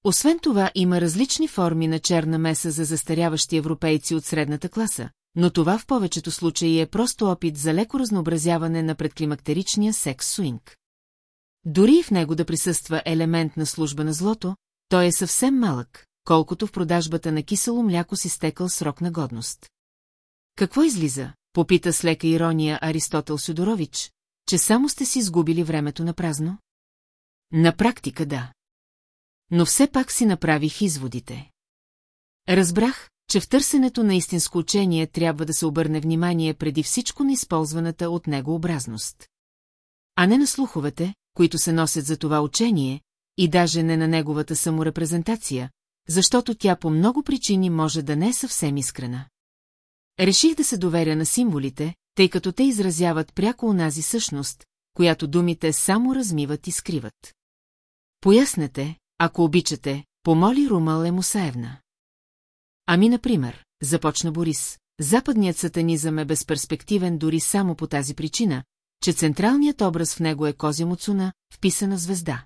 Освен това има различни форми на черна меса за застаряващи европейци от средната класа, но това в повечето случаи е просто опит за леко разнообразяване на предклимактеричния секс-суинг. Дори и в него да присъства елемент на служба на злото, той е съвсем малък, колкото в продажбата на кисело мляко си стекал срок на годност. Какво излиза? попита с лека ирония Аристотел Сюдорович, че само сте си изгубили времето на празно? На практика да. Но все пак си направих изводите. Разбрах, че в търсенето на истинско учение трябва да се обърне внимание преди всичко на използваната от него образност. А не на слуховете, които се носят за това учение, и даже не на неговата саморепрезентация, защото тя по много причини може да не е съвсем искрена. Реших да се доверя на символите, тъй като те изразяват пряко онази същност, която думите само размиват и скриват. Пояснете, ако обичате, помоли Румал Емусаевна. Ами, например, започна Борис, западният сатанизъм е безперспективен дори само по тази причина, че централният образ в него е Кози Муцуна, вписана звезда.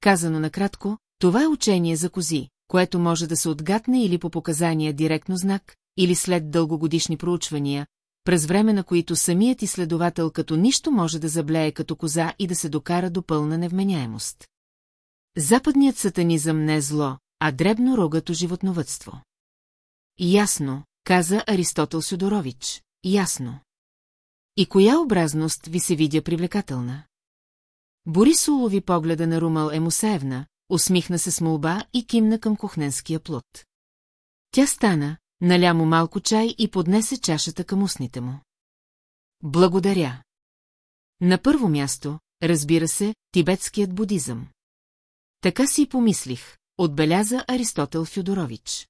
Казано накратко, това е учение за кози, което може да се отгатне или по показания директно знак, или след дългогодишни проучвания, през време на които самият изследовател като нищо може да заблее като коза и да се докара до пълна невменяемост. Западният сатанизъм не е зло, а дребно рогато животновътство. Ясно, каза Аристотел Сюдорович, ясно. И коя образност ви се видя привлекателна? Борис улови погледа на Румал Емусаевна, усмихна се с молба и кимна към кухненския плод. Тя стана, наля му малко чай и поднесе чашата към устните му. Благодаря. На първо място, разбира се, тибетският будизъм. Така си и помислих, отбеляза Аристотел Фюдорович.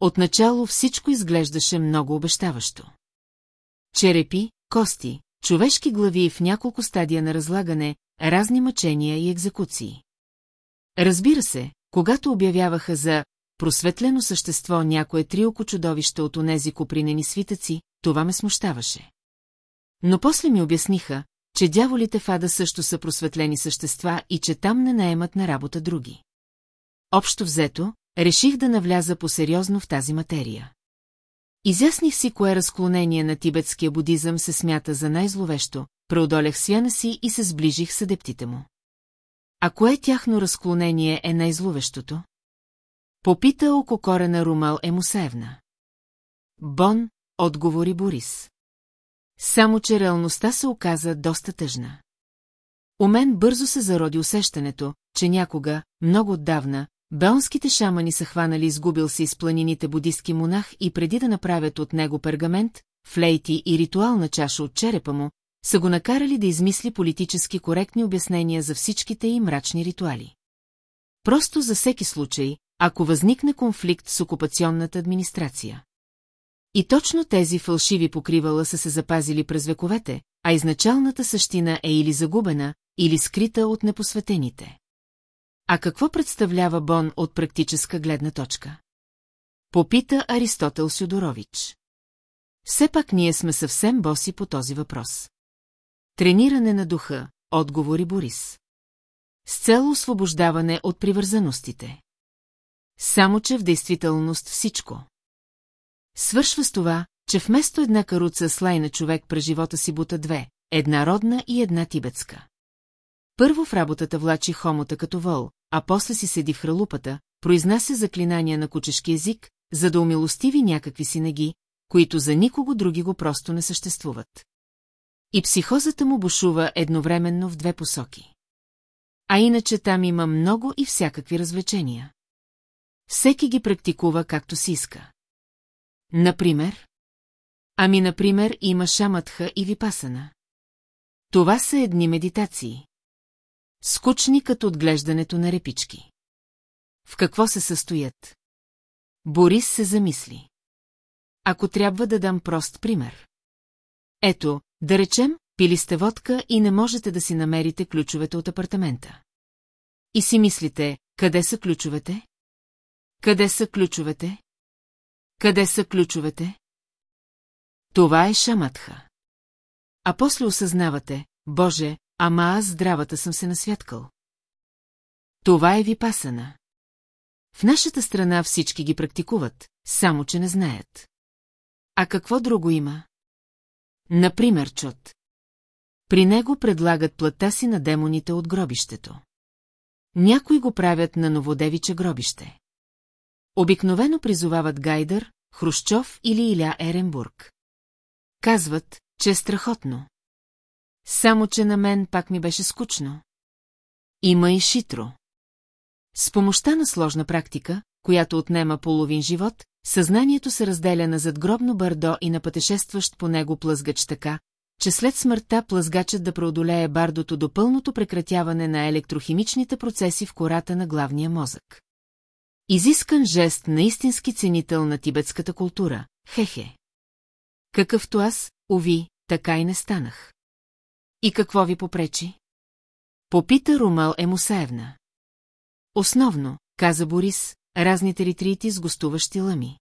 Отначало всичко изглеждаше много обещаващо. Черепи, кости, човешки глави в няколко стадия на разлагане, разни мъчения и екзекуции. Разбира се, когато обявяваха за просветлено същество някое триоко чудовище от онези копринени свитъци, това ме смущаваше. Но после ми обясниха, че дяволите в ада също са просветлени същества и че там не наемат на работа други. Общо взето, реших да навляза по-сериозно в тази материя. Изясних си кое разклонение на тибетския будизъм се смята за най-зловещо, преодолях свяна си и се сближих с адептите му. А кое тяхно разклонение е най-зловещото? Попита око корена Румал Емусаевна. Бон, отговори Борис. Само, че реалността се оказа доста тъжна. У мен бързо се зароди усещането, че някога, много отдавна, Белнските шамани са хванали изгубил се из планините будистки монах и преди да направят от него пергамент, флейти и ритуална чаша от черепа му, са го накарали да измисли политически коректни обяснения за всичките им мрачни ритуали. Просто за всеки случай, ако възникне конфликт с окупационната администрация. И точно тези фалшиви покривала са се запазили през вековете, а изначалната същина е или загубена, или скрита от непосветените. А какво представлява Бон от практическа гледна точка? Попита Аристотел Сюдорович. Все пак ние сме съвсем боси по този въпрос. Трениране на духа, отговори Борис. С цел освобождаване от привързаностите. Само, че в действителност всичко. Свършва с това, че вместо една каруца с лайна човек през живота си бута две, една родна и една тибетска. Първо в работата влачи хомота като вол, а после си седи в хралупата, произнася заклинания на кучешки език, за да умилостиви някакви синеги, които за никого други го просто не съществуват. И психозата му бушува едновременно в две посоки. А иначе там има много и всякакви развлечения. Всеки ги практикува както си иска. Например? Ами, например, има шаматха и випасана. Това са едни медитации. Скучни като отглеждането на репички. В какво се състоят? Борис се замисли. Ако трябва да дам прост пример. Ето, да речем, пили сте водка и не можете да си намерите ключовете от апартамента. И си мислите, къде са ключовете? Къде са ключовете? Къде са ключовете? Това е шаматха. А после осъзнавате, Боже, ама аз здравата съм се насвяткал. Това е випасана. В нашата страна всички ги практикуват, само че не знаят. А какво друго има? Например, чот. При него предлагат плътта си на демоните от гробището. Някои го правят на новодевиче гробище. Обикновено призовават Гайдър, Хрущов или Иля Еренбург. Казват, че е страхотно. Само, че на мен пак ми беше скучно. Има и шитро. С помощта на сложна практика, която отнема половин живот, съзнанието се разделя на задгробно бардо и на пътешестващ по него плъзгач така, че след смъртта плъзгачът да преодолее бардото до пълното прекратяване на електрохимичните процеси в кората на главния мозък. Изискан жест на истински ценител на тибетската култура, хехе. Какъвто аз, уви, така и не станах. И какво ви попречи? Попита Румал Емусаевна. Основно, каза Борис, разните ретрити с гостуващи лъми.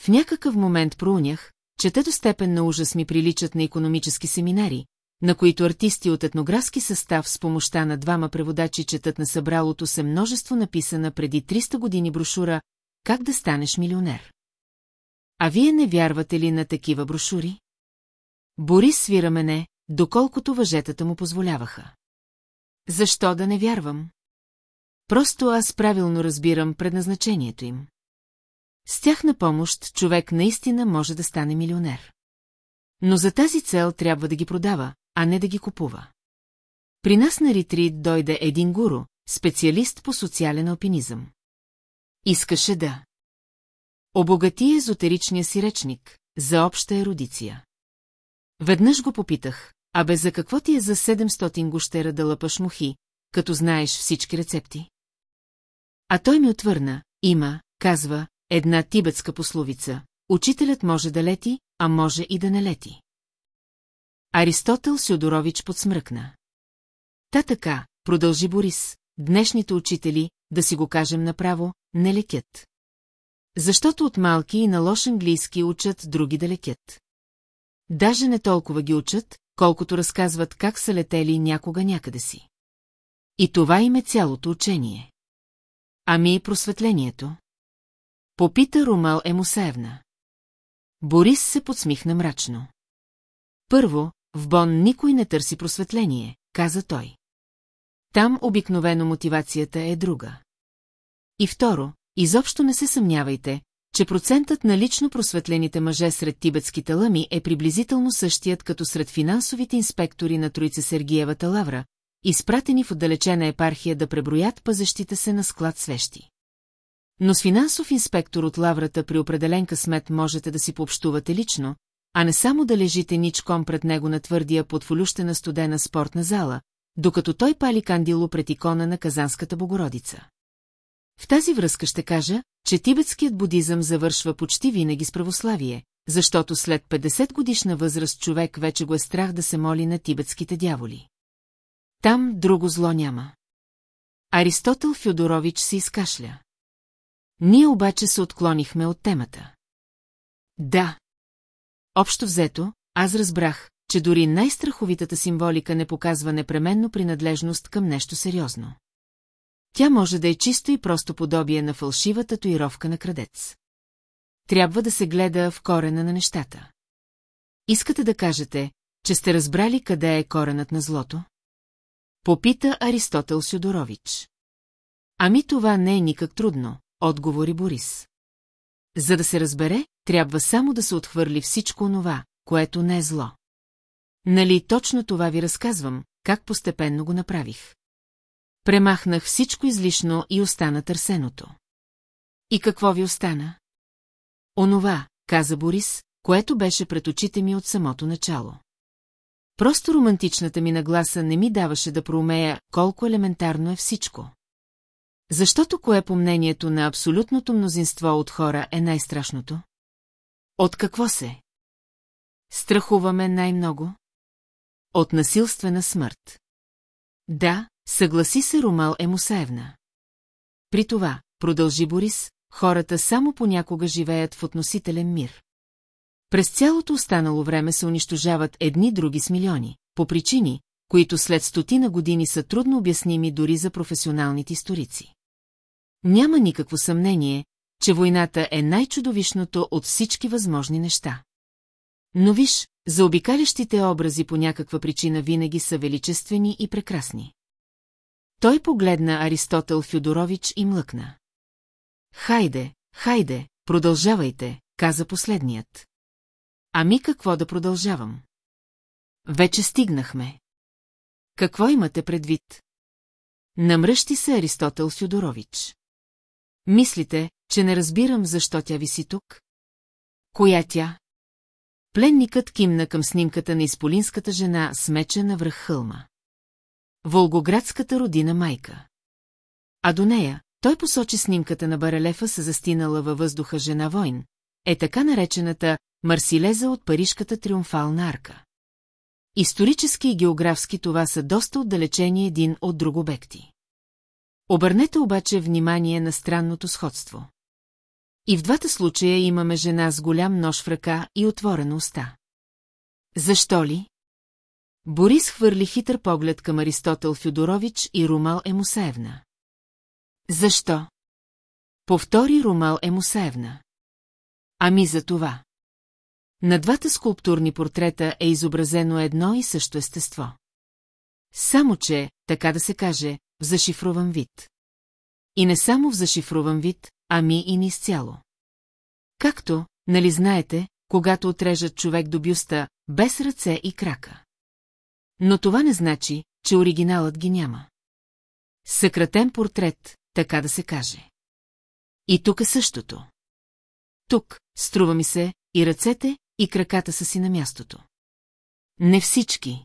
В някакъв момент проунях, че те до степен на ужас ми приличат на економически семинари, на които артисти от етнографски състав с помощта на двама преводачи четат на събралото се множество написана преди 300 години брошура «Как да станеш милионер». А вие не вярвате ли на такива брошури? Борис свира мене, доколкото въжетата му позволяваха. Защо да не вярвам? Просто аз правилно разбирам предназначението им. С тях на помощ човек наистина може да стане милионер. Но за тази цел трябва да ги продава, а не да ги купува. При нас на ретрит дойде един гуру, специалист по социален алпинизъм. Искаше да обогати езотеричния си речник за обща ерудиция. Веднъж го попитах, абе за какво ти е за 700 гощера да лъпаш мухи, като знаеш всички рецепти? А той ми отвърна, има, казва, една тибетска пословица. Учителят може да лети, а може и да не лети. Аристотел Сюдорович подсмръкна. Та така, продължи Борис, днешните учители, да си го кажем направо, не лекят. Защото от малки и на лош английски учат други да лекят. Даже не толкова ги учат, колкото разказват как са летели някога някъде си. И това им е цялото учение. Ами и просветлението? Попита Румал Емусеевна. Борис се подсмихна мрачно. Първо, в Бон никой не търси просветление, каза той. Там обикновено мотивацията е друга. И второ, изобщо не се съмнявайте, че процентът на лично просветлените мъже сред тибетските лъми е приблизително същият като сред финансовите инспектори на Троица Сергиевата лавра, изпратени в отдалечена епархия да преброят пазещите се на склад свещи. Но с финансов инспектор от лаврата при определен късмет можете да си пообщувате лично, а не само да лежите ничком пред него на твърдия подфолющена студена спортна зала, докато той пали кандило пред икона на Казанската Богородица. В тази връзка ще кажа, че тибетският будизъм завършва почти винаги с православие, защото след 50 годишна възраст човек вече го е страх да се моли на тибетските дяволи. Там друго зло няма. Аристотел Фьодорович се изкашля. Ние обаче се отклонихме от темата. Да. Общо взето, аз разбрах, че дори най-страховитата символика не показва непременно принадлежност към нещо сериозно. Тя може да е чисто и просто подобие на фалшива татуировка на крадец. Трябва да се гледа в корена на нещата. Искате да кажете, че сте разбрали къде е коренът на злото? Попита Аристотел Сюдорович. Ами това не е никак трудно, отговори Борис. За да се разбере, трябва само да се отхвърли всичко онова, което не е зло. Нали точно това ви разказвам, как постепенно го направих. Премахнах всичко излишно и остана търсеното. И какво ви остана? Онова, каза Борис, което беше пред очите ми от самото начало. Просто романтичната ми нагласа не ми даваше да проумея колко елементарно е всичко. Защото кое по мнението на абсолютното мнозинство от хора е най-страшното? От какво се? Страхуваме най-много? От насилствена смърт. Да, съгласи се Румал Емусаевна. При това, продължи Борис, хората само понякога живеят в относителен мир. През цялото останало време се унищожават едни други с милиони, по причини, които след стотина години са трудно обясними дори за професионалните историци. Няма никакво съмнение, че войната е най-чудовищното от всички възможни неща. Но виж, заобикалящите образи по някаква причина винаги са величествени и прекрасни. Той погледна Аристотел Фюдорович и млъкна. Хайде, хайде, продължавайте, каза последният. Ами какво да продължавам? Вече стигнахме. Какво имате предвид? Намръщи се Аристотел Сюдорович. Мислите, че не разбирам защо тя виси тук? Коя тя? Пленникът кимна към снимката на изполинската жена с меча на връх хълма. Волгоградската родина майка. А до нея, той посочи снимката на барелефа с застинала във въздуха жена войн, е така наречената Марсилеза от Парижката триумфална арка. Исторически и географски това са доста отдалечени един от друг обекти. Обърнете обаче внимание на странното сходство. И в двата случая имаме жена с голям нож в ръка и отворена уста. Защо ли? Борис хвърли хитър поглед към Аристотел Фюдорович и Румал Емусаевна. Защо? Повтори Румал Емусаевна. Ами за това. На двата скулптурни портрета е изобразено едно и също естество. Само че, така да се каже, в зашифрован вид. И не само в зашифрован вид, ами и не изцяло. Както, нали знаете, когато отрежат човек до бюста, без ръце и крака. Но това не значи, че оригиналът ги няма. Съкратен портрет, така да се каже. И тук е същото. Тук, струва ми се, и ръцете, и краката са си на мястото. Не всички.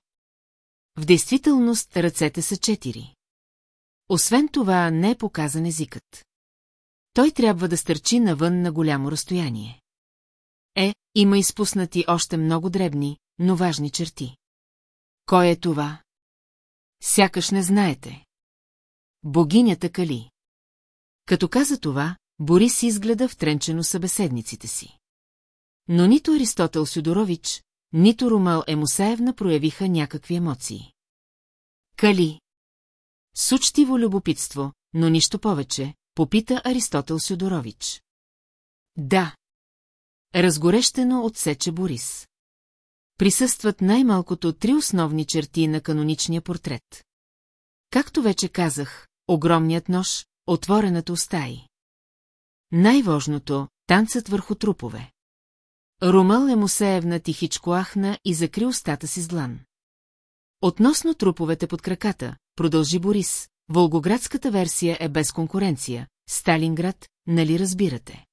В действителност ръцете са четири. Освен това не е показан езикът. Той трябва да стърчи навън на голямо разстояние. Е, има изпуснати още много дребни, но важни черти. Кой е това? Сякаш не знаете. Богинята Кали. Като каза това, Борис изгледа втренчено събеседниците си. Но нито Аристотел Сюдорович, нито Румал Емусаевна проявиха някакви емоции. Кали. С учтиво любопитство, но нищо повече, попита Аристотел Сюдорович. Да. Разгорещено отсече Борис. Присъстват най-малкото три основни черти на каноничния портрет. Както вече казах, огромният нож, отворената устаи. Най-важното – танцът върху трупове. Румъл е Мусеевна тихичко ахна и закри устата си с длан. Относно труповете под краката, продължи Борис, Волгоградската версия е без конкуренция, Сталинград, нали разбирате?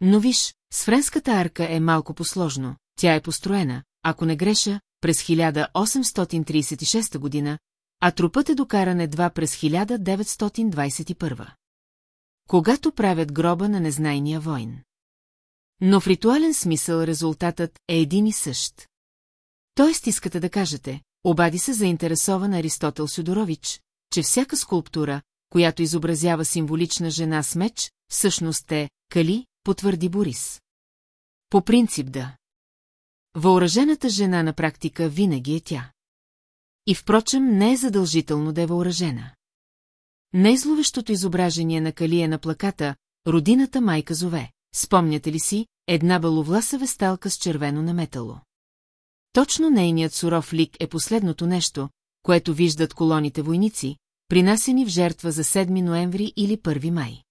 Но виж, с френската арка е малко посложно, тя е построена, ако не греша, през 1836 година, а трупът е докаран едва през 1921. Когато правят гроба на незнайния войн. Но в ритуален смисъл резултатът е един и същ. Тоест искате да кажете, обади се заинтересован Аристотел Сюдорович, че всяка скулптура, която изобразява символична жена с меч, всъщност е Кали, потвърди Борис. По принцип да. Въоръжената жена на практика винаги е тя. И впрочем не е задължително да е въоръжена. Неизловещото изображение на Калия на плаката «Родината майка зове», спомняте ли си, една баловласа весталка с червено наметало. Точно нейният суров лик е последното нещо, което виждат колоните войници, принасени в жертва за 7 ноември или 1 май.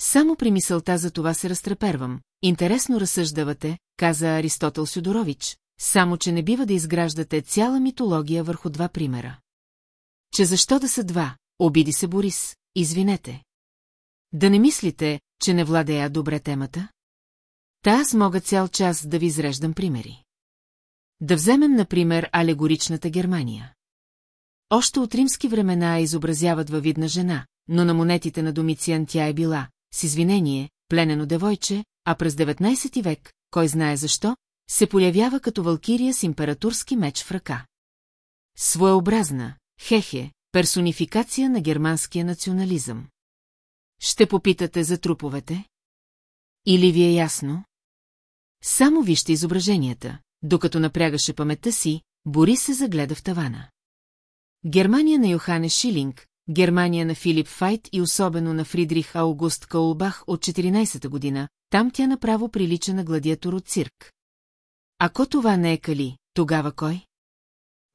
Само при мисълта за това се разтрепервам. Интересно разсъждавате, каза Аристотел Сюдорович, само че не бива да изграждате цяла митология върху два примера. Че защо да са два, обиди се Борис, извинете. Да не мислите, че не владея добре темата? Та аз мога цял час да ви изреждам примери. Да вземем, например, алегоричната Германия. Още от римски времена изобразяват във видна жена, но на монетите на Домициан тя е била, с извинение, пленено девойче, а през 19 век, кой знае защо, се появява като валкирия с императорски меч в ръка. Своеобразна, хехе, персонификация на германския национализъм. Ще попитате за труповете? Или ви е ясно? Само вижте изображенията, докато напрягаше паметта си, Борис се загледа в тавана. Германия на Йохане Шилинг, Германия на Филип Файт и особено на Фридрих Аугуст Каулбах от 14-та година, там тя направо прилича на гладиатор от цирк. Ако това не е Кали, тогава кой?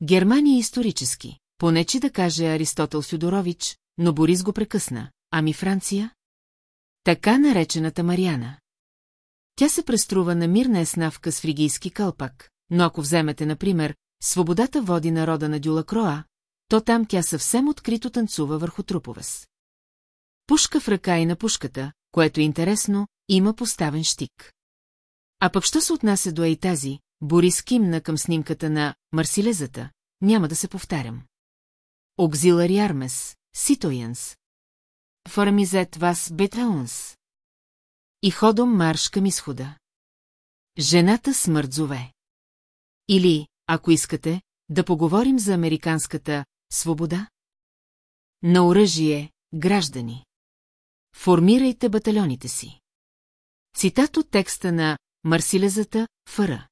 Германия исторически, понечи да каже Аристотел Сюдорович, но Борис го прекъсна. Ами Франция? Така наречената Мариана. Тя се преструва на мирна еснавка с фригийски кълпак, но ако вземете, например, свободата води народа на Дюлакроа, то там тя съвсем открито танцува върху трупове с. Пушка в ръка и на пушката, което е интересно, има поставен щик. А пък що се отнася до Ейтази, Борис кимна към снимката на Марсилезата, няма да се повтарям. Auxiliary Armes, Citoyens. Формизет вас Бетраунс. И ходом марш към изхода. Жената смърт зове. Или, ако искате, да поговорим за американската свобода? На оръжие, граждани. Формирайте батальоните си. Цитат от текста на Марсилезата, Фъра.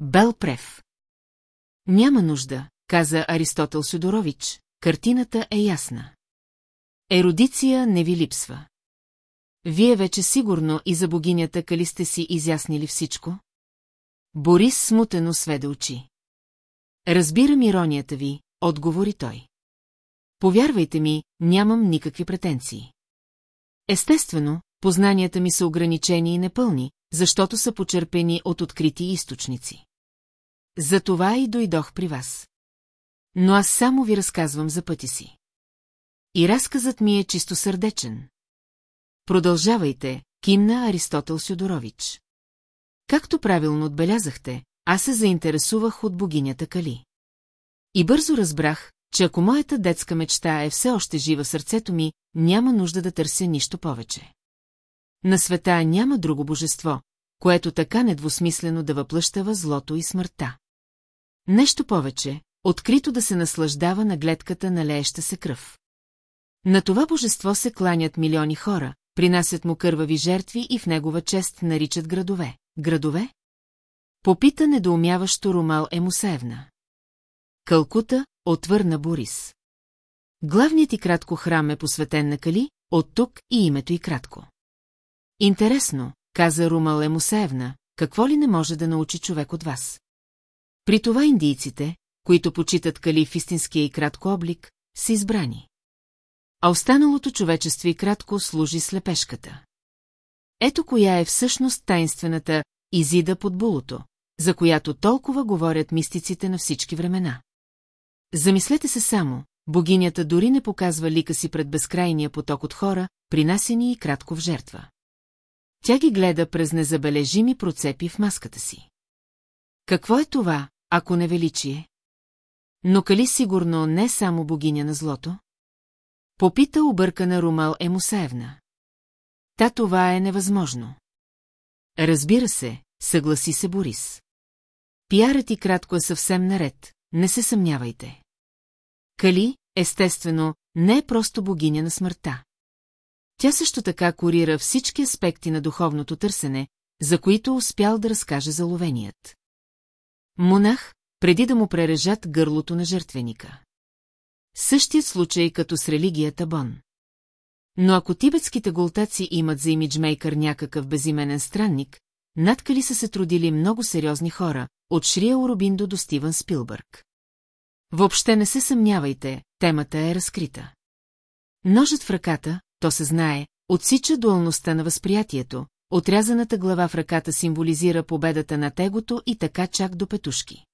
Белпрев. Няма нужда, каза Аристотел Сюдорович, картината е ясна. Еродиция не ви липсва. Вие вече сигурно и за богинята Кали сте си изяснили всичко? Борис смутено сведе очи. Разбирам иронията ви, отговори той. Повярвайте ми, нямам никакви претенции. Естествено, познанията ми са ограничени и непълни, защото са почерпени от открити източници. Затова и дойдох при вас. Но аз само ви разказвам за пъти си. И разказът ми е чисто сърдечен. Продължавайте, кимна Аристотел Сюдорович. Както правилно отбелязахте, аз се заинтересувах от богинята Кали. И бързо разбрах, че ако моята детска мечта е все още жива сърцето ми, няма нужда да търся нищо повече. На света няма друго божество, което така недвусмислено да въплъщава злото и смъртта. Нещо повече, открито да се наслаждава на гледката на лееща се кръв. На това божество се кланят милиони хора, принасят му кървави жертви и в негова чест наричат градове. Градове? Попита недоумяващо Румал Емусаевна. Калкута, отвърна Борис. Главният и кратко храм е посветен на Кали, от тук и името и кратко. Интересно, каза Румал Емусаевна, какво ли не може да научи човек от вас? При това индийците, които почитат Кали в истинския и кратко облик, са избрани. А останалото човечество и кратко служи слепешката. Ето коя е всъщност тайнствената Изида под булото, за която толкова говорят мистиците на всички времена. Замислете се само, богинята дори не показва лика си пред безкрайния поток от хора, принасени и кратко в жертва. Тя ги гледа през незабележими процепи в маската си. Какво е това, ако не величие? Но Кали сигурно не само богиня на злото? Попита объркана Румал Емусаевна. Та това е невъзможно. Разбира се, съгласи се Борис. Пиарът и кратко е съвсем наред, не се съмнявайте. Кали, естествено, не е просто богиня на смъртта. Тя също така корира всички аспекти на духовното търсене, за които успял да разкаже заловеният. Монах, преди да му прережат гърлото на жертвеника. Същият случай като с религията Бон. Но ако тибетските голтаци имат за имиджмейкър някакъв безименен странник, надкали са се трудили много сериозни хора, от Шрия Оробиндо до Стивън Спилбърг. Въобще не се съмнявайте, темата е разкрита. Ножът в ръката, то се знае, отсича дуалността на възприятието, отрязаната глава в ръката символизира победата на тегото и така чак до петушки.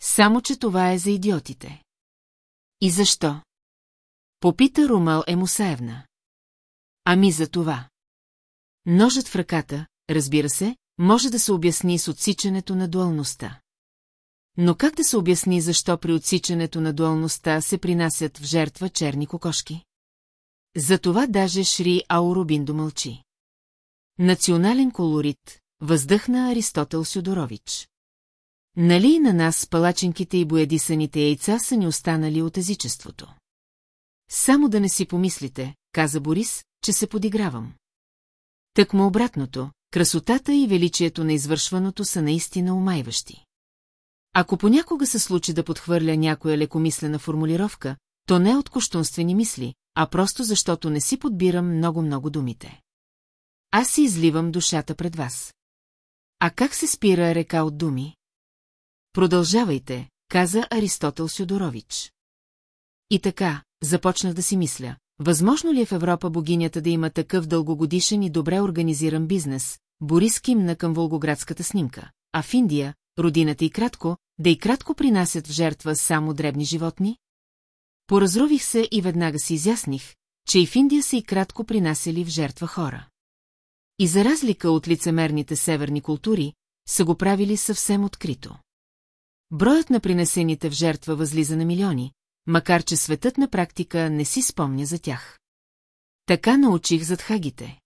Само, че това е за идиотите. И защо? Попита Румал Емусаевна. Ами за това. Ножът в ръката, разбира се, може да се обясни с отсичането на дуалността. Но как да се обясни защо при отсичането на дуалността се принасят в жертва черни кокошки? Затова даже Шри Аурубиндо мълчи. Национален колорит, въздъхна Аристотел Сюдорович. Нали и на нас палаченките и боядисаните яйца са ни останали от езичеството? Само да не си помислите, каза Борис, че се подигравам. Тъкмо обратното, красотата и величието на извършваното са наистина умайващи. Ако понякога се случи да подхвърля някоя лекомислена формулировка, то не от коштунствени мисли, а просто защото не си подбирам много-много думите. Аз си изливам душата пред вас. А как се спира река от думи? Продължавайте, каза Аристотел Сюдорович. И така, започнах да си мисля, възможно ли е в Европа богинята да има такъв дългогодишен и добре организиран бизнес, Борис кимна към волгоградската снимка, а в Индия, родината и кратко, да и кратко принасят в жертва само дребни животни? Поразрових се и веднага си изясних, че и в Индия са и кратко принасяли в жертва хора. И за разлика от лицемерните северни култури, са го правили съвсем открито. Броят на принесените в жертва възлиза на милиони, макар че светът на практика не си спомня за тях. Така научих зад хагите.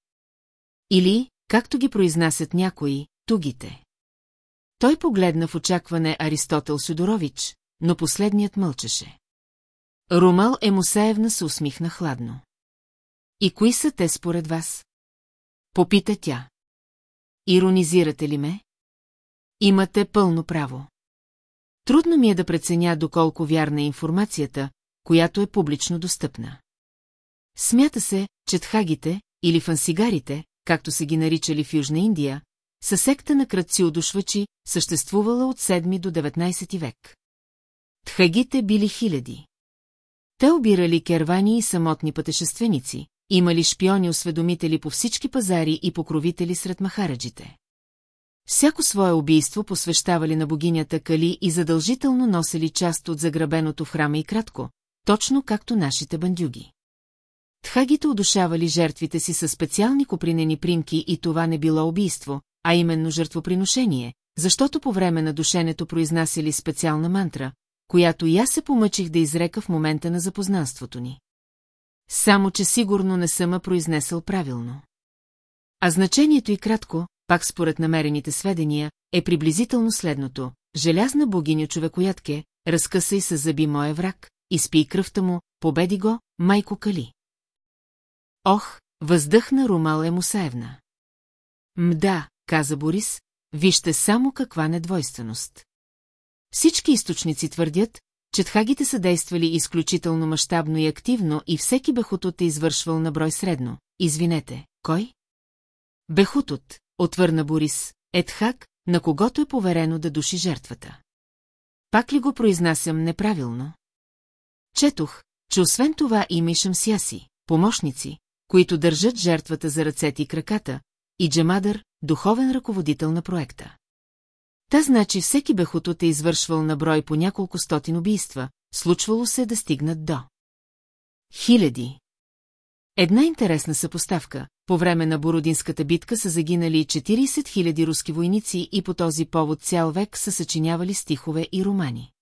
Или, както ги произнасят някои, тугите. Той погледна в очакване Аристотел Сюдорович, но последният мълчеше. Румал Емусаевна се усмихна хладно. И кои са те според вас? Попита тя. Иронизирате ли ме? Имате пълно право. Трудно ми е да преценя доколко вярна е информацията, която е публично достъпна. Смята се, че тхагите, или фансигарите, както са ги наричали в Южна Индия, са секта на кръци одушвачи, съществувала от 7 до 19 век. Тхагите били хиляди. Те обирали кервани и самотни пътешественици, имали шпиони-осведомители по всички пазари и покровители сред махараджите. Всяко свое убийство посвещавали на богинята Кали и задължително носили част от заграбеното в храма и кратко, точно както нашите бандюги. Тхагите удушавали жертвите си със специални копринени примки и това не било убийство, а именно жертвоприношение, защото по време на душенето произнасяли специална мантра, която и аз се помъчих да изрека в момента на запознанството ни. Само, че сигурно не съм произнесъл правилно. А значението и кратко, пак според намерените сведения, е приблизително следното. Желязна богиня човекоятке, разкъсай с зъби моя враг, изпий кръвта му, победи го, майко Кали. Ох, въздъхна Румал Емусаевна. Мда, каза Борис, вижте само каква недвойственост. Всички източници твърдят, че тхагите са действали изключително мащабно и активно и всеки бехутот е извършвал на брой средно. Извинете, кой? Бехутот, отвърна Борис, е тхак, на когото е поверено да души жертвата. Пак ли го произнасям неправилно? Четох, че освен това има и шамсияси, помощници, които държат жертвата за ръцете и краката, и Джамадър, духовен ръководител на проекта. Та значи всеки бехотот е извършвал на брой по няколко стотин убийства, случвало се да стигнат до. Хиляди. Една интересна съпоставка. По време на Бородинската битка са загинали 40 000 руски войници и по този повод цял век са съчинявали стихове и романи.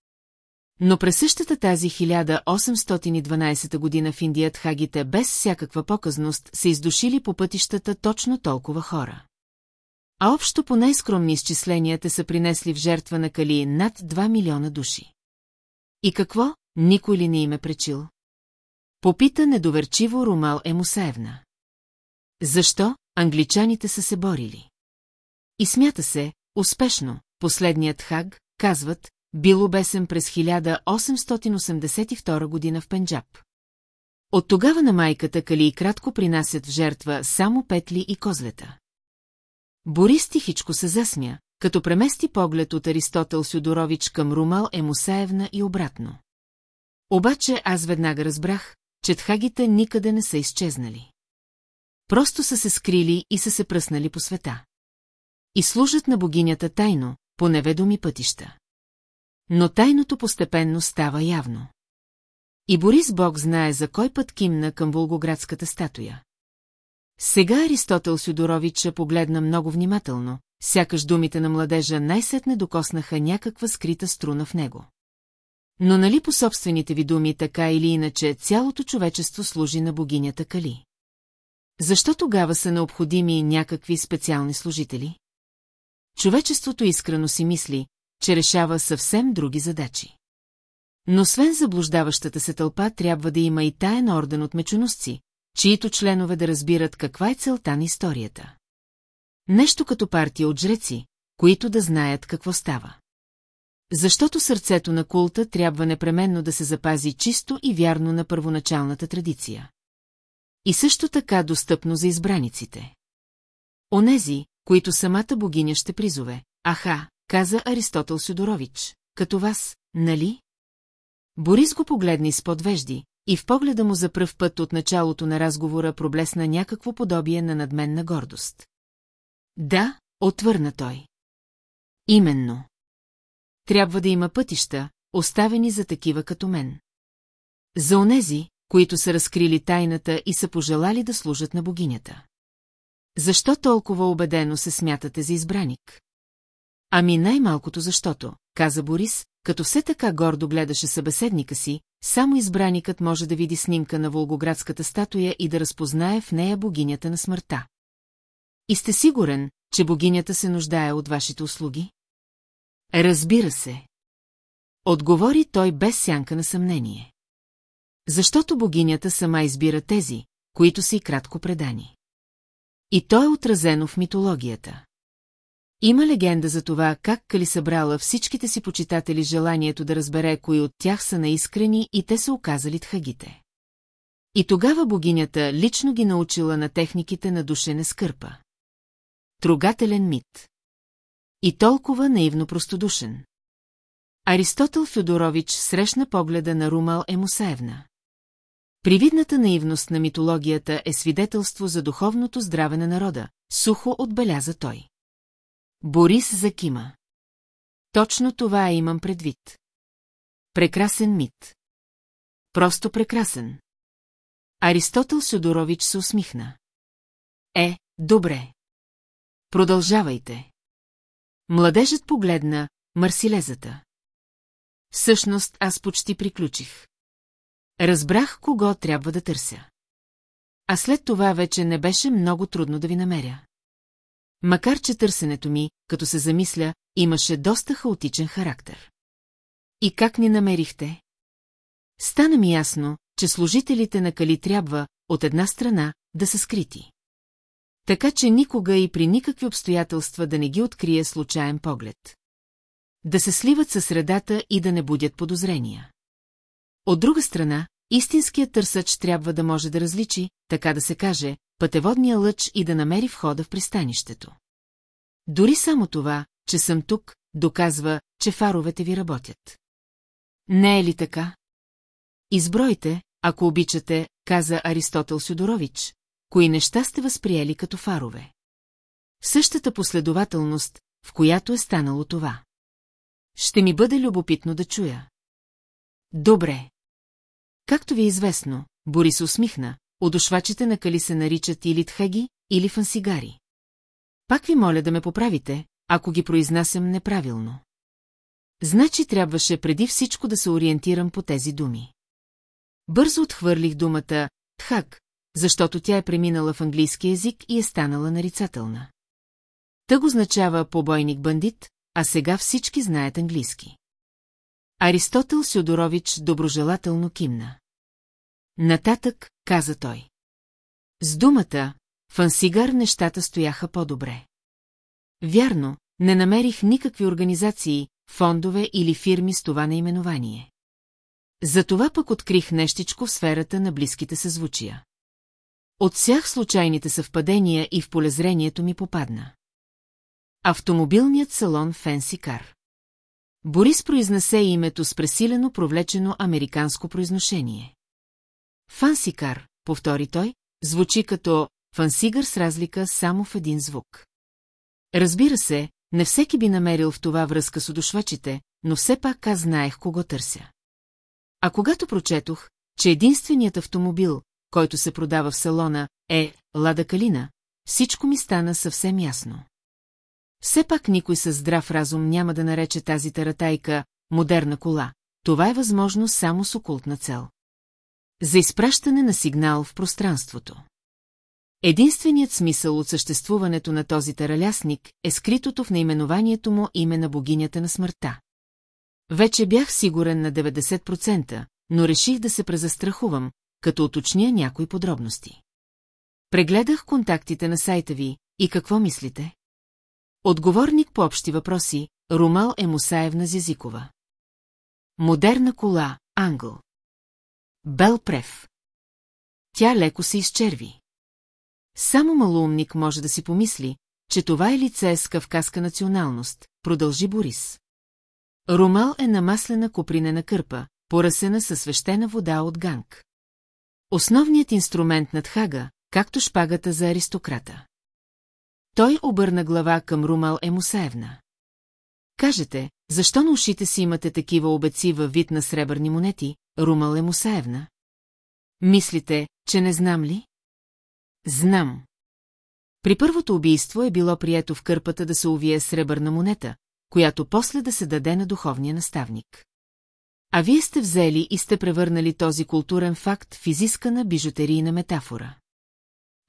Но през същата тази 1812 година в Индият хагите без всякаква показност се издушили по пътищата точно толкова хора. А общо по най-скромни изчисленията са принесли в жертва на Кали над 2 милиона души. И какво, никой ли не им е пречил? Попита недоверчиво Румал Емусаевна. Защо англичаните са се борили? И смята се, успешно, последният хаг, казват, бил обесен през 1882 година в Пенджаб. От тогава на майката Кали и кратко принасят в жертва само петли и козлета. Борис тихичко се засмя, като премести поглед от Аристотел Сюдорович към Румал Емусаевна и обратно. Обаче аз веднага разбрах, че тхагите никъде не са изчезнали. Просто са се скрили и са се пръснали по света. И служат на богинята тайно, по неведоми пътища. Но тайното постепенно става явно. И Борис Бог знае за кой път кимна към Волгоградската статуя. Сега Аристотел Сюдоровича погледна много внимателно, сякаш думите на младежа най-сетне докоснаха някаква скрита струна в него. Но нали по собствените ви думи така или иначе цялото човечество служи на богинята Кали? Защо тогава са необходими някакви специални служители? Човечеството искрено си мисли, че решава съвсем други задачи. Но освен заблуждаващата се тълпа, трябва да има и таен орден от мечоносци, чието членове да разбират каква е целта на историята. Нещо като партия от жреци, които да знаят какво става. Защото сърцето на култа трябва непременно да се запази чисто и вярно на първоначалната традиция. И също така достъпно за избраниците. Онези, които самата богиня ще призове. Аха, каза Аристотел Сюдорович, като вас, нали? Борис го погледна изпод вежди, и в погледа му за пръв път от началото на разговора проблесна някакво подобие на надменна гордост. Да, отвърна той. Именно. Трябва да има пътища, оставени за такива като мен. За онези, които са разкрили тайната и са пожелали да служат на богинята. Защо толкова убедено се смятате за избраник? Ами най-малкото защото, каза Борис, като все така гордо гледаше събеседника си, само избраникът може да види снимка на Волгоградската статуя и да разпознае в нея богинята на смъртта. И сте сигурен, че богинята се нуждае от вашите услуги? Разбира се. Отговори той без сянка на съмнение. Защото богинята сама избира тези, които са и кратко предани. И то е отразено в митологията. Има легенда за това, как Кали събрала всичките си почитатели желанието да разбере кои от тях са наискрени и те са оказали тхагите. И тогава богинята лично ги научила на техниките на душене скърпа. Трогателен мит. И толкова наивно простодушен. Аристотел Федорович срещна погледа на Румал Емусаевна. Привидната наивност на митологията е свидетелство за духовното здраве на народа, сухо отбеляза той. Борис закима. Точно това имам предвид. Прекрасен мит. Просто прекрасен. Аристотел Сюдорович се усмихна. Е, добре. Продължавайте. Младежът погледна Марсилезата. Всъщност аз почти приключих. Разбрах кого трябва да търся. А след това вече не беше много трудно да ви намеря. Макар че търсенето ми, като се замисля, имаше доста хаотичен характер. И как ни намерихте? Стана ми ясно, че служителите на Кали трябва, от една страна, да са скрити. Така че никога и при никакви обстоятелства да не ги открие случайен поглед. Да се сливат със средата и да не будят подозрения. От друга страна, истинският търсач трябва да може да различи, така да се каже, пътеводния лъч и да намери входа в пристанището. Дори само това, че съм тук, доказва, че фаровете ви работят. Не е ли така? Избройте, ако обичате, каза Аристотел Сюдорович, кои неща сте възприели като фарове. Същата последователност, в която е станало това. Ще ми бъде любопитно да чуя. Добре. Както ви е известно, Борис усмихна, одушвачите на Кали се наричат или тхаги, или фансигари. Пак ви моля да ме поправите, ако ги произнасям неправилно. Значи трябваше преди всичко да се ориентирам по тези думи. Бързо отхвърлих думата «тхак», защото тя е преминала в английски язик и е станала нарицателна. Тъг означава побойник-бандит, а сега всички знаят английски. Аристотел Сюдорович доброжелателно кимна. Нататък, каза той. С думата, в Ансигар нещата стояха по-добре. Вярно, не намерих никакви организации, фондове или фирми с това наименование. Затова пък открих нещичко в сферата на близките съзвучия. Отсях случайните съвпадения и в полезрението ми попадна. Автомобилният салон Фенси Кар. Борис произнесе името с пресилено провлечено американско произношение. Фансикар, повтори той, звучи като фансигър с разлика само в един звук. Разбира се, не всеки би намерил в това връзка с удушвачите, но все пак аз знаех кого търся. А когато прочетох, че единственият автомобил, който се продава в салона, е Лада Калина, всичко ми стана съвсем ясно. Все пак никой със здрав разум няма да нарече тази таратайка модерна кола. Това е възможно само с окултна цел. За изпращане на сигнал в пространството. Единственият смисъл от съществуването на този таралясник е скритото в наименованието му име на богинята на смъртта. Вече бях сигурен на 90%, но реших да се презастрахувам, като уточня някои подробности. Прегледах контактите на сайта ви и какво мислите? Отговорник по общи въпроси, Румал Емусаевна Зязикова. Модерна кола, Англ. Бел Прев. Тя леко се изчерви. Само малоумник може да си помисли, че това е лице с кавказска националност, продължи Борис. Румал е намаслена купринена кърпа, поръсена със свещена вода от ганг. Основният инструмент над Хага, както шпагата за аристократа. Той обърна глава към Румал Емусаевна. Кажете, защо на ушите си имате такива обеци във вид на сребърни монети, Румал Емусаевна? Мислите, че не знам ли? Знам. При първото убийство е било прието в кърпата да се увие сребърна монета, която после да се даде на духовния наставник. А вие сте взели и сте превърнали този културен факт в изискана бижутерийна метафора.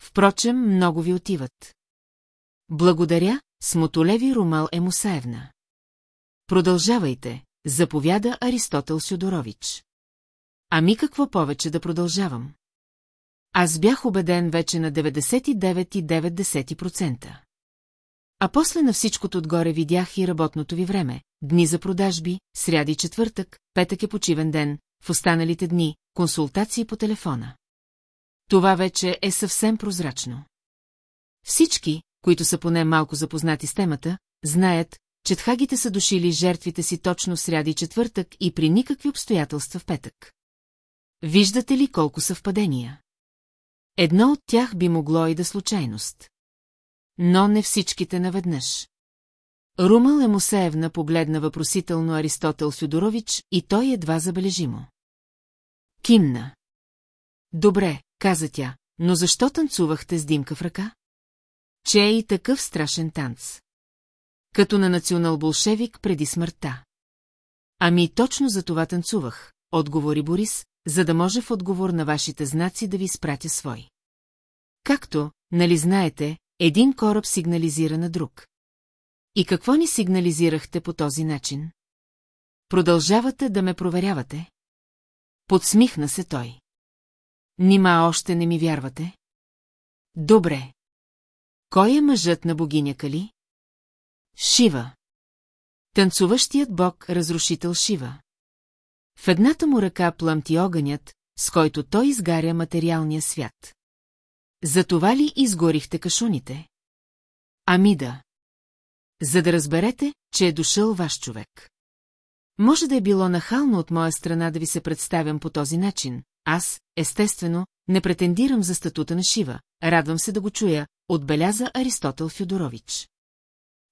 Впрочем, много ви отиват. Благодаря, Смотолеви Румал Емусаевна. Продължавайте, заповяда Аристотел Сюдорович. Ами какво повече да продължавам? Аз бях убеден вече на 99,9%. А после на всичкото отгоре видях и работното ви време. Дни за продажби, сряди четвъртък, петък е почивен ден, в останалите дни – консултации по телефона. Това вече е съвсем прозрачно. Всички, които са поне малко запознати с темата, знаят, че тхагите са дошили жертвите си точно в сряда четвъртък и при никакви обстоятелства в петък. Виждате ли колко съвпадения? Едно от тях би могло и да случайност. Но не всичките наведнъж. Румъл Емусеевна погледна въпросително Аристотел Сюдорович и той едва забележимо. Кимна. Добре, каза тя, но защо танцувахте с димка в ръка? Че е и такъв страшен танц. Като на национал-болшевик преди смъртта. Ами точно за това танцувах, отговори Борис, за да може в отговор на вашите знаци да ви спратя свой. Както, нали знаете, един кораб сигнализира на друг. И какво ни сигнализирахте по този начин? Продължавате да ме проверявате? Подсмихна се той. Нима още не ми вярвате? Добре. Кой е мъжът на богиня Кали? Шива. Танцуващият бог, разрушител Шива. В едната му ръка пламти огънят, с който той изгаря материалния свят. За това ли изгорихте кашуните? Ами да. За да разберете, че е дошъл ваш човек. Може да е било нахално от моя страна да ви се представям по този начин. Аз, естествено, не претендирам за статута на Шива. Радвам се да го чуя, отбеляза Аристотел Фюдорович.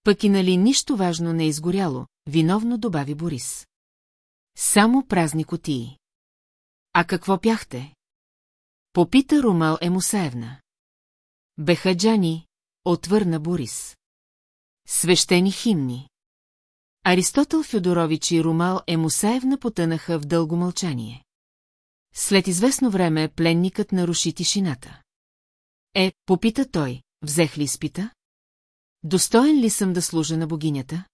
Пък и нали нищо важно не е изгоряло, виновно добави Борис. Само празни котии. А какво пяхте? Попита Румал Емусаевна. Бехаджани, отвърна Борис. Свещени химни. Аристотел Федорович и Румал Емусаевна потънаха в дълго мълчание. След известно време пленникът наруши тишината. Е, попита той, взех ли изпита? Достоен ли съм да служа на богинята?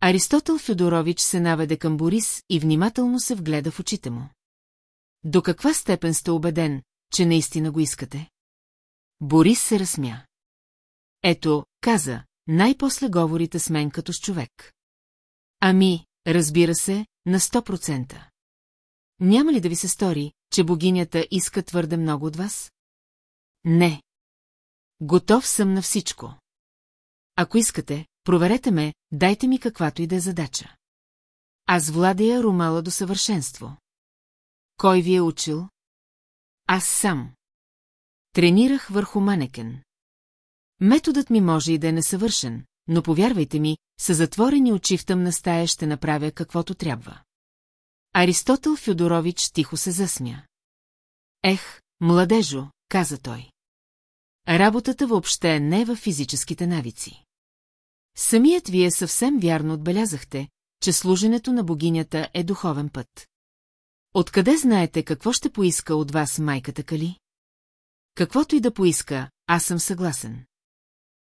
Аристотел Федорович се наведе към Борис и внимателно се вгледа в очите му. До каква степен сте убеден, че наистина го искате? Борис се разсмя. Ето, каза, най-после говорите с мен като с човек. Ами, разбира се, на сто процента. Няма ли да ви се стори, че богинята иска твърде много от вас? Не. Готов съм на всичко. Ако искате, проверете ме, дайте ми каквато и да е задача. Аз владея Румала до съвършенство. Кой ви е учил? Аз сам. Тренирах върху манекен. Методът ми може и да е несъвършен, но повярвайте ми, с затворени очи в тъмна стая ще направя каквото трябва. Аристотел Федорович тихо се засмя. Ех, младежо, каза той. Работата въобще не е във физическите навици. Самият вие съвсем вярно отбелязахте, че служенето на богинята е духовен път. Откъде знаете какво ще поиска от вас майката Кали? Каквото и да поиска, аз съм съгласен.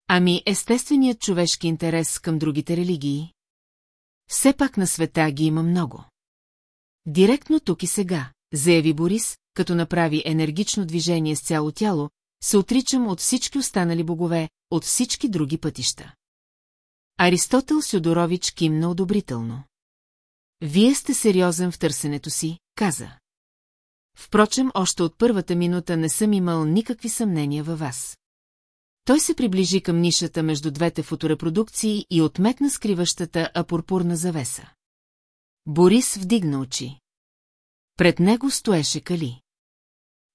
Ами естественият човешки интерес към другите религии? Все пак на света ги има много. Директно тук и сега, заяви Борис, като направи енергично движение с цяло тяло, се отричам от всички останали богове, от всички други пътища. Аристотел Сюдорович кимна одобрително. Вие сте сериозен в търсенето си, каза. Впрочем, още от първата минута не съм имал никакви съмнения във вас. Той се приближи към нишата между двете фоторепродукции и отметна скриващата апурпурна завеса. Борис вдигна очи. Пред него стоеше Кали.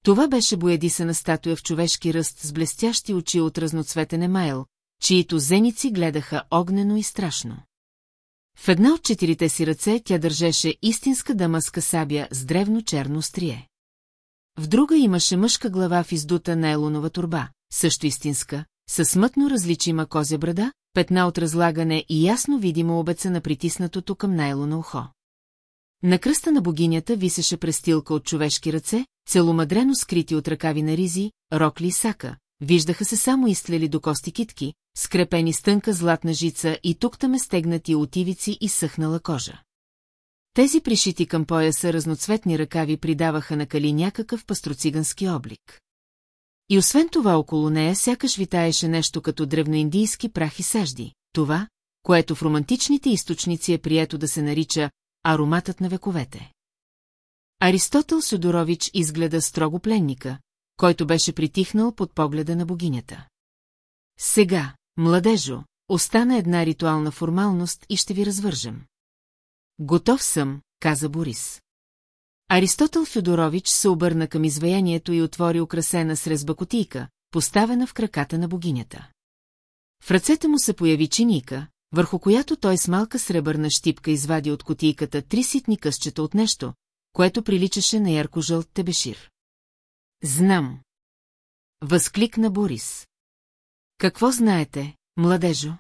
Това беше боядисана статуя в човешки ръст с блестящи очи от разноцветен емайл, чието зеници гледаха огнено и страшно. В една от четирите си ръце тя държеше истинска дамаска сабя с древно черно острие. В друга имаше мъжка глава в издута на елонова турба, също истинска, със смътно различима козя брада, петна от разлагане и ясно видимо обеца на притиснатото към найлона ухо. На кръста на богинята висеше престилка от човешки ръце, целомадрено скрити от ръкави на ризи, рокли и сака, виждаха се само изтлели до кости китки, скрепени с тънка златна жица и тук-таме стегнати от ивици и съхнала кожа. Тези пришити към пояса разноцветни ръкави придаваха на Кали някакъв пастроцигански облик. И освен това около нея сякаш витаеше нещо като древноиндийски прах и сажди, това, което в романтичните източници е прието да се нарича ароматът на вековете. Аристотел Сюдорович изгледа строго пленника, който беше притихнал под погледа на богинята. Сега, младежо, остана една ритуална формалност и ще ви развържем. Готов съм, каза Борис. Аристотел Федорович се обърна към изваянието и отвори украсена с резба поставена в краката на богинята. В ръцете му се появи чиника, върху която той с малка сребърна щипка извади от котийката три ситни късчета от нещо, което приличаше на ярко-жълт тебешир. Знам. Възкликна Борис. Какво знаете, младежо?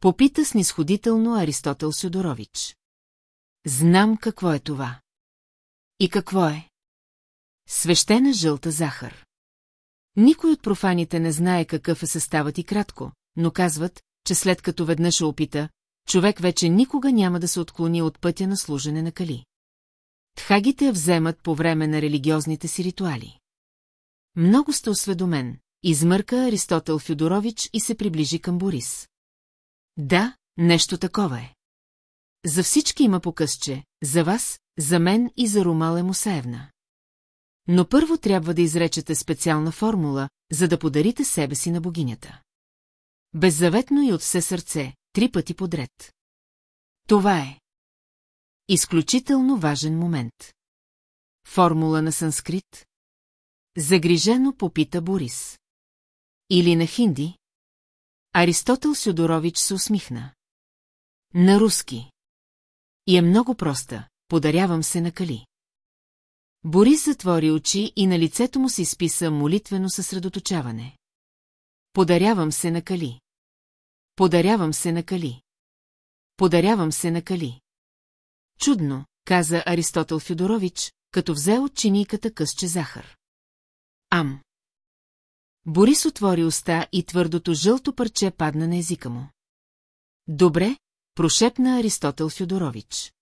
Попита снисходително Аристотел Сюдорович. Знам какво е това. И какво е? Свещена жълта захар. Никой от профаните не знае какъв е съставът и кратко, но казват, че след като веднъж опита, човек вече никога няма да се отклони от пътя на служене на кали. Тхагите я вземат по време на религиозните си ритуали. Много сте осведомен, измърка Аристотел Фюдорович и се приближи към Борис. Да, нещо такова е. За всички има покъсче, за вас, за мен и за Румал Мусаевна. Но първо трябва да изречете специална формула, за да подарите себе си на богинята. Беззаветно и от все сърце, три пъти подред. Това е. Изключително важен момент. Формула на санскрит? Загрижено попита Борис. Или на хинди? Аристотел Сюдорович се усмихна. На руски. И е много проста. Подарявам се на Кали. Борис затвори очи и на лицето му се изписа молитвено съсредоточаване. Подарявам се на Кали. Подарявам се на Кали. Подарявам се на Кали. Чудно, каза Аристотел Федорович, като взе от чинийката късче захар. Ам. Борис отвори уста и твърдото жълто парче падна на езика му. Добре, прошепна Аристотел Федорович.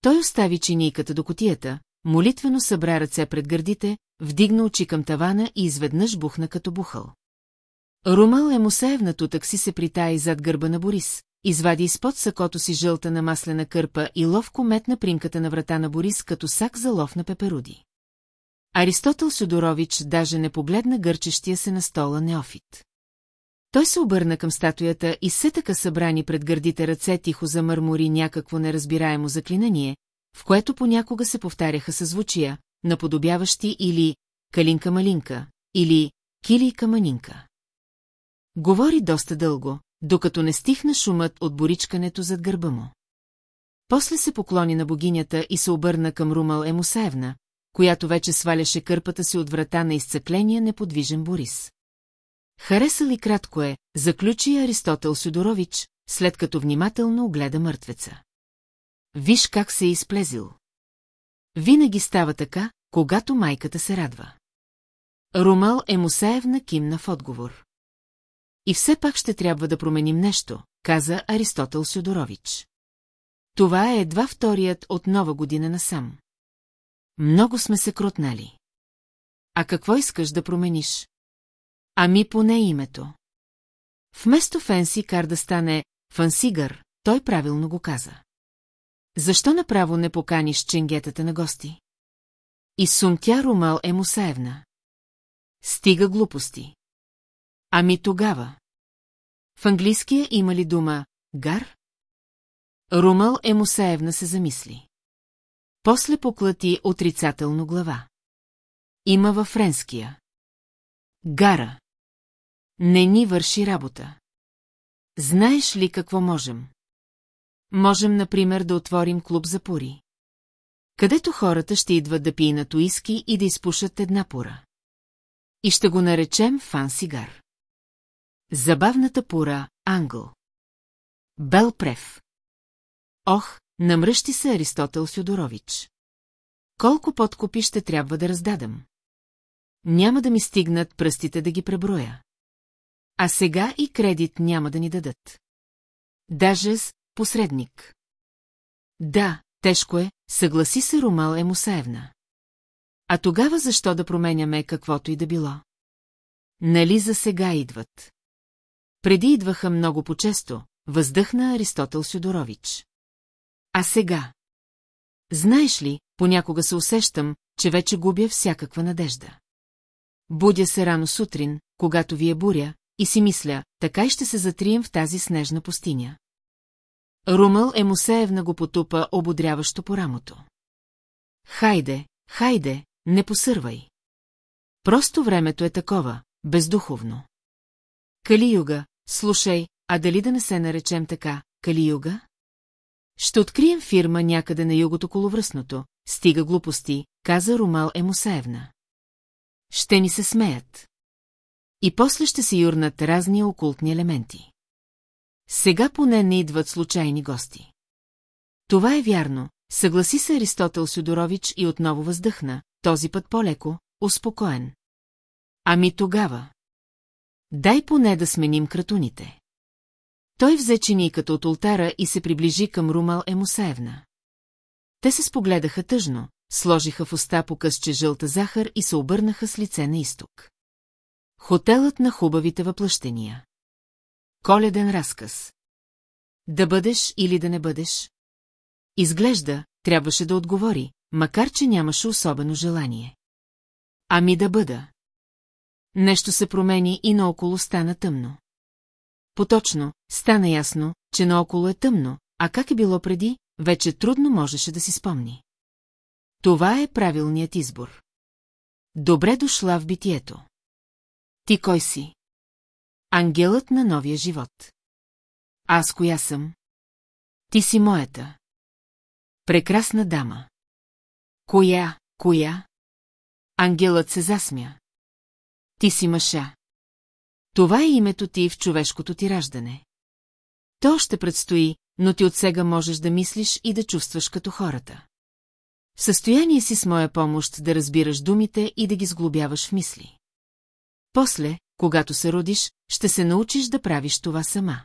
Той остави чинийката до котията, молитвено събра ръце пред гърдите, вдигна очи към тавана и изведнъж бухна като бухъл. Румъл е Мусаевнато такси се притаи зад гърба на Борис, извади изпод сакото си жълта на маслена кърпа и ловко метна примката на врата на Борис като сак за лов на пеперуди. Аристотел Сюдорович даже не погледна гърчещия се на стола неофит. Той се обърна към статуята и се така събрани пред гърдите ръце тихо замърмори някакво неразбираемо заклинание, в което понякога се повтаряха съзвучия, наподобяващи или «калинка-малинка» или «килийка-манинка». Говори доста дълго, докато не стихна шумът от боричкането зад гърба му. После се поклони на богинята и се обърна към Румал Емусаевна, която вече сваляше кърпата си от врата на изцъкления неподвижен Борис. Хареса ли кратко е, заключи Аристотел Сюдорович, след като внимателно огледа мъртвеца. Виж как се е изплезил. Винаги става така, когато майката се радва. Румал е Мусаевна кимна в отговор. И все пак ще трябва да променим нещо, каза Аристотел Сюдорович. Това е едва вторият от нова година насам. Много сме се кротнали. А какво искаш да промениш? Ами поне името. Вместо Фенси кар да стане Фансигър, той правилно го каза. Защо направо не поканиш ченгетата на гости? И сумтя Румал е Мусаевна. Стига глупости. Ами тогава. В английския има ли дума «гар»? Румъл е Мусаевна се замисли. После поклати отрицателно глава. Има във френския. Гара. Не ни върши работа. Знаеш ли какво можем? Можем, например, да отворим клуб за пури. Където хората ще идват да пиенат уиски и да изпушат една пура. И ще го наречем фан сигар. Забавната пура Англ. Бел Прев. Ох, намръщи се Аристотел Сюдорович. Колко подкупи ще трябва да раздадам? Няма да ми стигнат пръстите да ги преброя. А сега и кредит няма да ни дадат. Даже с посредник. Да, тежко е, съгласи се Румал Емусаевна. А тогава защо да променяме каквото и да било? Нали за сега идват? Преди идваха много по-често, въздъхна Аристотел Сюдорович. А сега? Знаеш ли, понякога се усещам, че вече губя всякаква надежда. Будя се рано сутрин, когато ви е буря, и си мисля, така и ще се затрием в тази снежна пустиня. Румъл Емусеевна го потупа ободряващо по рамото. Хайде, хайде, не посървай. Просто времето е такова, бездуховно. Кали-юга, слушай, а дали да не се наречем така, Кали-юга? Ще открием фирма някъде на югото коловръстното, стига глупости, каза Румал Емусаевна. Ще ни се смеят. И после ще се юрнат разни окултни елементи. Сега поне не идват случайни гости. Това е вярно, съгласи се Аристотел Сюдорович и отново въздъхна, този път по-леко, успокоен. Ами тогава. Дай поне да сменим кратуните. Той взе чиниката от ултара и се приближи към Румал Емусаевна. Те се спогледаха тъжно, сложиха в уста по късче жълта захар и се обърнаха с лице на изток. Хотелът на хубавите въплъщения. Коледен разказ. Да бъдеш или да не бъдеш? Изглежда, трябваше да отговори, макар че нямаше особено желание. Ами да бъда. Нещо се промени и наоколо стана тъмно. Поточно, стана ясно, че наоколо е тъмно, а как е било преди, вече трудно можеше да си спомни. Това е правилният избор. Добре дошла в битието. Ти кой си? Ангелът на новия живот. Аз коя съм? Ти си моята. Прекрасна дама. Коя, коя? Ангелът се засмя. Ти си Маша. Това е името ти в човешкото ти раждане. То ще предстои, но ти от сега можеш да мислиш и да чувстваш като хората. В състояние си с моя помощ да разбираш думите и да ги сглобяваш в мисли. После, когато се родиш, ще се научиш да правиш това сама.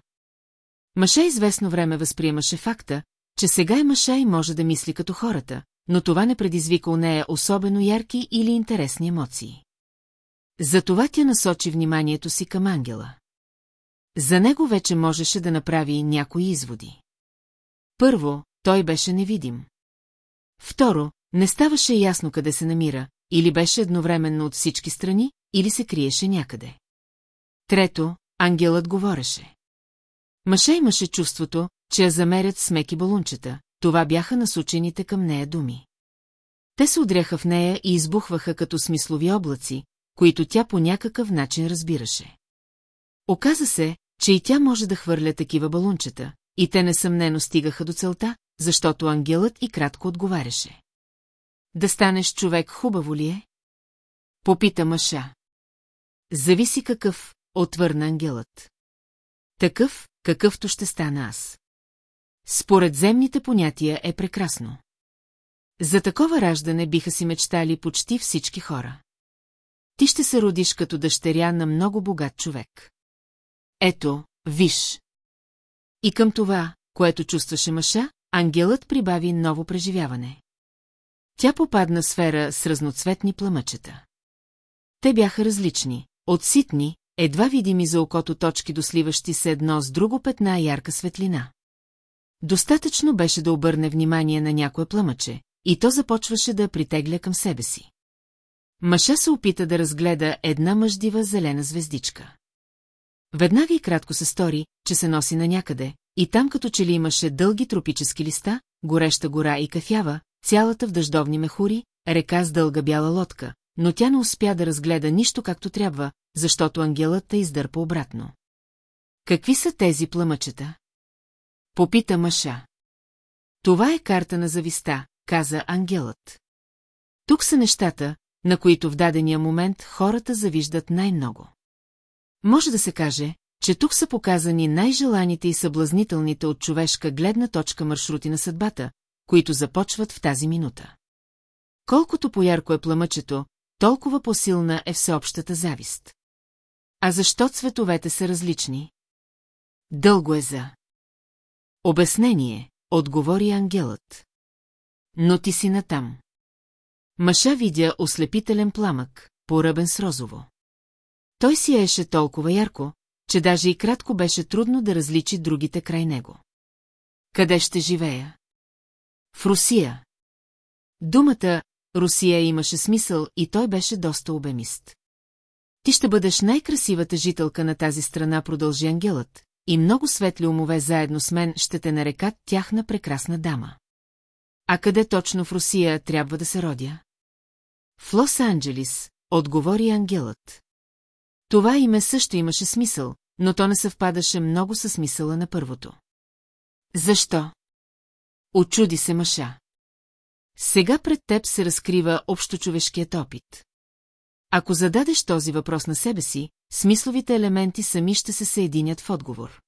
Маша известно време възприемаше факта, че сега е Маша и може да мисли като хората, но това не предизвика у нея особено ярки или интересни емоции. Затова тя насочи вниманието си към ангела. За него вече можеше да направи някои изводи. Първо, той беше невидим. Второ, не ставаше ясно къде се намира, или беше едновременно от всички страни, или се криеше някъде. Трето, ангелът говореше. Маша имаше чувството, че я замерят с меки балунчета, това бяха насучените към нея думи. Те се удряха в нея и избухваха като смислови облаци, които тя по някакъв начин разбираше. Оказа се, че и тя може да хвърля такива балунчета, и те несъмнено стигаха до целта, защото ангелът и кратко отговаряше. Да станеш човек хубаво ли е? Попита Маша. Зависи какъв, отвърна ангелът. Такъв, какъвто ще стана аз. Според земните понятия е прекрасно. За такова раждане биха си мечтали почти всички хора. Ти ще се родиш като дъщеря на много богат човек. Ето, виж. И към това, което чувстваше Маша, ангелът прибави ново преживяване. Тя попадна сфера с разноцветни пламъчета. Те бяха различни, от ситни, едва видими за окото точки досливащи се едно с друго петна ярка светлина. Достатъчно беше да обърне внимание на някое пламъче, и то започваше да притегля към себе си. Маша се опита да разгледа една мъждива зелена звездичка. Веднага и кратко се стори, че се носи на някъде, и там като че ли имаше дълги тропически листа, гореща гора и кафява, цялата в дъждовни мехури, река с дълга бяла лодка, но тя не успя да разгледа нищо както трябва, защото ангелът те издърпа обратно. Какви са тези пламъчета? Попита Маша. Това е карта на зависта, каза ангелът. Тук са нещата, на които в дадения момент хората завиждат най-много. Може да се каже, че тук са показани най-желаните и съблазнителните от човешка гледна точка маршрути на съдбата, които започват в тази минута. Колкото поярко е пламъчето, толкова по-силна е всеобщата завист. А защо цветовете са различни? Дълго е за. Обяснение, отговори ангелът. Но ти си натам. Маша видя ослепителен пламък, поръбен с розово. Той сияеше толкова ярко, че даже и кратко беше трудно да различи другите край него. Къде ще живея? В Русия. Думата Русия имаше смисъл и той беше доста обемист. Ти ще бъдеш най-красивата жителка на тази страна, продължи ангелът, и много светли умове заедно с мен ще те нарекат тяхна прекрасна дама. А къде точно в Русия трябва да се родя? В Лос-Анджелис, отговори ангелът. Това име също имаше смисъл, но то не съвпадаше много със смисъла на първото. Защо? Очуди се Маша. Сега пред теб се разкрива общочовешкият опит. Ако зададеш този въпрос на себе си, смисловите елементи сами ще се съединят в отговор.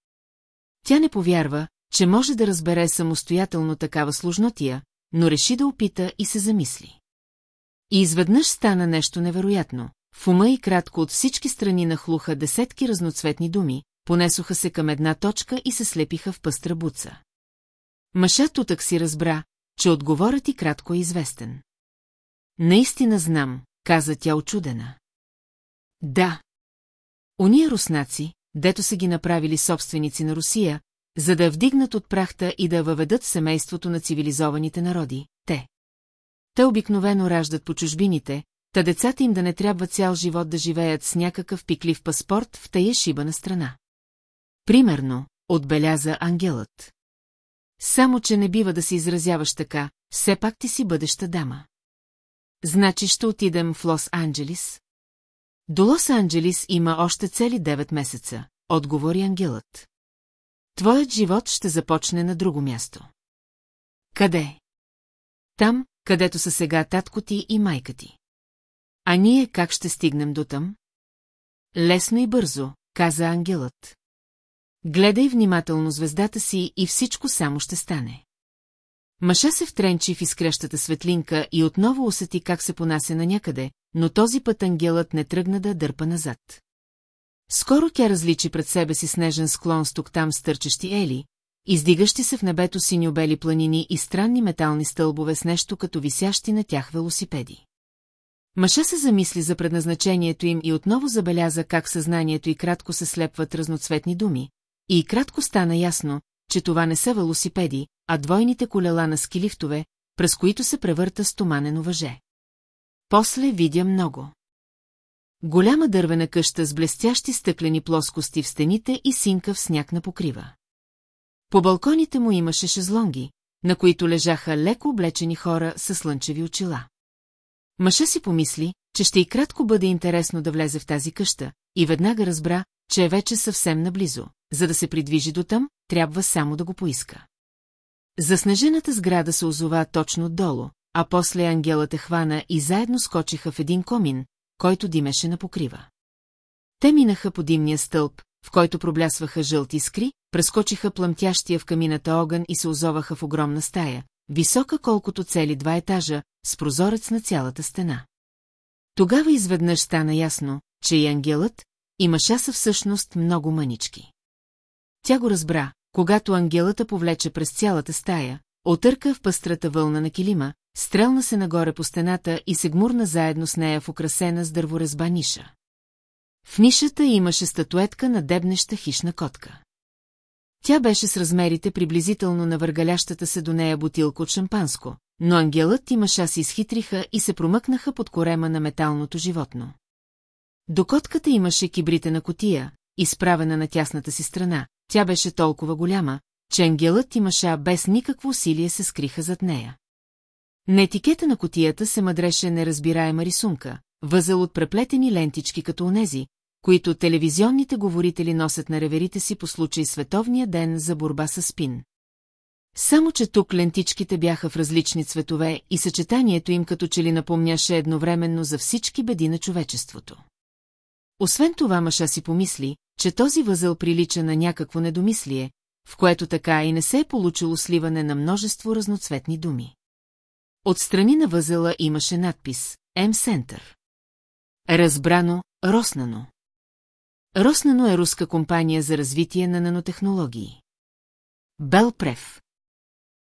Тя не повярва, че може да разбере самостоятелно такава сложнотия, но реши да опита и се замисли. И изведнъж стана нещо невероятно. В ума и кратко от всички страни нахлуха десетки разноцветни думи, понесоха се към една точка и се слепиха в пъстра буца. Машат утък си разбра, че отговорът и кратко е известен. Наистина знам, каза тя очудена. Да. Уния руснаци, дето са ги направили собственици на Русия, за да вдигнат от прахта и да въведат семейството на цивилизованите народи, те. Обикновено раждат по чужбините, та децата им да не трябва цял живот да живеят с някакъв пиклив паспорт в тая шибана страна. Примерно, отбеляза ангелът. Само, че не бива да се изразяваш така, все пак ти си бъдеща дама. Значи ще отидем в Лос-Анджелис? До Лос-Анджелис има още цели 9 месеца, отговори ангелът. Твоят живот ще започне на друго място. Къде? Там, където са сега татко ти и майка ти. А ние как ще стигнем до там? Лесно и бързо, каза ангелът. Гледай внимателно звездата си и всичко само ще стане. Маша се втренчи в изкрещата светлинка и отново усети как се понася на някъде, но този път ангелът не тръгна да дърпа назад. Скоро тя различи пред себе си снежен склон с тук-там стърчещи ели, издигащи се в небето синьо-бели планини и странни метални стълбове с нещо като висящи на тях велосипеди. Маша се замисли за предназначението им и отново забеляза как съзнанието и кратко се слепват разноцветни думи, и кратко стана ясно, че това не са велосипеди, а двойните колела на скилифтове, през които се превърта стоманено въже. После видя много. Голяма дървена къща с блестящи стъклени плоскости в стените и синка в сняг на покрива. По балконите му имаше шезлонги, на които лежаха леко облечени хора с слънчеви очила. Маша си помисли, че ще и кратко бъде интересно да влезе в тази къща, и веднага разбра, че е вече съвсем наблизо. За да се придвижи до там, трябва само да го поиска. Заснежената сграда се озова точно отдолу, а после ангелът е хвана и заедно скочиха в един комин, който димеше на покрива. Те минаха по димния стълб, в който проблясваха жълти искри, прескочиха плъмтящия в камината огън и се озоваха в огромна стая, висока колкото цели два етажа, с прозорец на цялата стена. Тогава изведнъж стана ясно, че и ангелът, и Маша са всъщност много мънички. Тя го разбра, когато ангелата повлече през цялата стая, отърка в пъстрата вълна на килима, стрелна се нагоре по стената и се гмурна заедно с нея в украсена с дърворезба ниша. В нишата имаше статуетка на дебнеща хищна котка. Тя беше с размерите приблизително на въргалящата се до нея бутилка от шампанско, но ангелът и маша се изхитриха и се промъкнаха под корема на металното животно. До котката имаше кибрите на котия, изправена на тясната си страна, тя беше толкова голяма, че ангелът и маша без никакво усилие се скриха зад нея. На етикета на котията се мъдреше неразбираема рисунка, възел от преплетени лентички като онези, които телевизионните говорители носят на реверите си по случай Световния ден за борба с спин. Само, че тук лентичките бяха в различни цветове и съчетанието им като че ли напомняше едновременно за всички беди на човечеството. Освен това Маша си помисли, че този възъл прилича на някакво недомислие, в което така и не се е получило сливане на множество разноцветни думи. Отстрани на възела имаше надпис М-Сентър. Разбрано, Роснано. Роснано е руска компания за развитие на нанотехнологии. Белпрев.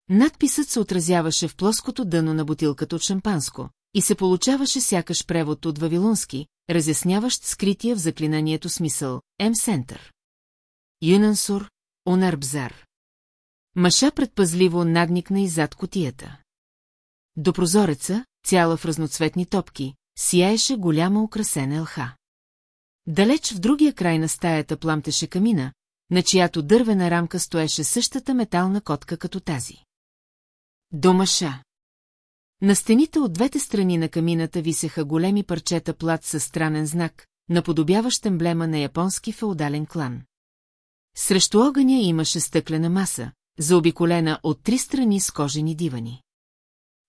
Надписът се отразяваше в плоското дъно на бутилката от шампанско и се получаваше сякаш превод от вавилонски, разясняващ скрития в заклинанието смисъл М-Сентър. Юнансур, Унарбзар. Маша предпазливо надникна и зад котията. До прозореца, цяла в разноцветни топки, сияеше голяма украсена елха. Далеч в другия край на стаята пламтеше камина, на чиято дървена рамка стоеше същата метална котка като тази. Домаша. На стените от двете страни на камината висеха големи парчета плат със странен знак, наподобяващ емблема на японски феодален клан. Срещу огъня имаше стъклена маса, заобиколена от три страни с кожени дивани.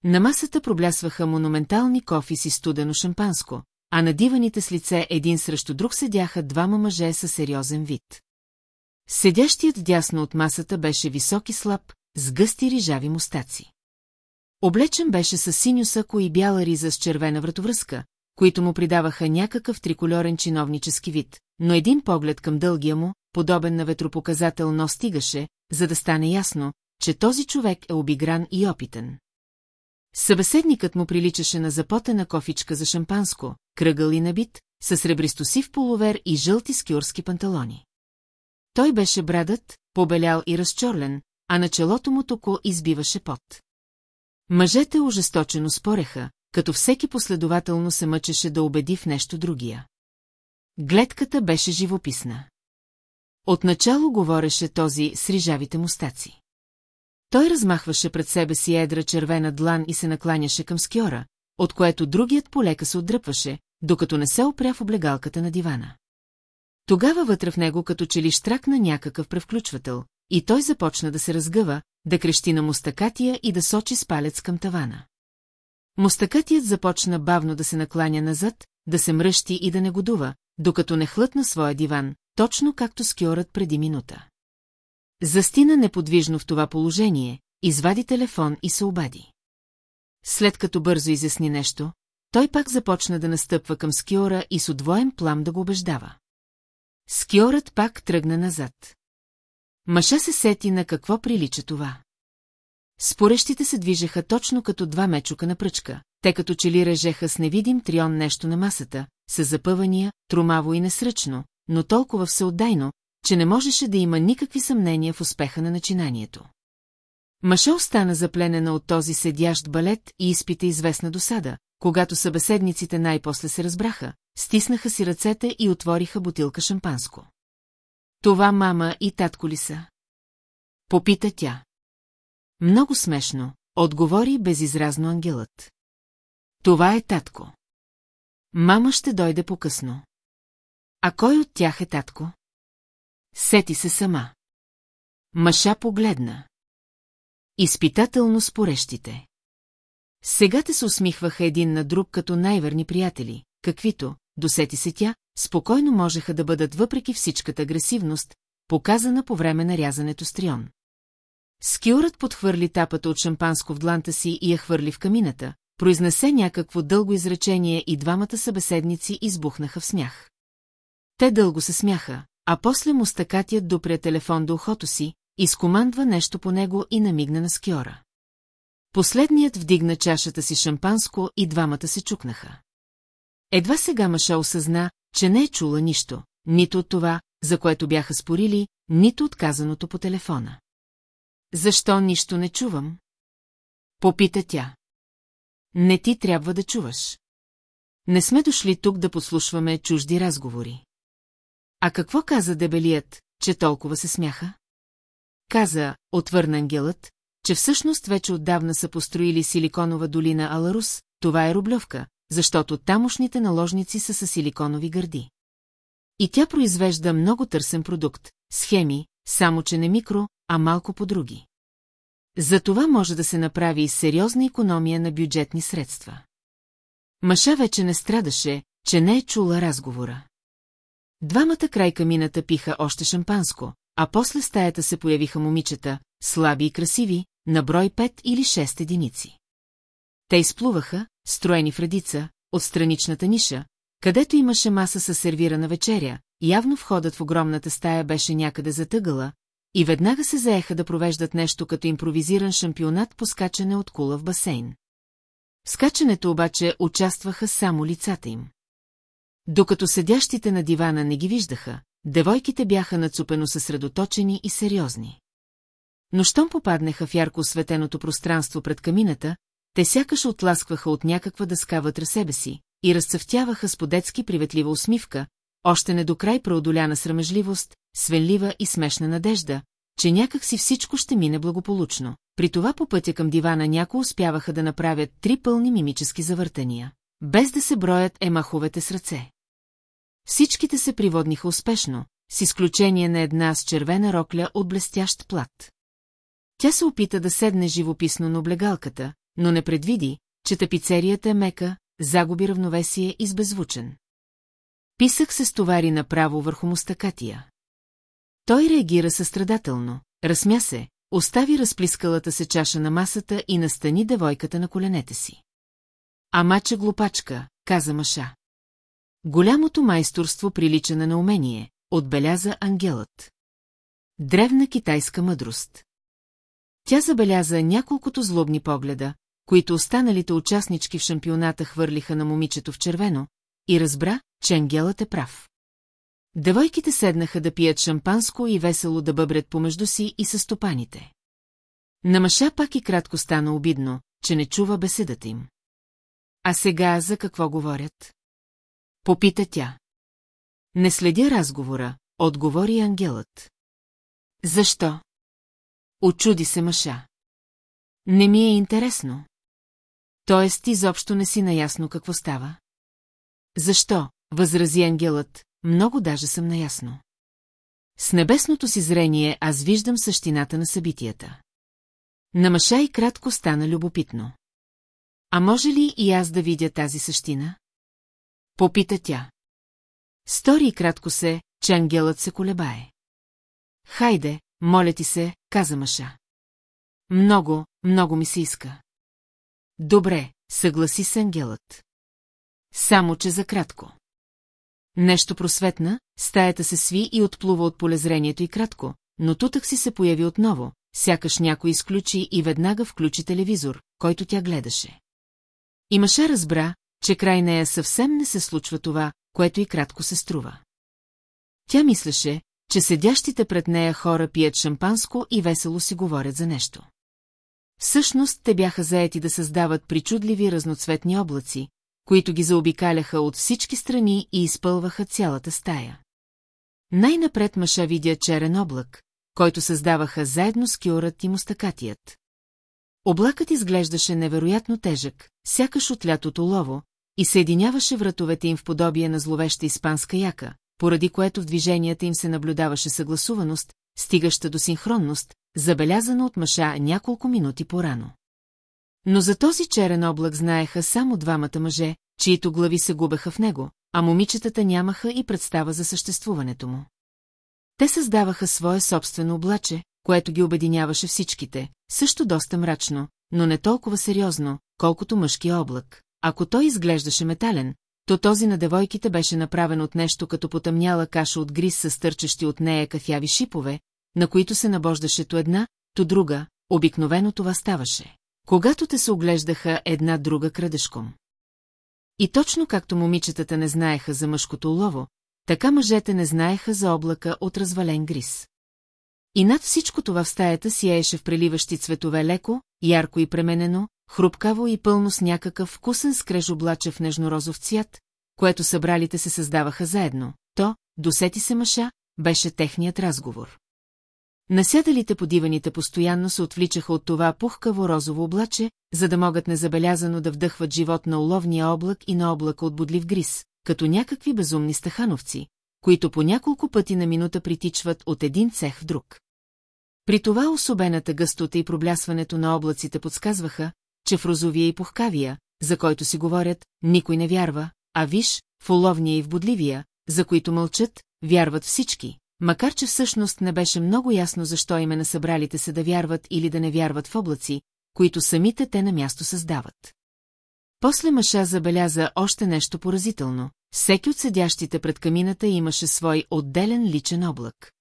На масата проблясваха монументални кофи си студено шампанско, а на диваните с лице един срещу друг седяха двама мъже със сериозен вид. Седящият дясно от масата беше висок и слаб, с гъсти рижави мустаци. Облечен беше с синьо сако и бяла риза с червена вратовръзка, които му придаваха някакъв триколорен чиновнически вид, но един поглед към дългия му, подобен на ветропоказател, но стигаше, за да стане ясно, че този човек е обигран и опитен. Събеседникът му приличаше на запотена кофичка за шампанско, кръгъл и набит, с сребристосив половер и жълти скюрски панталони. Той беше брадът, побелял и разчорлен, а на челото му токо избиваше пот. Мъжете ожесточено спореха, като всеки последователно се мъчеше да убеди в нещо другия. Гледката беше живописна. Отначало говореше този с рижавите мустаци. Той размахваше пред себе си едра червена длан и се накланяше към скиора, от което другият полека се отдръпваше, докато не се опря в облегалката на дивана. Тогава вътре в него като че ли штракна някакъв превключвател, и той започна да се разгъва, да крещи на мустакатия и да сочи с палец към тавана. Мустакатият започна бавно да се накланя назад, да се мръщи и да негодува, докато не хлътна своя диван, точно както скиорът преди минута. Застина неподвижно в това положение, извади телефон и се обади. След като бързо изясни нещо, той пак започна да настъпва към скиора и с удвоен плам да го убеждава. Скиорът пак тръгна назад. Маша се сети на какво прилича това. Спорещите се движеха точно като два мечука на пръчка, те като че ли режеха с невидим трион нещо на масата, с запъвания, тромаво и несръчно, но толкова всеотдайно, че не можеше да има никакви съмнения в успеха на начинанието. Маша остана запленена от този седящ балет и изпита известна досада, когато събеседниците най-после се разбраха, стиснаха си ръцете и отвориха бутилка шампанско. Това мама и татко ли са? Попита тя. Много смешно, отговори безизразно ангелът. Това е татко. Мама ще дойде по-късно. А кой от тях е татко? Сети се сама. Маша погледна. Изпитателно спорещите. Сега те се усмихваха един на друг като най-верни приятели, каквито, досети се тя, спокойно можеха да бъдат въпреки всичката агресивност, показана по време на рязането с трион. Скиорът подхвърли тапата от шампанско в дланта си и я хвърли в камината, произнесе някакво дълго изречение и двамата събеседници избухнаха в смях. Те дълго се смяха, а после му стъкатият допря телефон до ухото си, изкомандва нещо по него и намигна на скиора. Последният вдигна чашата си шампанско и двамата се чукнаха. Едва сега Маша осъзна, че не е чула нищо, нито от това, за което бяха спорили, нито от казаното по телефона. Защо нищо не чувам? Попита тя. Не ти трябва да чуваш. Не сме дошли тук да послушваме чужди разговори. А какво каза дебелият, че толкова се смяха? Каза, отвърна ангелът, че всъщност вече отдавна са построили силиконова долина Аларус, това е Рублевка, защото тамошните наложници са с силиконови гърди. И тя произвежда много търсен продукт, схеми, само че не микро, а малко по други. За това може да се направи сериозна економия на бюджетни средства. Маша вече не страдаше, че не е чула разговора. Двамата край камината пиха още шампанско, а после стаята се появиха момичета, слаби и красиви, на брой пет или шест единици. Те изплуваха, строени в редица, от страничната ниша, където имаше маса със сервирана вечеря, явно входът в огромната стая беше някъде затъгала, и веднага се заеха да провеждат нещо като импровизиран шампионат по скачане от кула в басейн. В скачането обаче участваха само лицата им. Докато седящите на дивана не ги виждаха, девойките бяха нацупено съсредоточени и сериозни. Но щом попаднаха в ярко осветеното пространство пред камината, те сякаш отласкваха от някаква дъска вътре себе си и разцъфтяваха с подетски приветлива усмивка, още не до край преодоляна срамежливост, свенлива и смешна надежда, че някак си всичко ще мине благополучно. При това по пътя към дивана някои успяваха да направят три пълни мимически завъртания, без да се броят емаховете с ръце. Всичките се приводниха успешно, с изключение на една с червена рокля от блестящ плат. Тя се опита да седне живописно на облегалката, но не предвиди, че тапицерията е мека, загуби равновесие и беззвучен. Писък се стовари направо върху мустакатия. Той реагира състрадателно, разсмя се, остави разплискалата се чаша на масата и настани девойката на коленете си. Амача глупачка, каза Маша. Голямото майсторство прилича на умение, отбеляза ангелът. Древна китайска мъдрост. Тя забеляза няколкото злобни погледа, които останалите участнички в шампионата хвърлиха на момичето в червено, и разбра, че ангелът е прав. Девойките седнаха да пият шампанско и весело да бъбрят помежду си и със стопаните. На мъша пак и кратко стана обидно, че не чува беседата им. А сега за какво говорят? Попита тя. Не следя разговора, отговори ангелът. Защо? Очуди се мъша. Не ми е интересно. Тоест, изобщо не си наясно какво става. Защо, възрази ангелът, много даже съм наясно. С небесното си зрение аз виждам същината на събитията. На мъша и кратко стана любопитно. А може ли и аз да видя тази същина? Попита тя. Стори и кратко се, че ангелът се колебае. Хайде, моля ти се, каза Маша. Много, много ми се иска. Добре, съгласи се ангелът. Само, че за кратко. Нещо просветна, стаята се сви и отплува от полезрението и кратко, но тутък си се появи отново, сякаш някой изключи и веднага включи телевизор, който тя гледаше. И Маша разбра, че край нея съвсем не се случва това, което и кратко се струва. Тя мислеше, че седящите пред нея хора пият шампанско и весело си говорят за нещо. Всъщност те бяха заети да създават причудливи разноцветни облаци, които ги заобикаляха от всички страни и изпълваха цялата стая. Най-напред Маша видя черен облак, който създаваха заедно с киорът и мустакатият. Облакът изглеждаше невероятно тежък, сякаш от лятото лово, и съединяваше вратовете им в подобие на зловеща испанска яка, поради което в движенията им се наблюдаваше съгласуваност, стигаща до синхронност, забелязана от Маша няколко минути по-рано. Но за този черен облак знаеха само двамата мъже, чието глави се губеха в него, а момичетата нямаха и представа за съществуването му. Те създаваха свое собствено облаче, което ги обединяваше всичките, също доста мрачно, но не толкова сериозно, колкото мъжкия облак. Ако той изглеждаше метален, то този на девойките беше направен от нещо като потъмняла каша от гриз с търчещи от нея кафяви шипове, на които се набождаше то една, то друга, обикновено това ставаше. Когато те се оглеждаха една друга крадешком. И точно както момичетата не знаеха за мъжкото улово, така мъжете не знаеха за облака от развален гриз. И над всичко това в стаята сияеше в преливащи цветове леко, ярко и пременено, хрупкаво и пълно с някакъв вкусен скреж облаче в нежнорозов цвят, което събралите се създаваха заедно. То, досети се мъша, беше техният разговор. Насядалите по диваните постоянно се отвличаха от това пухкаво розово облаче, за да могат незабелязано да вдъхват живот на уловния облак и на облака от бодлив гриз, като някакви безумни стахановци, които по няколко пъти на минута притичват от един цех в друг. При това особената гъстота и проблясването на облаците подсказваха, че в розовия и пухкавия, за който си говорят, никой не вярва, а виж, в уловния и в бодливия, за които мълчат, вярват всички, макар че всъщност не беше много ясно защо име на събралите се да вярват или да не вярват в облаци, които самите те на място създават. После Маша забеляза още нещо поразително. Всеки от седящите пред камината имаше свой отделен личен облак.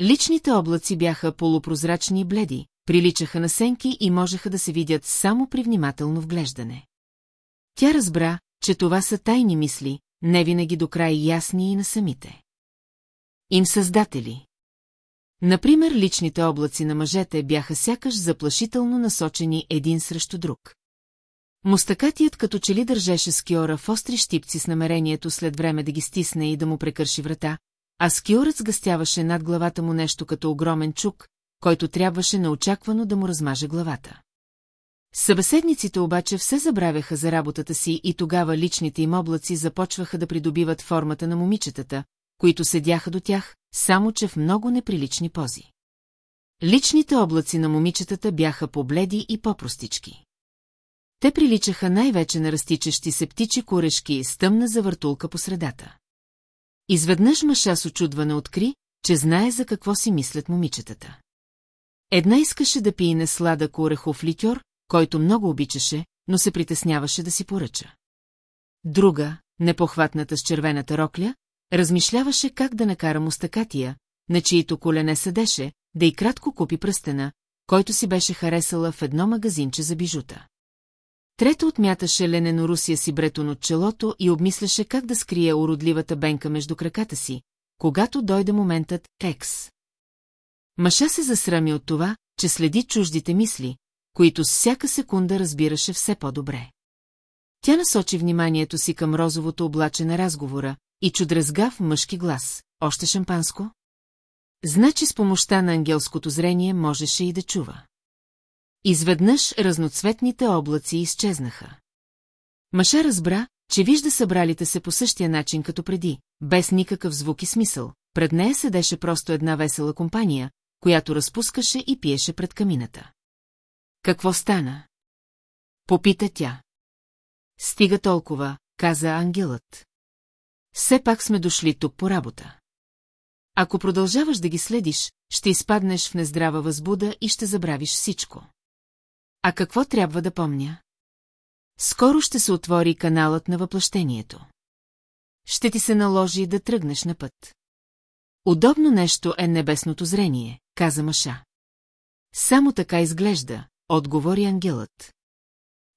Личните облаци бяха полупрозрачни и бледи, приличаха на сенки и можеха да се видят само при внимателно вглеждане. Тя разбра, че това са тайни мисли, не винаги до край ясни и на самите. Им създатели. Например, личните облаци на мъжете бяха сякаш заплашително насочени един срещу друг. Мустакатият като че ли държеше скиора в остри щипци с намерението след време да ги стисне и да му прекърши врата, а скиорът сгъстяваше над главата му нещо като огромен чук, който трябваше неочаквано да му размаже главата. Събеседниците обаче все забравяха за работата си и тогава личните им облаци започваха да придобиват формата на момичетата, които седяха до тях, само че в много неприлични пози. Личните облаци на момичетата бяха побледи и по-простички. Те приличаха най-вече на разтичащи се птичи корешки с тъмна завъртулка по средата. Изведнъж Маша с очудване откри, че знае за какво си мислят момичетата. Една искаше да пине сладък орехов ликьор, който много обичаше, но се притесняваше да си поръча. Друга, непохватната с червената рокля, размишляваше как да накара мустакатия, на чието колене седеше, да и кратко купи пръстена, който си беше харесала в едно магазинче за бижута. Трето отмяташе ленено русия си бретон от челото и обмисляше как да скрие уродливата бенка между краката си, когато дойде моментът екс. Маша се засрами от това, че следи чуждите мисли, които с всяка секунда разбираше все по-добре. Тя насочи вниманието си към розовото облаче на разговора и чудразгав мъжки глас. Още шампанско? Значи с помощта на ангелското зрение можеше и да чува. Изведнъж разноцветните облаци изчезнаха. Маша разбра, че вижда събралите се по същия начин като преди, без никакъв звук и смисъл. Пред нея седеше просто една весела компания, която разпускаше и пиеше пред камината. Какво стана? Попита тя. Стига толкова, каза ангелът. Все пак сме дошли тук по работа. Ако продължаваш да ги следиш, ще изпаднеш в нездрава възбуда и ще забравиш всичко. А какво трябва да помня? Скоро ще се отвори каналът на въплъщението. Ще ти се наложи да тръгнеш на път. Удобно нещо е небесното зрение, каза Маша. Само така изглежда, отговори ангелът.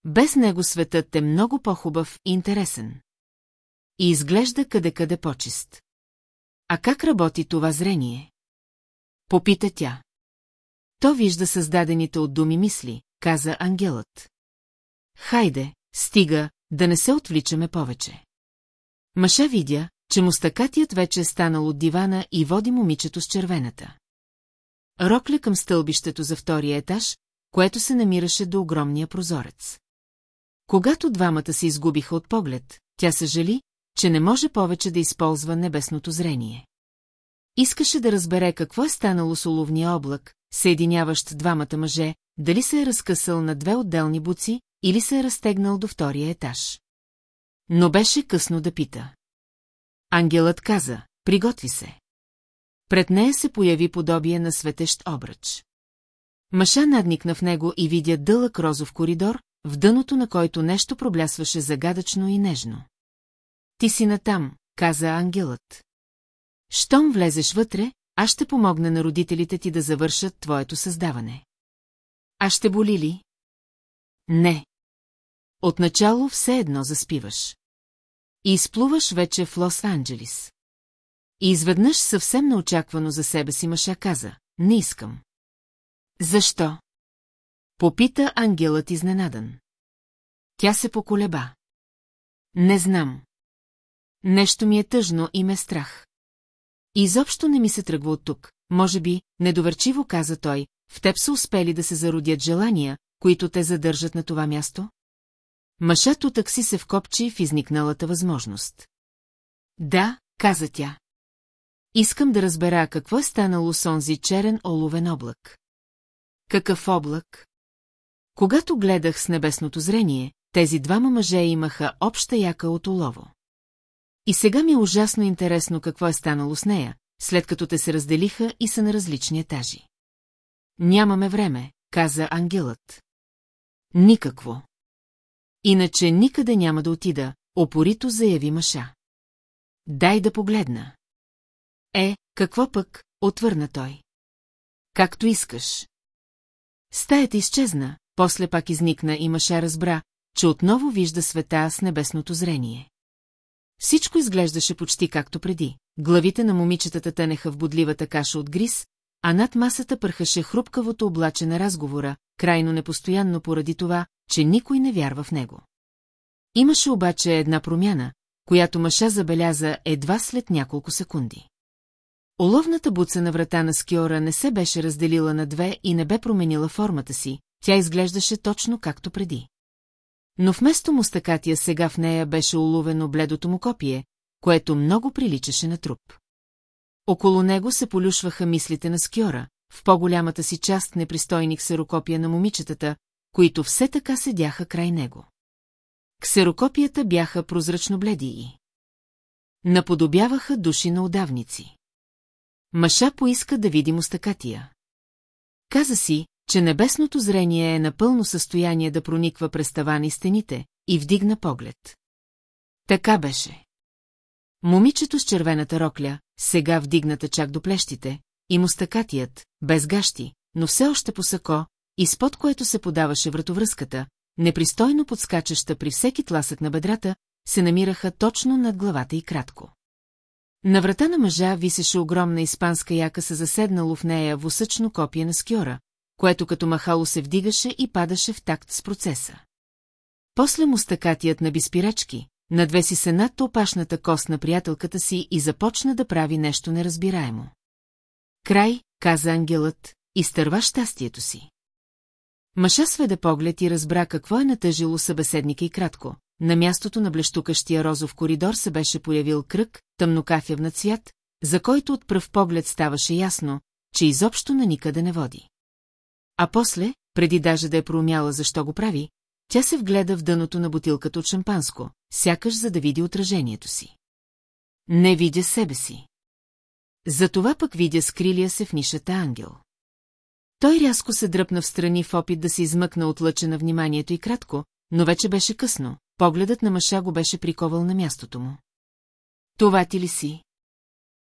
Без него светът е много по-хубав и интересен. И изглежда къде-къде почист. А как работи това зрение? Попита тя. То вижда създадените от думи мисли, каза ангелът. Хайде, стига, да не се отвличаме повече. Маша видя, че мустакатият вече е станал от дивана и води момичето с червената. Рокля към стълбището за втория етаж, което се намираше до огромния прозорец. Когато двамата се изгубиха от поглед, тя съжали, че не може повече да използва небесното зрение. Искаше да разбере какво е станало с уловния облак, съединяващ двамата мъже, дали се е разкъсал на две отделни буци или се е разтегнал до втория етаж. Но беше късно да пита. Ангелът каза, приготви се. Пред нея се появи подобие на светещ обръч. Маша надникна в него и видя дълъг розов коридор, в дъното на който нещо проблясваше загадъчно и нежно. Ти си натам, каза ангелът. Щом влезеш вътре, аз ще помогна на родителите ти да завършат твоето създаване. А ще боли ли? Не. Отначало все едно заспиваш. И изплуваш вече в Лос-Анджелис. И изведнъж съвсем неочаквано за себе си Маша каза, не искам. Защо? Попита ангелът изненадан. Тя се поколеба. Не знам. Нещо ми е тъжно и ме е страх. Изобщо не ми се тръгва от тук. Може би, недоверчиво каза той, в теб са успели да се зародят желания, които те задържат на това място? Машато такси се вкопчи в изникналата възможност. Да, каза тя. Искам да разбера какво е станало с онзи черен оловен облак. Какъв облак? Когато гледах с небесното зрение, тези двама мъже имаха обща яка от олово. И сега ми е ужасно интересно какво е станало с нея, след като те се разделиха и са на различни етажи. Нямаме време, каза ангелът. Никакво. Иначе никъде няма да отида, опорито заяви Маша. Дай да погледна. Е, какво пък, отвърна той. Както искаш. Стаята изчезна, после пак изникна и Маша разбра, че отново вижда света с небесното зрение. Всичко изглеждаше почти както преди. Главите на момичетата тънеха в бодливата каша от гриз, а над масата пърхаше хрупкавото облаче на разговора, крайно непостоянно поради това, че никой не вярва в него. Имаше обаче една промяна, която Маша забеляза едва след няколко секунди. Оловната буца на врата на Скиора не се беше разделила на две и не бе променила формата си, тя изглеждаше точно както преди. Но вместо мустакатия сега в нея беше уловено бледото му копие, което много приличаше на труп. Около него се полюшваха мислите на Скиора, в по-голямата си част непристойни ксерокопия на момичетата, които все така седяха край него. Ксерокопията бяха прозрачно бледи и наподобяваха души на удавници. Маша поиска да види мустакатия. Каза си, че небесното зрение е напълно състояние да прониква през таван и стените, и вдигна поглед. Така беше. Момичето с червената рокля, сега вдигната чак до плещите, и мустакатият, без гащи, но все още по сако, изпод което се подаваше вратовръзката, непристойно подскачаща при всеки тласък на бедрата, се намираха точно над главата и кратко. На врата на мъжа висеше огромна испанска яка се заседнало в нея восъчно копие на скьора, което като махало се вдигаше и падаше в такт с процеса. После му стъкатият на биспирачки, надвеси се над опашната кост на приятелката си и започна да прави нещо неразбираемо. Край, каза ангелът, изтърва щастието си. Маша сведе поглед и разбра какво е натъжило събеседника и кратко. На мястото на блещукащия розов коридор се беше появил кръг, тъмнокафяв на цвят, за който от пръв поглед ставаше ясно, че изобщо на никъде не води. А после, преди даже да е проумяла защо го прави, тя се вгледа в дъното на бутилката от шампанско, сякаш за да види отражението си. Не видя себе си. Затова пък видя скрилия се в нишата ангел. Той рязко се дръпна в страни в опит да се измъкна от лъча на вниманието и кратко, но вече беше късно, погледът на мъша го беше приковал на мястото му. Това ти ли си?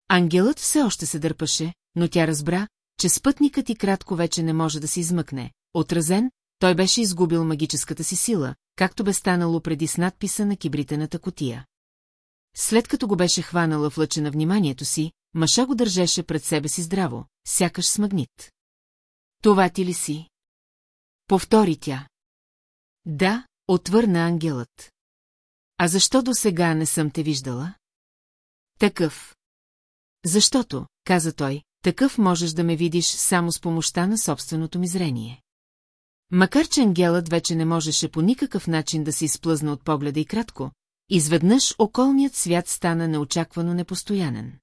Ангелът все още се дърпаше, но тя разбра, че спътникът и кратко вече не може да се измъкне. Отразен, той беше изгубил магическата си сила, както бе станало преди с надписа на кибритената котия. След като го беше хванала в лъча на вниманието си, Маша го държеше пред себе си здраво, сякаш с магнит. Това ти ли си? Повтори тя. Да, отвърна ангелът. А защо до сега не съм те виждала? Такъв. Защото, каза той, такъв можеш да ме видиш само с помощта на собственото ми зрение. Макар че ангелът вече не можеше по никакъв начин да се изплъзна от погледа и кратко, изведнъж околният свят стана неочаквано непостоянен.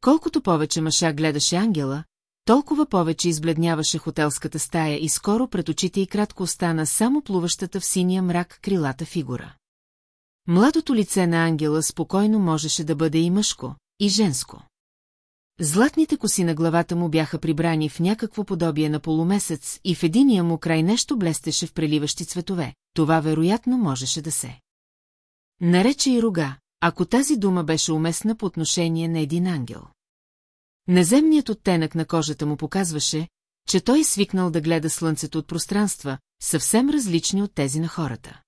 Колкото повече Маша гледаше ангела, толкова повече избледняваше хотелската стая и скоро пред очите и кратко остана само плуващата в синия мрак крилата фигура. Младото лице на ангела спокойно можеше да бъде и мъжко, и женско. Златните коси на главата му бяха прибрани в някакво подобие на полумесец и в единия му край нещо блестеше в преливащи цветове. Това вероятно можеше да се. Нарече и рога, ако тази дума беше уместна по отношение на един ангел. Наземният оттенък на кожата му показваше, че той е свикнал да гледа слънцето от пространства, съвсем различни от тези на хората.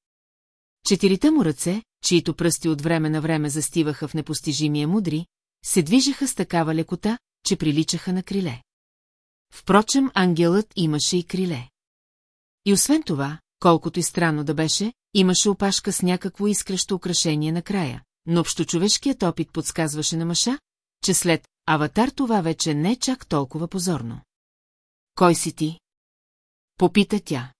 Четирите му ръце, чието пръсти от време на време застиваха в непостижимия мудри, се движеха с такава лекота, че приличаха на криле. Впрочем, ангелът имаше и криле. И освен това, колкото и странно да беше, имаше опашка с някакво изкрещо украшение на края, но общочовешкият опит подсказваше на Маша, че след аватар това вече не е чак толкова позорно. Кой си ти? Попита тя.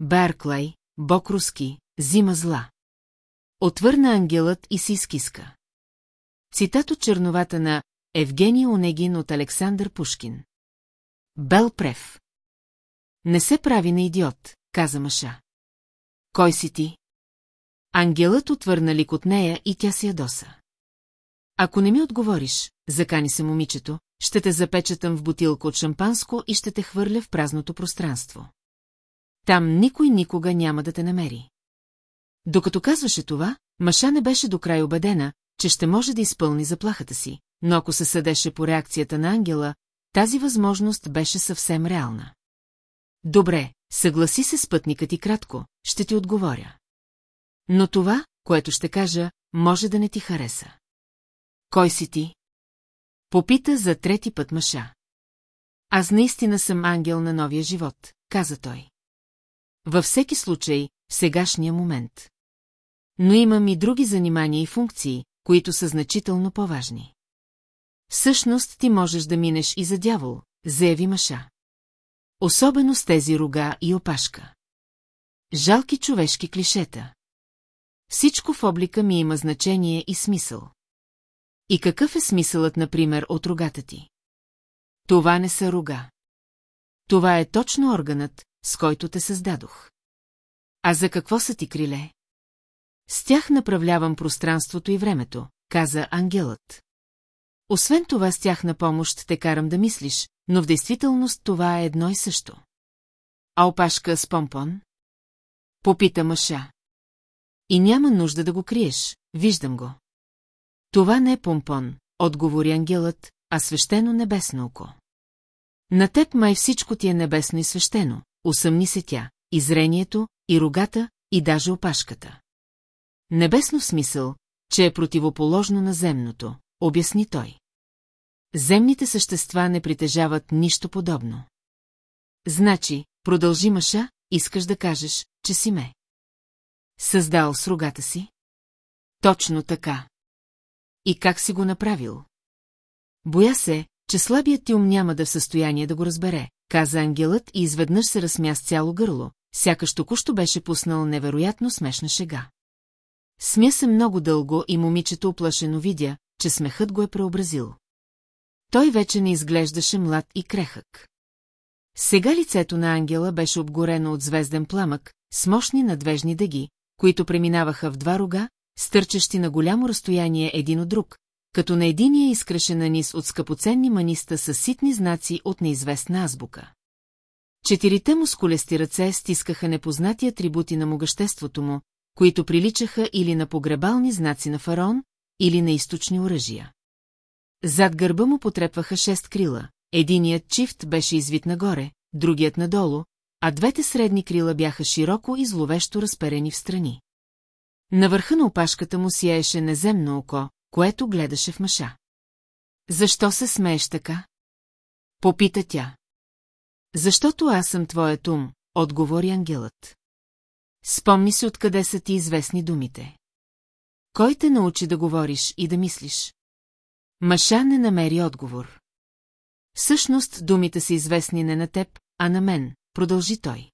Берклей, бог руски, зима зла. Отвърна ангелът и си изкиска. Цитат от черновата на Евгений Онегин от Александър Пушкин. Бел Прев. Не се прави на идиот, каза Маша. Кой си ти? Ангелът отвърна лик от нея и тя се ядоса. Ако не ми отговориш, закани се момичето, ще те запечатам в бутилка от шампанско и ще те хвърля в празното пространство. Там никой никога няма да те намери. Докато казваше това, Маша не беше до край убедена, че ще може да изпълни заплахата си, но ако се съдеше по реакцията на Ангела, тази възможност беше съвсем реална. Добре, съгласи се с пътникът и кратко, ще ти отговоря. Но това, което ще кажа, може да не ти хареса. Кой си ти? Попита за трети път Маша. Аз наистина съм ангел на новия живот, каза той. Във всеки случай, в сегашния момент. Но имам и други занимания и функции, които са значително по-важни. Всъщност ти можеш да минеш и за дявол, заяви Маша. Особено с тези рога и опашка. Жалки човешки клишета. Всичко в облика ми има значение и смисъл. И какъв е смисълът, например, от рогата ти? Това не са рога. Това е точно органът, с който те създадох. А за какво са ти криле? С тях направлявам пространството и времето, каза ангелът. Освен това с тях на помощ те карам да мислиш, но в действителност това е едно и също. А опашка с помпон? Попита Маша. И няма нужда да го криеш, виждам го. Това не е помпон, отговори ангелът, а свещено небесно око. На теб май всичко ти е небесно и свещено, усъмни се тя, и зрението, и рогата, и даже опашката. Небесно смисъл, че е противоположно на земното, обясни той. Земните същества не притежават нищо подобно. Значи, продължи Маша, искаш да кажеш, че си ме. Създал с рогата си? Точно така. И как си го направил? Боя се, че слабият ти ум няма да е в състояние да го разбере, каза ангелът и изведнъж се разсмя с цяло гърло, сякаш току-що беше пуснал невероятно смешна шега. Смя се много дълго и момичето оплашено видя, че смехът го е преобразил. Той вече не изглеждаше млад и крехък. Сега лицето на ангела беше обгорено от звезден пламък, с мощни надвежни дъги, които преминаваха в два рога, стърчащи на голямо разстояние един от друг, като на единия изкреше на низ от скъпоценни маниста с ситни знаци от неизвестна азбука. Четирите му сколести ръце стискаха непознати атрибути на могъществото му, които приличаха или на погребални знаци на фараон, или на източни оръжия. Зад гърба му потрепваха шест крила, единият чифт беше извит нагоре, другият надолу, а двете средни крила бяха широко и зловещо разперени в страни. На върха на опашката му сияеше неземно око, което гледаше в мъша. Защо се смееш така? Попита тя. Защото аз съм твоят ум, отговори ангелът. Спомни си откъде са ти известни думите. Кой те научи да говориш и да мислиш? Маша не намери отговор. Всъщност думите са известни не на теб, а на мен, продължи той.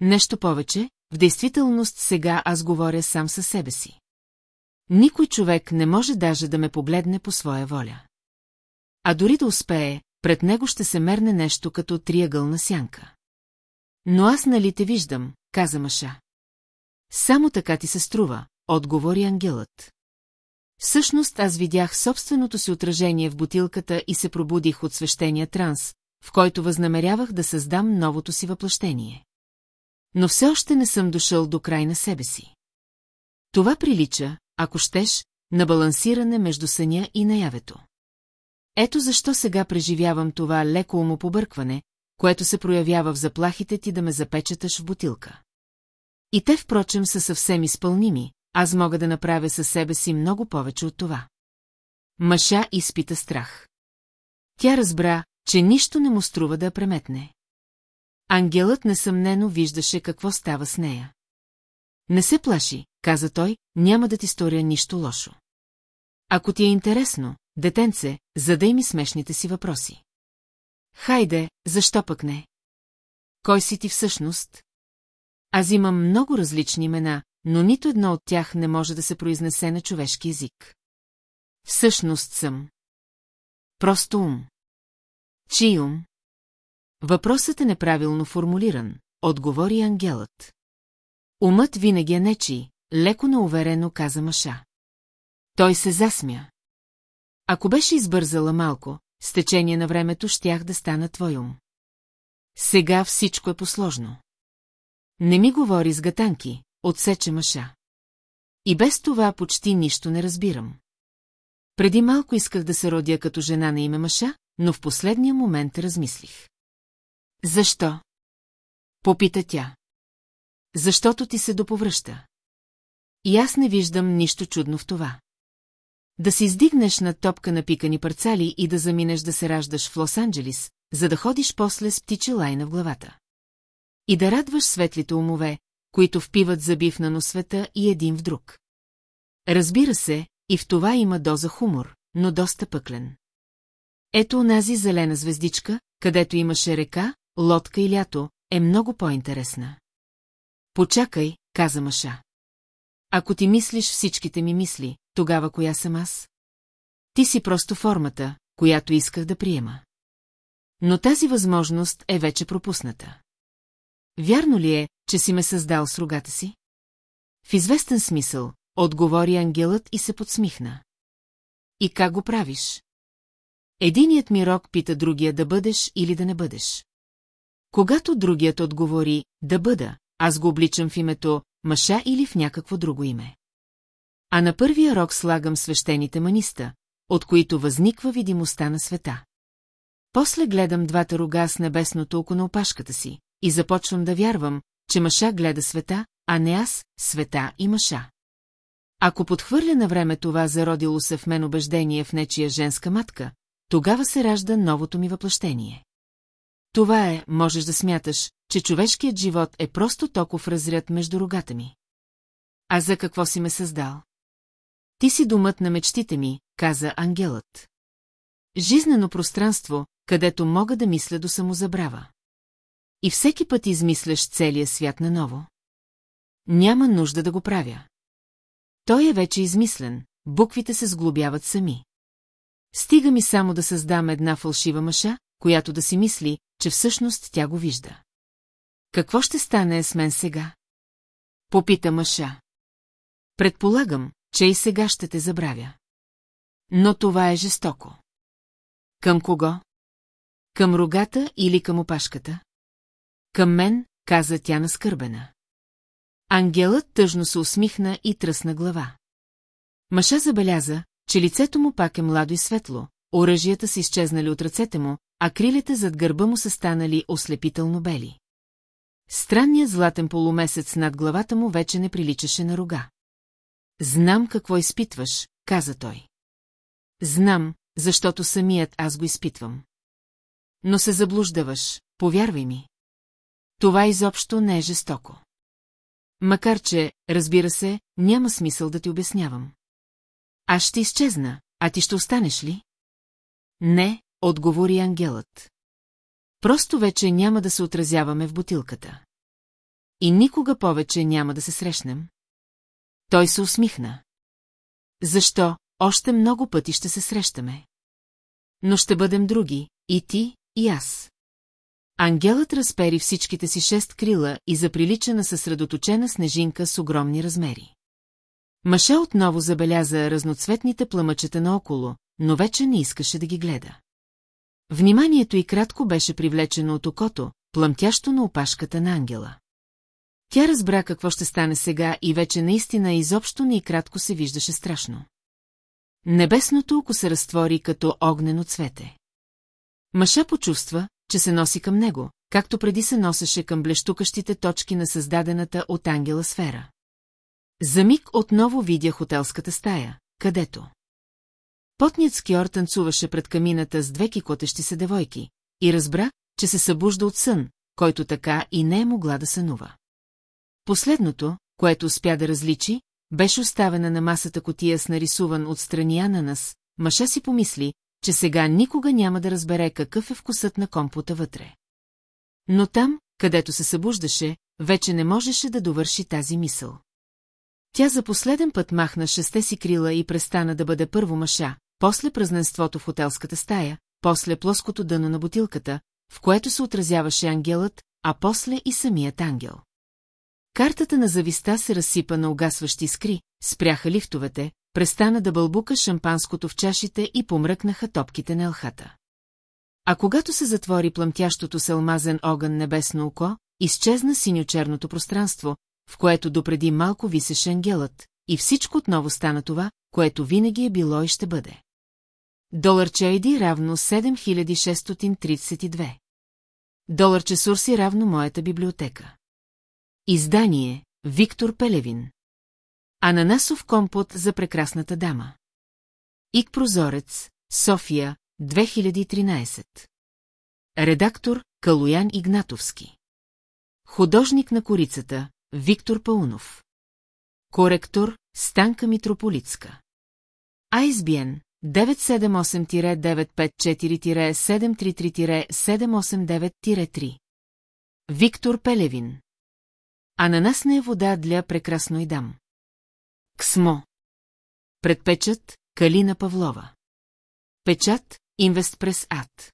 Нещо повече, в действителност сега аз говоря сам със себе си. Никой човек не може даже да ме погледне по своя воля. А дори да успее, пред него ще се мерне нещо като триъгълна сянка. Но аз нали те виждам, каза Маша. Само така ти се струва, отговори ангелът. Всъщност аз видях собственото си отражение в бутилката и се пробудих от свещения транс, в който възнамерявах да създам новото си въплъщение. Но все още не съм дошъл до край на себе си. Това прилича, ако щеш, на балансиране между съня и наявето. Ето защо сега преживявам това леко умопобъркване, което се проявява в заплахите ти да ме запечаташ в бутилка. И те, впрочем, са съвсем изпълними, аз мога да направя със себе си много повече от това. Маша изпита страх. Тя разбра, че нищо не му струва да преметне. Ангелът несъмнено виждаше какво става с нея. Не се плаши, каза той, няма да ти сторя нищо лошо. Ако ти е интересно, детенце, задай ми смешните си въпроси. Хайде, защо пък не? Кой си ти всъщност? Аз имам много различни имена, но нито едно от тях не може да се произнесе на човешки език. Всъщност съм. Просто ум. Чи ум? Въпросът е неправилно формулиран, отговори ангелът. Умът винаги е нечи, леко науверено каза Маша. Той се засмя. Ако беше избързала малко, с течение на времето щях да стана твой ум. Сега всичко е посложно. Не ми говори с гатанки, отсече Маша. И без това почти нищо не разбирам. Преди малко исках да се родя като жена на име Маша, но в последния момент размислих. Защо? Попита тя. Защото ти се доповръща. И аз не виждам нищо чудно в това. Да се издигнеш на топка на пикани парцали и да заминеш да се раждаш в Лос-Анджелис, за да ходиш после с птичи лайна в главата. И да радваш светлите умове, които впиват забив на носвета и един в друг. Разбира се, и в това има доза хумор, но доста пъклен. Ето онази зелена звездичка, където имаше река, лодка и лято, е много по-интересна. Почакай, каза Маша. Ако ти мислиш всичките ми мисли, тогава коя съм аз? Ти си просто формата, която исках да приема. Но тази възможност е вече пропусната. Вярно ли е, че си ме създал с рогата си? В известен смисъл, отговори ангелът и се подсмихна. И как го правиш? Единият ми рок пита другия да бъдеш или да не бъдеш. Когато другият отговори да бъда, аз го обличам в името Маша или в някакво друго име. А на първия рок слагам свещените маниста, от които възниква видимостта на света. После гледам двата рога с небесното око на опашката си и започвам да вярвам, че Маша гледа света, а не аз, света и Маша. Ако подхвърля на време това зародило се в мен убеждение в нечия женска матка, тогава се ражда новото ми въплъщение. Това е, можеш да смяташ, че човешкият живот е просто токов разряд между рогата ми. А за какво си ме създал? Ти си думът на мечтите ми, каза ангелът. Жизнено пространство, където мога да мисля до самозабрава. И всеки път измисляш целия свят наново. Няма нужда да го правя. Той е вече измислен, буквите се сглобяват сами. Стига ми само да създам една фалшива мъша, която да си мисли, че всъщност тя го вижда. Какво ще стане с мен сега? Попита мъша. Предполагам, че и сега ще те забравя. Но това е жестоко. Към кого? Към рогата или към опашката? Към мен, каза тя наскърбена. Ангелът тъжно се усмихна и тръсна глава. Маша забеляза, че лицето му пак е младо и светло, оръжията са изчезнали от ръцете му, а крилете зад гърба му са станали ослепително бели. Странният златен полумесец над главата му вече не приличаше на рога. Знам какво изпитваш, каза той. Знам, защото самият аз го изпитвам. Но се заблуждаваш, повярвай ми. Това изобщо не е жестоко. Макар че, разбира се, няма смисъл да ти обяснявам. Аз ще изчезна, а ти ще останеш ли? Не, отговори ангелът. Просто вече няма да се отразяваме в бутилката. И никога повече няма да се срещнем. Той се усмихна. Защо? Още много пъти ще се срещаме. Но ще бъдем други, и ти, и аз. Ангелът разпери всичките си шест крила и заприлича на съсредоточена снежинка с огромни размери. Маша отново забеляза разноцветните пламъчета наоколо, но вече не искаше да ги гледа. Вниманието й кратко беше привлечено от окото, плъмтящо на опашката на ангела. Тя разбра какво ще стане сега и вече наистина изобщо не и кратко се виждаше страшно. Небесното око се разтвори като огнено цвете. Маша почувства, че се носи към него, както преди се носеше към блещукащите точки на създадената от ангела сфера. За миг отново видя хотелската стая, където. Потният скиор танцуваше пред камината с две кикотещи се девойки и разбра, че се събужда от сън, който така и не е могла да сънува. Последното, което успя да различи, беше оставена на масата котия с нарисуван отстрани ананас, Маша си помисли, че сега никога няма да разбере какъв е вкусът на компота вътре. Но там, където се събуждаше, вече не можеше да довърши тази мисъл. Тя за последен път махна шесте си крила и престана да бъде първо Маша, после празненството в хотелската стая, после плоското дъно на бутилката, в което се отразяваше ангелът, а после и самият ангел. Картата на зависта се разсипа на угасващи скри, спряха лифтовете, престана да бълбука шампанското в чашите и помръкнаха топките на елхата. А когато се затвори плъмтящото с алмазен огън небесно око, изчезна синьо-черното пространство, в което допреди малко висеше ангелът, и всичко отново стана това, което винаги е било и ще бъде. Доларче ID равно 7632. Доларче Сурси равно моята библиотека. Издание Виктор Пелевин. Ананасов компот за прекрасната дама. Ик прозорец, София, 2013. Редактор Калуян Игнатовски. Художник на корицата Виктор Паунов. Коректор Станка Митрополитска. ISBN 978-954-733-789-3. Виктор Пелевин. Ананасна е вода для прекрасно и дам. Ксмо. Предпечат Калина Павлова. Печат Инвестпрес Ад.